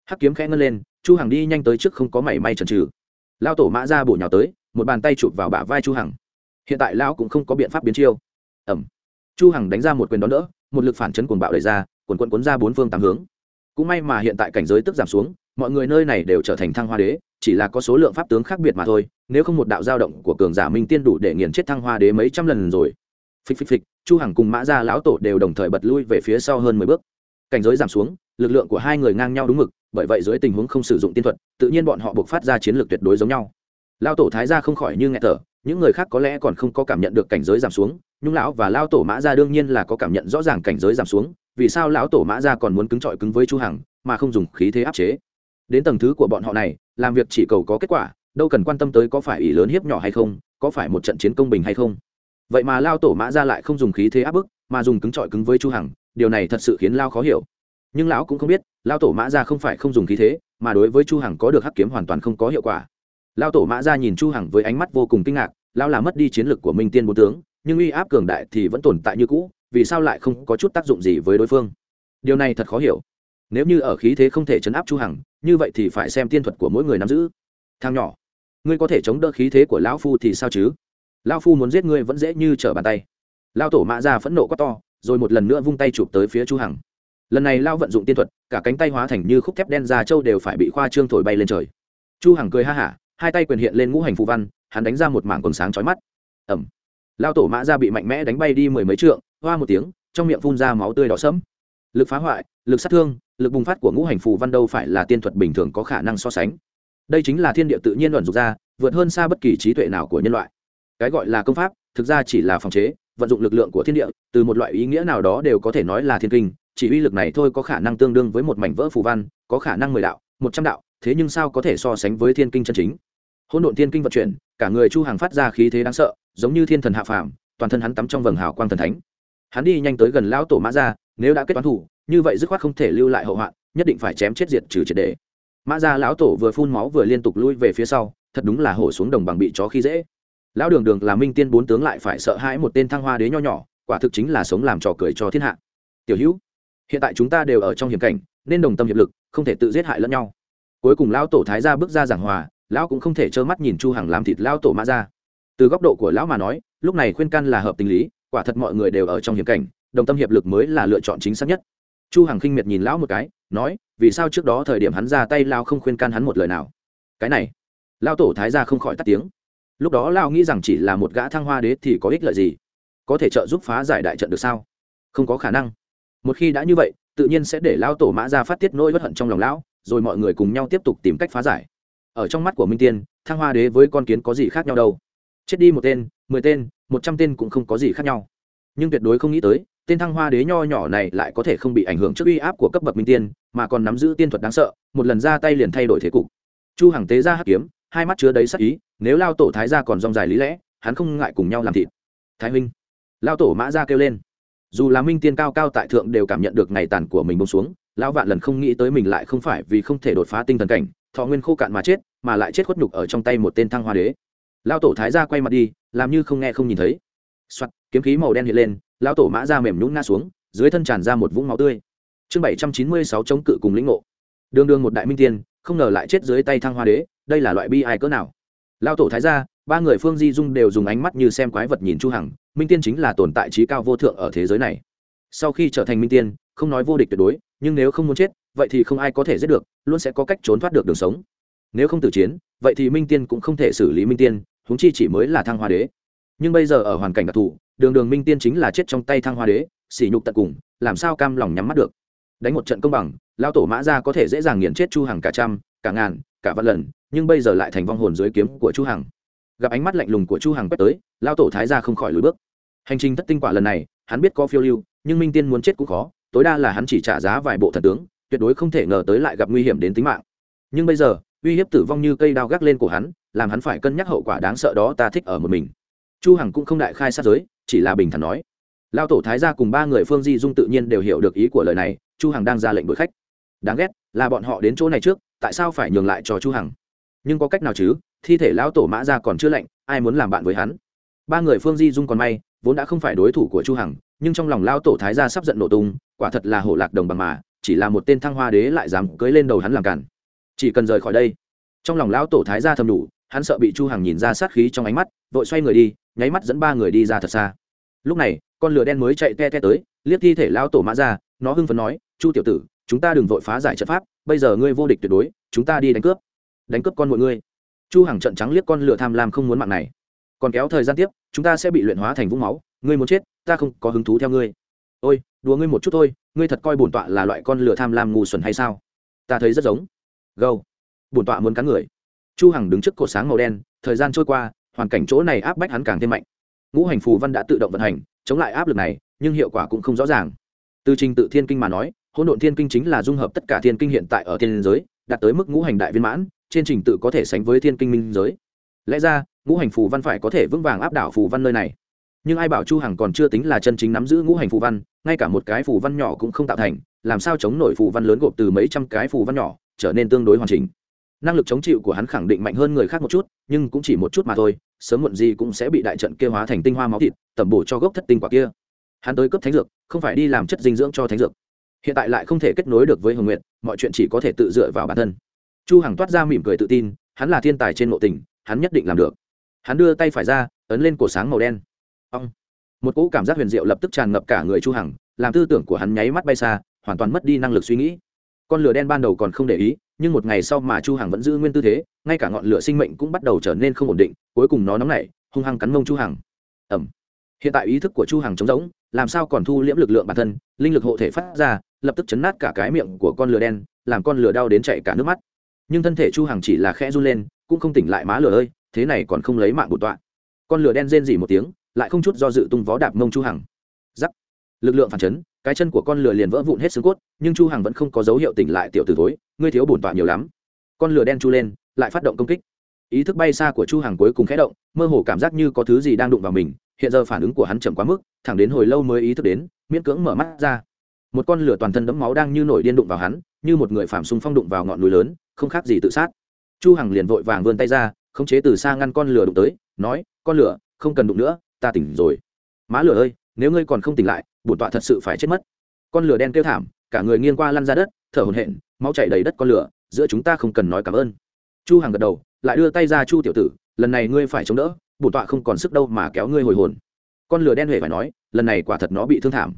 [SPEAKER 1] Hắc kiếm khẽ ngân lên, chu hằng đi nhanh tới trước không có mảy may chần chừ. Lao tổ mã ra bổ nhào tới, một bàn tay chụp vào bả vai chu hằng. Hiện tại lão cũng không có biện pháp biến chiêu. Ẩm chu hằng đánh ra một quyền đón đỡ, một lực phản chấn cuồng bạo đẩy ra, cuồn cuộn cuốn ra bốn phương tám hướng cũng may mà hiện tại cảnh giới tức giảm xuống, mọi người nơi này đều trở thành thăng hoa đế, chỉ là có số lượng pháp tướng khác biệt mà thôi, nếu không một đạo dao động của cường giả minh tiên đủ để nghiền chết thăng hoa đế mấy trăm lần rồi. Phịch phịch phịch, chu hằng cùng mã gia lão tổ đều đồng thời bật lui về phía sau hơn mười bước. Cảnh giới giảm xuống, lực lượng của hai người ngang nhau đúng mực, bởi vậy dưới tình huống không sử dụng tiên thuật, tự nhiên bọn họ buộc phát ra chiến lược tuyệt đối giống nhau. Lao tổ thái gia không khỏi như nghẹt thở, những người khác có lẽ còn không có cảm nhận được cảnh giới giảm xuống nhưng lão và lao tổ mã gia đương nhiên là có cảm nhận rõ ràng cảnh giới giảm xuống vì sao lão tổ mã gia còn muốn cứng trọi cứng với chu hằng, mà không dùng khí thế áp chế? Đến tầng thứ của bọn họ này, làm việc chỉ cầu có kết quả, đâu cần quan tâm tới có phải ỷ lớn hiếp nhỏ hay không, có phải một trận chiến công bình hay không. Vậy mà lao tổ mã ra lại không dùng khí thế áp bức, mà dùng cứng trọi cứng với chu hằng, điều này thật sự khiến lao khó hiểu. Nhưng lão cũng không biết lao tổ mã ra không phải không dùng khí thế, mà đối với chu hằng có được hắc kiếm hoàn toàn không có hiệu quả. Lao tổ mã ra nhìn chu hằng với ánh mắt vô cùng kinh ngạc lao là mất đi chiến lực của minh tiên bốn tướng, nhưng uy áp cường đại thì vẫn tồn tại như cũ vì sao lại không có chút tác dụng gì với đối phương? Điều này thật khó hiểu. Nếu như ở khí thế không thể chấn áp chu hằng, như vậy thì phải xem tiên thuật của mỗi người nắm giữ. Thang nhỏ, ngươi có thể chống đỡ khí thế của lão phu thì sao chứ? Lão phu muốn giết ngươi vẫn dễ như trở bàn tay. Lão tổ mã ra phẫn nộ quá to, rồi một lần nữa vung tay chụp tới phía chu hằng. Lần này lão vận dụng tiên thuật, cả cánh tay hóa thành như khúc thép đen già châu đều phải bị khoa trương thổi bay lên trời. Chu hằng cười ha hả, hai tay quyền hiện lên ngũ hành phù văn, hắn đánh ra một mảng quần sáng chói mắt. Ẩm lão tổ mã ra bị mạnh mẽ đánh bay đi mười mấy trượng hoa một tiếng, trong miệng phun ra máu tươi đỏ sẫm. Lực phá hoại, lực sát thương, lực bùng phát của ngũ hành phù văn đâu phải là tiên thuật bình thường có khả năng so sánh. Đây chính là thiên địa tự nhiên luận dục ra, vượt hơn xa bất kỳ trí tuệ nào của nhân loại. Cái gọi là công pháp, thực ra chỉ là phòng chế, vận dụng lực lượng của thiên địa, từ một loại ý nghĩa nào đó đều có thể nói là thiên kinh, chỉ uy lực này thôi có khả năng tương đương với một mảnh vỡ phù văn, có khả năng mười đạo, một trăm đạo, thế nhưng sao có thể so sánh với thiên kinh chân chính? Hôn độn thiên kinh vận chuyển, cả người chu hàng phát ra khí thế đáng sợ, giống như thiên thần hạ phàm, toàn thân hắn tắm trong vầng hào quang thần thánh hắn đi nhanh tới gần lão tổ mã ra nếu đã kết toán thủ, như vậy dứt khoát không thể lưu lại hậu hoạn, nhất định phải chém chết diệt trừ triệt đề mã ra lão tổ vừa phun máu vừa liên tục lui về phía sau, thật đúng là hổ xuống đồng bằng bị chó khi dễ. Lão đường đường là minh tiên bốn tướng lại phải sợ hãi một tên thăng hoa đế nho nhỏ, quả thực chính là sống làm trò cười cho thiên hạ. Tiểu hữu, hiện tại chúng ta đều ở trong hiểm cảnh, nên đồng tâm hiệp lực, không thể tự giết hại lẫn nhau. Cuối cùng lão tổ thái ra bước ra giảng hòa, lão cũng không thể trơ mắt nhìn chu hằng làm thịt lão tổ mã ra từ góc độ của lão mà nói, lúc này khuyên can là hợp tình lý quả thật mọi người đều ở trong hiểm cảnh, đồng tâm hiệp lực mới là lựa chọn chính xác nhất. Chu hằng khinh miệt nhìn lão một cái, nói, vì sao trước đó thời điểm hắn ra tay lao không khuyên can hắn một lời nào? Cái này lao tổ thái gia không khỏi tắt tiếng. Lúc đó lao nghĩ rằng chỉ là một gã thăng hoa đế thì có ích lợi gì? Có thể trợ giúp phá giải đại trận được sao? Không có khả năng. Một khi đã như vậy, tự nhiên sẽ để lao tổ mã ra phát tiết nỗi bất hận trong lòng lão, rồi mọi người cùng nhau tiếp tục tìm cách phá giải. Ở trong mắt của minh tiên, thăng hoa đế với con kiến có gì khác nhau đâu? Chết đi một tên, mười tên một trăm tên cũng không có gì khác nhau. Nhưng tuyệt đối không nghĩ tới, tên thăng hoa đế nho nhỏ này lại có thể không bị ảnh hưởng trước uy áp của cấp bậc minh tiên, mà còn nắm giữ tiên thuật đáng sợ, một lần ra tay liền thay đổi thế cục. Chu hằng tế ra hắc kiếm, hai mắt chứa đầy sắc ý, nếu lao tổ thái gia còn rong dài lý lẽ, hắn không ngại cùng nhau làm thịt. Thái huynh. Lao tổ mã gia kêu lên. Dù là minh tiên cao cao tại thượng đều cảm nhận được ngày tàn của mình bông xuống, lão vạn lần không nghĩ tới mình lại không phải vì không thể đột phá tinh thần cảnh, thọ nguyên khô cạn mà chết, mà lại chết khuất nhục ở trong tay một tên thăng hoa đế lao tổ thái ra quay mặt đi, làm như không nghe không nhìn thấy. Soạt, kiếm khí màu đen hiện lên lao tổ mã ra mềm nhũng ngã xuống, dưới thân tràn ra một vũng máu tươi. Chương bảy trăm chín mươi sáu chống cự cùng lĩnh ngộ. Đường đường một đại minh tiên, không ngờ lại chết dưới tay thăng hoa đế, đây là loại bi ai cỡ nào? Lao tổ thái ra ba người phương di dung đều dùng ánh mắt như xem quái vật nhìn chu hằng, minh tiên chính là tồn tại trí cao vô thượng ở thế giới này. Sau khi trở thành minh tiên, không nói vô địch tuyệt đối, nhưng nếu không muốn chết, vậy thì không ai có thể giết được, luôn sẽ có cách trốn thoát được đường sống nếu không tử chiến, vậy thì minh tiên cũng không thể xử lý minh tiên húng chi chỉ mới là thăng hoa đế. Nhưng bây giờ ở hoàn cảnh đặc thù, đường đường minh tiên chính là chết trong tay thăng hoa đế, sỉ nhục tận cùng, làm sao cam lòng nhắm mắt được? Đánh một trận công bằng lao tổ mã ra có thể dễ dàng nghiền chết chu hằng cả trăm, cả ngàn, cả vạn lần, nhưng bây giờ lại thành vong hồn dưới kiếm của chu hằng. Gặp ánh mắt lạnh lùng của chu hằng quét tới lao tổ thái gia không khỏi lùi bước. Hành trình thất tinh quả lần này, hắn biết có phiêu lưu, nhưng minh tiên muốn chết cũng khó, tối đa là hắn chỉ trả giá vài bộ thần tướng, tuyệt đối không thể ngờ tới lại gặp nguy hiểm đến tính mạng. Nhưng bây giờ uy hiếp tử vong như cây đao gác lên cổ hắn, làm hắn phải cân nhắc hậu quả đáng sợ đó ta thích ở một mình. Chu hằng cũng không đại khai sát giới, chỉ là bình thản nói. Lao tổ thái gia cùng ba người phương di dung tự nhiên đều hiểu được ý của lời này, chu hằng đang ra lệnh đuổi khách. Đáng ghét, là bọn họ đến chỗ này trước, tại sao phải nhường lại cho chu hằng? Nhưng có cách nào chứ, thi thể lão tổ mã ra còn chưa lạnh, ai muốn làm bạn với hắn? Ba người phương di dung còn may, vốn đã không phải đối thủ của chu hằng, nhưng trong lòng lao tổ thái gia sắp giận nổ tung, quả thật là hổ lạc đồng bằng mà, chỉ là một tên thăng hoa đế lại dám cưới lên đầu hắn làm cản chỉ cần rời khỏi đây. Trong lòng lão tổ thái gia thầm đủ, hắn sợ bị chu hằng nhìn ra sát khí trong ánh mắt, vội xoay người đi, nháy mắt dẫn ba người đi ra thật xa. Lúc này, con lửa đen mới chạy te te tới, liếc thi thể lão tổ mã ra, nó hưng phấn nói, chu tiểu tử, chúng ta đừng vội phá giải trận pháp, bây giờ ngươi vô địch tuyệt đối, chúng ta đi đánh cướp. Đánh cướp con mọi ngươi. Chu hằng trận trắng liếc con lửa tham lam không muốn mạng này. Còn kéo thời gian tiếp, chúng ta sẽ bị luyện hóa thành vũng máu, ngươi muốn chết, ta không có hứng thú theo ngươi. Ôi, đùa ngươi một chút thôi, ngươi thật coi bổn tọa là loại con lửa tham lam ngu xuẩn hay sao? Ta thấy rất giống gâu bổn tọa muốn cắn người. Chu hằng đứng trước cột sáng màu đen, thời gian trôi qua, hoàn cảnh chỗ này áp bách hắn càng thêm mạnh. Ngũ hành phù văn đã tự động vận hành, chống lại áp lực này, nhưng hiệu quả cũng không rõ ràng. Từ trình tự thiên kinh mà nói, hỗn độn thiên kinh chính là dung hợp tất cả thiên kinh hiện tại ở thiên giới, đạt tới mức ngũ hành đại viên mãn, trên trình tự có thể sánh với thiên kinh minh giới. Lẽ ra, ngũ hành phù văn phải có thể vững vàng áp đảo phù văn nơi này. Nhưng ai bảo chu hằng còn chưa tính là chân chính nắm giữ ngũ hành phù văn, ngay cả một cái phù văn nhỏ cũng không tạo thành, làm sao chống nổi phù văn lớn gộp từ mấy trăm cái phù văn nhỏ trở nên tương đối hoàn chỉnh. Năng lực chống chịu của hắn khẳng định mạnh hơn người khác một chút, nhưng cũng chỉ một chút mà thôi, sớm muộn gì cũng sẽ bị đại trận kia hóa thành tinh hoa máu thịt, tẩm bổ cho gốc thất tinh quả kia. Hắn tới cấp thánh dược, không phải đi làm chất dinh dưỡng cho thánh dược. Hiện tại lại không thể kết nối được với hồng nguyện mọi chuyện chỉ có thể tự dựa vào bản thân. Chu hằng toát ra mỉm cười tự tin, hắn là thiên tài trên mộ tình, hắn nhất định làm được. Hắn đưa tay phải ra, ấn lên cổ sáng màu đen. Ông một cỗ cảm giác huyền diệu lập tức tràn ngập cả người chu hằng, làm tư tưởng của hắn nháy mắt bay xa, hoàn toàn mất đi năng lực suy nghĩ con lửa đen ban đầu còn không để ý, nhưng một ngày sau mà chu hằng vẫn giữ nguyên tư thế, ngay cả ngọn lửa sinh mệnh cũng bắt đầu trở nên không ổn định, cuối cùng nó nóng nảy, hung hăng cắn mông chu hằng. Ẩm hiện tại ý thức của chu hằng trống rỗng, làm sao còn thu liễm lực lượng bản thân, linh lực hộ thể phát ra, lập tức chấn nát cả cái miệng của con lửa đen, làm con lửa đau đến chảy cả nước mắt. Nhưng thân thể chu hằng chỉ là khẽ run lên, cũng không tỉnh lại má lửa ơi, thế này còn không lấy mạng bổn tọa. Con lửa đen rên rỉ một tiếng, lại không chút do dự tung vó đạp mông chu hằng. Giắc. Lực lượng phản chấn cái chân của con lửa liền vỡ vụn hết xương cốt, nhưng chu hằng vẫn không có dấu hiệu tỉnh lại tiểu tử thối, ngươi thiếu bổn tọa nhiều lắm. Con lửa đen chu lên, lại phát động công kích. Ý thức bay xa của chu hằng cuối cùng khẽ động, mơ hồ cảm giác như có thứ gì đang đụng vào mình, hiện giờ phản ứng của hắn chậm quá mức, thẳng đến hồi lâu mới ý thức đến, miễn cưỡng mở mắt ra. Một con lửa toàn thân đẫm máu đang như nổi điên đụng vào hắn, như một người phạm xung phong đụng vào ngọn núi lớn, không khác gì tự sát. Chu hằng liền vội vàng vươn tay ra, khống chế từ xa ngăn con lửa đụng tới, nói, con lửa, không cần đụng nữa, ta tỉnh rồi. Má lửa ơi nếu ngươi còn không tỉnh lại, bổn tọa thật sự phải chết mất. Con lửa đen kêu thảm, cả người nghiêng qua lăn ra đất, thở hổn hển, máu chảy đầy đất con lửa, giữa chúng ta không cần nói cảm ơn. Chu hằng gật đầu, lại đưa tay ra chu tiểu tử, lần này ngươi phải chống đỡ, bổn tọa không còn sức đâu mà kéo ngươi hồi hồn. Con lửa đen huệ phải nói, lần này quả thật nó bị thương thảm.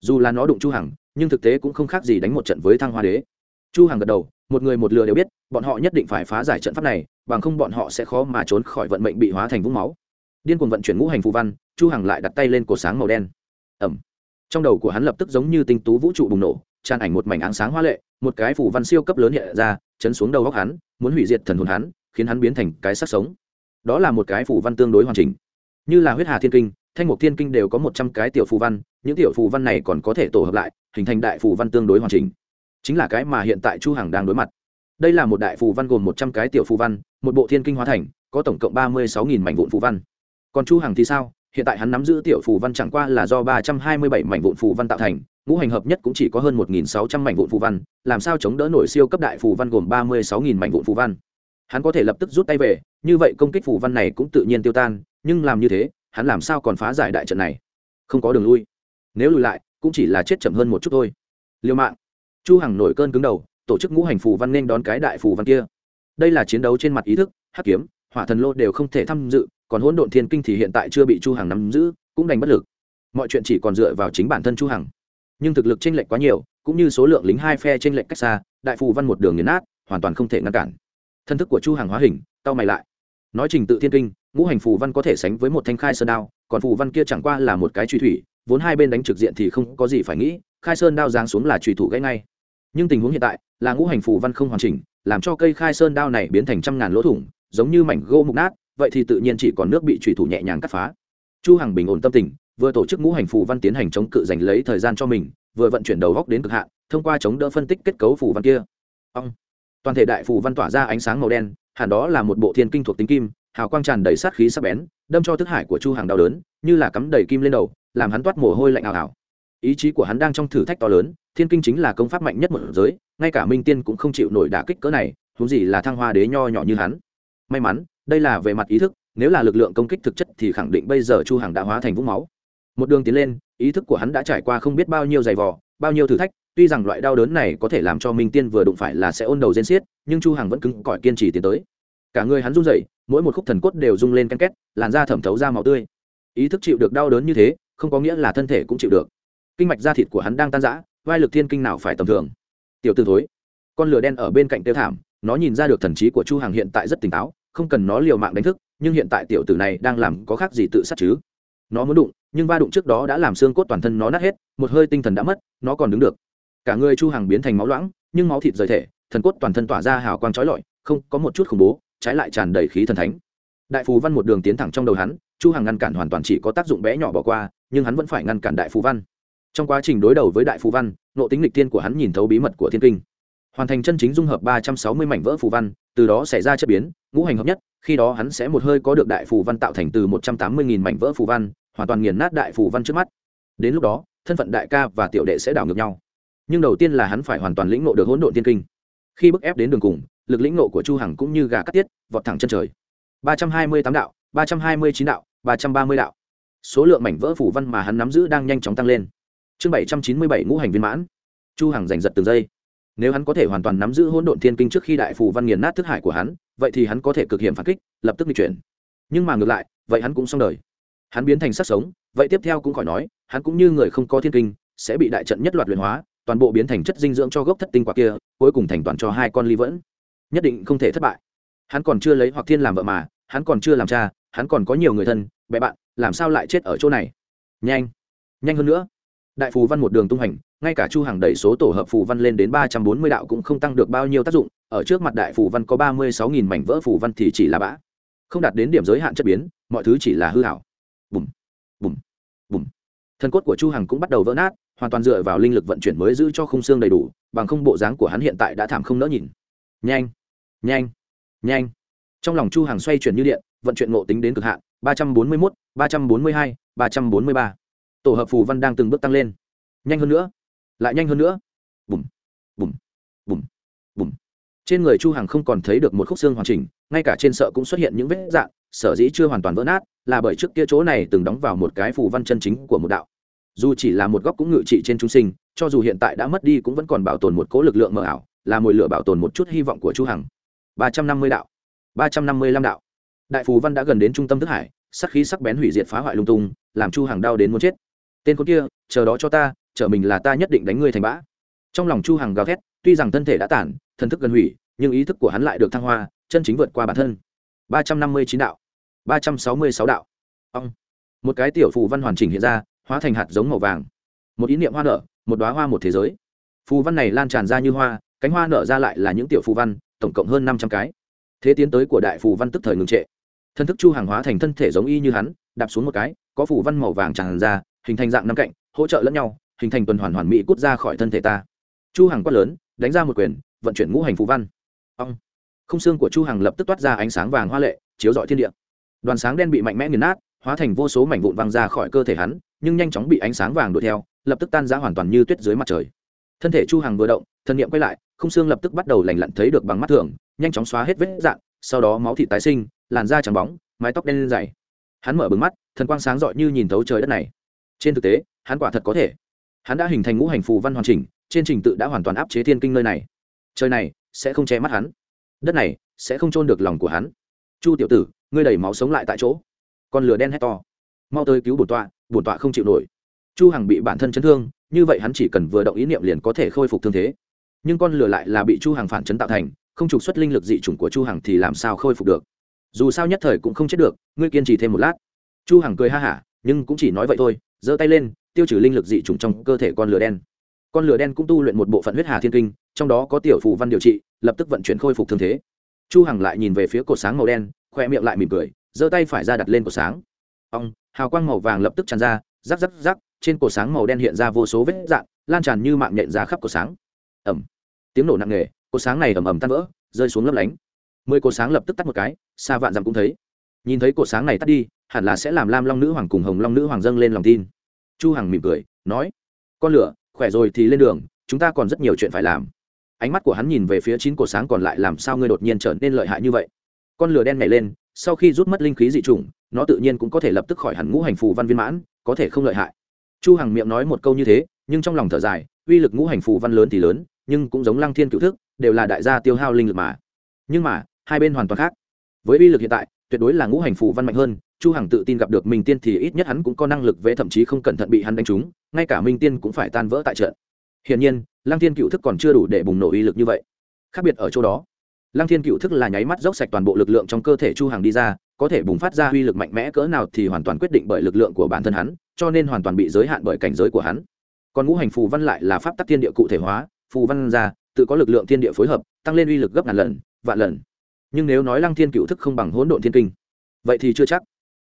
[SPEAKER 1] Dù là nó đụng chu hằng, nhưng thực tế cũng không khác gì đánh một trận với thăng hoa đế. Chu hằng gật đầu, một người một lừa đều biết, bọn họ nhất định phải phá giải trận pháp này, bằng không bọn họ sẽ khó mà trốn khỏi vận mệnh bị hóa thành vũng máu điên cuồng vận chuyển ngũ hành phù văn, chu hằng lại đặt tay lên cột sáng màu đen. Ẩm. Trong đầu của hắn lập tức giống như tinh tú vũ trụ bùng nổ, tràn ảnh một mảnh ánh sáng hoa lệ, một cái phù văn siêu cấp lớn hiện ra, chấn xuống đầu góc hắn, muốn hủy diệt thần hồn hắn, khiến hắn biến thành cái sắc sống. Đó là một cái phù văn tương đối hoàn chỉnh. Như là huyết hà thiên kinh, thanh mục thiên kinh đều có một trăm cái tiểu phù văn, những tiểu phù văn này còn có thể tổ hợp lại, hình thành đại phù văn tương đối hoàn chỉnh. Chính là cái mà hiện tại chu hằng đang đối mặt. Đây là một đại phù văn gồm một trăm cái tiểu phù văn, một bộ thiên kinh hóa thành, có tổng cộng ba mươi sáu nghìn mảnh vụn phù văn còn chu hằng thì sao? Hiện tại hắn nắm giữ tiểu phù văn chẳng qua là do ba trăm hai mươi bảy mảnh vụn phù văn tạo thành, ngũ hành hợp nhất cũng chỉ có hơn một nghìn sáu trăm mảnh vụn phù văn, làm sao chống đỡ nổi siêu cấp đại phù văn gồm ba mươi sáu nghìn mảnh vụn phù văn? Hắn có thể lập tức rút tay về, như vậy công kích phù văn này cũng tự nhiên tiêu tan, nhưng làm như thế, hắn làm sao còn phá giải đại trận này? Không có đường lui. Nếu lùi lại, cũng chỉ là chết chậm hơn một chút thôi. Liều mạng. Chu hằng nổi cơn cứng đầu, tổ chức ngũ hành phù văn nên đón cái đại phù văn kia. Đây là chiến đấu trên mặt ý thức, hắc kiếm, hỏa thần lô đều không thể tham dự còn hỗn độn thiên kinh thì hiện tại chưa bị chu hằng nắm giữ, cũng đành bất lực. Mọi chuyện chỉ còn dựa vào chính bản thân chu hằng. Nhưng thực lực chênh lệch quá nhiều, cũng như số lượng lính hai phe chênh lệch cách xa, đại phù văn một đường nghiền nát, hoàn toàn không thể ngăn cản. Thân thức của chu hằng hóa hình tao mày lại. Nói trình tự thiên kinh, ngũ hành phù văn có thể sánh với một thanh khai sơn đao, còn phù văn kia chẳng qua là một cái truy thủy, vốn hai bên đánh trực diện thì không có gì phải nghĩ, khai sơn đao giáng xuống là truy thủ gãy ngay. Nhưng tình huống hiện tại, là ngũ hành phù văn không hoàn chỉnh, làm cho cây khai sơn đao này biến thành trăm ngàn lỗ thủng, giống như mảnh gỗ mục nát vậy thì tự nhiên chỉ còn nước bị truy thủ nhẹ nhàng cắt phá. Chu hằng bình ổn tâm tình, vừa tổ chức ngũ hành phù văn tiến hành chống cự giành lấy thời gian cho mình, vừa vận chuyển đầu góc đến cực hạn, thông qua chống đỡ phân tích kết cấu phù văn kia. Ông toàn thể đại phù văn tỏa ra ánh sáng màu đen, hẳn đó là một bộ thiên kinh thuộc tính kim, hào quang tràn đầy sát khí sắc bén, đâm cho thức hải của chu Hằng đau đớn, như là cắm đầy kim lên đầu, làm hắn toát mồ hôi lạnh ảo ảo. Ý chí của hắn đang trong thử thách to lớn, thiên kinh chính là công pháp mạnh nhất một giới, ngay cả minh tiên cũng không chịu nổi đả kích cỡ này, huống gì là thăng hoa đế nho nhỏ như hắn. May mắn đây là về mặt ý thức, nếu là lực lượng công kích thực chất thì khẳng định bây giờ chu hằng đã hóa thành vũng máu. Một đường tiến lên, ý thức của hắn đã trải qua không biết bao nhiêu giày vò, bao nhiêu thử thách, tuy rằng loại đau đớn này có thể làm cho minh tiên vừa đụng phải là sẽ ôn đầu rên xiết, nhưng chu hằng vẫn cứng cỏi kiên trì tiến tới. Cả người hắn run rẩy, mỗi một khúc thần cốt đều rung lên ken két, làn da thẩm thấu ra màu tươi. Ý thức chịu được đau đớn như thế, không có nghĩa là thân thể cũng chịu được. Kinh mạch da thịt của hắn đang tan rã, vai lực thiên kinh nào phải tầm thường. Tiểu tử thối, con lửa đen ở bên cạnh tiêu thảm, nó nhìn ra được thần trí của chu Hằng hiện tại rất tỉnh táo không cần nó liều mạng đánh thức, nhưng hiện tại tiểu tử này đang làm có khác gì tự sát chứ? Nó muốn đụng, nhưng va đụng trước đó đã làm xương cốt toàn thân nó nát hết, một hơi tinh thần đã mất, nó còn đứng được. Cả người chu hàng biến thành máu loãng, nhưng máu thịt rời thể, thần cốt toàn thân tỏa ra hào quang trói lọi, không, có một chút khủng bố, trái lại tràn đầy khí thần thánh. Đại phù văn một đường tiến thẳng trong đầu hắn, chu hằng ngăn cản hoàn toàn chỉ có tác dụng bé nhỏ bỏ qua, nhưng hắn vẫn phải ngăn cản đại phù văn. Trong quá trình đối đầu với đại phù văn nộ tính lịch tiên của hắn nhìn thấu bí mật của thiên kinh hoàn thành chân chính dung hợp ba trăm sáu mươi mảnh vỡ phù văn, từ đó xảy ra chất biến, ngũ hành hợp nhất, khi đó hắn sẽ một hơi có được đại phù văn tạo thành từ một trăm tám mươi nghìn mảnh vỡ phù văn, hoàn toàn nghiền nát đại phù văn trước mắt. Đến lúc đó, thân phận đại ca và tiểu đệ sẽ đảo ngược nhau. Nhưng đầu tiên là hắn phải hoàn toàn lĩnh ngộ được hỗn độn tiên kinh. Khi bức ép đến đường cùng, lực lĩnh ngộ của chu hằng cũng như gà cắt tiết, vọt thẳng chân trời. ba trăm hai mươi tám đạo, ba trăm hai mươi chín đạo, ba trăm ba mươi đạo. Số lượng mảnh vỡ phủ văn mà hắn nắm giữ đang nhanh chóng tăng lên. Chương bảy trăm chín mươi bảy ngũ hành viên mãn. Chu hằng giành giật từng giây nếu hắn có thể hoàn toàn nắm giữ hỗn độn thiên kinh trước khi đại phù văn nghiền nát thức hải của hắn, vậy thì hắn có thể cực hiểm phản kích, lập tức di chuyển. Nhưng mà ngược lại, vậy hắn cũng xong đời. Hắn biến thành sắc sống, vậy tiếp theo cũng khỏi nói, hắn cũng như người không có thiên kinh, sẽ bị đại trận nhất loạt luyện hóa, toàn bộ biến thành chất dinh dưỡng cho gốc thất tinh quả kia, cuối cùng thành toàn cho hai con ly vẫn. Nhất định không thể thất bại. Hắn còn chưa lấy hoặc thiên làm vợ mà, hắn còn chưa làm cha, hắn còn có nhiều người thân, bè bạn, làm sao lại chết ở chỗ này? Nhanh. Nhanh hơn nữa. Đại phù văn một đường tung hành ngay cả chu hàng đẩy số tổ hợp phù văn lên đến ba trăm bốn mươi đạo cũng không tăng được bao nhiêu tác dụng, ở trước mặt đại phù văn có ba mươi sáu nghìn mảnh vỡ phù văn thì chỉ là bã. Không đạt đến điểm giới hạn chất biến, mọi thứ chỉ là hư hảo. Bùm bùm bùm. Thân cốt của chu hằng cũng bắt đầu vỡ nát, hoàn toàn dựa vào linh lực vận chuyển mới giữ cho khung xương đầy đủ, bằng không bộ dáng của hắn hiện tại đã thảm không nỡ nhìn. Nhanh nhanh nhanh. Trong lòng chu hàng xoay chuyển như điện, vận chuyển ngộ tính đến cực hạn, ba trăm bốn mươi mốt, ba trăm bốn mươi hai, ba trăm bốn mươi ba. Tổ hợp phù văn đang từng bước tăng lên. Nhanh hơn nữa lại nhanh hơn nữa. Bùm bùm bùm bùm. Trên người chu hằng không còn thấy được một khúc xương hoàn chỉnh, ngay cả trên sợ cũng xuất hiện những vết dạn sở dĩ chưa hoàn toàn vỡ nát, là bởi trước kia chỗ này từng đóng vào một cái phù văn chân chính của một đạo. Dù chỉ là một góc cũng ngự trị trên chúng sinh, cho dù hiện tại đã mất đi cũng vẫn còn bảo tồn một cố lực lượng mờ ảo, là mồi lửa bảo tồn một chút hy vọng của chu hằng. Ba trăm năm mươi đạo, ba trăm năm mươi lăm đạo. Đại phù văn đã gần đến trung tâm thức hải, sắc khí sắc bén hủy diệt phá hoại lung tung, làm chu hằng đau đến muốn chết. Tên con kia, chờ đó cho ta trở mình là ta nhất định đánh ngươi thành bã. Trong lòng chu hằng gào thét, tuy rằng thân thể đã tản, thần thức gần hủy, nhưng ý thức của hắn lại được thăng hoa, chân chính vượt qua bản thân. Ba trăm năm mươi chín đạo. Ba trăm sáu mươi sáu đạo. Ông. Một cái tiểu phù văn hoàn chỉnh hiện ra, hóa thành hạt giống màu vàng. Một ý niệm hoa nở, một đóa hoa một thế giới. Phù văn này lan tràn ra như hoa, cánh hoa nở ra lại là những tiểu phù văn, tổng cộng hơn năm trăm cái. Thế tiến tới của đại phù văn tức thời ngừng trệ. Thân thức chu hàng hóa thành thân thể giống y như hắn, đạp xuống một cái, có phù văn màu vàng tràn ra, hình thành dạng năm cạnh, hỗ trợ lẫn nhau hình thành tuần hoàn hoàn mỹ cút ra khỏi thân thể ta. Chu hằng quát lớn, đánh ra một quyền, vận chuyển ngũ hành phù văn. Ông không xương của chu hằng lập tức toát ra ánh sáng vàng hoa lệ, chiếu rọi thiên địa. Đoàn sáng đen bị mạnh mẽ nghiền nát, hóa thành vô số mảnh vụn văng ra khỏi cơ thể hắn, nhưng nhanh chóng bị ánh sáng vàng đuổi theo, lập tức tan ra hoàn toàn như tuyết dưới mặt trời. Thân thể chu hằng vừa động, thân niệm quay lại, không xương lập tức bắt đầu lành lặn thấy được bằng mắt thường, nhanh chóng xóa hết vết dạng sau đó máu thịt tái sinh, làn da trắng bóng, mái tóc đen lên dày. Hắn mở bừng mắt, thần quang sáng rọi như nhìn thấu trời đất này. Trên thực tế, hắn quả thật có thể hắn đã hình thành ngũ hành phù văn hoàn chỉnh, trên trình tự đã hoàn toàn áp chế thiên kinh nơi này. Trời này, sẽ không che mắt hắn. Đất này, sẽ không trôn được lòng của hắn. Chu tiểu tử, ngươi đẩy máu sống lại tại chỗ. Con lửa đen hét to. Mau tới cứu bổn tọa bổn tọa không chịu nổi. Chu hằng bị bản thân chấn thương, như vậy hắn chỉ cần vừa động ý niệm liền có thể khôi phục thương thế. Nhưng con lửa lại là bị chu hằng phản chấn tạo thành, không trục xuất linh lực dị chủng của chu hằng thì làm sao khôi phục được? Dù sao nhất thời cũng không chết được, ngươi kiên trì thêm một lát. Chu hằng cười ha hả nhưng cũng chỉ nói vậy thôi giơ tay lên tiêu trừ linh lực dị chủng trong cơ thể con lửa đen. Con lửa đen cũng tu luyện một bộ phận huyết hà thiên kinh trong đó có tiểu phù văn điều trị lập tức vận chuyển khôi phục thương thế. Chu hằng lại nhìn về phía cột sáng màu đen khoe miệng lại mỉm cười giơ tay phải ra đặt lên cột sáng. Ông hào quang màu vàng lập tức tràn ra rắc rắc rắc trên cột sáng màu đen hiện ra vô số vết dạng, lan tràn như mạng nhện ra khắp cột sáng. Ẩm tiếng nổ nặng nề cột sáng này ầm ầm tan vỡ rơi xuống lấp lánh. Mười cột sáng lập tức tắt một cái xa vạn dặm cũng thấy. Nhìn thấy cột sáng này tắt đi hẳn là sẽ làm lam long nữ hoàng cùng hồng long nữ hoàng dâng lên lòng tin. Chu hằng mỉm cười, nói, con lửa, khỏe rồi thì lên đường, chúng ta còn rất nhiều chuyện phải làm. Ánh mắt của hắn nhìn về phía chín cổ sáng còn lại làm sao ngươi đột nhiên trở nên lợi hại như vậy? Con lửa đen nhảy lên, sau khi rút mất linh khí dị trùng nó tự nhiên cũng có thể lập tức khỏi hẳn ngũ hành phù văn viên mãn, có thể không lợi hại. Chu hằng miệng nói một câu như thế, nhưng trong lòng thở dài, uy lực ngũ hành phù văn lớn thì lớn, nhưng cũng giống lăng thiên cựu thức, đều là đại gia tiêu hao linh lực mà. Nhưng mà, hai bên hoàn toàn khác. Với uy lực hiện tại tuyệt đối là ngũ hành phù văn mạnh hơn, chu hằng tự tin gặp được minh tiên thì ít nhất hắn cũng có năng lực vẽ, thậm chí không cẩn thận bị hắn đánh trúng, ngay cả minh tiên cũng phải tan vỡ tại trận. Hiển nhiên, lăng thiên cựu thức còn chưa đủ để bùng nổ uy lực như vậy. Khác biệt ở chỗ đó, lăng thiên cựu thức là nháy mắt dốc sạch toàn bộ lực lượng trong cơ thể chu hằng đi ra, có thể bùng phát ra uy lực mạnh mẽ cỡ nào thì hoàn toàn quyết định bởi lực lượng của bản thân hắn, cho nên hoàn toàn bị giới hạn bởi cảnh giới của hắn. Còn ngũ hành phù văn lại là pháp tắc thiên địa cụ thể hóa, phù văn ra, tự có lực lượng thiên địa phối hợp, tăng lên uy lực gấp ngàn lần, vạn lần nhưng nếu nói lăng thiên cựu thức không bằng hỗn độn thiên kinh, vậy thì chưa chắc.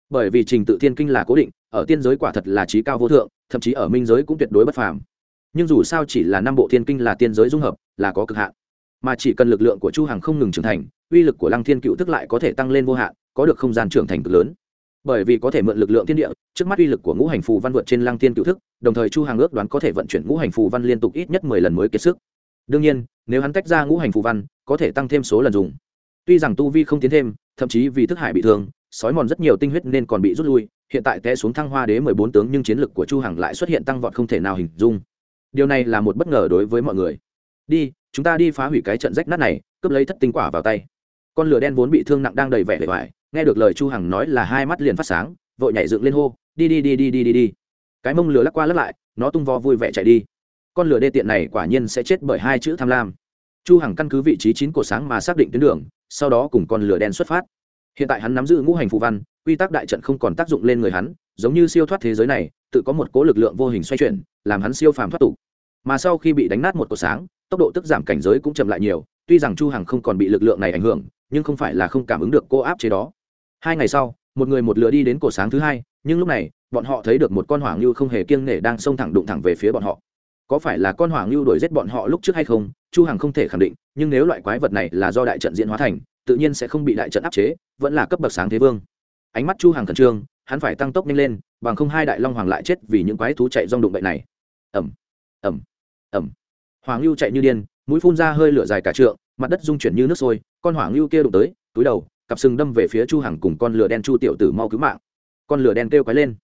[SPEAKER 1] Bởi vì trình tự thiên kinh là cố định, ở tiên giới quả thật là trí cao vô thượng, thậm chí ở minh giới cũng tuyệt đối bất phàm. Nhưng dù sao chỉ là năm bộ thiên kinh là tiên giới dung hợp, là có cực hạn. Mà chỉ cần lực lượng của chu hằng không ngừng trưởng thành, uy lực của lăng thiên cựu thức lại có thể tăng lên vô hạn, có được không gian trưởng thành cực lớn. Bởi vì có thể mượn lực lượng thiên địa, trước mắt uy lực của ngũ hành phù văn vượt trên lăng thiên cựu thức, đồng thời chu hàng ước đoán có thể vận chuyển ngũ hành phù văn liên tục ít nhất mười lần mới kiệt sức. Đương nhiên, nếu hắn tách ra ngũ hành phù văn, có thể tăng thêm số lần dùng tuy rằng tu vi không tiến thêm, thậm chí vì thức hải bị thương, sói mòn rất nhiều tinh huyết nên còn bị rút lui, hiện tại té xuống thăng hoa đế mười bốn tướng nhưng chiến lực của chu hằng lại xuất hiện tăng vọt không thể nào hình dung. Điều này là một bất ngờ đối với mọi người. Đi, chúng ta đi phá hủy cái trận rách nát này, cướp lấy thất tinh quả vào tay. Con lửa đen vốn bị thương nặng đang đầy vẻ vẻ vải nghe được lời chu hằng nói là hai mắt liền phát sáng, vội nhảy dựng lên hô, đi đi đi đi đi đi đi. Cái mông lửa lắc qua lắc lại, nó tung vo vui vẻ chạy đi. Con lửa đê tiện này quả nhiên sẽ chết bởi hai chữ tham lam chu hằng căn cứ vị trí chín của sáng mà xác định tuyến đường, sau đó cùng con lửa đen xuất phát. Hiện tại hắn nắm giữ ngũ hành phù văn, quy tắc đại trận không còn tác dụng lên người hắn, giống như siêu thoát thế giới này, tự có một cố lực lượng vô hình xoay chuyển, làm hắn siêu phàm thoát tục. Mà sau khi bị đánh nát một cột sáng, tốc độ tức giảm cảnh giới cũng chậm lại nhiều, tuy rằng chu hằng không còn bị lực lượng này ảnh hưởng, nhưng không phải là không cảm ứng được cô áp chế đó. Hai ngày sau, một người một lửa đi đến cổ sáng thứ hai, nhưng lúc này, bọn họ thấy được một con hỏa ngưu không hề kiêng nể đang xông thẳng đụng thẳng về phía bọn họ có phải là con hỏa ngưu đuổi giết bọn họ lúc trước hay không, chu hằng không thể khẳng định, nhưng nếu loại quái vật này là do đại trận diễn hóa thành, tự nhiên sẽ không bị đại trận áp chế, vẫn là cấp bậc sáng thế vương. Ánh mắt chu hằng khẩn trương, hắn phải tăng tốc nhanh lên, bằng không hai đại long hoàng lại chết vì những quái thú chạy rong đụng bệnh này. Ầm ầm ầm. Hoàng lưu chạy như điên, mũi phun ra hơi lửa dài cả trượng, mặt đất rung chuyển như nước sôi, con hoàng lưu kia đụng tới, túi đầu, cặp sừng đâm về phía chu hằng cùng con lửa đen chu tiểu tử mau cứu mạng. Con lửa đen kêu quái lên.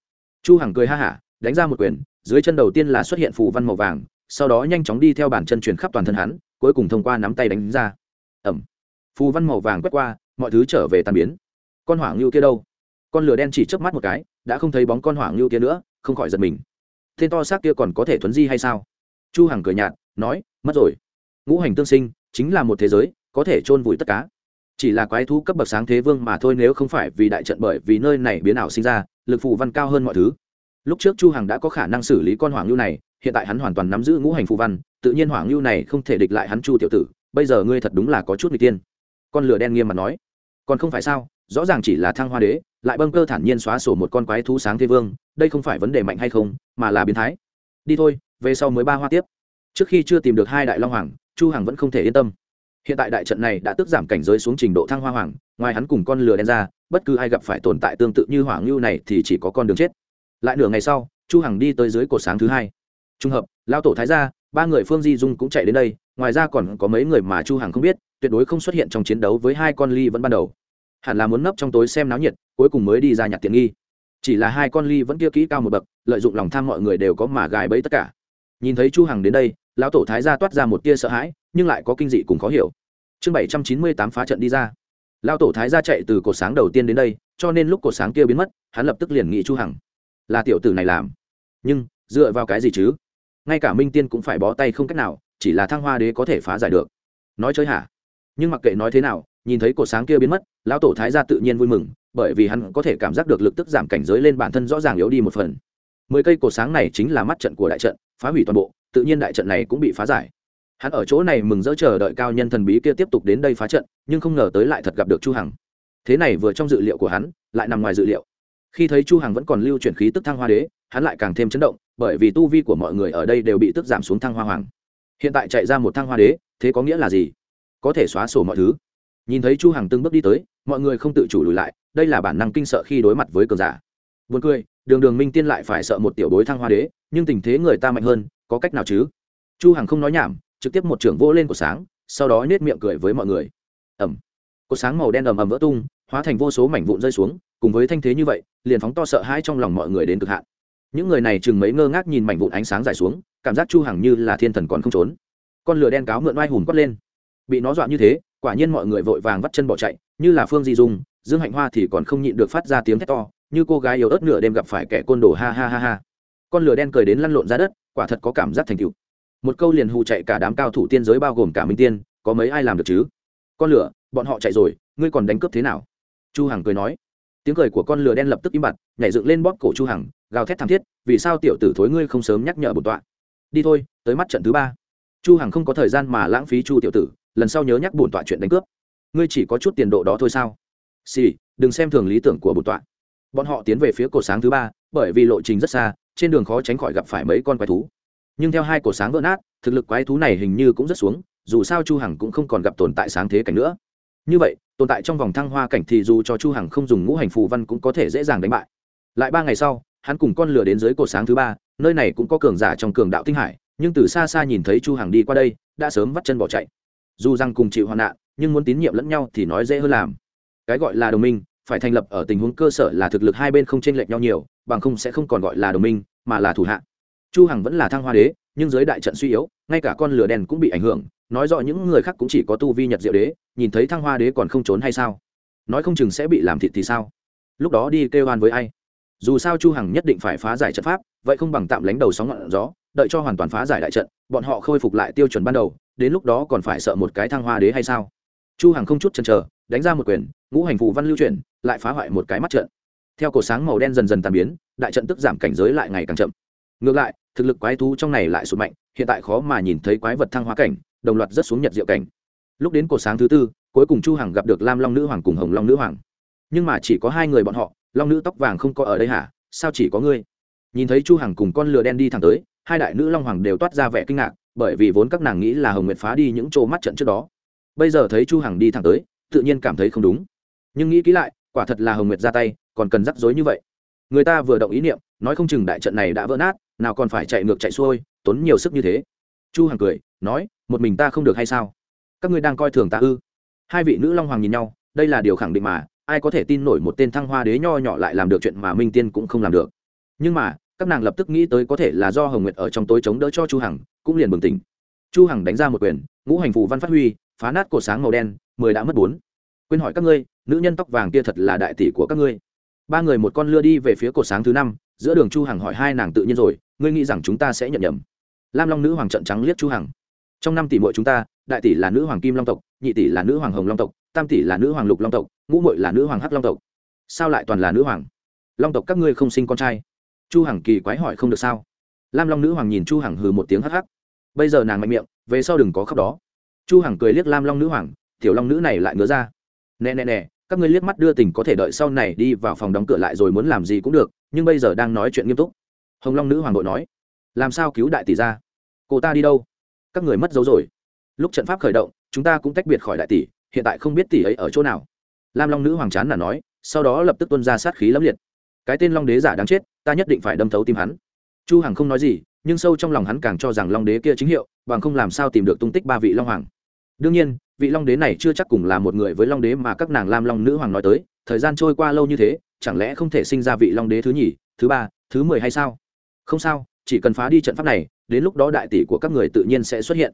[SPEAKER 1] Chu hằng cười ha hả, đánh ra một quyền dưới chân đầu tiên là xuất hiện phù văn màu vàng, sau đó nhanh chóng đi theo bàn chân chuyển khắp toàn thân hắn, cuối cùng thông qua nắm tay đánh ra. Ẩm. Phù văn màu vàng quét qua, mọi thứ trở về tan biến. Con hỏa ngưu kia đâu? Con lửa đen chỉ chớp mắt một cái, đã không thấy bóng con hỏa ngưu kia nữa, không khỏi giật mình. Tên to xác kia còn có thể thuấn di hay sao? Chu hằng cười nhạt, nói, mất rồi. Ngũ hành tương sinh, chính là một thế giới, có thể chôn vùi tất cả. Chỉ là quái thú cấp bậc sáng thế vương mà thôi nếu không phải vì đại trận bởi vì nơi này biến ảo sinh ra, lực phù văn cao hơn mọi thứ lúc trước chu hằng đã có khả năng xử lý con hoàng lưu này, hiện tại hắn hoàn toàn nắm giữ ngũ hành phù văn, tự nhiên hoàng lưu này không thể địch lại hắn chu tiểu tử, bây giờ ngươi thật đúng là có chút n tiên. Con lửa đen nghiêm mặt nói. Còn không phải sao, rõ ràng chỉ là thăng hoa đế, lại bâng cơ thản nhiên xóa sổ một con quái thú sáng thế vương, đây không phải vấn đề mạnh hay không, mà là biến thái. Đi thôi, về sau mới ba hoa tiếp. Trước khi chưa tìm được hai đại long hoàng, chu hằng vẫn không thể yên tâm. Hiện tại đại trận này đã tức giảm cảnh giới xuống trình độ thăng hoa hoàng, ngoài hắn cùng con Lừa đen ra, bất cứ ai gặp phải tồn tại tương tự như hoàng lưu này thì chỉ có con đường chết lại nửa ngày sau, chu hằng đi tới dưới cột sáng thứ hai. Trùng hợp lao tổ thái gia, ba người phương di dung cũng chạy đến đây, ngoài ra còn có mấy người mà chu hằng không biết, tuyệt đối không xuất hiện trong chiến đấu với hai con ly vẫn ban đầu. Hẳn là muốn nấp trong tối xem náo nhiệt, cuối cùng mới đi ra nhặt tiện nghi. Chỉ là hai con ly vẫn kia kỹ cao một bậc, lợi dụng lòng tham mọi người đều có mà gài bẫy tất cả. Nhìn thấy chu hằng đến đây, lão tổ thái gia toát ra một tia sợ hãi, nhưng lại có kinh dị cùng khó hiểu. Chương 798 phá trận đi ra. Lão tổ thái gia chạy từ cột sáng đầu tiên đến đây, cho nên lúc cột sáng kia biến mất, hắn lập tức liền nghĩ chu hằng là tiểu tử này làm. Nhưng, dựa vào cái gì chứ? Ngay cả minh tiên cũng phải bó tay không cách nào, chỉ là thăng hoa đế có thể phá giải được. Nói chơi hả? Nhưng mặc kệ nói thế nào, nhìn thấy cột sáng kia biến mất, lão tổ thái gia tự nhiên vui mừng, bởi vì hắn có thể cảm giác được lực tức giảm cảnh giới lên bản thân rõ ràng yếu đi một phần. Mười cây cột sáng này chính là mắt trận của đại trận, phá hủy toàn bộ, tự nhiên đại trận này cũng bị phá giải. Hắn ở chỗ này mừng rỡ chờ đợi cao nhân thần bí kia tiếp tục đến đây phá trận, nhưng không ngờ tới lại thật gặp được chu hằng. Thế này vừa trong dự liệu của hắn, lại nằm ngoài dự liệu khi thấy chu hằng vẫn còn lưu chuyển khí tức thăng hoa đế, hắn lại càng thêm chấn động, bởi vì tu vi của mọi người ở đây đều bị tức giảm xuống thăng hoa hoàng. Hiện tại chạy ra một thăng hoa đế, thế có nghĩa là gì? Có thể xóa sổ mọi thứ. Nhìn thấy chu hằng từng bước đi tới, mọi người không tự chủ lùi lại, đây là bản năng kinh sợ khi đối mặt với cường giả. Buồn cười, đường đường minh tiên lại phải sợ một tiểu bối thăng hoa đế, nhưng tình thế người ta mạnh hơn, có cách nào chứ? Chu hằng không nói nhảm, trực tiếp một trưởng vỗ lên của sáng, sau đó nết miệng cười với mọi người. Ẩm cột sáng màu đen ầm ầm vỡ tung hóa thành vô số mảnh vụn rơi xuống, cùng với thanh thế như vậy, liền phóng to sợ hãi trong lòng mọi người đến cực hạn. Những người này chừng mấy ngơ ngác nhìn mảnh vụn ánh sáng dài xuống, cảm giác chu hằng như là thiên thần còn không trốn. Con lửa đen cáo mượn oai hùn quát lên. Bị nó dọa như thế, quả nhiên mọi người vội vàng vắt chân bỏ chạy, như là phương di dung, dương hạnh hoa thì còn không nhịn được phát ra tiếng thét to, như cô gái yếu ớt nửa đêm gặp phải kẻ côn đồ ha ha ha ha. Con lửa đen cười đến lăn lộn ra đất, quả thật có cảm giác thành tựu. một câu liền hù chạy cả đám cao thủ tiên giới bao gồm cả minh tiên, có mấy ai làm được chứ? Con lửa, bọn họ chạy rồi, ngươi còn đánh cướp thế nào? Chu hằng cười nói. Tiếng cười của con lừa đen lập tức im bặt nhảy dựng lên bóp cổ chu hằng gào thét thảm thiết vì sao tiểu tử thối ngươi không sớm nhắc nhở bổn tọa? Đi thôi tới mắt trận thứ ba. Chu hằng không có thời gian mà lãng phí chu tiểu tử lần sau nhớ nhắc bổn tọa chuyện đánh cướp. Ngươi chỉ có chút tiền độ đó thôi sao? Xì、sì, đừng xem thường lý tưởng của bổn tọa. Bọn họ tiến về phía cổ sáng thứ ba bởi vì lộ trình rất xa trên đường khó tránh khỏi gặp phải mấy con quái thú. Nhưng theo hai cổ sáng vỡ nát thực lực quái thú này hình như cũng rất xuống dù sao chu hằng cũng không còn gặp tồn tại sáng thế cảnh nữa như vậy, tồn tại trong vòng thăng hoa cảnh thì dù cho chu hằng không dùng ngũ hành phù văn cũng có thể dễ dàng đánh bại. Lại ba ngày sau, hắn cùng con lửa đến dưới cột sáng thứ ba, nơi này cũng có cường giả trong cường đạo tinh hải, nhưng từ xa xa nhìn thấy chu hằng đi qua đây, đã sớm vắt chân bỏ chạy. Dù rằng cùng chịu hoạn nạn, nhưng muốn tín nhiệm lẫn nhau thì nói dễ hơn làm. Cái gọi là đồng minh, phải thành lập ở tình huống cơ sở là thực lực hai bên không chênh lệch nhau nhiều, bằng không sẽ không còn gọi là đồng minh, mà là thủ hạ. Chu hằng vẫn là thăng hoa đế, nhưng dưới đại trận suy yếu, ngay cả con lửa đen cũng bị ảnh hưởng nói rõ những người khác cũng chỉ có tu vi nhật diệu đế, nhìn thấy thăng hoa đế còn không trốn hay sao? Nói không chừng sẽ bị làm thịt thì sao? Lúc đó đi kêu oan với ai? Dù sao chu hằng nhất định phải phá giải trận pháp, vậy không bằng tạm lánh đầu sóng ngọn gió, đợi cho hoàn toàn phá giải đại trận, bọn họ khôi phục lại tiêu chuẩn ban đầu, đến lúc đó còn phải sợ một cái thăng hoa đế hay sao? Chu hằng không chút chần chờ, đánh ra một quyền, ngũ hành phù văn lưu chuyển, lại phá hoại một cái mắt trận. Theo cổ sáng màu đen dần dần tàn biến, đại trận tức giảm cảnh giới lại ngày càng chậm. Ngược lại, thực lực quái thú trong này lại sụt mạnh, hiện tại khó mà nhìn thấy quái vật thăng hoa cảnh đồng loạt rất xuống nhật diệu cảnh. Lúc đến cổ sáng thứ tư, cuối cùng chu hằng gặp được lam long nữ hoàng cùng hồng long nữ hoàng. Nhưng mà chỉ có hai người bọn họ, long nữ tóc vàng không có ở đây hả? Sao chỉ có ngươi? Nhìn thấy chu hằng cùng con lừa đen đi thẳng tới, hai đại nữ long hoàng đều toát ra vẻ kinh ngạc, bởi vì vốn các nàng nghĩ là hồng nguyệt phá đi những chỗ mắt trận trước đó. Bây giờ thấy chu hằng đi thẳng tới, tự nhiên cảm thấy không đúng. Nhưng nghĩ kỹ lại, quả thật là hồng nguyệt ra tay, còn cần rắc rối như vậy. Người ta vừa động ý niệm, nói không chừng đại trận này đã vỡ nát, nào còn phải chạy ngược chạy xuôi, tốn nhiều sức như thế. Chu hằng cười, nói một mình ta không được hay sao? Các ngươi đang coi thường ta ư? Hai vị nữ long hoàng nhìn nhau, đây là điều khẳng định mà, ai có thể tin nổi một tên thăng hoa đế nho nhỏ lại làm được chuyện mà minh tiên cũng không làm được. Nhưng mà, các nàng lập tức nghĩ tới có thể là do hồng nguyệt ở trong tối chống đỡ cho chu hằng, cũng liền bừng tỉnh. Chu hằng đánh ra một quyền, ngũ hành phù văn phát huy, phá nát cột sáng màu đen, mười đã mất bốn. Quên hỏi các ngươi, nữ nhân tóc vàng kia thật là đại tỷ của các ngươi. Ba người một con lưa đi về phía cột sáng thứ năm, giữa đường chu hằng hỏi hai nàng tự nhiên rồi, ngươi nghĩ rằng chúng ta sẽ nhận nhầm. Lam long nữ hoàng trận trắng liếc chu hằng trong năm tỷ muội chúng ta, đại tỷ là nữ hoàng kim long tộc, nhị tỷ là nữ hoàng hồng long tộc, tam tỷ là nữ hoàng lục long tộc, ngũ muội là nữ hoàng hắc long tộc. Sao lại toàn là nữ hoàng? Long tộc các ngươi không sinh con trai. Chu hằng kỳ quái hỏi không được sao? Lam long nữ hoàng nhìn chu hằng hừ một tiếng hắc hắc. Bây giờ nàng mạnh miệng, về sau đừng có khóc đó. Chu hằng cười liếc lam long nữ hoàng, tiểu long nữ này lại ngứa ra. Nè nè nè, các ngươi liếc mắt đưa tình có thể đợi sau này đi vào phòng đóng cửa lại rồi muốn làm gì cũng được, nhưng bây giờ đang nói chuyện nghiêm túc. Hồng long nữ hoàng đội nói, làm sao cứu đại tỷ ra? Cô ta đi đâu? Các người mất dấu rồi. Lúc trận pháp khởi động, chúng ta cũng tách biệt khỏi đại tỷ, hiện tại không biết tỷ ấy ở chỗ nào. Lam long nữ hoàng chán là nói, sau đó lập tức tuân ra sát khí lẫm liệt. Cái tên long đế giả đáng chết, ta nhất định phải đâm thấu tim hắn. Chu hằng không nói gì, nhưng sâu trong lòng hắn càng cho rằng long đế kia chính hiệu, bằng không làm sao tìm được tung tích ba vị long hoàng. Đương nhiên, vị long đế này chưa chắc cùng là một người với long đế mà các nàng lam long nữ hoàng nói tới, thời gian trôi qua lâu như thế, chẳng lẽ không thể sinh ra vị long đế thứ nhì, thứ ba, thứ mười hay sao? Không sao chỉ cần phá đi trận pháp này, đến lúc đó đại tỷ của các người tự nhiên sẽ xuất hiện.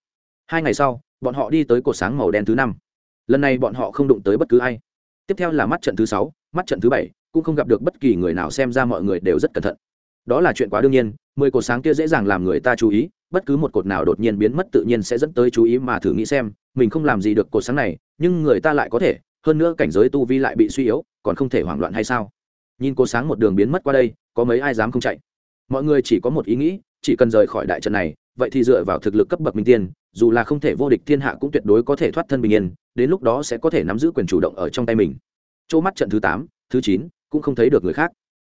[SPEAKER 1] Hai ngày sau, bọn họ đi tới cột sáng màu đen thứ năm. Lần này bọn họ không đụng tới bất cứ ai. Tiếp theo là mắt trận thứ sáu, mắt trận thứ bảy, cũng không gặp được bất kỳ người nào xem ra mọi người đều rất cẩn thận. Đó là chuyện quá đương nhiên, mười cột sáng kia dễ dàng làm người ta chú ý, bất cứ một cột nào đột nhiên biến mất tự nhiên sẽ dẫn tới chú ý mà thử nghĩ xem, mình không làm gì được cột sáng này, nhưng người ta lại có thể, hơn nữa cảnh giới tu vi lại bị suy yếu, còn không thể hoảng loạn hay sao? Nhìn cột sáng một đường biến mất qua đây, có mấy ai dám không chạy? Mọi người chỉ có một ý nghĩ, chỉ cần rời khỏi đại trận này, vậy thì dựa vào thực lực cấp bậc minh tiên, dù là không thể vô địch thiên hạ cũng tuyệt đối có thể thoát thân bình yên, đến lúc đó sẽ có thể nắm giữ quyền chủ động ở trong tay mình. Chỗ mắt trận thứ tám, thứ chín, cũng không thấy được người khác.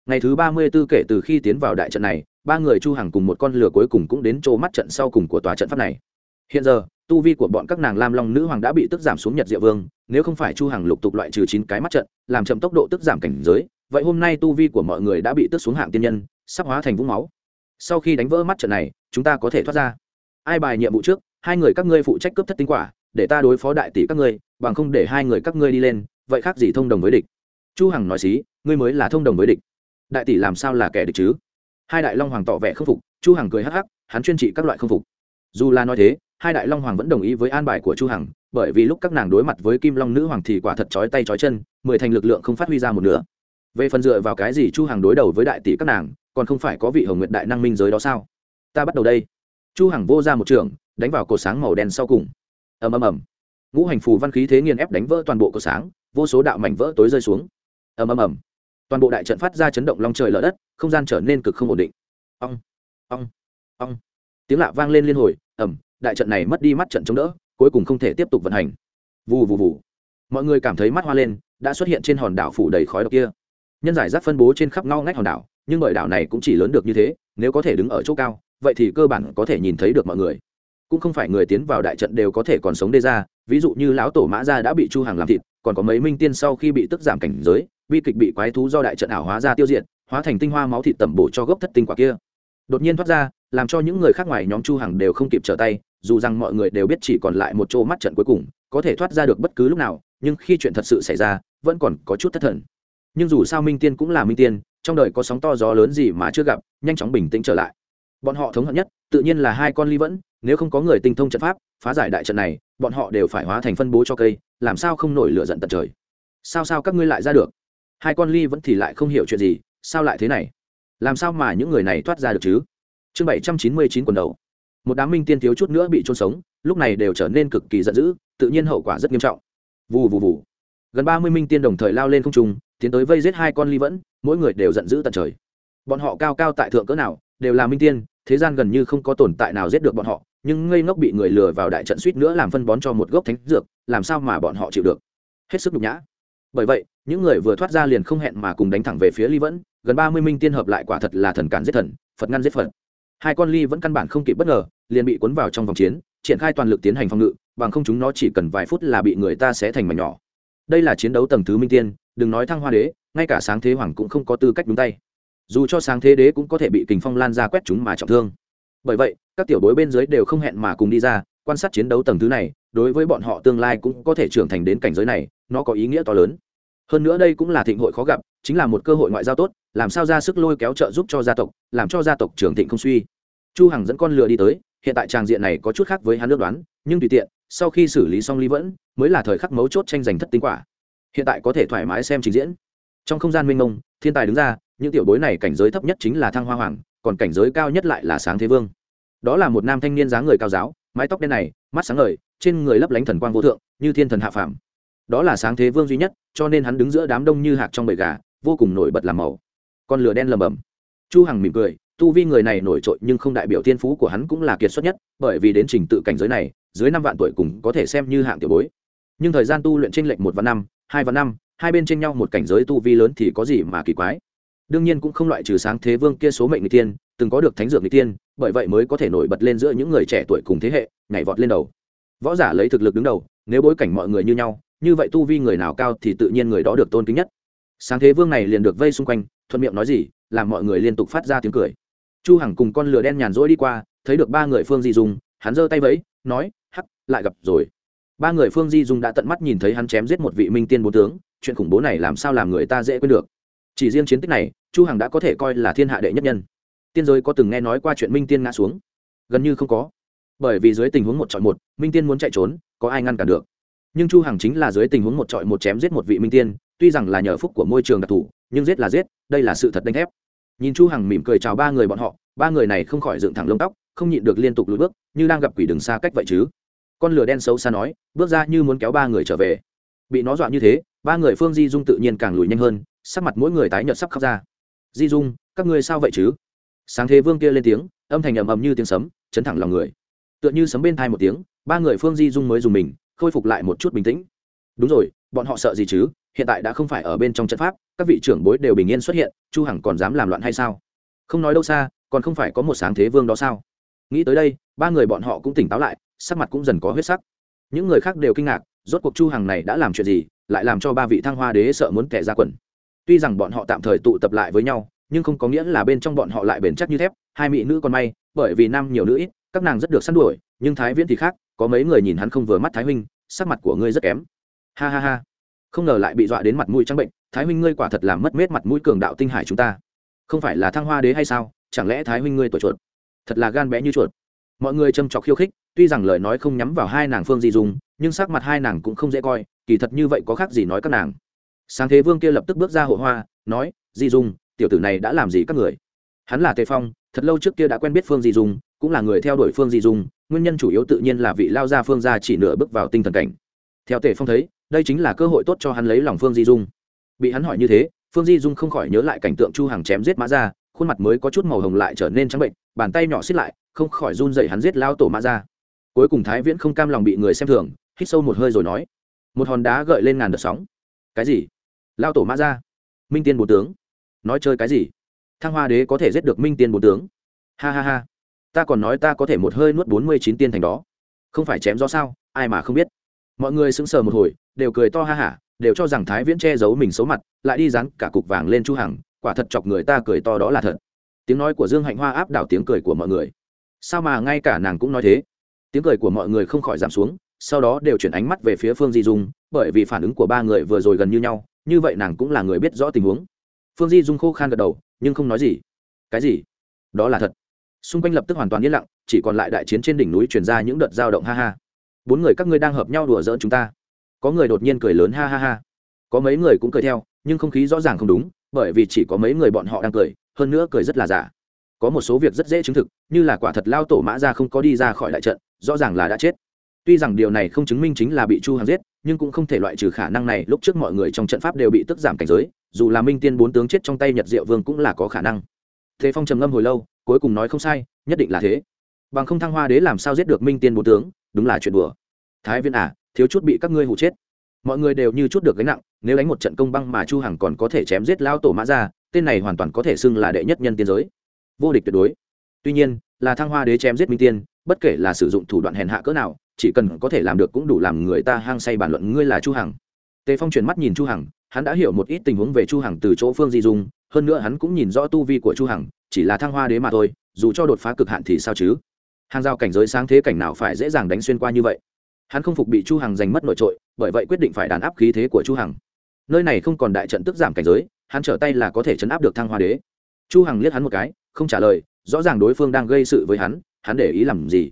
[SPEAKER 1] Ngày thứ ba mươi b ố kể từ khi tiến vào đại trận này, ba người chu hằng cùng một con lửa cuối cùng cũng đến chỗ mắt trận sau cùng của tòa trận pháp này. Hiện giờ, tu vi của bọn các nàng lam long nữ hoàng đã bị tức giảm xuống nhật diệu vương, nếu không phải chu hằng lục tục loại trừ chín cái mắt trận, làm chậm tốc độ tức giảm cảnh giới, vậy hôm nay tu vi của mọi người đã bị tức xuống hạng tiên nhân sắp hóa thành vũng máu. Sau khi đánh vỡ mắt trận này, chúng ta có thể thoát ra. Ai bài nhiệm vụ trước, hai người các ngươi phụ trách cướp thất tinh quả, để ta đối phó đại tỷ các ngươi, bằng không để hai người các ngươi đi lên, vậy khác gì thông đồng với địch. Chu hằng nói xí, ngươi mới là thông đồng với địch. Đại tỷ làm sao là kẻ địch chứ? Hai đại long hoàng tỏ vẻ không phục, chu hằng cười hắc hắc, hắn chuyên trị các loại không phục. Dù là nói thế, hai đại long hoàng vẫn đồng ý với an bài của chu hằng, bởi vì lúc các nàng đối mặt với kim long nữ hoàng thì quả thật chói tay chói chân, mười thành lực lượng không phát huy ra một nửa. Về phần dựa vào cái gì chu hằng đối đầu với đại tỷ các nàng còn không phải có vị hồng nguyệt đại năng minh giới đó sao? Ta bắt đầu đây. Chu hằng vô ra một trường, đánh vào cột sáng màu đen sau cùng. Ầm ầm ầm. Ngũ hành phù văn khí thế nghiền ép đánh vỡ toàn bộ cột sáng, vô số đạo mảnh vỡ tối rơi xuống. Ầm ầm ầm. Toàn bộ đại trận phát ra chấn động long trời lở đất, không gian trở nên cực không ổn định. Ong ong ong. Tiếng lạ vang lên liên hồi, ầm, đại trận này mất đi mắt trận chống đỡ, cuối cùng không thể tiếp tục vận hành. Vù vù vù. Mọi người cảm thấy mắt hoa lên, đã xuất hiện trên hòn đảo phủ đầy khói độc kia. Nhân giải rác phân bố trên khắp ngao ngách hòn đảo nhưng bởi đảo này cũng chỉ lớn được như thế, nếu có thể đứng ở chỗ cao, vậy thì cơ bản có thể nhìn thấy được mọi người. Cũng không phải người tiến vào đại trận đều có thể còn sống đê ra, ví dụ như lão tổ mã gia đã bị chu hàng làm thịt, còn có mấy minh tiên sau khi bị tức giảm cảnh giới, bi kịch bị quái thú do đại trận ảo hóa ra tiêu diệt, hóa thành tinh hoa máu thịt tẩm bổ cho gốc thất tinh quả kia. Đột nhiên thoát ra, làm cho những người khác ngoài nhóm chu hằng đều không kịp trở tay, dù rằng mọi người đều biết chỉ còn lại một chỗ mắt trận cuối cùng, có thể thoát ra được bất cứ lúc nào, nhưng khi chuyện thật sự xảy ra, vẫn còn có chút thất thần. Nhưng dù sao minh tiên cũng là minh tiên trong đời có sóng to gió lớn gì mà chưa gặp, nhanh chóng bình tĩnh trở lại. Bọn họ thống hận nhất, tự nhiên là hai con ly vẫn, nếu không có người tinh thông trận pháp, phá giải đại trận này, bọn họ đều phải hóa thành phân bố cho cây, làm sao không nổi lửa giận tận trời. Sao sao các ngươi lại ra được? Hai con ly vẫn thì lại không hiểu chuyện gì, sao lại thế này? Làm sao mà những người này thoát ra được chứ? Chương bảy trăm chín mươi chín quần đầu. Một đám minh tiên thiếu chút nữa bị trôn sống, lúc này đều trở nên cực kỳ giận dữ, tự nhiên hậu quả rất nghiêm trọng. Vù vù vù. Gần ba mươi minh tiên đồng thời lao lên không trung, tiến tới vây giết hai con ly vẫn mỗi người đều giận dữ tận trời. Bọn họ cao cao tại thượng cỡ nào, đều là minh tiên, thế gian gần như không có tồn tại nào giết được bọn họ, nhưng ngây ngốc bị người lừa vào đại trận suýt nữa làm phân bón cho một gốc thánh dược, làm sao mà bọn họ chịu được? Hết sức nhục nhã. Bởi vậy, những người vừa thoát ra liền không hẹn mà cùng đánh thẳng về phía ly vẫn, gần ba mươi minh tiên hợp lại quả thật là thần cản giết thần, phật ngăn giết phật. Hai con ly vẫn căn bản không kịp bất ngờ, liền bị cuốn vào trong vòng chiến, triển khai toàn lực tiến hành phòng ngự, bằng không chúng nó chỉ cần vài phút là bị người ta xé thành mảnh nhỏ. Đây là chiến đấu tầng thứ minh tiên, đừng nói thăng hoa đế ngay cả sáng thế hoàng cũng không có tư cách đúng tay. Dù cho sáng thế đế cũng có thể bị kình phong lan ra quét chúng mà trọng thương. Bởi vậy, các tiểu bối bên dưới đều không hẹn mà cùng đi ra, quan sát chiến đấu tầng thứ này, đối với bọn họ tương lai cũng có thể trưởng thành đến cảnh giới này, nó có ý nghĩa to lớn. Hơn nữa đây cũng là thịnh hội khó gặp, chính là một cơ hội ngoại giao tốt, làm sao ra sức lôi kéo trợ giúp cho gia tộc, làm cho gia tộc trưởng thịnh không suy. Chu hằng dẫn con lừa đi tới, hiện tại tràng diện này có chút khác với hắn nước đoán, nhưng tùy tiện, sau khi xử lý xong ly vẫn, mới là thời khắc mấu chốt tranh giành thất tinh quả. Hiện tại có thể thoải mái xem trình diễn trong không gian minh mông, thiên tài đứng ra, những tiểu bối này cảnh giới thấp nhất chính là thăng hoa hoàng, còn cảnh giới cao nhất lại là sáng thế vương. Đó là một nam thanh niên dáng người cao giáo, mái tóc đen này, mắt sáng ngời, trên người lấp lánh thần quang vô thượng, như thiên thần hạ phàm. Đó là sáng thế vương duy nhất, cho nên hắn đứng giữa đám đông như hạc trong bầy gà, vô cùng nổi bật làm màu. Con lửa đen lầm bầm. Chu hằng mỉm cười, tu vi người này nổi trội nhưng không đại biểu thiên phú của hắn cũng là kiệt xuất nhất, bởi vì đến trình tự cảnh giới này, dưới năm vạn tuổi cùng có thể xem như hạng tiểu bối. Nhưng thời gian tu luyện tranh lệch một vạn năm, hai vạn năm hai bên tranh nhau một cảnh giới tu vi lớn thì có gì mà kỳ quái? Đương nhiên cũng không loại trừ sáng thế vương kia số mệnh người tiên từng có được thánh dược người tiên bởi vậy mới có thể nổi bật lên giữa những người trẻ tuổi cùng thế hệ, nhảy vọt lên đầu. Võ giả lấy thực lực đứng đầu, nếu bối cảnh mọi người như nhau, như vậy tu vi người nào cao thì tự nhiên người đó được tôn kính nhất. Sáng thế vương này liền được vây xung quanh, thuận miệng nói gì, làm mọi người liên tục phát ra tiếng cười. Chu hằng cùng con lửa đen nhàn rỗi đi qua, thấy được ba người phương di dung, hắn giơ tay vẫy, nói, hắc, lại gặp rồi. Ba người phương di dung đã tận mắt nhìn thấy hắn chém giết một vị minh tiên bốn tướng chuyện khủng bố này làm sao làm người ta dễ quên được. Chỉ riêng chiến tích này, chu hằng đã có thể coi là thiên hạ đệ nhất nhân. Tiên giới có từng nghe nói qua chuyện minh tiên ngã xuống? Gần như không có. Bởi vì dưới tình huống một chọi một, minh tiên muốn chạy trốn, có ai ngăn cản được? Nhưng chu hằng chính là dưới tình huống một chọi một chém giết một vị minh tiên, tuy rằng là nhờ phúc của môi trường đặc thù, nhưng giết là giết, đây là sự thật đánh thép. Nhìn chu hằng mỉm cười chào ba người bọn họ, ba người này không khỏi dựng thẳng lông tóc, không nhịn được liên tục lùi bước, như đang gặp quỷ đường xa cách vậy chứ. Con lửa đen xấu xa nói, bước ra như muốn kéo ba người trở về. Bị nó dọa như thế ba người phương di dung tự nhiên càng lùi nhanh hơn sắc mặt mỗi người tái nhợt sắp khóc ra di dung các ngươi sao vậy chứ sáng thế vương kia lên tiếng âm thanh ầm ầm như tiếng sấm chấn thẳng lòng người tựa như sấm bên thai một tiếng ba người phương di dung mới dùng mình khôi phục lại một chút bình tĩnh đúng rồi bọn họ sợ gì chứ hiện tại đã không phải ở bên trong trận pháp các vị trưởng bối đều bình yên xuất hiện chu hằng còn dám làm loạn hay sao không nói đâu xa còn không phải có một sáng thế vương đó sao nghĩ tới đây ba người bọn họ cũng tỉnh táo lại sắc mặt cũng dần có huyết sắc những người khác đều kinh ngạc rốt cuộc chu hằng này đã làm chuyện gì lại làm cho ba vị thăng hoa đế sợ muốn kẻ ra quần. Tuy rằng bọn họ tạm thời tụ tập lại với nhau nhưng không có nghĩa là bên trong bọn họ lại bền chắc như thép hai mỹ nữ còn may bởi vì nam nhiều nữ ít các nàng rất được săn đuổi nhưng thái viễn thì khác có mấy người nhìn hắn không vừa mắt thái huynh sắc mặt của ngươi rất kém. Ha ha ha. Không ngờ lại bị dọa đến mặt mũi trắng bệnh thái huynh ngươi quả thật làm mất mết mặt mũi cường đạo tinh hải chúng ta. Không phải là thăng hoa đế hay sao chẳng lẽ thái huynh ngươi tuổi chuột? Thật là gan bé như chuột. Mọi người châm trọc khiêu khích tuy rằng lời nói không nhắm vào hai nàng phương di dùng, nhưng sắc mặt hai nàng cũng không dễ coi kỳ thật như vậy có khác gì nói các nàng. Sáng thế vương kia lập tức bước ra hộ hoa, nói, di dung, tiểu tử này đã làm gì các người? Hắn là tề phong, thật lâu trước kia đã quen biết phương di dung, cũng là người theo đuổi phương di dung, nguyên nhân chủ yếu tự nhiên là vị lao gia phương gia chỉ nửa bước vào tinh thần cảnh. Theo tề phong thấy, đây chính là cơ hội tốt cho hắn lấy lòng phương di dung. Bị hắn hỏi như thế, phương di dung không khỏi nhớ lại cảnh tượng chu hàng chém giết mã ra khuôn mặt mới có chút màu hồng lại trở nên trắng bệnh, bàn tay nhỏ xít lại, không khỏi run dậy hắn giết lao tổ mã ra cuối cùng thái viễn không cam lòng bị người xem thường, hít sâu một hơi rồi nói một hòn đá gợi lên ngàn đợt sóng. Cái gì? Lao tổ mã ra. Minh tiên bố tướng. Nói chơi cái gì? Thăng hoa đế có thể giết được minh tiên bố tướng. Ha ha ha. Ta còn nói ta có thể một hơi nuốt bốn mươi chín tiên thành đó. Không phải chém do sao? Ai mà không biết. Mọi người sững sờ một hồi, đều cười to ha hả, đều cho rằng thái viễn che giấu mình xấu mặt, lại đi dán cả cục vàng lên chu hằng, quả thật chọc người ta cười to đó là thật. Tiếng nói của dương hạnh hoa áp đảo tiếng cười của mọi người. Sao mà ngay cả nàng cũng nói thế? Tiếng cười của mọi người không khỏi giảm xuống sau đó đều chuyển ánh mắt về phía phương di dung, bởi vì phản ứng của ba người vừa rồi gần như nhau, như vậy nàng cũng là người biết rõ tình huống. Phương di dung khô khan gật đầu, nhưng không nói gì. Cái gì? Đó là thật. Xung quanh lập tức hoàn toàn yên lặng, chỉ còn lại đại chiến trên đỉnh núi truyền ra những đợt dao động ha ha. Bốn người các ngươi đang hợp nhau đùa giỡn chúng ta. Có người đột nhiên cười lớn ha ha ha. Có mấy người cũng cười theo, nhưng không khí rõ ràng không đúng, bởi vì chỉ có mấy người bọn họ đang cười, hơn nữa cười rất là giả. Có một số việc rất dễ chứng thực, như là quả thật lao tổ mã ra không có đi ra khỏi đại trận, rõ ràng là đã chết tuy rằng điều này không chứng minh chính là bị chu Hằng giết, nhưng cũng không thể loại trừ khả năng này, lúc trước mọi người trong trận pháp đều bị tức giảm cảnh giới, dù là minh tiên bốn tướng chết trong tay nhật diệu vương cũng là có khả năng. Thế phong trầm ngâm hồi lâu, cuối cùng nói không sai, nhất định là thế. Bằng không thăng hoa đế làm sao giết được minh tiên bốn tướng, đúng là chuyện đùa. Thái viên à thiếu chút bị các ngươi hụ chết. Mọi người đều như chút được gánh nặng, nếu đánh một trận công băng mà chu hằng còn có thể chém giết lao tổ mã ra tên này hoàn toàn có thể xưng là đệ nhất nhân tiên giới. Vô địch tuyệt đối. Tuy nhiên, là thăng hoa đế chém giết minh tiên, bất kể là sử dụng thủ đoạn hèn hạ cỡ nào chỉ cần có thể làm được cũng đủ làm người ta hang say bàn luận ngươi là chu hằng. Tề phong chuyển mắt nhìn chu hằng, hắn đã hiểu một ít tình huống về chu hằng từ chỗ phương di dung, hơn nữa hắn cũng nhìn rõ tu vi của chu hằng, chỉ là thăng hoa đế mà thôi, dù cho đột phá cực hạn thì sao chứ? Hàng rào cảnh giới sáng thế cảnh nào phải dễ dàng đánh xuyên qua như vậy? Hắn không phục bị chu hằng giành mất nội trội, bởi vậy quyết định phải đàn áp khí thế của chu hằng. Nơi này không còn đại trận tức giảm cảnh giới, hắn trở tay là có thể chấn áp được thăng hoa đế. Chu hằng liếc hắn một cái, không trả lời, rõ ràng đối phương đang gây sự với hắn hắn để ý làm gì?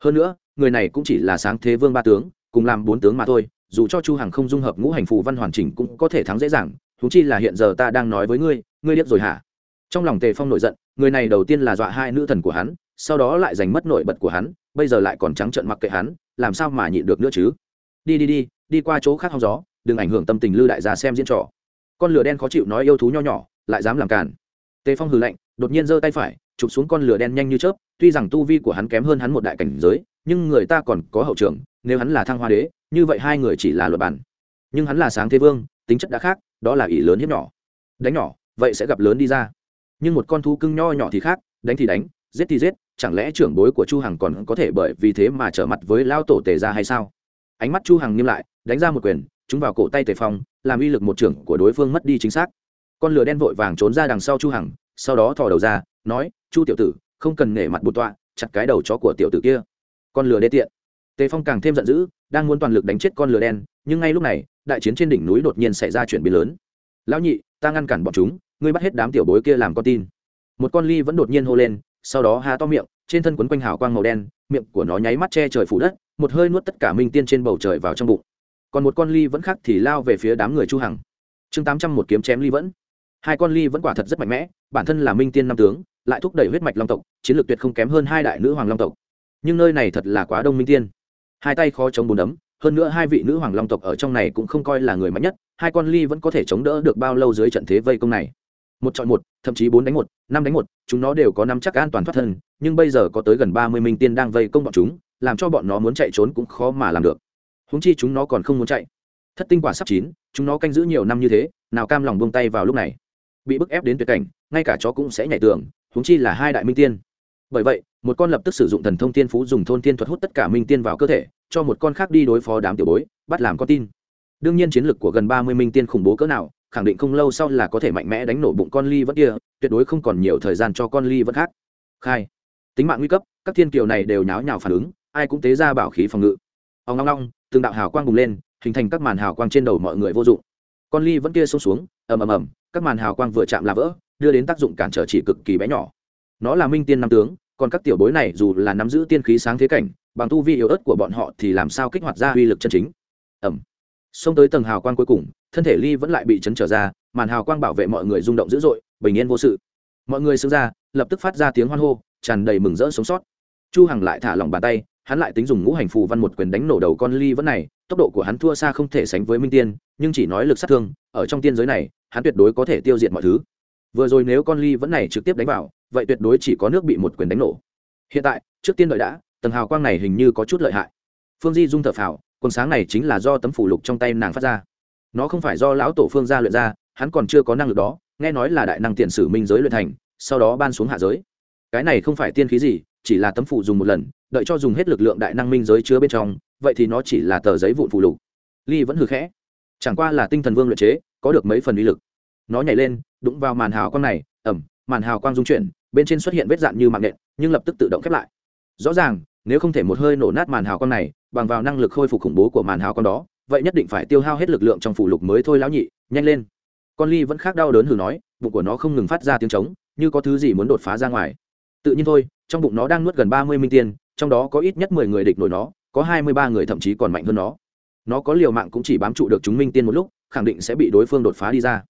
[SPEAKER 1] Hơn nữa người này cũng chỉ là sáng thế vương ba tướng, cùng làm bốn tướng mà thôi, dù cho chu hằng không dung hợp ngũ hành phù văn hoàn chỉnh cũng có thể thắng dễ dàng thú chi là hiện giờ ta đang nói với ngươi ngươi điếc rồi hả? Trong lòng tề phong nổi giận, người này đầu tiên là dọa hai nữ thần của hắn, sau đó lại giành mất nổi bật của hắn, bây giờ lại còn trắng trợn mặc kệ hắn, làm sao mà nhịn được nữa chứ? Đi đi đi đi qua chỗ khác hóng gió, đừng ảnh hưởng tâm tình lư đại gia xem diễn trò. Con lửa đen khó chịu nói yêu thú nho nhỏ, lại dám làm cản tề phong hừ lạnh, đột nhiên giơ tay phải, chụp xuống con lửa đen nhanh như chớp tuy rằng tu vi của hắn kém hơn hắn một đại cảnh giới, nhưng người ta còn có hậu trường, nếu hắn là thăng hoa đế, như vậy hai người chỉ là luật bản. Nhưng hắn là sáng thế vương, tính chất đã khác, đó là ỷ lớn hiếp nhỏ. Đánh nhỏ, vậy sẽ gặp lớn đi ra. Nhưng một con thú cưng nho nhỏ thì khác, đánh thì đánh, giết thì giết, chẳng lẽ trưởng bối của chu hằng còn có thể bởi vì thế mà trở mặt với lao tổ tề ra hay sao? Ánh mắt chu hằng nghiêm lại, đánh ra một quyền chúng vào cổ tay tề phong, làm uy lực một trưởng của đối phương mất đi chính xác. Con lửa đen vội vàng trốn ra đằng sau chu hằng, sau đó thò đầu ra, nói, chu tiểu tử không cần nể mặt bột tọa, chặt cái đầu chó của tiểu tử kia. Con lừa đê tiện. Tề phong càng thêm giận dữ, đang muốn toàn lực đánh chết con lừa đen, nhưng ngay lúc này, đại chiến trên đỉnh núi đột nhiên xảy ra chuyển biến lớn. Lão nhị, ta ngăn cản bọn chúng, ngươi bắt hết đám tiểu bối kia làm con tin. Một con ly vẫn đột nhiên hô lên, sau đó há to miệng, trên thân quấn quanh hào quang màu đen, miệng của nó nháy mắt che trời phủ đất, một hơi nuốt tất cả minh tiên trên bầu trời vào trong bụng. Còn một con ly vẫn khác thì lao về phía đám người chu hằng. Chương tám trăm một kiếm chém ly vẫn. Hai con ly vẫn quả thật rất mạnh mẽ, bản thân là minh tiên năm tướng lại thúc đẩy huyết mạch long tộc, chiến lược tuyệt không kém hơn hai đại nữ hoàng long tộc. Nhưng nơi này thật là quá đông minh tiên. Hai tay khó chống bốn đấm, hơn nữa hai vị nữ hoàng long tộc ở trong này cũng không coi là người mạnh nhất, hai con ly vẫn có thể chống đỡ được bao lâu dưới trận thế vây công này. Một chọn một, thậm chí bốn đánh một, năm đánh một, chúng nó đều có năm chắc an toàn thoát thân, nhưng bây giờ có tới gần ba mươi minh tiên đang vây công bọn chúng, làm cho bọn nó muốn chạy trốn cũng khó mà làm được. Húng chi chúng nó còn không muốn chạy. Thất tinh quả sắp chín, chúng nó canh giữ nhiều năm như thế, nào cam lòng buông tay vào lúc này. Bị bức ép đến tuyệt cảnh, ngay cả chó cũng sẽ nhảy tường huống chi là hai đại minh tiên. Bởi vậy, một con lập tức sử dụng thần thông tiên phú dùng thôn tiên thuật hút tất cả minh tiên vào cơ thể, cho một con khác đi đối phó đám tiểu bối, bắt làm con tin. Đương nhiên chiến lược của gần ba mươi minh tiên khủng bố cỡ nào, khẳng định không lâu sau là có thể mạnh mẽ đánh nổ bụng con ly vẫn kia, tuyệt đối không còn nhiều thời gian cho con ly vẫn khác. Khai. Tính mạng nguy cấp, các thiên kiều này đều nháo nhào phản ứng, ai cũng tế ra bảo khí phòng ngự. Ông long long từng đạo hào quang bùng lên, hình thành các màn hào quang trên đầu mọi người vô dụng. Con ly vẫn kia xông xuống, ầm ầm ầm, các màn hào quang vừa chạm là vỡ đưa đến tác dụng cản trở chỉ cực kỳ bé nhỏ. Nó là minh tiên năm tướng, còn các tiểu bối này dù là nắm giữ tiên khí sáng thế cảnh, bằng tu vi yếu ớt của bọn họ thì làm sao kích hoạt ra uy lực chân chính? Ẩm xông tới tầng hào quang cuối cùng, thân thể ly vẫn lại bị chấn trở ra, màn hào quang bảo vệ mọi người rung động dữ dội, bình yên vô sự. Mọi người xưng ra, lập tức phát ra tiếng hoan hô, tràn đầy mừng rỡ sống sót. Chu hằng lại thả lỏng bàn tay, hắn lại tính dùng ngũ hành phù văn một quyền đánh nổ đầu con ly vẫn này, tốc độ của hắn thua xa không thể sánh với minh tiên, nhưng chỉ nói lực sát thương, ở trong tiên giới này, hắn tuyệt đối có thể tiêu diệt mọi thứ vừa rồi nếu con ly vẫn này trực tiếp đánh vào, vậy tuyệt đối chỉ có nước bị một quyền đánh nổ. Hiện tại, trước tiên đợi đã, tầng hào quang này hình như có chút lợi hại. Phương di dung thở phào, quần sáng này chính là do tấm phủ lục trong tay nàng phát ra. Nó không phải do lão tổ phương gia luyện ra, hắn còn chưa có năng lực đó, nghe nói là đại năng tiền sử minh giới luyện thành, sau đó ban xuống hạ giới. Cái này không phải tiên khí gì, chỉ là tấm phủ dùng một lần, đợi cho dùng hết lực lượng đại năng minh giới chứa bên trong, vậy thì nó chỉ là tờ giấy vụn phủ lục. Ly vẫn hư khẽ. Chẳng qua là tinh thần vương luyện chế, có được mấy phần uy lực. Nó nhảy lên đụng vào màn hào quang này, ẩm, màn hào quang dung chuyển, bên trên xuất hiện vết dạn như mạng nện, nhưng lập tức tự động khép lại. Rõ ràng, nếu không thể một hơi nổ nát màn hào quang này, bằng vào năng lực khôi phục khủng bố của màn hào quang đó, vậy nhất định phải tiêu hao hết lực lượng trong phủ lục mới thôi lão nhị, nhanh lên. Con ly vẫn khác đau đớn hừ nói, bụng của nó không ngừng phát ra tiếng trống, như có thứ gì muốn đột phá ra ngoài. Tự nhiên thôi, trong bụng nó đang nuốt gần ba mươi minh tiên, trong đó có ít nhất mười người địch nổi nó, có hai mươi ba người thậm chí còn mạnh hơn nó. Nó có liều mạng cũng chỉ bám trụ được chúng minh tiên một lúc, khẳng định sẽ bị đối phương đột phá đi ra.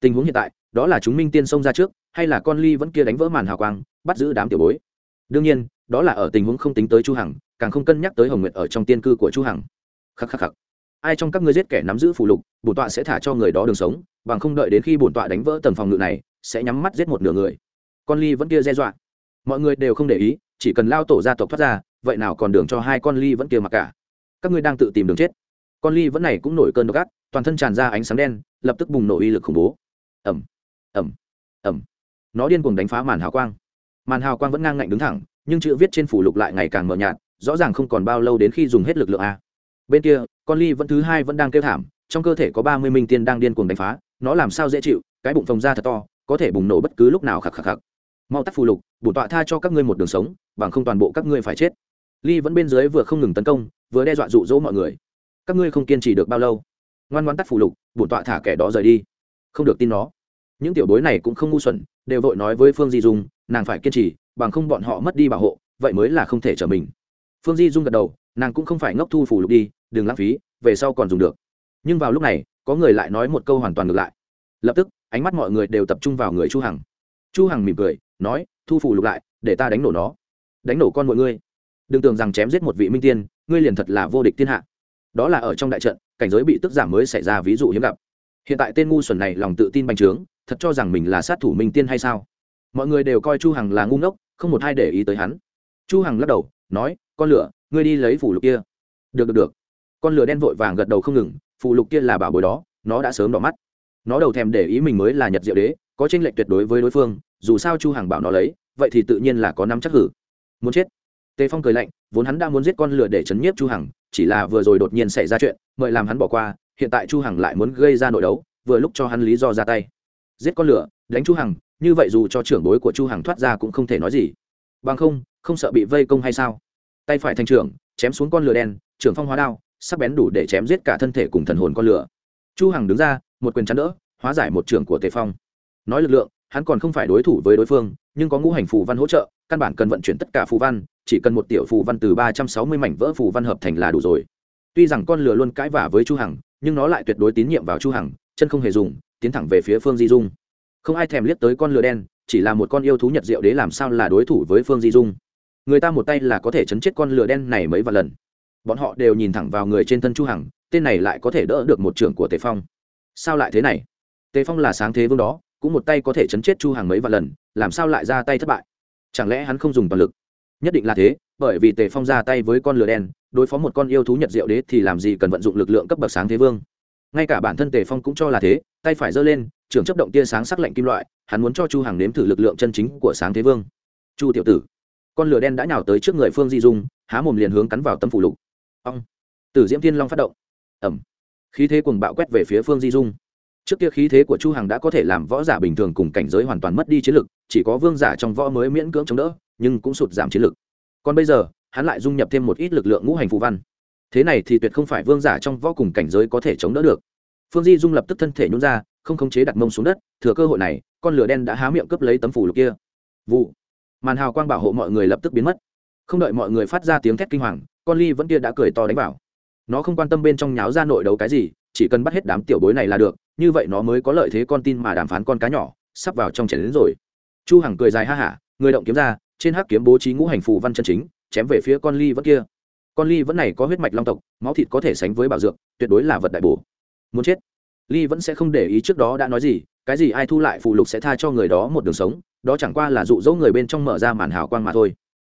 [SPEAKER 1] Tình huống hiện tại đó là chúng minh tiên xông ra trước, hay là con ly vẫn kia đánh vỡ màn hào quang, bắt giữ đám tiểu bối. Đương nhiên, đó là ở tình huống không tính tới chu hằng, càng không cân nhắc tới hồng nguyệt ở trong tiên cư của chu hằng. Khắc khắc khắc. Ai trong các ngươi giết kẻ nắm giữ phụ lục, bổn tọa sẽ thả cho người đó đường sống, bằng không đợi đến khi bổn tọa đánh vỡ tầng phòng ngự này, sẽ nhắm mắt giết một nửa người. Con ly vẫn kia đe dọa. Mọi người đều không để ý, chỉ cần lao tổ gia tộc thoát ra, vậy nào còn đường cho hai con ly vẫn kia mặc cả. Các ngươi đang tự tìm đường chết. Con ly vẫn này cũng nổi cơn độc ác, toàn thân tràn ra ánh sáng đen, lập tức bùng nổ uy lực khủng bố. Ẩm ẩm ẩm. Nó điên cuồng đánh phá màn hào quang. Màn hào quang vẫn ngang ngạnh đứng thẳng, nhưng chữ viết trên phủ lục lại ngày càng mờ nhạt, rõ ràng không còn bao lâu đến khi dùng hết lực lượng a. Bên kia, con ly vẫn thứ hai vẫn đang kêu thảm, trong cơ thể có ba mươi minh tiên đang điên cuồng đánh phá, nó làm sao dễ chịu, cái bụng phồng ra thật to, có thể bùng nổ bất cứ lúc nào khạc khạc khạc mau tắt phù lục bổn tọa tha cho các ngươi một đường sống, bằng không toàn bộ các ngươi phải chết. Ly vẫn bên dưới vừa không ngừng tấn công, vừa đe dọa dụ dỗ mọi người. Các ngươi không kiên trì được bao lâu? Ngoan ngoan tắt phù lục bổn tọa thả kẻ đó rời đi. Không được tin nó những tiểu bối này cũng không ngu xuẩn, đều vội nói với phương di dung, nàng phải kiên trì, bằng không bọn họ mất đi bảo hộ, vậy mới là không thể trở mình. Phương di dung gật đầu, nàng cũng không phải ngốc thu phủ lục đi, đừng lãng phí, về sau còn dùng được. Nhưng vào lúc này, có người lại nói một câu hoàn toàn ngược lại. Lập tức, ánh mắt mọi người đều tập trung vào người chu hằng. Chu hằng mỉm cười, nói, thu phủ lục lại, để ta đánh nổ nó. Đánh nổ con mọi ngươi đừng tưởng rằng chém giết một vị minh tiên, ngươi liền thật là vô địch thiên hạ. Đó là ở trong đại trận, cảnh giới bị tức giảm mới xảy ra ví dụ hiếm gặp hiện tại tên ngu xuẩn này lòng tự tin bành trướng, thật cho rằng mình là sát thủ minh tiên hay sao? Mọi người đều coi chu hằng là ngu ngốc, không một ai để ý tới hắn. Chu hằng lắc đầu, nói, con lửa, ngươi đi lấy phủ lục kia. Được được được. Con lửa đen vội vàng gật đầu không ngừng, phù lục kia là bảo bối đó, nó đã sớm đỏ mắt. Nó đầu thèm để ý mình mới là nhật diệu đế, có tranh lệch tuyệt đối với đối phương, dù sao chu hằng bảo nó lấy, vậy thì tự nhiên là có năm chắc hử. Muốn chết. Tề phong cười lạnh, vốn hắn đã muốn giết con lửa để chấn nhiếp chu hằng, chỉ là vừa rồi đột nhiên xảy ra chuyện, mời làm hắn bỏ qua hiện tại chu hằng lại muốn gây ra nội đấu, vừa lúc cho hắn lý do ra tay. Giết con lửa, đánh chu hằng, như vậy dù cho trưởng bối của chu hằng thoát ra cũng không thể nói gì. Bằng không không sợ bị vây công hay sao? Tay phải thành trưởng, chém xuống con lửa đen, trưởng phong hóa đao, sắc bén đủ để chém giết cả thân thể cùng thần hồn con lửa. Chu hằng đứng ra, một quyền chắn đỡ, hóa giải một trưởng của tề phong. Nói lực lượng, hắn còn không phải đối thủ với đối phương, nhưng có ngũ hành phù văn hỗ trợ, căn bản cần vận chuyển tất cả phù văn, chỉ cần một tiểu phù văn từ ba trăm sáu mươi mảnh vỡ phù văn hợp thành là đủ rồi. Tuy rằng con lửa luôn cãi vả với chu hằng nhưng nó lại tuyệt đối tín nhiệm vào chu hằng, chân không hề dùng, tiến thẳng về phía phương di dung. Không ai thèm liếc tới con lừa đen, chỉ là một con yêu thú nhật diệu đế làm sao là đối thủ với phương di dung. Người ta một tay là có thể chấn chết con lừa đen này mấy vài lần. Bọn họ đều nhìn thẳng vào người trên thân chu hằng, tên này lại có thể đỡ được một trưởng của tề phong. Sao lại thế này? Tề phong là sáng thế vương đó, cũng một tay có thể chấn chết chu Hằng mấy vài lần, làm sao lại ra tay thất bại? Chẳng lẽ hắn không dùng toàn lực? Nhất định là thế, bởi vì tề phong ra tay với con lừa đen đối phó một con yêu thú nhật diệu đế thì làm gì cần vận dụng lực lượng cấp bậc sáng thế vương? Ngay cả bản thân tề phong cũng cho là thế, tay phải giơ lên trường chấp động tia sáng sắc lạnh kim loại, hắn muốn cho chu hàng nếm thử lực lượng chân chính của sáng thế vương. Chu tiểu tử, con lửa đen đã nhào tới trước người phương di dung, há mồm liền hướng cắn vào tấm phủ lục. Ông tử diễm thiên long phát động. Ẩm khí thế cùng bạo quét về phía phương di dung. Trước kia khí thế của chu hằng đã có thể làm võ giả bình thường cùng cảnh giới hoàn toàn mất đi chiến lực, chỉ có vương giả trong võ mới miễn cưỡng chống đỡ, nhưng cũng sụt giảm chiến lực. Còn bây giờ hắn lại dung nhập thêm một ít lực lượng ngũ hành phù văn. Thế này thì tuyệt không phải vương giả trong võ cùng cảnh giới có thể chống đỡ được. Phương di dung lập tức thân thể nhún ra, không khống chế đặt mông xuống đất, thừa cơ hội này, con lửa đen đã há miệng cướp lấy tấm phủ lục kia. Vụ. Màn hào quang bảo hộ mọi người lập tức biến mất. Không đợi mọi người phát ra tiếng thét kinh hoàng, con ly vẫn kia đã cười to đánh vào. Nó không quan tâm bên trong nháo ra nội đấu cái gì, chỉ cần bắt hết đám tiểu bối này là được, như vậy nó mới có lợi thế con tin mà đàm phán con cá nhỏ, sắp vào trong chảy đến rồi. Chu hằng cười dài ha hả, người động kiếm ra, trên hắc kiếm bố trí ngũ hành phù văn chân chính chém về phía con ly vẫn kia. Con ly vẫn này có huyết mạch long tộc, máu thịt có thể sánh với bảo dược, tuyệt đối là vật đại bổ. Muốn chết. Ly vẫn sẽ không để ý trước đó đã nói gì, cái gì ai thu lại phụ lục sẽ tha cho người đó một đường sống, đó chẳng qua là dụ dỗ người bên trong mở ra màn hào quang mà thôi.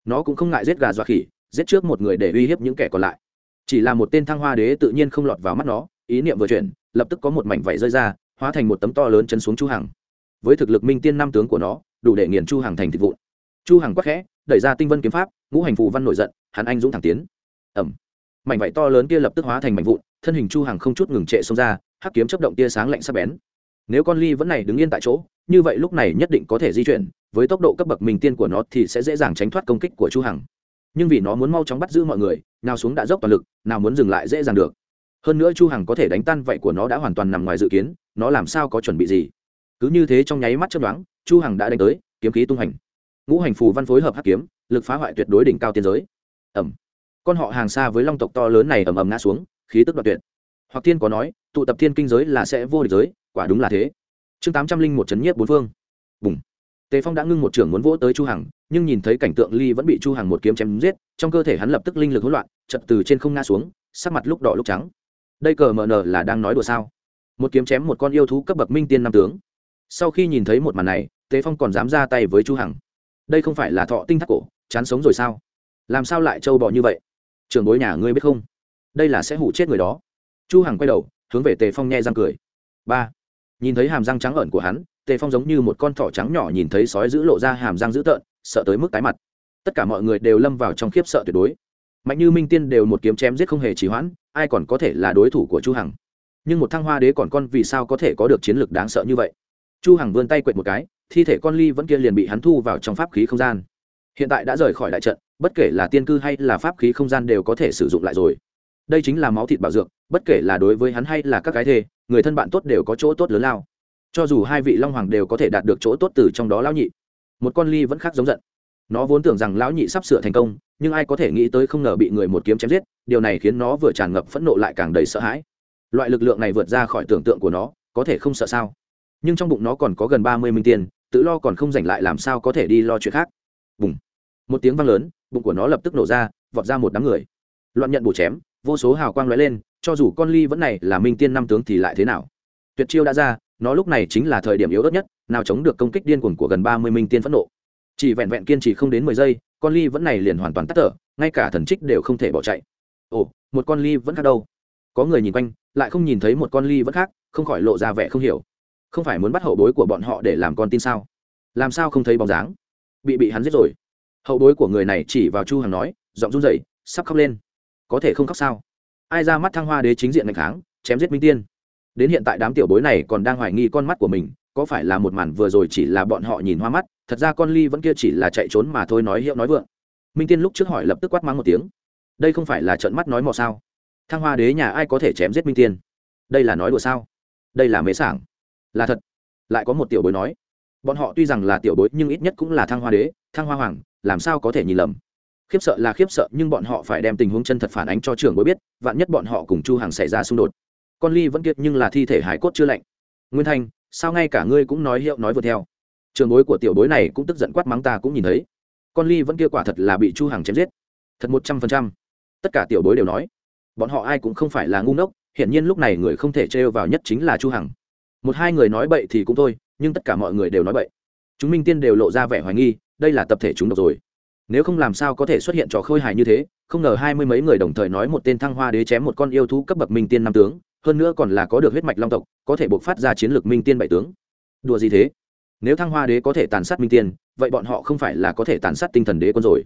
[SPEAKER 1] Nó cũng không ngại giết gà dọa khỉ, giết trước một người để uy hiếp những kẻ còn lại. Chỉ là một tên thăng hoa đế tự nhiên không lọt vào mắt nó, ý niệm vừa chuyển, lập tức có một mảnh vảy rơi ra, hóa thành một tấm to lớn chân xuống chu hằng. Với thực lực minh tiên năm tướng của nó, đủ để nghiền chu hằng thành thịt vụn. Chu hằng quắc khẽ đẩy ra tinh vân kiếm pháp, ngũ hành phù văn nổi giận, hắn anh dũng thẳng tiến. Ẩm mảnh vải to lớn kia lập tức hóa thành mảnh vụn, thân hình chu hằng không chút ngừng trệ xông ra, hắc kiếm chấp động tia sáng lạnh sắc bén. Nếu con ly vẫn này đứng yên tại chỗ, như vậy lúc này nhất định có thể di chuyển, với tốc độ cấp bậc minh tiên của nó thì sẽ dễ dàng tránh thoát công kích của chu hằng nhưng vì nó muốn mau chóng bắt giữ mọi người, nào xuống đã dốc toàn lực, nào muốn dừng lại dễ dàng được. Hơn nữa chu hằng có thể đánh tan vậy của nó đã hoàn toàn nằm ngoài dự kiến, nó làm sao có chuẩn bị gì? Cứ như thế trong nháy mắt chớp đoán chu hằng đã đánh tới, kiếm khí tung hành ngũ hành phù văn phối hợp hắc kiếm, lực phá hoại tuyệt đối đỉnh cao tiên giới. Ẩm. Con họ hàng xa với long tộc to lớn này ầm ầm ngã xuống, khí tức đoạt tuyệt. Hoặc thiên có nói, tụ tập thiên kinh giới là sẽ vô địch giới, quả đúng là thế. Chương tám trăm linh một chấn nhiếp bốn phương. Bùng. Tề phong đã ngưng một trưởng muốn vỗ tới chu hằng, nhưng nhìn thấy cảnh tượng ly vẫn bị chu hằng một kiếm chém giết, trong cơ thể hắn lập tức linh lực hỗn loạn, chật từ trên không ngã xuống, sắc mặt lúc đỏ lúc trắng. Đây cờ mờ nờ là đang nói đùa sao? Một kiếm chém một con yêu thú cấp bậc minh tiên năm tướng. Sau khi nhìn thấy một màn này, tề phong còn dám ra tay với chu hằng đây không phải là thọ tinh thác cổ, chán sống rồi sao? Làm sao lại trâu bò như vậy? Trường bối nhà ngươi biết không? Đây là sẽ hủ chết người đó. Chu hằng quay đầu, hướng về tề phong nhe răng cười. Ba, nhìn thấy hàm răng trắng ẩn của hắn, tề phong giống như một con thỏ trắng nhỏ nhìn thấy sói giữ lộ ra hàm răng dữ tợn, sợ tới mức tái mặt. Tất cả mọi người đều lâm vào trong khiếp sợ tuyệt đối. Mạnh như minh tiên đều một kiếm chém giết không hề trì hoãn, ai còn có thể là đối thủ của chu hằng? Nhưng một thăng hoa đế còn con vì sao có thể có được chiến lược đáng sợ như vậy? Chu hằng vươn tay quệt một cái thi thể con ly vẫn kia liền bị hắn thu vào trong pháp khí không gian. Hiện tại đã rời khỏi đại trận, bất kể là tiên cư hay là pháp khí không gian đều có thể sử dụng lại rồi. Đây chính là máu thịt bảo dược, bất kể là đối với hắn hay là các cái thê, người thân bạn tốt đều có chỗ tốt lớn lao. Cho dù hai vị long hoàng đều có thể đạt được chỗ tốt từ trong đó lão nhị, một con ly vẫn khác giống giận. Nó vốn tưởng rằng lão nhị sắp sửa thành công, nhưng ai có thể nghĩ tới không ngờ bị người một kiếm chém giết, điều này khiến nó vừa tràn ngập phẫn nộ lại càng đầy sợ hãi. Loại lực lượng này vượt ra khỏi tưởng tượng của nó, có thể không sợ sao? Nhưng trong bụng nó còn có gần ba mươi minh tiền tự lo còn không giành lại làm sao có thể đi lo chuyện khác. Bùng. Một tiếng vang lớn, bụng của nó lập tức nổ ra, vọt ra một đám người. Loạn nhận bổ chém, vô số hào quang lóe lên, cho dù con ly vẫn này là minh tiên năm tướng thì lại thế nào? Tuyệt chiêu đã ra, nó lúc này chính là thời điểm yếu ớt nhất, nào chống được công kích điên cuồng của gần ba mươi minh tiên phẫn nộ. Chỉ vẹn vẹn kiên trì không đến mười giây, con ly vẫn này liền hoàn toàn tắt thở, ngay cả thần trích đều không thể bỏ chạy. Ồ, một con ly vẫn khác đâu. Có người nhìn quanh, lại không nhìn thấy một con ly vẫn khác, không khỏi lộ ra vẻ không hiểu không phải muốn bắt hậu bối của bọn họ để làm con tin sao? Làm sao không thấy bóng dáng? Bị bị hắn giết rồi. Hậu bối của người này chỉ vào chu hằng nói, giọng run rẩy, sắp khóc lên. Có thể không khóc sao? Ai ra mắt thăng hoa đế chính diện ngày tháng chém giết minh tiên. Đến hiện tại đám tiểu bối này còn đang hoài nghi con mắt của mình, có phải là một màn vừa rồi chỉ là bọn họ nhìn hoa mắt, thật ra con ly vẫn kia chỉ là chạy trốn mà thôi nói hiệu nói vượng. Minh tiên lúc trước hỏi lập tức quát mắng một tiếng. Đây không phải là trận mắt nói mò sao? Thăng hoa đế nhà ai có thể chém giết minh tiên? Đây là nói đùa sao? Đây là mế sảng là thật. Lại có một tiểu bối nói, bọn họ tuy rằng là tiểu bối nhưng ít nhất cũng là thăng hoa đế, thăng hoa hoàng, làm sao có thể nhìn lầm? Khiếp sợ là khiếp sợ, nhưng bọn họ phải đem tình huống chân thật phản ánh cho trưởng bối biết, vạn nhất bọn họ cùng chu hàng xảy ra xung đột. Con ly vẫn kiệt nhưng là thi thể hải cốt chưa lạnh. Nguyên thanh, sao ngay cả ngươi cũng nói hiệu nói vượt theo? Trường bối của tiểu bối này cũng tức giận quát mắng ta cũng nhìn thấy. Con ly vẫn kia quả thật là bị chu hàng chém giết. Thật một trăm phần trăm. Tất cả tiểu bối đều nói, bọn họ ai cũng không phải là ngu ngốc, hiển nhiên lúc này người không thể trêu vào nhất chính là chu hằng một hai người nói bậy thì cũng thôi, nhưng tất cả mọi người đều nói bậy. Chúng minh tiên đều lộ ra vẻ hoài nghi, đây là tập thể chúng độc rồi. Nếu không làm sao có thể xuất hiện trò khôi hài như thế, không ngờ hai mươi mấy người đồng thời nói một tên thăng hoa đế chém một con yêu thú cấp bậc minh tiên năm tướng, hơn nữa còn là có được huyết mạch long tộc, có thể buộc phát ra chiến lược minh tiên bảy tướng. Đùa gì thế? Nếu thăng hoa đế có thể tàn sát minh tiên, vậy bọn họ không phải là có thể tàn sát tinh thần đế quân rồi.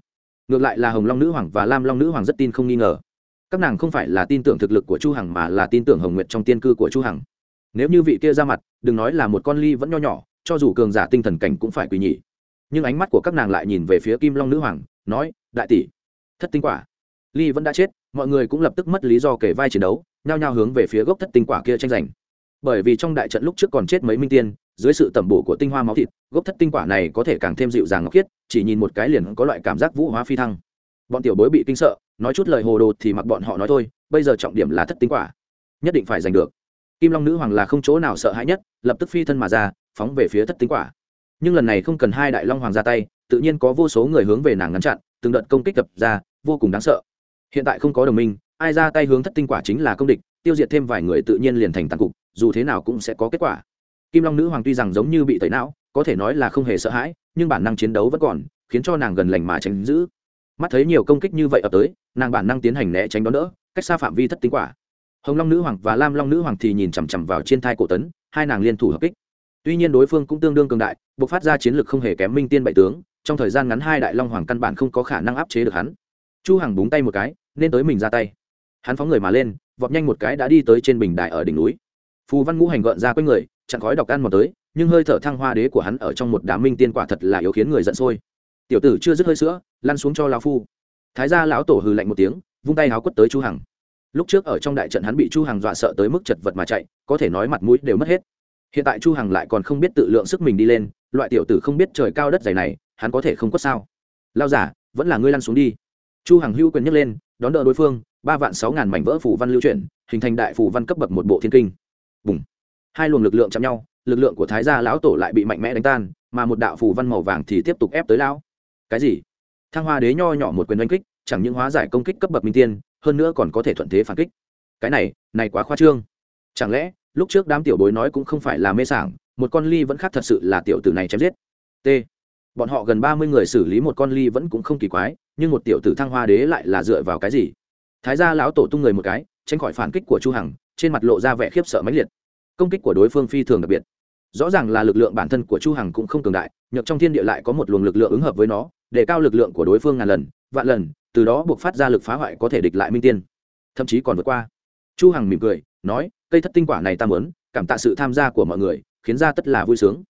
[SPEAKER 1] Ngược lại là hồng long nữ hoàng và lam long nữ hoàng rất tin không nghi ngờ. Các nàng không phải là tin tưởng thực lực của chu hằng mà là tin tưởng hồng nguyệt trong tiên cư của chu hằng nếu như vị kia ra mặt, đừng nói là một con ly vẫn nho nhỏ, cho dù cường giả tinh thần cảnh cũng phải quỳ nhỉ nhưng ánh mắt của các nàng lại nhìn về phía kim long nữ hoàng, nói, đại tỷ, thất tinh quả. Ly vẫn đã chết, mọi người cũng lập tức mất lý do kể vai chiến đấu, nhao nhao hướng về phía gốc thất tinh quả kia tranh giành. Bởi vì trong đại trận lúc trước còn chết mấy minh tiên, dưới sự tẩm bổ của tinh hoa máu thịt, gốc thất tinh quả này có thể càng thêm dịu dàng ngọc khiết, chỉ nhìn một cái liền có loại cảm giác vũ hóa phi thăng. Bọn tiểu bối bị kinh sợ, nói chút lời hồ đồ thì mặc bọn họ nói thôi, bây giờ trọng điểm là thất tinh quả, nhất định phải giành được kim long nữ hoàng là không chỗ nào sợ hãi nhất, lập tức phi thân mà ra, phóng về phía thất tinh quả. Nhưng lần này không cần hai đại long hoàng ra tay, tự nhiên có vô số người hướng về nàng ngăn chặn, từng đợt công kích tập ra, vô cùng đáng sợ. Hiện tại không có đồng minh, ai ra tay hướng thất tinh quả chính là công địch, tiêu diệt thêm vài người tự nhiên liền thành tàn cục, dù thế nào cũng sẽ có kết quả. Kim long nữ hoàng tuy rằng giống như bị tẩy não, có thể nói là không hề sợ hãi, nhưng bản năng chiến đấu vẫn còn, khiến cho nàng gần lành mà tránh giữ. Mắt thấy nhiều công kích như vậy ập tới, nàng bản năng tiến hành né tránh đón đỡ, cách xa phạm vi thất tinh quả hồng long nữ hoàng và lam long nữ hoàng thì nhìn chằm chằm vào trên thai cổ tấn, hai nàng liên thủ hợp kích. Tuy nhiên đối phương cũng tương đương cường đại buộc phát ra chiến lược không hề kém minh tiên bảy tướng, trong thời gian ngắn hai đại long hoàng căn bản không có khả năng áp chế được hắn. Chu hằng búng tay một cái, nên tới mình ra tay. Hắn phóng người mà lên, vọt nhanh một cái đã đi tới trên bình đài ở đỉnh núi. Phù văn ngũ hành gợn ra quanh người, chặn khói độc ăn một tới, nhưng hơi thở thăng hoa đế của hắn ở trong một đám minh tiên quả thật là yếu khiến người giận sôi. Tiểu tử chưa dứt hơi sữa, lăn xuống cho lão phu. Thái gia lão tổ hừ lạnh một tiếng, vung tay háo quất tới chu hằng lúc trước ở trong đại trận hắn bị chu hằng dọa sợ tới mức chật vật mà chạy, có thể nói mặt mũi đều mất hết. Hiện tại chu hằng lại còn không biết tự lượng sức mình đi lên, loại tiểu tử không biết trời cao đất dày này, hắn có thể không có sao? Lao giả, vẫn là ngươi lăn xuống đi. Chu hằng hưu quyền nhấc lên, đón đỡ đối phương, ba vạn sáu ngàn mảnh vỡ phủ văn lưu chuyển, hình thành đại phủ văn cấp bậc một bộ thiên kinh. Bùng. Hai luồng lực lượng chạm nhau, lực lượng của thái gia lão tổ lại bị mạnh mẽ đánh tan, mà một đạo phủ văn màu vàng thì tiếp tục ép tới lão. Cái gì? Thăng hoa đế nho nhỏ một quyền đánh kích, chẳng những hóa giải công kích cấp bậc minh tiên hơn nữa còn có thể thuận thế phản kích. Cái này này quá khoa trương. Chẳng lẽ, lúc trước đám tiểu bối nói cũng không phải là mê sảng, một con ly vẫn khác thật sự là tiểu tử này chém giết. T. Bọn họ gần ba mươi người xử lý một con ly vẫn cũng không kỳ quái, nhưng một tiểu tử thăng hoa đế lại là dựa vào cái gì? Thái gia lão tổ tung người một cái, tránh khỏi phản kích của chu hằng, trên mặt lộ ra vẻ khiếp sợ mãnh liệt. Công kích của đối phương phi thường đặc biệt. Rõ ràng là lực lượng bản thân của chu hằng cũng không cường đại, nhược trong thiên địa lại có một luồng lực lượng ứng hợp với nó, để cao lực lượng của đối phương ngàn lần, vạn lần từ đó buộc phát ra lực phá hoại có thể địch lại minh tiên. Thậm chí còn vượt qua. Chu hằng mỉm cười, nói, cây thất tinh quả này ta muốn, cảm tạ sự tham gia của mọi người, khiến ra tất là vui sướng.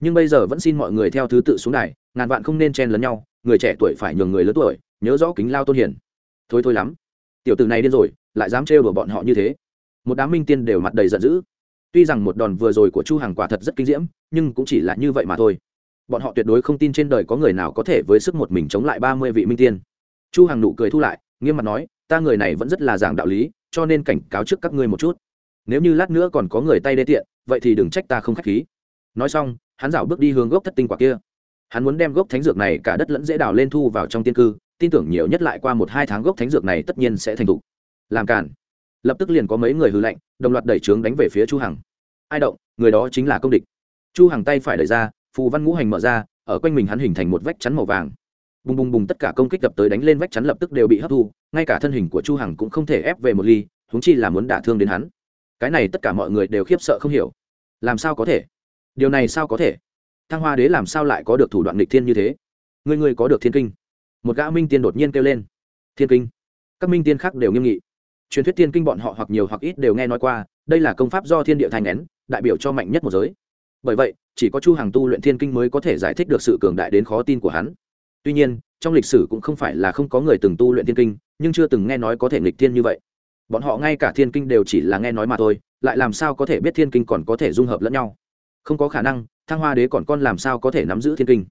[SPEAKER 1] Nhưng bây giờ vẫn xin mọi người theo thứ tự xuống này ngàn vạn không nên chen lấn nhau, người trẻ tuổi phải nhường người lớn tuổi, nhớ rõ kính lao tôn hiển. Thôi thôi lắm. Tiểu tử này điên rồi, lại dám trêu đùa bọn họ như thế. Một đám minh tiên đều mặt đầy giận dữ. Tuy rằng một đòn vừa rồi của chu hằng quả thật rất kinh diễm, nhưng cũng chỉ là như vậy mà thôi. Bọn họ tuyệt đối không tin trên đời có người nào có thể với sức một mình chống lại ba mươi vị minh tiên chu hằng nụ cười thu lại, nghiêm mặt nói, ta người này vẫn rất là giảng đạo lý, cho nên cảnh cáo trước các ngươi một chút. Nếu như lát nữa còn có người tay đê tiện, vậy thì đừng trách ta không khách khí. Nói xong, hắn dạo bước đi hướng gốc thất tinh quả kia. Hắn muốn đem gốc thánh dược này cả đất lẫn dễ đào lên thu vào trong tiên cư, tin tưởng nhiều nhất lại qua một hai tháng gốc thánh dược này tất nhiên sẽ thành thục. Làm cản lập tức liền có mấy người hư lệnh, đồng loạt đẩy trướng đánh về phía chu hằng. Ai động, người đó chính là công địch. Chu hằng tay phải đẩy ra, phù văn ngũ hành mở ra, ở quanh mình hắn hình thành một vách chắn màu vàng bùng bùng bùng tất cả công kích gặp tới đánh lên vách chắn lập tức đều bị hấp thu, ngay cả thân hình của chu hằng cũng không thể ép về một ly, huống chi là muốn đả thương đến hắn. Cái này tất cả mọi người đều khiếp sợ không hiểu. Làm sao có thể? Điều này sao có thể? Thăng hoa đế làm sao lại có được thủ đoạn nghịch thiên như thế? Người người có được thiên kinh? Một gã minh tiên đột nhiên kêu lên. Thiên kinh? Các minh tiên khác đều nghiêm nghị. Truyền thuyết thiên kinh bọn họ hoặc nhiều hoặc ít đều nghe nói qua, đây là công pháp do thiên địa thành nén, đại biểu cho mạnh nhất một giới. Bởi vậy, chỉ có chu hàng tu luyện thiên kinh mới có thể giải thích được sự cường đại đến khó tin của hắn tuy nhiên, trong lịch sử cũng không phải là không có người từng tu luyện thiên kinh, nhưng chưa từng nghe nói có thể nghịch thiên như vậy. Bọn họ ngay cả thiên kinh đều chỉ là nghe nói mà thôi, lại làm sao có thể biết thiên kinh còn có thể dung hợp lẫn nhau? Không có khả năng, thăng hoa đế còn con làm sao có thể nắm giữ thiên kinh?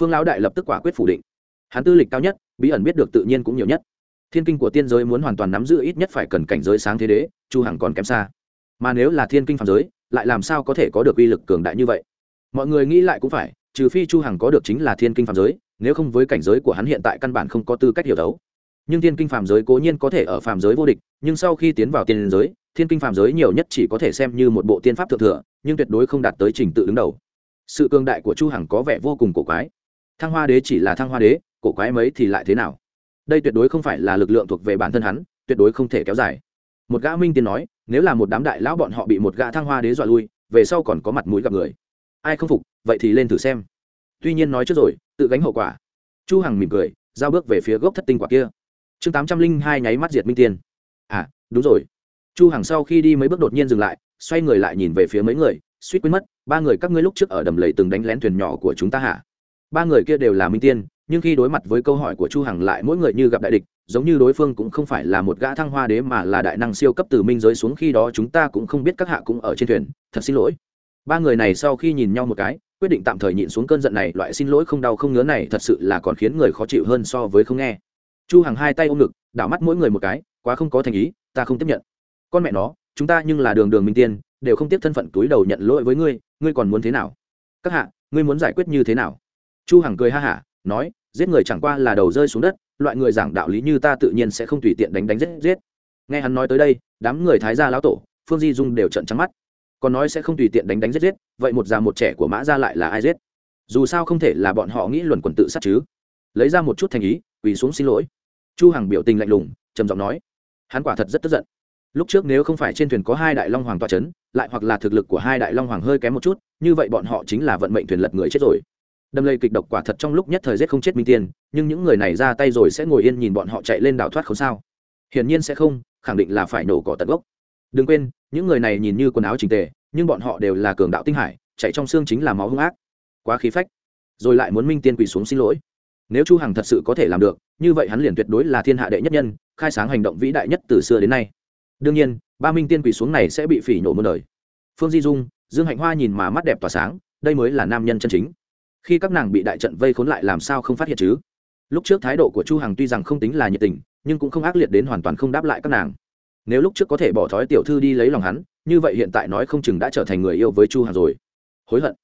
[SPEAKER 1] Phương lão đại lập tức quả quyết phủ định. Hắn tư lịch cao nhất, bí ẩn biết được tự nhiên cũng nhiều nhất. Thiên kinh của tiên giới muốn hoàn toàn nắm giữ ít nhất phải cần cảnh giới sáng thế đế, chu hằng còn kém xa. Mà nếu là thiên kinh phạm giới, lại làm sao có thể có được uy lực cường đại như vậy? Mọi người nghĩ lại cũng phải, trừ phi chu hằng có được chính là thiên kinh phạm giới nếu không với cảnh giới của hắn hiện tại căn bản không có tư cách hiểu đấu. nhưng thiên kinh phàm giới cố nhiên có thể ở phàm giới vô địch, nhưng sau khi tiến vào tiên giới, thiên kinh phàm giới nhiều nhất chỉ có thể xem như một bộ tiên pháp thượng thừa, nhưng tuyệt đối không đạt tới trình tự đứng đầu. Sự cường đại của chu hằng có vẻ vô cùng cổ quái. Thăng hoa đế chỉ là thăng hoa đế, cổ quái mấy thì lại thế nào? Đây tuyệt đối không phải là lực lượng thuộc về bản thân hắn, tuyệt đối không thể kéo dài. Một gã minh tiên nói, nếu là một đám đại lão bọn họ bị một gã thăng hoa đế dọa lui, về sau còn có mặt mũi gặp người. Ai không phục, vậy thì lên thử xem tuy nhiên nói trước rồi, tự gánh hậu quả. Chu hằng mỉm cười, giao bước về phía gốc thất tinh quả kia. Chương tám trăm linh hai nháy mắt diệt minh tiên. À đúng rồi. Chu hằng sau khi đi mấy bước đột nhiên dừng lại, xoay người lại nhìn về phía mấy người, suýt quên mất, ba người các ngươi lúc trước ở đầm lầy từng đánh lén thuyền nhỏ của chúng ta hả? Ba người kia đều là minh tiên, nhưng khi đối mặt với câu hỏi của chu hằng lại mỗi người như gặp đại địch, giống như đối phương cũng không phải là một gã thăng hoa đế mà là đại năng siêu cấp từ minh giới xuống khi đó chúng ta cũng không biết các hạ cũng ở trên thuyền, thật xin lỗi ba người này sau khi nhìn nhau một cái, quyết định tạm thời nhịn xuống cơn giận này, loại xin lỗi không đau không ngứa này thật sự là còn khiến người khó chịu hơn so với không nghe. Chu hằng hai tay ôm ngực, đảo mắt mỗi người một cái, quá không có thành ý, ta không tiếp nhận. Con mẹ nó, chúng ta nhưng là đường đường minh tiên, đều không tiếp thân phận túi đầu nhận lỗi với ngươi ngươi còn muốn thế nào? Các hạ, ngươi muốn giải quyết như thế nào? Chu hằng cười ha hả, nói, giết người chẳng qua là đầu rơi xuống đất, loại người giảng đạo lý như ta tự nhiên sẽ không tùy tiện đánh đánh giết giết. Nghe hắn nói tới đây, đám người thái gia lão tổ, phương di dung đều trợn trắng mắt còn nói sẽ không tùy tiện đánh đánh giết giết, vậy một già một trẻ của mã gia lại là ai giết? Dù sao không thể là bọn họ nghĩ luận quần tự sát chứ. Lấy ra một chút thành ý, quỳ xuống xin lỗi. Chu hằng biểu tình lạnh lùng, trầm giọng nói, hắn quả thật rất tức giận. Lúc trước nếu không phải trên thuyền có hai đại long hoàng tọa chấn, lại hoặc là thực lực của hai đại long hoàng hơi kém một chút, như vậy bọn họ chính là vận mệnh thuyền lật người chết rồi. Đâm lây kịch độc quả thật trong lúc nhất thời giết không chết minh tiên, nhưng những người này ra tay rồi sẽ ngồi yên nhìn bọn họ chạy lên đảo thoát không sao. Hiển nhiên sẽ không, khẳng định là phải nổ cỏ tận gốc đừng quên, những người này nhìn như quần áo trình tề, nhưng bọn họ đều là cường đạo tinh hải, chạy trong xương chính là máu hung ác. Quá khí phách. Rồi lại muốn minh tiên quỳ xuống xin lỗi. Nếu chu hằng thật sự có thể làm được, như vậy hắn liền tuyệt đối là thiên hạ đệ nhất nhân, khai sáng hành động vĩ đại nhất từ xưa đến nay. Đương nhiên, ba minh tiên quỳ xuống này sẽ bị phỉ nhổ muôn đời. Phương di dung, dương hạnh hoa nhìn mà mắt đẹp tỏa sáng, đây mới là nam nhân chân chính. Khi các nàng bị đại trận vây khốn lại làm sao không phát hiện chứ? Lúc trước thái độ của chu hằng tuy rằng không tính là nhiệt tình, nhưng cũng không ác liệt đến hoàn toàn không đáp lại các nàng nếu lúc trước có thể bỏ thói tiểu thư đi lấy lòng hắn, như vậy hiện tại nói không chừng đã trở thành người yêu với chu hằng rồi. Hối hận.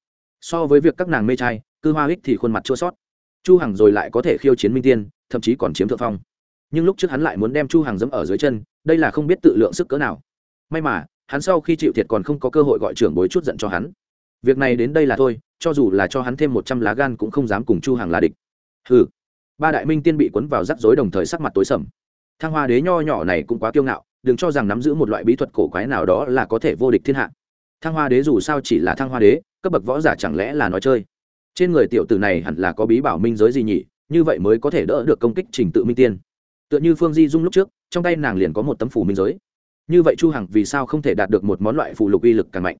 [SPEAKER 1] So với việc các nàng mê trai, cư hoa ích thì khuôn mặt chua sót chu hằng rồi lại có thể khiêu chiến minh tiên, thậm chí còn chiếm thượng phong. Nhưng lúc trước hắn lại muốn đem chu hằng dẫm ở dưới chân, đây là không biết tự lượng sức cỡ nào. May mà, hắn sau khi chịu thiệt còn không có cơ hội gọi trưởng bối chút giận cho hắn. Việc này đến đây là thôi, cho dù là cho hắn thêm một trăm lá gan cũng không dám cùng chu Hằng là địch. Hừ. Ba đại minh tiên bị cuốn vào rắc rối đồng thời sắc mặt tối sầm. Thăng hoa đế nho nhỏ này cũng quá kiêu ngạo đừng cho rằng nắm giữ một loại bí thuật cổ quái nào đó là có thể vô địch thiên hạ. Thăng hoa đế dù sao chỉ là thăng hoa đế, cấp bậc võ giả chẳng lẽ là nói chơi? Trên người tiểu tử này hẳn là có bí bảo minh giới gì nhỉ, như vậy mới có thể đỡ được công kích trình tự minh tiên. Tựa như phương di dung lúc trước, trong tay nàng liền có một tấm phủ minh giới. Như vậy chu hằng vì sao không thể đạt được một món loại phù lục uy lực càng mạnh?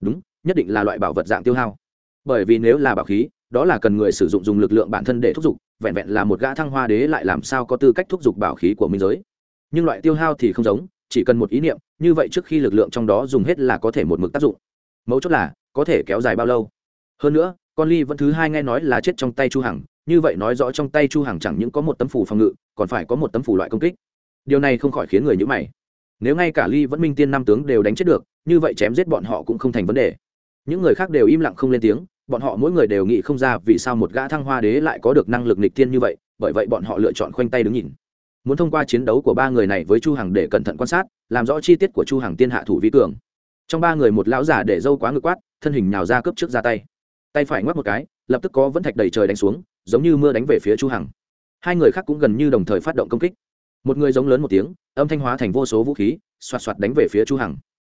[SPEAKER 1] Đúng, nhất định là loại bảo vật dạng tiêu hao. Bởi vì nếu là bảo khí, đó là cần người sử dụng dùng lực lượng bản thân để thúc giục, vẹn vẹn là một gã thăng hoa đế lại làm sao có tư cách thúc giục bảo khí của minh giới? Nhưng loại tiêu hao thì không giống, chỉ cần một ý niệm, như vậy trước khi lực lượng trong đó dùng hết là có thể một mực tác dụng. Mấu chốt là, có thể kéo dài bao lâu. Hơn nữa, con ly vẫn thứ hai nghe nói là chết trong tay chu hằng, như vậy nói rõ trong tay chu hằng chẳng những có một tấm phủ phòng ngự, còn phải có một tấm phủ loại công kích. Điều này không khỏi khiến người nhíu mày. Nếu ngay cả ly vẫn minh tiên năm tướng đều đánh chết được, như vậy chém giết bọn họ cũng không thành vấn đề. Những người khác đều im lặng không lên tiếng, bọn họ mỗi người đều nghĩ không ra vì sao một gã thăng hoa đế lại có được năng lực nịch tiên như vậy, bởi vậy bọn họ lựa chọn khoanh tay đứng nhìn muốn thông qua chiến đấu của ba người này với chu hằng để cẩn thận quan sát, làm rõ chi tiết của chu hằng tiên hạ thủ vi cường. Trong ba người một lão giả để dâu quá ngực quát, thân hình nhào ra cướp trước ra tay. Tay phải ngoắc một cái, lập tức có vẫn thạch đầy trời đánh xuống, giống như mưa đánh về phía chu hằng. Hai người khác cũng gần như đồng thời phát động công kích. Một người giống lớn một tiếng, âm thanh hóa thành vô số vũ khí, xoạt xoạt đánh về phía chu hằng.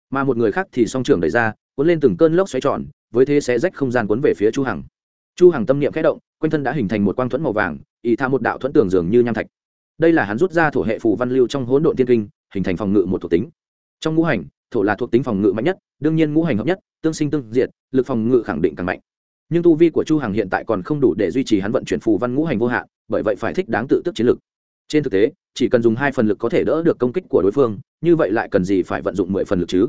[SPEAKER 1] Mà một người khác thì song trưởng đẩy ra, cuốn lên từng cơn lốc xoáy tròn, với thế sẽ rách không gian cuốn về phía chu hằng. Chu hằng tâm niệm khẽ động, quanh thân đã hình thành một quang thuẫn màu vàng ý tha một đạo thuẫn tường dường như nham thạch đây là hắn rút ra thổ hệ phù văn lưu trong hỗn độn tiên kinh, hình thành phòng ngự một thuộc tính. Trong ngũ hành, thổ là thuộc tính phòng ngự mạnh nhất, đương nhiên ngũ hành hợp nhất, tương sinh tương diệt, lực phòng ngự khẳng định càng mạnh. Nhưng tu vi của chu hằng hiện tại còn không đủ để duy trì hắn vận chuyển phù văn ngũ hành vô hạn, bởi vậy phải thích đáng tự tức chiến lực. Trên thực tế, chỉ cần dùng hai phần lực có thể đỡ được công kích của đối phương, như vậy lại cần gì phải vận dụng mười phần lực chứ?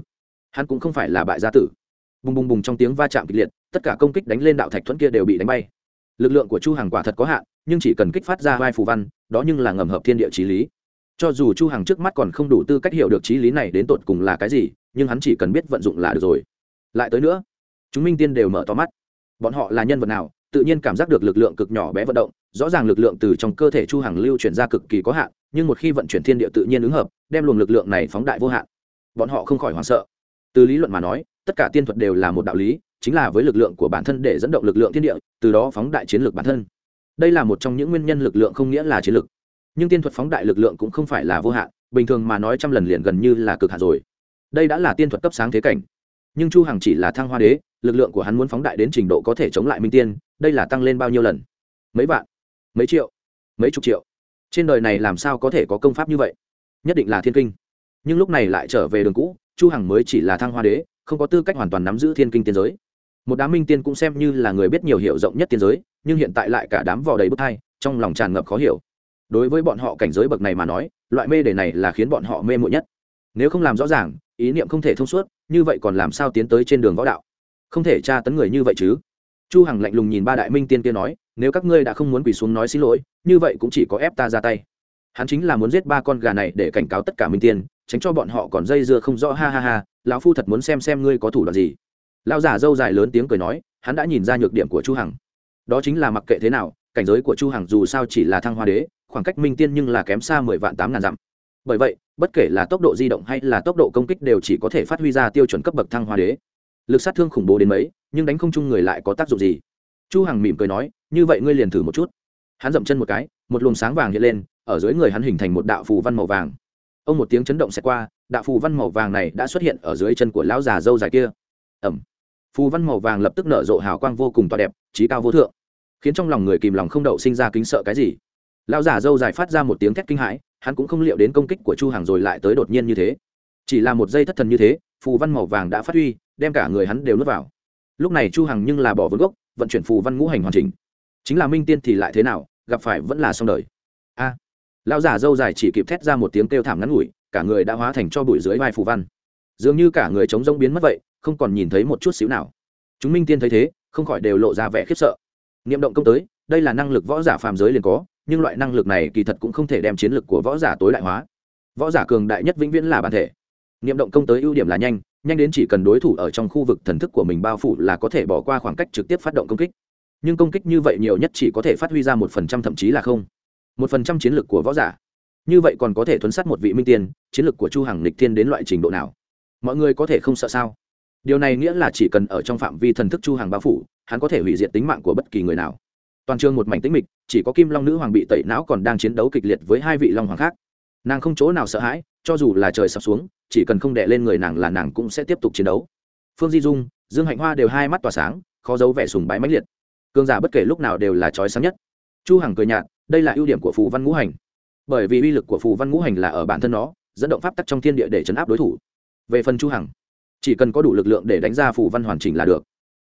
[SPEAKER 1] Hắn cũng không phải là bại gia tử. Bùng bùng bùng trong tiếng va chạm kịch liệt, tất cả công kích đánh lên đạo thạch thuẫn kia đều bị đánh bay. Lực lượng của chu hằng quả thật có hạn, nhưng chỉ cần kích phát ra vai phù văn đó nhưng là ngầm hợp thiên địa trí lý. Cho dù chu hằng trước mắt còn không đủ tư cách hiểu được trí lý này đến tột cùng là cái gì, nhưng hắn chỉ cần biết vận dụng là được rồi. Lại tới nữa, chúng minh tiên đều mở to mắt. Bọn họ là nhân vật nào, tự nhiên cảm giác được lực lượng cực nhỏ bé vận động, rõ ràng lực lượng từ trong cơ thể chu hằng lưu chuyển ra cực kỳ có hạn, nhưng một khi vận chuyển thiên địa tự nhiên ứng hợp, đem luồng lực lượng này phóng đại vô hạn. Bọn họ không khỏi hoảng sợ. Từ lý luận mà nói, tất cả tiên thuật đều là một đạo lý, chính là với lực lượng của bản thân để dẫn động lực lượng thiên địa, từ đó phóng đại chiến lược bản thân đây là một trong những nguyên nhân lực lượng không nghĩa là chiến lực, nhưng tiên thuật phóng đại lực lượng cũng không phải là vô hạn bình thường mà nói trăm lần liền gần như là cực hạn rồi. Đây đã là tiên thuật cấp sáng thế cảnh. Nhưng chu hằng chỉ là thăng hoa đế lực lượng của hắn muốn phóng đại đến trình độ có thể chống lại minh tiên đây là tăng lên bao nhiêu lần? Mấy vạn? Mấy triệu? Mấy chục triệu? Trên đời này làm sao có thể có công pháp như vậy? Nhất định là thiên kinh. Nhưng lúc này lại trở về đường cũ chu hằng mới chỉ là thăng hoa đế không có tư cách hoàn toàn nắm giữ thiên kinh tiên giới một đám minh tiên cũng xem như là người biết nhiều hiểu rộng nhất tiên giới, nhưng hiện tại lại cả đám vò đầy bức thai, trong lòng tràn ngập khó hiểu. Đối với bọn họ cảnh giới bậc này mà nói, loại mê đề này là khiến bọn họ mê muội nhất. Nếu không làm rõ ràng, ý niệm không thể thông suốt, như vậy còn làm sao tiến tới trên đường võ đạo? Không thể tra tấn người như vậy chứ. Chu hằng lạnh lùng nhìn ba đại minh tiên kia nói, nếu các ngươi đã không muốn quỳ xuống nói xin lỗi, như vậy cũng chỉ có ép ta ra tay. Hắn chính là muốn giết ba con gà này để cảnh cáo tất cả minh tiên, tránh cho bọn họ còn dây dưa không rõ, ha ha ha, lão phu thật muốn xem xem ngươi có thủ đoạn gì lão giả dâu dài lớn tiếng cười nói, hắn đã nhìn ra nhược điểm của chu hằng. Đó chính là mặc kệ thế nào, cảnh giới của chu hằng dù sao chỉ là thăng hoa đế, khoảng cách minh tiên nhưng là kém xa mười vạn tám ngàn dặm. Bởi vậy, bất kể là tốc độ di động hay là tốc độ công kích đều chỉ có thể phát huy ra tiêu chuẩn cấp bậc thăng hoa đế. Lực sát thương khủng bố đến mấy, nhưng đánh không chung người lại có tác dụng gì? Chu hằng mỉm cười nói, như vậy ngươi liền thử một chút. Hắn dậm chân một cái, một luồng sáng vàng hiện lên, ở dưới người hắn hình thành một đạo phù văn màu vàng. Ông một tiếng chấn động sẽ qua, đạo phù văn màu vàng này đã xuất hiện ở dưới chân của lão già dâu dài kia. Ẩm phù văn màu vàng lập tức nở rộ hào quang vô cùng to đẹp, trí cao vô thượng, khiến trong lòng người kìm lòng không đậu sinh ra kính sợ cái gì. Lão giả dâu dài phát ra một tiếng thét kinh hãi, hắn cũng không liệu đến công kích của chu hàng rồi lại tới đột nhiên như thế. Chỉ là một giây thất thần như thế, phù văn màu vàng đã phát huy, đem cả người hắn đều nuốt vào. Lúc này chu hằng nhưng là bỏ vốn gốc, vận chuyển phù văn ngũ hành hoàn chỉnh. Chính là minh tiên thì lại thế nào, gặp phải vẫn là xong đời. A! Lão giả dâu dài chỉ kịp thét ra một tiếng kêu thảm ngắn ngủi, cả người đã hóa thành cho bụi dưới vai phù văn. Dường như cả người chống rông biến mất vậy không còn nhìn thấy một chút xíu nào. Chúng minh tiên thấy thế, không khỏi đều lộ ra vẻ khiếp sợ. Niệm động công tới, đây là năng lực võ giả phàm giới liền có, nhưng loại năng lực này kỳ thật cũng không thể đem chiến lực của võ giả tối đại hóa. Võ giả cường đại nhất vĩnh viễn là bản thể. Niệm động công tới ưu điểm là nhanh nhanh đến chỉ cần đối thủ ở trong khu vực thần thức của mình bao phủ là có thể bỏ qua khoảng cách trực tiếp phát động công kích. Nhưng công kích như vậy nhiều nhất chỉ có thể phát huy ra một phần trăm thậm chí là không. Một phần trăm chiến lược của võ giả. Như vậy còn có thể thuấn sát một vị minh tiên, chiến lược của chu hằng lịch thiên đến loại trình độ nào? Mọi người có thể không sợ sao? Điều này nghĩa là chỉ cần ở trong phạm vi thần thức chu hằng bao phủ, hắn có thể hủy diệt tính mạng của bất kỳ người nào. Toàn trường một mảnh tĩnh mịch, chỉ có kim long nữ hoàng bị tẩy não còn đang chiến đấu kịch liệt với hai vị long hoàng khác. Nàng không chỗ nào sợ hãi, cho dù là trời sập xuống, chỉ cần không đè lên người nàng là nàng cũng sẽ tiếp tục chiến đấu. Phương di dung, dương hạnh hoa đều hai mắt tỏa sáng, khó giấu vẻ sùng bái mãnh liệt. Cương giả bất kể lúc nào đều là trói sáng nhất. Chu hằng cười nhạt, đây là ưu điểm của phù văn ngũ hành. Bởi vì uy lực của phù văn ngũ hành là ở bản thân nó, dẫn động pháp tắc trong thiên địa để chấn áp đối thủ. Về phần chu hằng chỉ cần có đủ lực lượng để đánh ra phù văn hoàn chỉnh là được.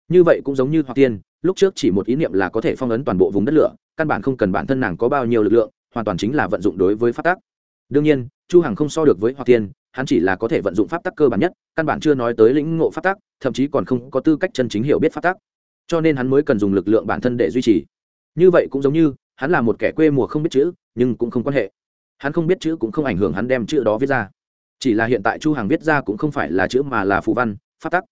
[SPEAKER 1] Như vậy cũng giống như hoặc tiên, lúc trước chỉ một ý niệm là có thể phong ấn toàn bộ vùng đất lửa, căn bản không cần bản thân nàng có bao nhiêu lực lượng, hoàn toàn chính là vận dụng đối với pháp tắc. Đương nhiên, chu hằng không so được với hoặc tiên, hắn chỉ là có thể vận dụng pháp tắc cơ bản nhất, căn bản chưa nói tới lĩnh ngộ pháp tắc, thậm chí còn không có tư cách chân chính hiểu biết pháp tắc. Cho nên hắn mới cần dùng lực lượng bản thân để duy trì. Như vậy cũng giống như, hắn là một kẻ quê mùa không biết chữ, nhưng cũng không quan hệ. Hắn không biết chữ cũng không ảnh hưởng hắn đem chữ đó viết ra chỉ là hiện tại chu hàng viết ra cũng không phải là chữ mà là phù văn, pháp tắc.